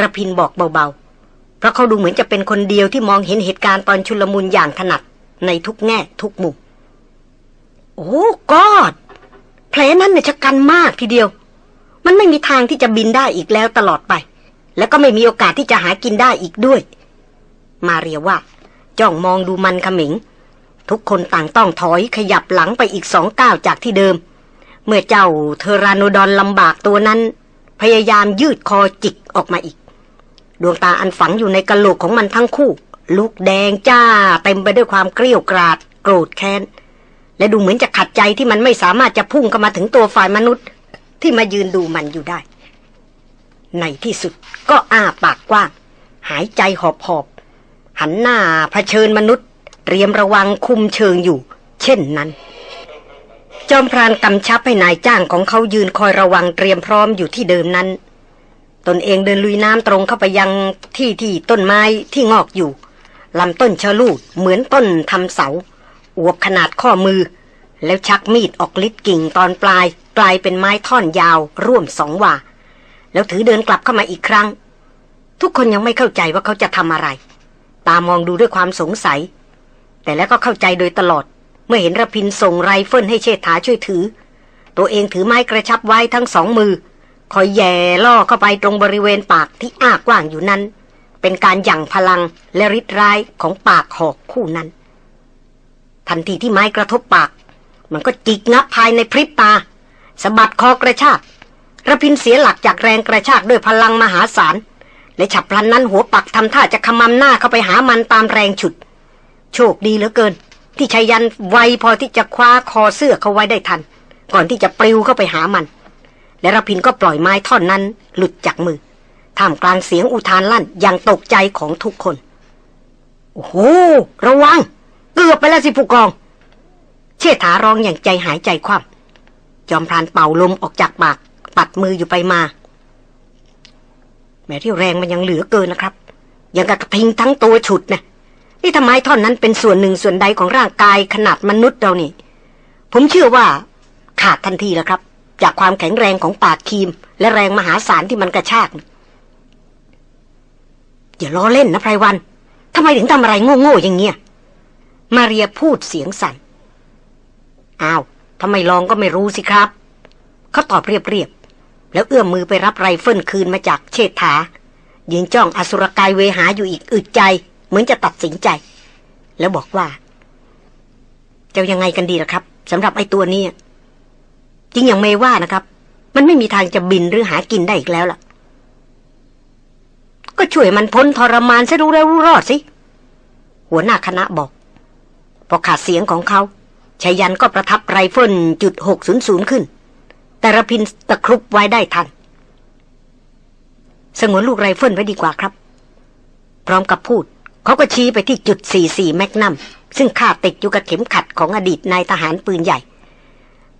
ระพินบอกเบาๆ เพราะเขาดูเหมือนจะเป็นคนเดียวที่มองเห็นเหตุการณ์ตอนชุลมุนอย่างถนัดในทุกแง่ทุกมุม โอ้กอดแผลนั้นเนี่ยชะกันมากทีเดียว มันไม่มีทางที่จะบินได้อีกแล้วตลอดไป แล้วก็ไม่มีโอกาสที่จะหากินได้อีกด้วย มาเรียว่า จ้องมองดูมันขมิง ทุกคนต่างต้องถอยขยับหลังไปอีกสองก้าวจากที่เดิม เมื่อเจ้าเทอราโนดอนลำบากตัวนั้น พยายามยืดคอจิกออกมาอีก ดวงตาอันฝังอยู่ในกระโหลกของมันทั้งคู่ ลูกแดงจ้าเต็มไปด้วยความเกลียวกราด โกรธแค้น และดูเหมือนจะขัดใจที่มันไม่สามารถจะพุ่งเข้ามาถึงตัวฝ่ายมนุษย์ ที่มายืนดูมันอยู่ได้ ในที่สุดก็อ้าปากกว้างหายใจหอบหอบหันหน้าเผชิญมนุษย์ เตรียมระวังคุมเชิงอยู่ เช่นนั้น จอมพรานกำชับให้นายจ้างของเขายืนคอยระวังเตรียมพร้อมอยู่ที่เดิมนั้น ตนเองเดินลุยน้ำตรงเข้าไปยังที่ที่ต้นไม้ที่งอกอยู่ลำต้นชะลูดเหมือนต้นทำเสา อวบขนาดข้อมือ แล้วชักมีดออกลิดกิ่งตอนปลาย กลายเป็นไม้ท่อนยาวร่วมสองว่า แล้วถือเดินกลับเข้ามาอีกครั้ง ทุกคนยังไม่เข้าใจว่าเขาจะทำอะไร ตามองดูด้วยความสงสัย แต่แล้วก็เข้าใจโดยตลอด เมื่อเห็นระพินส่งไรเฟิลให้เชษฐาช่วยถือ ตัวเองถือไม้กระชับไว้ทั้งสองมือ คอยแย่ล่อเข้าไปตรงบริเวณปากที่อ้ากว้างอยู่นั้น เป็นการหยั่งพลังและริดร้ายของปากหอกคู่นั้น ทันทีที่ไม้กระทบปาก มันก็จิกงับภายในพริบตาสะบัดคอกระชากระพินเสียหลักจากแรงกระชากด้วยพลังมหาศาลและฉับพลันนั้นหัวปักทำท่าจะขมำหน้าเข้าไปหามันตามแรงฉุด โชคดีเหลือเกิน ที่ชายันไวพอที่จะคว้าคอเสื้อเขาไว้ได้ทัน ก่อนที่จะปลิวเข้าไปหามัน และระพินก็ปล่อยไม้ท่อนนั้นหลุดจากมือท่ามกลางเสียงอุทานลั่นอย่างตกใจของทุกคน โอ้โห ระวัง เกือบไปแล้วสิผู้กอง เชษฐาร้องอย่างใจหายใจคว่ำจอมพรานเป่าลมออกจากปาก ปัดมืออยู่ไปมา แม้ที่แรงมันยังเหลือเกินนะครับ ยังกับกระทิงทั้งตัวฉุดนะ นี่ทำไมท่อนนั้นเป็นส่วนหนึ่งส่วนใดของร่างกายขนาดมนุษย์เรานี่ ผมเชื่อว่า ขาดทันทีแล้วครับ จากความแข็งแรงของปากคีม และแรงมหาศาลที่มันกระชากอย่าล้อเล่นนะไพรวันทำไมถึงทำอะไรโง่ๆอย่างเงี้ยมาเรียพูดเสียงสั่นอ้าวทำไมลองก็ไม่รู้สิครับ เขาตอบเรียบๆ แล้วเอื้อมมือไปรับไรเฟิลคืนมาจากเชษฐายืนจ้องอสุรกายเวหาอยู่อีกอึดใจ เหมือนจะตัดสินใจ แล้วบอกว่า จะยังไงกันดีล่ะครับสำหรับไอ้ตัวนี้จริงอย่างไม่ว่านะครับ มันไม่มีทางจะบินหรือหากินได้อีกแล้วล่ะ ก็ช่วยมันพ้นทรมานซะรู้แล้วรู้รอดสิ หัวหน้าคณะบอก พอขาดเสียงของเขาไชยยันต์ก็ประทับไรเฟิลจุดหกศูนย์ศูนย์ขึ้น แต่รพินทร์ตะครุบไว้ได้ทัน สงวนลูกไรเฟิลไว้ดีกว่าครับ พร้อมกับพูด เขาก็ชี้ไปที่จุด 44 แมกนัม ซึ่งคาติดอยู่กับเข็มขัดของอดีตนายทหารปืนใหญ่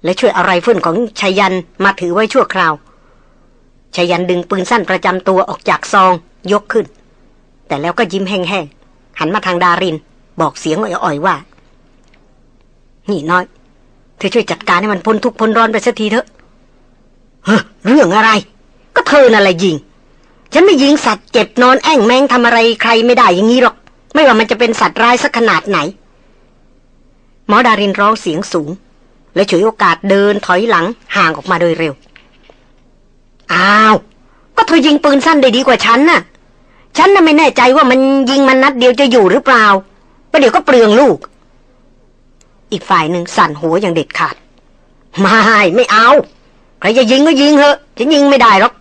และช่วยเอาไรเฟิลของไชยยันต์มาถือไว้ชั่วคราวไชยยันต์ดึงปืนสั้นประจำตัวออกจากซอง ยกขึ้น แต่แล้วก็ยิ้มแห้งๆ หันมาทางดาริน บอกเสียงอ่อยๆว่า นี่น้อย เธอช่วยจัดการให้มันพ้นทุกพ้นร้อนไปสักทีเถอะเฮ้เรื่องอะไร ก็เธอนั่นแหละยิง ฉันไม่ยิงสัตว์เจ็บนอนแอ่งแมงทำอะไรใครไม่ได้อย่างนี้หรอก ไม่ว่ามันจะเป็นสัตว์ร้ายสักขนาดไหน หมอดารินร้องเสียงสูง และฉวยโอกาสเดินถอยหลังห่างออกมาโดยเร็ว อ้าว ก็เธอยิงปืนสั้นได้ดีกว่าฉันน่ะ ฉันน่ะไม่แน่ใจว่ามันยิงมันนัดเดียวจะอยู่หรือเปล่าประเดี๋ยวก็เปลืองลูก อีกฝ่ายหนึ่งสั่นหัวอย่างเด็ดขาด ไม่ไม่เอา ใครจะยิงก็ยิงเถอะฉันยิงไม่ได้หรอก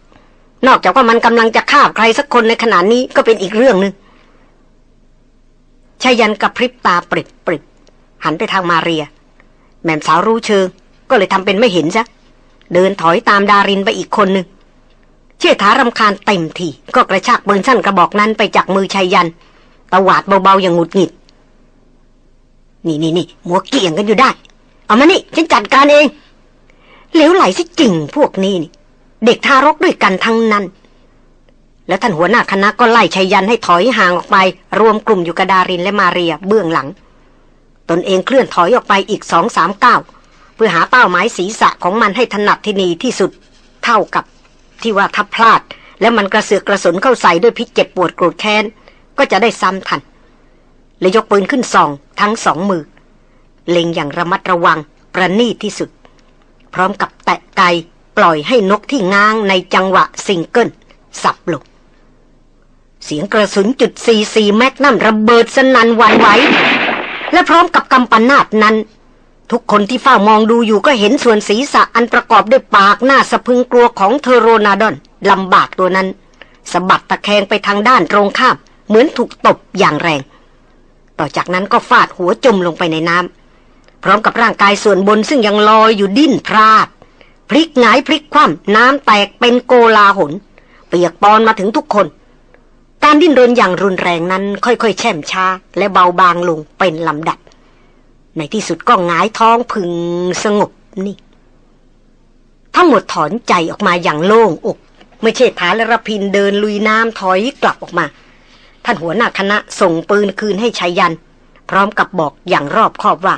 นอกจากว่ามันกำลังจะฆ่าใครสักคนในขณะนี้ก็เป็นอีกเรื่องหนึ่งชายันกับพริบตาปริบปริบหันไปทางมาเรีย แม่มสาวรู้เชิง ก็เลยทำเป็นไม่เห็นซะเดินถอยตามดารินไปอีกคนหนึ่งเชี่ยถารำคาญเต็มทีก็กระชากปืนสั้นกระบอกนั้นไปจากมือชายันตวาดเบาๆอย่างหงุดหงิด นี่นี่นี่มัวเกี่ยงกันอยู่ได้ เอามานี่ฉันจัดการเองเหลวไหลสิจริงพวกนี้นี่ เด็กทารกด้วยกันทั้งนั้น แล้วท่านหัวหน้าคณะก็ไล่ชัยยันให้ถอยห่างออกไป รวมกลุ่มอยู่กับดารินและมาเรียเบื้องหลัง ตนเองเคลื่อนถอยออกไปอีกสองสามก้าวเพื่อหาเป้าหมายศีรษะของมันให้ถนัดที่นีที่สุด เท่ากับ ที่ว่าถ้าพลาด แล้วมันกระเสือกกระสนเข้าใส่ด้วยพิษเจ็บปวดโกรธแค้น ก็จะได้ซ้ำทันและยกปืนขึ้นส่อง ทั้งสองมือ เล็งอย่างระมัดระวังประณีตที่สุด พร้อมกับแตะไก ปล่อยให้นกที่ง้างในจังหวะซิงเกิลสับหลงเสียงกระสุนจุดซีซีแมกนัมระเบิดสนั่นหวันไหว และพร้อมกับกำปนาดนั้น ทุกคนที่เฝ้ามองดูอยู่ก็เห็นส่วนศีรษะอันประกอบด้วยปากหน้าสะพึงกลัวของเทโรนาดอนลำบากตัวนั้นสะบัดตะแคงไปทางด้านตรงข้าม เหมือนถูกตบอย่างแรง ต่อจากนั้นก็ฟาดหัวจมลงไปในน้ำพร้อมกับร่างกายส่วนบนซึ่งยังลอยอยู่ดิ้นพลาด พลิกหงายพลิกคว่ำน้ำแตกเป็นโกลาหน เปียกปอนมาถึงทุกคน การดิ้นรนอย่างรุนแรงนั้น ค่อยๆ แช่มช้า และเบาบางลงเป็นลำดับ ในที่สุดก็หงายท้องพึงสงบนี่ ทั้งหมดถอนใจออกมาอย่างโล่งอกเมื่อเชษฐาและรพินเดินลุยน้ำถอยกลับออกมา ท่านหัวหน้าคณะส่งปืนคืนให้ชายัน พร้อมกับบอกอย่างรอบคอบว่า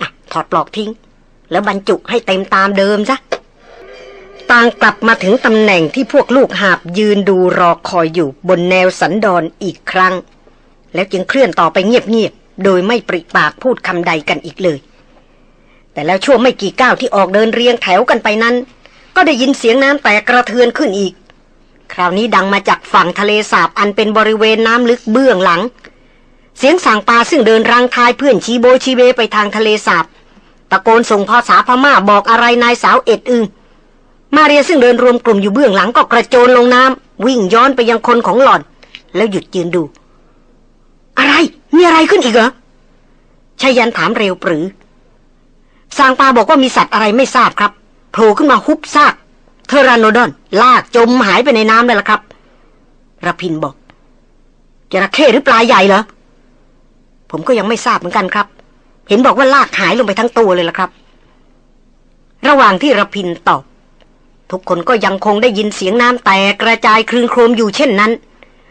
อะถอดปลอกทิ้ง แล้วบรรจุให้เต็มตามเดิมซะต่างกลับมาถึงตำแหน่งที่พวกลูกหาบยืนดูรอคอยอยู่บนแนวสันดอนอีกครั้ง แล้วจึงเคลื่อนต่อไปเงียบๆโดยไม่ปริปากพูดคำใดกันอีกเลย แต่แล้วช่วงไม่กี่ก้าวที่ออกเดินเรียงแถวกันไปนั้น ก็ได้ยินเสียงน้ำแตกกระเทือนขึ้นอีก คราวนี้ดังมาจากฝั่งทะเลสาบอันเป็นบริเวณน้ำลึกเบื้องหลัง เสียงสั่งปลาซึ่งเดินรังทายเพื่อนชีโบชีเบไปทางทะเลสาบ ตะโกนส่งภาษาพม่าบอกอะไรนายสาวเอ็ดอึงมาเรียซึ่งเดินรวมกลุ่มอยู่เบื้องหลังก็กระโจนลงน้ำวิ่งย้อนไปยังคนของหล่อน แล้วหยุดยืนดู อะไร มีอะไรขึ้นอีกเหรอชายันถามเร็วปรือสางปาบอกว่ามีสัตว์อะไรไม่ทราบครับโผล่ขึ้นมาฮุบซาก เทอรานโนดอน ลากจมหายไปในน้ำเลยละครับระพินบอกจระเข้หรือปลาใหญ่เหรอผมก็ยังไม่ทราบเหมือนกันครับ เห็นบอกว่าลากหายลงไปทั้งตัวเลยล่ะครับ ระหว่างที่ระพินตอบ ทุกคนก็ยังคงได้ยินเสียงน้ำแตกกระจายคลืนโครมอยู่เช่นนั้น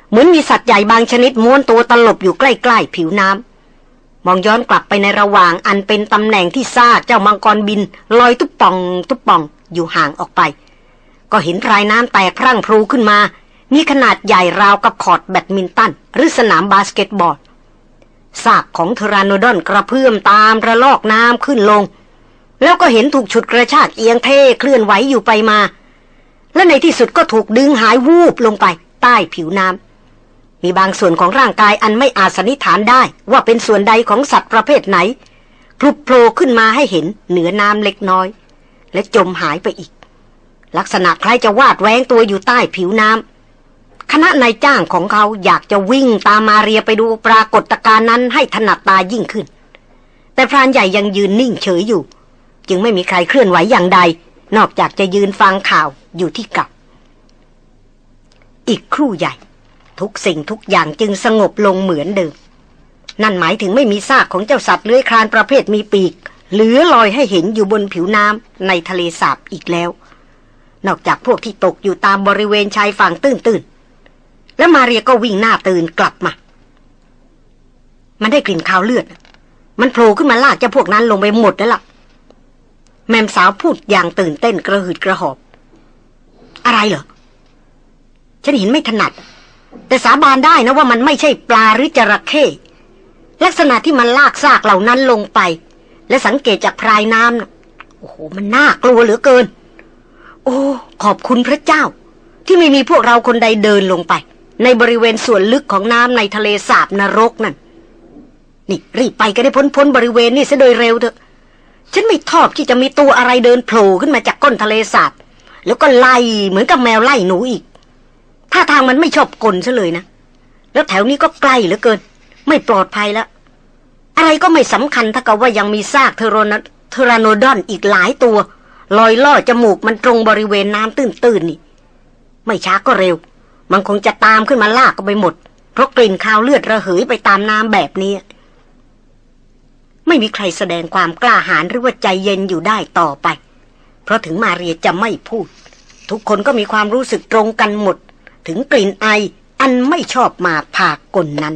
เหมือนมีสัตว์ใหญ่บางชนิดม้วนตัวตลบอยู่ใกล้ๆผิวน้ำมองย้อนกลับไปในระหว่างอันเป็นตำแหน่งที่ซาเจ้ามังกรบิน ลอยตุ๊บป่องตุ๊บป่องอยู่ห่างออกไป ก็เห็นรายน้ำแตกพรั่งพรูขึ้นมา มีขนาดใหญ่ราวกับคอร์ตแบดมินตันหรือสนามบาสเกตบอล ซากของ Pteranodon กระเพื่อมตามระลอกน้ำขึ้นลง แล้วก็เห็นถูกฉุดกระชากเอียงเท่เคลื่อนไหวอยู่ไปมา และในที่สุดก็ถูกดึงหายวูบลงไป ใต้ผิวน้ำมีบางส่วนของร่างกายอันไม่อาจสันนิษฐานได้ว่าเป็นส่วนใดของสัตว์ประเภทไหนพลุโผล่ขึ้นมาให้เห็นเหนือน้ำเล็กน้อย และจมหายไปอีก ลักษณะคล้ายจะวาดแวงตัวอยู่ใต้ผิวน้ำ คณะนายจ้างของเขาอยากจะวิ่งตามมาเรียไปดูปรากฏการณ์นั้นให้ถนัดตายิ่งขึ้น แต่พรานใหญ่ยังยืนนิ่งเฉยอยู่ จึงไม่มีใครเคลื่อนไหวอย่างใด นอกจากจะยืนฟังข่าวอยู่ที่กับ อีกครู่ใหญ่ ทุกสิ่งทุกอย่างจึงสงบลงเหมือนเดิม นั่นหมายถึงไม่มีซากของเจ้าสัตว์เลื้อยคลานประเภทมีปีกเหลือลอยให้เห็นอยู่บนผิวน้ำในทะเลสาบอีกแล้ว นอกจากพวกที่ตกอยู่ตามบริเวณชายฝั่งตื้นๆ แล้วมาเรียก็วิ่งหน้าตื่นกลับมา มันได้กลิ่นคาวเลือด มันโผล่ขึ้นมาลากเจ้าพวกนั้นลงไปหมดแล้วล่ะ แม่มสาวพูดอย่างตื่นเต้นกระหืดกระหอบ อะไรเหรอ ฉันเห็นไม่ถนัด แต่สาบานได้นะว่ามันไม่ใช่ปลาหรือจระเข้ลักษณะที่มันลากซากเหล่านั้นลงไป และสังเกตจากพรายน้ำโอ้โห มันน่ากลัวเหลือเกิน โอ้ ขอบคุณพระเจ้า ที่ไม่มีพวกเราคนใดเดินลงไป ในบริเวณส่วนลึกของน้ำในทะเลสาบนรกนั่น นี่รีบไปก็ได้พ้นพ้นบริเวณนี่ซะโดยเร็วเถอะ ฉันไม่ชอบที่จะมีตัวอะไรเดินโผล่ขึ้นมาจากก้นทะเลสาบ แล้วก็ไล่เหมือนกับแมวไล่หนูอีก ท่าทางมันไม่ชอบกลซะเลยนะ แล้วแถวนี้ก็ใกล้เหลือเกิน ไม่ปลอดภัยแล้ว อะไรก็ไม่สำคัญถ้ากับว่ายังมีซากเทโรนเทราโนดอนอีกหลายตัว ลอยล่อจมูกมันตรงบริเวณน้ำตื้นๆนี่ ไม่ช้าก็เร็ว มันคงจะตามขึ้นมาลากก็ไปหมด เพราะกลิ่นคาวเลือดระเหยไปตามน้ำแบบนี้ ไม่มีใครแสดงความกล้าหาญหรือว่าใจเย็นอยู่ได้ต่อไป เพราะถึงมาเรียจะไม่พูด ทุกคนก็มีความรู้สึกตรงกันหมด ถึงกลิ่นไออันไม่ชอบมาผากกลนนั้น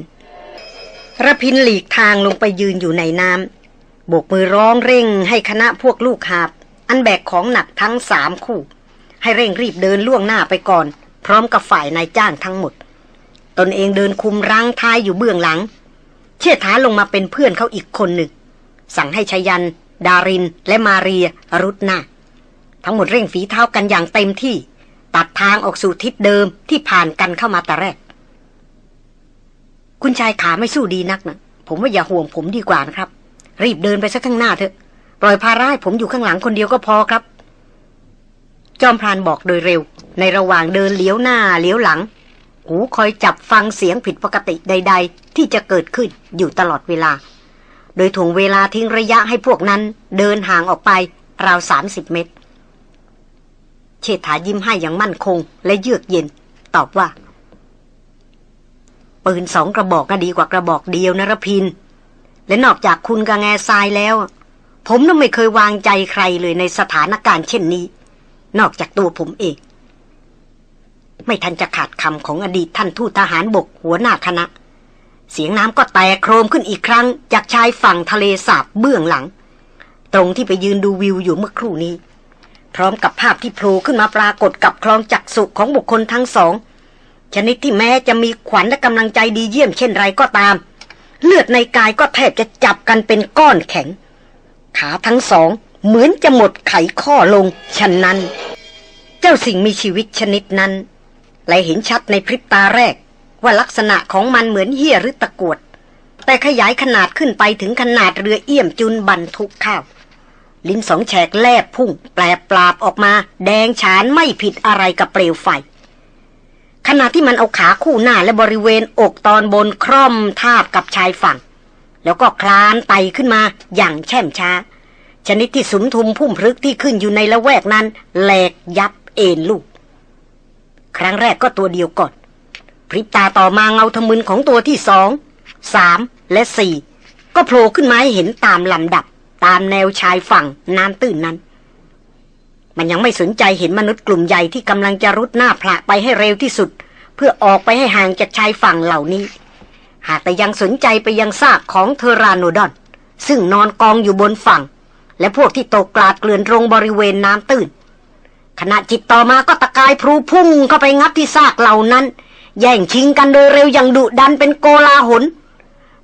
ระพินหลีกทางลงไปยืนอยู่ในน้ำโบกมือร้องเร่งให้คณะพวกลูกหาบ อันแบกของหนักทั้งสามคู่ ให้เร่งรีบเดินล่วงหน้าไปก่อน พร้อมกับฝ่ายนายจ้างทั้งหมด ตนเองเดินคุมรังท้ายอยู่เบื้องหลัง เชี่ยท้าลงมาเป็นเพื่อนเขาอีกคนหนึ่ง สั่งให้ชยัน ดาริน และมาเรียรุดหน้า ทั้งหมดเร่งฝีเท้ากันอย่างเต็มที่ ตัดทางออกสู่ทิศเดิมที่ผ่านกันเข้ามาแต่แรก คุณชายขาไม่สู้ดีนักนะผมว่าอย่าห่วงผมดีกว่านะครับ รีบเดินไปสักข้างหน้าเถอะ ปล่อยภาระให้ผมอยู่ข้างหลังคนเดียวก็พอครับ จอมพรานบอกโดยเร็ว ในระหว่างเดินเลี้ยวหน้าเลี้ยวหลัง หูคอยจับฟังเสียงผิดปกติใด ๆ ที่จะเกิดขึ้นอยู่ตลอดเวลา โดยถ่วงเวลาทิ้งระยะให้พวกนั้นเดินห่างออกไปราวสามสิบเมตร เชษฐายิ้มให้อย่างมั่นคง และเยือกเย็น ตอบว่า ปืนสองกระบอกก็ดีกว่ากระบอกเดียวนะรพิน และนอกจากคุณกับแง่ทรายแล้ว ผมน่ะไม่เคยวางใจใครเลยในสถานการณ์เช่นนี้ นอกจากตัวผมเอง ไม่ทันจะขาดคำของอดีตท่านทูตทหารบกหัวหน้าคณะ เสียงน้ำก็แตกโครมขึ้นอีกครั้ง จากชายฝั่งทะเลสาบเบื้องหลัง ตรงที่ไปยืนดูวิวอยู่เมื่อครู่นี้ พร้อมกับภาพที่โผล่ขึ้นมาปรากฏกับคลองจักสุของบุคคลทั้งสอง ชนิดที่แม้จะมีขวัญและกำลังใจดีเยี่ยมเช่นไรก็ตาม เลือดในกายก็แทบจะจับกันเป็นก้อนแข็ง ขาทั้งสอง เหมือนจะหมดไขข้อลงฉะนั้น เจ้าสิ่งมีชีวิตชนิดนั้นเลยเห็นชัดในพริบตาแรก ว่าลักษณะของมันเหมือนเหี้ยหรือตะกวด แต่ขยายขนาดขึ้นไปถึงขนาดเรือเอี่ยมจุนบรรทุกข้าว ลิ้นสองแฉกแลบพุ่ง แปลปราบออกมา แดงฉานไม่ผิดอะไรกับเปลวไฟขณะที่มันเอาขาคู่หน้าและบริเวณอกตอนบนคร่อมทาบกับชายฝั่ง แล้วก็คลานไตขึ้นมาอย่างแช่มช้า ชนิดที่สุมทุมพุ่มพลึกที่ขึ้นอยู่ในละแวกนั้นแหลกยับเอ็นลูก ครั้งแรกก็ตัวเดียวก่อน พริบตาต่อมาเงาทะมึนของตัวที่สองสามและสี่ก็โผล่ขึ้นมาให้เห็นตามลำดับ ตามแนวชายฝั่งน้ำตื้นนั้น มันยังไม่สนใจเห็นมนุษย์กลุ่มใหญ่ที่กำลังจะรุดหน้าพละไปให้เร็วที่สุด เพื่อออกไปให้ห่างจากชายฝั่งเหล่านี้ หากแต่ยังสนใจไปยังซากของเทอราโนดอน ซึ่งนอนกองอยู่บนฝั่ง และพวกที่ตกกลาดเกลื่อนรงบริเวณน้ำตื้นขณะจิตต่อมาก็ตะกายพลูพุ่งเข้าไปงับที่ซากเหล่านั้น แย่งชิงกันโดยเร็วอย่างดุดันเป็นโกลาหล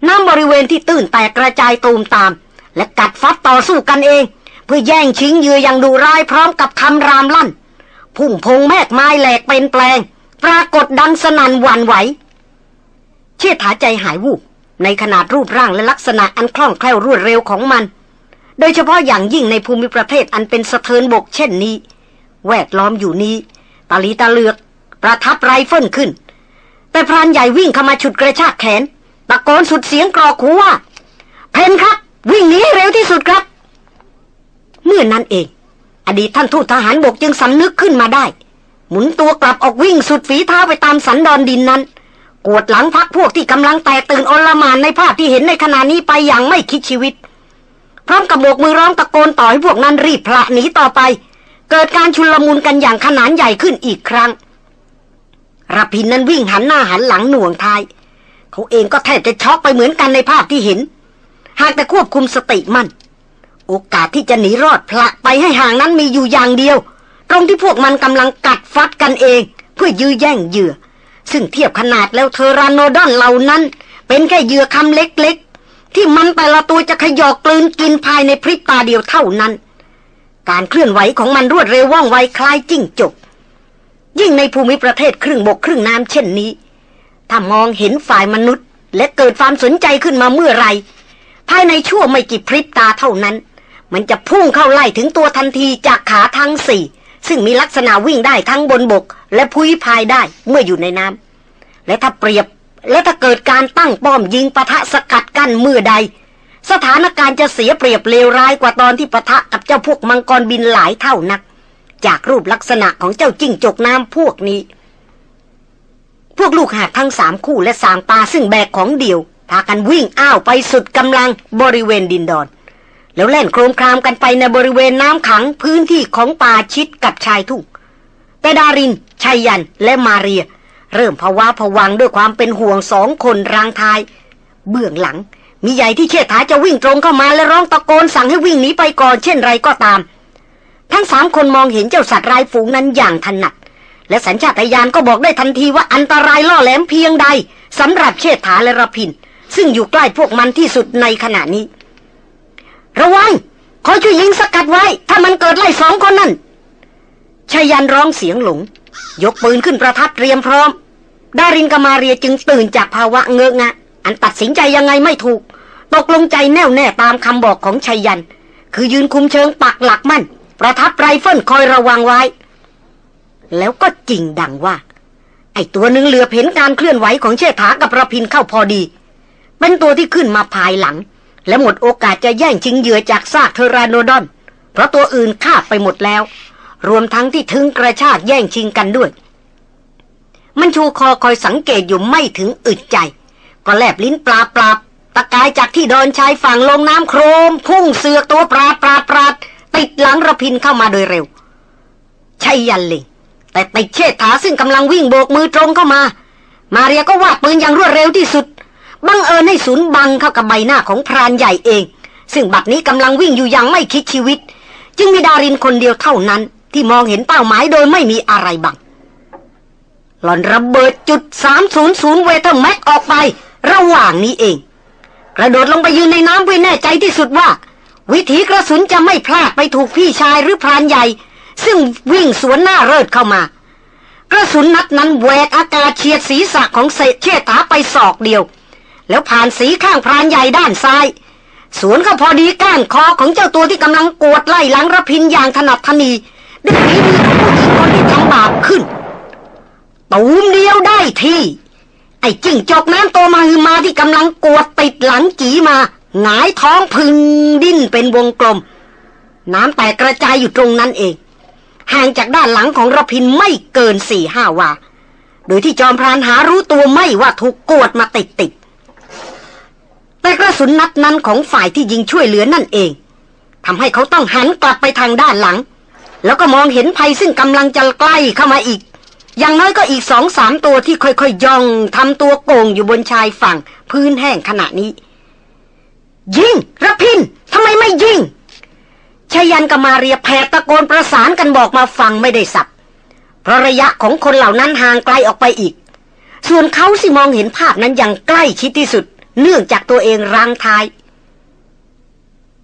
น้ำบริเวณที่ตื้นแตกกระจายตูมตาม และกัดฟัดต่อสู้กันเอง เพื่อแย่งชิงเหยื่ออย่างดุร้ายพร้อมกับคำรามลั่น พุ่งพงแมกไม้แหลกเป็นแปลง ปรากฏดังสนั่นหวั่นไหว เชี่ยถาใจหายวูบในขนาดรูปร่างและลักษณะอันคล่องแคล่วรวดเร็วของมัน โดยเฉพาะอย่างยิ่งในภูมิประเทศอันเป็นสะเทินบกเช่นนี้ แวดล้อมอยู่นี้ ตาลีตาเลือก ประทับไรเฟิลขึ้น แต่พรานใหญ่วิ่งเข้ามาฉุดกระชากแขน ตะโกนสุดเสียงกรอกหูว่า เผ่นครับ วิ่งหนีเร็วที่สุดครับ เมื่อนั้นเอง อดีตท่านทูตทหารบกจึงสำนึกขึ้นมาได้ หมุนตัวกลับออกวิ่งสุดฝีเท้าไปตามสันดอนดินนั้นกวดหลังพักพวกที่กำลังแตกตื่นอลมานในภาพที่เห็นในขณะนี้ไปอย่างไม่คิดชีวิต ร้อมกับโบกมือร้องตะโกนต่อให้พวกนั้นรีบพละหนีต่อไป เกิดการชุลมุนกันอย่างขนานใหญ่ขึ้นอีกครั้งรพินนั้นวิ่งหันหน้าหันหลังหน่วงทาย เขาเองก็แทบจะช็อกไปเหมือนกันในภาพที่เห็น หากแต่ควบคุมสติมัน่นโอกาสที่จะหนีรอดพละไปให้ห่างนั้นมีอยู่อย่างเดียว ตรงที่พวกมันกำลังกัดฟัดกันเอง เพื่อยื้อแย่งเหยื่อ ซึ่งเทียบขนาดแล้วเทอรานโนดอนเหล่านั้น เป็นแค่เหยื่อคำเล็ก ที่มันแต่ละตัวจะขยอกกลืนกินภายในพริบตาเดียวเท่านั้น การเคลื่อนไหวของมันรวดเร็วว่องไวคล้ายจิ้งจก ยิ่งในภูมิประเทศครึ่งบกครึ่งน้ำเช่นนี้ ถ้ามองเห็นฝ่ายมนุษย์ และเกิดความสนใจขึ้นมาเมื่อไร ภายในชั่วไม่กี่พริบตาเท่านั้น มันจะพุ่งเข้าไล่ถึงตัวทันทีจากขาทั้งสี่ซึ่งมีลักษณะวิ่งได้ทั้งบนบก และพุ้ยพายได้เมื่ออยู่ในน้ำและถ้าเปรียบ และถ้าเกิดการตั้งป้อมยิงปะทะสกัดกั้นเมื่อใด สถานการณ์จะเสียเปรียบเลวร้ายกว่าตอนที่ปะทะกับเจ้าพวกมังกรบินหลายเท่านัก จากรูปลักษณะของเจ้าจิ้งจกน้ำพวกนี้ พวกลูกหาดทั้งสามคู่และสามปลาซึ่งแบกของเดียวพากันวิ่งอ้าวไปสุดกำลังบริเวณดินดอน แล้วแล่นโครมครามกันไปในบริเวณน้ำขังพื้นที่ของป่าชิดกับชายทุ่งแต่ดารินชัยยันและมาเรีย เริ่มภาวะผวังด้วยความเป็นห่วงสองคนรางทาย เบื้องหลัง มีใหญ่ที่เชิดถาจะวิ่งตรงเข้ามาและร้องตะโกนสั่งให้วิ่งหนีไปก่อนเช่นไรก็ตาม ทั้งสามคนมองเห็นเจ้าสัตว์รายฝูงนั้นอย่างถนัด และสัญชาตญาณก็บอกได้ทันทีว่าอันตรายล่อแหลมเพียงใดสำหรับเชษฐาและรพินทร์ ซึ่งอยู่ใกล้พวกมันที่สุดในขณะนี้ ระวังคอยช่วยยิงสกัดไว้ ถ้ามันเกิดไล่สองคนนั่นไชยยันต์ร้องเสียงหลง ยกปืนขึ้นประทับเตรียมพร้อม ดารินกับมาเรียจึงตื่นจากภาวะเงอะงะ อันตัดสินใจยังไงไม่ถูก ตกลงใจแน่วแน่ตามคำบอกของไชยยันต์ คือยืนคุมเชิงปักหลักมั่น ประทับไรเฟิลคอยระวังไว้ แล้วก็จริงดังว่า ไอตัวหนึ่งเหลือเห็นการเคลื่อนไหวของเชษฐากับระพินเข้าพอดี เป็นตัวที่ขึ้นมาภายหลัง และหมดโอกาสจะแย่งชิงเหยื่อจากซากเทราโนดอน เพราะตัวอื่นฆ่าไปหมดแล้ว รวมทั้งที่ถึงกระชากแย่งชิงกันด้วย มันชูคอคอยสังเกตอยู่ไม่ถึงอึดใจ ก็แลบลิ้นปลาปลาตะกายจากที่ดอนชายฝั่งลงน้ำโครม พุ่งเสือตัวปลาปลาปลาติดหลังระพินเข้ามาโดยเร็วชัยยันล็งแต่ติดเชษฐาซึ่งกำลังวิ่งโบกมือตรงเข้ามา มาเรียก็วาดปืนอย่างรวดเร็วที่สุด บังเอิญให้ศูนย์บังเข้ากับใบหน้าของพรานใหญ่เอง ซึ่งบัดนี้กำลังวิ่งอยู่อย่างไม่คิดชีวิต จึงมีดารินคนเดียวเท่านั้น ที่มองเห็นเป้าหมายโดยไม่มีอะไรบัง หล่อนระเบิดจุด 300 เวเทอร์แม็กออกไประหว่างนี้เอง กระโดดลงไปยืนในน้ำเพื่อแน่ใจที่สุดว่า วิถีกระสุนจะไม่พลาดไปถูกพี่ชายหรือพรานใหญ่ ซึ่งวิ่งสวนหน้าเริดเข้ามา กระสุนนัดนั้นแหวกอากาศเฉียดศีรษะของเศษเชษฐาไปศอกเดียว แล้วผ่านสีข้างพรานใหญ่ด้านซ้ายสวนก็พอดีก้านคอของเจ้าตัวที่กำลังกวดไล่หลังระพินอย่างถนัดทนี ด้วยฝีมือของผู้หญิงคนที่ทำบาปขึ้น ตูมเดียวได้ที่ ไอ้จิ้งจอกน้ำโตมาฮือมาที่กำลังกวดติดหลังจีมา หงายท้องพึงดิ้นเป็นวงกลม น้ำแตกกระจายอยู่ตรงนั้นเอง ห่างจากด้านหลังของระพินไม่เกินสี่ห้าวา โดยที่จอมพรานหารู้ตัวไม่ว่าถูกกวดมาติดติดแต่กระสุนนัดนั้นของฝ่ายที่ยิงช่วยเหลือนั่นเองทำให้เขาต้องหันกลับไปทางด้านหลัง แล้วก็มองเห็นภัยซึ่งกำลังจะใกล้เข้ามาอีก อย่างน้อยก็อีกสองสามตัวที่ค่อยๆย่องทำตัวโกงอยู่บนชายฝั่ง พื้นแห้งขณะนี้ ยิงระพินทำไมไม่ยิงชายันกับมาเรียแผดตะโกนประสานกันบอกมาฟังไม่ได้สับเพราะระยะของคนเหล่านั้นห่างไกลออกไปอีก ส่วนเขาสิมองเห็นภาพนั้นอย่างใกล้ชิดที่สุด เนื่องจากตัวเองรังท้าย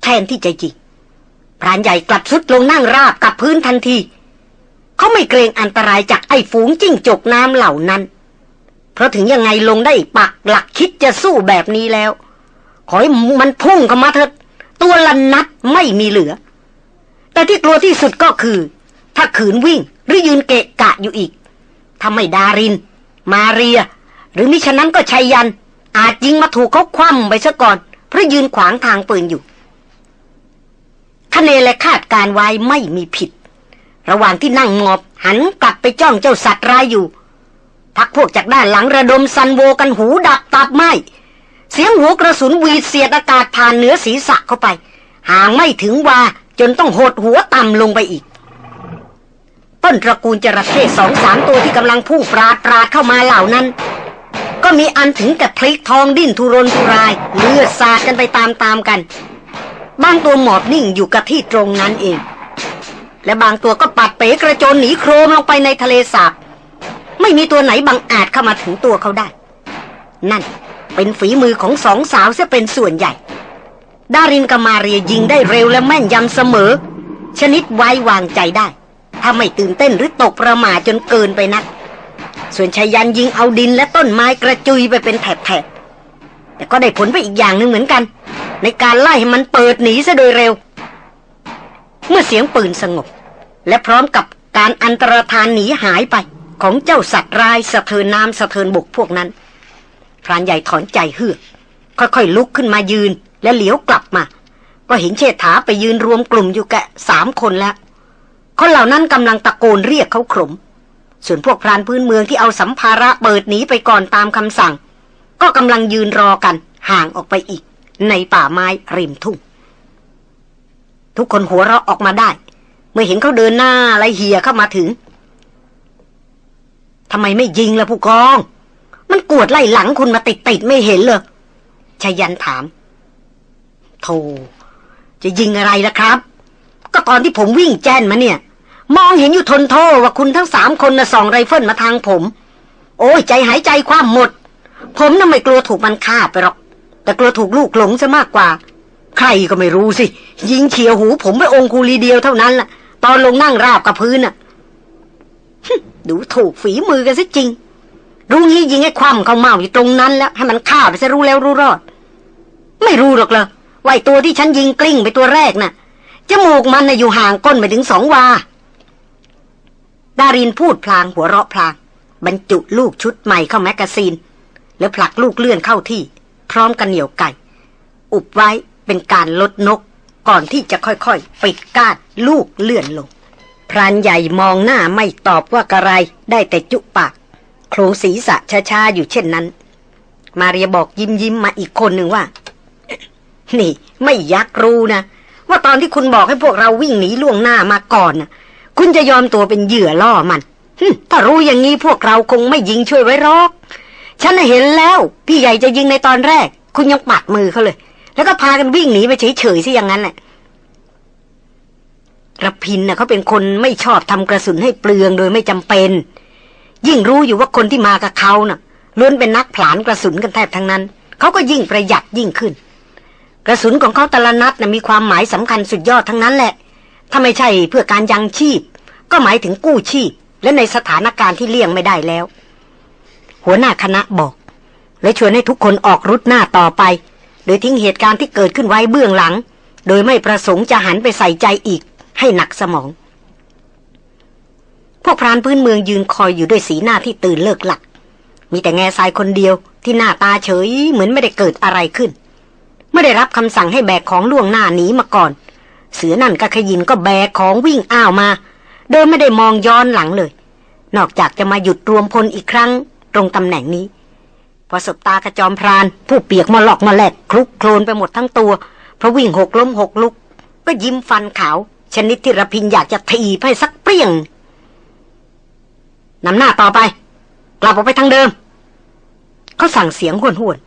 แทนที่จะยิง พรานใหญ่กลับสุดลงนั่งราบกับพื้นทันที เขาไม่เกรงอันตรายจากไอ้ฝูงจิ้งจกน้ำเหล่านั้น เพราะถึงยังไงลงได้ปักหลักคิดจะสู้แบบนี้แล้ว ขอให้มันพุ่งเข้ามาเถิดตัวละนัดไม่มีเหลือ แต่ที่กลัวที่สุดก็คือ ถ้าขืนวิ่งหรือยืนเกะกะอยู่อีกถ้าไม่ดาริน มาเรีย หรือมิฉะนั้นก็ชัยยัน อาจยิงมาถูกเขาคว่ำไปซะก่อนเพราะยืนขวางทางปืนอยู่ คะเนและคาดการไว้ไม่มีผิด ระหว่างที่นั่งงอบหันกลับไปจ้องเจ้าสัตว์ร้ายอยู่ พักพวกจากด้านหลังระดมซันโวกันหูดับตับไหมเสียงหัวกระสุนวีดเสียดอากาศผ่านเหนือศีรษะเข้าไป ห่างไม่ถึงวาจนต้องหดหัวต่ำลงไปอีก ต้นตระกูลจระเข้สองสามตัวที่กำลังพุ่งปราดปราดเข้ามาเหล่านั้น ก็มีอันถึงกับพลิกทองดิ้นทุรนทุรายเลือดสาดกันไปตามๆกัน บางตัวหมอบนิ่งอยู่กับที่ตรงนั้นเอง และบางตัวก็ปัดเป๋กระโจนหนีโครมลงไปในทะเลสาบ ไม่มีตัวไหนบังอาจเข้ามาถึงตัวเขาได้ นั่นเป็นฝีมือของสองสาวเสียเป็นส่วนใหญ่ ดารินกับมาเรียยิงได้เร็วและแม่นยำเสมอ ชนิดไว้วางใจได้ ถ้าไม่ตื่นเต้นหรือตกประหม่าจนเกินไปนัก ส่วนชายันยิงเอาดินและต้นไม้กระจุยไปเป็นแถบๆแต่ก็ได้ผลไปอีกอย่างหนึ่งเหมือนกัน ในการไล่มันเปิดหนีซะโดยเร็ว เมื่อเสียงปืนสงบ และพร้อมกับการอันตรธานหนีหายไป ของเจ้าสัตว์ร้ายสะเทินน้ำสะเทินบกพวกนั้นพรานใหญ่ถอนใจเฮือกค่อยๆลุกขึ้นมายืนและเหลียวกลับมา ก็เห็นเชษฐาไปยืนรวมกลุ่มอยู่แกะสามคนแล้ว คนเหล่านั้นกำลังตะโกนเรียกเขาขมส่วนพวกพรานพื้นเมืองที่เอาสัมภาระเปิดหนีไปก่อนตามคำสั่ง ก็กำลังยืนรอกันห่างออกไปอีก ในป่าไม้ริมทุ่ง ทุกคนหัวเราะออกมาได้ เมื่อเห็นเขาเดินหน้าไล่เหียเข้ามาถึงทำไมไม่ยิงล่ะผู้กอง มันกวดไล่หลังคุณมาติดติดๆไม่เห็นเลยชายันถาม โธ่จะยิงอะไรล่ะครับ ก็ตอนที่ผมวิ่งแจ้นมาเนี่ย มองเห็นอยู่ทนโทว่าคุณทั้งสามคนนะส่องไรเฟิลมาทางผม โอ้ยใจหายใจความหมด ผมน่ะไม่กลัวถูกมันฆ่าไปหรอก แต่กลัวถูกลูกหลงซะมากกว่า ใครก็ไม่รู้สิ ยิงเฉียวหูผมไปองคูลีเดียวเท่านั้นล่ะ ตอนลงนั่งราบกับพื้นน่ะฮึดูถูกฝีมือกันซะจริง รู้งี้ยิงให้ความเขาเมาอยู่ตรงนั้นแล้ว ให้มันฆ่าไปซะรู้แล้วรู้รอด ไม่รู้หรอกเลยว่าไอ้ตัวที่ฉันยิงกลิ้งไปตัวแรกน่ะจมูกมันน่ะอยู่ห่างก้นไปถึงสองวา ดารินพูดพลางหัวเราะพลาง บรรจุลูกชุดใหม่เข้าแมกกาซีน แล้วผลักลูกเลื่อนเข้าที่ พร้อมกันเหนียวไก่ อุบไว้เป็นการลดนก ก่อนที่จะค่อยๆ ปิดกานลูกเลื่อนลง พรานใหญ่มองหน้าไม่ตอบว่ากระไรได้แต่จุปาก โครงศีรษะช้าๆ อยู่เช่นนั้น มาเรียบอกยิ้มยิ้มๆมาอีกคนหนึ่งว่า นี่ ไม่ยักรู้นะ ว่าตอนที่คุณบอกให้พวกเราวิ่งหนีล่วงหน้ามาก่อนนะคุณจะยอมตัวเป็นเหยื่อล่อมันถ้ารู้อย่างนี้พวกเราคงไม่ยิงช่วยไว้หรอก ฉันเห็นแล้ว พี่ใหญ่จะยิงในตอนแรก คุณยังปัดมือเขาเลย แล้วก็พากันวิ่งหนีไปเฉยๆซะอย่างนั้นแหละระพินน่ะเขาเป็นคนไม่ชอบทำกระสุนให้เปลืองโดยไม่จำเป็น ยิ่งรู้อยู่ว่าคนที่มากับเขาน่ะล้วนเป็นนักผลานกระสุนกันแทบทั้งนั้น เขาก็ยิ่งประหยัดยิ่งขึ้น กระสุนของเขาแต่ละนัดน่ะมีความหมายสำคัญสุดยอดทั้งนั้นแหละ ถ้าไม่ใช่เพื่อการยังชีพ ก็หมายถึงกู้ชีพ และในสถานการณ์ที่เลี่ยงไม่ได้แล้ว หัวหน้าคณะบอก และชวนให้ทุกคนออกรุดหน้าต่อไป โดยทิ้งเหตุการณ์ที่เกิดขึ้นไว้เบื้องหลัง โดยไม่ประสงค์จะหันไปใส่ใจอีกให้หนักสมอง พวกพรานพื้นเมืองยืนคอยอยู่ด้วยสีหน้าที่ตื่นเลิกหลัก มีแต่แง่ทรายคนเดียวที่หน้าตาเฉยเหมือนไม่ได้เกิดอะไรขึ้นไม่ได้รับคำสั่งให้แบกของล่วงหน้าหนีมาก่อน เสือนั่นกับขยินก็แบกของวิ่งอ้าวมา โดยไม่ได้มองย้อนหลังเลย นอกจากจะมาหยุดรวมพลอีกครั้ง รงตำแหน่งนี้ พอสบตากระจอมพราน ผู้เปียกมาหลอกมาแหลกคลุกโคลนไปหมดทั้งตัวเพราะวิ่งหกล้มหกลุก ก็ยิ้มฟันขาว ชนิดที่ระพินอยากจะถีบให้สักเปรี้ยงนำหน้าต่อไป กลับออกไปทางเดิม เขาสั่งเสียงห้วนห้วน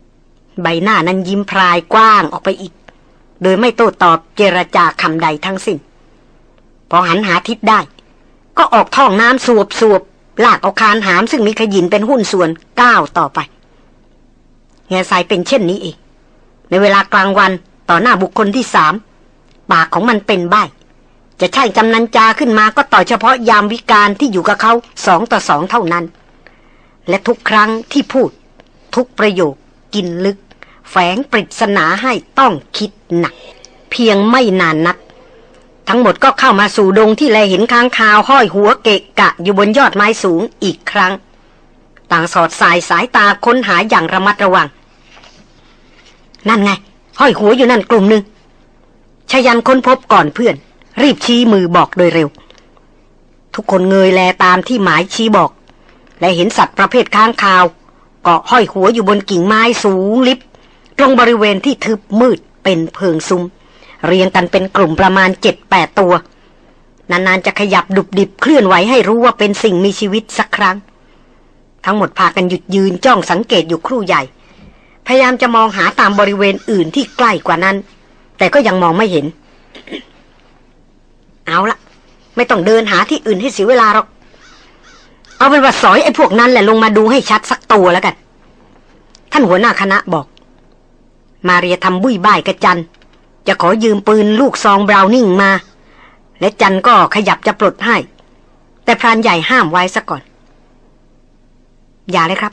ๆใบหน้านั้นยิ้มพรายกว้างออกไปอีก โดยไม่โต้ตอบเจรจาคำใดทั้งสิ้น พอหันหาทิศได้ ก็ออกท่องน้ำสวบสวบ ลากเอาคานหามซึ่งมีขยินเป็นหุ้นส่วนก้าวต่อไปแง่ทรายเป็นเช่นนี้เองในเวลากลางวันต่อหน้าบุคคลที่สามปากของมันเป็นใบจะใช่กำนันจาขึ้นมาก็ต่อเฉพาะยามวิการที่อยู่กับเขาสองต่อสองเท่านั้น และทุกครั้งที่พูด ทุกประโยค กินลึก แฝงปริศนาให้ต้องคิดหนัก เพียงไม่นานนัก ทั้งหมดก็เข้ามาสู่ดงที่แลเห็นค้างคาวห้อยหัวเกะกะอยู่บนยอดไม้สูงอีกครั้ง ต่างสอดสายสายตาค้นหาอย่างระมัดระวัง นั่นไง ห้อยหัวอยู่นั่นกลุ่มหนึ่งชยันค้นพบก่อนเพื่อน รีบชี้มือบอกโดยเร็ว ทุกคนเงยแลตามที่หมายชี้บอก และเห็นสัตว์ประเภทค้างคาวเกาะห้อยหัวอยู่บนกิ่งไม้สูงลิบตรงบริเวณที่ทึบมืดเป็นเพิงซุ้ม เรียงกันเป็นกลุ่มประมาณเจ็ดแปดตัว นานๆจะขยับดุบดิบเคลื่อนไหวให้รู้ว่าเป็นสิ่งมีชีวิตสักครั้ง ทั้งหมดพากันหยุดยืนจ้องสังเกตอยู่ครู่ใหญ่ พยายามจะมองหาตามบริเวณอื่นที่ใกล้กว่านั้น แต่ก็ยังมองไม่เห็น เอาละไม่ต้องเดินหาที่อื่นให้เสียเวลาหรอกเอาเป็นว่าสอยไอ้พวกนั้นแหละลงมาดูให้ชัดสักตัวแล้วกัน ท่านหัวหน้าคณะบอก มาเรียทำบุ้ยบ่ายกระจัน จะขอยืมปืนลูกซองบราวนิ่งมา และจันก็ขยับจะปลดให้ แต่พรานใหญ่ห้ามไว้ซะก่อน อย่าเลยครับ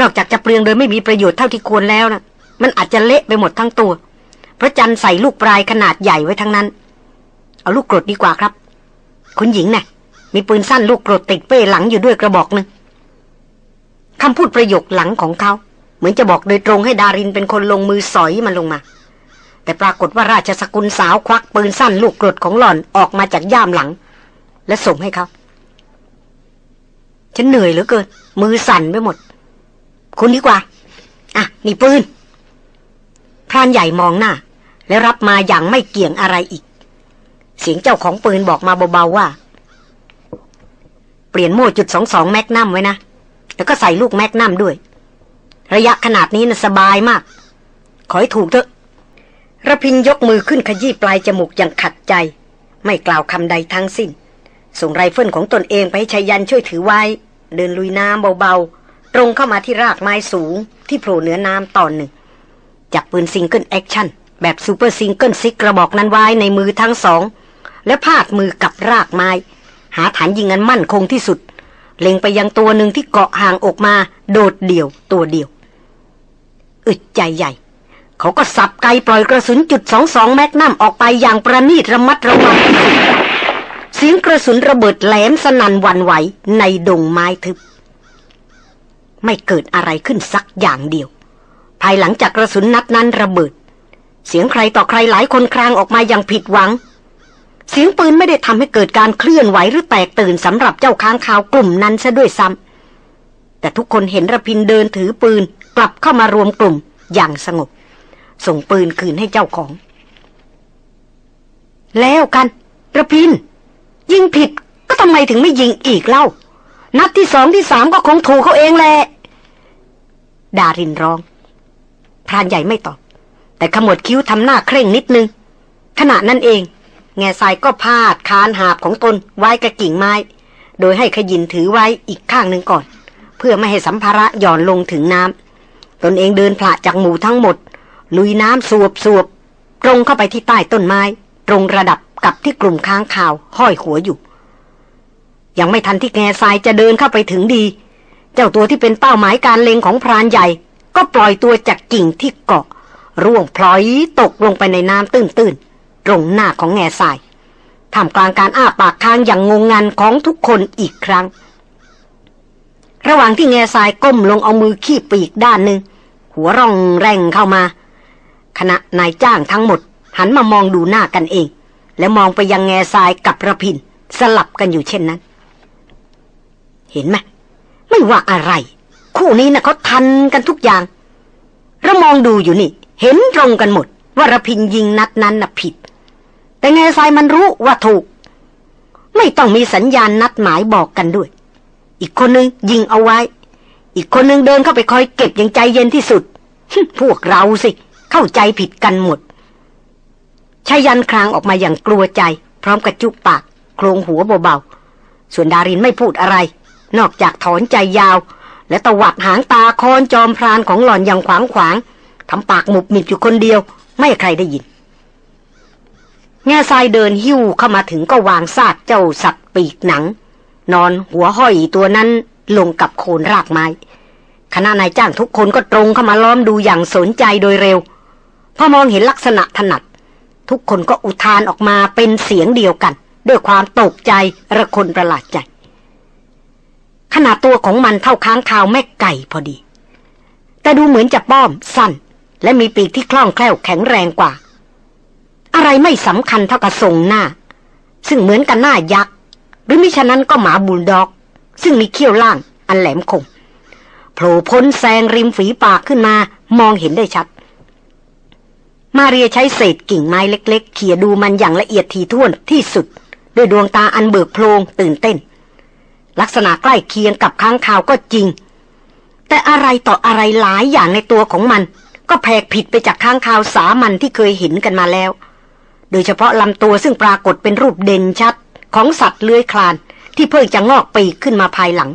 นอกจากจะเปลืองโดยไม่มีประโยชน์เท่าที่ควรแล้วนะมันอาจจะเละไปหมดทั้งตัว เพราะจันใส่ลูกปลายขนาดใหญ่ไว้ทั้งนั้น เอาลูกกรดดีกว่าครับ คุณหญิงนะ่ะ มีปืนสั้นลูกกรดติดเป้หลังอยู่ด้วยกระบอกหนึ่งคำพูดประโยคหลังของเขา เหมือนจะบอกโดยตรงให้ดารินเป็นคนลงมือสอยมันลงมา แต่ปรากฏว่าราชสกุลสาวควักปืนสั้นลูกกรดของหล่อนออกมาจากย่ามหลัง และส่งให้เขาฉันเหนื่อยเหลือเกิน มือสั่นไปหมด คุณดีกว่า อะ นี่ปืนพรานใหญ่มองหน้า และรับมาอย่างไม่เกี่ยงอะไรอีก เสียงเจ้าของปืนบอกมาเบาๆว่า เปลี่ยนโม่จุดสองสองแมกนัมไว้นะ แล้วก็ใส่ลูกแมกนัมด้วย ระยะขนาดนี้นะ่ะสบายมาก ขอให้ถูกเถอะ ระพินยกมือขึ้นขยี้ปลายจมูกอย่างขัดใจ ไม่กล่าวคำใดทั้งสิ้น ส่งไรเฟิลของตนเองไปให้ไชยยันต์ช่วยถือไว้ เดินลุยน้ำเบาๆ ตรงเข้ามาที่รากไม้สูงที่โผล่เหนือน้ำตอนหนึ่ง จับปืน single action แบบ Super Single Six กระบอกนั้นไว้ในมือทั้งสอง และพาดมือกับรากไม้ หาฐานยิงอันมั่นคงที่สุด เล็งไปยังตัวหนึ่งที่เกาะห่างออกมา โดดเดี่ยวตัวเดียว อึดใจใหญ่ เขาก็สับไกปล่อยกระสุนจุดสองสองแมกนัมออกไปอย่างประณีตระมัดระวังเสียงกระสุนระเบิดแหลมสนั่นวันไหวในดงไม้ทึบ ไม่เกิดอะไรขึ้นสักอย่างเดียว ภายหลังจากกระสุนนัดนั้นระเบิด เสียงใครต่อใครหลายคนครางออกมาอย่างผิดหวัง เสียงปืนไม่ได้ทำให้เกิดการเคลื่อนไหวหรือแตกตื่นสำหรับเจ้าค้างคาวกลุ่มนั้นซะด้วยซ้ำแต่ทุกคนเห็นระพินเดินถือปืนกลับเข้ามารวมกลุ่มอย่างสงบ ส่งปืนคืนให้เจ้าของ แล้วกันระพิน ยิงผิดก็ทำไมถึงไม่ยิงอีกเล่า นัดที่สองที่สามก็คงถูกเขาเองแหละดารินร้อง พรานใหญ่ไม่ตอบ แต่ขมวดคิ้วทำหน้าเคร่งนิดนึง ขณะนั้นเอง แง่ทรายก็พาดคานหาบของตนไว้กระกิ่งไม้ โดยให้ขยินถือไว้อีกข้างหนึ่งก่อน เพื่อไม่ให้สัมภาระหย่อนลงถึงน้ำตนเองเดินผละจากหมู่ทั้งหมด ลุยน้ำสวบสวบตรงเข้าไปที่ใต้ต้นไม้ ตรงระดับกับที่กลุ่มค้างข่าว ห้อยหัวอยู่ ยังไม่ทันที่แง่ทรายจะเดินเข้าไปถึงดี เจ้าตัวที่เป็นเป้าหมายการเล็งของพรานใหญ่ ก็ปล่อยตัวจากกิ่งที่เกาะ ร่วงพลอยตกลงไปในน้ำตื้นๆตรงหน้าของแง่ทรายท่ามกลางการอ้าปากค้างอย่างงงงันของทุกคนอีกครั้ง ระหว่างที่แง่ทรายก้มลงเอามือขี้ปีกด้านหนึ่งหัวร่องแรงเข้ามา ขณะนายจ้างทั้งหมด หันมามองดูหน้ากันเอง และมองไปยังแง่ทรายกับระพิน สลับกันอยู่เช่นนั้น เห็นไหมไม่ว่าอะไร คู่นี้นะเขาทันกันทุกอย่างเรามองดูอยู่นี่ เห็นตรงกันหมด ว่าระพินยิงนัดนั้นน่ะผิด แต่แง่ทรายมันรู้ว่าถูก ไม่ต้องมีสัญญาณนัดหมายบอกกันด้วย อีกคนนึงยิงเอาไว้ อีกคนนึงเดินเข้าไปคอยเก็บอย่างใจเย็นที่สุดพวกเราสิ เข้าใจผิดกันหมดชายันคลางออกมาอย่างกลัวใจ พร้อมกับจุกปาก โครงหัวเบาๆ ส่วนดารินไม่พูดอะไร นอกจากถอนใจยาว และตวัดหางตาคอนจอมพรานของหล่อนอย่างขวางขวางทำปากหมุบหมิบอยู่คนเดียว ไม่ใครได้ยิน แง่ทรายเดินหิ้วเข้ามาถึงก็วางซากเจ้าสัตว์ปีกหนัง นอนหัวห้อยตัวนั้นลงกับโคนรากไม้ คณะนายจ้างทุกคนก็ตรงเข้ามาล้อมดูอย่างสนใจโดยเร็ว พอมองเห็นลักษณะถนัด ทุกคนก็อุทานออกมาเป็นเสียงเดียวกัน ด้วยความตกใจระคนประหลาดใจ ขนาดตัวของมันเท่าค้างคาวแม่ไก่พอดี แต่ดูเหมือนจะป้อมสั้น และมีปีกที่คล่องแคล่วแข็งแรงกว่า อะไรไม่สำคัญเท่ากับทรงหน้า ซึ่งเหมือนกันหน้ายักษ์หรือมิฉะนั้นก็หมาบูลด็อก ซึ่งมีเขี้ยวล่างอันแหลมคมโผล่พ้นแซงริมฝีปากขึ้นมามองเห็นได้ชัด มาเรียใช้เศษกิ่งไม้เล็ก ๆ เขี่ยดูมันอย่างละเอียดถี่ถ้วนที่สุด ด้วยดวงตาอันเบิกโพลงตื่นเต้น ลักษณะใกล้เคียงกับค้างคาวก็จริง แต่อะไรต่ออะไรหลายอย่างในตัวของมัน ก็แผกผิดไปจากค้างคาวสามัญที่เคยเห็นกันมาแล้ว โดยเฉพาะลำตัวซึ่งปรากฏเป็นรูปเด่นชัด ของสัตว์เลื้อยคลาน ที่เพิ่งจะงอกปีกขึ้นมาภายหลัง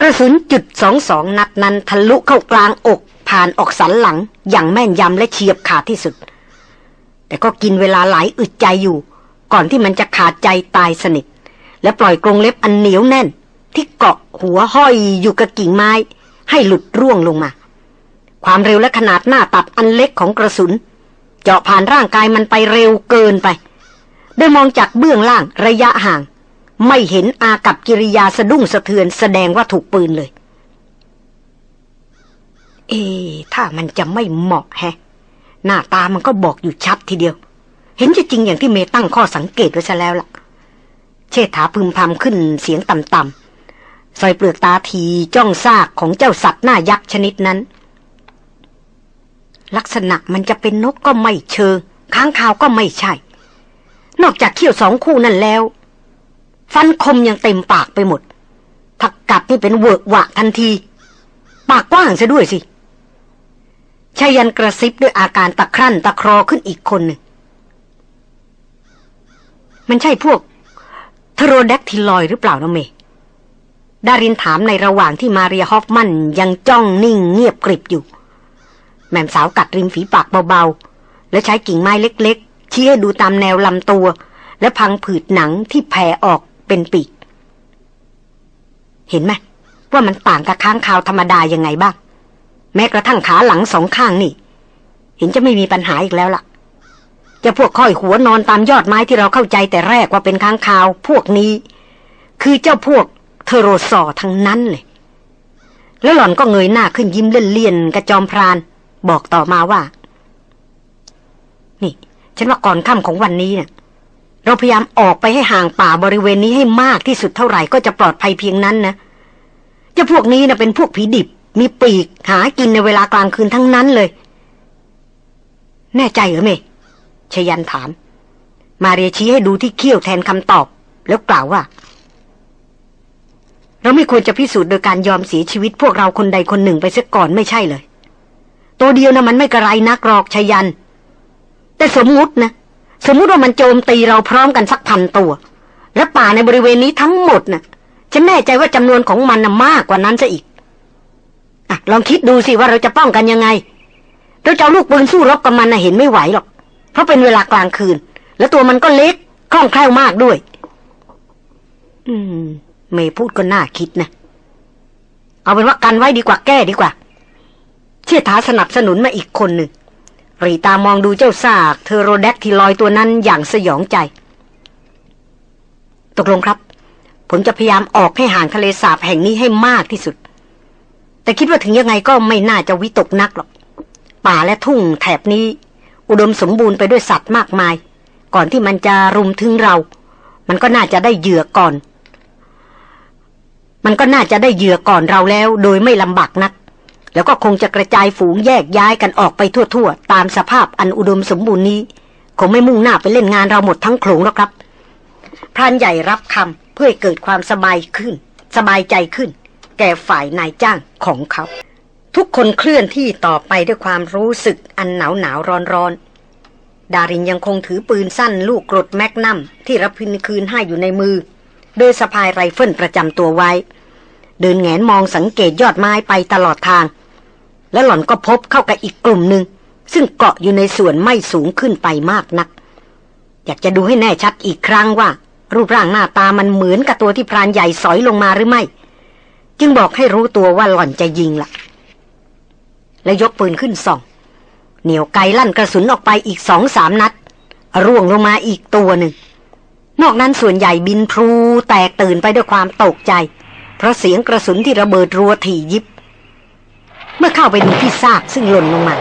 กระสุนจุดสองสองนัดนั้นทะลุเข้ากลางอก ผ่านออกสันหลังอย่างแม่นยำและเฉียบขาดที่สุด แต่ก็กินเวลาหลายอึดใจอยู่ ก่อนที่มันจะขาดใจตายสนิท และปล่อยกรงเล็บอันเหนียวแน่น ที่เกาะหัวห้อยอยู่กับกิ่งไม้ ให้หลุดร่วงลงมา ความเร็วและขนาดหน้าตัดอันเล็กของกระสุน เจาะผ่านร่างกายมันไปเร็วเกินไปโดยมองจากเบื้องล่างระยะห่าง ไม่เห็นอากับกิริยาสะดุ้งสะเทือนแสดงว่าถูกปืนเลย เอ ถ้ามันจะไม่เหมาะแฮะ หน้าตามันก็บอกอยู่ชัดทีเดียว เห็นจะจริงอย่างที่เมตั้งข้อสังเกตไว้ซะแล้วล่ะ เชษฐาพึมพำขึ้นเสียงต่ำๆซอยเปลือกตาทีจ้องซากของเจ้าสัตว์หน้ายักษ์ชนิดนั้น ลักษณะมันจะเป็นนกก็ไม่เชิง ค้างคาวก็ไม่ใช่ นอกจากเขี้ยวสองคู่นั่นแล้ว ฟันคมยังเต็มปากไปหมดถ้ากัดนี่เป็นเวอะหวะทันที ปากกว้างซะด้วยสิ ชายันกระซิบด้วยอาการตะครั่นตะครอขึ้นอีกคนหนึ่ง มันใช่พวกทโรแดกทิลอยหรือเปล่านะเมดารินถามในระหว่างที่มาเรียฮอฟมันยังจ้องนิ่งเงียบกริบอยู่ แม่มสาวกัดริมฝีปากเบาๆ และใช้กิ่งไม้เล็กๆ ชี้ให้ดูตามแนวลำตัว และพังผืดหนังที่แผ่ออกเป็นปีก เห็นไหมว่ามันต่างกับค้างคาวธรรมดายังไงบ้าง แม้กระทั่งขาหลังสองข้างนี่ เห็นจะไม่มีปัญหาอีกแล้วล่ะ จะพวกค่อยหัวนอนตามยอดไม้ที่เราเข้าใจแต่แรกว่าเป็นค้างคาว พวกนี้ คือเจ้าพวกเทโรซอทั้งนั้นเลย แล้วหล่อนก็เงยหน้าขึ้นยิ้มเลี่ยนๆกระจอมพราน บอกต่อมาว่า นี่ ฉันว่าก่อนค่ำของวันนี้เนะ่ยเราพยายามออกไปให้ห่างป่าบริเวณนี้ให้มากที่สุดเท่าไหร่ก็จะปลอดภัยเพียงนั้นนะเจ้าพวกนี้นะเป็นพวกผีดิบ มีปีกหากินในเวลากลางคืนทั้งนั้นเลย แน่ใจเหรอเมชยันถาม มาเรียชี้ให้ดูที่เขี้ยวแทนคำตอบ แล้วกล่าวว่า เราไม่ควรจะพิสูจน์โดยการยอมเสียชีวิตพวกเราคนใดคนหนึ่งไปเสียก่อนไม่ใช่เลย ตัวเดียวนะมันไม่กระไรนักหรอกชยัน แต่สมมุตินะ สมมุติว่ามันโจมตีเราพร้อมกันสักพันตัว และป่าในบริเวณนี้ทั้งหมดนะ่ะฉันแน่ใจว่าจำนวนของมันนะมากกว่านั้นซะอีก อะลองคิดดูสิว่าเราจะป้องกันยังไง เราจะเอาลูกปืนสู้รบกับมันนะเห็นไม่ไหวหรอก เพราะเป็นเวลากลางคืน แล้วตัวมันก็เล็กคล่องแคล่วมากด้วย อืม เมย์พูดก็น่าคิดนะ เอาเป็นว่ากันไว้ดีกว่าแก้ดีกว่า เชี่ยท้าสนับสนุนมาอีกคนหนึ่งรีตามองดูเจ้าซากเทอโรแดกที่ลอยตัวนั้นอย่างสยองใจ ตกลงครับ ผมจะพยายามออกให้ห่างทะเลสาบแห่งนี้ให้มากที่สุด แต่คิดว่าถึงยังไงก็ไม่น่าจะวิตกนักหรอก ป่าและทุ่งแถบนี้ อุดมสมบูรณ์ไปด้วยสัตว์มากมาย ก่อนที่มันจะรุมถึงเรา มันก็น่าจะได้เหยื่อก่อน มันก็น่าจะได้เหยื่อก่อนเราแล้ว โดยไม่ลำบากนัก แล้วก็คงจะกระจายฝูงแยกย้ายกันออกไปทั่วๆ ตามสภาพอันอุดมสมบูรณ์นี้ คงไม่มุ่งหน้าไปเล่นงานเราหมดทั้งโขลงหรอกครับพรานใหญ่รับคำเพื่อให้เกิดความสบายขึ้น สบายใจขึ้น แก่ฝ่ายนายจ้างของเขา ทุกคนเคลื่อนที่ต่อไปด้วยความรู้สึกอันหนาวหนาวร้อนร้อนดารินยังคงถือปืนสั้นลูกกรดแมกนัมที่รพินทร์คืนให้อยู่ในมือ โดยสะพายไรเฟิลประจำตัวไว้ เดินแหงนมองสังเกตยอดไม้ไปตลอดทาง และหล่อนก็พบเข้ากับอีกกลุ่มหนึ่ง ซึ่งเกาะอยู่ในส่วนไม่สูงขึ้นไปมากนัก อยากจะดูให้แน่ชัดอีกครั้งว่า รูปร่างหน้าตามันเหมือนกับตัวที่พรานใหญ่สอยลงมาหรือไม่ จึงบอกให้รู้ตัวว่าหล่อนจะยิงล่ะ และยกปืนขึ้นส่อง เหนียวไกลั่นกระสุนออกไปอีกสองสามนัด ร่วงลงมาอีกตัวหนึ่ง นอกนั้นส่วนใหญ่บินพลูแตกตื่นไปด้วยความตกใจ เพราะเสียงกระสุนที่ระเบิดรัวถี่ยิบ เมื่อเข้าไปดูที่ซากซึ่งหล่นลงมา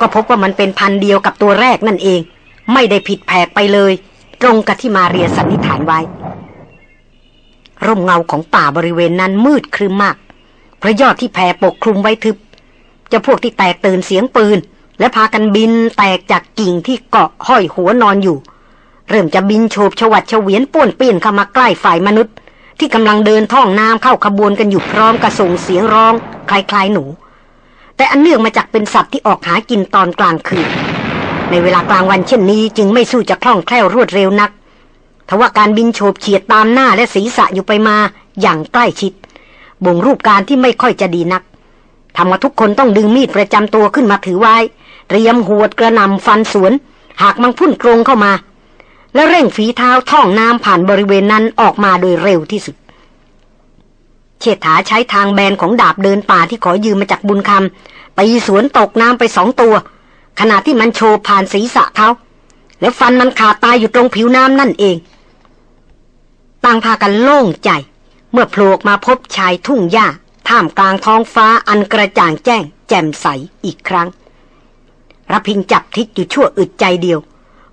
ก็พบว่ามันเป็นพันเดียวกับตัวแรกนั่นเอง ไม่ได้ผิดแผกไปเลย ตรงกับที่มาเรียสันนิษฐานไว้ ร่มเงาของป่าบริเวณนั้นมืดครึมมาก พระยอดที่แผ่ปกคลุมไว้ทึบจะพวกที่แตกตื่นเสียงปืน และพากันบินแตกจากกิ่งที่เกาะห้อยหัวนอนอยู่ เริ่มจะบินโฉบฉวัดเฉวียนป้วนเปี้ยนเข้ามาใกล้ฝ่ายมนุษย์ ที่กำลังเดินท่องน้ำเข้าขบวนกันอยู่พร้อมกระส่งเสียงร้อง คล้ายๆหนู แต่อันเนื่องมาจากเป็นสัตว์ที่ออกหากินตอนกลางคืนในเวลากลางวันเช่นนี้จึงไม่สู้จะคล่องแคล่วรวดเร็วนัก ทว่าการบินโฉบเฉียดตามหน้าและศีรษะอยู่ไปมาอย่างใกล้ชิด บ่งรูปการที่ไม่ค่อยจะดีนักทำมาทุกคนต้องดึงมีดประจำตัวขึ้นมาถือไว้ เตรียมหวดกระนำฟันสวน หากมังพุ่นตรงเข้ามา และเร่งฝีเท้าท่องน้ำผ่านบริเวณนั้นออกมาโดยเร็วที่สุด เชษฐาใช้ทางแบนของดาบเดินป่าที่ขอยืมมาจากบุญคำตีสวนตกน้ำไปสองตัว ขณะที่มันโชว์ผ่านศีรษะเขาแล้วฟันมันขาดตายอยู่ตรงผิวน้ำนั่นเอง ต่างพากันโล่งใจ เมื่อโผล่มาพบชายทุ่งหญ้าท่ามกลางท้องฟ้าอันกระจ่างแจ้ง แจ่มใสอีกครั้งรพินจับทิศอยู่ชั่วอึดใจเดียว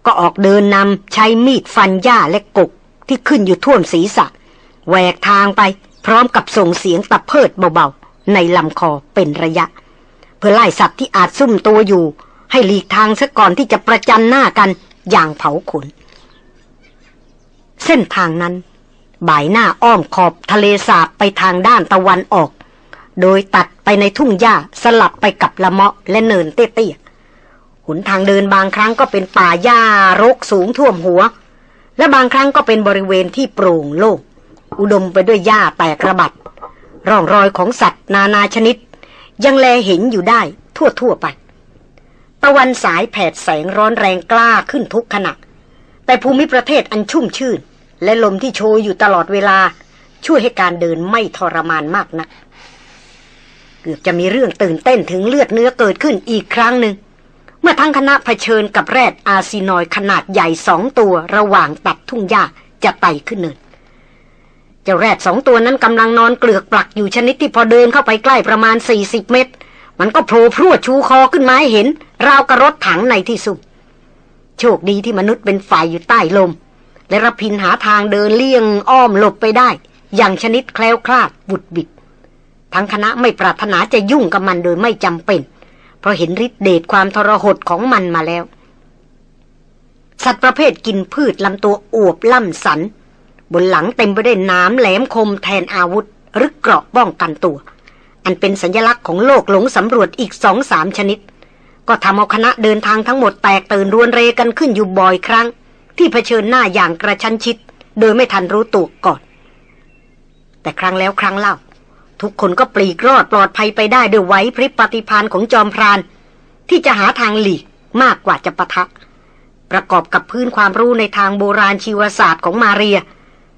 ก็ออกเดินนำใช้มีดฟันหญ้าและกกที่ขึ้นอยู่ท่วมศีรษะแหวกทางไปพร้อมกับส่งเสียงตะเพิดเบาๆ ในลำคอเป็นระยะ เพื่อไล่สัตว์ที่อาจซุ่มตัวอยู่ ให้หลีกทางซะก่อนที่จะประจันหน้ากันอย่างเผาขน เส้นทางนั้น บ่ายหน้าอ้อมขอบทะเลสาบไปทางด้านตะวันออก โดยตัดไปในทุ่งหญ้าสลับไปกับละเมาะและเนินเตี้ยๆหนทางเดินบางครั้งก็เป็นป่าหญ้ารกสูงท่วมหัว และบางครั้งก็เป็นบริเวณที่โปร่งโล่งอุดมไปด้วยหญ้าแตกระบัด ร่องรอยของสัตว์นานาชนิด ยังแลเห็นอยู่ได้ทั่วๆไป ตะวันสายแผดแสงร้อนแรงกล้าขึ้นทุกขณะแต่ภูมิประเทศอันชุ่มชื่น และลมที่โชยอยู่ตลอดเวลา ช่วยให้การเดินไม่ทรมานมากนัก เกือบจะมีเรื่องตื่นเต้นถึงเลือดเนื้อเกิดขึ้นอีกครั้งหนึ่ง เมื่อทั้งคณะเผชิญกับแรดอาซีนอยขนาดใหญ่สองตัวระหว่างตัดทุ่งหญ้าจะไต่ขึ้นเนินเจ้าแรดสองตัวนั้นกำลังนอนเกลือกปลักอยู่ชนิดที่พอเดินเข้าไปใกล้ประมาณ 40 เมตร มันก็โผล่พรวดชูคอขึ้นมาให้เห็น ราวกระรถถังในที่สุด โชคดีที่มนุษย์เป็นฝ่ายอยู่ใต้ลม และรพินหาทางเดินเลี่ยงอ้อมหลบไปได้ อย่างชนิดแคล้วคลาดบุดบิด ทั้งคณะไม่ปรารถนาจะยุ่งกับมันโดยไม่จำเป็น เพราะเห็นฤทธิเดชความทรหดของมันมาแล้ว สัตว์ประเภทกินพืชลำตัวอวบล่ำสัน บนหลังเต็มไปด้วยน้ำแหลมคมแทนอาวุธ หรือเกราะป้องกันตัว อันเป็นสัญลักษณ์ของโลกหลงสำรวจอีกสองสามชนิด ก็ทำเอาคณะเดินทางทั้งหมดแตกตื่นรวนเรกันขึ้นอยู่บ่อยครั้ง ที่เผชิญหน้าอย่างกระชั้นชิด โดยไม่ทันรู้ตัวก่อน แต่ครั้งแล้วครั้งเล่า ทุกคนก็ปลีกรอดปลอดภัยไปได้ด้วยไหวพริบปฏิพานของจอมพราน ที่จะหาทางหลีกมากกว่าจะปะทะ ประกอบกับพื้นความรู้ในทางโบราณชีวศาสตร์ของมาเรีย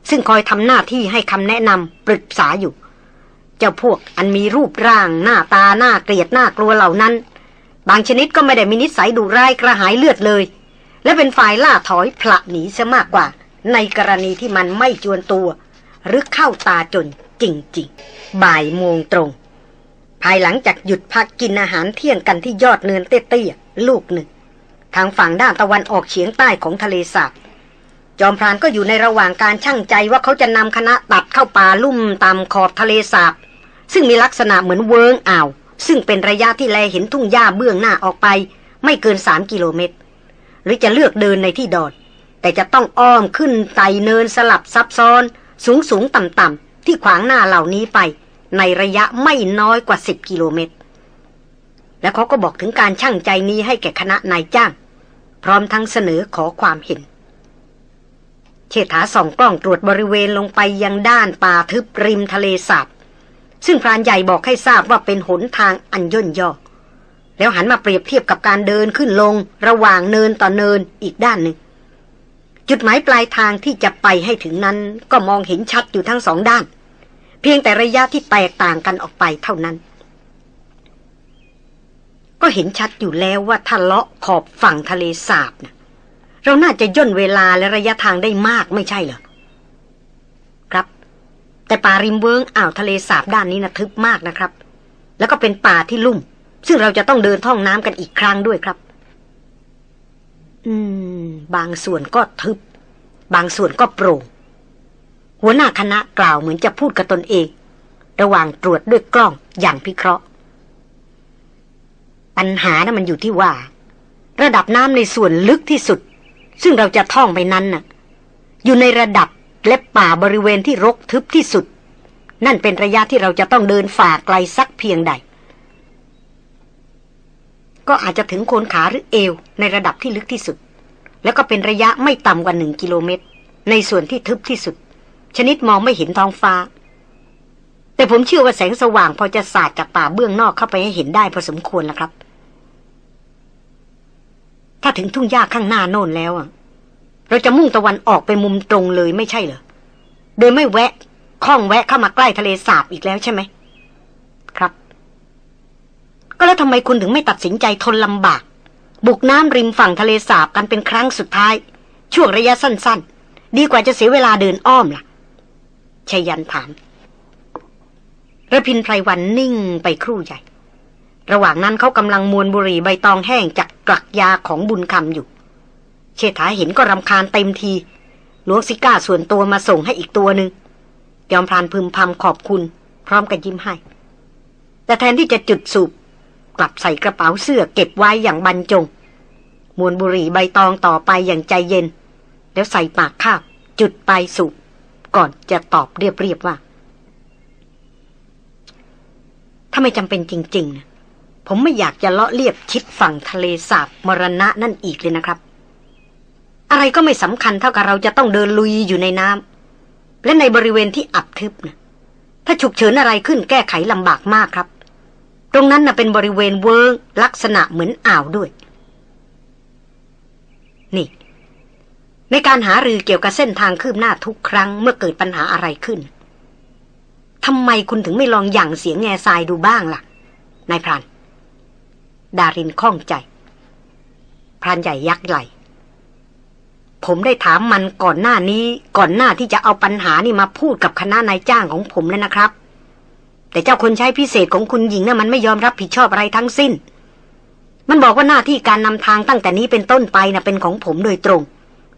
ซึ่งคอยทำหน้าที่ให้คำแนะนำปรึกษาอยู่ เจ้าพวกอันมีรูปร่างหน้าตาหน้าเกลียดหน้ากลัวเหล่านั้น บางชนิดก็ไม่ได้มีนิสัยดุร้ายกระหายเลือดเลย และเป็นฝ่ายล่าถอยผละหนีซะมากกว่า ในกรณีที่มันไม่จวนตัว หรือเข้าตาจนจริงๆ บ่ายโมงตรง ภายหลังจากหยุดพักกินอาหารเที่ยงกันที่ยอดเนินเตี้ยๆลูกหนึ่ง ทางฝั่งด้านตะวันออกเฉียงใต้ของทะเลสาบจอมพรานก็อยู่ในระหว่างการช่างใจว่าเขาจะนำคณะตัดเข้าป่าลุ่มตามขอบทะเลสาบ ซึ่งมีลักษณะเหมือนเวิงอ่าว ซึ่งเป็นระยะที่แลเห็นทุ่งหญ้าเบื้องหน้าออกไป ไม่เกินสามกิโลเมตร หรือจะเลือกเดินในที่ดอนแต่จะต้องอ้อมขึ้นไต่เนินสลับซับซ้อน สูงสูงต่ำต่ำที่ขวางหน้าเหล่านี้ไป ในระยะไม่น้อยกว่าสิบกิโลเมตร และเขาก็บอกถึงการช่างใจนี้ให้แก่คณะนายจ้าง พร้อมทั้งเสนอขอความเห็น เชษฐาส่องกล้องตรวจบริเวณลงไปยังด้านป่าทึบริมทะเลสาบซึ่งพรานใหญ่บอกให้ทราบว่าเป็นหนทางอันย่นย่อ แล้วหันมาเปรียบเทียบกับการเดินขึ้นลง ระหว่างเนินต่อเนินอีกด้านหนึ่ง จุดหมายปลายทางที่จะไปให้ถึงนั้นก็มองเห็นชัดอยู่ทั้งสองด้าน เพียงแต่ระยะที่แตกต่างกันออกไปเท่านั้น ก็เห็นชัดอยู่แล้วว่าถ้าเลาะขอบฝั่งทะเลสาบนะเราน่าจะย่นเวลาและระยะทางได้มากไม่ใช่เหรอครับ แต่ป่าริมเวิงอ่าวทะเลสาบด้านนี้นะทึบมากนะครับ แล้วก็เป็นป่าที่ลุ่ม ซึ่งเราจะต้องเดินท่องน้ำกันอีกครั้งด้วยครับ อืม บางส่วนก็ทึบ บางส่วนก็โปร่ง หัวหน้าคณะกล่าวเหมือนจะพูดกับตนเอง ระหว่างตรวจด้วยกล้องอย่างพิเคราะห์ ปัญหานะ่ะมันอยู่ที่ว่า ระดับน้ำในส่วนลึกที่สุด ซึ่งเราจะท่องไปนั้นน่ะ อยู่ในระดับและป่าบริเวณที่รกทึบที่สุด นั่นเป็นระยะที่เราจะต้องเดินฝ่าไกลสักเพียงใด ก็อาจจะถึงโคนขาหรือเอวในระดับที่ลึกที่สุด แล้วก็เป็นระยะไม่ต่ำกว่าหนึ่งกิโลเมตร ในส่วนที่ทึบที่สุด ชนิดมองไม่เห็นท้องฟ้า แต่ผมเชื่อว่าแสงสว่างพอจะสาดจากป่าเบื้องนอกเข้าไปให้เห็นได้พอสมควรแล้วครับ ถ้าถึงทุ่งหญ้าข้างหน้าโน่นแล้วเราจะมุ่งตะวันออกไปมุมตรงเลยไม่ใช่เหรอโดยไม่แวะข้องแวะเข้ามาใกล้ทะเลสาบอีกแล้วใช่ไหม ก็แล้วทำไมคุณถึงไม่ตัดสินใจทนลำบาก บุกน้ำริมฝั่งทะเลสาบกันเป็นครั้งสุดท้าย ช่วงระยะสั้น ๆ ดีกว่าจะเสียเวลาเดินอ้อมล่ะชยันถามระพินไพรวันนิ่งไปครู่ใหญ่ ระหว่างนั้นเขากำลังมวนบุหรี่ใบตองแห้งจากกลักยาของบุญคำอยู่ เชษฐาเห็นก็รำคาญเต็มทีหลวงซิก้าส่วนตัวมาส่งให้อีกตัวหนึ่งยอมพรานพึมพำขอบคุณ พร้อมกับยิ้มให้ แต่แทนที่จะจุดสูบ กลับใส่กระเป๋าเสื้อเก็บไว้อย่างบรรจง มวนบุหรี่ใบตองต่อไปอย่างใจเย็น แล้วใส่ปากข้าวจุดไปสูบก่อนจะตอบเรียบๆว่า ถ้าไม่จำเป็นจริงๆนะผมไม่อยากจะเลาะเลียบชิดฝั่งทะเลสาบมรณะนั่นอีกเลยนะครับ อะไรก็ไม่สำคัญเท่ากับเราจะต้องเดินลุยอยู่ในน้ำและในบริเวณที่อับทึบนะถ้าฉุกเฉินอะไรขึ้นแก้ไขลำบากมากครับ รงนั้นน่ะเป็นบริเวณเวิงลักษณะเหมือนอ่าวด้วย นี่ ในการหารือเกี่ยวกับเส้นทางคืบหน้าทุกครั้งเมื่อเกิดปัญหาอะไรขึ้นทำไมคุณถึงไม่ลองหยั่งเสียงแง่ทรายดูบ้างล่ะ นายพราน ดารินข้องใจ พรานใหญ่ยักไหล ผมได้ถามมันก่อนหน้านี้ ก่อนหน้าที่จะเอาปัญหานี่มาพูดกับคณะนายจ้างของผมแล้วนะครับ แต่เจ้าคนใช้พิเศษของคุณหญิงนะ่ะมันไม่ยอมรับผิดชอบอะไรทั้งสิ้น มันบอกว่าหน้าที่การนำทางตั้งแต่นี้เป็นต้นไปนะ่ะเป็นของผมโดยตรง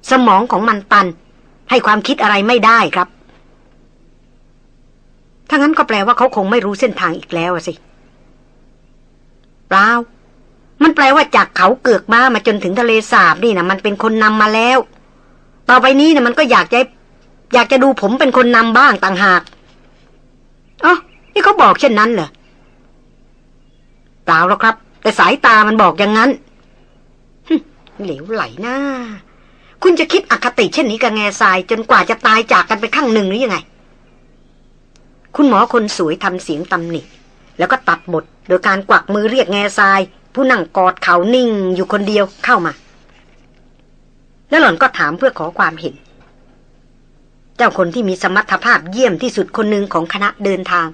สมองของมันตัน ให้ความคิดอะไรไม่ได้ครับ ถ้างั้นก็แปลว่าเขาคงไม่รู้เส้นทางอีกแล้วสิเปล่ามันแปลว่าจากเขาเกือกมามาจนถึงทะเลสาบนี่นะมันเป็นคนนำมาแล้ว ต่อไปนี้นะมันก็อยากจะอยากจะดูผมเป็นคนนำบ้างต่างหากอ๋อ นี่เขาบอกเช่นนั้นเหรอเปล่าแล้วครับ แต่สายตามันบอกอย่างนั้นเหลวไหลหน้า คุณจะคิดอคติเช่นนี้กับแง่ทราย จนกว่าจะตายจากกันไปข้างหนึ่งหรือยังไง คุณหมอคนสวยทำเสียงตำหนิแล้วก็ตัดบทโดยการกวักมือเรียกแง่ทราย ผู้นั่งกอดเขานิ่งอยู่คนเดียวเข้ามา แล้วหล่อนก็ถามเพื่อขอความเห็น เจ้าคนที่มีสมรรถภาพเยี่ยมที่สุดคนหนึ่งของคณะเดินทาง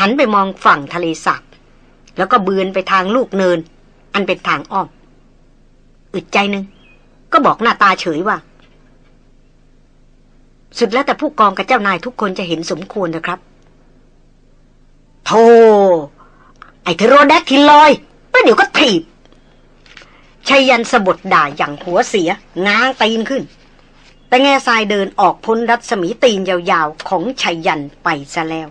หันไปมองฝั่งทะเลสาบแล้วก็เบือนไปทางลูกเนิน อันเป็นทางอ้อม อึดใจหนึ่งก็บอกหน้าตาเฉยว่า สุดแล้วแต่ผู้กองกับเจ้านายทุกคนจะเห็นสมควรนะครับโธ่ไอ้เทโรแดกทิลอยประเดี๋ยวก็ถีบชัยยันสะบดด่าอย่างหัวเสีย ง้างตีนขึ้น แต่แง่ทรายเดินออกพ้นรัศมีตีนยาวๆ ของชัยยันไปซะแล้ว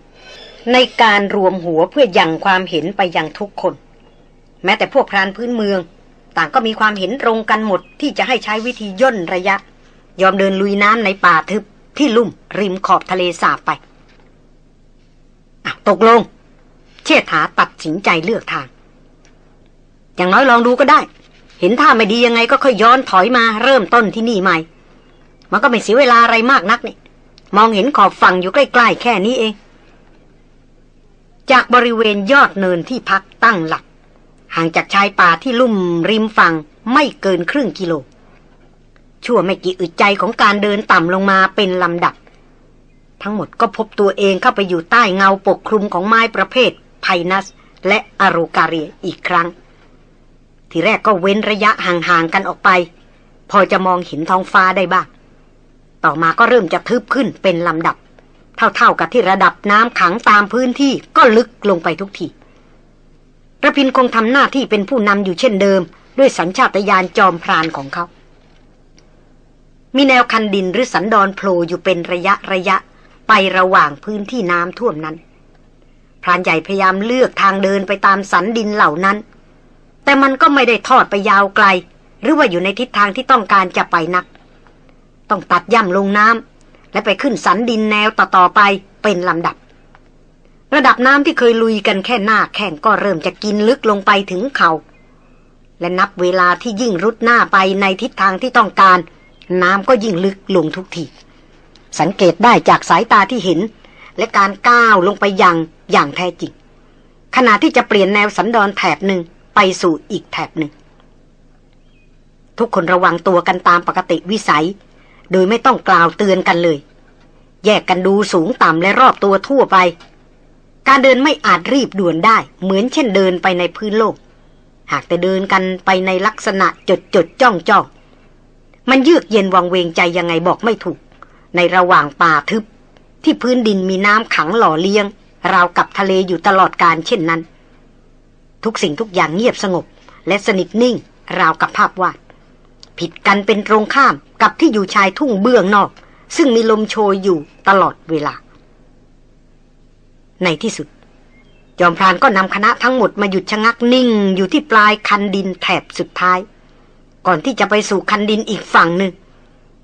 ในการรวมหัวเพื่อยังความเห็นไปยังทุกคน แม้แต่พวกพรานพื้นเมือง ต่างก็มีความเห็นตรงกันหมดที่จะให้ใช้วิธีย่นระยะ ยอมเดินลุยน้ำในป่าทึบที่ลุ่มริมขอบทะเลสาบไปตกลง เชษฐาตัดสินใจเลือกทาง อย่างน้อยลองดูก็ได้ เห็นท่าไม่ดียังไงก็ค่อยย้อนถอยมาเริ่มต้นที่นี่ใหม่ มันก็ไม่เสียเวลาอะไรมากนักนี่มองเห็นขอบฝั่งอยู่ใกล้ ๆ แค่นี้เอง จากบริเวณยอดเนินที่พักตั้งหลัก ห่างจากชายป่าที่ลุ่มริมฝั่งไม่เกินครึ่งกิโล ชั่วไม่กี่อึดใจของการเดินต่ำลงมาเป็นลำดับ ทั้งหมดก็พบตัวเองเข้าไปอยู่ใต้เงาปกคลุมของไม้ประเภทไพนัส และอโรกาเรียอีกครั้ง ทีแรกก็เว้นระยะห่างๆกันออกไป พอจะมองเห็นท้องฟ้าได้บ้าง ต่อมาก็เริ่มจะทึบขึ้นเป็นลำดับ เท่าๆกับที่ระดับน้ำขังตามพื้นที่ก็ลึกลงไปทุกทีระพินคงทำหน้าที่เป็นผู้นำอยู่เช่นเดิม ด้วยสัญชาตญาณจอมพรานของเขา มีแนวคันดินหรือสันดอนโผล่อยู่เป็นระยะระยะ ไประหว่างพื้นที่น้ำท่วมนั้น พรานใหญ่พยายามเลือกทางเดินไปตามสันดินเหล่านั้น แต่มันก็ไม่ได้ทอดไปยาวไกล หรือว่าอยู่ในทิศทางที่ต้องการจะไปนัก ต้องตัดย่ำลงน้ำ และไปขึ้นสันดินแนวต่อๆไปเป็นลำดับ ระดับน้ำที่เคยลุยกันแค่หน้าแข้งก็เริ่มจะกินลึกลงไปถึงเขา่าและนับเวลาที่ยิ่งรุดหน้าไปในทิศทางที่ต้องการ น้ำก็ยิ่งลึกลงทุกทีสังเกตได้จากสายตาที่เห็น และการก้าวลงไปยังอย่างแท้จริง ขณะที่จะเปลี่ยนแนวสันดอนแถบหนึ่งไปสู่อีกแถบหนึ่ง ทุกคนระวังตัวกันตามปกติวิสัย โดยไม่ต้องกล่าวเตือนกันเลย แยกกันดูสูงต่ำและรอบตัวทั่วไป การเดินไม่อาจรีบด่วนได้ เหมือนเช่นเดินไปในพื้นโลก หากแต่เดินกันไปในลักษณะจดจดจ้องจ้องมันเยือกเย็นวังเวงใจยังไงบอกไม่ถูก ในระหว่างป่าทึบ ที่พื้นดินมีน้ำขังหล่อเลี้ยง ราวกับทะเลอยู่ตลอดการเช่นนั้น ทุกสิ่งทุกอย่างเงียบสงบ และสนิทนิ่ง ราวกับภาพวาด ผิดกันเป็นตรงข้าม กับที่อยู่ชายทุ่งเบื้องนอก ซึ่งมีลมโชยอยู่ตลอดเวลา ในที่สุด จอมพรานก็นำคณะทั้งหมดมาหยุดชะงักนิ่ง อยู่ที่ปลายคันดินแถบสุดท้าย ก่อนที่จะไปสู่คันดินอีกฝั่งหนึ่ง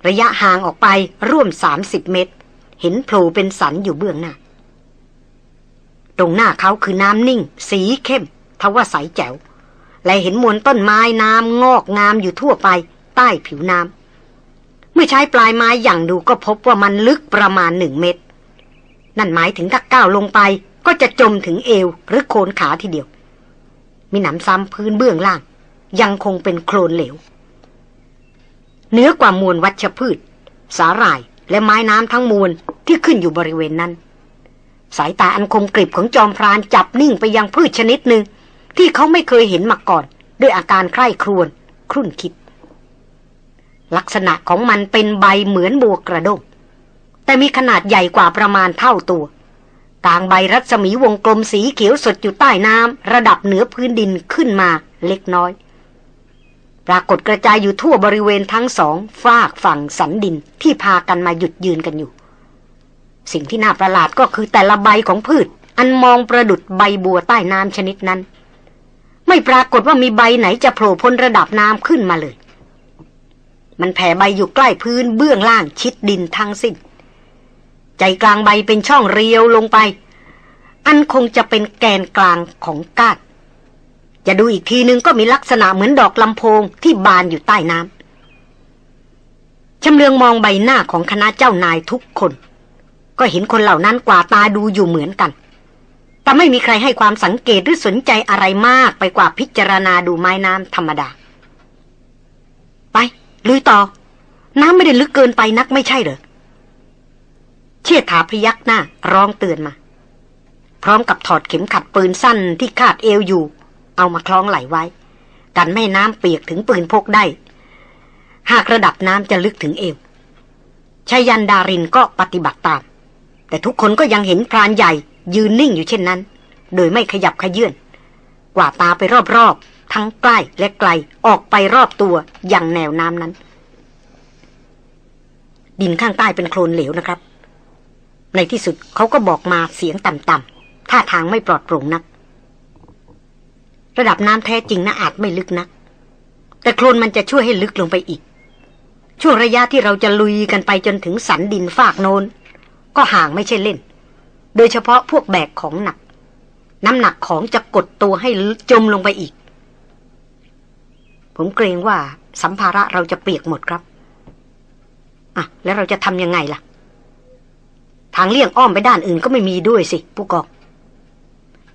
ระยะห่างออกไปร่วมสามสิบเมตร เห็นโผล่เป็นสันอยู่เบื้องหน้า ตรงหน้าเขาคือน้ำนิ่ง สีเข้มทว่าใสแจ๋วและเห็นมวลต้นไม้น้ำงอกงามอยู่ทั่วไป ใต้ผิวน้ำ เมื่อใช้ปลายไม้อย่างดูก็พบว่ามันลึกประมาณหนึ่งเมตร นั่นหมายถึงถ้าก้าวลงไปก็จะจมถึงเอวหรือโคนขาทีเดียว มีหนำซ้ำพื้นเบื้องล่าง ยังคงเป็นโคลนเหลว เนื้อกว่ามวลวัชพืช สาหร่ายและไม้น้ำทั้งมวลที่ขึ้นอยู่บริเวณนั้น สายตาอันคมกริบของจอมพรานจับนิ่งไปยังพืชชนิดหนึ่งที่เขาไม่เคยเห็นมาก่อน ด้วยอาการใคร่ครวญครุ่นคิด ลักษณะของมันเป็นใบเหมือนบัวกระด้งแต่มีขนาดใหญ่กว่าประมาณเท่าตัว กลางใบรัศมีวงกลมสีเขียวสดอยู่ใต้น้ำระดับเหนือพื้นดินขึ้นมาเล็กน้อย ปรากฏกระจายอยู่ทั่วบริเวณทั้งสองฝากฝั่งสันดินที่พากันมาหยุดยืนกันอยู่ สิ่งที่น่าประหลาดก็คือแต่ละใบของพืช อันมองประดุดใบบัวใต้น้ำชนิดนั้น ไม่ปรากฏว่ามีใบไหนจะโผล่พ้นระดับน้ำขึ้นมาเลย มันแผ่ใบอยู่ใกล้พื้นเบื้องล่างชิดดินทั้งสิ้น ใจกลางใบเป็นช่องเรียวลงไป อันคงจะเป็นแกนกลางของก้านจะดูอีกทีนึงก็มีลักษณะเหมือนดอกลำโพงที่บานอยู่ใต้น้ำชำเลืองมองใบหน้าของคณะเจ้านายทุกคน ก็เห็นคนเหล่านั้นกว่าตาดูอยู่เหมือนกัน แต่ไม่มีใครให้ความสังเกตหรือสนใจอะไรมากไปกว่าพิจารณาดูไม้น้ำธรรมดา ไป ลุยต่อ น้ำไม่ได้ลึกเกินไปนักไม่ใช่เหรอ เชี่ยถาพยักหน้าร้องเตือนมา พร้อมกับถอดเข็มขัดปืนสั้นที่คาดเอวอยู่ เอามาคล้องไหลไว้ กันไม่น้ำเปียกถึงปืนพกได้ หากระดับน้ำจะลึกถึงเอวชายันดารินก็ปฏิบัติตาม แต่ทุกคนก็ยังเห็นพรานใหญ่ยืนนิ่งอยู่เช่นนั้น โดยไม่ขยับขยื่นกว่าตาไปรอบๆ ทั้งใกล้และไกลออกไปรอบตัวอย่างแนวน้ำนั้น ดินข้างใต้เป็นโคลนเหลวนะครับ ในที่สุดเขาก็บอกมาเสียงต่ำๆท่าทางไม่ปลอดโปร่งนัก ระดับน้ำแท้จริงนะอาจไม่ลึกนัก แต่โคลนมันจะช่วยให้ลึกลงไปอีก ช่วงระยะที่เราจะลุยกันไปจนถึงสันดินฟากโนนก็ห่างไม่ใช่เล่น โดยเฉพาะพวกแบกของหนักน้ำหนักของจะกดตัวให้จมลงไปอีก ผมเกรงว่าสัมภาระเราจะเปียกหมดครับ อะ แล้วเราจะทำยังไงล่ะ ทางเลี่ยงอ้อมไปด้านอื่นก็ไม่มีด้วยสิ ผู้กอง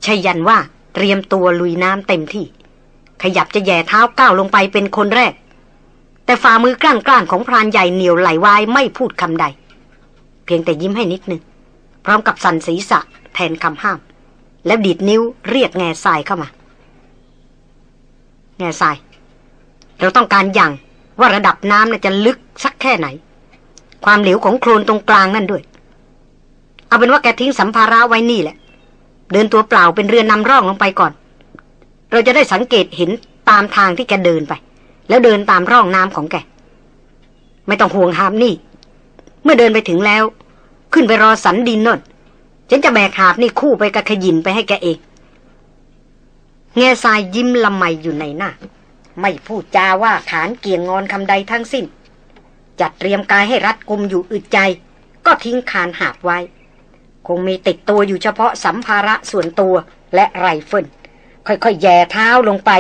ชัยยันว่าเตรียมตัวลุยน้ำเต็มที่ ขยับจะแย่เท้าก้าวลงไปเป็นคนแรก แต่ฝ่ามือกล้านกล้านของพรานใหญ่เหนียวไหลวายไม่พูดคำใด เพียงแต่ยิ้มให้นิดนึง พร้อมกับสันศีรษะแทนคำห้าม แล้วดีดนิ้วเรียกแง่ทรายเข้ามา แง่ทราย เราต้องการอย่างว่าระดับน้ำน่ะจะลึกสักแค่ไหน ความเหลวของโคลนตรงกลางนั่นด้วย เอาเป็นว่าแกทิ้งสัมภาระไว้นี่แหละ เดินตัวเปล่าเป็นเรือนนำร่องลงไปก่อน เราจะได้สังเกตเห็นตามทางที่แกเดินไป แล้วเดินตามร่องน้ำของแก ไม่ต้องห่วงหามนี่ เมื่อเดินไปถึงแล้ว ขึ้นไปรอสันดินนนฉันจะแบกหาบนี่คู่ไปกับขยินไปให้แกเองแง่ทรายยิ้มละไมอยู่ในหน้า ไม่พูดจาว่าขานเกี่ยงงอนคำใดทั้งสิ้น จัดเตรียมกายให้รัดกุมอยู่อึดใจ ก็ทิ้งคานหาบไว้ คงมีติดตัวอยู่เฉพาะสัมภาระส่วนตัวและไรเฟิลค่อยๆแย่เท้าลงไป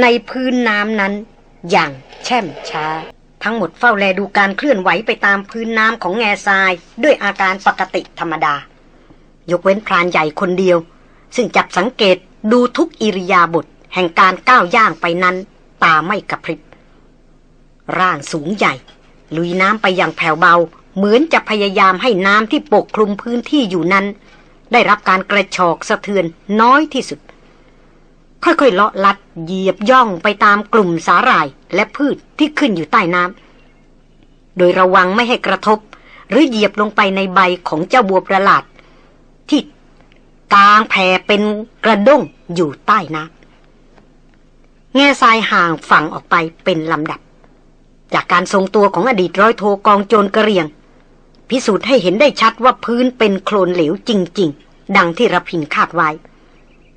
ในพื้นน้ำนั้น อย่างแช่มช้า ทั้งหมดเฝ้าแลดูการเคลื่อนไหวไปตามพื้นน้ำของแง่ทรายด้วยอาการปกติธรรมดา ยกเว้นพรานใหญ่คนเดียว ซึ่งจับสังเกตดูทุกอิริยาบถแห่งการก้าวย่างไปนั้น ตาไม่กระพริบ ร่างสูงใหญ่ ลุยน้ำไปอย่างแผ่วเบา เหมือนจะพยายามให้น้ำที่ปกคลุมพื้นที่อยู่นั้น ได้รับการกระชอกสะเทือนน้อยที่สุด ค่อยๆเลาะลัดเหยียบย่องไปตามกลุ่มสาหร่ายและพืชที่ขึ้นอยู่ใต้น้ำโดยระวังไม่ให้กระทบ หรือเหยียบลงไปในใบของเจ้าบัวประหลาด ที่กางแผ่เป็นกระด้งอยู่ใต้น้ำ แง่ทรายห่างฝั่งออกไปเป็นลำดับ จากการทรงตัวของอดีตร้อยโทกองโจรกระเรียง พิสูจน์ให้เห็นได้ชัดว่าพื้นเป็นโคลนเหลวจริง ๆ ดังที่ระพินคาดไว้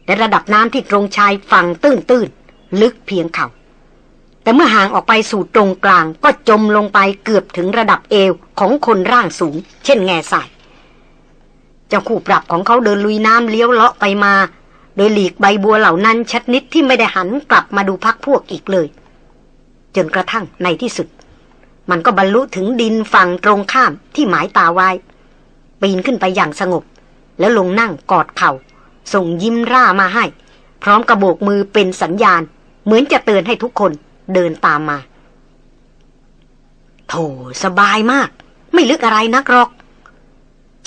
และระดับน้ำที่ตรงชายฝั่งตื้นๆลึกเพียงเขา่าแต่เมื่อห่างออกไปสู่ตรงกลางก็จมลงไปเกือบถึงระดับเอวของคนร่างสูง เช่นแง่สายเจ้าคู่ปรับของเขาเดินลุยน้ำเลี้ยวเลาะไปมา โดยหลีกใบบัวเหล่านั้นชัดนิดที่ไม่ได้หันกลับมาดูพักพวกอีกเลย จนกระทั่งในที่สุด มันก็บรรลุถึงดินฝั่งตรงข้ามที่หมายตาไว้ ปีนขึ้นไปอย่างสงบ แล้วลงนั่งกอดเขา่า ส่งยิ้มร่ามาให้ พร้อมกระโบกมือเป็นสัญญาณ เหมือนจะเตือนให้ทุกคนเดินตามมา โถสบายมาก ไม่ลึกอะไรนักหรอก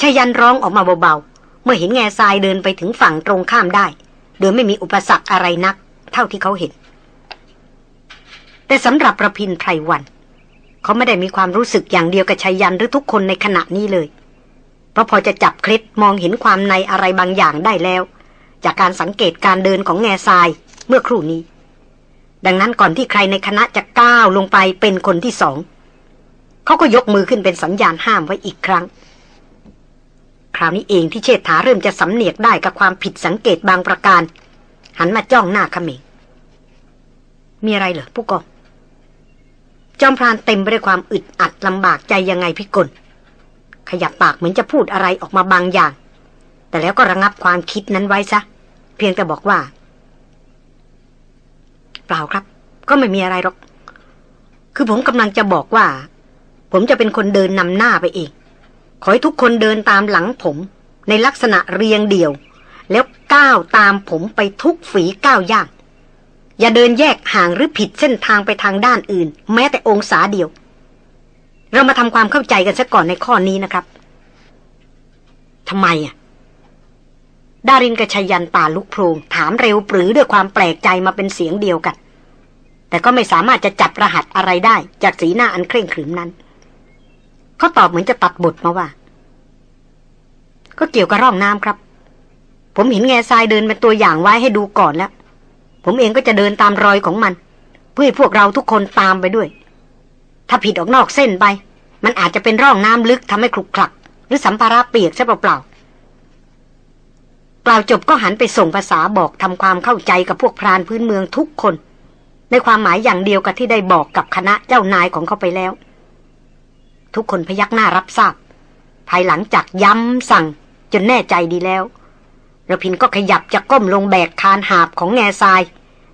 ชายันร้องออกมาเบาๆ เมื่อเห็นแง่ทรายเดินไปถึงฝั่งตรงข้ามได้ โดยไม่มีอุปสรรคอะไรนัก เท่าที่เขาเห็น แต่สำหรับประพินไพรวัน เขาไม่ได้มีความรู้สึกอย่างเดียวกับชายันหรือทุกคนในขณะนี้เลย เพราะพอจะจับเคล็ดมองเห็นความในอะไรบางอย่างได้แล้ว จากการสังเกตการเดินของแง่ทรายเมื่อครู่นี้ ดังนั้นก่อนที่ใครในคณะจะก้าวลงไปเป็นคนที่สองเขาก็ยกมือขึ้นเป็นสัญญาณห้ามไว้อีกครั้ง ราวนี้เองที่เชษฐาเริ่มจะสำเนียกได้กับความผิดสังเกตบางประการ หันมาจ้องหน้าขมิงมีอะไรเหรอผู้กองจอมพรานเต็มไปด้วยความอึดอัดลำบากใจยังไงพี่กลขขยับปากเหมือนจะพูดอะไรออกมาบางอย่าง แต่แล้วก็ระงับความคิดนั้นไว้ซะ เพียงแต่บอกว่า เปล่าครับ ก็ไม่มีอะไรหรอก คือผมกำลังจะบอกว่า ผมจะเป็นคนเดินนำหน้าไปเอง ขอให้ทุกคนเดินตามหลังผม ในลักษณะเรียงเดี่ยว แล้วก้าวตามผมไปทุกฝีก้าวย่าง อย่าเดินแยกห่างหรือผิดเส้นทางไปทางด้านอื่น แม้แต่องศาเดียว เรามาทำความเข้าใจกันซะก่อนในข้อนี้นะครับทำไมอะดารินกับชยันป่าลุกโพรงถามเร็วปรือด้วยความแปลกใจมาเป็นเสียงเดียวกัน แต่ก็ไม่สามารถจะจับรหัสอะไรได้จากสีหน้าอันเคร่งขรึมนั้น เขาตอบเหมือนจะตัดบทมาว่า ก็เกี่ยวกับร่องน้ำครับ ผมเห็นแง่ทรายเดินเป็นตัวอย่างไว้ให้ดูก่อนแล้ว ผมเองก็จะเดินตามรอยของมัน เพื่อให้พวกเราทุกคนตามไปด้วย ถ้าผิดออกนอกเส้นไป มันอาจจะเป็นร่องน้ำลึกทำให้คลุกคลัก หรือสัมภาระเปียกซะเปล่าๆกล่าวจบก็หันไปส่งภาษาบอกทำความเข้าใจกับพวกพรานพื้นเมืองทุกคน ในความหมายอย่างเดียวกับที่ได้บอกกับคณะเจ้านายของเขาไปแล้ว ทุกคนพยักหน้ารับทราบ ภายหลังจากย้ำสั่งจนแน่ใจดีแล้วระพินก็ขยับจะก้มลงแบกคานหาบของแง่ทราย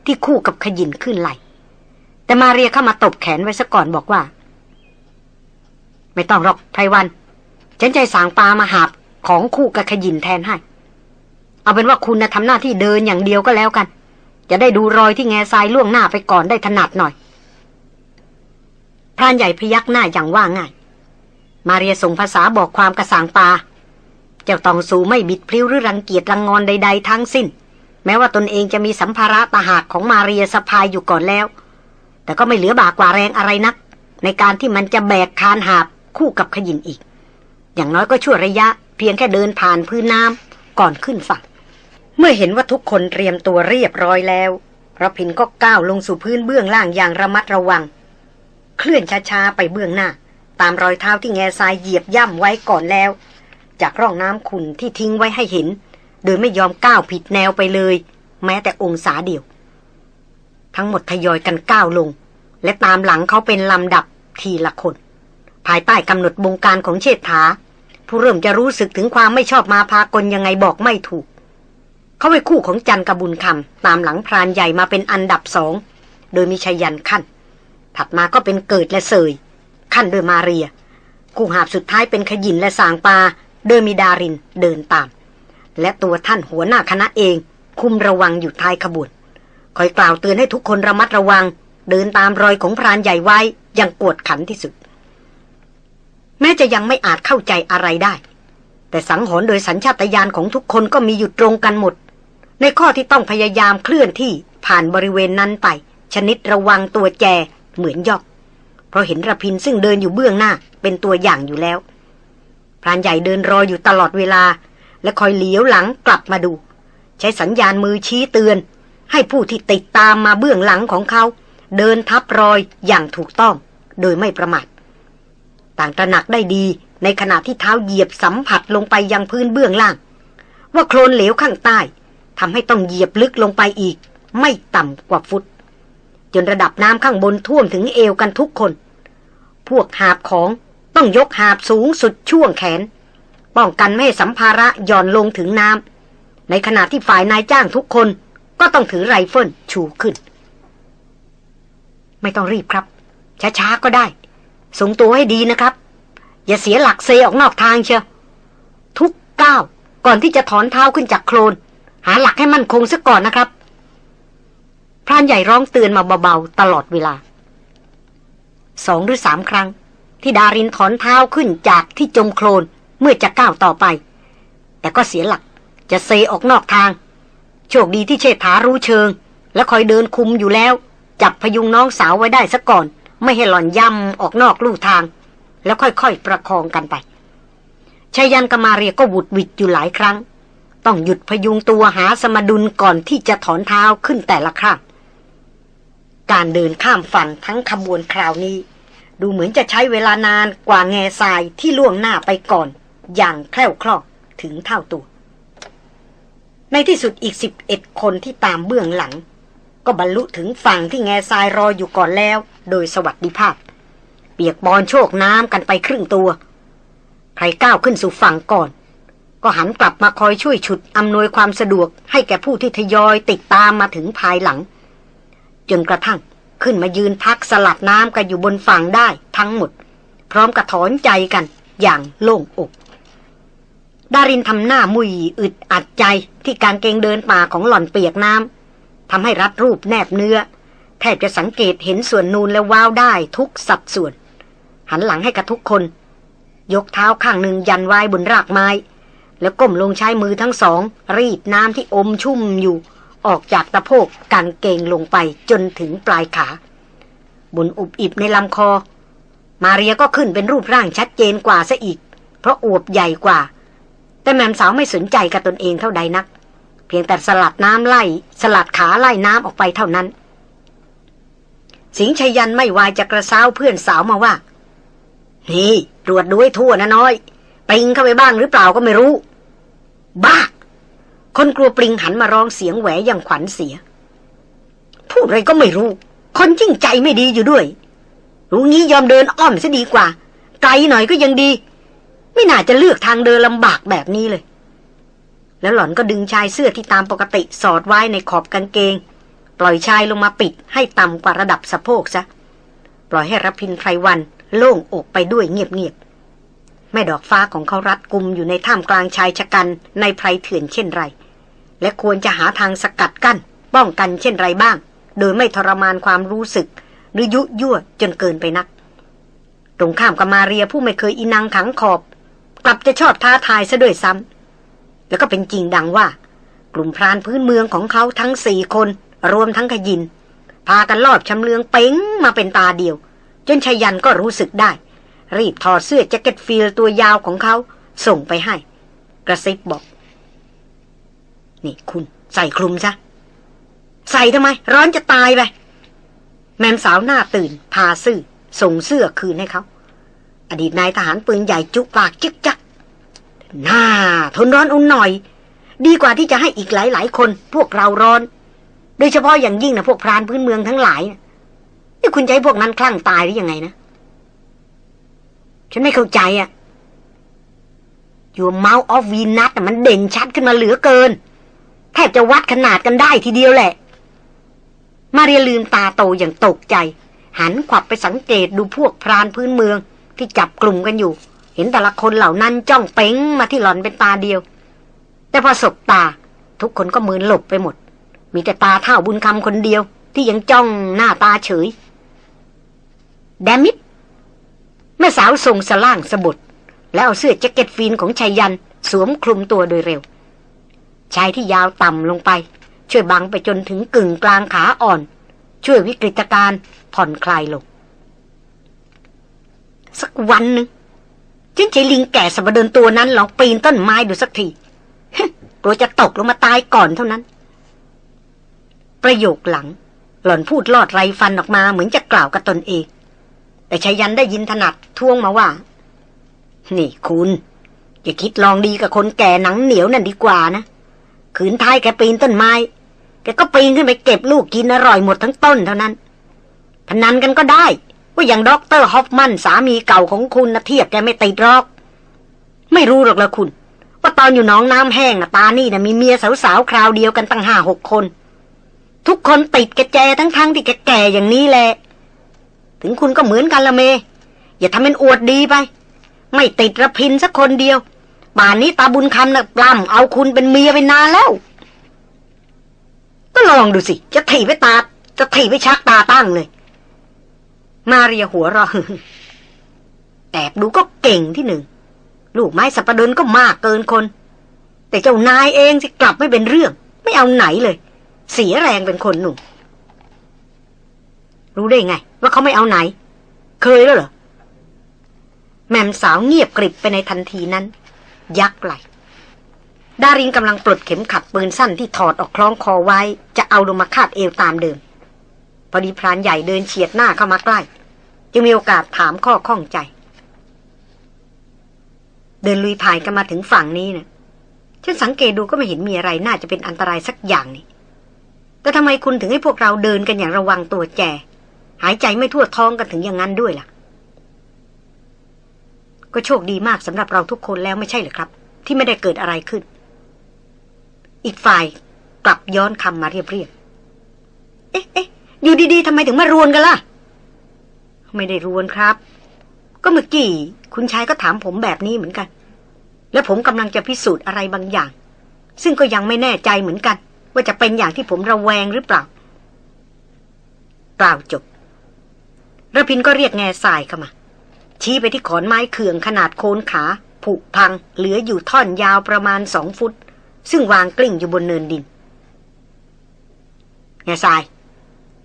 ที่คู่กับขยินขึ้นไหล แต่มาเรียเข้ามาตบแขนไว้ซะก่อนบอกว่า ไม่ต้องหรอกไพรวัน ฉันใจสางปลามาหาบของคู่กับขยินแทนให้ เอาเป็นว่าคุณนะทำหน้าที่เดินอย่างเดียวก็แล้วกัน จะได้ดูรอยที่แง่ทรายล่วงหน้าไปก่อนได้ถนัดหน่อยพรานใหญ่พยักหน้าอย่างว่าง่าย มาเรียส่งภาษาบอกความกระสางปลาเจ้าตองสูไม่บิดพลิ้วหรือรังเกียจรังงอนใด ๆ ทั้งสิ้น แม้ว่าตนเองจะมีสัมภาระตาหากของมาเรียสะพายอยู่ก่อนแล้ว แต่ก็ไม่เหลือบากว่าแรงอะไรนัก ในการที่มันจะแบกคานหาบคู่กับขยินอีก อย่างน้อยก็ช่วยระยะ เพียงแค่เดินผ่านพื้นน้ำก่อนขึ้นฝั่ง เมื่อเห็นว่าทุกคนเตรียมตัวเรียบร้อยแล้วรพินก็ก้าวลงสู่พื้นเบื้องล่างอย่างระมัดระวัง เคลื่อนช้าๆไปเบื้องหน้า ตามรอยเท้าที่แง่ทรายเหยียบย่ำไว้ก่อนแล้ว จากร่องน้ำขุ่นที่ทิ้งไว้ให้เห็น โดยไม่ยอมก้าวผิดแนวไปเลย แม้แต่องศาเดียว ทั้งหมดทยอยกันก้าวลง และตามหลังเขาเป็นลำดับทีละคน ภายใต้กำหนดบงการของเชษฐา ผู้เริ่มจะรู้สึกถึงความไม่ชอบมาพากลยังไงบอกไม่ถูก เขาไปคู่ของจันกบุญคำตามหลังพรานใหญ่มาเป็นอันดับสองโดยมีชัยยันขั้น ถัดมาก็เป็นเกิดและเสย ขั้นโดยมาเรีย คู่หาบสุดท้ายเป็นขยินและสางปา โดยมีดารินเดินตาม และตัวท่านหัวหน้าคณะเอง คุมระวังอยู่ท้ายขบวน คอยกล่าวเตือนให้ทุกคนระมัดระวัง เดินตามรอยของพรานใหญ่ไว้อย่างกวดขันที่สุด แม้จะยังไม่อาจเข้าใจอะไรได้ แต่สังหรณ์โดยสัญชาตญาณของทุกคนก็มีอยู่ตรงกันหมด ในข้อที่ต้องพยายามเคลื่อนที่ผ่านบริเวณนั้นไป ชนิดระวังตัวแจเหมือนยอก ราะเห็นระพินซึ่งเดินอยู่เบื้องหน้าเป็นตัวอย่างอยู่แล้วพรานใหญ่เดินรออยู่ตลอดเวลา และคอยเหลียวหลังกลับมาดู ใช้สัญญาณมือชี้เตือน ให้ผู้ที่ติดตามมาเบื้องหลังของเขา เดินทับรอยอย่างถูกต้อง โดยไม่ประมาทต่างตระหนักได้ดีในขณะที่เท้าเหยียบสัมผัสลงไปยังพื้นเบื้องล่าง ว่าโคลนเหลวข้างใต้ทำให้ต้องเหยียบลึกลงไปอีก ไม่ต่ำกว่าฟุต จนระดับน้ำข้างบนท่วมถึงเอวกันทุกคน พวกหาบของต้องยกหาบสูงสุดช่วงแขน ป้องกันไม่ให้สัมภาระหย่อนลงถึงน้ำในขณะที่ฝ่ายนายจ้างทุกคนก็ต้องถือไรเฟิลชูขึ้น ไม่ต้องรีบครับ ช้าๆก็ได้ทรงตัวให้ดีนะครับ อย่าเสียหลักเซออกนอกทางเชียวทุกก้าวก่อนที่จะถอนเท้าขึ้นจากโคลน หาหลักให้มั่นคงซะก่อนนะครับพรานใหญ่ร้องเตือนมาเบาๆตลอดเวลา สองหรือสามครั้ง ที่ดารินถอนเท้าขึ้นจากที่จมโคลนเมื่อจะก้าวต่อไป แต่ก็เสียหลักจะเซออกนอกทาง โชคดีที่เชษฐารู้เชิง และคอยเดินคุมอยู่แล้ว จับพยุงน้องสาวไว้ได้ซะก่อน ไม่ให้หล่อนย่ำออกนอกลู่ทาง แล้วค่อยๆประคองกันไปชายันกมาเรียก็หวุดหวิดอยู่หลายครั้ง ต้องหยุดพยุงตัวหาสมดุลก่อนที่จะถอนเท้าขึ้นแต่ละครั้ง การเดินข้ามฝั่งทั้งขบวนคราวนี้ ดูเหมือนจะใช้เวลานานกว่าแง่ทรายที่ล่วงหน้าไปก่อน อย่างแคล่วคล่องถึงเท่าตัว ในที่สุดอีกสิบเอ็ดคนที่ตามเบื้องหลัง ก็บรรลุถึงฝั่งที่แง่ทรายรออยู่ก่อนแล้ว โดยสวัสดิภาพ เปียกบอลโชคน้ำกันไปครึ่งตัว ใครก้าวขึ้นสู่ฝั่งก่อน ก็หันกลับมาคอยช่วยฉุดอำนวยความสะดวกให้แก่ผู้ที่ทยอยติดตามมาถึงภายหลัง จนกระทั่งขึ้นมายืนพักสลัดน้ำกันอยู่บนฝั่งได้ทั้งหมด พร้อมกระถอนใจกันอย่างโล่งอก ดารินทำหน้ามุยอึดอัดใจที่การเกงเดินป่าของหล่อนเปียกน้ำทำให้รัดรูปแนบเนื้อ แทบจะสังเกตเห็นส่วนนูนและว้าวได้ทุกสัดส่วน หันหลังให้กับทุกคน ยกเท้าข้างหนึ่งยันไว้บนรากไม้ แล้วก้มลงใช้มือทั้งสอง รีดน้ำที่อมชุ่มอยู่ ออกจากตะโพกกางเกงลงไปจนถึงปลายขา บนอุบอิบในลำคอ มาเรียก็ขึ้นเป็นรูปร่างชัดเจนกว่าซะอีก เพราะอวบใหญ่กว่า แต่แมมสาวไม่สนใจกับตนเองเท่าใดนัก เพียงแต่สลัดน้ำไล่ สลัดขาไล่น้ำออกไปเท่านั้น สิงชัยยันไม่วายจะกระซ้าวเพื่อนสาวมาว่า นี่ตรวจดูให้ทั่วนะน้อยปริงเข้าไปบ้างหรือเปล่าก็ไม่รู้ บ้า คนกลัวปริงหันมาร้องเสียงแหวอย่างขวัญเสีย พูดอะไรก็ไม่รู้ คนจริงใจไม่ดีอยู่ด้วย รู้งี้ยอมเดินอ้อมซะดีกว่า ไกลหน่อยก็ยังดี ไม่น่าจะเลือกทางเดินลำบากแบบนี้เลย แล้วหล่อนก็ดึงชายเสื้อที่ตามปกติสอดไว้ในขอบกางเกง ปล่อยชายลงมาปิดให้ต่ำกว่าระดับสะโพกซะ ปล่อยให้รพินไพรวันโล่งอกไปด้วยเงียบๆแม่ดอกฟ้าของเขารัดกุมอยู่ในท่ามกลางชายชะกันในไพรเถื่อนเช่นไร และควรจะหาทางสกัดกั้นป้องกันเช่นไรบ้าง โดยไม่ทรมานความรู้สึก หรือยุยั่วจนเกินไปนัก ตรงข้ามกับมาเรียผู้ไม่เคยอินังขังขอบ กลับจะชอบท้าทายซะด้วยซ้ำแล้วก็เป็นจริงดังว่า กลุ่มพรานพื้นเมืองของเขาทั้งสี่คนรวมทั้งขยิน พากันลอบชำเลืองเป๋งมาเป็นตาเดียว จนไชยยันต์ก็รู้สึกได้ รีบถอดเสื้อแจ็คเก็ต field ตัวยาวของเขาส่งไปให้ กระซิบบอก นี่คุณ ใส่คลุมซะ ใส่ทำไม ร้อนจะตายไป แมมสาวหน้าตื่น พาซื่อ ส่งเสื้อคืนให้เขา อดีตนายทหารปืนใหญ่จุปากจึกจักน่าทนร้อนอุ่นหน่อย ดีกว่าที่จะให้อีกหลาย ๆ คน พวกเราร้อน โดยเฉพาะอย่างยิ่งนะพวกพรานพื้นเมืองทั้งหลายนี่คุณใจพวกนั้นคลั่งตายหรือยังไงนะฉันไม่เข้าใจอะ่ะ Your mouth of Venus มันเด่นชัดขึ้นมาเหลือเกิน แทบจะวัดขนาดกันได้ทีเดียวแหละ มาเรียลืมตาโตอย่างตกใจ หันขวับไปสังเกตดูพวกพรานพื้นเมืองที่จับกลุ่มกันอยู่ เห็นแต่ละคนเหล่านั้นจ้องเป้งมาที่หล่อนเป็นตาเดียว แต่พอสบตา ทุกคนก็มืนหลบไปหมด มีแต่ตาเท่าบุญคำคนเดียว ที่ยังจ้องหน้าตาเฉย แดมิดแม่สาวส่งสล่างสะบดแล้วเอาเสื้อแจ็คเก็ตฟีนของชายยัน สวมคลุมตัวโดยเร็ว ชายที่ยาวต่ำลงไป ช่วยบังไปจนถึงกึ่งกลางขาอ่อน ช่วยวิกฤตการณ์ผ่อนคลายลง สักวันหนึ่งฉันใช้ลิงแก่สมเดินตัวนั้นลองปีนต้นไม้ดูสักทีกลัวจะตกลงมาตายก่อนเท่านั้น ประโยคหลัง หล่อนพูดลอดไรฟันออกมาเหมือนจะกล่าวกับตนเอง แต่ไชยยันต์ได้ยินถนัดท้วงมาว่า นี่คุณ อย่าคิดลองดีกับคนแก่หนังเหนียวนั่นดีกว่านะ ขืนท้ายแกปีนต้นไม้ แกก็ปีนขึ้นไปเก็บลูกกินอร่อยหมดทั้งต้นเท่านั้น พนันกันก็ได้ ว่าอย่างด็อกเตอร์ฮอฟมันสามีเก่าของคุณนะเทียบแกไม่ติดหรอก ไม่รู้หรอกละคุณ ว่าตอนอยู่หนองน้ำแห้งนะตานี่นะมีเมียสาวๆคราวเดียวกันตั้งห้าหกคน ทุกคนติดกระแจทั้งๆทที่แกแก่อย่างนี้แหละ ถึงคุณก็เหมือนกันละเม อย่าทำเป็นอวดดีไป ไม่ติดระพินสักคนเดียว ป่านนี้ตาบุญคำนะ่ะปล้ำเอาคุณเป็นเมียไปนานแล้ว ก็ลองดูสิ จะถีไปตา จะถีไปชักตาตั้งเลย มาเรียหัวเราแอบดูก็เก่งที่หนึ่ง ลูกไม้สับปะดนก็มากเกินคน แต่เจ้านายเองสิกลับไม่เป็นเรื่อง ไม่เอาไหนเลย เสียแรงเป็นคนหนุ่มรู้ได้ไง ว่าเขาไม่เอาไหน เคยแล้วเหรอแม่มสาวเงียบกริบไปในทันทีนั้น ยักไหลดารินกำลังปลดเข็มขัดปืนสั้นที่ถอดออกคล้องคอไว้ จะเอาลงมาคาดเอวตามเดิม พอดีพรานใหญ่เดินเฉียดหน้าเข้ามาใกล้ จึงมีโอกาสถามข้อข้องใจ เดินลุยพายกันมาถึงฝั่งนี้นะฉันสังเกตดูก็ไม่เห็นมีอะไรน่าจะเป็นอันตรายสักอย่างนี่แต่ทำไมคุณถึงให้พวกเราเดินกันอย่างระวังตัวแจ หายใจไม่ทั่วท้องกันถึงอย่างนั้นด้วยล่ะ ก็โชคดีมากสำหรับเราทุกคนแล้วไม่ใช่หรือครับ ที่ไม่ได้เกิดอะไรขึ้น อีกฝ่ายกลับย้อนคำมาเรียบๆเอ๊ะเอ๊ะอยู่ดีๆทำไมถึงมารวนกันล่ะ ไม่ได้รวนครับ ก็เมื่อกี้คุณชายก็ถามผมแบบนี้เหมือนกัน และผมกำลังจะพิสูจน์อะไรบางอย่าง ซึ่งก็ยังไม่แน่ใจเหมือนกัน ว่าจะเป็นอย่างที่ผมระแวงหรือเปล่ากล่าวจบระพินก็เรียกแง่ทรายเข้ามา ชี้ไปที่ขอนไม้เขื่องขนาดโคนขา ผุพัง เหลืออยู่ท่อนยาวประมาณสองฟุต ซึ่งวางกลิ้งอยู่บนเนินดินแง่ทราย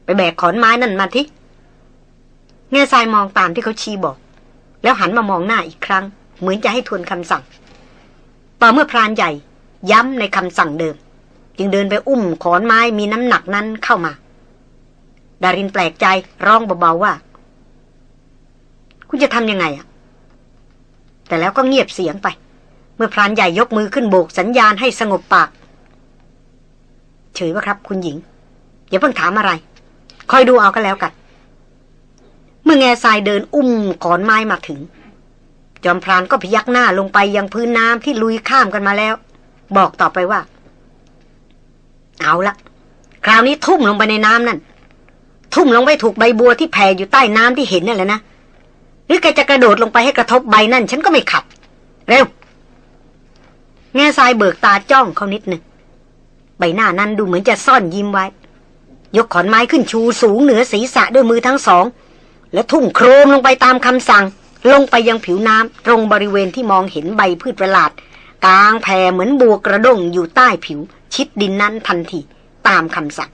ไปแบกขอนไม้นั่นมาทีแง่ทรายมองตามที่เขาชี้บอก แล้วหันมามองหน้าอีกครั้ง เหมือนจะให้ทวนคำสั่งต่อเมื่อพรานใหญ่ ย้ำในคำสั่งเดิม จึงเดินไปอุ้มขอนไม้มีน้ำหนักนั้นเข้ามา ดารินแปลกใจร้องเบาๆว่า คุณจะทำยังไงอะแต่แล้วก็เงียบเสียงไป เมื่อพรานใหญ่ยกมือขึ้นโบกสัญญาณให้สงบปาก เฉยว่าครับ คุณหญิงอย่าเพิ่งถามอะไร คอยดูเอากันแล้วกัน เมื่อแง่ทรายเดินอุ้มขอนไม้มาถึง จอมพรานก็พยักหน้าลงไปยังพื้นน้ำที่ลุยข้ามกันมาแล้ว บอกต่อไปว่า เอาละคราวนี้ทุ่มลงไปในน้ำนั่น ทุ่มลงไปถูกใบบัวที่แผ่อยู่ใต้น้ำที่เห็นนั่นแหละนะ รือแกจะกระโดดลงไปให้กระทบใบนั่น ฉันก็ไม่ขัดเร็ว แง่ทรายเบิกตาจ้องเขานิดหนึ่ง ใบหน้านั้นดูเหมือนจะซ่อนยิ้มไว้ ยกขอนไม้ขึ้นชูสูงเหนือศีรษะด้วยมือทั้งสอง แล้วทุ่มโครมลงไปตามคำสั่ง ลงไปยังผิวน้ำตรงบริเวณที่มองเห็นใบพืชประหลาดกลางแผ่เหมือนบัวกระด้งอยู่ใต้ผิว ชิดดินนั้นทันทีตามคำสั่ง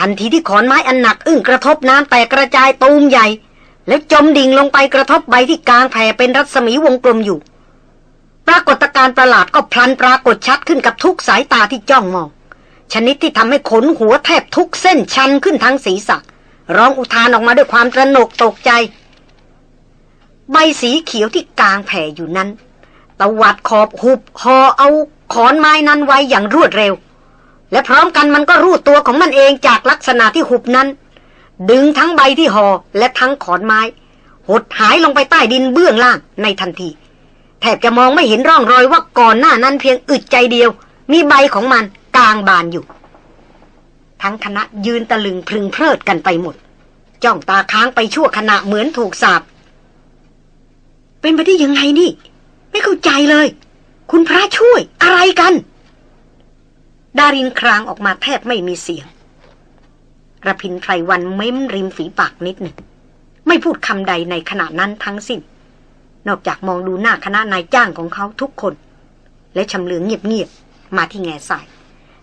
ทันทีที่ขอนไม้อันหนักอึ้งกระทบน้ำแตกกระจายตูมใหญ่ แล้วจมดิ่งลงไปกระทบใบที่กลางแผ่เป็นรัศมีวงกลมอยู่ ปรากฏการณ์ประหลาดก็พลันปรากฏชัดขึ้นกับทุกสายตาที่จ้องมอง ชนิดที่ทำให้ขนหัวแทบทุกเส้นชันขึ้นทั้งศีรษะ ร้องอุทานออกมาด้วยความตระหนกตกใจ ใบสีเขียวที่กลางแผ่อยู่นั้นตวัดขอบหุบหอเอาขอนไม้นั้นไว้อย่างรวดเร็ว และพร้อมกันมันก็รูดตัวของมันเองจากลักษณะที่หุบนั้น ดึงทั้งใบที่หอ่อและทั้งขอนไม้ หดหายลงไปใต้ดินเบื้องล่างในทันที แทบจะมองไม่เห็นร่องรอยว่าก่อนหน้านั้นเพียงอึดใจเดียว มีใบของมันกลางบานอยู่ ทั้งคณะยืนตะลึงพึงเพลิดกันไปหมด จ้องตาค้างไปชั่วขณะเหมือนถูกสาบ เป็นไปได้ยังไงนี่ ไม่เข้าใจเลย คุณพระช่วยอะไรกัน ดารินครางออกมาแทบไม่มีเสียง ระพินไพรวันเม้มริมฝีปากนิดหนึ่ง ไม่พูดคำใดในขณะนั้นทั้งสิ้น นอกจากมองดูหน้าคณะนายจ้างของเขาทุกคน และชำเลืองเงียบๆมาที่แง่สาย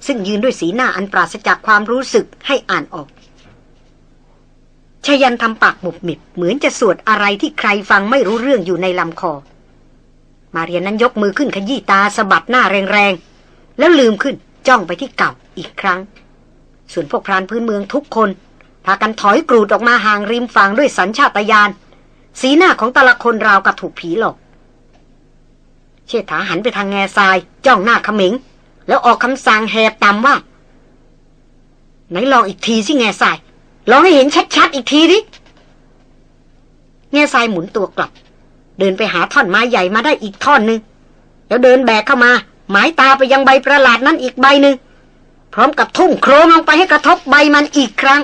ซึ่งยืนด้วยสีหน้าอันปราศจากความรู้สึกให้อ่านออกชยันทำปากหมุบมิบเหมือนจะสวดอะไรที่ใครฟังไม่รู้เรื่องอยู่ในลำคอ มาเรียนนั้นยกมือขึ้นขยี้ตาสะบัดหน้าแรงๆ แล้วลืมขึ้นจ้องไปที่เก่าอีกครั้ง ส่วนพวกพรานพื้นเมืองทุกคน พากันถอยกรูดออกมาห่างริมฝั่งด้วยสัญชาตญาณสีหน้าของแต่ละคนราวกับถูกผีหลอก เชษฐาหันไปทางแง่ทราย จ้องหน้าขมิง แล้วออกคำสั่งแหบตำว่า ไหนลองอีกทีสิแง่ทรายลองให้เห็นชัดๆอีกทีดิแง่ทรายหมุนตัวกลับ เดินไปหาท่อนไม้ใหญ่มาได้อีกท่อนหนึ่งแล้วเดินแบกเข้ามา หมายตาไปยังใบประหลาดนั้นอีกใบหนึ่ง พร้อมกับทุ่มโครมลงไปให้กระทบใบมันอีกครั้ง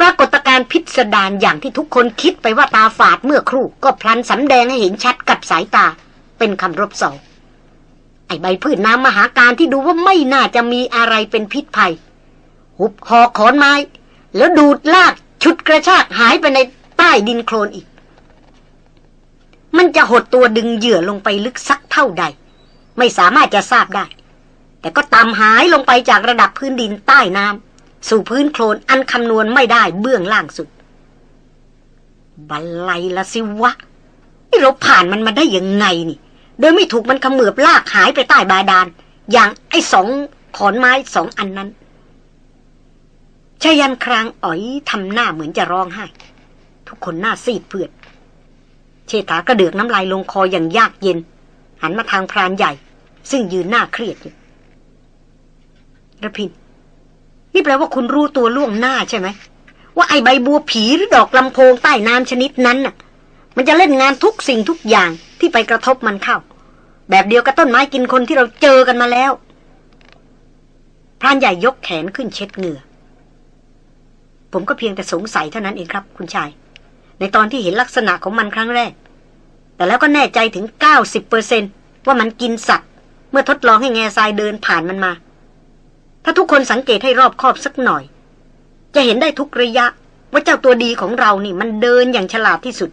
ปรากฏการณ์พิสดารอย่างที่ทุกคนคิดไปว่าตาฝาดเมื่อครู่ ก็พลันสำแดงให้เห็นชัดกับสายตา เป็นคำรบสองไอใบพืชน้ำมหาการที่ดูว่าไม่น่าจะมีอะไรเป็นพิษภัย หุบหอขอนไม้ แล้วดูดลากชุดกระชากหายไปในใต้ดินโคลนอีก มันจะหดตัวดึงเหยื่อลงไปลึกสักเท่าใด ไม่สามารถจะทราบได้ แต่ก็ตามหายลงไปจากระดับพื้นดินใต้น้ำสู่พื้นโคลนอันคำนวณไม่ได้เบื้องล่างสุด บันไลละสิวะนี่เราผ่านมันมาได้ยังไงนี่ โดยไม่ถูกมันขมือบลากหายไปใต้บาดาล อย่างไอ้สองขอนไม้สองอันนั้นชายันครางอ๋อยทำหน้าเหมือนจะร้องไห้ ทุกคนหน้าซีดเผือด เชษฐากระเดือกน้ำลายลงคออย่างยากเย็น หันมาทางพรานใหญ่ ซึ่งยืนหน้าเครียดอยู่ ระพิน นี่แปลว่าคุณรู้ตัวล่วงหน้าใช่ไหม ว่าไอใบบัวผีหรือดอกลำโพงใต้น้ำชนิดนั้นน่ะ มันจะเล่นงานทุกสิ่งทุกอย่างที่ไปกระทบมันเข้า แบบเดียวกับต้นไม้กินคนที่เราเจอกันมาแล้วพรานใหญ่ยกแขนขึ้นเช็ดเหงื่อ ผมก็เพียงแต่สงสัยเท่านั้นเองครับ คุณชาย ในตอนที่เห็นลักษณะของมันครั้งแรก แต่แล้วก็แน่ใจถึง 90เปอร์เซนว่ามันกินสัตว์ เมื่อทดลองให้แง่ทรายเดินผ่านมันมา ถ้าทุกคนสังเกตให้รอบคอบสักหน่อย จะเห็นได้ทุกระยะ ว่าเจ้าตัวดีของเรานี่มันเดินอย่างฉลาดที่สุด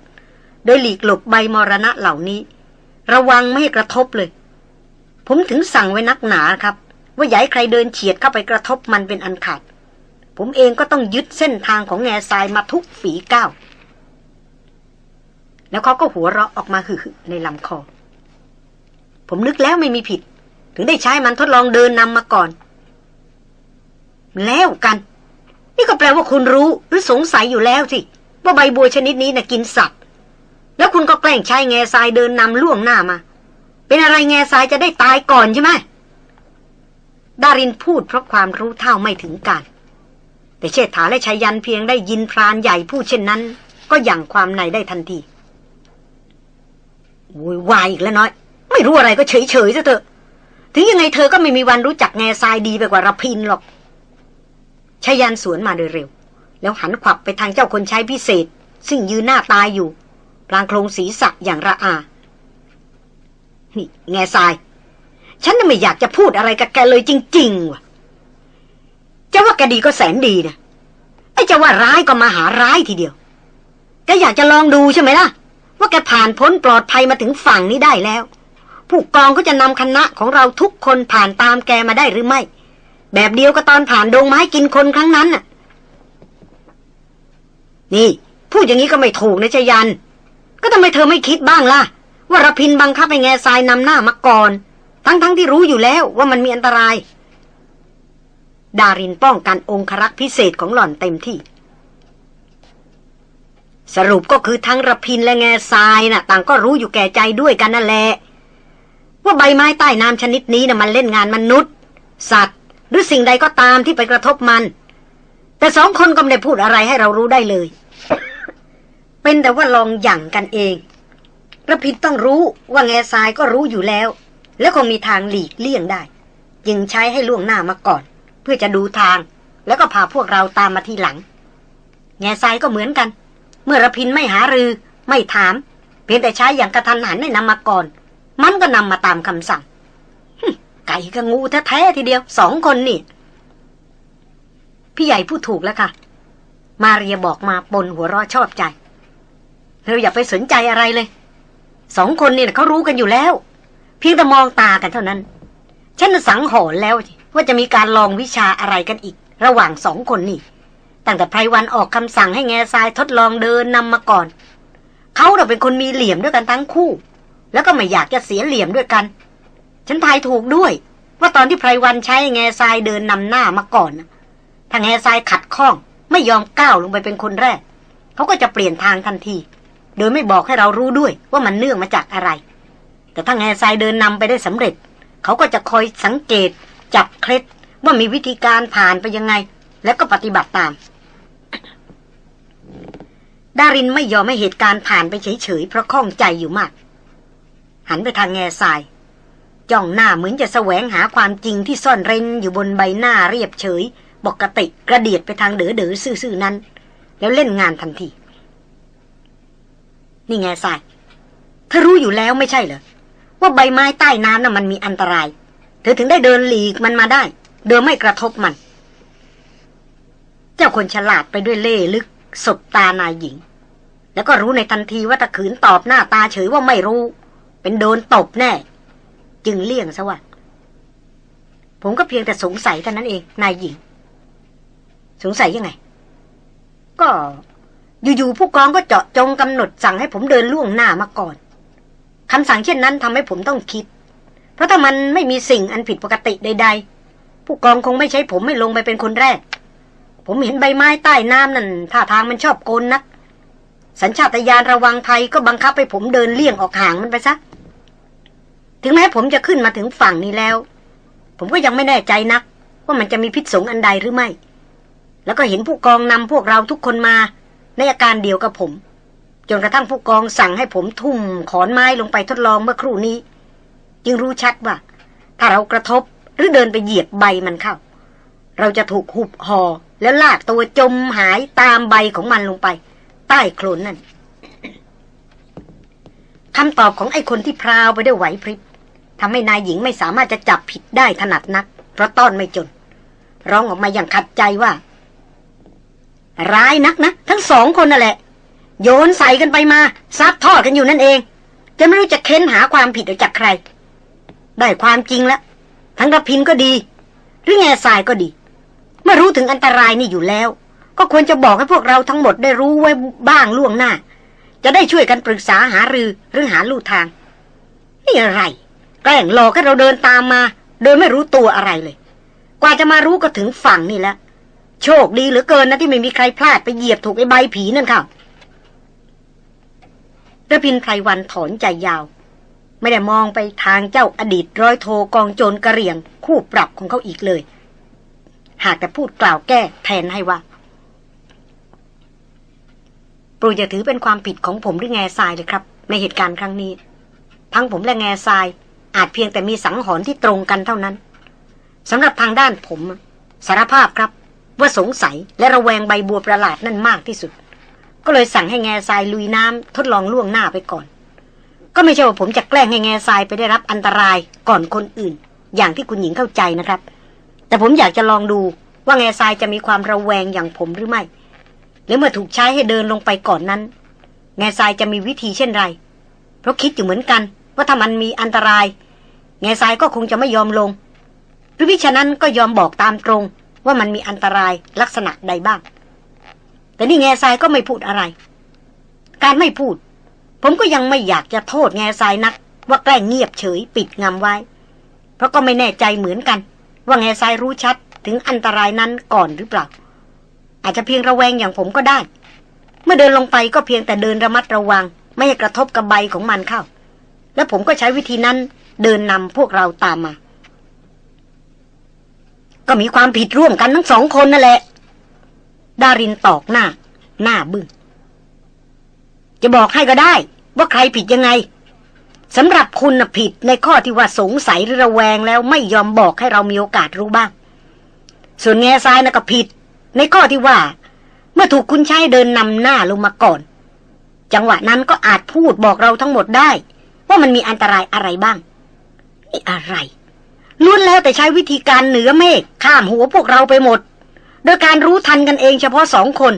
โดยหลีกหลบใบมรณะเหล่านี้ ระวังไม่ให้กระทบเลย ผมถึงสั่งไว้นักหนาครับ ว่าอย่าให้ใครเดินเฉียดเข้าไปกระทบมันเป็นอันขาด ผมเองก็ต้องยึดเส้นทางของแง่ทรายมาทุกฝีก้าวแล้วเขาก็หัวเราะออกมาหึ่ในลำคอ ผมนึกแล้วไม่มีผิด ถึงได้ใช้มันทดลองเดินนำมาก่อน แล้วกัน นี่ก็แปลว่าคุณรู้หรือสงสัยอยู่แล้วสิว่าใบบัวชนิดนี้นะ่ะกินสัตว์ แล้วคุณก็แกล้งใช้แง่ทรายเดินนำล่วงหน้ามา เป็นอะไรแง่ทรายจะได้ตายก่อนใช่ไหมดารินพูดเพราะความรู้เท่าไม่ถึงการแต่เชษฐาและชายันเพียงได้ยินพรานใหญ่พูดเช่นนั้น ก็ยั่งความในได้ทันทีโวยวายอีกแล้วน้อย ไม่รู้อะไรก็เฉยเฉยซะเถอะ ถึงยังไงเธอก็ไม่มีวันรู้จักแง่ทรายดีไปกว่ารพินหรอก ชายันสวนมาโดยเร็ว แล้วหันขวับไปทางเจ้าคนใช้พิเศษ ซึ่งยืนหน้าตายอยู่พลางโครงศีรษะอย่างระอา นี่ แง่ทราย ฉันน่ะไม่อยากจะพูดอะไรกับแกเลยจริง ๆ ว่ะ จะว่าแกดีก็แสนดีนะ ไอ้จะว่าร้ายก็มาหาร้ายทีเดียว แกอยากจะลองดูใช่ไหมล่ะ ว่าแกผ่านพ้นปลอดภัยมาถึงฝั่งนี้ได้แล้ว ผู้กองก็จะนำคณะของเราทุกคนผ่านตามแกมาได้หรือไม่ แบบเดียวกับตอนผ่านดงไม้กินคนครั้งนั้นน่ะ นี่ พูดอย่างนี้ก็ไม่ถูกนะชยัน ก็ทำไมเธอไม่คิดบ้างล่ะ ว่ารพินบังคับให้แง่ทรายนำหน้ามาก่อน ทั้งๆทที่รู้อยู่แล้วว่ามันมีอันตราย ดารินป้องกันองครักษ์พิเศษของหล่อนเต็มที่ สรุปก็คือทั้งรพินและแง่ทรายน่ะ ต่างก็รู้อยู่แก่ใจด้วยกันนั่นแหละว่าใบไม้ใต้น้ำชนิดนี้น่ะมันเล่นงานมนุษย์ สัตว์ หรือสิ่งใดก็ตามที่ไปกระทบมัน แต่สองคนก็ไม่ได้พูดอะไรให้เรารู้ได้เลย เป็นแต่ว่าลองหยั่งกันเองระพินต้องรู้ว่าแง่ทรายก็รู้อยู่แล้ว แล้วคงมีทางหลีกเลี่ยงได้ จึงใช้ให้ล่วงหน้ามาก่อน เพื่อจะดูทาง แล้วก็พาพวกเราตามมาทีหลัง แง่ทรายก็เหมือนกัน เมื่อระพินไม่หารือ ไม่ถาม เพียงแต่ใช้อย่างกระทันหันให้นำมาก่อน มันก็นำมาตามคำสั่ง ก่กับงูแท้ๆทีเดียวสองคนนี่ พี่ใหญ่พูดถูกแล้วค่ะ มาเรียบอกมาปนหัวเราะชอบใจเราอย่าไปสนใจอะไรเลย สองคนนี่เขารู้กันอยู่แล้ว เพียงแต่มองตากันเท่านั้น ฉันสังหรณ์แล้วว่าจะมีการลองวิชาอะไรกันอีก ระหว่างสองคนนี่ตั้งแต่ไพรวันออกคำสั่งให้แง่ทรายทดลองเดินนำมาก่อน เขาเราเป็นคนมีเหลี่ยมด้วยกันทั้งคู่ แล้วก็ไม่อยากจะเสียเหลี่ยมด้วยกัน ฉันทายถูกด้วย ว่าตอนที่ไพรวันใช้แง่ทรายเดินนำหน้ามาก่อนถ้าแง่ทรายขัดข้อง ไม่ยอมก้าวลงไปเป็นคนแรก เขาก็จะเปลี่ยนทางทันที โดยไม่บอกให้เรารู้ด้วยว่ามันเนื่องมาจากอะไร แต่ถ้าแง่ทรายเดินนำไปได้สำเร็จ เขาก็จะคอยสังเกต จับเคล็ดว่ามีวิธีการผ่านไปยังไง แล้วก็ปฏิบัติตามดารินไม่ยอมให้เหตุการณ์ผ่านไปเฉยๆเพราะข้องใจอยู่มาก หันไปทางแง่ทราย จ้องหน้าเหมือนจะแสวงหาความจริงที่ซ่อนเร้นอยู่บนใบหน้าเรียบเฉย ปกติกระเดียดไปทางเด๋อเด๋อซื่อๆนั้น แล้วเล่นงานทันที นี่แง่ทรายเธอรู้อยู่แล้วไม่ใช่เหรอ ว่าใบไม้ใต้น้ำน่ะมันมีอันตราย เธอถึงได้เดินหลีกมันมาได้ โดยไม่กระทบมัน เจ้าคนฉลาดไปด้วยเล่ลึกสบตานายหญิง แล้วก็รู้ในทันทีว่าตะขืนตอบหน้าตาเฉยว่าไม่รู้ เป็นโดนตบแน่ จึงเลี่ยงซะว่าผมก็เพียงแต่สงสัยเท่านั้นเอง นายหญิง สงสัยยังไง ก็อยู่ๆผู้กองก็เจาะจงกำหนดสั่งให้ผมเดินล่วงหน้ามาก่อนคำสั่งเช่นนั้นทำให้ผมต้องคิด เพราะถ้ามันไม่มีสิ่งอันผิดปกติใด ๆ ผู้กองคงไม่ใช้ผมไม่ลงไปเป็นคนแรก ผมเห็นใบไม้ใต้น้ำนั่นท่าทางมันชอบโกนนัก สัญชาตญาณระวังภัยก็บังคับให้ผมเดินเลี่ยงออกห่างมันไปซะ ถึงแม้ผมจะขึ้นมาถึงฝั่งนี้แล้ว ผมก็ยังไม่แน่ใจนัก ว่ามันจะมีพิษสงอันใดหรือไม่ แล้วก็เห็นผู้กองนำพวกเราทุกคนมา ในอาการเดียวกับผม จนกระทั่งผู้กองสั่งให้ผมทุ่มขอนไม้ลงไปทดลองเมื่อครู่นี้ จึงรู้ชัดว่า ถ้าเรากระทบหรือเดินไปเหยียบใบมันเข้า เราจะถูกหุบหอ่อแล้วลากตัวจมหายตามใบของมันลงไป ใต้โคลนนั่นคำตอบของไอ้คนที่พราวไปได้วยไหวพริบ ทำให้นายหญิงไม่สามารถจะจับผิดได้ถนัดนัก เพราะต้อนไม่จน ร้องออกมาอย่างขัดใจว่า ร้ายนักนะ ทั้งสองคนนั่นแหละ โยนใส่กันไปมาซัดทอดกันอยู่นั่นเองจะไม่รู้จะเค้นหาความผิดออกจากใคร ได้ความจริงแล้ว ทั้งระพินก็ดี หรือแง่ทรายก็ดี เมื่อรู้ถึงอันตรายนี่อยู่แล้ว ก็ควรจะบอกให้พวกเราทั้งหมดได้รู้ไว้บ้างล่วงหน้า จะได้ช่วยกันปรึกษาหารือหรือหาลู่ทาง นี่อะไร แกล้งหลอกให้เราเดินตามมา โดยไม่รู้ตัวอะไรเลย กว่าจะมารู้ก็ถึงฝั่งนี่แล้วโชคดีเหลือเกินนะที่ไม่มีใครพลาดไปเหยียบถูกไอ้ใบผีนั่นค่ะระพินไพรวันถอนใจยาว ไม่ได้มองไปทางเจ้าอดีตร้อยโทกองโจรกระเรียง คู่ปรับของเขาอีกเลย หากแต่พูดกล่าวแก้แทนให้ว่าปรูจะถือเป็นความผิดของผมหรือแง่ทรายเลยครับ ในเหตุการณ์ครั้งนี้ ทั้งผมและแง่ทราย อาจเพียงแต่มีสังหรณ์ที่ตรงกันเท่านั้นสำหรับทางด้านผมสารภาพครับ ว่าสงสัยและระแวงใบบัวประหลาดนั่นมากที่สุด ก็เลยสั่งให้แง่ทรายลุยน้ำทดลองล่วงหน้าไปก่อน ก็ไม่ใช่ว่าผมจะแกล้งให้แง่ทรายไปได้รับอันตรายก่อนคนอื่น อย่างที่คุณหญิงเข้าใจนะครับ แต่ผมอยากจะลองดูว่าแง่ทรายจะมีความระแวงอย่างผมหรือไม่หรือเมื่อถูกใช้ให้เดินลงไปก่อนนั้น แง่ทรายจะมีวิธีเช่นไร เพราะคิดอยู่เหมือนกัน ว่าถ้ามันมีอันตราย แง่ทรายก็คงจะไม่ยอมลง หรือวิฉะนั้นก็ยอมบอกตามตรงว่ามันมีอันตรายลักษณะใดบ้าง แต่นี่แง่ทรายก็ไม่พูดอะไร การไม่พูด ผมก็ยังไม่อยากจะโทษแง่ทรายนัก ว่าแกล้งเงียบเฉยปิดงำไว้ เพราะก็ไม่แน่ใจเหมือนกัน ว่าแง่ทรายรู้ชัดถึงอันตรายนั้นก่อนหรือเปล่า อาจจะเพียงระแวงอย่างผมก็ได้ เมื่อเดินลงไปก็เพียงแต่เดินระมัดระวัง ไม่ให้กระทบกับใบของมันเข้า แล้วผมก็ใช้วิธีนั้นเดินนำพวกเราตามมา ก็มีความผิดร่วมกันทั้งสองคนนั่นแหละ ดารินตอกหน้า หน้าบึง้งจะบอกให้ก็ได้ ว่าใครผิดยังไงสำหรับคุณนะผิดในข้อที่ว่าสงสัยหรือระแวงแล้วไม่ยอมบอกให้เรามีโอกาสรู้บ้าง ส่วนแง่ซ้ายนะก็ผิด ในข้อที่ว่า เมื่อถูกคุณใช้เดินนำหน้าลงมาก่อน จังหวะนั้นก็อาจพูดบอกเราทั้งหมดได้ ว่ามันมีอันตรายอะไรบ้าง นี่อะไร ล้วนแล้วแต่ใช้วิธีการเหนือเมฆข้ามหัวพวกเราไปหมด โดยการรู้ทันกันเองเฉพาะสองคน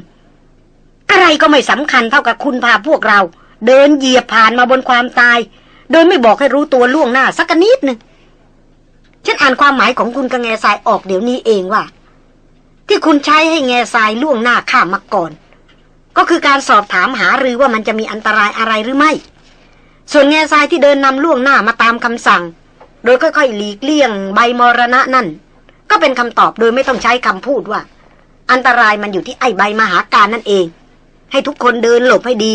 อะไรก็ไม่สำคัญเท่ากับคุณพาพวกเรา เดินเหยียบผ่านมาบนความตาย โดยไม่บอกให้รู้ตัวล่วงหน้าสักนิดหนึ่งฉันอ่านความหมายของคุณกับแง่ทรายออกเดี๋ยวนี้เองว่า ที่คุณใช้ให้แง่ทรายล่วงหน้าข้ามมาก่อน ก็คือการสอบถามหารือว่ามันจะมีอันตรายอะไรหรือไม่ ส่วนแง่ทรายที่เดินนำล่วงหน้ามาตามคำสั่ง โดยค่อยๆหลีกเลี่ยงใบมรณะนั่น ก็เป็นคำตอบโดยไม่ต้องใช้คำพูดว่า อันตรายมันอยู่ที่ไอ้ใบมหาการนั่นเอง ให้ทุกคนเดินหลบให้ดี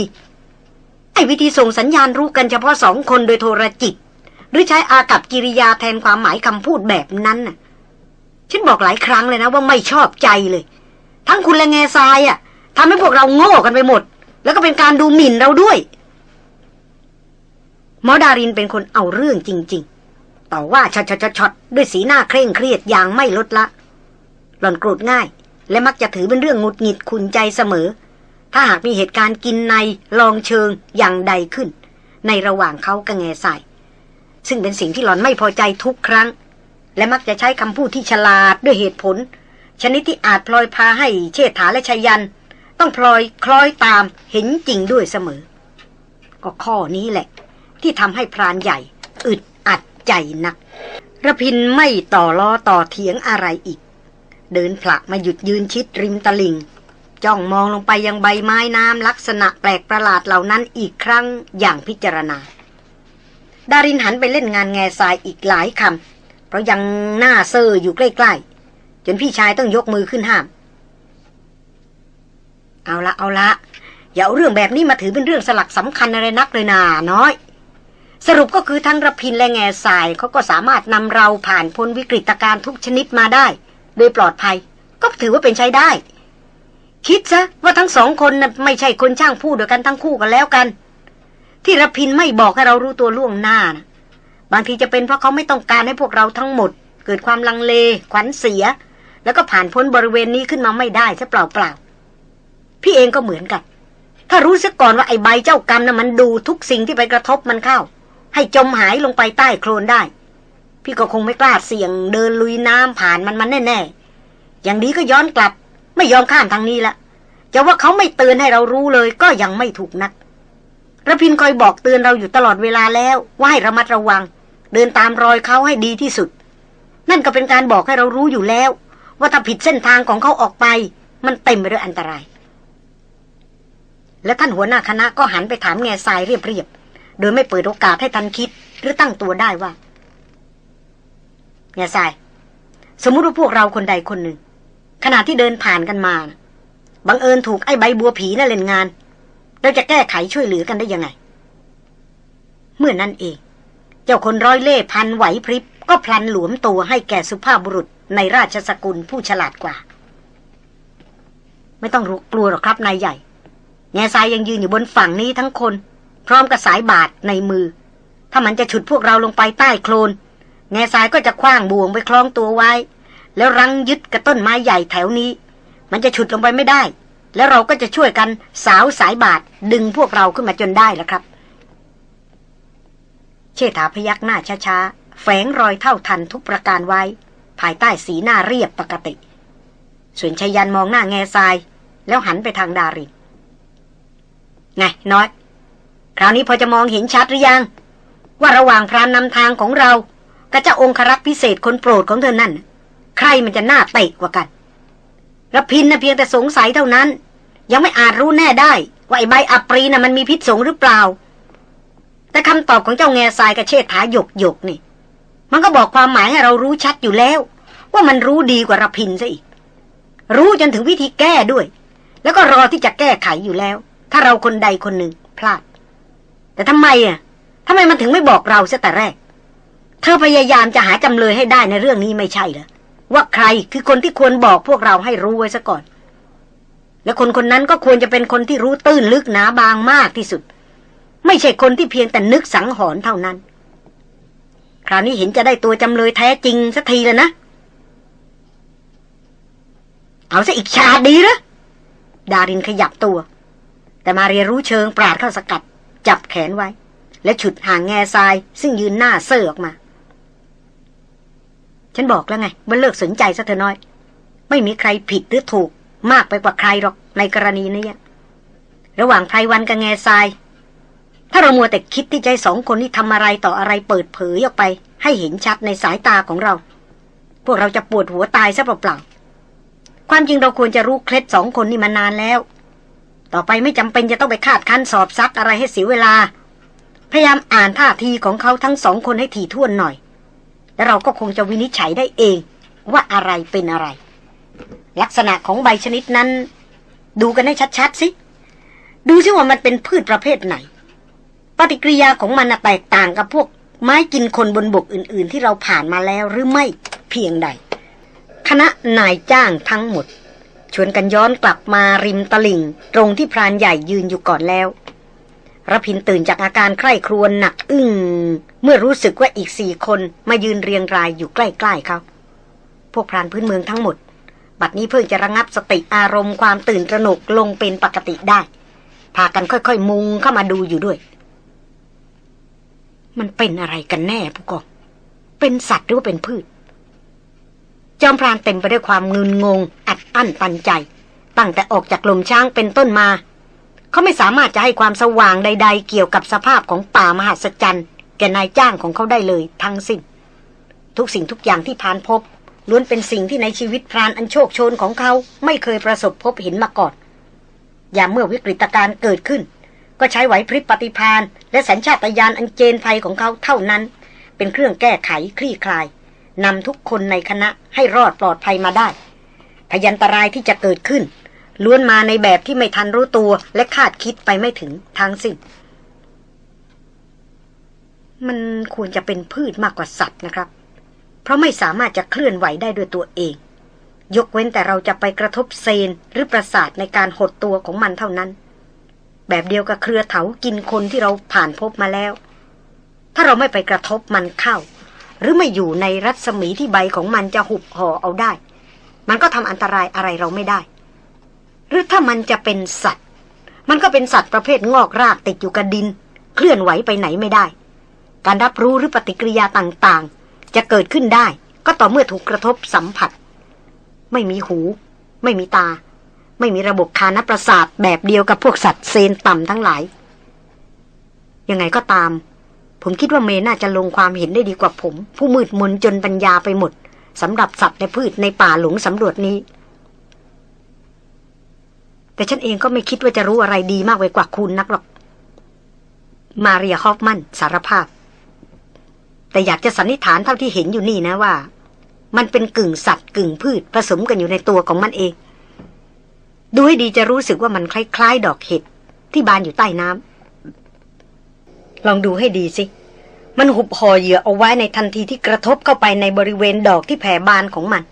ไอ้วิธีส่งสัญญาณรู้กันเฉพาะสองคนโดยโทรจิต หรือใช้อากับกิริยาแทนความหมายคำพูดแบบนั้นน่ะฉันบอกหลายครั้งเลยนะว่าไม่ชอบใจเลย ทั้งคุณและแง่ทรายอะทำให้พวกเราโง่กันไปหมด แล้วก็เป็นการดูหมิ่นเราด้วย หมอดารินเป็นคนเอาเรื่องจริง ๆ ต่อว่าช็อตๆๆด้วยสีหน้าเคร่งเครียดอย่างไม่ลดละ หล่อนโกรธง่าย และมักจะถือเป็นเรื่องงุดหงิดขุนใจเสมอ ถ้าหากมีเหตุการณ์กินในลองเชิงอย่างใดขึ้น ในระหว่างเขากับแง่ใส่ซึ่งเป็นสิ่งที่หล่อนไม่พอใจทุกครั้ง และมักจะใช้คำพูดที่ฉลาดด้วยเหตุผล ชนิดที่อาจพลอยพาให้เชษฐาและชยัน ต้องพลอยคล้อยตามเห็นจริงด้วยเสมอ ก็ข้อนี้แหละ ที่ทำให้พรานใหญ่ อึดอัดใจนักระพินไม่ต่อล้อต่อเถียงอะไรอีก เดินผละมาหยุดยืนชิดริมตลิงจ้องมองลงไปยังใบไม้น้ำลักษณะแปลกประหลาดเหล่านั้นอีกครั้งอย่างพิจารณา ดารินหันไปเล่นงานแง่ทรายอีกหลายคำเพราะยังหน้าเซอร์อยู่ใกล้ๆ จนพี่ชายต้องยกมือขึ้นห้าม เอาละเอาละอย่าเอาเรื่องแบบนี้มาถือเป็นเรื่องสลักสำคัญอะไรนักเลยนาน้อย สรุปก็คือทั้งระพินและแง่ทรายเขาก็สามารถนำเราผ่านพ้นวิกฤตการณ์ทุกชนิดมาได้ โดยปลอดภัย ก็ถือว่าเป็นใช้ได้ คิดซะว่าทั้งสองคนนะไม่ใช่คนช่างพูดด้วกันทั้งคู่กันแล้วกัน ที่รพินไม่บอกให้เรารู้ตัวล่วงหน้านะบางทีจะเป็นเพราะเขาไม่ต้องการให้พวกเราทั้งหมด เกิดความลังเล ขวัญเสีย แล้วก็ผ่านพ้นบริเวณนี้ขึ้นมาไม่ได้ซะเปล่าเปล่าๆพี่เองก็เหมือนกัน ถ้ารู้ซะก่อนว่าไอ้ใบเจ้ากรรมนะ่ะมันดูทุกสิ่งที่ไปกระทบมันเข้า ให้จมหายลงไปใต้โคลนได้ พี่ก็คงไม่กล้าเสี่ยงเดินลุยน้ำผ่านมันมันแน่ๆ อย่างนี้ก็ย้อนกลับ ไม่ยอมข้ามทางนี้ละจะว่าเขาไม่เตือนให้เรารู้เลยก็ยังไม่ถูกนักระพินคอยบอกเตือนเราอยู่ตลอดเวลาแล้ว ว่าให้ระมัดระวัง เดินตามรอยเขาให้ดีที่สุด นั่นก็เป็นการบอกให้เรารู้อยู่แล้ว ว่าถ้าผิดเส้นทางของเขาออกไป มันเต็มไปด้วยอันตราย และท่านหัวหน้าคณะก็หันไปถามแง่ทรายเรียบๆ โดยไม่เปิดโอกาสให้ทันคิดหรือตั้งตัวได้ว่าแง่ทรายสมมุติว่าพวกเราคนใดคนหนึ่ง ขณะที่เดินผ่านกันมาบังเอิญถูกไอ้ใบบัวผีน่ะเล่นงาน เราจะแก้ไขช่วยเหลือกันได้ยังไง เมื่อนั้นเอง เจ้าคนร้อยเล่พันไหวพริบ ก็พลันหลวมตัวให้แก่สุภาพบุรุษในราชสกุลผู้ฉลาดกว่า ไม่ต้องรู้กลัวหรอกครับนายใหญ่แง่ทรายยังยืนอยู่บนฝั่งนี้ทั้งคน พร้อมกับสายบาดในมือ ถ้ามันจะฉุดพวกเราลงไปใต้โคลนแง่ทรายก็จะคว้างบ่วงไปคล้องตัวไว้ แล้วรั้งยึดกับต้นไม้ใหญ่แถวนี้ มันจะฉุดลงไปไม่ได้ แล้วเราก็จะช่วยกันสาวสายบาดดึงพวกเราขึ้นมาจนได้แล้วครับ เชษฐาพยักหน้าช้าๆแฝงรอยเท่าทันทุกประการไว้ ภายใต้สีหน้าเรียบปกติ ส่วนชยันมองหน้าแง่ทราย แล้วหันไปทางดารินไงน้อย คราวนี้พอจะมองเห็นชัดหรือยัง ว่าระหว่างพรานนำทางของเรากับเจ้าองครักษ์พิเศษคนโปรดของเธอนั่น ใครมันจะน่าเตะกว่ากันระพินนะเพียงแต่สงสัยเท่านั้น ยังไม่อาจรู้แน่ได้ ว่าไอ้ใบอัปรีน่ะมันมีพิษสงหรือเปล่า แต่คำตอบของเจ้าแง่ทรายกับเชษฐาหยกหยกนี่ มันก็บอกความหมายให้เรารู้ชัดอยู่แล้ว ว่ามันรู้ดีกว่าระพินซะอีก รู้จนถึงวิธีแก้ด้วย แล้วก็รอที่จะแก้ไขอยู่แล้ว ถ้าเราคนใดคนหนึ่งพลาด แต่ทำไมอะทำไมมันถึงไม่บอกเราซะแต่แรก เธอพยายามจะหาจำเลยให้ได้ในเรื่องนี้ไม่ใช่เหรอว่าใครคือคนที่ควรบอกพวกเราให้รู้ไว้ซะก่อน และคนคนนั้นก็ควรจะเป็นคนที่รู้ตื้นลึกหนาบางมากที่สุด ไม่ใช่คนที่เพียงแต่นึกสังหรณ์เท่านั้น คราวนี้เห็นจะได้ตัวจำเลยแท้จริงสักทีแล้วนะเอาซะอีกชาดีเหรอดารินขยับตัว แต่มาเรียรู้เชิงปราดเข้าสกัด จับแขนไว้ และฉุดห่างแง่ทราย ซึ่งยืนหน้าเซ่อออกมา ฉันบอกแล้วไงว่าเลิกสนใจซะเถอะน้อย ไม่มีใครผิดหรือถูก มากไปกว่าใครหรอกในกรณีนี้ระหว่างไพรวันกับแง่ทราย ถ้าเรามัวแต่คิดที่ใจสองคนนี้ทำอะไรต่ออะไรเปิดเผยออกไป ให้เห็นชัดในสายตาของเรา พวกเราจะปวดหัวตายซะเปล่าๆความจริงเราควรจะรู้เคล็ดสองคนนี้มานานแล้ว ต่อไปไม่จำเป็นจะต้องไปคาดคั้นสอบซักอะไรให้เสียเวลา พยายามอ่านท่าทีของเขาทั้งสองคนให้ถี่ถ้วนหน่อย แล้วเราก็คงจะวินิจฉัยได้เองว่าอะไรเป็นอะไร ลักษณะของใบชนิดนั้น ดูกันให้ชัดๆสิดูซิว่ามันเป็นพืชประเภทไหน ปฏิกิริยาของมันแตกต่างกับพวกไม้กินคนบนบกอื่น ๆ ที่เราผ่านมาแล้วหรือไม่เพียงใด คณะนายจ้างทั้งหมด ชวนกันย้อนกลับมาริมตลิ่ง ตรงที่พรานใหญ่ยืนอยู่ก่อนแล้วระพินตื่นจากอาการใคร่ครวญหนักอึ้งเมื่อรู้สึกว่าอีกสี่คนมายืนเรียงรายอยู่ใกล้ๆเขาพวกพรานพื้นเมืองทั้งหมด บัดนี้เพิ่งจะระงับสติอารมณ์ความตื่นตระหนกลงเป็นปกติได้ พากันค่อยๆมุงเข้ามาดูอยู่ด้วย มันเป็นอะไรกันแน่ผู้กองเป็นสัตว์หรือว่าเป็นพืช จอมพรานเต็มไปด้วยความงุนงง อัดอั้นตันใจ ตั้งแต่ออกจากลมช้างเป็นต้นมา เขาไม่สามารถจะให้ความสว่างใด ๆ เกี่ยวกับสภาพของป่ามหัศจรรย์แก่นายจ้างของเขาได้เลยทั้งสิ้น ทุกสิ่งทุกอย่างที่ผ่านพบล้วนเป็นสิ่งที่ในชีวิตพรานอันโชคโชนของเขาไม่เคยประสบพบเห็นมาก่อน อย่าเมื่อวิกฤตการณ์เกิดขึ้น ก็ใช้ไหวพริบปฏิพานและสัญชาตญาณอันเจนภัยของเขาเท่านั้น เป็นเครื่องแก้ไขคลี่คลาย นำทุกคนในคณะให้รอดปลอดภัยมาได้ พยันตรายที่จะเกิดขึ้น ล้วนมาในแบบที่ไม่ทันรู้ตัวและคาดคิดไปไม่ถึงทางสิ้นมันควรจะเป็นพืชมากกว่าสัตว์นะครับ เพราะไม่สามารถจะเคลื่อนไหวได้ด้วยตัวเอง ยกเว้นแต่เราจะไปกระทบเซนหรือประสาทในการหดตัวของมันเท่านั้น แบบเดียวกับเครือเถากินคนที่เราผ่านพบมาแล้ว ถ้าเราไม่ไปกระทบมันเข้า หรือไม่อยู่ในรัศมีที่ใบของมันจะหุบห่อเอาได้ มันก็ทำอันตรายอะไรเราไม่ได้ หรือถ้ามันจะเป็นสัตว์ มันก็เป็นสัตว์ประเภทงอกรากติดอยู่กับดิน เคลื่อนไหวไปไหนไม่ได้ การรับรู้หรือปฏิกิริยาต่างๆ จะเกิดขึ้นได้ก็ต่อเมื่อถูกกระทบสัมผัส ไม่มีหู ไม่มีตา ไม่มีระบบคานประสาทแบบเดียวกับพวกสัตว์เซนต่ำทั้งหลาย ยังไงก็ตาม ผมคิดว่าเมน่าจะลงความเห็นได้ดีกว่าผม ผู้มืดมนจนปัญญาไปหมดสำหรับสัตว์ในพืชในป่าหลงสำรวจนี้ แต่ฉันเองก็ไม่คิดว่าจะรู้อะไรดีมากไปกว่าคุณนักหรอก มาเรียฮอฟมันสารภาพ แต่อยากจะสันนิษฐานเท่าที่เห็นอยู่นี่นะว่า มันเป็นกึ่งสัตว์กึ่งพืชผสมกันอยู่ในตัวของมันเอง ดูให้ดีจะรู้สึกว่ามันคล้ายๆ ดอกเห็ดที่บานอยู่ใต้น้ำ ลองดูให้ดีสิ มันหุบห่อเหยื่อเอาไว้ในทันทีที่กระทบเข้าไปในบริเวณดอกที่แผ่บานของมัน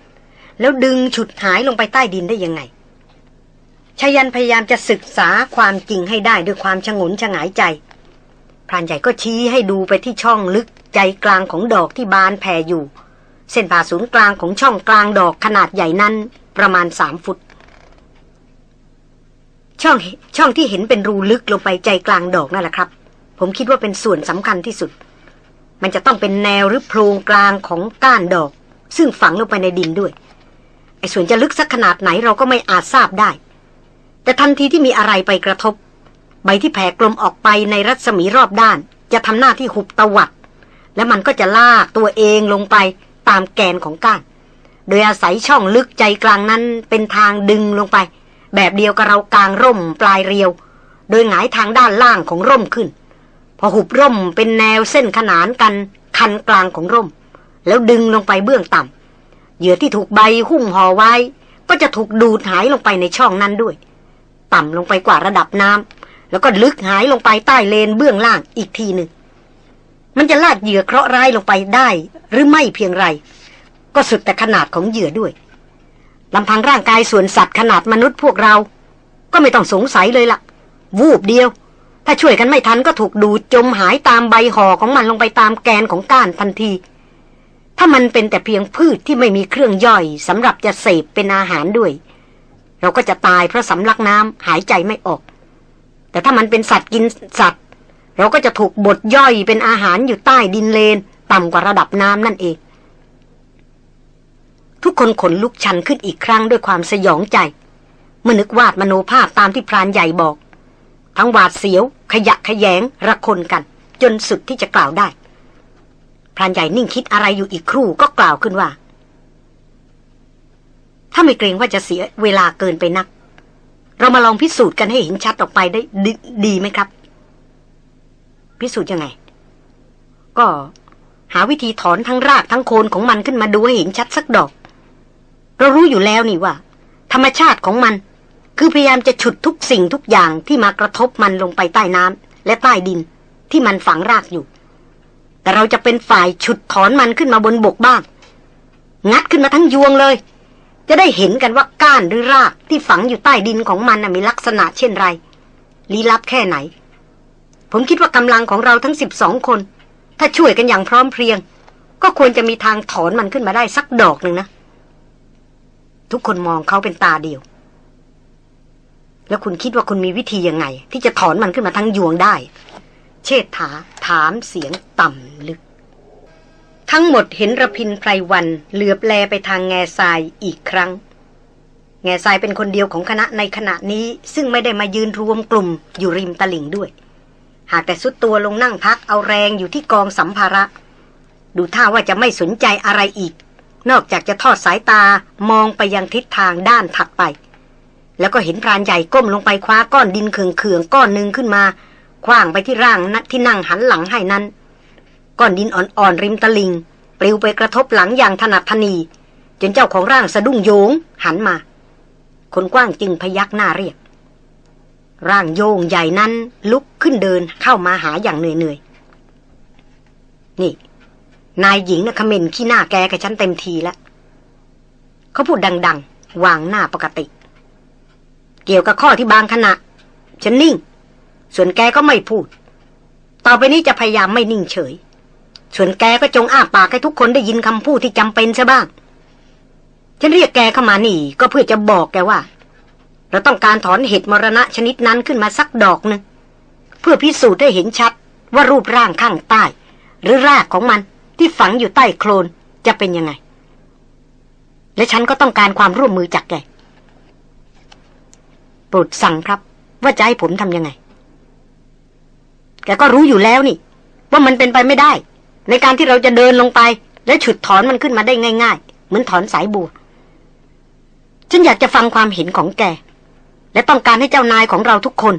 แล้วดึงฉุดหายลงไปใต้ดินได้ยังไงชายันพยายามจะศึกษาความจริงให้ได้ด้วยความชงนชงายใจ พรานใหญ่ก็ชี้ให้ดูไปที่ช่องลึกใจกลางของดอกที่บานแผ่อยู่ เส้นผ่าศูนย์กลางของช่องกลางดอกขนาดใหญ่นั้นประมาณสามฟุต ช่องช่องที่เห็นเป็นรูลึกลงไปใจกลางดอกนั่นแหละครับ ผมคิดว่าเป็นส่วนสำคัญที่สุด มันจะต้องเป็นแนวหรือโพรงกลางของก้านดอก ซึ่งฝังลงไปในดินด้วย ไอ้ส่วนจะลึกสักขนาดไหนเราก็ไม่อาจทราบได้ แต่ทันทีที่มีอะไรไปกระทบ ใบที่แผ่กลมออกไปในรัศมีรอบด้าน จะทำหน้าที่หุบตวัด และมันก็จะลากตัวเองลงไปตามแกนของก้าน โดยอาศัยช่องลึกใจกลางนั้นเป็นทางดึงลงไป แบบเดียวกับเรากลางร่มปลายเรียว โดยหงายทางด้านล่างของร่มขึ้น พอหุบร่มเป็นแนวเส้นขนานกันคันกลางของร่ม แล้วดึงลงไปเบื้องต่ำเหยื่อที่ถูกใบหุ้มห่อไว้ ก็จะถูกดูดหายลงไปในช่องนั้นด้วย ต่ำลงไปกว่าระดับน้ำแล้วก็ลึกหายลงไปใต้เลนเบื้องล่างอีกทีหนึ่งมันจะลาดเหยื่อเคราะห์ร้ายลงไปได้ หรือไม่เพียงไร ก็สุดแต่ขนาดของเหยื่อด้วยลำพังร่างกายส่วนสัตว์ขนาดมนุษย์พวกเรา ก็ไม่ต้องสงสัยเลยละ่ะ วูบเดียว ถ้าช่วยกันไม่ทันก็ถูกดูดจมหายตามใบห่อของมันลงไปตามแกนของก้านทันที ถ้ามันเป็นแต่เพียงพืชที่ไม่มีเครื่องย่อยสำหรับจะเสพเป็นอาหารด้วย เราก็จะตายเพราะสำลักน้ำหายใจไม่ออก แต่ถ้ามันเป็นสัตว์กินสัตว์ เราก็จะถูกบดย่อยเป็นอาหารอยู่ใต้ดินเลน ต่ำกว่าระดับน้ำนั่นเอง ทุกคนขนลุกชันขึ้นอีกครั้งด้วยความสยองใจเมื่อนึกวาดมโนภาพตามที่พรานใหญ่บอก ทั้งหวาดเสียว ขยะขยง ระคนกัน จนสุดที่จะกล่าวได้พรานใหญ่นิ่งคิดอะไรอยู่อีกครู่ก็กล่าวขึ้นว่า ถ้าไม่เกรงว่าจะเสียเวลาเกินไปนัก เรามาลองพิสูจน์กันให้เห็นชัดออกไปได้ดดีไหมครับ พิสูจน์ยังไง ก็หาวิธีถอนทั้งรากทั้งโคนของมันขึ้นมาดูให้เห็นชัดสักดอก เรารู้อยู่แล้วนี่ว่า ธรรมชาติของมัน คือพยายามจะฉุดทุกสิ่งทุกอย่างที่มากระทบมันลงไปใต้น้ำและใต้ดินที่มันฝังรากอยู่ แต่เราจะเป็นฝ่ายฉุดถอนมันขึ้นมาบนบกบ้าง งัดขึ้นมาทั้งยวงเลย จะได้เห็นกันว่าก้านหรือรากที่ฝังอยู่ใต้ดินของมันมีลักษณะเช่นไรลี้ลับแค่ไหน ผมคิดว่ากำลังของเราทั้งสิบสองคน ถ้าช่วยกันอย่างพร้อมเพรียง ก็ควรจะมีทางถอนมันขึ้นมาได้สักดอกหนึ่งนะ ทุกคนมองเขาเป็นตาเดียว แล้วคุณคิดว่าคุณมีวิธียังไง ที่จะถอนมันขึ้นมาทั้งยวงได้ เชษฐาถามเสียงต่ำลึก ทั้งหมดเห็นระพินไพรวันเหลือบแลไปทางแง่ทรายอีกครั้ง แง่ทรายเป็นคนเดียวของคณะในขณะนี้ ซึ่งไม่ได้มายืนรวมกลุ่มอยู่ริมตลิ่งด้วย หากแต่สุดตัวลงนั่งพักเอาแรงอยู่ที่กองสัมภาระ ดูท่าว่าจะไม่สนใจอะไรอีก นอกจากจะทอดสายตามองไปยังทิศทางด้านถัดไป แล้วก็เห็นพรานใหญ่ก้มลงไปคว้าก้อนดินเขื่องๆก้อนหนึ่งขึ้นมาคว้างไปที่ร่างนัดที่นั่งหันหลังให้นั้น ก้อนดินอ่อนๆริมตะลิงปลิวไปกระทบหลังอย่างถนัดทนี จนเจ้าของร่างสะดุ้งโยง หันมา คนกว้างจึงพยักหน้าเรียก ร่างโยงใหญ่นั้นลุกขึ้นเดินเข้ามาหาอย่างเหนื่อยๆ นี่ นายหญิงนะ่ะคเมนขี้หน้าแกกับฉันเต็มทีแล้วเขาพูดดัง ๆ วางหน้าปกติ เกี่ยวกับข้อที่บางขณะ ฉันนิ่ง ส่วนแกก็ไม่พูด ต่อไปนี้จะพยายามไม่นิ่งเฉย ส่วนแกก็จงอ้าปากให้ทุกคนได้ยินคำพูดที่จำเป็นซะบ้าง ฉันเรียกแกเข้ามานี่ ก็เพื่อจะบอกแกว่า เราต้องการถอนเห็ดมรณะชนิดนั้นขึ้นมาสักดอกหนึ่งเพื่อพิสูจน์ให้เห็นชัดว่ารูปร่างข้างใต้ หรือรากของมันที่ฝังอยู่ใต้โคลนจะเป็นยังไง และฉันก็ต้องการความร่วมมือจากแก โปรดสั่งครับ ว่าจะให้ผมทำยังไง แกก็รู้อยู่แล้วนี่ ว่ามันเป็นไปไม่ได้ ในการที่เราจะเดินลงไป และฉุดถอนมันขึ้นมาได้ง่ายๆ เหมือนถอนสายบัว ฉันอยากจะฟังความเห็นของแก และต้องการให้เจ้านายของเราทุกคน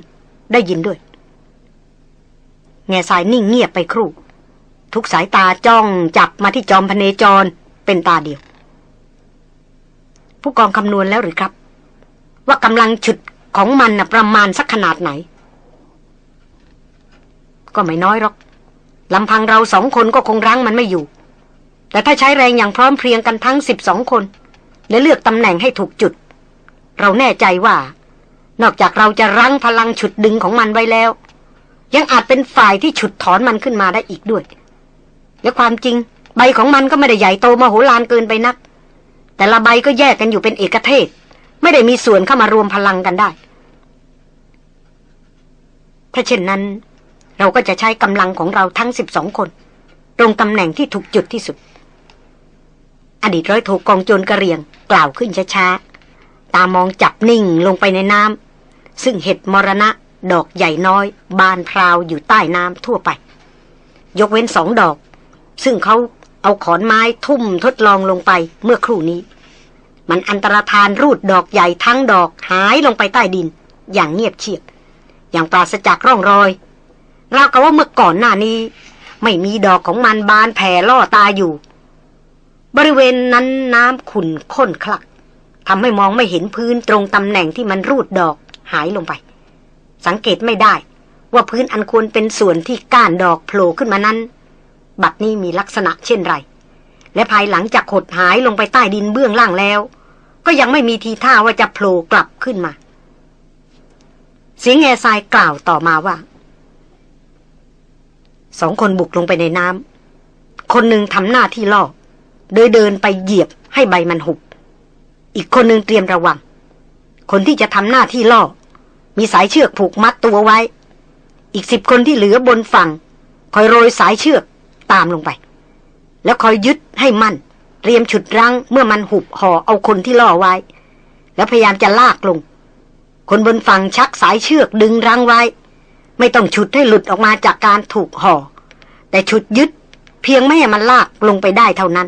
ได้ยินด้วย แง่สายนิ่งเงียบไปครู่ ทุกสายตาจ้องจับมาที่จอมพเนจรเป็นตาเดียว ผู้กองคำนวณแล้วหรือครับ ว่ากำลังฉุด ของมันนะประมาณสักขนาดไหน ก็ไม่น้อยหรอกลำพังเราสองคนก็คงรั้งมันไม่อยู่ แต่ถ้าใช้แรงอย่างพร้อมเพรียงกันทั้งสิบสองคน และเลือกตำแหน่งให้ถูกจุด เราแน่ใจว่า นอกจากเราจะรั้งพลังฉุดดึงของมันไว้แล้ว ยังอาจเป็นฝ่ายที่ฉุดถอนมันขึ้นมาได้อีกด้วย และความจริง ใบของมันก็ไม่ได้ใหญ่โตมโหฬารเกินไปนัก แต่ละใบก็แยกกันอยู่เป็นเอกเทศ ไม่ได้มีส่วนเข้ามารวมพลังกันได้ ถ้าเช่นนั้น เราก็จะใช้กำลังของเราทั้งสิบสองคน ตรงตำแหน่งที่ถูกจุดที่สุด อดีตร้อยโทกองโจรกระเรียง กล่าวขึ้นช้าๆ ตามองจับนิ่งลงไปในน้ำซึ่งเห็ดมรณะ ดอกใหญ่น้อย บานพราวอยู่ใต้น้ำทั่วไป ยกเว้นสองดอก ซึ่งเขาเอาขอนไม้ทุ่มทดลองลงไปเมื่อครู่นี้ มันอันตรธานรูดดอกใหญ่ทั้งดอกหายลงไปใต้ดิน อย่างเงียบเชียบ อย่างปราศจากร่องรอยราวกับว่าเมื่อก่อนหน้านี้ ไม่มีดอกของมันบานแผ่ล่อตาอยู่ บริเวณนั้นน้ำขุ่นข้นคลักทำให้มองไม่เห็นพื้นตรงตำแหน่งที่มันรูดดอกหายลงไป สังเกตไม่ได้ ว่าพื้นอันควรเป็นส่วนที่ก้านดอกโผล่ขึ้นมานั้น บัดนี้มีลักษณะเช่นไร และภายหลังจากขดหายลงไปใต้ดินเบื้องล่างแล้ว ก็ยังไม่มีทีท่าว่าจะโผล่กลับขึ้นมา เสียงแง่ทรายกล่าวต่อมาว่า สองคนบุกลงไปในน้ำคนหนึ่งทำหน้าที่ล่อโดยเดินไปเหยียบให้ใบมันหุบ อีกคนหนึ่งเตรียมระวัง คนที่จะทำหน้าที่ล่อ มีสายเชือกผูกมัดตัวไว้ อีกสิบคนที่เหลือบนฝั่ง คอยโรยสายเชือกตามลงไป แล้วคอยยึดให้มั่น เตรียมฉุดรั้งเมื่อมันหุบห่อเอาคนที่ล่อไว้ แล้วพยายามจะลากลง คนบนฝั่งชักสายเชือกดึงรังไว้ ไม่ต้องฉุดให้หลุดออกมาจากการถูกห่อ แต่ฉุดยึดเพียงไม่ให้มันลากลงไปได้เท่านั้น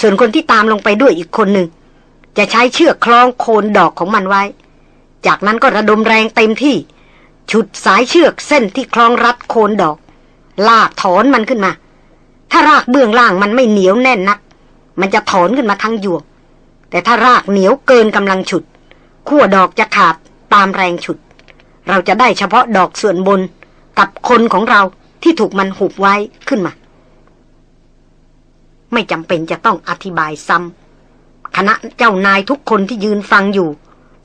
ส่วนคนที่ตามลงไปด้วยอีกคนหนึ่ง จะใช้เชือกคล้องโคนดอกของมันไว้ จากนั้นก็ระดมแรงเต็มที่ ฉุดสายเชือกเส้นที่คล้องรัดโคนดอก ลากถอนมันขึ้นมา ถ้ารากเบื้องล่างมันไม่เหนียวแน่นนัก มันจะถอนขึ้นมาทั้งยวงแต่ถ้ารากเหนียวเกินกำลังฉุดขั้วดอกจะขาด ตามแรงฉุด เราจะได้เฉพาะดอกส่วนบนกับคนของเราที่ถูกมันหุบไว้ขึ้นมา ไม่จำเป็นจะต้องอธิบายซ้ำคณะเจ้านายทุกคนที่ยืนฟังอยู่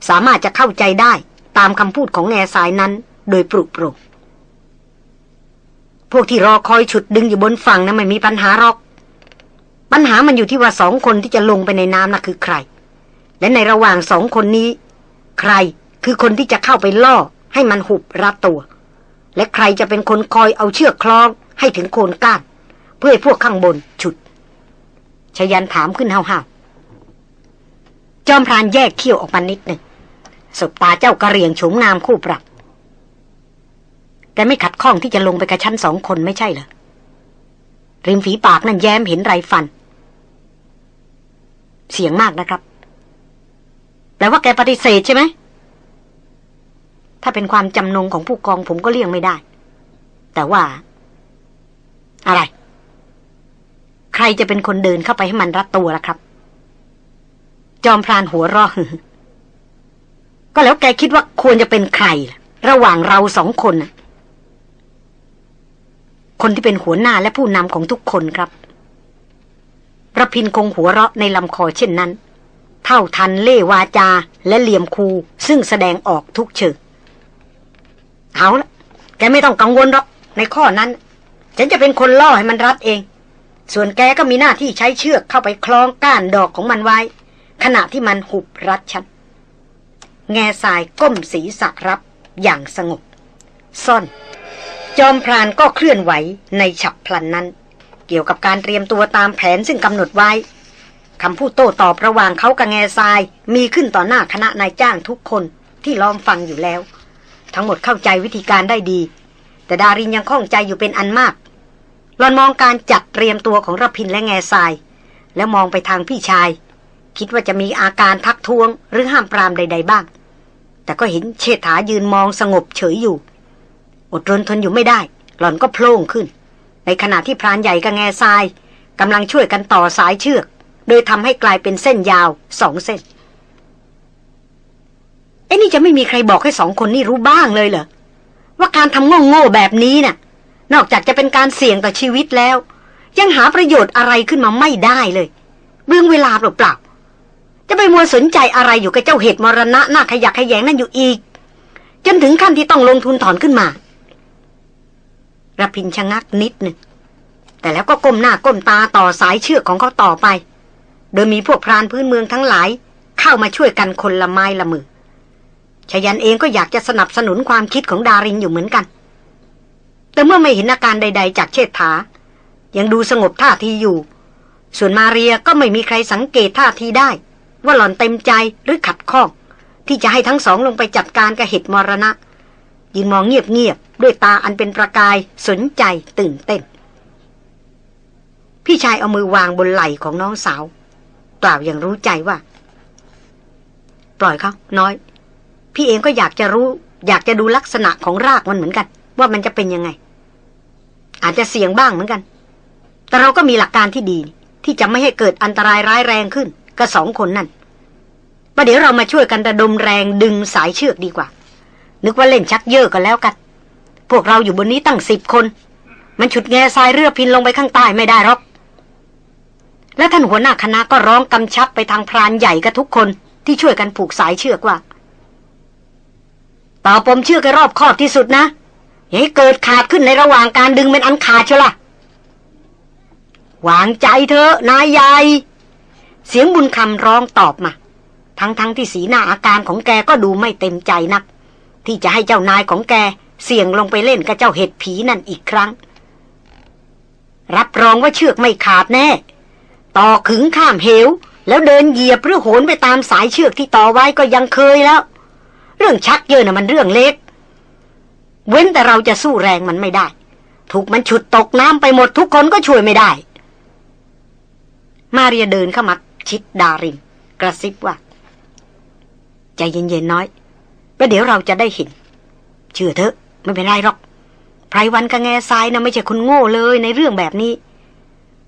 สามารถจะเข้าใจได้ตามคำพูดของแง่สายนั้น โดยปรุโปร่งพวกที่รอคอยฉุดดึงอยู่บนฝั่งนะั้นไม่มีปัญหาหรอก ปัญหามันอยู่ที่ว่าสองคนที่จะลงไปในน้ำนะ่ะคือใคร และในระหว่างสองคนนี้ ใคร คือคนที่จะเข้าไปล่อให้มันหุบรัดตัว และใครจะเป็นคนคอยเอาเชือกคล้องให้ถึงโคนก้าน เพื่อให้พวกข้างบนฉุดชยันถามขึ้นห้าวๆจอมพรานแยกเขี้ยวออกมานิดหนึ่งสบตาเจ้ากระเรียงโฉมงามคู่ปรับ แต่ไม่ขัดข้องที่จะลงไปกับชั้นสองคนไม่ใช่เหรอริมฝีปากนั่นแย้มเห็นไรฟัน เสียงมากนะครับแปลว่าแกปฏิเสธใช่ไหม ถ้าเป็นความจำนงของผู้กองผมก็เลี่ยงไม่ได้ แต่ว่า อะไร ใครจะเป็นคนเดินเข้าไปให้มันรัดตัวล่ะครับ จอมพรานหัวเรอก็แล้วแกคิดว่าควรจะเป็นใคร ระหว่างเราสองคนน่ะคนที่เป็นหัวหน้าและผู้นำของทุกคนครับระพินคงหัวเราะในลำคอเช่นนั้น เท่าทันเล่วาจาและเหลี่ยมคูซึ่งแสดงออกทุกเชิง เอาละแกไม่ต้องกังวลหรอกในข้อนั้น ฉันจะเป็นคนล่อให้มันรัดเอง ส่วนแกก็มีหน้าที่ใช้เชือกเข้าไปคล้องก้านดอกของมันไว้ ขณะที่มันหุบรัดฉัน แง่สายก้มศีรษะรับอย่างสงบ ซ่อน จอมพรานก็เคลื่อนไหวในฉับพลันนั้น เกี่ยวกับการเตรียมตัวตามแผนซึ่งกำหนดไว้คำพูดโต้ตอบระหว่างเขากับแง่ทรายมีขึ้นต่อหน้าคณะนายจ้างทุกคนที่ล้อมฟังอยู่แล้ว ทั้งหมดเข้าใจวิธีการได้ดี แต่ดารินยังข้องใจอยู่เป็นอันมากหลอนมองการจัดเตรียมตัวของรพินและแง่ทราย แล้วมองไปทางพี่ชาย คิดว่าจะมีอาการทักท้วง หรือห้ามปรามใด ๆ บ้าง แต่ก็เห็นเชษฐายืนมองสงบเฉยอยู่ อดรนทนอยู่ไม่ได้ หล่อนก็โพล่งขึ้น ในขณะที่พรานใหญ่กับแง่ทรายกำลังช่วยกันต่อสายเชือก โดยทำให้กลายเป็นเส้นยาวสองเส้น เอ้นี่จะไม่มีใครบอกให้สองคนนี่รู้บ้างเลยเหรอ ว่าการทำโง่ๆแบบนี้น่ะ นอกจากจะเป็นการเสี่ยงต่อชีวิตแล้ว ยังหาประโยชน์อะไรขึ้นมาไม่ได้เลยเบื้องเวลาเปล่าๆจะไปมัวสนใจอะไรอยู่กับเจ้าเห็ดมรณะหน้าขยักขยงนั่นอยู่อีก จนถึงขั้นที่ต้องลงทุนถอนขึ้นมาระพินชะงักนิดหนึ่งแต่แล้วก็ก้มหน้าก้มตาต่อสายเชือกของเขาต่อไป โดยมีพวกพรานพื้นเมืองทั้งหลาย เข้ามาช่วยกันคนละไม้ละมือ ชยันเองก็อยากจะสนับสนุนความคิดของดารินอยู่เหมือนกัน แต่เมื่อไม่เห็นอาการใด ๆ จากเชษฐา ยังดูสงบท่าทีอยู่ ส่วนมาเรียก็ไม่มีใครสังเกตท่าทีได้ ว่าหล่อนเต็มใจหรือขัดข้อง ที่จะให้ทั้งสองลงไปจัดการกับเหตุมรณะ ยืนมองเงียบๆด้วยตาอันเป็นประกายสนใจตื่นเต้น พี่ชายเอามือวางบนไหล่ของน้องสาว กล่าวอย่างรู้ใจว่า ปล่อยเขาน้อย พี่เองก็อยากจะรู้ อยากจะดูลักษณะของรากมันเหมือนกัน ว่ามันจะเป็นยังไง อาจจะเสี่ยงบ้างเหมือนกัน แต่เราก็มีหลักการที่ดี ที่จะไม่ให้เกิดอันตรายร้ายแรงขึ้นกับสองคนนั่นประเดี๋ยวเรามาช่วยกันระดมแรงดึงสายเชือกดีกว่า นึกว่าเล่นชักเยอะกันแล้วกัน พวกเราอยู่บนนี้ตั้งสิบคน มันฉุดแง่ทรายเรือพินลงไปข้างใต้ไม่ได้หรอกและท่านหัวหน้าคณะก็ร้องกำชับไปทางพรานใหญ่กับทุกคนที่ช่วยกันผูกสายเชือกว่า ต่อปมเชือกให้รอบคอบที่สุดนะ อย่าให้เกิดขาดขึ้นในระหว่างการดึงเป็นอันขาดเชียวล่ะวางใจเถอะนายใหญ่ เสียงบุญคำร้องตอบมา ทั้งๆทที่สีหน้าอาการของแกก็ดูไม่เต็มใจนัก ที่จะให้เจ้านายของแกเสี่ยงลงไปเล่นกับเจ้าเห็ดผีนั่นอีกครั้ง รับรองว่าเชือกไม่ขาดแน่ ต่อขึงข้ามเหว แล้วเดินเหยียบหรือโหนไปตามสายเชือกที่ต่อไว้ก็ยังเคยแล้ว เรื่องชักเยอะน่ะมันเรื่องเล็ก เว้นแต่เราจะสู้แรงมันไม่ได้ ถูกมันฉุดตกน้ำไปหมดทุกคนก็ช่วยไม่ได้ มาเรียเดินเข้ามาชิดดารินกระซิบว่า ใจเย็นๆน้อยแล้วเดี๋ยวเราจะได้เห็น เชื่อเถอะ ไม่เป็นไรหรอกไพรวันกับแง่ทรายนะไม่ใช่คนโง่เลยในเรื่องแบบนี้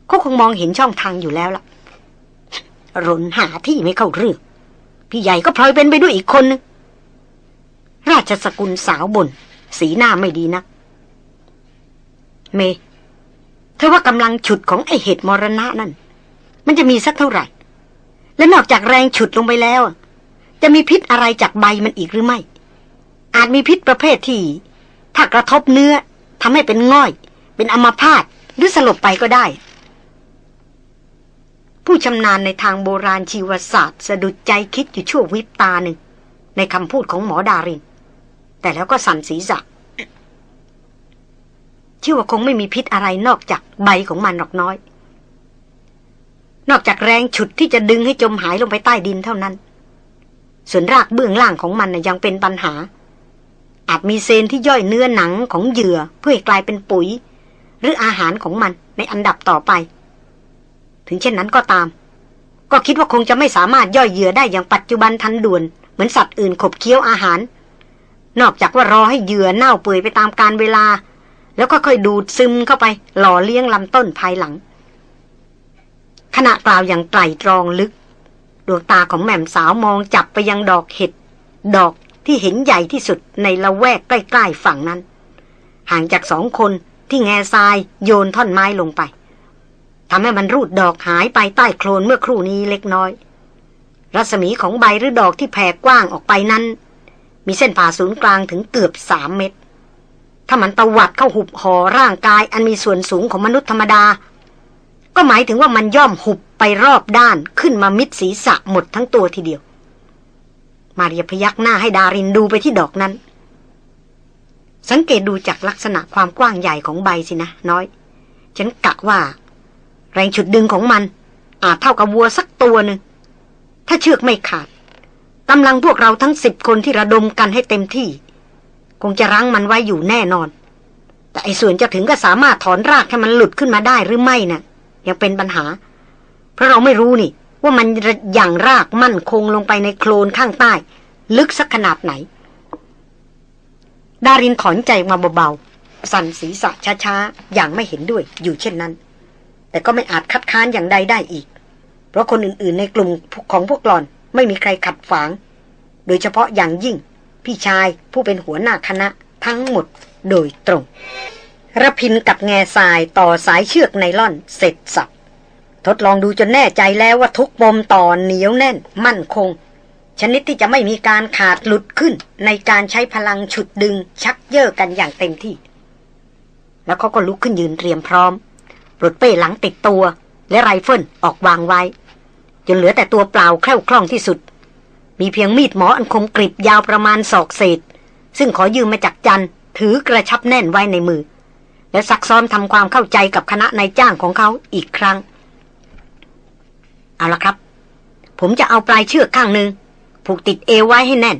เขาคงมองเห็นช่องทางอยู่แล้วล่ะรนหาที่ไม่เข้าเรื่อง พี่ใหญ่ก็พลอยเป็นไปด้วยอีกคนนึง ราชสกุลสาวบน สีหน้าไม่ดีนัก เมเธอว่ากำลังฉุดของไอเหตุมรณะนั่น มันจะมีสักเท่าไหร่ และนอกจากแรงฉุดลงไปแล้ว จะมีพิษอะไรจากใบมันอีกหรือไม่ อาจมีพิษประเภทที่ ถ้ากระทบเนื้อทำให้เป็นง่อย เป็นอัมาพาตหรือสลบไปก็ได้ผู้ชำนาญในทางโบราณชีวศาสตร์ สะดุดใจคิดอยู่ชั่ววิบตาหนึ่ง ในคำพูดของหมอดาริน แต่แล้วก็สั่นศีรษะเชื่อว่าคงไม่มีพิษอะไรนอกจากใบของมันหรอกน้อย นอกจากแรงฉุดที่จะดึงให้จมหายลงไปใต้ดินเท่านั้น ส่วนรากเบื้องล่างของมันนะยังเป็นปัญหา อาจมีเซนที่ย่อยเนื้อหนังของเหยื่อเพื่อกลายเป็นปุ๋ย หรืออาหารของมันในอันดับต่อไป ถึงเช่นนั้นก็ตาม ก็คิดว่าคงจะไม่สามารถย่อยเหยื่อได้อย่างปัจจุบันทันด่วน เหมือนสัตว์อื่นขบเคี้ยวอาหาร นอกจากว่ารอให้เหยื่อเน่าเปื่อยไปตามกาลเวลา แล้วก็ค่อยดูดซึมเข้าไป หล่อเลี้ยงลำต้นภายหลัง ขณะกล่าวอย่างไตรตรองลึก ดวงตาของแม่มสาวมองจับไปยังดอกเห็ด ดอกที่เห็นใหญ่ที่สุดในละแวกใกล้ๆฝั่งนั้น ห่างจากสองคนที่แง่ทรายโยนท่อนไม้ลงไปทำให้มันรูดดอกหายไปใต้โคลนเมื่อครู่นี้เล็กน้อย รัศมีของใบหรือดอกที่แผ่กว้างออกไปนั้น มีเส้นผ่าศูนย์กลางถึงเกือบสามเมตร ถ้ามันตวัดเข้าหุบห่อร่างกายอันมีส่วนสูงของมนุษย์ธรรมดา ก็หมายถึงว่ามันย่อมหุบไปรอบด้านขึ้นมามิดศีรษะหมดทั้งตัวทีเดียว มาเรียพยักหน้าให้ดารินดูไปที่ดอกนั้น สังเกตดูจากลักษณะความกว้างใหญ่ของใบสินะ น้อย ฉันกะว่า แรงฉุดดึงของมัน อาจเท่ากับวัวสักตัวหนึ่งถ้าเชือกไม่ขาด กำลังพวกเราทั้งสิบคนที่ระดมกันให้เต็มที่ คงจะรั้งมันไว้อยู่แน่นอน แต่ไอ้ส่วนจะถึงก็สามารถถอนรากให้มันหลุดขึ้นมาได้หรือไม่นะ่ะ ยังเป็นปัญหา เพราะเราไม่รู้นี่ ว่ามันอย่างรากมั่นคงลงไปในโคลนข้างใต้ ลึกสักขนาดไหน ดารินถอนใจมาเบาๆสั่นศีรษะช้าๆอย่างไม่เห็นด้วยอยู่เช่นนั้น แต่ก็ไม่อาจคัดค้านอย่างใดได้อีก เพราะคนอื่นๆในกลุ่มของพวกหลอน ไม่มีใครขัดฝาง โดยเฉพาะอย่างยิ่ง พี่ชายผู้เป็นหัวหน้าคณะทั้งหมดโดยตรงรพินทร์กับแงซายต่อสายเชือกไนล่อนเสร็จสรรพ ทดลองดูจนแน่ใจแล้วว่าทุกปมต่อเหนียวแน่น มั่นคง ชนิดที่จะไม่มีการขาดหลุดขึ้นในการใช้พลังฉุดดึงชักเย่อกันอย่างเต็มที่ แล้วเขาก็ลุกขึ้นยืนเตรียมพร้อมปลดเป้หลังติดตัว และไรเฟิลออกวางไว้ เหลือแต่ตัวเปล่าแคล่วคล่องที่สุด มีเพียงมีดหมออันคมกริบยาวประมาณศอกเศษ ซึ่งขอยืมมาจากจันถือกระชับแน่นไว้ในมือ และซักซ้อมทำความเข้าใจกับคณะนายจ้างของเขาอีกครั้ง เอาละครับ ผมจะเอาปลายเชือกข้างหนึ่งผูกติดเอวไว้ให้แน่น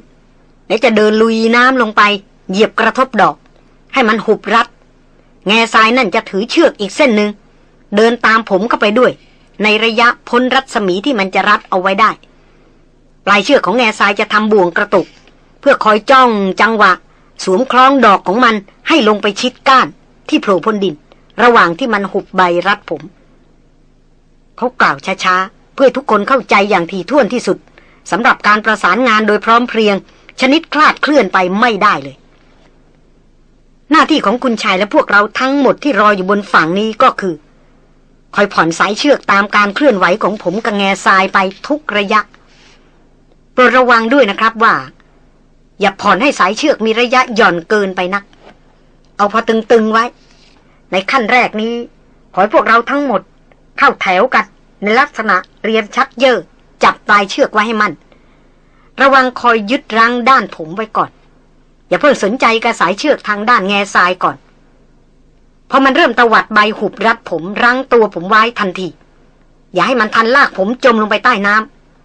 และจะเดินลุยน้ำลงไป เหยียบกระทบดอก ให้มันหุบรัดแง่ทรายนั่นจะถือเชือกอีกเส้นหนึ่งเดินตามผมเข้าไปด้วย ในระยะพ้นรัศมีที่มันจะรัดเอาไว้ได้ ปลายเชือกของแง่ทรายจะทำบ่วงกระตุก เพื่อคอยจ้องจังหวะ สวมคล้องดอกของมันให้ลงไปชิดก้านที่โผล่พ้นดิน ระหว่างที่มันหุบใบรัดผม เขากล่าวช้าๆ เพื่อทุกคนเข้าใจอย่างถี่ถ้วนที่สุดสำหรับการประสานงานโดยพร้อมเพรียง ชนิดคลาดเคลื่อนไปไม่ได้เลย หน้าที่ของคุณชายและพวกเราทั้งหมดที่รออยู่บนฝั่งนี้ก็คือ คอยผ่อนสายเชือกตามการเคลื่อนไหวของผมกับแง่ทรายไปทุกระยะโปรดระวังด้วยนะครับว่า อย่าผ่อนให้สายเชือกมีระยะหย่อนเกินไปนัก เอาพอตึงๆไว้ ในขั้นแรกนี้ ขอให้พวกเราทั้งหมด เข้าแถวกันในลักษณะเรียนชักเยอะจับปลายเชือกไว้ให้มัน ระวังคอยยึดรั้งด้านผมไว้ก่อน อย่าเพิ่งสนใจกระสายเชือกทางด้านแง่ทรายก่อน พอมันเริ่มตวัดใบหุบรัดผมรั้งตัวผมไว้ทันที อย่าให้มันทันลากผมจมลงไปใต้น้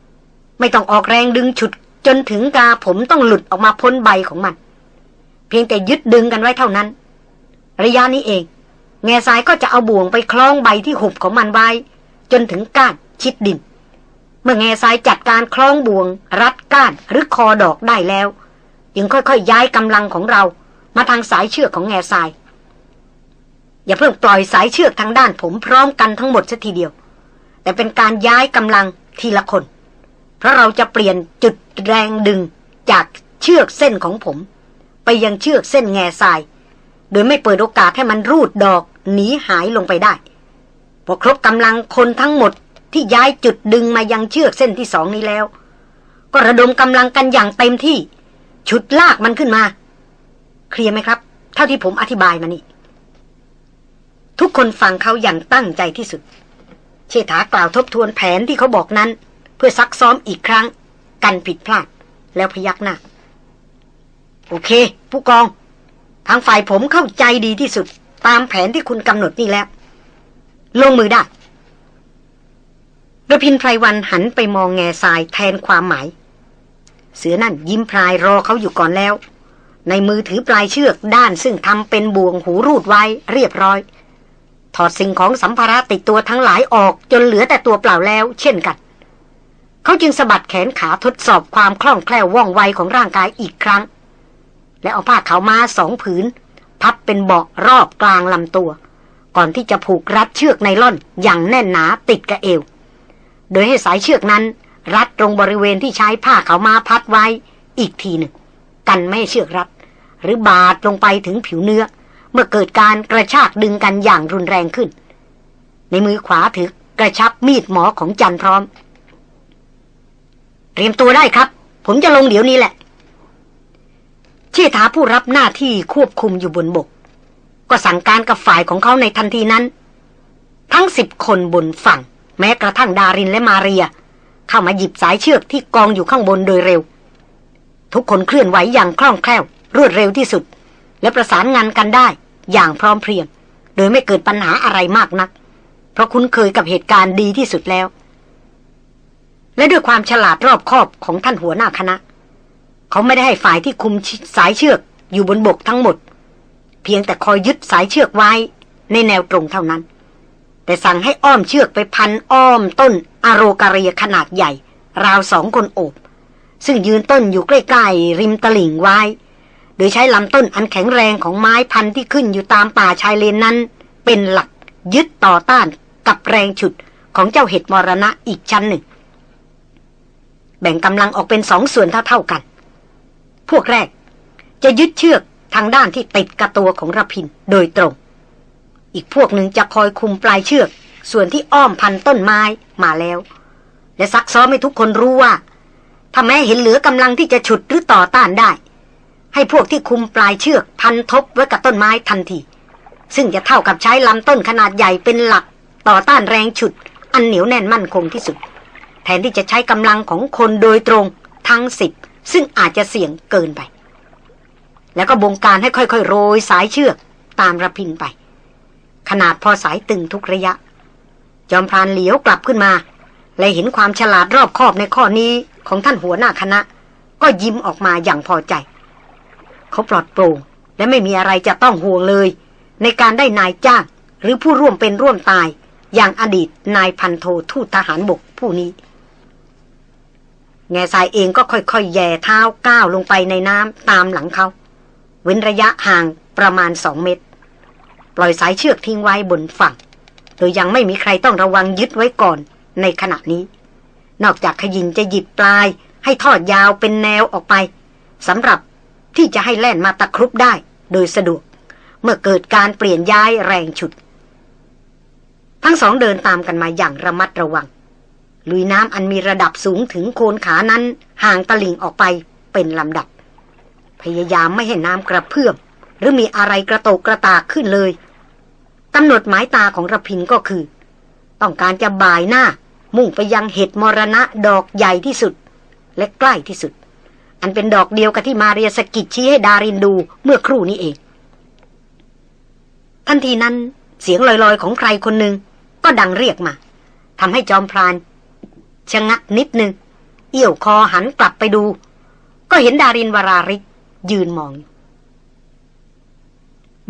ำไม่ต้องออกแรงดึงฉุดจนถึงกาผมต้องหลุดออกมาพ้นใบของมัน เพียงแต่ยึดดึงกันไว้เท่านั้น ระยะนี้เอง แง่ทรายก็จะเอาบ่วงไปคล้องใบที่หุบของมันไว้ จนถึงก้านชิดดิน เมื่อแง่ทรายจัดการคล้องบ่วง รัดก้านหรือคอดอกได้แล้ว จึงค่อยๆย้ายกำลังของเรามาทางสายเชือกของแง่ทราย อย่าเพิ่งปล่อยสายเชือกทางด้านผมพร้อมกันทั้งหมดสัทีเดียว แต่เป็นการย้ายกำลังทีละคน เพราะเราจะเปลี่ยนจุดแรงดึงจากเชือกเส้นของผม ไปยังเชือกเส้นแง่ทราย โดยไม่เปิดโอกาสให้มันรูดดอกหนีหายลงไปได้ พอครบกำลังคนทั้งหมดที่ย้ายจุดดึงมายังเชือกเส้นที่สองนี้แล้ว ก็ระดมกำลังกันอย่างเต็มที่ ชุดลากมันขึ้นมา เคลียร์ไหมครับ เท่าที่ผมอธิบายมานี่ ทุกคนฟังเขาอย่างตั้งใจที่สุด เชษฐากล่าวทบทวนแผนที่เขาบอกนั้น เพื่อซักซ้อมอีกครั้ง กันผิดพลาด แล้วพยักหน้า โอเค ผู้กอง ทางฝ่ายผมเข้าใจดีที่สุด ตามแผนที่คุณกำหนดนี่แล้ว ลงมือได้ระพินไพรวันหันไปมองแง่ทรายแทนความหมาย เสือนั่นยิ้มพลายรอเขาอยู่ก่อนแล้ว ในมือถือปลายเชือกด้านซึ่งทำเป็นบ่วงหูรูดไว้เรียบร้อย ถอดสิ่งของสัมภาระติดตัวทั้งหลายออกจนเหลือแต่ตัวเปล่าแล้ว เช่นกัน เขาจึงสะบัดแขนขาทดสอบความคล่องแคล่วว่องไวของร่างกายอีกครั้ง และเอาผ้าขาวม้าสองผืน พับเป็นเบาะรอบกลางลำตัว ก่อนที่จะผูกรัดเชือกไนล่อนอย่างแน่นหนาติดกับเอว โดยให้สายเชือกนั้น รัดตรงบริเวณที่ใช้ผ้าขาวม้าพัดไว้อีกทีหนึ่งกันไม่ให้เชือกรัด หรือบาดลงไปถึงผิวเนื้อ เมื่อเกิดการกระชากดึงกันอย่างรุนแรงขึ้น ในมือขวาถือกระชับมีดหมอของจันพร้อม เตรียมตัวได้ครับ ผมจะลงเดี๋ยวนี้แหละเชษฐาผู้รับหน้าที่ควบคุมอยู่บนบก ก็สั่งการกับฝ่ายของเขาในทันทีนั้น ทั้งสิบคนบนฝั่ง แม้กระทั่งดารินและมาเรีย เข้ามาหยิบสายเชือกที่กองอยู่ข้างบนโดยเร็ว ทุกคนเคลื่อนไหวอย่างคล่องแคล่ว รวดเร็วที่สุด และประสานงานกันได้ อย่างพร้อมเพรียง โดยไม่เกิดปัญหาอะไรมากนัก เพราะคุ้นเคยกับเหตุการณ์ดีที่สุดแล้ว และด้วยความฉลาดรอบคอบของท่านหัวหน้าคณะ เขาไม่ได้ให้ฝ่ายที่คุมสายเชือกอยู่บนบกทั้งหมด เพียงแต่คอยยึดสายเชือกไว้ในแนวตรงเท่านั้น แต่สั่งให้อ้อมเชือกไปพันอ้อมต้นอโรกาเรียขนาดใหญ่ ราวสองคนโอบ ซึ่งยืนต้นอยู่ใกล้ๆริมตลิ่งไว้ โดยใช้ลำต้นอันแข็งแรงของไม้พันที่ขึ้นอยู่ตามป่าชายเลนนั้น เป็นหลักยึดต่อต้านกับแรงฉุดของเจ้าเห็ดมรณะอีกชั้นหนึ่ง แบ่งกำลังออกเป็นสองส่วนเท่าๆกัน พวกแรกจะยึดเชือกทางด้านที่ติดกับตัวของระพินโดยตรง อีกพวกหนึ่งจะคอยคุมปลายเชือก ส่วนที่อ้อมพันต้นไม้มาแล้ว และซักซ้อมให้ทุกคนรู้ว่าถ้าแม้เห็นเหลือกำลังที่จะฉุดหรือต่อต้านได้ ให้พวกที่คุมปลายเชือกพันทบไว้กับต้นไม้ทันที ซึ่งจะเท่ากับใช้ลำต้นขนาดใหญ่เป็นหลักต่อต้านแรงฉุด อันเหนียวแน่นมั่นคงที่สุด แทนที่จะใช้กำลังของคนโดยตรงทั้งสิบซึ่งอาจจะเสี่ยงเกินไป แล้วก็บงการให้ค่อยๆ โรยสายเชือกตามระพินไป ขนาดพอสายตึงทุกระยะ จอมพรานเหลียวกลับขึ้นมา และเห็นความฉลาดรอบคอบในข้อนี้ของท่านหัวหน้าคณะ ก็ยิ้มออกมาอย่างพอใจ เขาปลอดโปร่งและไม่มีอะไรจะต้องห่วงเลย ในการได้นายจ้างหรือผู้ร่วมเป็นร่วมตาย อย่างอดีตนายพันโททูตทหารบกผู้นี้ แง่ทรายเองก็ค่อยๆ แย่เท้าก้าวลงไปในน้ำตามหลังเขา เว้นระยะห่างประมาณสองเมตร ปล่อยสายเชือกทิ้งไว้บนฝั่ง โดยยังไม่มีใครต้องระวังยึดไว้ก่อนในขณะนี้ นอกจากขยินจะหยิบปลายให้ทอดยาวเป็นแนวออกไปสำหรับ ที่จะให้แล่นมาตะครุบได้ โดยสะดวก เมื่อเกิดการเปลี่ยนย้ายแรงฉุด ทั้งสองเดินตามกันมาอย่างระมัดระวัง ลุยน้ำอันมีระดับสูงถึงโคนขานั้น ห่างตลิ่งออกไปเป็นลำดับ พยายามไม่ให้น้ำกระเพื่อม หรือมีอะไรกระโตกกระตากขึ้นเลยกำหนดหมายตาของระพินก็คือ ต้องการจะบ่ายหน้า มุ่งไปยังเห็ดมรณะดอกใหญ่ที่สุด และใกล้ที่สุด อันเป็นดอกเดียวกับที่มาเรียสกิดชี้ให้ดารินดูเมื่อครู่นี้เอง ทันทีนั้นเสียงลอยๆของใครคนหนึ่งก็ดังเรียกมาทำให้จอมพรานชะงักนิดนึง เอี่ยวคอหันกลับไปดู ก็เห็นดารินวราริก ยืนมอง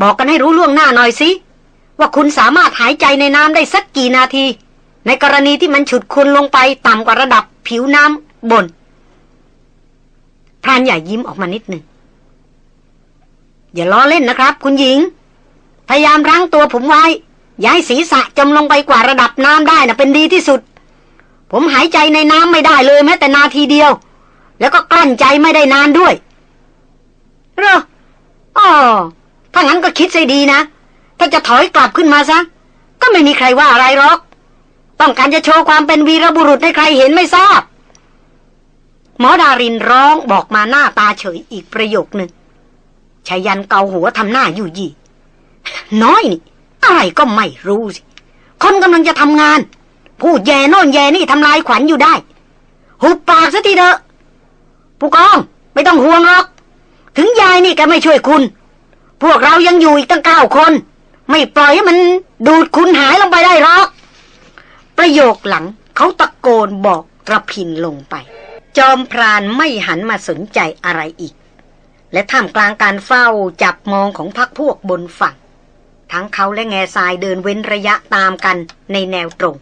บอกกันให้รู้ล่วงหน้าหน่อยสิ ว่าคุณสามารถหายใจในน้ำได้สักกี่นาที ในกรณีที่มันฉุดคุณลงไปต่ำกว่าระดับผิวน้ำบน พรานใหญ่ยิ้มออกมานิดหนึ่งอย่าล้อเล่นนะครับ คุณหญิง พยายามรั้งตัวผมไว้ ย้ายศีรษะจมลงไปกว่าระดับน้ำได้นะเป็นดีที่สุด ผมหายใจในน้ำไม่ได้เลยแม้แต่นาทีเดียว แล้วก็กลั้นใจไม่ได้นานด้วยเรออ๋อถ้างั้นก็คิดใส่ดีนะ ถ้าจะถอยกลับขึ้นมาซะ ก็ไม่มีใครว่าอะไรหรอก ต้องการจะโชว์ความเป็นวีรบุรุษให้ใครเห็นไม่ทราบ หมอดารินร้องบอกมาหน้าตาเฉยอีกประโยคหนึ่งชายันเกาหัวทำหน้าอยู่ยี่ น้อยนี่ อะไรก็ไม่รู้สิ คนกำลังจะทำงาน พูดแย่โน่นแย่นี่ทำลายขวัญอยู่ได้ หุบปากซะทีเถอะผู้กองไม่ต้องห่วงหรอก ถึงยายนี่แกไม่ช่วยคุณ พวกเรายังอยู่อีกตั้งเก้าคน ไม่ปล่อยให้มันดูดคุณหายลงไปได้หรอก ประโยคหลังเขาตะโกนบอกระพินลงไป จอมพรานไม่หันมาสนใจอะไรอีก และท่ามกลางการเฝ้าจับมองของพักพวกบนฝั่ง ทั้งเขาและแง่ทรายเดินเว้นระยะตามกันในแนวตรง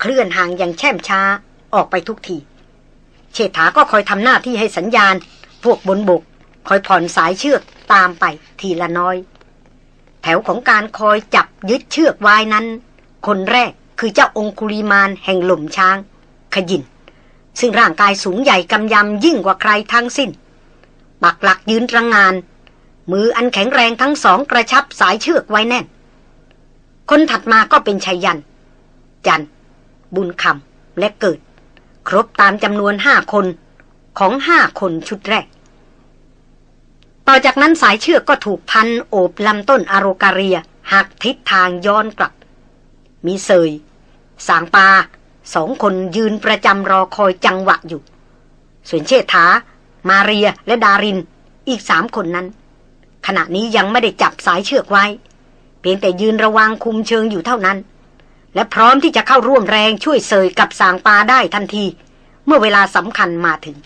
เคลื่อนห่างอย่างแช่มช้าออกไปทุกทีเชษฐาก็คอยทำหน้าที่ให้สัญญาณ พวกบนบก คอยผ่อนสายเชือกตามไปทีละน้อย แถวของการคอยจับยึดเชือกไว้นั้น คนแรกคือเจ้าองคุลีมานแห่งหล่มช้าง ขยิน ซึ่งร่างกายสูงใหญ่กำยำยิ่งกว่าใครทั้งสิ้น ปักหลักยืนตระงงาน มืออันแข็งแรงทั้งสองกระชับสายเชือกไว้แน่น คนถัดมาก็เป็นชัยยัน จัน บุญคำและเกิด ครบตามจำนวนห้าคนของห้าคนชุดแรก ต่อจากนั้นสายเชือกก็ถูกพันโอบลำต้นอโรการียหักทิศทางย้อนกลับ มีเซยสางปา สองคนยืนประจำรอคอยจังหวะอยู่ ส่วนเชษฐา มาเรียและดาริน อีกสามคนนั้น ขณะนี้ยังไม่ได้จับสายเชือกไว้ เพียงแต่ยืนระวังคุมเชิงอยู่เท่านั้น และพร้อมที่จะเข้าร่วมแรงช่วยเส่ยกับสางปาได้ทันที เมื่อเวลาสำคัญมาถึง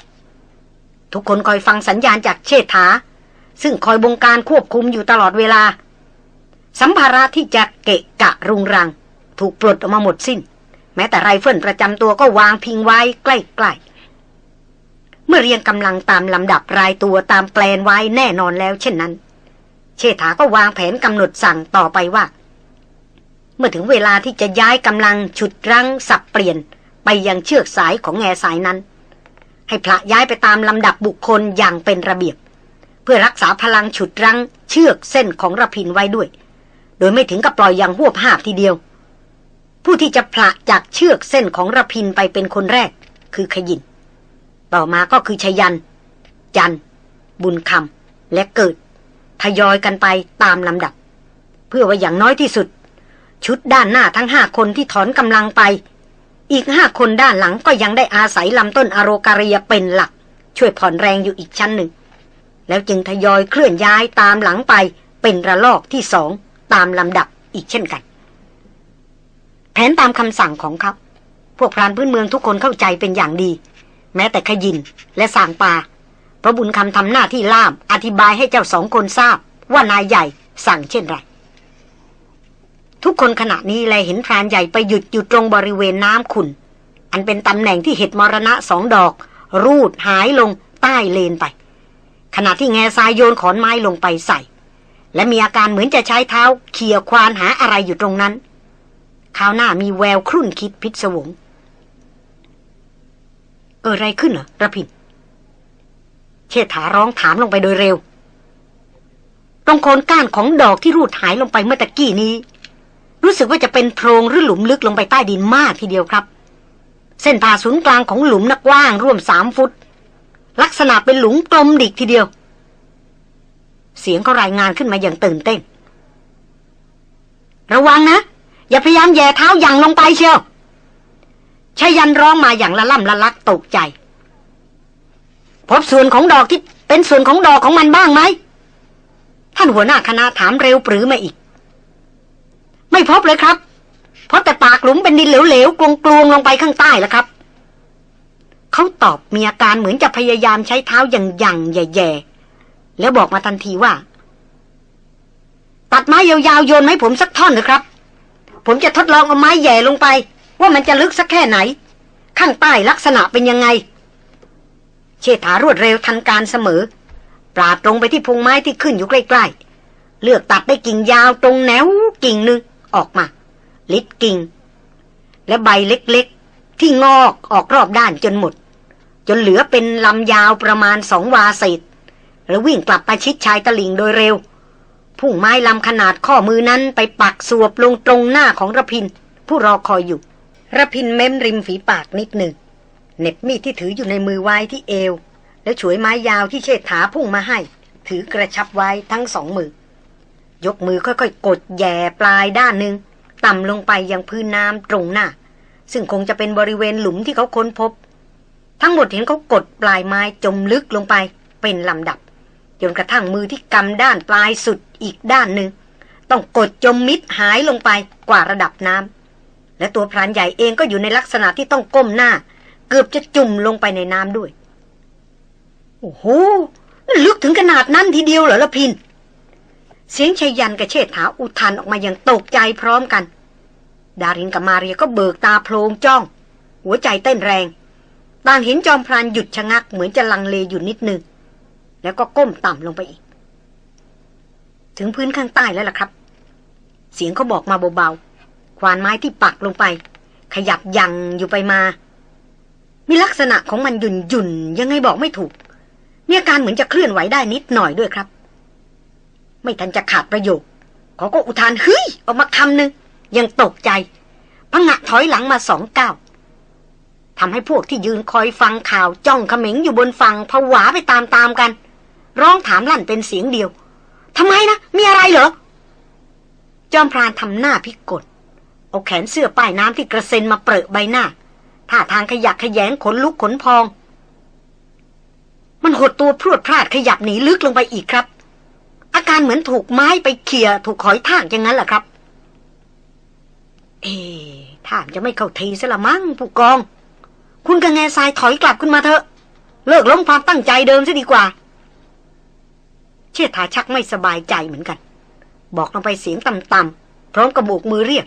ทุกคนคอยฟังสัญญาณจากเชษฐา ซึ่งคอยบงการควบคุมอยู่ตลอดเวลา สัมภาระที่จะเกะกะรุงรัง ถูกปลดออกมาหมดสิ้น แม้แต่ไรเฟิลประจำตัวก็วางพิงไว้ใกล้ๆ เมื่อเรียงกำลังตามลำดับรายตัวตามแปลนไว้แน่นอนแล้ว เช่นนั้น เชษฐาก็วางแผนกำหนดสั่งต่อไปว่า เมื่อถึงเวลาที่จะย้ายกำลังฉุดรั้งสับเปลี่ยนไปยังเชือกสายของแง่สายนั้น ให้พระย้ายไปตามลำดับบุคคลอย่างเป็นระเบียบ เพื่อรักษาพลังฉุดรั้งเชือกเส้นของระพินไว้ด้วย โดยไม่ถึงกับปล่อยอย่างหวบหาบทีเดียว ผู้ที่จะพละจากเชือกเส้นของระพินไปเป็นคนแรก คือขยิน ต่อมาก็คือชยัน จัน บุญคำและเกิด ทยอยกันไปตามลำดับ เพื่อว่าอย่างน้อยที่สุด ชุดด้านหน้าทั้งห้าคนที่ถอนกำลังไป อีกห้าคนด้านหลังก็ยังได้อาศัยลำต้นอโรการียเป็นหลัก ช่วยผ่อนแรงอยู่อีกชั้นหนึ่ง แล้วจึงทยอยเคลื่อนย้ายตามหลังไปเป็นระลอกที่สองตามลำดับอีกเช่นกัน แผนตามคำสั่งของเขา พวกพรานพื้นเมืองทุกคนเข้าใจเป็นอย่างดี แม้แต่ขยินและสางปาเพราะบุญคำทำหน้าที่ล่ามอธิบายให้เจ้าสองคนทราบ ว่านายใหญ่สั่งเช่นไร ทุกคนขณะนี้แลเห็นพรานใหญ่ไปหยุดอยู่ตรงบริเวณน้ำขุนอันเป็นตำแหน่งที่เห็ดมรณะสองดอก รูดหายลงใต้เลนไป ขณะที่แง่ทรายโยนขอนไม้ลงไปใส่ และมีอาการเหมือนจะใช้เท้าเขี่ยควานหาอะไรอยู่ตรงนั้น ข้าวหน้ามีแววครุ่นคิดพิศวง เกิดอะไรขึ้นเหรอระพินเชษฐาร้องถามลงไปโดยเร็ว ตรงโคนก้านของดอกที่รูดหายลงไปเมื่อตะกี้นี้ รู้สึกว่าจะเป็นโพรงหรือหลุมลึกลงไปใต้ดินมากทีเดียวครับ เส้นผ่าศูนย์กลางของหลุมนักว้างร่วมสามฟุต ลักษณะเป็นหลุมกลมดิกทีเดียว เสียงเขารายงานขึ้นมาอย่างตื่นเต้น ระวังนะ อย่าพยายามแย่เท้าอย่างลงไปเชียวชายันร้องมาอย่างละล่ำละลักตกใจ พบส่วนของดอกที่เป็นส่วนของดอกของมันบ้างไหม ท่านหัวหน้าคณะถามเร็วปรือมาอีก ไม่พบเลยครับ เพราะแต่ปากหลุมเป็นดินเหลวๆกลวงๆลงไปข้างใต้แล้วครับ เขาตอบมีอาการเหมือนจะพยายามใช้เท้าอย่างยังแย่ๆแล้วบอกมาทันทีว่า ตัดไม้ยาวๆโยนให้ผมสักท่อนเถอะครับ ผมจะทดลองเอาไม้แย่ลงไป ว่ามันจะลึกสักแค่ไหน ข้างใต้ลักษณะเป็นยังไง เชษฐารวดเร็วทันการเสมอ ปราดตรงไปที่พงไม้ที่ขึ้นอยู่ใกล้ๆ เลือกตัดได้กิ่งยาวตรงแนวกิ่งหนึ่งออกมา ลิดกิ่ง และใบเล็กๆ ที่งอกออกรอบด้านจนหมด จนเหลือเป็นลำยาวประมาณสองวาเศษแล้ววิ่งกลับไปชิดชายตะลิงโดยเร็ว พุ่งไม้ลำขนาดข้อมือนั้นไปปักสวบลงตรงหน้าของระพิน ผู้รอคอยอยู่ระพินเม้มริมฝีปากนิดหนึ่งเหน็บมีดที่ถืออยู่ในมือไว้ที่เอว แล้วฉวยไม้ยาวที่เชษฐาพุ่งมาให้ ถือกระชับไว้ทั้งสองมือ ยกมือค่อยๆ กดแย่ปลายด้านหนึ่งต่ำลงไปยังพื้นน้ำตรงหน้า ซึ่งคงจะเป็นบริเวณหลุมที่เขาค้นพบ ทั้งหมดเห็นเขากดปลายไม้จมลึกลงไปเป็นลำดับ จนกระทั่งมือที่กำด้านปลายสุดอีกด้านหนึ่งต้องกดจมมิดหายลงไปกว่าระดับน้ำและตัวพรานใหญ่เองก็อยู่ในลักษณะที่ต้องก้มหน้า เกือบจะจุ่มลงไปในน้ำด้วย โอ้โหลึกถึงขนาดนั้นทีเดียวเหรอละพิน เสียงชัยยันกับเชษฐาอุทานออกมาอย่างตกใจพร้อมกัน ดารินกับมาเรียก็เบิกตาโพลงจ้อง หัวใจเต้นแรงต่างเห็นจอมพรานหยุดชะงักเหมือนจะลังเลอยู่นิดนึง แล้วก็ก้มต่ำลงไปอีก ถึงพื้นข้างใต้แล้วล่ะครับ เสียงเขาบอกมาเบาๆ ควานไม้ที่ปักลงไป ขยับยังอยู่ไปมา มีลักษณะของมันหยุ่นหยุ่นยังไงบอกไม่ถูก มีอาการเหมือนจะเคลื่อนไหวได้นิดหน่อยด้วยครับ ไม่ทันจะขาดประโยคเขาก็อุทานเฮ้ยออกมาคำหนึ่งยังตกใจพังะถอยหลังมาสองก้าวทำให้พวกที่ยืนคอยฟังข่าวจ้องเขม็งอยู่บนฝั่งผวาไปตามๆกัน ร้องถามลั่นเป็นเสียงเดียวทำไมนะ มีอะไรเหรอ จอมพรานทำหน้าพิกลเอาแขนเสื้อป้ายน้ำที่กระเซ็นมาเปรอะใบหน้าท่าทางขยักขยงขนลุกขนพอง มันหดตัวพรวดพลาดขยับหนีลึกลงไปอีกครับ อาการเหมือนถูกไม้ไปเขี่ยถูกหอยทากอย่างนั้นแหละครับ เอ๊ท่านจะไม่เข้าทีซะละมั้งผู้กอง คุณกับแง่ทรายถอยกลับขึ้นมาเถอะ เลิกล้มความตั้งใจเดิมซะดีกว่า เชื่อถาชักไม่สบายใจเหมือนกัน บอกลงไปเสียงต่ำๆพร้อมกระโบกมือเรียก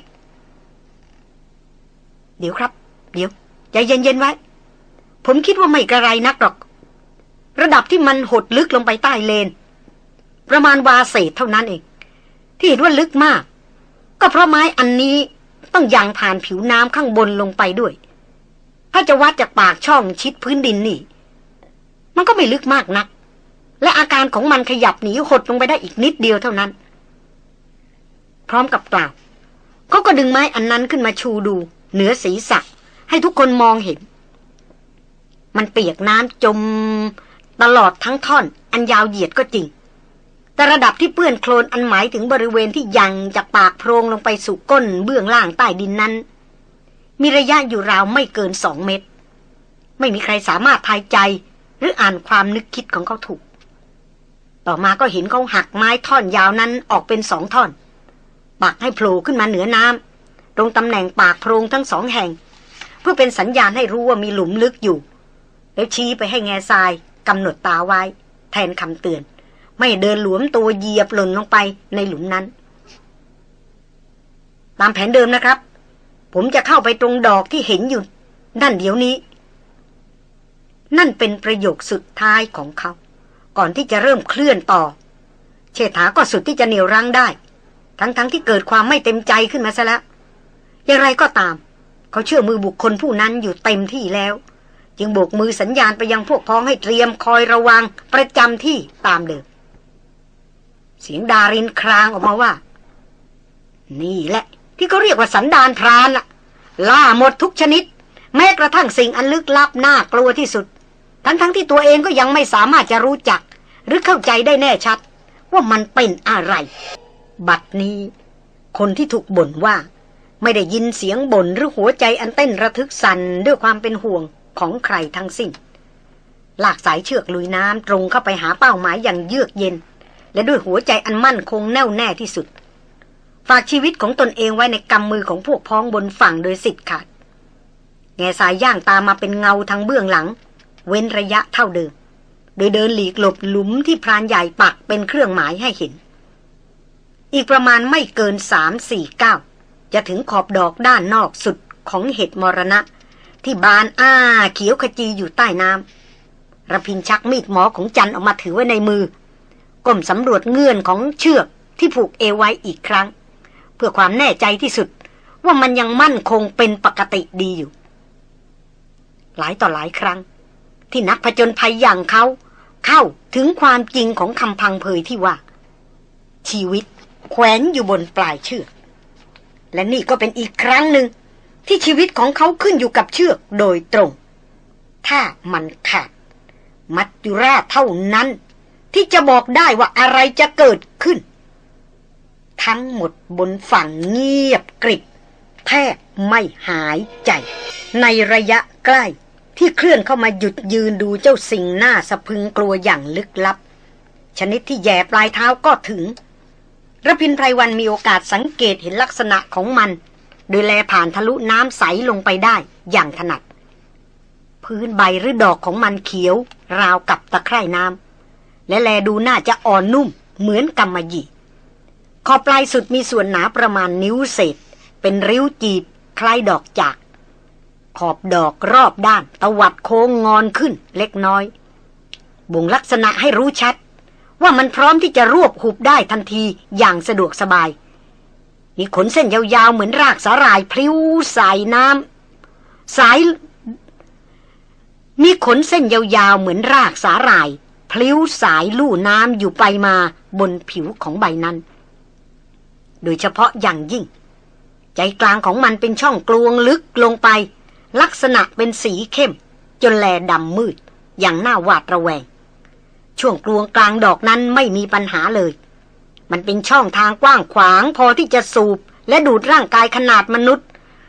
เดี๋ยวครับ เดี๋ยวใจเย็นๆไว้ ผมคิดว่าไม่กระไรนักหรอก ระดับที่มันหดลึกลงไปใต้เลน ประมาณวาเศษเท่านั้นเอง ที่เห็นว่าลึกมาก ก็เพราะไม้อันนี้ต้องยางผ่านผิวน้ำข้างบนลงไปด้วย ถ้าจะวัดจากปากช่องชิดพื้นดินนี่ มันก็ไม่ลึกมากนัก และอาการของมันขยับหนีหดลงไปได้อีกนิดเดียวเท่านั้น พร้อมกับกล่าวเขาก็ดึงไม้อันนั้นขึ้นมาชูดู เหนือศีรษะ ให้ทุกคนมองเห็น มันเปียกน้ำจม ตลอดทั้งท่อน อันยาวเหยียดก็จริง แต่ระดับที่เปื้อนโคลนอันหมายถึงบริเวณที่ยังจากปากโพรงลงไปสู่ก้นเบื้องล่างใต้ดินนั้น มีระยะอยู่ราวไม่เกินสองเมตร ไม่มีใครสามารถทายใจหรืออ่านความนึกคิดของเขาถูก ต่อมาก็เห็นเขาหักไม้ท่อนยาวนั้นออกเป็นสองท่อน ปักให้โผล่ขึ้นมาเหนือน้ำตรงตำแหน่งปากโพรงทั้งสองแห่ง เพื่อเป็นสัญญาณให้รู้ว่ามีหลุมลึกอยู่ แล้วชี้ไปให้แง่ทรายกำหนดตาไว้ แทนคำเตือน ไม่เดินหลวมตัวเหยียบหล่นลงไปในหลุมนั้น ตามแผนเดิมนะครับ ผมจะเข้าไปตรงดอกที่เห็นอยู่นั่นเดี๋ยวนี้ นั่นเป็นประโยคสุดท้ายของเขา ก่อนที่จะเริ่มเคลื่อนต่อ เชษฐาก็สุดที่จะเหนียวรั้งได้ ทั้งๆทที่เกิดความไม่เต็มใจขึ้นมาซะแล้วอย่างไรก็ตาม เขาเชื่อมือบุคคลผู้นั้นอยู่เต็มที่แล้ว จึงโบกมือสัญญาณไปยังพวกพ้องให้เตรียมคอยระวังประจำที่ตามเดิมเสียงดารินครางออกมาว่า นี่แหละ ที่เขาเรียกว่าสันดานพรานล่ะ ล่าหมดทุกชนิด แม้กระทั่งสิ่งอันลึกลับน่ากลัวที่สุด ทั้งๆทที่ตัวเองก็ยังไม่สามารถจะรู้จัก หรือเข้าใจได้แน่ชัด ว่ามันเป็นอะไร บัดนี้ คนที่ถูกบ่นว่า ไม่ได้ยินเสียงบ่นหรือหัวใจอันเต้นระทึกสั่นด้วยความเป็นห่วงของใครทั้งสิ้นลากสายเชือกลุยน้ำตรงเข้าไปหาเป้าหมายอย่างเยือกเย็น และด้วยหัวใจอันมั่นคงแน่วแน่ที่สุด ฝากชีวิตของตนเองไว้ในกำมือของพวกพ้องบนฝั่งโดยสิทธิ์ขาดแง่สายย่างตามมาเป็นเงาทางเบื้องหลัง เว้นระยะเท่าเดิม โดยเดินหลีกหลบหลุมที่พรานใหญ่ปักเป็นเครื่องหมายให้เห็น อีกประมาณไม่เกินสามสี่เก้าจะถึงขอบดอกด้านนอกสุดของเห็ดมรณะ ที่บานอ้าเขียวขจีอยู่ใต้น้ำระพินชักมีดหมอของจันออกมาถือไว้ในมือ ก้มสำรวจเงื่อนของเชือกที่ผูกเอวไว้อีกครั้ง เพื่อความแน่ใจที่สุดว่ามันยังมั่นคงเป็นปกติดีอยู่ หลายต่อหลายครั้ง ที่นักผจญภัยอย่างเขา เข้าถึงความจริงของคำพังเพยที่ว่า ชีวิตแขวนอยู่บนปลายเชือก และนี่ก็เป็นอีกครั้งหนึ่งที่ชีวิตของเขาขึ้นอยู่กับเชือกโดยตรง ถ้ามันขาด มัจจุราชเท่านั้น ที่จะบอกได้ว่าอะไรจะเกิดขึ้น ทั้งหมดบนฝั่งเงียบกริบแทบไม่หายใจในระยะใกล้ ที่เคลื่อนเข้ามาหยุดยืนดูเจ้าสิ่งหน้าสะพึงกลัวอย่างลึกลับ ชนิดที่แย่ปลายเท้าก็ถึงระพินไพรวันมีโอกาสสังเกตเห็นลักษณะของมัน โดยแลผ่านทะลุน้ำใสลงไปได้อย่างถนัด พื้นใบหรือดอกของมันเขียว ราวกับตะไคร่น้ำและแลดูน่าจะอ่อนนุ่มเหมือนกำมะหยี่ขอปลายสุดมีส่วนหนาประมาณนิ้วเศษ เป็นริ้วจีบคล้ายดอกจาก ขอบดอกรอบด้าน ตวัดโค้งงอนขึ้นเล็กน้อย บ่งลักษณะให้รู้ชัด ว่ามันพร้อมที่จะรวบหุบได้ทันทีอย่างสะดวกสบาย มีขนเส้นยาวๆ เหมือนรากสาหร่ายพลิ้วสายน้ำสาย มีขนเส้นยาวๆ เหมือนรากสาหร่าย พลิ้วสายลู่น้ำอยู่ไปมาบนผิวของใบนั้น โดยเฉพาะอย่างยิ่ง ใจกลางของมันเป็นช่องกลวงลึกลงไป ลักษณะเป็นสีเข้ม จนแลดำมืด อย่างน่าหวาดระแวง ช่วงกลวงกลางดอกนั้นไม่มีปัญหาเลย มันเป็นช่องทางกว้างขวางพอที่จะสูบ และดูดร่างกายขนาดมนุษย์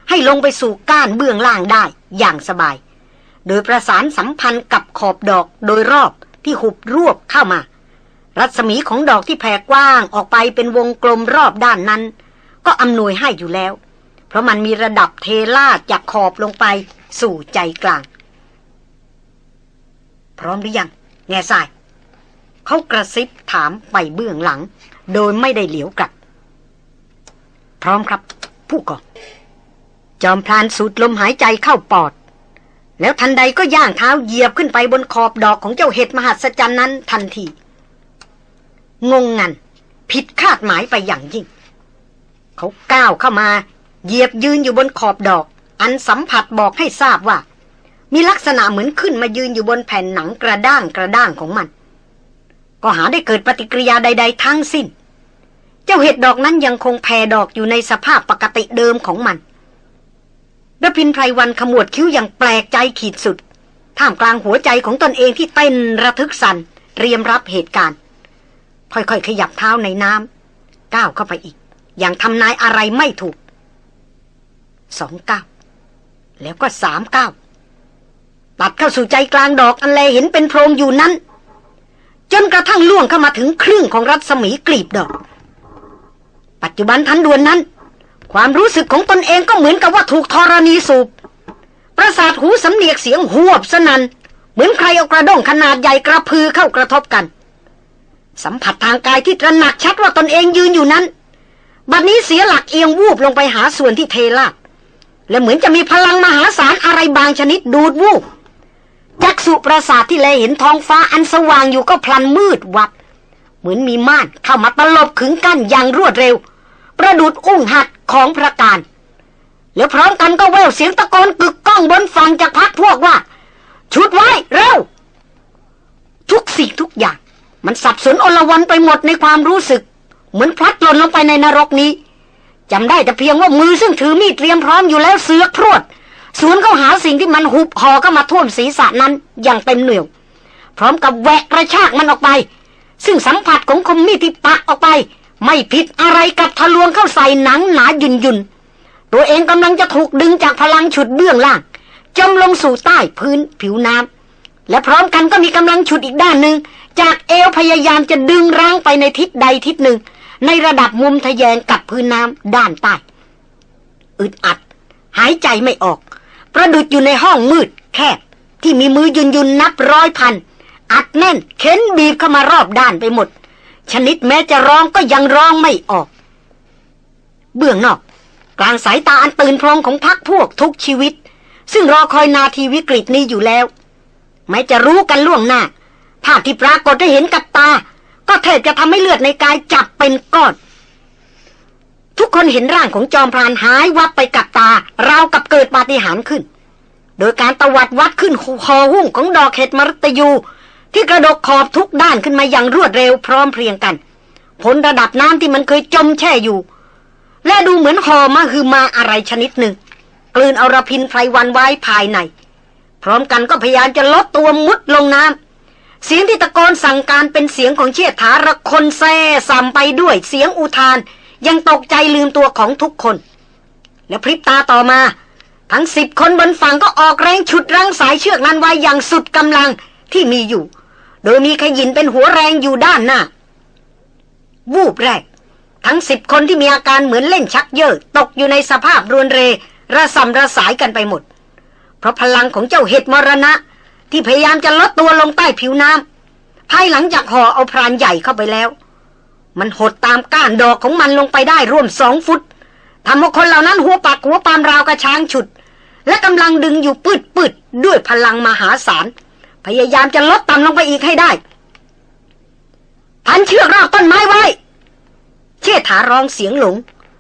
ให้ลงไปสู่ก้านเบื้องล่างได้อย่างสบาย โดยประสานสัมพันธ์กับขอบดอกโดยรอบที่หุบรวบเข้ามา รัศมีของดอกที่แผ่กว้างออกไปเป็นวงกลมรอบด้านนั้น ก็อำนวยให้อยู่แล้ว เพราะมันมีระดับเทลาดจากขอบลงไปสู่ใจกลาง พร้อมหรือยัง แง่ทราย เขากระซิบถามไปเบื้องหลัง โดยไม่ได้เหลียวกลับ พร้อมครับ ผู้กองจอมพลานสูดลมหายใจเข้าปอด แล้วทันใดก็ย่างเท้าเหยียบขึ้นไปบนขอบดอกของเจ้าเห็ดมหัศจรรย์นั้นทันที งงงัน ผิดคาดหมายไปอย่างยิ่ง เขาก้าวเข้ามา เหยียบยืนอยู่บนขอบดอก อันสัมผัสบอกให้ทราบว่า มีลักษณะเหมือนขึ้นมายืนอยู่บนแผ่นหนังกระด้างกระด้างของมัน ก็หาได้เกิดปฏิกิริยาใด ๆ ทั้งสิ้น เจ้าเห็ดดอกนั้นยังคงแผ่ดอกอยู่ในสภาพปกติเดิมของมันดพินไพรวันขมวดคิ้วอย่างแปลกใจขีดสุด ท่ามกลางหัวใจของตนเองที่เต้นระทึกสัน่นเตรียมรับเหตุการณ์ ค่อยๆขยับเท้าในน้ำก้าวเข้าไปอีก อย่างทำนายอะไรไม่ถูก สองเก้าแล้วก็สามเก้าตัดเข้าสู่ใจกลางดอกอันแลเห็นเป็นโพรงอยู่นั้น จนกระทั่งล่วงเข้ามาถึงครึ่งของรัศมีกลีบดอก ปัจจุบันทันด่วนนั้น ความรู้สึกของตนเองก็เหมือนกับว่าถูกธรณีสูบ ประสาทหูสำเนียกเสียงหวบสนันเหมือนใครเอากระด้งขนาดใหญ่กระพือเข้ากระทบกัน สัมผัสทางกายที่ตระหนักชัดว่าตนเองยืนอยู่นั้น บัดนี้เสียหลักเอียงวูบลงไปหาส่วนที่เทลาด และเหมือนจะมีพลังมหาศาลอะไรบางชนิดดูดวูบจักสุประสาทที่แลเห็นท้องฟ้าอันสว่างอยู่ก็พลันมืดวับเหมือนมีม่านเข้ามาตลบขึงกั้นอย่างรวดเร็ว ประดุดอุ้งหัดของพระการ แล้วพร้อมกันก็แววเสียงตะโกนกึกก้องบนฝั่งจากพักพวกว่า ชุดไว้ เร็ว ทุกสิ่งทุกอย่าง มันสับสนอลวนไปหมดในความรู้สึก เหมือนพลัดหล่นลงไปในนรกนี้ จำได้แต่เพียงว่ามือซึ่งถือมีดเตรียมพร้อมอยู่แล้วเสือกพรวดสวนเข้าหาสิ่งที่มันหุบหอก็มาท่วมศีรษะนั้นอย่างเต็มเหนียว พร้อมกับแหวกกระชากมันออกไป ซึ่งสัมผัสของคมมีดที่ปักออกไป ไม่ผิดอะไรกับทะลวงเข้าใส่หนังหนายุนยุนตัวเองกำลังจะถูกดึงจากพลังฉุดเบื้องล่างจมลงสู่ใต้พื้นผิวน้ำและพร้อมกันก็มีกำลังฉุดอีกด้านหนึ่งจากเอวพยายามจะดึงร่างไปในทิศใดทิศหนึ่ง ในระดับมุมทะแยงกับพื้นน้ำด้านใต้ อึดอัด หายใจไม่ออก ประดุดอยู่ในห้องมืด แคบ ที่มีมือยุนยุนนับร้อยพัน อัดแน่นเข็นบีบเข้ามารอบด้านไปหมด ชนิดแม้จะร้องก็ยังร้องไม่ออก เบื้องนอก กลางสายตาอันตื่นพรอมของพักพวกทุกชีวิต ซึ่งรอคอยนาทีวิกฤตนี้อยู่แล้วไม่จะรู้กันล่วงหน้าภาพที่ปรากฏได้เห็นกับตา ก็แทบจะทำให้เลือดในกายจับเป็นก้อนทุกคนเห็นร่างของจอมพรานหายวับไปกับตา ราวกับเกิดปาฏิหาริย์ขึ้น โดยการตวัดวัดขึ้นคอหุ้งของดอกเห็ดมรตยู ที่กระดกขอบทุกด้านขึ้นมาอย่างรวดเร็วพร้อมเพรียงกันผลระดับน้ำที่มันเคยจมแช่อยู่ และดูเหมือนหอมาคือมาอะไรชนิดหนึ่ง กลืนเอาระพินไพรวันไว้ภายใน พร้อมกันก็พยายามจะลดตัวมุดลงน้ำ เสียงที่ตะโกนสั่งการเป็นเสียงของเชษฐาระคนแซ่สัมไปด้วยเสียงอุทาน ยังตกใจลืมตัวของทุกคน และพริบตาต่อมา ทั้งสิบคนบนฝั่งก็ออกแรงฉุดรั้งสายเชือกนั้นไว้อย่างสุดกำลังที่มีอยู่ โดยมีขยินเป็นหัวแรงอยู่ด้านหน้า วูบแรก ทั้งสิบคนที่มีอาการเหมือนเล่นชักเยอะตกอยู่ในสภาพรวนเรระสำระสายกันไปหมด เพราะพลังของเจ้าเห็ดมรณะ ที่พยายามจะลดตัวลงใต้ผิวน้ำภายหลังจากห่อเอาพรานใหญ่เข้าไปแล้ว มันหดตามก้านดอกของมันลงไปได้ร่วมสองฟุตทำให้คนเหล่านั้นหัวปักหัวปามราวกระช้างฉุด และกำลังดึงอยู่ปืดปืดด้วยพลังมหาศาล พยายามจะลดต่ำลงไปอีกให้ได้พันเชือกรอบต้นไม้ไว้ เชษฐาร้องเสียงหลง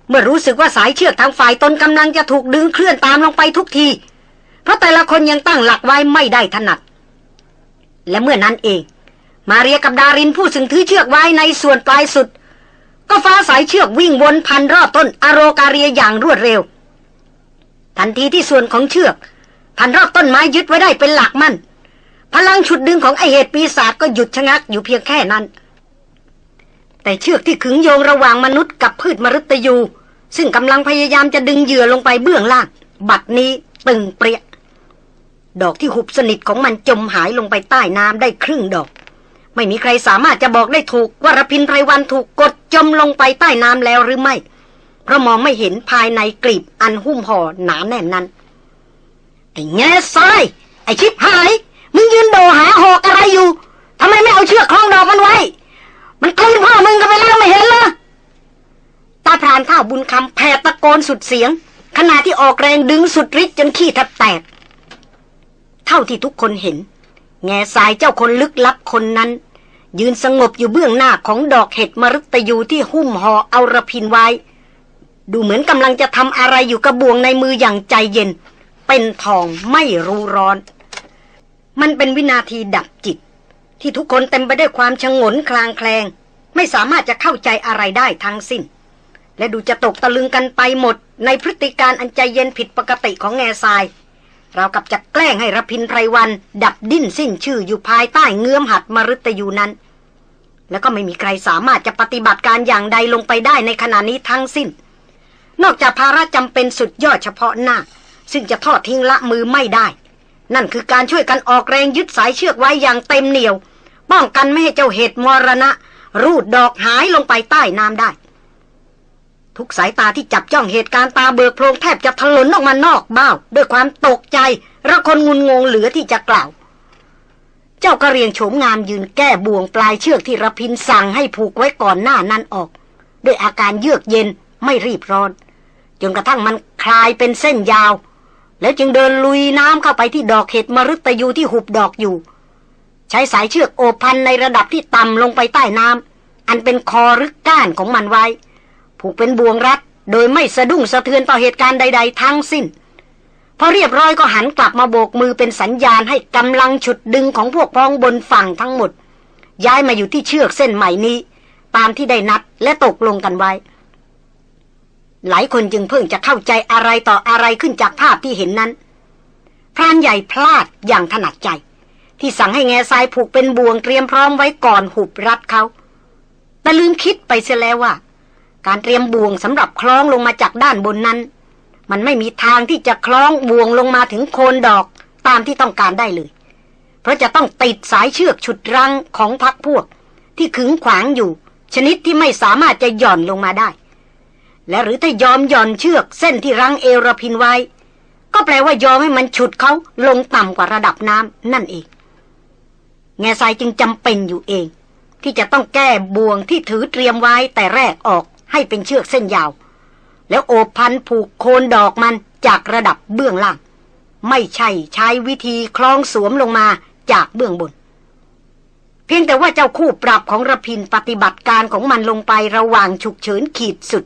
เมื่อรู้สึกว่าสายเชือกทางฝ่ายตนกำลังจะถูกดึงเคลื่อนตามลงไปทุกที ราะแต่ละคนยังตั้งหลักไว้ไม่ได้ถนัด และเมื่อนั้นเอง มาเรียกับดารินผู้ซึ่งถือเชือกไว้ในส่วนปลายสุด ก็ฟ้าสายเชือกวิ่งวนพันรอบต้นอโรกาเรียอย่างรวดเร็ว ทันทีที่ส่วนของเชือก พันรอบต้นไม้ยึดไว้ได้เป็นหลักมั่นพลังฉุดดึงของไอเหตุปีศาจก็หยุดชะงักอยู่เพียงแค่นั้น แต่เชือกที่ขึงโยงระหว่างมนุษย์กับพืชมฤตยู ซึ่งกำลังพยายามจะดึงเหยื่อลงไปเบื้องล่าง บัดนี้ตึงเปรี้ย ดอกที่หุบสนิทของมันจมหายลงไปใต้น้ำได้ครึ่งดอก ไม่มีใครสามารถจะบอกได้ถูกว่ารพินไพรวันถูกกดจมลงไปใต้น้ำแล้วหรือไม่ เพราะมองไม่เห็นภายในกลีบอันหุ้มห่อหนาแน่นนั้น ไอ้แง่ทรายไอ้ชิบหาย มึงยืนโดหาหอกอะไรอยู่ทำไมไม่เอาเชือกคล้องดอกมันไว้ มันกลืนพ่อมึงกันไปแล้วไม่เห็นเหรอตาพรานข้าบุญคำแผ่ตะโกนสุดเสียง ขณะที่ออกแรงดึงสุดฤทธิ์จนขี้แทบแตก เท่าที่ทุกคนเห็น แง่สายเจ้าคนลึกลับคนนั้น ยืนสงบอยู่เบื้องหน้าของดอกเห็ดมฤตยูที่หุ้มห่อเอาระพินไว้ ดูเหมือนกำลังจะทำอะไรอยู่กระบวงในมืออย่างใจเย็น เป็นทองไม่รู้ร้อน มันเป็นวินาทีดับจิต ที่ทุกคนเต็มไปด้วยความชงนคลางแคลง ไม่สามารถจะเข้าใจอะไรได้ทั้งสิ้น และดูจะตกตะลึงกันไปหมดในพฤติการอันใจเย็นผิดปกติของแง่ทราย เรากับจะแกล้งให้รพินไพรวัน ดับดิ้นสิ้นชื่ออยู่ภายใต้เงื้อมหัดมฤตยูนั้น แล้วก็ไม่มีใครสามารถจะปฏิบัติการอย่างใดลงไปได้ในขณะนี้ทั้งสิ้น นอกจากภาระจำเป็นสุดยอดเฉพาะหน้า ซึ่งจะทอดทิ้งละมือไม่ได้ นั่นคือการช่วยกันออกแรงยึดสายเชือกไว้อย่างเต็มเหนียว ป้องกันไม่ให้เจ้าเห็ดมรณะ รูดดอกหายลงไปใต้น้ำได้ ทุกสายตาที่จับจ้องเหตุการณ์ตาเบิกโพรงแทบจะถลนออกมานอกเบ้า ด้วยความตกใจระคนงุนงงเหลือที่จะกล่าว เจ้ากระเรียงโฉมงามยืนแก้บ่วงปลายเชือกที่ระพินสั่งให้ผูกไว้ก่อนหน้านั้นออก ด้วยอาการเยือกเย็นไม่รีบร้อน จนกระทั่งมันคลายเป็นเส้นยาว แล้วจึงเดินลุยน้ำเข้าไปที่ดอกเห็ดมฤตยูที่หุบดอกอยู่ ใช้สายเชือกโอบพันในระดับที่ต่ำลงไปใต้น้ำอันเป็นคอรือก้านของมันไว้ ผูกเป็นบ่วงรัดโดยไม่สะดุ้งสะเทือนต่อเหตุการณ์ใด ๆ ทั้งสิ้นพอเรียบร้อยก็หันกลับมาโบกมือเป็นสัญญาณให้กำลังฉุดดึงของพวกพ้องบนฝั่งทั้งหมด ย้ายมาอยู่ที่เชือกเส้นใหม่นี้ ตามที่ได้นัดและตกลงกันไว้ หลายคนจึงเพิ่งจะเข้าใจอะไรต่ออะไรขึ้นจากภาพที่เห็นนั้นพรานใหญ่พลาดอย่างถนัดใจ ที่สั่งให้แง่ทรายผูกเป็นบ่วงเตรียมพร้อมไว้ก่อนหุบรัดเขาแต่ลืมคิดไปเสียแล้วว่า การเตรียมบ่วงสำหรับคล้องลงมาจากด้านบนนั้น มันไม่มีทางที่จะคล้องบ่วงลงมาถึงโคนดอกตามที่ต้องการได้เลย เพราะจะต้องติดสายเชือกฉุดรั้งของพักพวก ที่ขึงขวางอยู่ ชนิดที่ไม่สามารถจะหย่อนลงมาได้ และหรือถ้ายอมหย่อนเชือกเส้นที่รั้งเอระพินไว้ ก็แปลว่ายอมให้มันฉุดเขาลงต่ำกว่าระดับน้ำนั่นเอง แง่ทรายจึงจำเป็นอยู่เอง ที่จะต้องแก้บ่วงที่ถือเตรียมไว้แต่แรกออก ให้เป็นเชือกเส้นยาว แล้วโอบพันผูกโคนดอกมันจากระดับเบื้องล่าง ไม่ใช่ใช้วิธีคล้องสวมลงมาจากเบื้องบน เพียงแต่ว่าเจ้าคู่ปรับของระพินปฏิบัติการของมันลงไประหว่างฉุกเฉินขีดสุด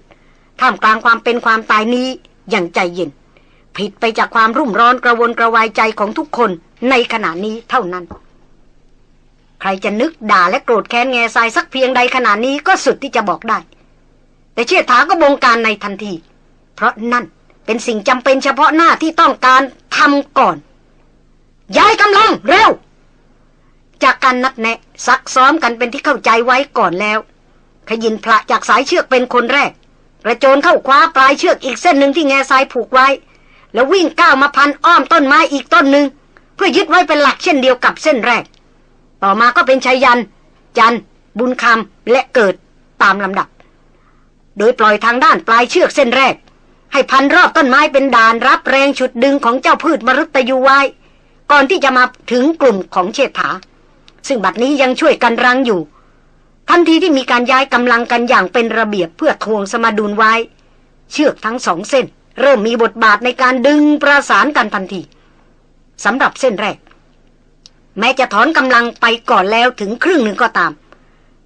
ท่ามกลางความเป็นความตายนี้อย่างใจเย็น ผิดไปจากความรุ่มร้อนกระวนกระวายใจของทุกคนในขณะนี้เท่านั้นใครจะนึกด่าและโกรธแค้นแง่ทรายสักเพียงใดขณะนี้ก็สุดที่จะบอกได้ แต่เชี่ยถาก็บงการในทันที เพราะนั่นเป็นสิ่งจำเป็นเฉพาะหน้าที่ต้องการทำก่อน ย้ายกำลังเร็ว จากการนัดแนะซักซ้อมกันเป็นที่เข้าใจไว้ก่อนแล้ว ขยินพระจากสายเชือกเป็นคนแรกกระโจนเข้าคว้าปลายเชือกอีกเส้นหนึ่งที่แง่ทรายผูกไว้ แล้ววิ่งก้าวมาพันอ้อมต้นไม้อีกต้นหนึ่งเพื่อยึดไว้เป็นหลักเช่นเดียวกับเส้นแรก ต่อมาก็เป็นชายัน จัน บุญคำและเกิดตามลำดับ โดยปล่อยทางด้านปลายเชือกเส้นแรก ให้พันรอบต้นไม้เป็นด่านรับแรงฉุดดึงของเจ้าพืชมรุตยูไว้ ก่อนที่จะมาถึงกลุ่มของเชษฐา ซึ่งบัดนี้ยังช่วยกันรังอยู่ ทันทีที่มีการย้ายกำลังกันอย่างเป็นระเบียบเพื่อทวงสมดุลไว้ เชือกทั้งสองเส้น เริ่มมีบทบาทในการดึงประสานกันทันทีสำหรับเส้นแรก แม้จะถอนกำลังไปก่อนแล้วถึงครึ่งหนึ่งก็ตาม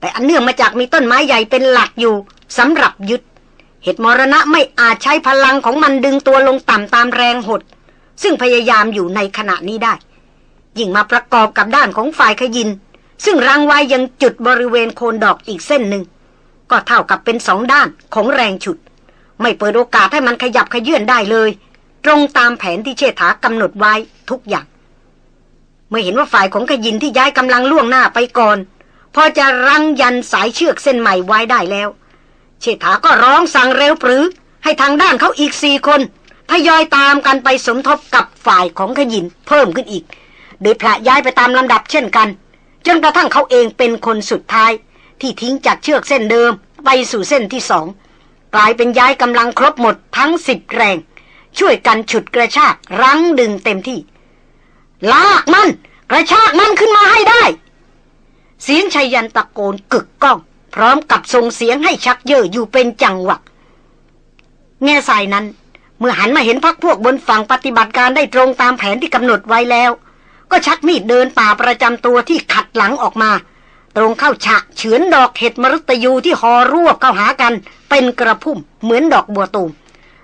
แต่อันเนื่องมาจากมีต้นไม้ใหญ่เป็นหลักอยู่ สำหรับยึด เหตุมรณะไม่อาจใช้พลังของมันดึงตัวลงต่ำตามแรงหด ซึ่งพยายามอยู่ในขณะนี้ได้ ยิ่งมาประกอบกับด้านของฝ่ายขยิน ซึ่งรังไว้ยังจุดบริเวณโคนดอกอีกเส้นหนึ่ง ก็เท่ากับเป็นสองด้านของแรงฉุด ไม่เปิดโอกาสให้มันขยับขยื่นได้เลย ตรงตามแผนที่เชษฐากำหนดไว้ทุกอย่าง เมื่อเห็นว่าฝ่ายของขยินที่ย้ายกำลังล่วงหน้าไปก่อนพอจะรังยันสายเชือกเส้นใหม่ไว้ได้แล้ว เชษฐาก็ร้องสั่งเร็วปรือ ให้ทางด้านเขาอีกสี่คนทยอยตามกันไปสมทบกับฝ่ายของขยินเพิ่มขึ้นอีก โดยพระย้ายไปตามลำดับเช่นกัน จนกระทั่งเขาเองเป็นคนสุดท้าย ที่ทิ้งจากเชือกเส้นเดิม ไปสู่เส้นที่สองกลายเป็นย้ายกำลังครบหมดทั้งสิบแรง ช่วยกันฉุดกระชากรั้งดึงเต็มที่ ลากมัน กระชากมันขึ้นมาให้ได้ เสียงชัยยันตะโกนกึกก้อง พร้อมกับส่งเสียงให้ชักเย่ออยู่เป็นจังหวะ แง่สายนั้น เมื่อหันมาเห็นพักพวกบนฝั่งปฏิบัติการได้ตรงตามแผนที่กำหนดไว้แล้ว ก็ชักมีดเดินป่าประจำตัวที่ขัดหลังออกมา ตรงเข้าฉะเฉือนดอกเห็ดมรุตยูที่หอรวบเข้าหากัน เป็นกระพุ่มเหมือนดอกบัวตูม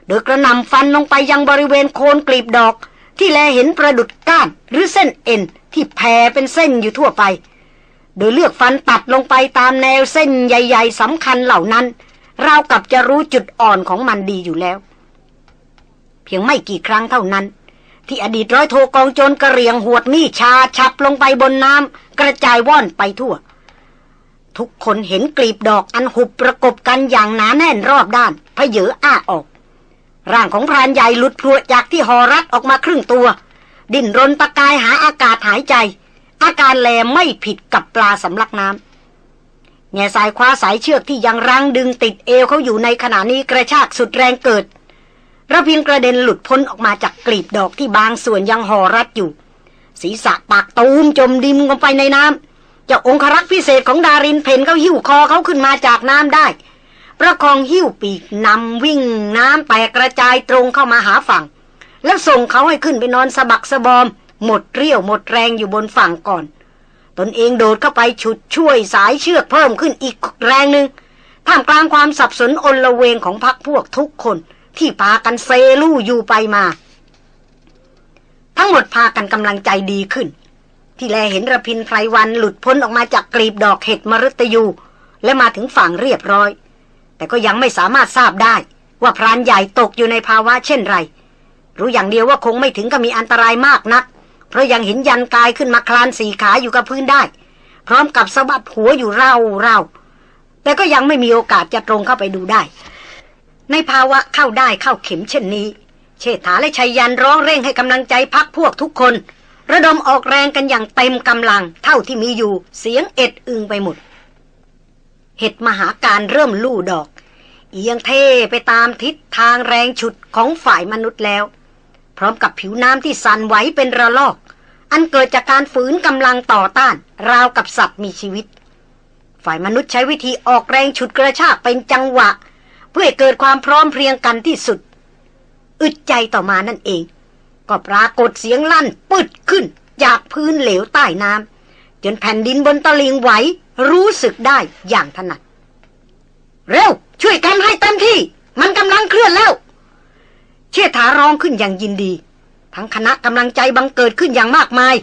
โดยกระนำฟันลงไปยังบริเวณโคนกลีบดอก ที่แลเห็นประดุดก้านหรือเส้นเอ็นที่แผ่เป็นเส้นอยู่ทั่วไป โดยเลือกฟันตัดลงไปตามแนวเส้นใหญ่ๆสำคัญเหล่านั้น เรากับจะรู้จุดอ่อนของมันดีอยู่แล้ว เพียงไม่กี่ครั้งเท่านั้น ที่อดีตร้อยโทกองโจรกระเรียงหวดมีชาฉับลงไปบนน้ำกระจายว่อนไปทั่ว ทุกคนเห็นกลีบดอกอันหุบประกบกันอย่างหนาแน่นรอบด้านพเยออ้าออก ร่างของพรานใหญ่หลุดพรวจากที่หอรัดออกมาครึ่งตัว ดิ้นรนตะกายหาอากาศหายใจ อาการแลไม่ผิดกับปลาสำลักน้ำแง่สายคว้าสายเชือกที่ยังรังดึงติดเอวเขาอยู่ในขณะนี้กระชากสุดแรงเกิดระพินกระเด็นหลุดพ้นออกมาจากกลีบดอกที่บางส่วนยังห่อรัดอยู่ ศีรษะปากตูมจมดิมลงไปในน้ำเจ้าองครักษ์พิเศษของดารินเพนเขาหิ้วคอเขาขึ้นมาจากน้ำได้ ประคองหิ้วปีกนำวิ่งน้ำแตกกระจายตรงเข้ามาหาฝั่ง แล้วส่งเขาให้ขึ้นไปนอนสะบักสะบอม หมดเรี่ยวหมดแรงอยู่บนฝั่งก่อน ตนเองโดดเข้าไปฉุดช่วยสายเชือกเพิ่มขึ้นอีกแรงหนึ่งท่ามกลางความสับสนอนละเวงของพักพวกทุกคนที่พากันเซลู่อยู่ไปมา ทั้งหมดพากันกำลังใจดีขึ้น ที่แลเห็นระพินไพรวันหลุดพ้นออกมาจากกลีบดอกเห็ดมฤตยู และมาถึงฝั่งเรียบร้อย แต่ก็ยังไม่สามารถทราบได้ว่าพรานใหญ่ตกอยู่ในภาวะเช่นไร รู้อย่างเดียวว่าคงไม่ถึงกับมีอันตรายมากนัก เพราะยังเห็นยันกายขึ้นมาคลานสี่ขาอยู่กับพื้นได้ พร้อมกับสะบัดหัวอยู่เร่าเร่าแต่ก็ยังไม่มีโอกาสจะตรงเข้าไปดูได้ ในภาวะเข้าได้เข้าเข็มเช่นนี้ เชษฐาและชัยยันร้องเร่งให้กำลังใจพักพวกทุกคน ระดมออกแรงกันอย่างเต็มกำลัง เท่าที่มีอยู่เสียงเอ็ดอึงไปหมด เหตุมหาการเริ่มลู่ดอก เอียงเทไปตามทิศทางแรงฉุดของฝ่ายมนุษย์แล้ว พร้อมกับผิวน้ำที่สั่นไหวเป็นระลอก อันเกิดจากการฝืนกำลังต่อต้าน ราวกับสัตว์มีชีวิต ฝ่ายมนุษย์ใช้วิธีออกแรงฉุดกระชากเป็นจังหวะ เพื่อเกิดความพร้อมเพรียงกันที่สุด อึดใจต่อมานั่นเอง ก็ปรากฏเสียงลั่นปึดขึ้น จากพื้นเหลวใต้น้ำจนแผ่นดินบนตะลิงไหวรู้สึกได้อย่างถนัด เร็ว ช่วยกันให้เต็มที่ มันกำลังเคลื่อนแล้ว เชษฐาร้องขึ้นอย่างยินดี ทั้งคณะกำลังใจบังเกิดขึ้นอย่างมากมาย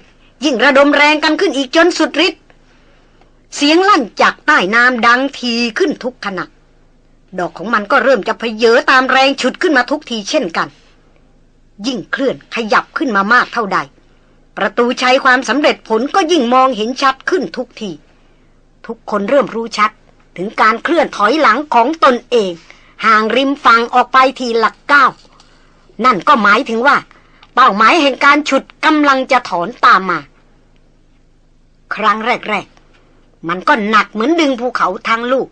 ยิ่งระดมแรงกันขึ้นอีกจนสุดฤทธิ์เสียงลั่นจากใต้น้ำดังทีขึ้นทุกขณะดอกของมันก็เริ่มจะเพเยอตามแรงฉุดขึ้นมาทุกทีเช่นกัน ยิ่งเคลื่อนขยับขึ้นมามากเท่าใด ประตูใช้ความสำเร็จผลก็ยิ่งมองเห็นชัดขึ้นทุกที ทุกคนเริ่มรู้ชัด ถึงการเคลื่อนถอยหลังของตนเอง ห่างริมฝั่งออกไปทีหลักเก้า นั่นก็หมายถึงว่า เป้าหมายแห่งการฉุดกำลังจะถอนตามมา ครั้งแรก ๆ มันก็หนักเหมือนดึงภูเขาทางลูก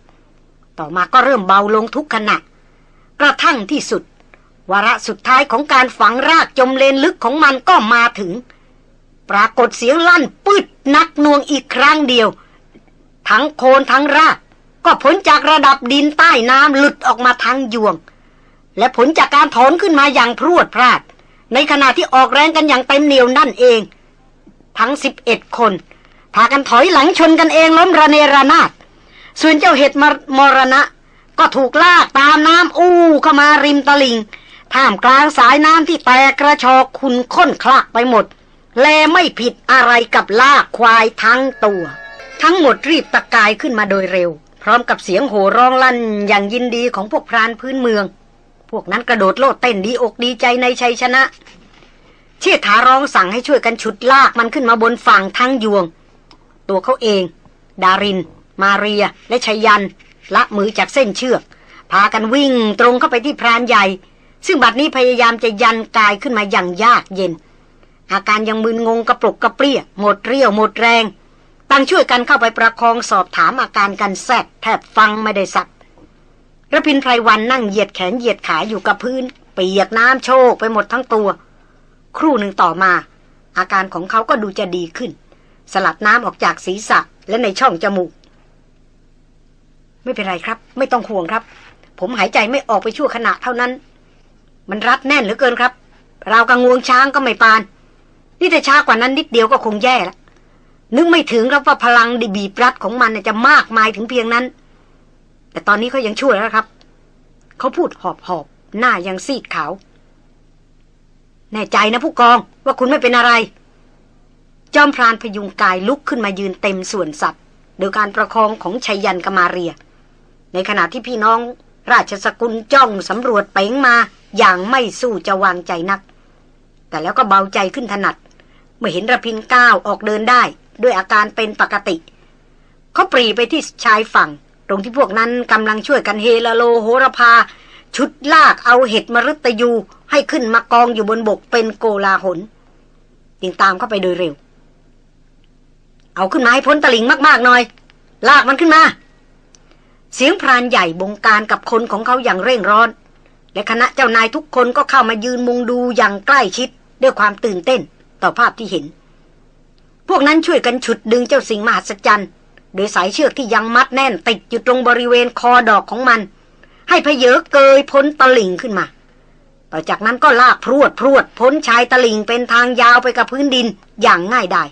ต่อมาก็เริ่มเบาลงทุกขณะ กระทั่งที่สุด วาระสุดท้ายของการฝังรากจมเลนลึกของมันก็มาถึง ปรากฏเสียงลั่นปืดนักนวงอีกครั้งเดียว ทั้งโคนทั้งราก ก็ผลจากระดับดินใต้น้ำหลุดออกมาทั้งยวง และผลจากการถอนขึ้นมาอย่างพรวดพราด ในขณะที่ออกแรงกันอย่างเต็มเหนียวนั่นเอง ทั้งสิบเอ็ดคน พากันถอยหลังชนกันเองล้มระเนระนาดส่วนเจ้าเห็ดมรณะ ก็ถูกลากตามน้ำอู้เข้ามาริมตลิงท่ามกลางสายน้ำที่แตกกระชอกคุณค้นคลากไปหมด แลไม่ผิดอะไรกับลากควายทั้งตัว ทั้งหมดรีบตะกายขึ้นมาโดยเร็ว พร้อมกับเสียงโห่ร้องลั่นอย่างยินดีของพวกพรานพื้นเมือง พวกนั้นกระโดดโลดเต้นดีอกดีใจในชัยชนะ เชี่ยถาร้องสั่งให้ช่วยกันฉุดลากมันขึ้นมาบนฝั่งทั้งยวง ตัวเขาเอง ดาริน มาเรีย และชัยยัน ละมือจากเส้นเชือก พากันวิ่งตรงเข้าไปที่พรานใหญ่ ซึ่งบัดนี้พยายามจะยันกายขึ้นมาอย่างยากเย็น อาการยังมึนงงกระปลุกกระเปรี้ยหมดเรี่ยวหมดแรงต่างช่วยกันเข้าไปประคองสอบถามอาการกันแซดแทบฟังไม่ได้สัก ระพินไพรวันนั่งเหยียดแขนเหยียดขาอยู่กับพื้น เปียกน้ำโชกไปหมดทั้งตัว ครู่หนึ่งต่อมา อาการของเขาก็ดูจะดีขึ้น สลัดน้ำออกจากศีรษะและในช่องจมูก ไม่เป็นไรครับ ไม่ต้องห่วงครับ ผมหายใจไม่ออกไปชั่วขณะเท่านั้น มันรัดแน่นเหลือเกินครับ เรากังวงช้างก็ไม่ปาน นี่แต่ช้ากว่านั้นนิดเดียวก็คงแย่ละนึกไม่ถึงครับว่าพลังดิบีบรัดของมันจะมากมายถึงเพียงนั้น แต่ตอนนี้เขายังช่วยแล้วครับ เขาพูดหอบหอบหน้ายังซีดขาว แน่ใจนะผู้กองว่าคุณไม่เป็นอะไร จอมพรานพยุงกายลุกขึ้นมายืนเต็มส่วนสัตว์ โดยการประคองของชัยยันกมาเรีย ในขณะที่พี่น้องราชสกุลจ้องสำรวจเป๋งมาอย่างไม่สู้จะวางใจนัก แต่แล้วก็เบาใจขึ้นถนัด เมื่อเห็นระพินก้าวออกเดินได้ ด้วยอาการเป็นปกติ เขาปรี่ไปที่ชายฝั่ง ตรงที่พวกนั้นกำลังช่วยกันเฮโลสาระพา ฉุดลากเอาเห็ดมฤตยูให้ขึ้นมากองอยู่บนบกเป็นโกลาหลจึงตามเข้าไปโดยเร็ว เอาขึ้นมาให้พ้นตลิ่งมากๆหน่อย ลากมันขึ้นมา เสียงพรานใหญ่บงการกับคนของเขาอย่างเร่งร้อน และคณะเจ้านายทุกคนก็เข้ามายืนมุงดูอย่างใกล้ชิดด้วยความตื่นเต้นต่อภาพที่เห็น พวกนั้นช่วยกันฉุดดึงเจ้าสิงห์มหัศจรรย์ โดยสายเชือกที่ยังมัดแน่นติดอยู่ตรงบริเวณคอดอกของมัน ให้พเยอเกยพ้นตะลิ่งขึ้นมา ต่อจากนั้นก็ลากพรวดพรวดพ้นชายตะลิ่งเป็นทางยาวไปกับพื้นดินอย่างง่ายได้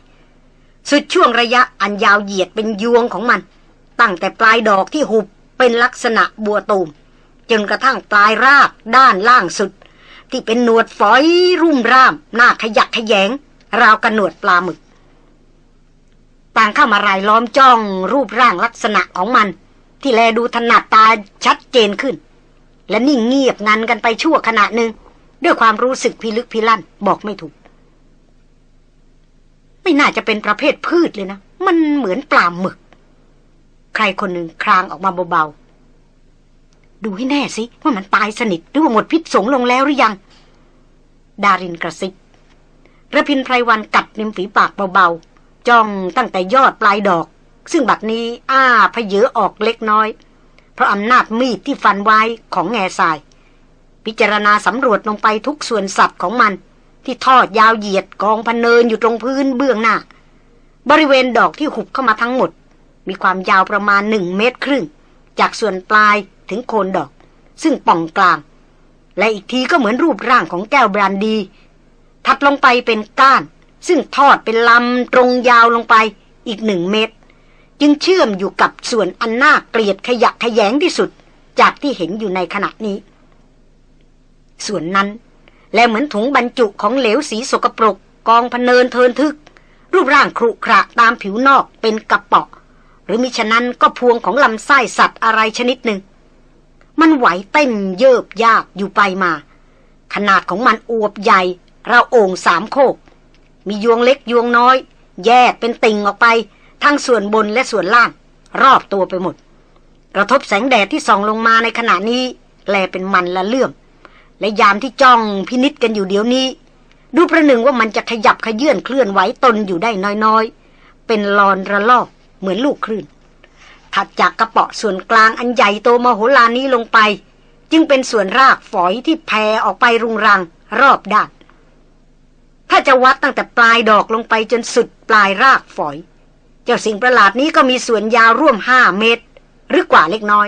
สุดช่วงระยะอันยาวเหยียดเป็นยวงของมัน ตั้งแต่ปลายดอกที่หุบเป็นลักษณะบัวตูมจนกระทั่งปลายรากด้านล่างสุด ที่เป็นหนวดฝอยรุ่มร่าม หน้าขยักขยง ราวกับหนวดปลาหมึก ต่างเข้ามารายล้อมจ้องรูปร่างลักษณะของมัน ที่แลดูถนัดตาชัดเจนขึ้น และนิ่งเงียบงันกันไปชั่วขณะหนึ่ง ด้วยความรู้สึกพิลึกพิลั่นบอกไม่ถูก ไม่น่าจะเป็นประเภทพืชเลยนะ มันเหมือนปลาหมึก ใครคนหนึ่งครางออกมาเบาๆ ดูให้แน่สิว่ามันตายสนิทหรือว่าหมดพิษสงลงแล้วหรือยัง ดารินกระซิบระพินไพรวันกัดริมฝีปากเบาๆ จ้องตั้งแต่ยอดปลายดอก ซึ่งบัดนี้อ้าพเยอออกเล็กน้อย เพราะอำนาจมีดที่ฟันไว้ของแง่ทราย พิจารณาสำรวจลงไปทุกส่วนสัตว์ของมัน ที่ทอดยาวเหยียดกองพันเนินอยู่ตรงพื้นเบื้องหน้า บริเวณดอกที่หุบเข้ามาทั้งหมด มีความยาวประมาณหนึ่งเมตรครึ่ง จากส่วนปลายถึงโคนดอก ซึ่งป่องกลาง และอีกทีก็เหมือนรูปร่างของแก้วบรันดี ถัดลงไปเป็นก้าน ซึ่งทอดเป็นลำตรงยาวลงไปอีกหนึ่งเมตร จึงเชื่อมอยู่กับส่วนอันน่าเกลียดขยะขยงที่สุดจากที่เห็นอยู่ในขณะนี้ ส่วนนั้น และเหมือนถุงบรรจุของเหลวสีสกปรกกองพเนินเทินทึก รูปร่างครุขระตามผิวนอกเป็นกระปาะหรือมิฉะนั้นก็พวงของลำไส้สัตว์อะไรชนิดหนึ่ง มันไหวเต้นเยิบยากอยู่ไปมา ขนาดของมันอวบใหญ่เราโอ่งสามโคก มียวงเล็กยวงน้อย แยกเป็นติ่งออกไป ทั้งส่วนบนและส่วนล่าง รอบตัวไปหมด กระทบแสงแดดที่ส่องลงมาในขณะนี้ แลเป็นมันละเลื่อม และยามที่จ้องพินิษกันอยู่เดี๋ยวนี้ ดูประหนึ่งว่ามันจะขยับขยื่นเคลื่อนไหวตนอยู่ได้น้อยๆ เป็นลอนระลอกเหมือนลูกคลื่นถัดจากกระเปาะส่วนกลางอันใหญ่โตมโหฬารนี้ลงไป จึงเป็นส่วนรากฝอยที่แผ่ออกไปรุงรังรอบด้าน ถ้าจะวัดตั้งแต่ปลายดอกลงไปจนสุดปลายรากฝอย เจ้าสิ่งประหลาดนี้ก็มีส่วนยาวร่วมห้าเมตร หรือกว่าเล็กน้อย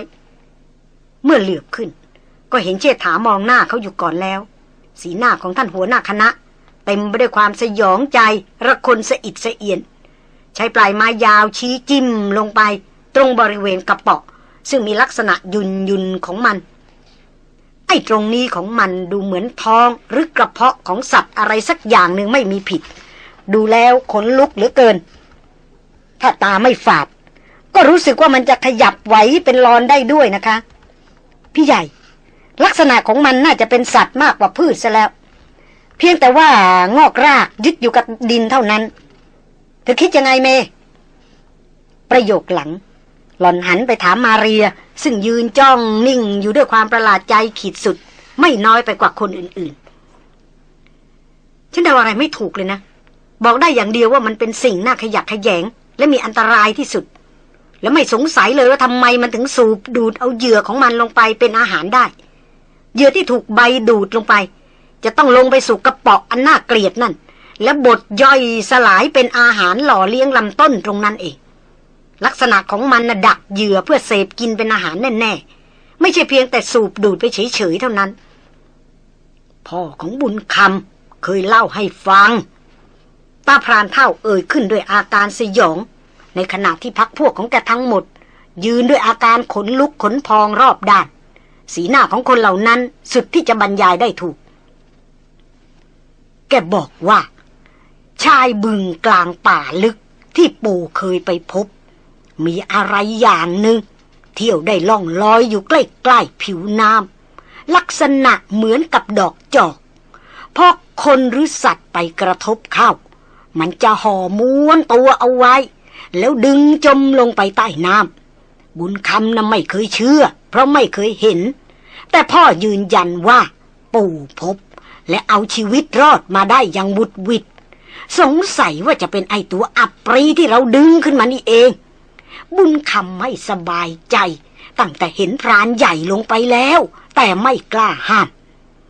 เมื่อเหลือบขึ้น ก็เห็นเชษฐามองหน้าเขาอยู่ก่อนแล้ว สีหน้าของท่านหัวหน้าคณะ เต็มไปด้วยความสยองใจระคนสะอิดสะเอียน ใช้ปลายไม้ยาวชี้จิ้มลงไป ตรงบริเวณกระเปาะ ซึ่งมีลักษณะยุนยุนของมัน ไอ้ตรงนี้ของมันดูเหมือนท้องหรือกระเพาะของสัตว์อะไรสักอย่างหนึ่งไม่มีผิด ดูแล้วขนลุกเหลือเกิน ถ้าตาไม่ฝาด ก็รู้สึกว่ามันจะขยับไหวเป็นรอนได้ด้วยนะคะ พี่ใหญ่ ลักษณะของมันน่าจะเป็นสัตว์มากกว่าพืชซะแล้ว เพียงแต่ว่างอกรากยึดอยู่กับดินเท่านั้นเธอคิดยังไงเม ประโยคหลัง หล่อนหันไปถามมาเรีย ซึ่งยืนจ้องนิ่งอยู่ด้วยความประหลาดใจขีดสุด ไม่น้อยไปกว่าคนอื่นๆ ฉันเดาอะไรไม่ถูกเลยนะ บอกได้อย่างเดียวว่ามันเป็นสิ่งน่าขยักขยง และมีอันตรายที่สุด และไม่สงสัยเลยว่าทำไมมันถึงสูบดูดเอาเหยื่อของมันลงไปเป็นอาหารได้ เหยื่อที่ถูกใบดูดลงไป จะต้องลงไปสู่กระปาะอันน่าเกลียดนั่น และบดย่อยสลายเป็นอาหารหล่อเลี้ยงลำต้นตรงนั้นเอง ลักษณะของมันนะดักเหยื่อเพื่อเสพกินเป็นอาหารแน่ๆ ไม่ใช่เพียงแต่สูบดูดไปเฉยๆเท่านั้น พ่อของบุญคำเคยเล่าให้ฟังตาพรานเท่าเอ่ยขึ้นด้วยอาการสยอง ในขณะที่พักพวกของแกทั้งหมด ยืนด้วยอาการขนลุกขนพองรอบด้าน สีหน้าของคนเหล่านั้นสุดที่จะบรรยายได้ถูก แกบอกว่า ชายบึงกลางป่าลึกที่ปู่เคยไปพบ มีอะไรอย่างหนึ่งเที่ยวได้ล่องลอยอยู่ใกล้ๆผิวน้ำลักษณะเหมือนกับดอกจอกพอคนหรือสัตว์ไปกระทบเข้า มันจะห่อม้วนตัวเอาไว้ แล้วดึงจมลงไปใต้น้ำบุญคำน่ะไม่เคยเชื่อ เพราะไม่เคยเห็น แต่พ่อยืนยันว่า ปู่พบ และเอาชีวิตรอดมาได้อย่างบุดวิดสงสัยว่าจะเป็นไอตัวอับปรีที่เราดึงขึ้นมานี่เอง บุญคำไม่สบายใจ ตั้งแต่เห็นพรานใหญ่ลงไปแล้ว แต่ไม่กล้าห้าม